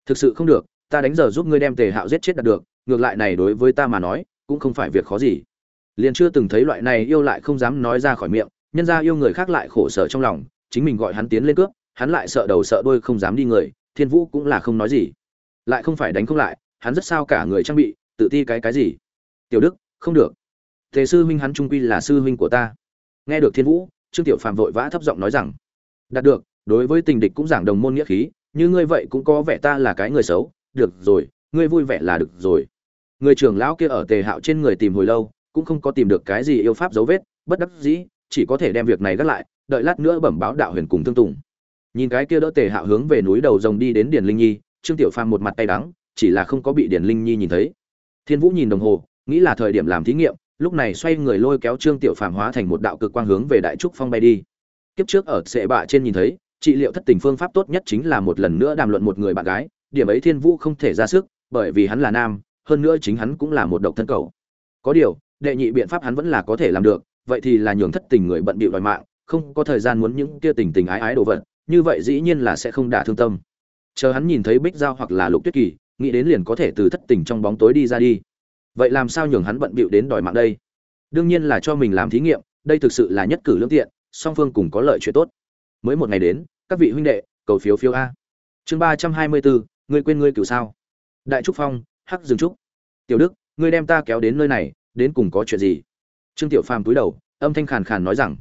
Thực sự không được ta đánh giờ giúp ngươi đem tề hạo giết chết đạt được, ngược lại này đối với ta mà nói, cũng không phải việc khó gì. Liền chưa từng thấy loại này yêu lại không dám nói ra khỏi miệng, nhân ra yêu người khác lại khổ sở trong lòng, chính mình gọi hắn tiến lên cướp, hắn lại sợ đầu sợ đôi không dám đi người, thiên vũ cũng là không nói gì. Lại không phải đánh không lại, hắn rất sao cả người trang bị, tự ti cái cái gì? Tiểu đức, không được. Thế sư huynh hắn trung quy là sư huynh của ta. Nghe được thiên vũ, trương tiểu phàm vội vã thấp giọng nói rằng, đạt được, đối với tình địch cũng giảng đồng môn nghĩa khí, như ngươi vậy cũng có vẻ ta là cái người xấu được rồi, ngươi vui vẻ là được rồi. Người trưởng lão kia ở tề hạo trên người tìm hồi lâu, cũng không có tìm được cái gì yêu pháp dấu vết, bất đắc dĩ, chỉ có thể đem việc này gác lại, đợi lát nữa bẩm báo đạo huyền cùng thương tùng. Nhìn cái kia đỡ tề hạo hướng về núi đầu rồng đi đến điền linh nhi, trương tiểu phàm một mặt tay đắng, chỉ là không có bị điền linh nhi nhìn thấy. Thiên vũ nhìn đồng hồ, nghĩ là thời điểm làm thí nghiệm, lúc này xoay người lôi kéo trương tiểu phàm hóa thành một đạo cực quang hướng về đại trúc phong bay đi. Kiếp trước ở sệ bạ trên nhìn thấy, trị liệu thất tình phương pháp tốt nhất chính là một lần nữa đàm luận một người bạn gái điểm ấy thiên vũ không thể ra sức, bởi vì hắn là nam, hơn nữa chính hắn cũng là một độc thân cầu. Có điều, đệ nhị biện pháp hắn vẫn là có thể làm được, vậy thì là nhường thất tình người bận bịu đòi mạng, không có thời gian muốn những kia tình tình ái ái đồ vật, như vậy dĩ nhiên là sẽ không đả thương tâm. Chờ hắn nhìn thấy bích giao hoặc là lục tuyết kỳ, nghĩ đến liền có thể từ thất tình trong bóng tối đi ra đi. Vậy làm sao nhường hắn bận bịu đến đòi mạng đây? Đương nhiên là cho mình làm thí nghiệm, đây thực sự là nhất cử lương tiện song phương cùng có lợi chuyện tốt. Mới một ngày đến, các vị huynh đệ, cầu phiếu phiếu a. Chương ba trăm hai mươi bốn ngươi quên ngươi cửu sao? Đại trúc phong, hắc dừng trúc. Tiểu đức, ngươi đem ta kéo đến nơi này, đến cùng có chuyện gì? Trương tiểu phàm túi đầu, âm thanh khàn khàn nói rằng,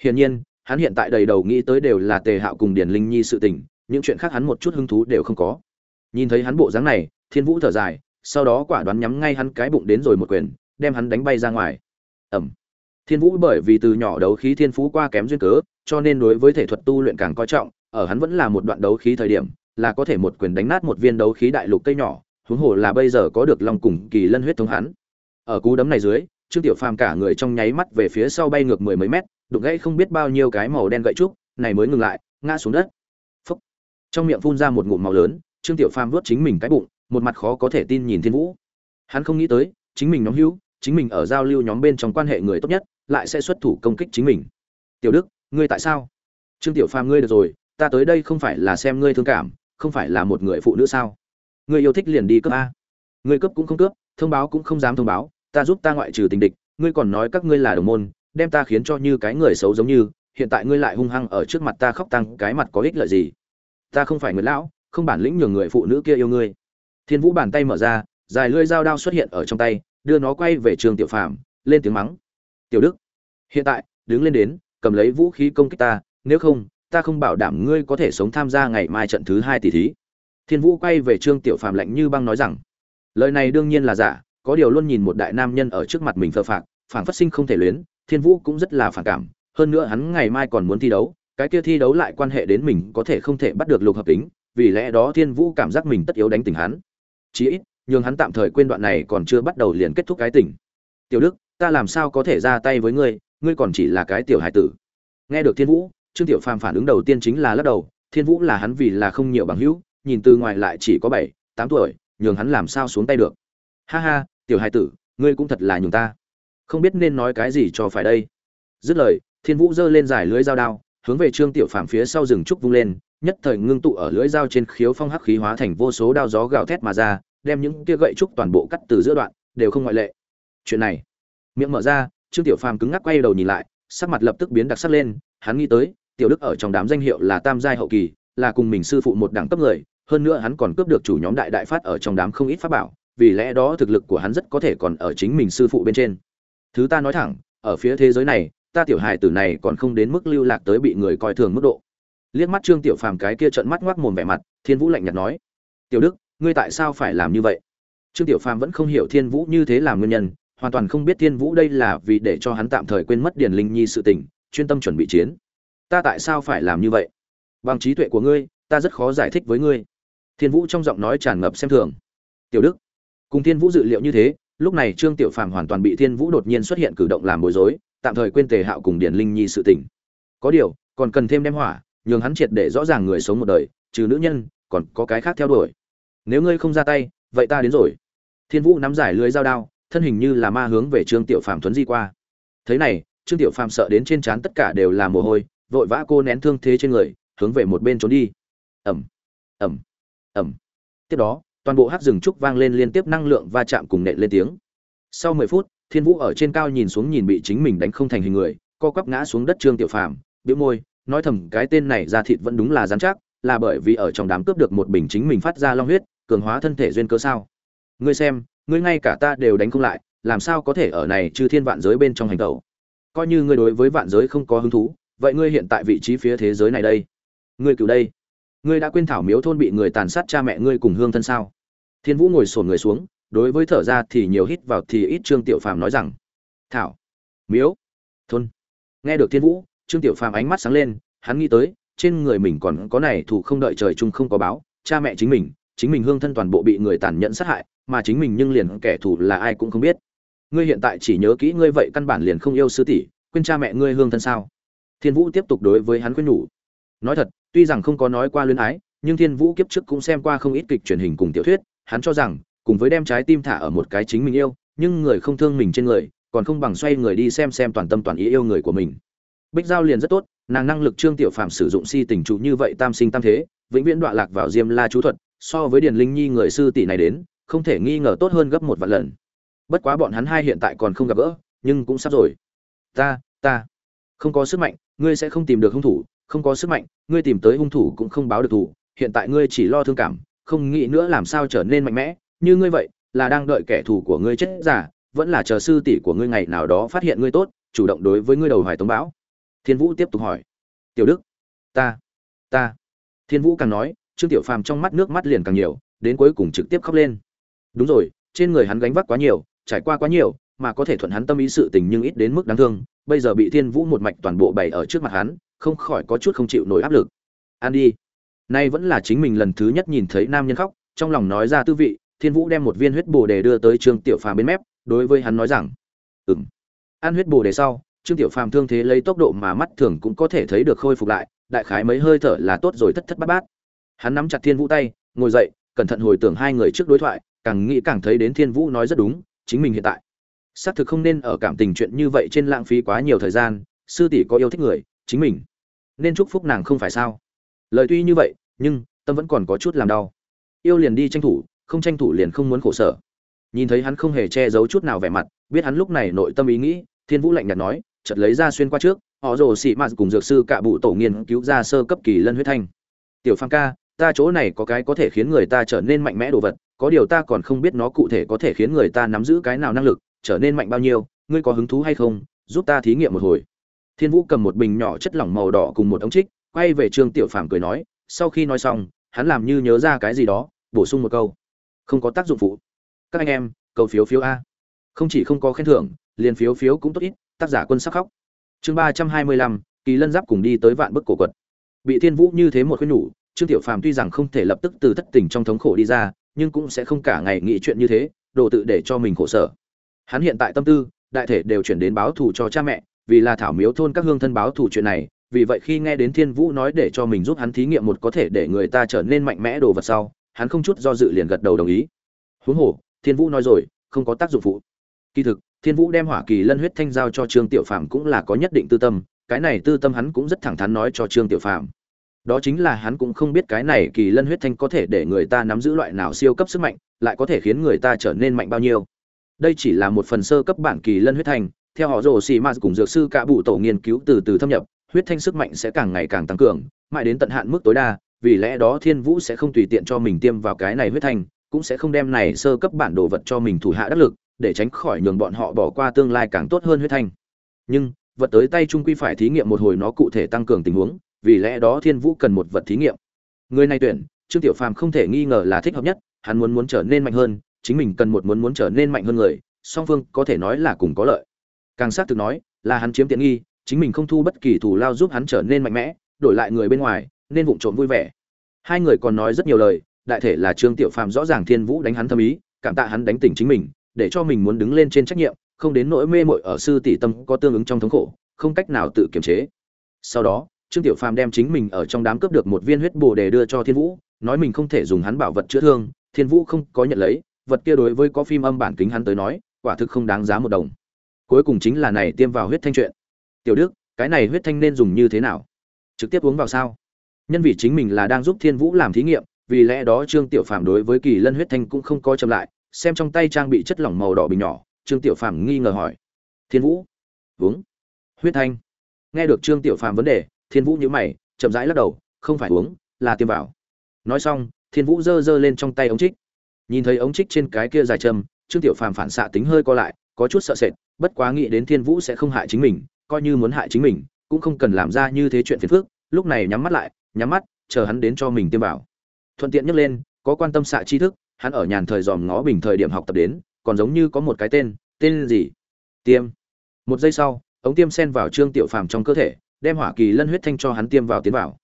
hiển nhiên, hắn hiện tại đầy đầu nghĩ tới đều là tề hạo cùng điển linh nhi sự tình, những chuyện khác hắn một chút hứng thú đều không có. Nhìn thấy hắn bộ dáng này, thiên vũ thở dài, sau đó quả đoán nhắm ngay hắn cái bụng đến rồi một quyền, đem hắn đánh bay ra ngoài. Ẩm. Thiên vũ bởi vì từ nhỏ đấu khí thiên phú qua kém duyên cớ, cho nên đối với thể thuật tu luyện càng coi trọng, ở hắn vẫn là một đoạn đấu khí thời điểm là có thể một quyền đánh nát một viên đấu khí đại lục cây nhỏ, huống hồ là bây giờ có được long cùng kỳ lân huyết thống hắn. Ở cú đấm này dưới, trương tiểu phàm cả người trong nháy mắt về phía sau bay ngược mười mấy mét, đụng gãy không biết bao nhiêu cái màu đen gậy trúc, này mới ngừng lại, ngã xuống đất. Phúc. trong miệng phun ra một ngụm màu lớn, trương tiểu phàm vớt chính mình cái bụng, một mặt khó có thể tin nhìn thiên vũ. Hắn không nghĩ tới, chính mình nhóm hữu, chính mình ở giao lưu nhóm bên trong quan hệ người tốt nhất, lại sẽ xuất thủ công kích chính mình. Tiểu đức, ngươi tại sao? Trương tiểu phàm, ngươi được rồi, ta tới đây không phải là xem ngươi thương cảm không phải là một người phụ nữ sao? Ngươi yêu thích liền đi cướp a. Ngươi cướp cũng không cướp, thông báo cũng không dám thông báo, ta giúp ta ngoại trừ tình địch, ngươi còn nói các ngươi là đồng môn, đem ta khiến cho như cái người xấu giống như, hiện tại ngươi lại hung hăng ở trước mặt ta khóc tăng, cái mặt có ích lợi gì? Ta không phải người lão, không bản lĩnh nhường người phụ nữ kia yêu ngươi. Thiên vũ bàn tay mở ra, dài lưỡi dao đao xuất hiện ở trong tay, đưa nó quay về trường tiểu phàm, lên tiếng mắng. Tiểu đức, hiện tại, đứng lên đến, cầm lấy vũ khí công kích ta, nếu không ta không bảo đảm ngươi có thể sống tham gia ngày mai trận thứ hai tỷ thí. Thiên vũ quay về trương tiểu phàm lạnh như băng nói rằng, lời này đương nhiên là giả, có điều luôn nhìn một đại nam nhân ở trước mặt mình phơ phạc phản phát sinh không thể luyến, thiên vũ cũng rất là phản cảm, hơn nữa hắn ngày mai còn muốn thi đấu, cái kia thi đấu lại quan hệ đến mình có thể không thể bắt được lục hợp tính, vì lẽ đó thiên vũ cảm giác mình tất yếu đánh tỉnh hắn. Chí ít, nhường hắn tạm thời quên đoạn này còn chưa bắt đầu liền kết thúc cái tỉnh. Tiểu đức, ta làm sao có thể ra tay với ngươi ngươi còn chỉ là cái tiểu hải tử. Nghe được thiên vũ trương tiểu phàm phản ứng đầu tiên chính là lắc đầu, thiên vũ là hắn vì là không nhiều bằng hữu, nhìn từ ngoài lại chỉ có bảy, tám tuổi, nhường hắn làm sao xuống tay được. Ha ha, tiểu hải tử, ngươi cũng thật là nhường ta. Không biết nên nói cái gì cho phải đây. Dứt lời, thiên vũ giơ lên dài lưới dao đao, hướng về trương tiểu phàm phía sau rừng trúc vung lên, nhất thời ngưng tụ ở lưỡi dao trên khiếu phong hắc khí hóa thành vô số đao gió gào thét mà ra, đem những kia gậy trúc toàn bộ cắt từ giữa đoạn, đều không ngoại lệ. Chuyện này, miệng mở ra, trương tiểu phàm cứng ngắc quay đầu nhìn lại, sắc mặt lập tức biến đặc sắc lên, hắn nghĩ tới tiểu đức ở trong đám danh hiệu là tam giai hậu kỳ, là cùng mình sư phụ một đẳng cấp người, hơn nữa hắn còn cướp được chủ nhóm đại đại phát ở trong đám không ít pháp bảo, vì lẽ đó thực lực của hắn rất có thể còn ở chính mình sư phụ bên trên. Thứ ta nói thẳng, ở phía thế giới này, ta tiểu hài tử này còn không đến mức lưu lạc tới bị người coi thường mức độ. Liếc mắt trương tiểu phàm cái kia trợn mắt ngoác mồm vẻ mặt, thiên vũ lạnh nhạt nói, tiểu đức, ngươi tại sao phải làm như vậy? Trương tiểu phàm vẫn không hiểu thiên vũ như thế làm nguyên nhân, hoàn toàn không biết thiên vũ đây là vì để cho hắn tạm thời quên mất điền linh nhi sự tình, chuyên tâm chuẩn bị chiến ta tại sao phải làm như vậy? Bằng trí tuệ của ngươi, ta rất khó giải thích với ngươi. Thiên vũ trong giọng nói tràn ngập xem thường. Tiểu đức, cùng thiên vũ dự liệu như thế, lúc này trương tiểu phàm hoàn toàn bị thiên vũ đột nhiên xuất hiện cử động làm bối rối, tạm thời quên tề hạo cùng điền linh nhi sự tình. Có điều, còn cần thêm đem hỏa, nhường hắn triệt để rõ ràng người sống một đời, trừ nữ nhân, còn có cái khác theo đuổi. Nếu ngươi không ra tay, vậy ta đến rồi. Thiên vũ nắm giải lưới dao đao, thân hình như là ma hướng về trương tiểu phàm tuấn di qua. Thế này, trương tiểu phàm sợ đến trên trán tất cả đều là mồ hôi vội vã cô nén thương thế trên người, hướng về một bên trốn đi. Ẩm ẩm ẩm tiếp đó, toàn bộ hát rừng trúc vang lên liên tiếp năng lượng va chạm cùng nện lên tiếng. Sau mười phút, thiên vũ ở trên cao nhìn xuống nhìn bị chính mình đánh không thành hình người, co quắp ngã xuống đất trương tiểu phàm, bĩu môi, nói thầm, cái tên này ra thịt vẫn đúng là dán chắc, là bởi vì ở trong đám cướp được một bình chính mình phát ra long huyết, cường hóa thân thể duyên cơ sao? Ngươi xem, ngươi ngay cả ta đều đánh không lại, làm sao có thể ở này chư thiên vạn giới bên trong hành tẩu? Coi như ngươi đối với vạn giới không có hứng thú vậy ngươi hiện tại vị trí phía thế giới này đây. Ngươi cựu đây. Ngươi đã quên thảo miếu thôn bị người tàn sát cha mẹ ngươi cùng hương thân sao? Thiên vũ ngồi sổn người xuống, đối với thở ra thì nhiều hít vào thì ít trương tiểu phàm nói rằng, thảo, miếu, thôn. Nghe được thiên vũ, trương tiểu phàm ánh mắt sáng lên, hắn nghĩ tới, trên người mình còn có này thủ không đợi trời chung không có báo, cha mẹ chính mình chính mình hương thân toàn bộ bị người tàn nhẫn sát hại, mà chính mình nhưng liền kẻ thù là ai cũng không biết. Ngươi hiện tại chỉ nhớ kỹ ngươi vậy căn bản liền không yêu sư tỷ, quên cha mẹ ngươi hương thân sao? Thiên vũ tiếp tục đối với hắn khuyên nhủ. Nói thật, tuy rằng không có nói qua luyến ái, nhưng thiên vũ kiếp trước cũng xem qua không ít kịch truyền hình cùng tiểu thuyết, hắn cho rằng, cùng với đem trái tim thả ở một cái chính mình yêu, nhưng người không thương mình trên người, còn không bằng xoay người đi xem xem toàn tâm toàn ý yêu người của mình. Bích giao liền rất tốt, nàng năng lực trương tiểu phàm sử dụng si tình trụ như vậy tam sinh tam thế, vĩnh viễn đọa lạc vào diêm la chú thuật, so với điền linh nhi người sư tỷ này đến, không thể nghi ngờ tốt hơn gấp một vạn lần. Bất quá bọn hắn hai hiện tại còn không gặp gỡ, nhưng cũng sắp rồi. Ta ta. Không có sức mạnh ngươi sẽ không tìm được hung thủ, không có sức mạnh, ngươi tìm tới hung thủ cũng không báo được thủ, hiện tại ngươi chỉ lo thương cảm, không nghĩ nữa làm sao trở nên mạnh mẽ. Như ngươi vậy, là đang đợi kẻ thù của ngươi chết giả, vẫn là chờ sư tỷ của ngươi ngày nào đó phát hiện ngươi tốt, chủ động đối với ngươi đầu hoài tống bão. Thiên vũ tiếp tục hỏi. Tiểu đức, ta ta. Thiên vũ càng nói, trương tiểu phàm trong mắt nước mắt liền càng nhiều, đến cuối cùng trực tiếp khóc lên. Đúng rồi, trên người hắn gánh vác quá nhiều, trải qua quá nhiều mà có thể thuận hắn tâm ý sự tình nhưng ít đến mức đáng thương, bây giờ bị thiên vũ một mạch toàn bộ bày ở trước mặt hắn, không khỏi có chút không chịu nổi áp lực. An đi. Nay vẫn là chính mình lần thứ nhất nhìn thấy nam nhân khóc, trong lòng nói ra tư vị, thiên vũ đem một viên huyết bồ đề đưa tới trương tiểu phàm bên mép, đối với hắn nói rằng, ừm. Ăn huyết bồ đề sau, trương tiểu phàm thương thế lấy tốc độ mà mắt thường cũng có thể thấy được khôi phục lại, đại khái mấy hơi thở là tốt rồi thất thất bát bát. Hắn nắm chặt thiên vũ tay, ngồi dậy, cẩn thận hồi tưởng hai người trước đối thoại, càng nghĩ càng thấy đến thiên vũ nói rất đúng, chính mình hiện tại xác thực không nên ở cảm tình chuyện như vậy trên lãng phí quá nhiều thời gian, sư tỷ có yêu thích người, chính mình. Nên chúc phúc nàng không phải sao? Lời tuy như vậy, nhưng, tâm vẫn còn có chút làm đau. Yêu liền đi tranh thủ, không tranh thủ liền không muốn khổ sở. Nhìn thấy hắn không hề che giấu chút nào vẻ mặt, biết hắn lúc này nội tâm ý nghĩ, thiên vũ lạnh nhạt nói, chợt lấy ra xuyên qua trước, họ rồ xị mạt cùng dược sư cạ bụ tổ nghiên cứu ra sơ cấp kỳ lân huyết thanh. Tiểu phang ca, ta chỗ này có cái có thể khiến người ta trở nên mạnh mẽ đồ vật, có điều ta còn không biết nó cụ thể có thể khiến người ta nắm giữ cái nào năng lực trở nên mạnh bao nhiêu, ngươi có hứng thú hay không, giúp ta thí nghiệm một hồi. Thiên vũ cầm một bình nhỏ chất lỏng màu đỏ cùng một ống trích, quay về trương tiểu phàm cười nói, sau khi nói xong, hắn làm như nhớ ra cái gì đó, bổ sung một câu. Không có tác dụng phụ. Các anh em, cầu phiếu phiếu a. Không chỉ không có khen thưởng, liền phiếu phiếu cũng tốt ít, tác giả quân sắc khóc. Chương ba trăm hai mươi lăm, kỳ lân giáp cùng đi tới vạn bức cổ quật. Bị thiên vũ như thế một khuyên nhủ, trương tiểu phàm tuy rằng không thể lập tức từ thất tình trong thống khổ đi ra, nhưng cũng sẽ không cả ngày nghĩ chuyện như thế, đồ tự để cho mình khổ sở hắn hiện tại tâm tư, đại thể đều chuyển đến báo thù cho cha mẹ, vì là thảo miếu thôn các hương thân báo thù chuyện này, vì vậy khi nghe đến thiên vũ nói để cho mình giúp hắn thí nghiệm một có thể để người ta trở nên mạnh mẽ đồ vật sau, hắn không chút do dự liền gật đầu đồng ý. Huống hồ, thiên vũ nói rồi, không có tác dụng phụ. Kỳ thực, thiên vũ đem hỏa kỳ lân huyết thanh giao cho trương tiểu phàm cũng là có nhất định tư tâm, cái này tư tâm hắn cũng rất thẳng thắn nói cho trương tiểu phàm. Đó chính là hắn cũng không biết cái này kỳ lân huyết thanh có thể để người ta nắm giữ loại nào siêu cấp sức mạnh, lại có thể khiến người ta trở nên mạnh bao nhiêu đây chỉ là một phần sơ cấp bản kỳ lân huyết thanh, theo họ rồ xì m cùng dược sư cả bụ tổ nghiên cứu từ từ thâm nhập, huyết thanh sức mạnh sẽ càng ngày càng tăng cường, mãi đến tận hạn mức tối đa, vì lẽ đó thiên vũ sẽ không tùy tiện cho mình tiêm vào cái này huyết thanh, cũng sẽ không đem này sơ cấp bản đồ vật cho mình thủ hạ đắc lực, để tránh khỏi nhường bọn họ bỏ qua tương lai càng tốt hơn huyết thanh. Nhưng, vật tới tay trung quy phải thí nghiệm một hồi nó cụ thể tăng cường tình huống, vì lẽ đó thiên vũ cần một vật thí nghiệm. Người này tuyển, trương tiểu phàm không thể nghi ngờ là thích hợp nhất, hắn muốn muốn trở nên mạnh hơn chính mình cần một muốn muốn trở nên mạnh hơn người, song phương có thể nói là cùng có lợi. Càng xác thực nói, là hắn chiếm tiện nghi, chính mình không thu bất kỳ thủ lao giúp hắn trở nên mạnh mẽ, đổi lại người bên ngoài, nên vụng trộm vui vẻ. Hai người còn nói rất nhiều lời, đại thể là trương tiểu phàm rõ ràng thiên vũ đánh hắn thâm ý, cảm tạ hắn đánh tỉnh chính mình, để cho mình muốn đứng lên trên trách nhiệm, không đến nỗi mê mội ở sư tỷ tâm có tương ứng trong thống khổ, không cách nào tự kiềm chế. Sau đó, trương tiểu phàm đem chính mình ở trong đám cướp được một viên huyết bồ để đưa cho thiên vũ, nói mình không thể dùng hắn bảo vật chữa thương, thiên vũ không có nhận lấy vật kia đối với có phim âm bản kính hắn tới nói, quả thực không đáng giá một đồng. Cuối cùng chính là này tiêm vào huyết thanh chuyện. Tiểu đức, cái này huyết thanh nên dùng như thế nào? Trực tiếp uống vào sao? Nhân vì chính mình là đang giúp thiên vũ làm thí nghiệm, vì lẽ đó trương tiểu phàm đối với kỳ lân huyết thanh cũng không coi chậm lại, xem trong tay trang bị chất lỏng màu đỏ bình nhỏ, trương tiểu phàm nghi ngờ hỏi. Thiên vũ, uống. Huyết thanh. Nghe được trương tiểu phàm vấn đề, thiên vũ nhíu mày, chậm rãi lắc đầu, không phải uống, là tiêm vào. Nói xong, thiên vũ giơ giơ lên trong tay ống trích nhìn thấy ống trích trên cái kia dài châm, trương tiểu phàm phản xạ tính hơi co lại, có chút sợ sệt, bất quá nghĩ đến thiên vũ sẽ không hại chính mình, coi như muốn hại chính mình, cũng không cần làm ra như thế chuyện phiền phức, lúc này nhắm mắt lại, nhắm mắt, chờ hắn đến cho mình tiêm vào. Thuận tiện nhắc lên, có quan tâm xạ tri thức, hắn ở nhàn thời dòm ngó bình thời điểm học tập đến, còn giống như có một cái tên tên gì? Tiêm. Một giây sau, ống tiêm sen vào trương tiểu phàm trong cơ thể, đem hỏa kỳ lân huyết thanh cho hắn tiêm vào tiến vào.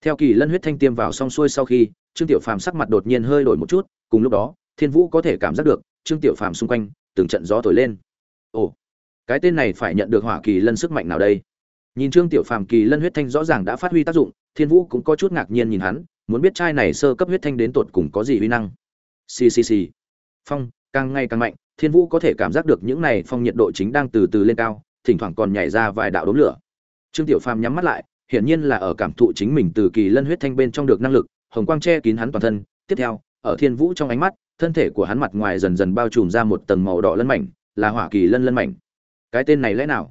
Theo kỳ lân huyết thanh tiêm vào xong xuôi sau khi, trương tiểu phàm sắc mặt đột nhiên hơi đổi một chút cùng lúc đó, thiên vũ có thể cảm giác được trương tiểu phàm xung quanh từng trận gió thổi lên. Ồ, cái tên này phải nhận được hỏa kỳ lân sức mạnh nào đây? Nhìn trương tiểu phàm kỳ lân huyết thanh rõ ràng đã phát huy tác dụng, thiên vũ cũng có chút ngạc nhiên nhìn hắn, muốn biết trai này sơ cấp huyết thanh đến tột cùng có gì uy năng. Ccc phong, càng ngày càng mạnh, thiên vũ có thể cảm giác được những này phong nhiệt độ chính đang từ từ lên cao, thỉnh thoảng còn nhảy ra vài đạo đốm lửa. Trương tiểu phàm nhắm mắt lại, hiển nhiên là ở cảm thụ chính mình từ kỳ lân huyết thanh bên trong được năng lực, hồng quang che kín hắn toàn thân. Tiếp theo ở thiên vũ trong ánh mắt, thân thể của hắn mặt ngoài dần dần bao trùm ra một tầng màu đỏ lân mảnh, là hỏa kỳ lân lân mảnh. Cái tên này lẽ nào?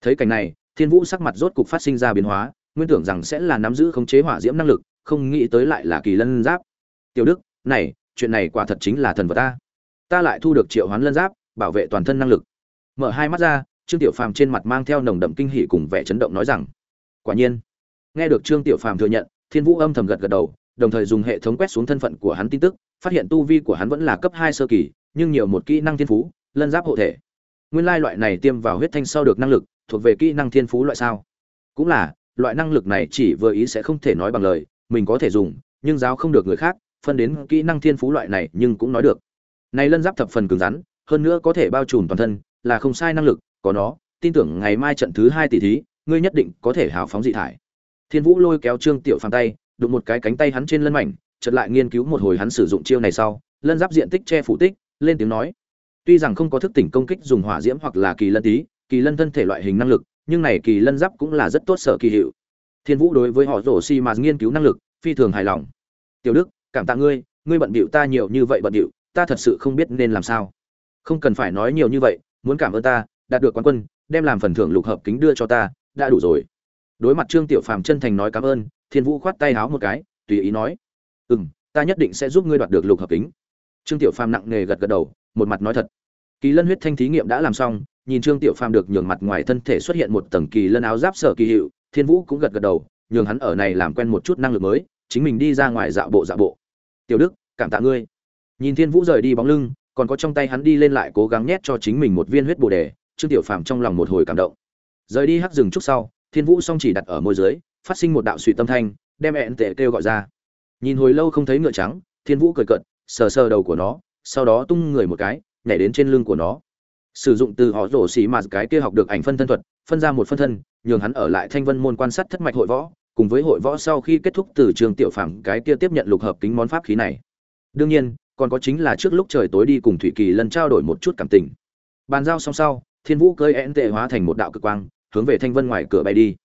Thấy cảnh này, thiên vũ sắc mặt rốt cục phát sinh ra biến hóa, nguyên tưởng rằng sẽ là nắm giữ khống chế hỏa diễm năng lực, không nghĩ tới lại là kỳ lân giáp. Tiểu đức, này, chuyện này quả thật chính là thần vật ta. Ta lại thu được triệu hoán lân giáp, bảo vệ toàn thân năng lực. Mở hai mắt ra, trương tiểu phàm trên mặt mang theo nồng đậm kinh hỉ cùng vẻ chấn động nói rằng, quả nhiên. Nghe được trương tiểu phàm thừa nhận, thiên vũ âm thầm gật gật đầu đồng thời dùng hệ thống quét xuống thân phận của hắn tin tức, phát hiện tu vi của hắn vẫn là cấp hai sơ kỳ, nhưng nhiều một kỹ năng thiên phú, lân giáp hộ thể. Nguyên lai loại này tiêm vào huyết thanh sau được năng lực, thuộc về kỹ năng thiên phú loại sao? Cũng là, loại năng lực này chỉ vừa ý sẽ không thể nói bằng lời, mình có thể dùng, nhưng giáo không được người khác, phân đến kỹ năng thiên phú loại này nhưng cũng nói được. Này lân giáp thập phần cứng rắn, hơn nữa có thể bao trùm toàn thân, là không sai năng lực, có nó, tin tưởng ngày mai trận thứ hai tỷ thí, ngươi nhất định có thể hào phóng dị thải. Thiên vũ lôi kéo trương tiểu phàm tay đụng một cái cánh tay hắn trên lân mảnh, chợt lại nghiên cứu một hồi hắn sử dụng chiêu này sau, lân giáp diện tích che phủ tích, lên tiếng nói. Tuy rằng không có thức tỉnh công kích dùng hỏa diễm hoặc là kỳ lân tí, kỳ lân thân thể loại hình năng lực, nhưng này kỳ lân giáp cũng là rất tốt sở kỳ hiệu. Thiên vũ đối với họ rổ xi mà nghiên cứu năng lực, phi thường hài lòng. Tiểu đức, cảm tạ ngươi ngươi bận bịu ta nhiều như vậy bận bịu, ta thật sự không biết nên làm sao. Không cần phải nói nhiều như vậy, muốn cảm ơn ta, đạt được quán quân, đem làm phần thưởng lục hợp kính đưa cho ta, đã đủ rồi. Đối mặt trương tiểu phàm chân thành nói cảm ơn thiên vũ khoát tay háo một cái, tùy ý nói ừ m ta nhất định sẽ giúp ngươi đoạt được lục hợp kính. Trương tiểu phàm nặng nề gật gật đầu, một mặt nói thật. Kỳ lân huyết thanh thí nghiệm đã làm xong, nhìn trương tiểu phàm được nhường mặt ngoài thân thể xuất hiện một tầng kỳ lân áo giáp sở kỳ hiệu, thiên vũ cũng gật gật đầu, nhường hắn ở này làm quen một chút năng lực mới, chính mình đi ra ngoài dạo bộ dạo bộ. Tiểu đức, cảm tạ ngươi. Nhìn thiên vũ rời đi bóng lưng, còn có trong tay hắn đi lên lại cố gắng nhét cho chính mình một viên huyết bồ đề, trương tiểu phàm trong lòng một hồi cảm động. Rời đi hắc rừng chút sau, thiên vũ song chỉ đặt ở môi dưới phát sinh một đạo suy tâm thanh, đem ẹn tệ kêu gọi ra. Nhìn hồi lâu không thấy ngựa trắng, thiên vũ cười cận sờ sờ đầu của nó, sau đó tung người một cái, nhảy đến trên lưng của nó. Sử dụng từ họ rổ xì mà cái kia học được ảnh phân thân thuật, phân ra một phân thân, nhường hắn ở lại thanh vân môn quan sát thất mạch hội võ, cùng với hội võ sau khi kết thúc từ trường tiểu phẳng cái kia tiếp nhận lục hợp kính món pháp khí này. Đương nhiên, còn có chính là trước lúc trời tối đi cùng thủy kỳ lần trao đổi một chút cảm tình. Bàn giao xong sau, thiên vũ cơi én tệ hóa thành một đạo cực quang, hướng về thanh vân ngoài cửa bay đi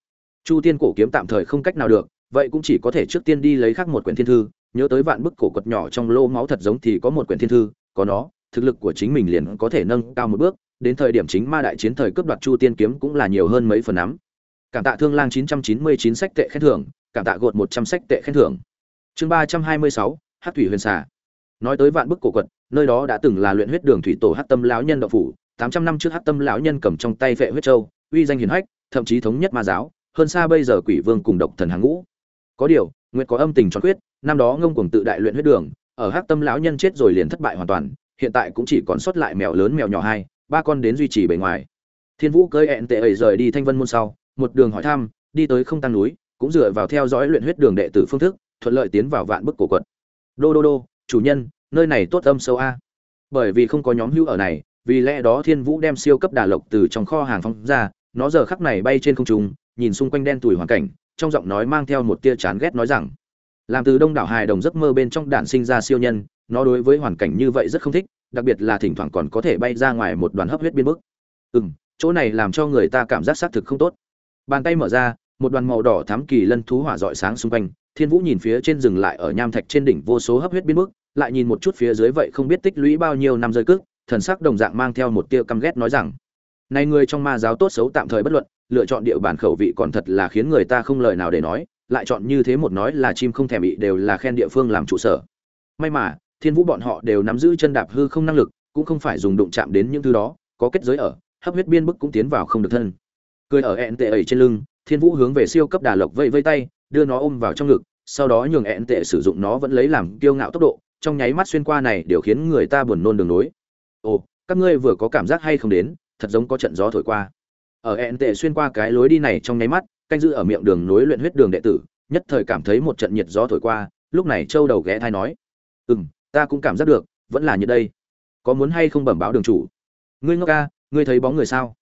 chu tiên cổ kiếm tạm thời không cách nào được vậy cũng chỉ có thể trước tiên đi lấy khác một quyển thiên thư nhớ tới vạn bức cổ quật nhỏ trong lô máu thật giống thì có một quyển thiên thư có nó thực lực của chính mình liền có thể nâng cao một bước đến thời điểm chính ma đại chiến thời cướp đoạt chu tiên kiếm cũng là nhiều hơn mấy phần nắm cảm tạ thương lang 999 sách tệ khen thưởng cảm tạ gột 100 sách tệ khen thưởng. Chương 326, hát thủy huyền xà. Nói tới vạn bức cổ quật nơi đó đã từng là luyện huyết đường thủy tổ hát tâm lão nhân đạo phủ 800 năm trước hát tâm lão nhân cầm trong tay vệ huyết châu uy danh hiển hách thậm chí thống nhất ma giáo hơn xa bây giờ quỷ vương cùng độc thần hàng ngũ. Có điều, nguyệt có âm tình cho quyết năm đó ngông cuồng tự đại luyện huyết đường, ở hắc tâm lão nhân chết rồi liền thất bại hoàn toàn, hiện tại cũng chỉ còn sót lại mèo lớn mèo nhỏ hai, ba con đến duy trì bề ngoài. Thiên vũ cơi ẹn tệ ấy rời đi thanh vân môn sau, một đường hỏi thăm, đi tới không tăng núi, cũng dựa vào theo dõi luyện huyết đường đệ tử phương thức, thuận lợi tiến vào vạn bức cổ quận đô đô đô, chủ nhân, nơi này tốt âm sâu a. Bởi vì không có nhóm hữu ở này, vì lẽ đó thiên vũ đem siêu cấp đà lộc từ trong kho hàng phóng ra, nó giờ khắc này bay trên không trung nhìn xung quanh đen tủi hoàn cảnh, trong giọng nói mang theo một tia chán ghét nói rằng, làm từ đông đảo hài đồng giấc mơ bên trong đạn sinh ra siêu nhân, nó đối với hoàn cảnh như vậy rất không thích, đặc biệt là thỉnh thoảng còn có thể bay ra ngoài một đoàn hấp huyết biên bức. Ừ m chỗ này làm cho người ta cảm giác xác thực không tốt. Bàn tay mở ra, một đoàn màu đỏ thám kỳ lân thú hỏa dọi sáng xung quanh, thiên vũ nhìn phía trên rừng lại ở nham thạch trên đỉnh vô số hấp huyết biên bức, lại nhìn một chút phía dưới vậy không biết tích lũy bao nhiêu năm rơi cước, thần sắc đồng dạng mang theo một tia căm ghét nói rằng này người trong ma giáo tốt xấu tạm thời bất luận, lựa chọn địa bàn khẩu vị còn thật là khiến người ta không lời nào để nói, lại chọn như thế một nói là chim không thèm bị đều là khen địa phương làm trụ sở. May mà, thiên vũ bọn họ đều nắm giữ chân đạp hư không năng lực, cũng không phải dùng đụng chạm đến những thứ đó, có kết giới ở, hấp huyết biên bức cũng tiến vào không được thân. Cười ở ẹn tệ ấy trên lưng, thiên vũ hướng về siêu cấp đà lộc vây vây tay, đưa nó ôm vào trong ngực, sau đó nhường ẹn tệ sử dụng nó vẫn lấy làm kiêu ngạo tốc độ, trong nháy mắt xuyên qua này đều khiến người ta buồn nôn đường nối. Ồ, các ngươi vừa có cảm giác hay không đến thật giống có trận gió thổi qua. Ở ẹn tệ xuyên qua cái lối đi này trong nháy mắt, canh giữ ở miệng đường nối luyện huyết đường đệ tử, nhất thời cảm thấy một trận nhiệt gió thổi qua, lúc này châu đầu ghé thai nói ừ m ta cũng cảm giác được, vẫn là như đây. Có muốn hay không bẩm báo đường chủ? Ngươi ngốc ca, ngươi thấy bóng người sao?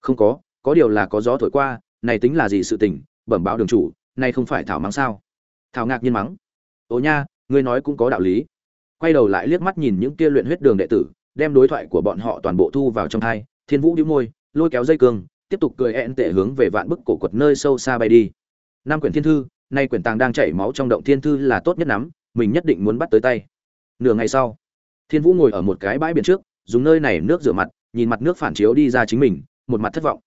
Không có có điều là có gió thổi qua, này tính là gì sự tình, bẩm báo đường chủ này không phải thảo mắng sao? Thảo ngạc nhiên mắng, ồ nha, ngươi nói cũng có đạo lý. Quay đầu lại liếc mắt nhìn những kia luyện huyết đường đệ tử, đem đối thoại của bọn họ toàn bộ thu vào trong thai thiên vũ đĩu môi, lôi kéo dây cương, tiếp tục cười ẹn tệ hướng về vạn bức cổ quật nơi sâu xa bay đi. Năm quyển thiên thư, nay quyển tàng đang chảy máu trong động thiên thư là tốt nhất lắm mình nhất định muốn bắt tới tay. Nửa ngày sau, thiên vũ ngồi ở một cái bãi biển trước, dùng nơi này nước rửa mặt, nhìn mặt nước phản chiếu đi ra chính mình, một mặt thất vọng.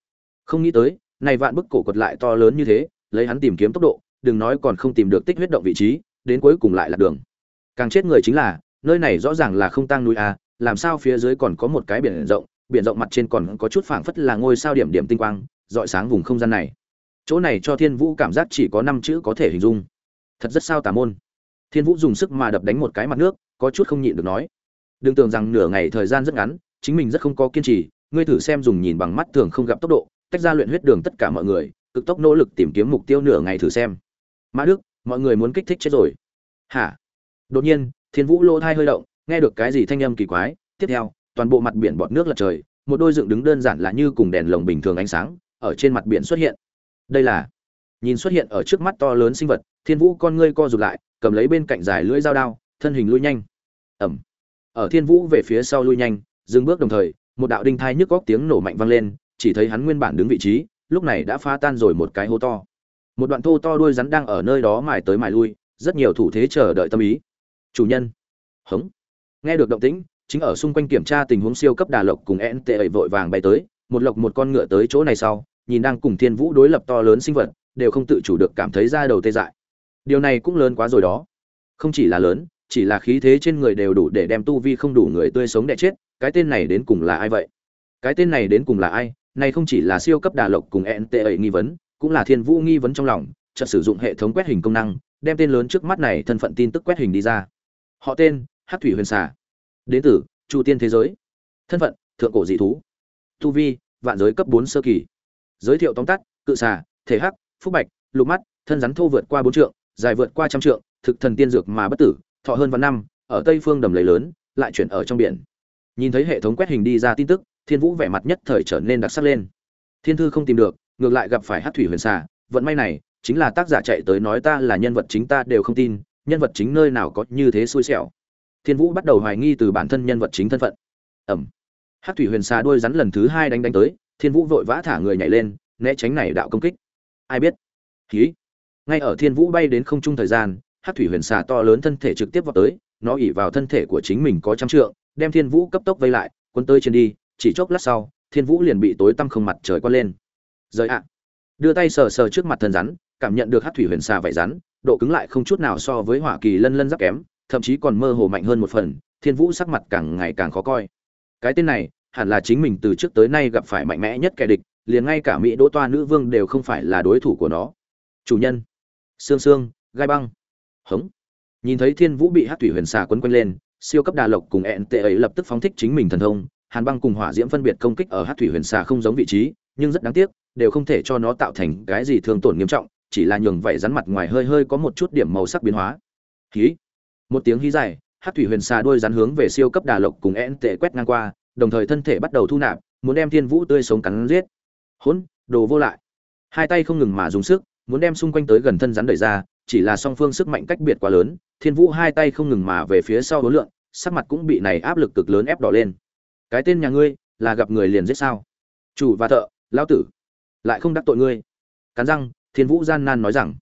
Không nghĩ tới, này vạn bức cổ quật lại to lớn như thế, lấy hắn tìm kiếm tốc độ, đừng nói còn không tìm được tích huyết động vị trí, đến cuối cùng lại là đường. Càng chết người chính là, nơi này rõ ràng là không tăng núi a làm sao phía dưới còn có một cái biển rộng biển rộng mặt trên còn có chút phảng phất là ngôi sao điểm điểm tinh quang, rọi sáng vùng không gian này. Chỗ này cho thiên vũ cảm giác chỉ có năm chữ có thể hình dung. Thật rất sao tà môn. Thiên vũ dùng sức mà đập đánh một cái mặt nước, có chút không nhịn được nói. Đừng tưởng rằng nửa ngày thời gian rất ngắn, chính mình rất không có kiên trì, ngươi thử xem dùng nhìn bằng mắt thường không gặp tốc độ, tách ra luyện huyết đường tất cả mọi người, cực tốc nỗ lực tìm kiếm mục tiêu nửa ngày thử xem. Mã đức, mọi người muốn kích thích chết rồi. Hả? Đột nhiên, thiên vũ lô thai hơi động, nghe được cái gì thanh âm kỳ quái, tiếp theo toàn bộ mặt biển bọt nước lật trời, một đôi dựng đứng đơn giản là như cùng đèn lồng bình thường ánh sáng ở trên mặt biển xuất hiện. Đây là, nhìn xuất hiện ở trước mắt to lớn sinh vật, thiên vũ con ngươi co rụt lại, cầm lấy bên cạnh dài lưỡi dao đao, thân hình lui nhanh. Ẩm. Ở thiên vũ về phía sau lui nhanh, dừng bước đồng thời, một đạo đinh thai nhức góc tiếng nổ mạnh vang lên, chỉ thấy hắn nguyên bản đứng vị trí, lúc này đã phá tan rồi một cái hố to. Một đoạn thô to đuôi rắn đang ở nơi đó mài tới mài lui, rất nhiều thủ thế chờ đợi tâm ý. Chủ nhân. Hống. Nghe được động tĩnh chính ở xung quanh kiểm tra tình huống siêu cấp đà lộc cùng nt ấy vội vàng bay tới, một lộc một con ngựa tới chỗ này sau, nhìn đang cùng thiên vũ đối lập to lớn sinh vật, đều không tự chủ được cảm thấy ra đầu tê dại. Điều này cũng lớn quá rồi đó. Không chỉ là lớn, chỉ là khí thế trên người đều đủ để đem tu vi không đủ người tươi sống đẻ chết, cái tên này đến cùng là ai vậy? Cái tên này đến cùng là ai? Này không chỉ là siêu cấp đà lộc cùng nt ấy nghi vấn, cũng là thiên vũ nghi vấn trong lòng, chợt sử dụng hệ thống quét hình công năng, đem tên lớn trước mắt này thân phận tin tức quét hình đi ra. Họ tên hát thủy huyền xà đến từ chu tiên thế giới. Thân phận, thượng cổ dị thú. Tu vi, vạn giới cấp bốn sơ kỳ. Giới thiệu tóm tắt, cự xà, thể hắc, phúc bạch, lục mắt, thân rắn thô vượt qua bốn trượng, dài vượt qua trăm trượng, thực thần tiên dược mà bất tử, thọ hơn vạn năm, ở tây phương đầm lầy lớn, lại chuyển ở trong biển. Nhìn thấy hệ thống quét hình đi ra tin tức, thiên vũ vẻ mặt nhất thời trở nên đặc sắc lên. Thiên thư không tìm được, ngược lại gặp phải hát thủy huyền xà, vận may này, chính là tác giả chạy tới nói ta là nhân vật chính ta đều không tin, nhân vật chính nơi nào có như thế xui xẻo thiên vũ bắt đầu hoài nghi từ bản thân nhân vật chính thân phận. Ẩm. Hát thủy huyền xà đuôi rắn lần thứ hai đánh đánh tới, thiên vũ vội vã thả người nhảy lên, né tránh này đạo công kích. Ai biết? Khí ngay ở thiên vũ bay đến không trung thời gian hát thủy huyền xà to lớn thân thể trực tiếp vào tới, nó ỉ vào thân thể của chính mình có trăm trượng, đem thiên vũ cấp tốc vây lại quân tới trên đi, chỉ chốc lát sau, thiên vũ liền bị tối tăm không mặt trời quát lên. Rời ạ. Đưa tay sờ sờ trước mặt thân rắn, cảm nhận được hát thủy huyền xà vải rắn, độ cứng lại không chút nào so với hỏa kỳ lân lân giáp kém thậm chí còn mơ hồ mạnh hơn một phần, thiên vũ sắc mặt càng ngày càng khó coi. Cái tên này, hẳn là chính mình từ trước tới nay gặp phải mạnh mẽ nhất kẻ địch, liền ngay cả mỹ đỗ toa nữ vương đều không phải là đối thủ của nó. Chủ nhân. Xương xương gai băng. Hống. Nhìn thấy thiên vũ bị hát thủy huyền xà quấn quanh lên, siêu cấp đà lộc cùng ẹn tệ ấy lập tức phóng thích chính mình thần thông, hàn băng cùng hỏa diễm phân biệt công kích ở hát thủy huyền xà không giống vị trí, nhưng rất đáng tiếc, đều không thể cho nó tạo thành cái gì thương tổn nghiêm trọng, chỉ là nhường vảy rắn mặt ngoài hơi hơi có một chút điểm màu sắc biến hóa. Khí một tiếng hí dài, hát thủy huyền xà đôi rắn hướng về siêu cấp đà lộc cùng én tệ quét ngang qua, đồng thời thân thể bắt đầu thu nạp, muốn đem thiên vũ tươi sống cắn giết. Hỗn, đồ vô lại. Hai tay không ngừng mà dùng sức, muốn đem xung quanh tới gần thân rắn đẩy ra, chỉ là song phương sức mạnh cách biệt quá lớn, thiên vũ hai tay không ngừng mà về phía sau đối lượng, sắc mặt cũng bị này áp lực cực lớn ép đỏ lên. Cái tên nhà ngươi, là gặp người liền giết sao? Chủ và thợ lao tử, lại không đắc tội ngươi. Cắn răng, thiên vũ gian nan nói rằng,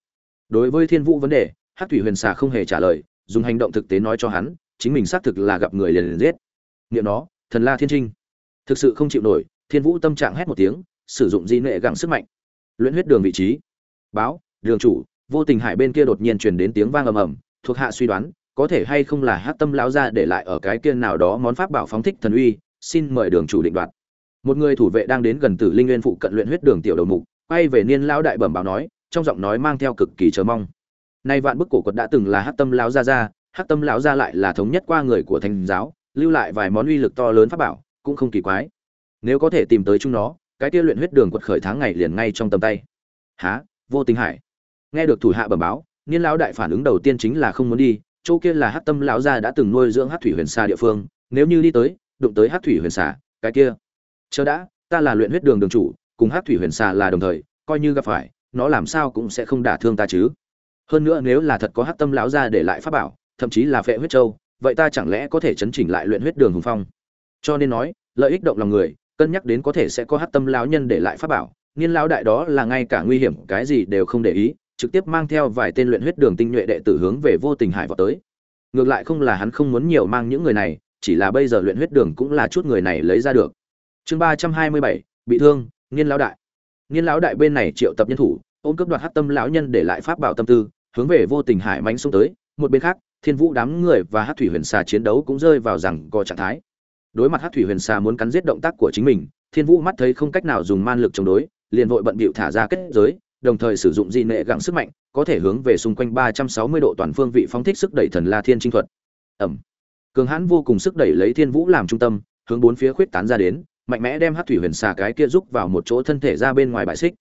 đối với thiên vũ vấn đề, hát thủy huyền xà không hề trả lời dùng hành động thực tế nói cho hắn, chính mình xác thực là gặp người liền liền giết. Nghiệm nó, thần la thiên trinh. Thực sự không chịu nổi, thiên vũ tâm trạng hét một tiếng, sử dụng di nệ gẳng sức mạnh. Luyện huyết đường vị trí. Báo, đường chủ, vô tình hải bên kia đột nhiên truyền đến tiếng vang ầm ầm, thuộc hạ suy đoán, có thể hay không là hát tâm lão ra để lại ở cái kia nào đó món pháp bảo phóng thích thần uy, xin mời đường chủ định đoạt. Một người thủ vệ đang đến gần tử linh nguyên phụ cận luyện huyết đường tiểu đầu mục, quay về niên lão đại bẩm báo nói, trong giọng nói mang theo cực kỳ chờ mong nay vạn bức cổ quật đã từng là hắc tâm lão gia gia, hắc tâm lão gia lại là thống nhất qua người của thành giáo, lưu lại vài món uy lực to lớn pháp bảo, cũng không kỳ quái. Nếu có thể tìm tới chúng nó, cái kia luyện huyết đường quật khởi tháng ngày liền ngay trong tầm tay. Há vô tình hải. Nghe được thủ hạ bẩm báo, niên lão đại phản ứng đầu tiên chính là không muốn đi, chỗ kia là hắc tâm lão gia đã từng nuôi dưỡng hắc thủy huyền xa địa phương, nếu như đi tới, đụng tới hắc thủy huyền xà, cái kia. Chờ đã, ta là luyện huyết đường đường chủ, cùng hắc thủy huyền xà là đồng thời, coi như gặp phải, nó làm sao cũng sẽ không đả thương ta chứ hơn nữa nếu là thật có hắc tâm lão gia để lại pháp bảo, thậm chí là phệ huyết châu, vậy ta chẳng lẽ có thể chấn chỉnh lại luyện huyết đường hùng phong? Cho nên nói, lợi ích động lòng người, cân nhắc đến có thể sẽ có hắc tâm lão nhân để lại pháp bảo, niên lão đại đó là ngay cả nguy hiểm cái gì đều không để ý, trực tiếp mang theo vài tên luyện huyết đường tinh nhuệ đệ tử hướng về vô tình hải vào tới. Ngược lại không là hắn không muốn nhiều mang những người này, chỉ là bây giờ luyện huyết đường cũng là chút người này lấy ra được. Chương ba trăm hai mươi bảy, bị thương, niên lão đại. Niên lão đại bên này triệu tập nhân thủ ôm cướp đoạt hắc tâm lão nhân để lại pháp bảo tâm tư, hướng về vô tình hải mánh xông tới, một bên khác, thiên vũ đám người và hát thủy huyền xà chiến đấu cũng rơi vào rằng có trạng thái. Đối mặt hát thủy huyền xà muốn cắn giết động tác của chính mình, thiên vũ mắt thấy không cách nào dùng man lực chống đối, liền vội bận bịu thả ra kết giới, đồng thời sử dụng di nệ gặng sức mạnh, có thể hướng về xung quanh ba trăm sáu mươi độ toàn phương vị phóng thích sức đẩy thần la thiên trinh thuật. Ẩm. Cường hãn vô cùng sức đẩy lấy thiên vũ làm trung tâm, hướng bốn phía khuyết tán ra đến, mạnh mẽ đem hát thủy huyền xà cái kia rúc vào một chỗ thân thể ra bên ngoài bãi xích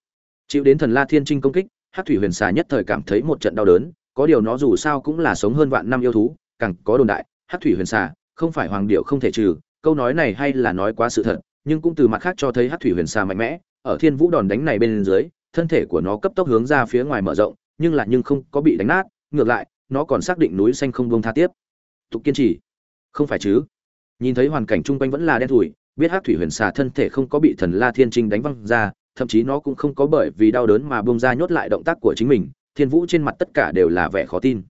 chịu đến thần la thiên trinh công kích hát thủy huyền xà nhất thời cảm thấy một trận đau đớn, có điều nó dù sao cũng là sống hơn vạn năm yêu thú, càng có đồn đại hát thủy huyền xà không phải hoàng điệu không thể trừ, câu nói này hay là nói quá sự thật, nhưng cũng từ mặt khác cho thấy hát thủy huyền xà mạnh mẽ, ở thiên vũ đòn đánh này bên dưới, thân thể của nó cấp tốc hướng ra phía ngoài mở rộng, nhưng là nhưng không có bị đánh nát, ngược lại, nó còn xác định núi xanh không bông tha tiếp. Tục kiên trì. Không phải chứ? Nhìn thấy hoàn cảnh chung quanh vẫn là đen thủi biết hát thủy huyền xà thân thể không có bị thần la thiên trinh đánh văng ra thậm chí nó cũng không có bởi vì đau đớn mà bông ra nhốt lại động tác của chính mình, thiên vũ trên mặt tất cả đều là vẻ khó tin.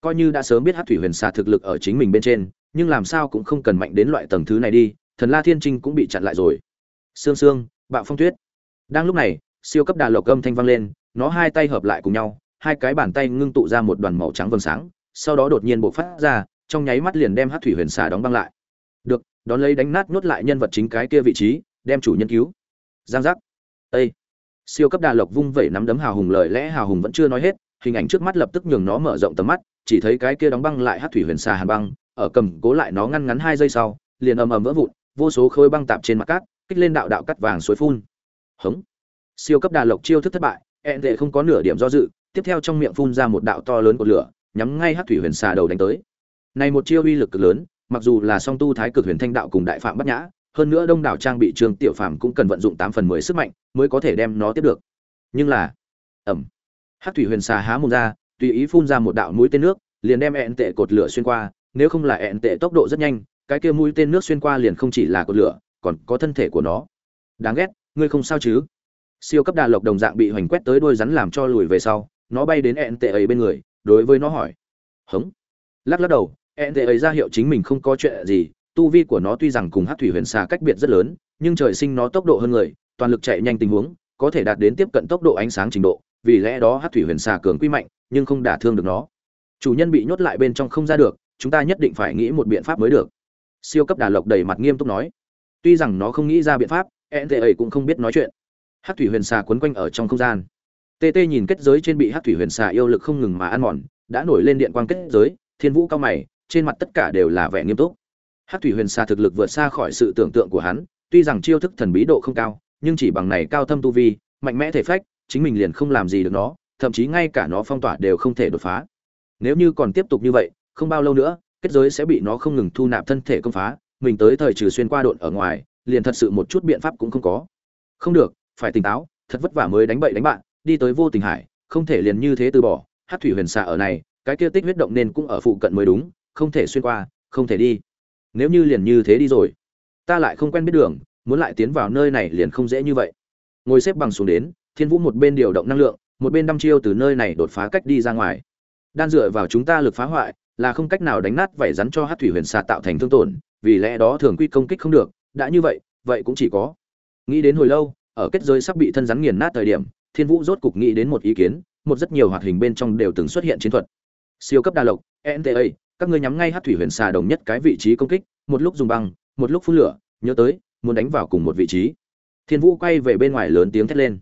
Coi như đã sớm biết hát thủy huyền xà thực lực ở chính mình bên trên, nhưng làm sao cũng không cần mạnh đến loại tầng thứ này đi, thần la thiên trinh cũng bị chặn lại rồi. Sương sương, bạo phong tuyết. Đang lúc này, siêu cấp đà lộc âm thanh vang lên, nó hai tay hợp lại cùng nhau, hai cái bàn tay ngưng tụ ra một đoàn màu trắng vầng sáng, sau đó đột nhiên bộc phát ra, trong nháy mắt liền đem hát thủy huyền xà đóng băng lại. Được, đón lấy đánh nát nhốt lại nhân vật chính cái kia vị trí, đem chủ nhân cứu. Giang giác. Ê! siêu cấp đà lộc vung vẩy nắm đấm hào hùng lời lẽ hào hùng vẫn chưa nói hết, hình ảnh trước mắt lập tức nhường nó mở rộng tầm mắt, chỉ thấy cái kia đóng băng lại hát thủy huyền xà hàn băng, ở cầm cố lại nó ngăn ngắn hai giây sau, liền ầm ầm vỡ vụn, vô số khối băng tạp trên mặt cát, kích lên đạo đạo cắt vàng suối phun. Hống. Siêu cấp đà lộc chiêu thức thất bại e ẹn tệ không có nửa điểm do dự, tiếp theo trong miệng phun ra một đạo to lớn của lửa, nhắm ngay hát thủy huyền xà đầu đánh tới. Này một chiêu uy lực cực lớn, mặc dù là song tu thái cực huyền thanh đạo cùng đại phạm bắt nhã hơn nữa đông đảo trang bị trương tiểu phàm cũng cần vận dụng tám phần mười sức mạnh mới có thể đem nó tiếp được. Nhưng là ẩm hát thủy huyền xà há mồm ra, tùy ý phun ra một đạo mũi tên nước, liền đem ẹn tệ cột lửa xuyên qua, nếu không là ẹn tệ tốc độ rất nhanh, cái kia mũi tên nước xuyên qua liền không chỉ là cột lửa, còn có thân thể của nó. Đáng ghét, ngươi không sao chứ? Siêu cấp đà lộc đồng dạng bị hoành quét tới đôi rắn làm cho lùi về sau, nó bay đến ẹn tệ ấy bên người, đối với nó hỏi. Hống. Lắc lắc đầu, ẹn tệ ấy ra hiệu chính mình không có chuyện gì tu vi của nó tuy rằng cùng hát thủy huyền xà cách biệt rất lớn, nhưng trời sinh nó tốc độ hơn người, toàn lực chạy nhanh tình huống, có thể đạt đến tiếp cận tốc độ ánh sáng trình độ, vì lẽ đó hát thủy huyền xà cường quy mạnh, nhưng không đả thương được nó. Chủ nhân bị nhốt lại bên trong không ra được, chúng ta nhất định phải nghĩ một biện pháp mới được. Siêu cấp đà lộc đầy mặt nghiêm túc nói. Tuy rằng nó không nghĩ ra biện pháp ẹn tệ ấy cũng không biết nói chuyện. Hát thủy huyền xà quấn quanh ở trong không gian. Tt nhìn kết giới trên bị hát thủy huyền xà yêu lực không ngừng mà ăn mòn, đã nổi lên điện quang kết giới, thiên vũ cao mày, trên mặt tất cả đều là vẻ nghiêm túc hát thủy huyền xà thực lực vượt xa khỏi sự tưởng tượng của hắn, tuy rằng chiêu thức thần bí độ không cao, nhưng chỉ bằng này cao thâm tu vi, mạnh mẽ thể phách, chính mình liền không làm gì được nó, thậm chí ngay cả nó phong tỏa đều không thể đột phá. Nếu như còn tiếp tục như vậy, không bao lâu nữa, kết giới sẽ bị nó không ngừng thu nạp thân thể công phá, mình tới thời trừ xuyên qua độn ở ngoài, liền thật sự một chút biện pháp cũng không có. Không được, phải tỉnh táo, thật vất vả mới đánh bậy đánh bạn, đi tới vô tình hải, không thể liền như thế từ bỏ hát thủy huyền xạ ở này, cái kia tích huyết động nên cũng ở phụ cận mới đúng, không thể xuyên qua, không thể đi nếu như liền như thế đi rồi. Ta lại không quen biết đường, muốn lại tiến vào nơi này liền không dễ như vậy. Ngồi xếp bằng xuống đến, thiên vũ một bên điều động năng lượng, một bên đăm chiêu từ nơi này đột phá cách đi ra ngoài. Đan dựa vào chúng ta lực phá hoại, là không cách nào đánh nát vảy rắn cho hát thủy huyền xà tạo thành thương tổn, vì lẽ đó thường quy công kích không được, đã như vậy vậy cũng chỉ có. Nghĩ đến hồi lâu, ở kết giới sắp bị thân rắn nghiền nát thời điểm, thiên vũ rốt cục nghĩ đến một ý kiến, một rất nhiều hoạt hình bên trong đều từng xuất hiện chiến thuật. Siêu cấp đa lộc nta các ngươi nhắm ngay hát thủy huyền xà đồng nhất cái vị trí công kích, một lúc dùng băng, một lúc phun lửa, nhớ tới, muốn đánh vào cùng một vị trí. Thiên vũ quay về bên ngoài lớn tiếng thét lên.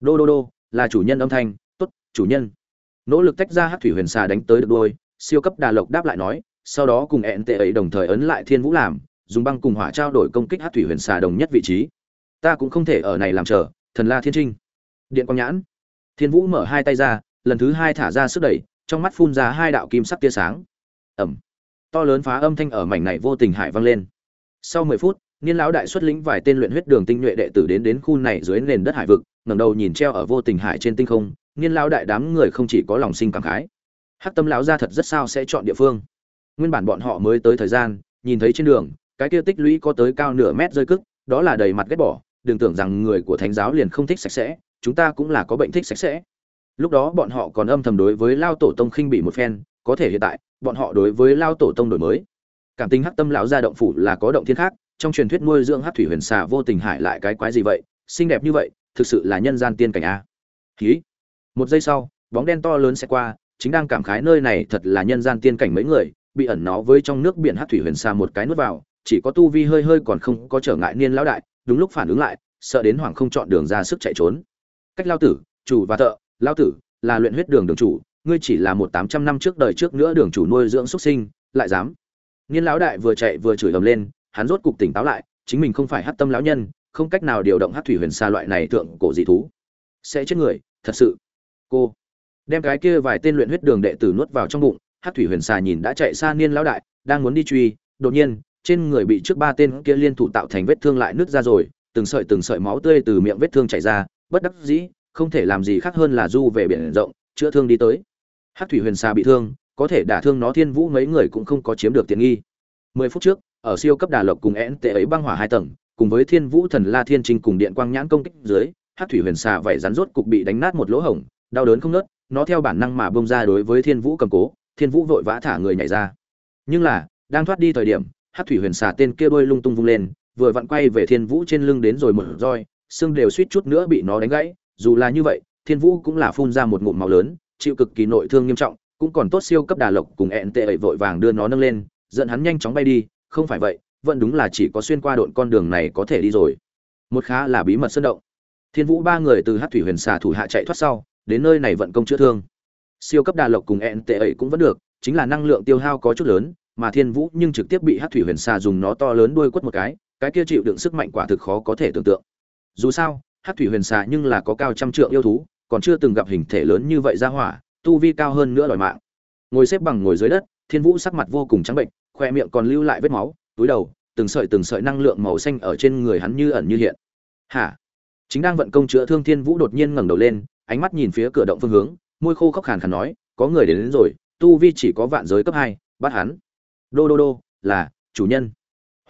Đô đô đô, là chủ nhân âm thanh, tốt, chủ nhân. Nỗ lực tách ra hát thủy huyền xà đánh tới được đôi, siêu cấp đà lộc đáp lại nói, sau đó cùng ẹn tệ ấy đồng thời ấn lại thiên vũ làm, dùng băng cùng hỏa trao đổi công kích hát thủy huyền xà đồng nhất vị trí. Ta cũng không thể ở này làm chờ, thần la thiên trinh. Điện quang nhãn. Thiên vũ mở hai tay ra, lần thứ hai thả ra sức đẩy, trong mắt phun ra hai đạo kim sắc tia sáng ẩm. To lớn phá âm thanh ở mảnh này vô tình hải vang lên. Sau mười phút, niên lão đại xuất lĩnh vài tên luyện huyết đường tinh nhuệ đệ tử đến đến khu này dưới nền đất hải vực, ngẩng đầu nhìn treo ở vô tình hải trên tinh không, niên lão đại đám người không chỉ có lòng sinh cảm khái. Hắc tâm lão ra thật rất sao sẽ chọn địa phương. Nguyên bản bọn họ mới tới thời gian, nhìn thấy trên đường, cái kia tích lũy có tới cao nửa mét rơi cức đó là đầy mặt ghét bỏ, đừng tưởng rằng người của thánh giáo liền không thích sạch sẽ, chúng ta cũng là có bệnh thích sạch sẽ. Lúc đó bọn họ còn âm thầm đối với lao tổ tông khinh bị một phen có thể hiện tại, bọn họ đối với lao tổ tông đổi mới. Cảm tình hắc tâm lão gia động phủ là có động thiên khác, trong truyền thuyết nuôi dưỡng hắc thủy huyền xà vô tình hại lại cái quái gì vậy, xinh đẹp như vậy, thực sự là nhân gian tiên cảnh a. Khí một giây sau, bóng đen to lớn sẽ qua, chính đang cảm khái nơi này thật là nhân gian tiên cảnh mấy người, bị ẩn nó với trong nước biển hắc thủy huyền xà một cái nuốt vào, chỉ có tu vi hơi hơi còn không có trở ngại niên lão đại, đúng lúc phản ứng lại, sợ đến hoàng không chọn đường ra sức chạy trốn. Cách lao tử, chủ và thợ, lao tử, là luyện huyết đường đường chủ ngươi chỉ là một tám trăm năm trước đời trước nữa đường chủ nuôi dưỡng xuất sinh, lại dám. Niên lão đại vừa chạy vừa chửi ầm lên, hắn rốt cục tỉnh táo lại, chính mình không phải hát tâm lão nhân, không cách nào điều động hát thủy huyền xa loại này thượng cổ dị thú. Sẽ chết người, thật sự. Cô, đem cái kia vài tên luyện huyết đường đệ tử nuốt vào trong bụng, hát thủy huyền xà nhìn đã chạy xa niên lão đại, đang muốn đi truy, đột nhiên, trên người bị trước ba tên kia liên thủ tạo thành vết thương lại nứt ra rồi, từng sợi từng sợi máu tươi từ miệng vết thương chảy ra, bất đắc dĩ, không thể làm gì khác hơn là du về biển rộng, chữa thương đi tới hát thủy huyền xà bị thương, có thể đả thương nó thiên vũ mấy người cũng không có chiếm được tiện nghi. Mười phút trước, ở siêu cấp đà lộc cùng én tệ ấy băng hỏa hai tầng, cùng với thiên vũ thần la thiên trinh cùng điện quang nhãn công kích dưới hát thủy huyền xà vảy rắn rốt cục bị đánh nát một lỗ hổng, đau đớn không nớt nó theo bản năng mà bông ra đối với thiên vũ cầm cố, thiên vũ vội vã thả người nhảy ra. Nhưng là, đang thoát đi thời điểm hát thủy huyền xà tên kia đôi lung tung vung lên, vừa vặn quay về thiên vũ trên lưng đến rồi một roi, xương đều suýt chút nữa bị nó đánh gãy, dù là như vậy, thiên vũ cũng là phun ra một ngụm máu lớn chịu cực kỳ nội thương nghiêm trọng, cũng còn tốt siêu cấp đà lộc cùng ẹn tệ ấy vội vàng đưa nó nâng lên, dẫn hắn nhanh chóng bay đi, không phải vậy, vẫn đúng là chỉ có xuyên qua độn con đường này có thể đi rồi. Một khá là bí mật sơn động. Thiên vũ ba người từ hát thủy huyền xà thủ hạ chạy thoát sau, đến nơi này vận công chữa thương. Siêu cấp đà lộc cùng ẹn tệ ấy cũng vẫn được, chính là năng lượng tiêu hao có chút lớn, mà thiên vũ nhưng trực tiếp bị hát thủy huyền xà dùng nó to lớn đuôi quất một cái cái kia chịu đựng sức mạnh quả thực khó có thể tưởng tượng. Dù sao hát thủy huyền xà nhưng là có cao trăm trượng yêu thú còn chưa từng gặp hình thể lớn như vậy ra hỏa tu vi cao hơn nữa đòi mạng. Ngồi xếp bằng ngồi dưới đất thiên vũ sắc mặt vô cùng trắng bệnh khoe miệng còn lưu lại vết máu túi đầu từng sợi từng sợi năng lượng màu xanh ở trên người hắn như ẩn như hiện. Hả? Chính đang vận công chữa thương thiên vũ đột nhiên ngẩng đầu lên ánh mắt nhìn phía cửa động phương hướng môi khô khóc khàn khàn nói có người đến, đến rồi tu vi chỉ có vạn giới cấp hai bắt hắn. Đô đô đô là chủ nhân.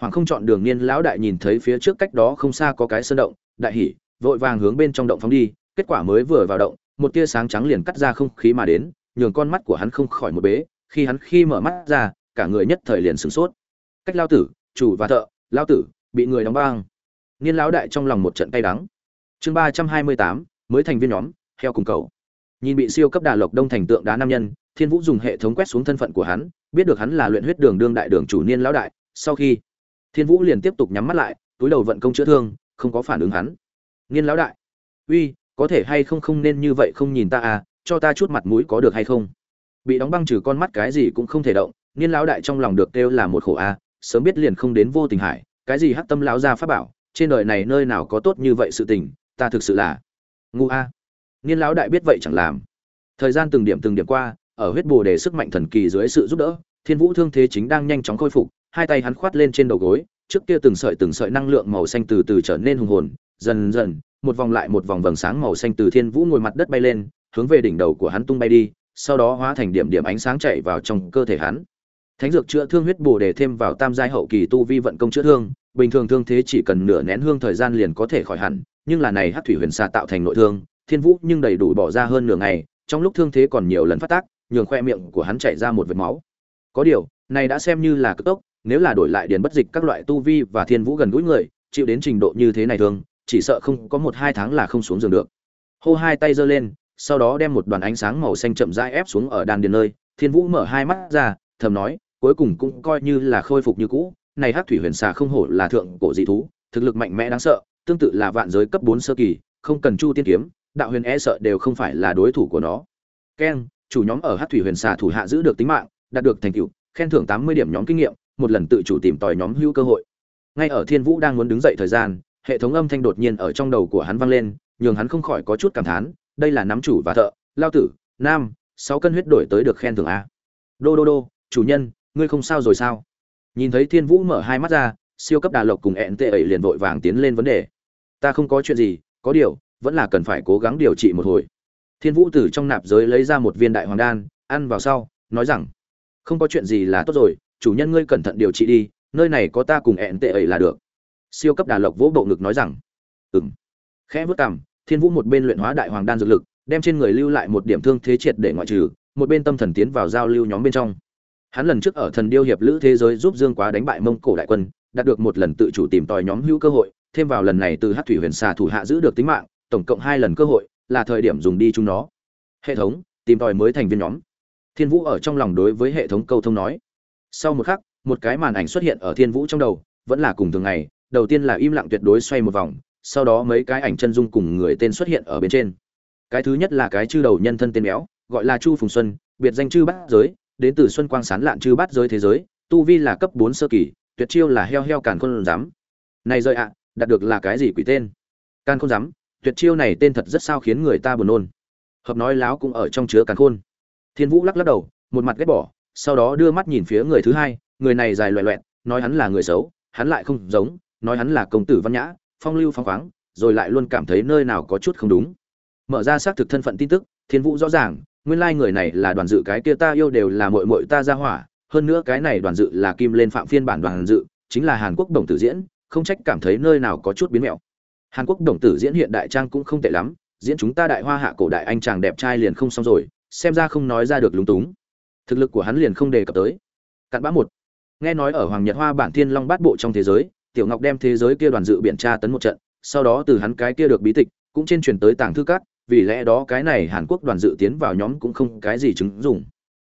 Hoàng không chọn đường niên lão đại nhìn thấy phía trước cách đó không xa có cái sơn động đại hỉ vội vàng hướng bên trong động phóng đi kết quả mới vừa vào động, một tia sáng trắng liền cắt ra không khí mà đến, nhường con mắt của hắn không khỏi một bế, khi hắn khi mở mắt ra, cả người nhất thời liền sửng sốt. Cách lao tử, chủ và thợ, lao tử, bị người đóng băng. Niên lão đại trong lòng một trận cay đắng. Chương ba trăm hai mươi tám, mới thành viên nhóm, heo cùng cầu nhìn bị siêu cấp đà lộc đông thành tượng đá nam nhân, thiên vũ dùng hệ thống quét xuống thân phận của hắn, biết được hắn là luyện huyết đường đương đại đường chủ niên lão đại, sau khi, thiên vũ liền tiếp tục nhắm mắt lại, túi đầu vận công chữa thương, không có phản ứng hắn. Niên lão đại, uy có thể hay không không nên như vậy không nhìn ta à cho ta chút mặt mũi có được hay không? Bị đóng băng trừ con mắt cái gì cũng không thể động, niên lão đại trong lòng được kêu là một khổ a, sớm biết liền không đến vô tình hải, cái gì hắc tâm lão gia pháp bảo, trên đời này nơi nào có tốt như vậy sự tình, ta thực sự là ngu a. Niên lão đại biết vậy chẳng làm. Thời gian từng điểm từng điểm qua, ở huyết bồ đề sức mạnh thần kỳ dưới sự giúp đỡ, thiên vũ thương thế chính đang nhanh chóng khôi phục, hai tay hắn khoát lên trên đầu gối, trước kia từng sợi từng sợi năng lượng màu xanh từ từ trở nên hùng hồn, dần dần một vòng lại một vòng vầng sáng màu xanh từ thiên vũ ngồi mặt đất bay lên, hướng về đỉnh đầu của hắn tung bay đi, sau đó hóa thành điểm điểm ánh sáng chạy vào trong cơ thể hắn. Thánh dược chữa thương huyết bổ để thêm vào tam giai hậu kỳ tu vi vận công chữa thương, bình thường thương thế chỉ cần nửa nén hương thời gian liền có thể khỏi hẳn, nhưng là này hát thủy huyền xà tạo thành nội thương, thiên vũ nhưng đầy đủ bỏ ra hơn nửa ngày, trong lúc thương thế còn nhiều lần phát tác, nhường khoe miệng của hắn chảy ra một vệt máu. Có điều, này đã xem như là cực tốc, nếu là đổi lại điền bất dịch các loại tu vi và thiên vũ gần gũi người, chịu đến trình độ như thế này thường chỉ sợ không có một hai tháng là không xuống giường được. Hô hai tay giơ lên, sau đó đem một đoàn ánh sáng màu xanh chậm rãi ép xuống ở đan điền nơi, thiên vũ mở hai mắt ra, thầm nói, cuối cùng cũng coi như là khôi phục như cũ, này hắc thủy huyền xà không hổ là thượng cổ dị thú, thực lực mạnh mẽ đáng sợ, tương tự là vạn giới cấp bốn sơ kỳ, không cần chu tiên kiếm, đạo huyền e sợ đều không phải là đối thủ của nó. Keng chủ nhóm ở hắc thủy huyền xà thủ hạ giữ được tính mạng, đạt được thành tựu, khen thưởng tám mươi điểm nhóm kinh nghiệm, một lần tự chủ tìm tòi nhóm hữu cơ hội. Ngay ở thiên vũ đang muốn đứng dậy thời gian hệ thống âm thanh đột nhiên ở trong đầu của hắn vang lên, nhường hắn không khỏi có chút cảm thán, đây là nắm chủ và thợ, lao tử, nam, sáu cân huyết đổi tới được khen thưởng a. Đô đô đô, chủ nhân, ngươi không sao rồi sao? Nhìn thấy thiên vũ mở hai mắt ra, siêu cấp đà lộc cùng ẹn tệ ẩy liền vội vàng tiến lên vấn đề. Ta không có chuyện gì, có điều, vẫn là cần phải cố gắng điều trị một hồi. Thiên vũ từ trong nạp giới lấy ra một viên đại hoàng đan, ăn vào sau, nói rằng, không có chuyện gì là tốt rồi, chủ nhân ngươi cẩn thận điều trị đi, nơi này có ta cùng ẹn tệ ẩy là được siêu cấp đà lộc vỗ bộ ngực nói rằng ừng khẽ vớt cảm thiên vũ một bên luyện hóa đại hoàng đan dược lực, đem trên người lưu lại một điểm thương thế triệt để ngoại trừ, một bên tâm thần tiến vào giao lưu nhóm bên trong. Hắn lần trước ở thần điêu hiệp lữ thế giới giúp dương quá đánh bại mông cổ đại quân, đạt được một lần tự chủ tìm tòi nhóm hữu cơ hội, thêm vào lần này từ hát thủy huyền xà thủ hạ giữ được tính mạng, tổng cộng hai lần cơ hội, là thời điểm dùng đi chúng nó. Hệ thống, tìm tòi mới thành viên nhóm. Thiên vũ ở trong lòng đối với hệ thống câu thông nói. Sau một khắc, một cái màn ảnh xuất hiện ở thiên vũ trong đầu, vẫn là cùng thường ngày đầu tiên là im lặng tuyệt đối xoay một vòng, sau đó mấy cái ảnh chân dung cùng người tên xuất hiện ở bên trên. Cái thứ nhất là cái chư đầu nhân thân tên béo, gọi là chu phùng xuân, biệt danh chư bát giới, đến từ xuân quang sán lạn chư bát giới thế giới, tu vi là cấp bốn sơ kỳ, tuyệt chiêu là heo heo càn khôn giám. Này rơi ạ, đạt được là cái gì quỷ tên? Càn khôn giám, tuyệt chiêu này tên thật rất sao khiến người ta buồn nôn. Hợp nói láo cũng ở trong chứa càn khôn. Thiên vũ lắc lắc đầu, một mặt ghét bỏ, sau đó đưa mắt nhìn phía người thứ hai, người này dài loẹ loẹt, nói hắn là người xấu, hắn lại không giống nói hắn là công tử văn nhã, phong lưu phong khoáng, rồi lại luôn cảm thấy nơi nào có chút không đúng. Mở ra xác thực thân phận tin tức, thiên vũ rõ ràng, nguyên lai người này là đoàn dự, cái kia ta yêu đều là mội mội ta ra hỏa, hơn nữa cái này đoàn dự là kim lên phạm phiên bản đoàn dự, chính là hàn quốc đồng tử diễn, không trách cảm thấy nơi nào có chút biến mẹo. Hàn quốc đồng tử diễn hiện đại trang cũng không tệ lắm, diễn chúng ta đại hoa hạ cổ đại anh chàng đẹp trai liền không xong rồi, xem ra không nói ra được lúng túng. Thực lực của hắn liền không đề cập tới. Cặn bã một. Nghe nói ở hoàng nhật hoa bản thiên long bát bộ trong thế giới tiểu ngọc đem thế giới kia đoàn dự biện tra tấn một trận, sau đó từ hắn cái kia được bí tịch, cũng trên truyền tới tàng thư cát vì lẽ đó cái này hàn quốc đoàn dự tiến vào nhóm cũng không cái gì chứng dùng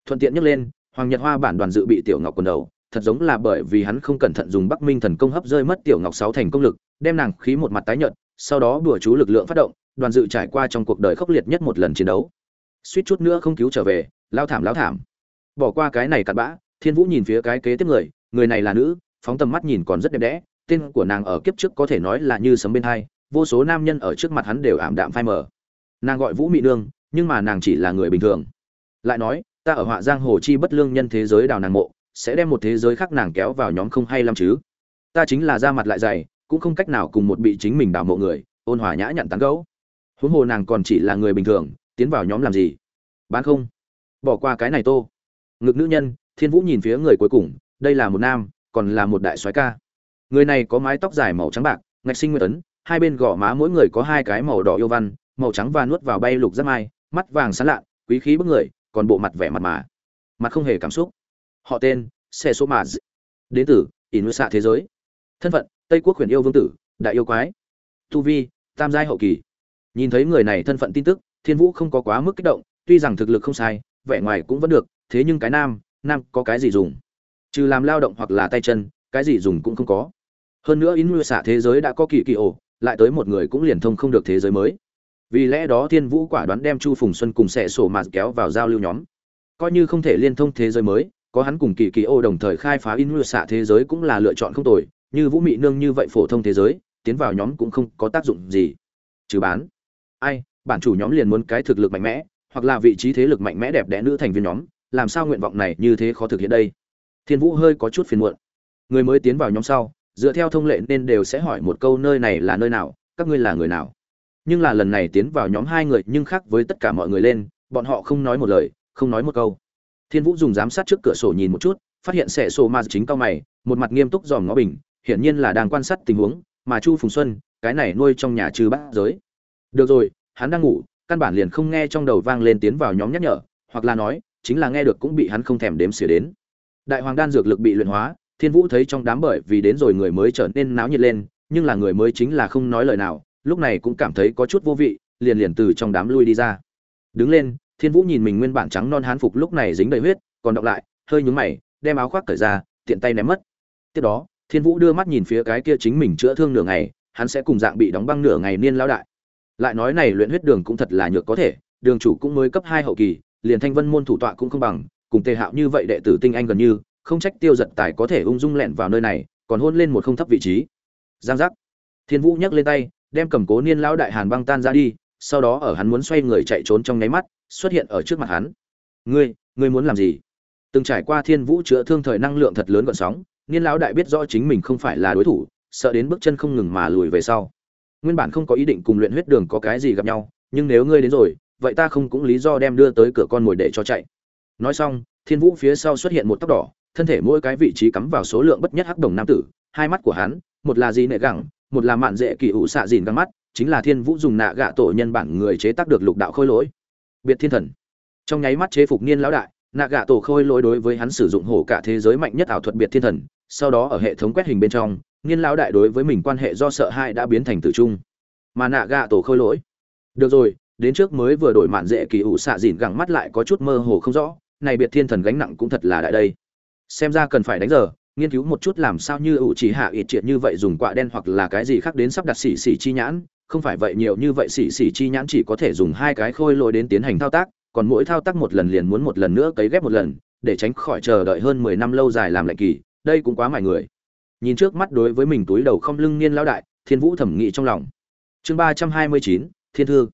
thuận tiện nhắc lên, hoàng nhật hoa bản đoàn dự bị tiểu ngọc quần đầu, thật giống là bởi vì hắn không cẩn thận dùng bắc minh thần công hấp rơi mất tiểu ngọc sáu thành công lực, đem nàng khí một mặt tái nhợt, sau đó đùa chú lực lượng phát động, đoàn dự trải qua trong cuộc đời khốc liệt nhất một lần chiến đấu. Suýt chút nữa không cứu trở về, lao thảm lao thảm. Bỏ qua cái này cặn bã, thiên vũ nhìn phía cái kế tiếp người người này là nữ phóng tầm mắt nhìn còn rất đẹp đẽ, tên của nàng ở kiếp trước có thể nói là như sấm bên hai, vô số nam nhân ở trước mặt hắn đều ảm đạm phai mờ. Nàng gọi vũ mị nương, nhưng mà nàng chỉ là người bình thường. Lại nói, ta ở họa giang hồ chi bất lương nhân thế giới đào nàng mộ, sẽ đem một thế giới khác nàng kéo vào nhóm không hay lắm chứ? Ta chính là da mặt lại dày, cũng không cách nào cùng một bị chính mình đào mộ người, ôn hòa nhã nhặn tán gấu huống hồ nàng còn chỉ là người bình thường, tiến vào nhóm làm gì? Bán không? Bỏ qua cái này tô. Ngực nữ nhân, thiên vũ nhìn phía người cuối cùng, đây là một nam còn là một đại soái ca. Người này có mái tóc dài màu trắng bạc, ngạch sinh nguyên tấn hai bên gò má mỗi người có hai cái màu đỏ yêu văn, màu trắng và nuốt vào bay lục rất mai, mắt vàng sáng lạ quý khí bức người, còn bộ mặt vẻ mặt mà. Mặt không hề cảm xúc. Họ tên, xe số mà đến từ ỉn xạ thế giới. Thân phận, tây quốc huyền yêu vương tử, đại yêu quái. Tu vi, tam giai hậu kỳ. Nhìn thấy người này thân phận tin tức, thiên vũ không có quá mức kích động, tuy rằng thực lực không sai, vẻ ngoài cũng vẫn được, thế nhưng cái nam nam có cái gì dùng? Trừ làm lao động hoặc là tay chân, cái gì dùng cũng không có. Hơn nữa in xạ thế giới đã có kỳ kỳ ổ, lại tới một người cũng liền thông không được thế giới mới. Vì lẽ đó thiên vũ quả đoán đem chu phùng xuân cùng sẻ sổ mạt kéo vào giao lưu nhóm. Coi như không thể liên thông thế giới mới, có hắn cùng kỳ kỳ ô đồng thời khai phá in xạ thế giới cũng là lựa chọn không tồi, như vũ mị nương như vậy phổ thông thế giới, tiến vào nhóm cũng không có tác dụng gì. Trừ bán. Ai, bản chủ nhóm liền muốn cái thực lực mạnh mẽ, hoặc là vị trí thế lực mạnh mẽ đẹp đẽ nữ thành viên nhóm, làm sao nguyện vọng này như thế khó thực hiện đây? Thiên vũ hơi có chút phiền muộn. Người mới tiến vào nhóm sau, dựa theo thông lệ nên đều sẽ hỏi một câu nơi này là nơi nào, các ngươi là người nào. Nhưng là lần này tiến vào nhóm hai người nhưng khác với tất cả mọi người lên, bọn họ không nói một lời, không nói một câu. Thiên vũ dùng giám sát trước cửa sổ nhìn một chút, phát hiện sẻ sổ ma chính cao mày, một mặt nghiêm túc dòm ngó bình, hiển nhiên là đang quan sát tình huống, mà chu phùng xuân, cái này nuôi trong nhà trừ bát giới. Được rồi, hắn đang ngủ, căn bản liền không nghe trong đầu vang lên tiến vào nhóm nhắc nhở, hoặc là nói, chính là nghe được cũng bị hắn không thèm đếm xỉa đến đại hoàng đan dược lực bị luyện hóa, thiên vũ thấy trong đám bởi vì đến rồi người mới trở nên náo nhiệt lên, nhưng là người mới chính là không nói lời nào, lúc này cũng cảm thấy có chút vô vị, liền liền từ trong đám lui đi ra. Đứng lên, thiên vũ nhìn mình nguyên bản trắng non hán phục lúc này dính đầy huyết, còn đọng lại, hơi nhúng mày, đem áo khoác cởi ra, tiện tay ném mất. Tiếp đó, thiên vũ đưa mắt nhìn phía cái kia chính mình chữa thương nửa ngày, hắn sẽ cùng dạng bị đóng băng nửa ngày niên lao đại. Lại nói này luyện huyết đường cũng thật là nhược có thể, đường chủ cũng mới cấp hai hậu kỳ, liền thanh vân môn thủ tọa cũng không bằng cùng tề hạo như vậy đệ tử tinh anh gần như, không trách tiêu giật tài có thể ung dung lẹn vào nơi này, còn hôn lên một không thấp vị trí. Giang giác. Thiên vũ nhấc lên tay, đem cầm cố niên lão đại hàn băng tan ra đi, sau đó ở hắn muốn xoay người chạy trốn trong nháy mắt, xuất hiện ở trước mặt hắn. Ngươi ngươi muốn làm gì? Từng trải qua thiên vũ chữa thương thời năng lượng thật lớn gọn sóng, niên lão đại biết rõ chính mình không phải là đối thủ, sợ đến bước chân không ngừng mà lùi về sau. Nguyên bản không có ý định cùng luyện huyết đường có cái gì gặp nhau, nhưng nếu ngươi đến rồi, vậy ta không cũng lý do đem đưa tới cửa con mồi để cho chạy nói xong, thiên vũ phía sau xuất hiện một tóc đỏ, thân thể mỗi cái vị trí cắm vào số lượng bất nhất hắc đồng nam tử, hai mắt của hắn, một là gì nệ gẳng, một là mạn dễ kỳ ủ xạ dìn găng mắt, chính là thiên vũ dùng nạ gạ tổ nhân bản người chế tác được lục đạo khôi lỗi. Biệt thiên thần. Trong nháy mắt chế phục niên lão đại, nạ gạ tổ khôi lỗi đối với hắn sử dụng hổ cả thế giới mạnh nhất ảo thuật biệt thiên thần, sau đó ở hệ thống quét hình bên trong, niên lão đại đối với mình quan hệ do sợ hãi đã biến thành tử trung. Mà nạ gạ tổ khôi lỗi. Được rồi, đến trước mới vừa đổi mạn dễ kỳ ủ xạ dìn gẳng mắt lại có chút mơ hồ không rõ này biệt thiên thần gánh nặng cũng thật là đại đây. Xem ra cần phải đánh giờ, nghiên cứu một chút làm sao như ủ chỉ hạ ít triệt như vậy dùng quạ đen hoặc là cái gì khác đến sắp đặt xỉ xỉ chi nhãn, không phải vậy nhiều như vậy xỉ xỉ chi nhãn chỉ có thể dùng hai cái khôi lỗi đến tiến hành thao tác, còn mỗi thao tác một lần liền muốn một lần nữa cấy ghép một lần, để tránh khỏi chờ đợi hơn mười năm lâu dài làm lệnh kỳ, đây cũng quá mải người. Nhìn trước mắt đối với mình túi đầu không lưng niên lão đại, thiên vũ thẩm nghị trong lòng. Chương ba trăm hai mươi chín, thiên thư.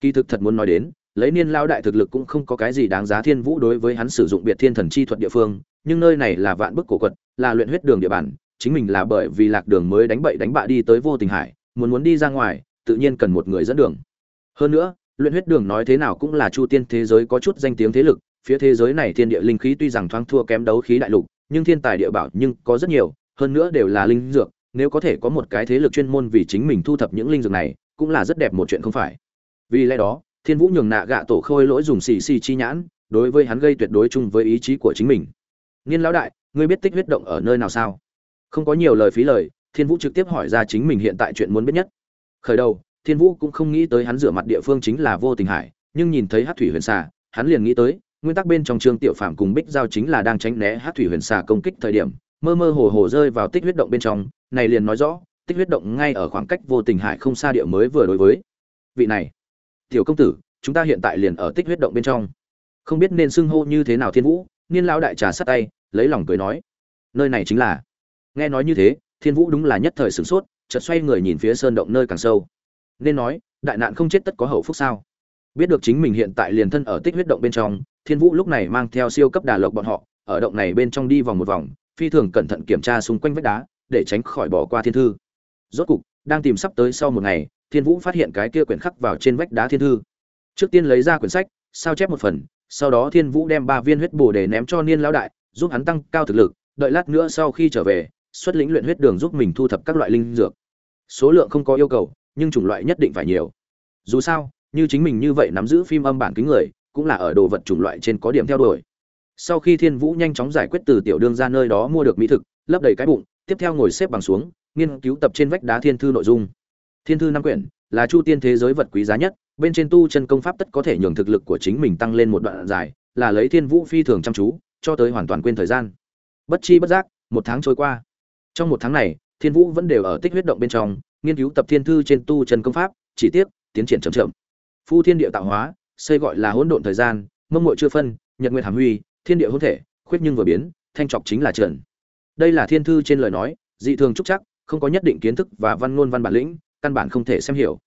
Kỳ thực thật muốn nói đến lấy niên lão đại thực lực cũng không có cái gì đáng giá thiên vũ đối với hắn sử dụng biệt thiên thần chi thuật địa phương, nhưng nơi này là vạn bức cổ quật, là luyện huyết đường địa bàn, chính mình là bởi vì lạc đường mới đánh bậy đánh bạ đi tới vô tình hải, muốn muốn đi ra ngoài, tự nhiên cần một người dẫn đường. Hơn nữa, luyện huyết đường nói thế nào cũng là chu tiên thế giới có chút danh tiếng thế lực, phía thế giới này thiên địa linh khí tuy rằng thoáng thua kém đấu khí đại lục, nhưng thiên tài địa bảo nhưng có rất nhiều, hơn nữa đều là linh dược, nếu có thể có một cái thế lực chuyên môn vì chính mình thu thập những linh dược này, cũng là rất đẹp một chuyện không phải. Vì lẽ đó thiên vũ nhường nạ gạ tổ khôi lỗi dùng xì xì chi nhãn, đối với hắn gây tuyệt đối chung với ý chí của chính mình. Niên lão đại, ngươi biết tích huyết động ở nơi nào sao? Không có nhiều lời phí lời, thiên vũ trực tiếp hỏi ra chính mình hiện tại chuyện muốn biết nhất. Khởi đầu, thiên vũ cũng không nghĩ tới hắn rửa mặt địa phương chính là vô tình hải, nhưng nhìn thấy hát thủy huyền xà, hắn liền nghĩ tới, nguyên tắc bên trong trương tiểu phạm cùng bích giao chính là đang tránh né hát thủy huyền xà công kích thời điểm, mơ mơ hồ hồ rơi vào tích huyết động bên trong, này liền nói rõ, tích huyết động ngay ở khoảng cách vô tình hải không xa địa mới vừa đối với vị này tiểu công tử, chúng ta hiện tại liền ở tích huyết động bên trong. Không biết nên xưng hô như thế nào thiên vũ, niên lão đại trà sát tay, lấy lòng cười nói. Nơi này chính là. Nghe nói như thế, thiên vũ đúng là nhất thời sửng sốt, chợt xoay người nhìn phía sơn động nơi càng sâu. Nên nói, đại nạn không chết tất có hậu phúc sao? Biết được chính mình hiện tại liền thân ở tích huyết động bên trong, thiên vũ lúc này mang theo siêu cấp đà lộc bọn họ, ở động này bên trong đi vòng một vòng, phi thường cẩn thận kiểm tra xung quanh vách đá, để tránh khỏi bỏ qua thiên thư. Rốt cục, đang tìm sắp tới sau một ngày thiên vũ phát hiện cái kia quyển khắc vào trên vách đá thiên thư. Trước tiên lấy ra quyển sách, sao chép một phần, sau đó thiên vũ đem ba viên huyết bồ để ném cho niên lão đại, giúp hắn tăng cao thực lực, đợi lát nữa sau khi trở về, xuất lĩnh luyện huyết đường giúp mình thu thập các loại linh dược. Số lượng không có yêu cầu, nhưng chủng loại nhất định phải nhiều. Dù sao, như chính mình như vậy nắm giữ phim âm bản kính người, cũng là ở đồ vật chủng loại trên có điểm theo đuổi. Sau khi thiên vũ nhanh chóng giải quyết từ tiểu đương ra nơi đó mua được mỹ thực, lấp đầy cái bụng, tiếp theo ngồi xếp bằng xuống, nghiên cứu tập trên vách đá thiên thư nội dung thiên thư năm quyển là chu tiên thế giới vật quý giá nhất, bên trên tu chân công pháp tất có thể nhường thực lực của chính mình tăng lên một đoạn dài, là lấy thiên vũ phi thường chăm chú, cho tới hoàn toàn quên thời gian. Bất chi bất giác, một tháng trôi qua. Trong một tháng này, thiên vũ vẫn đều ở tích huyết động bên trong, nghiên cứu tập thiên thư trên tu chân công pháp, chỉ tiếc, tiến triển chậm chậm. Phu thiên địa tạo hóa, xây gọi là hỗn độn thời gian, mông muội chưa phân, nhật nguyệt hàm huy, thiên địa hỗn thể, khuyết nhưng vừa biến, thanh trọc chính là trần. Đây là thiên thư trên lời nói, dị thường trúc chắc, không có nhất định kiến thức và văn ngôn văn bản lĩnh căn bản không thể xem hiểu.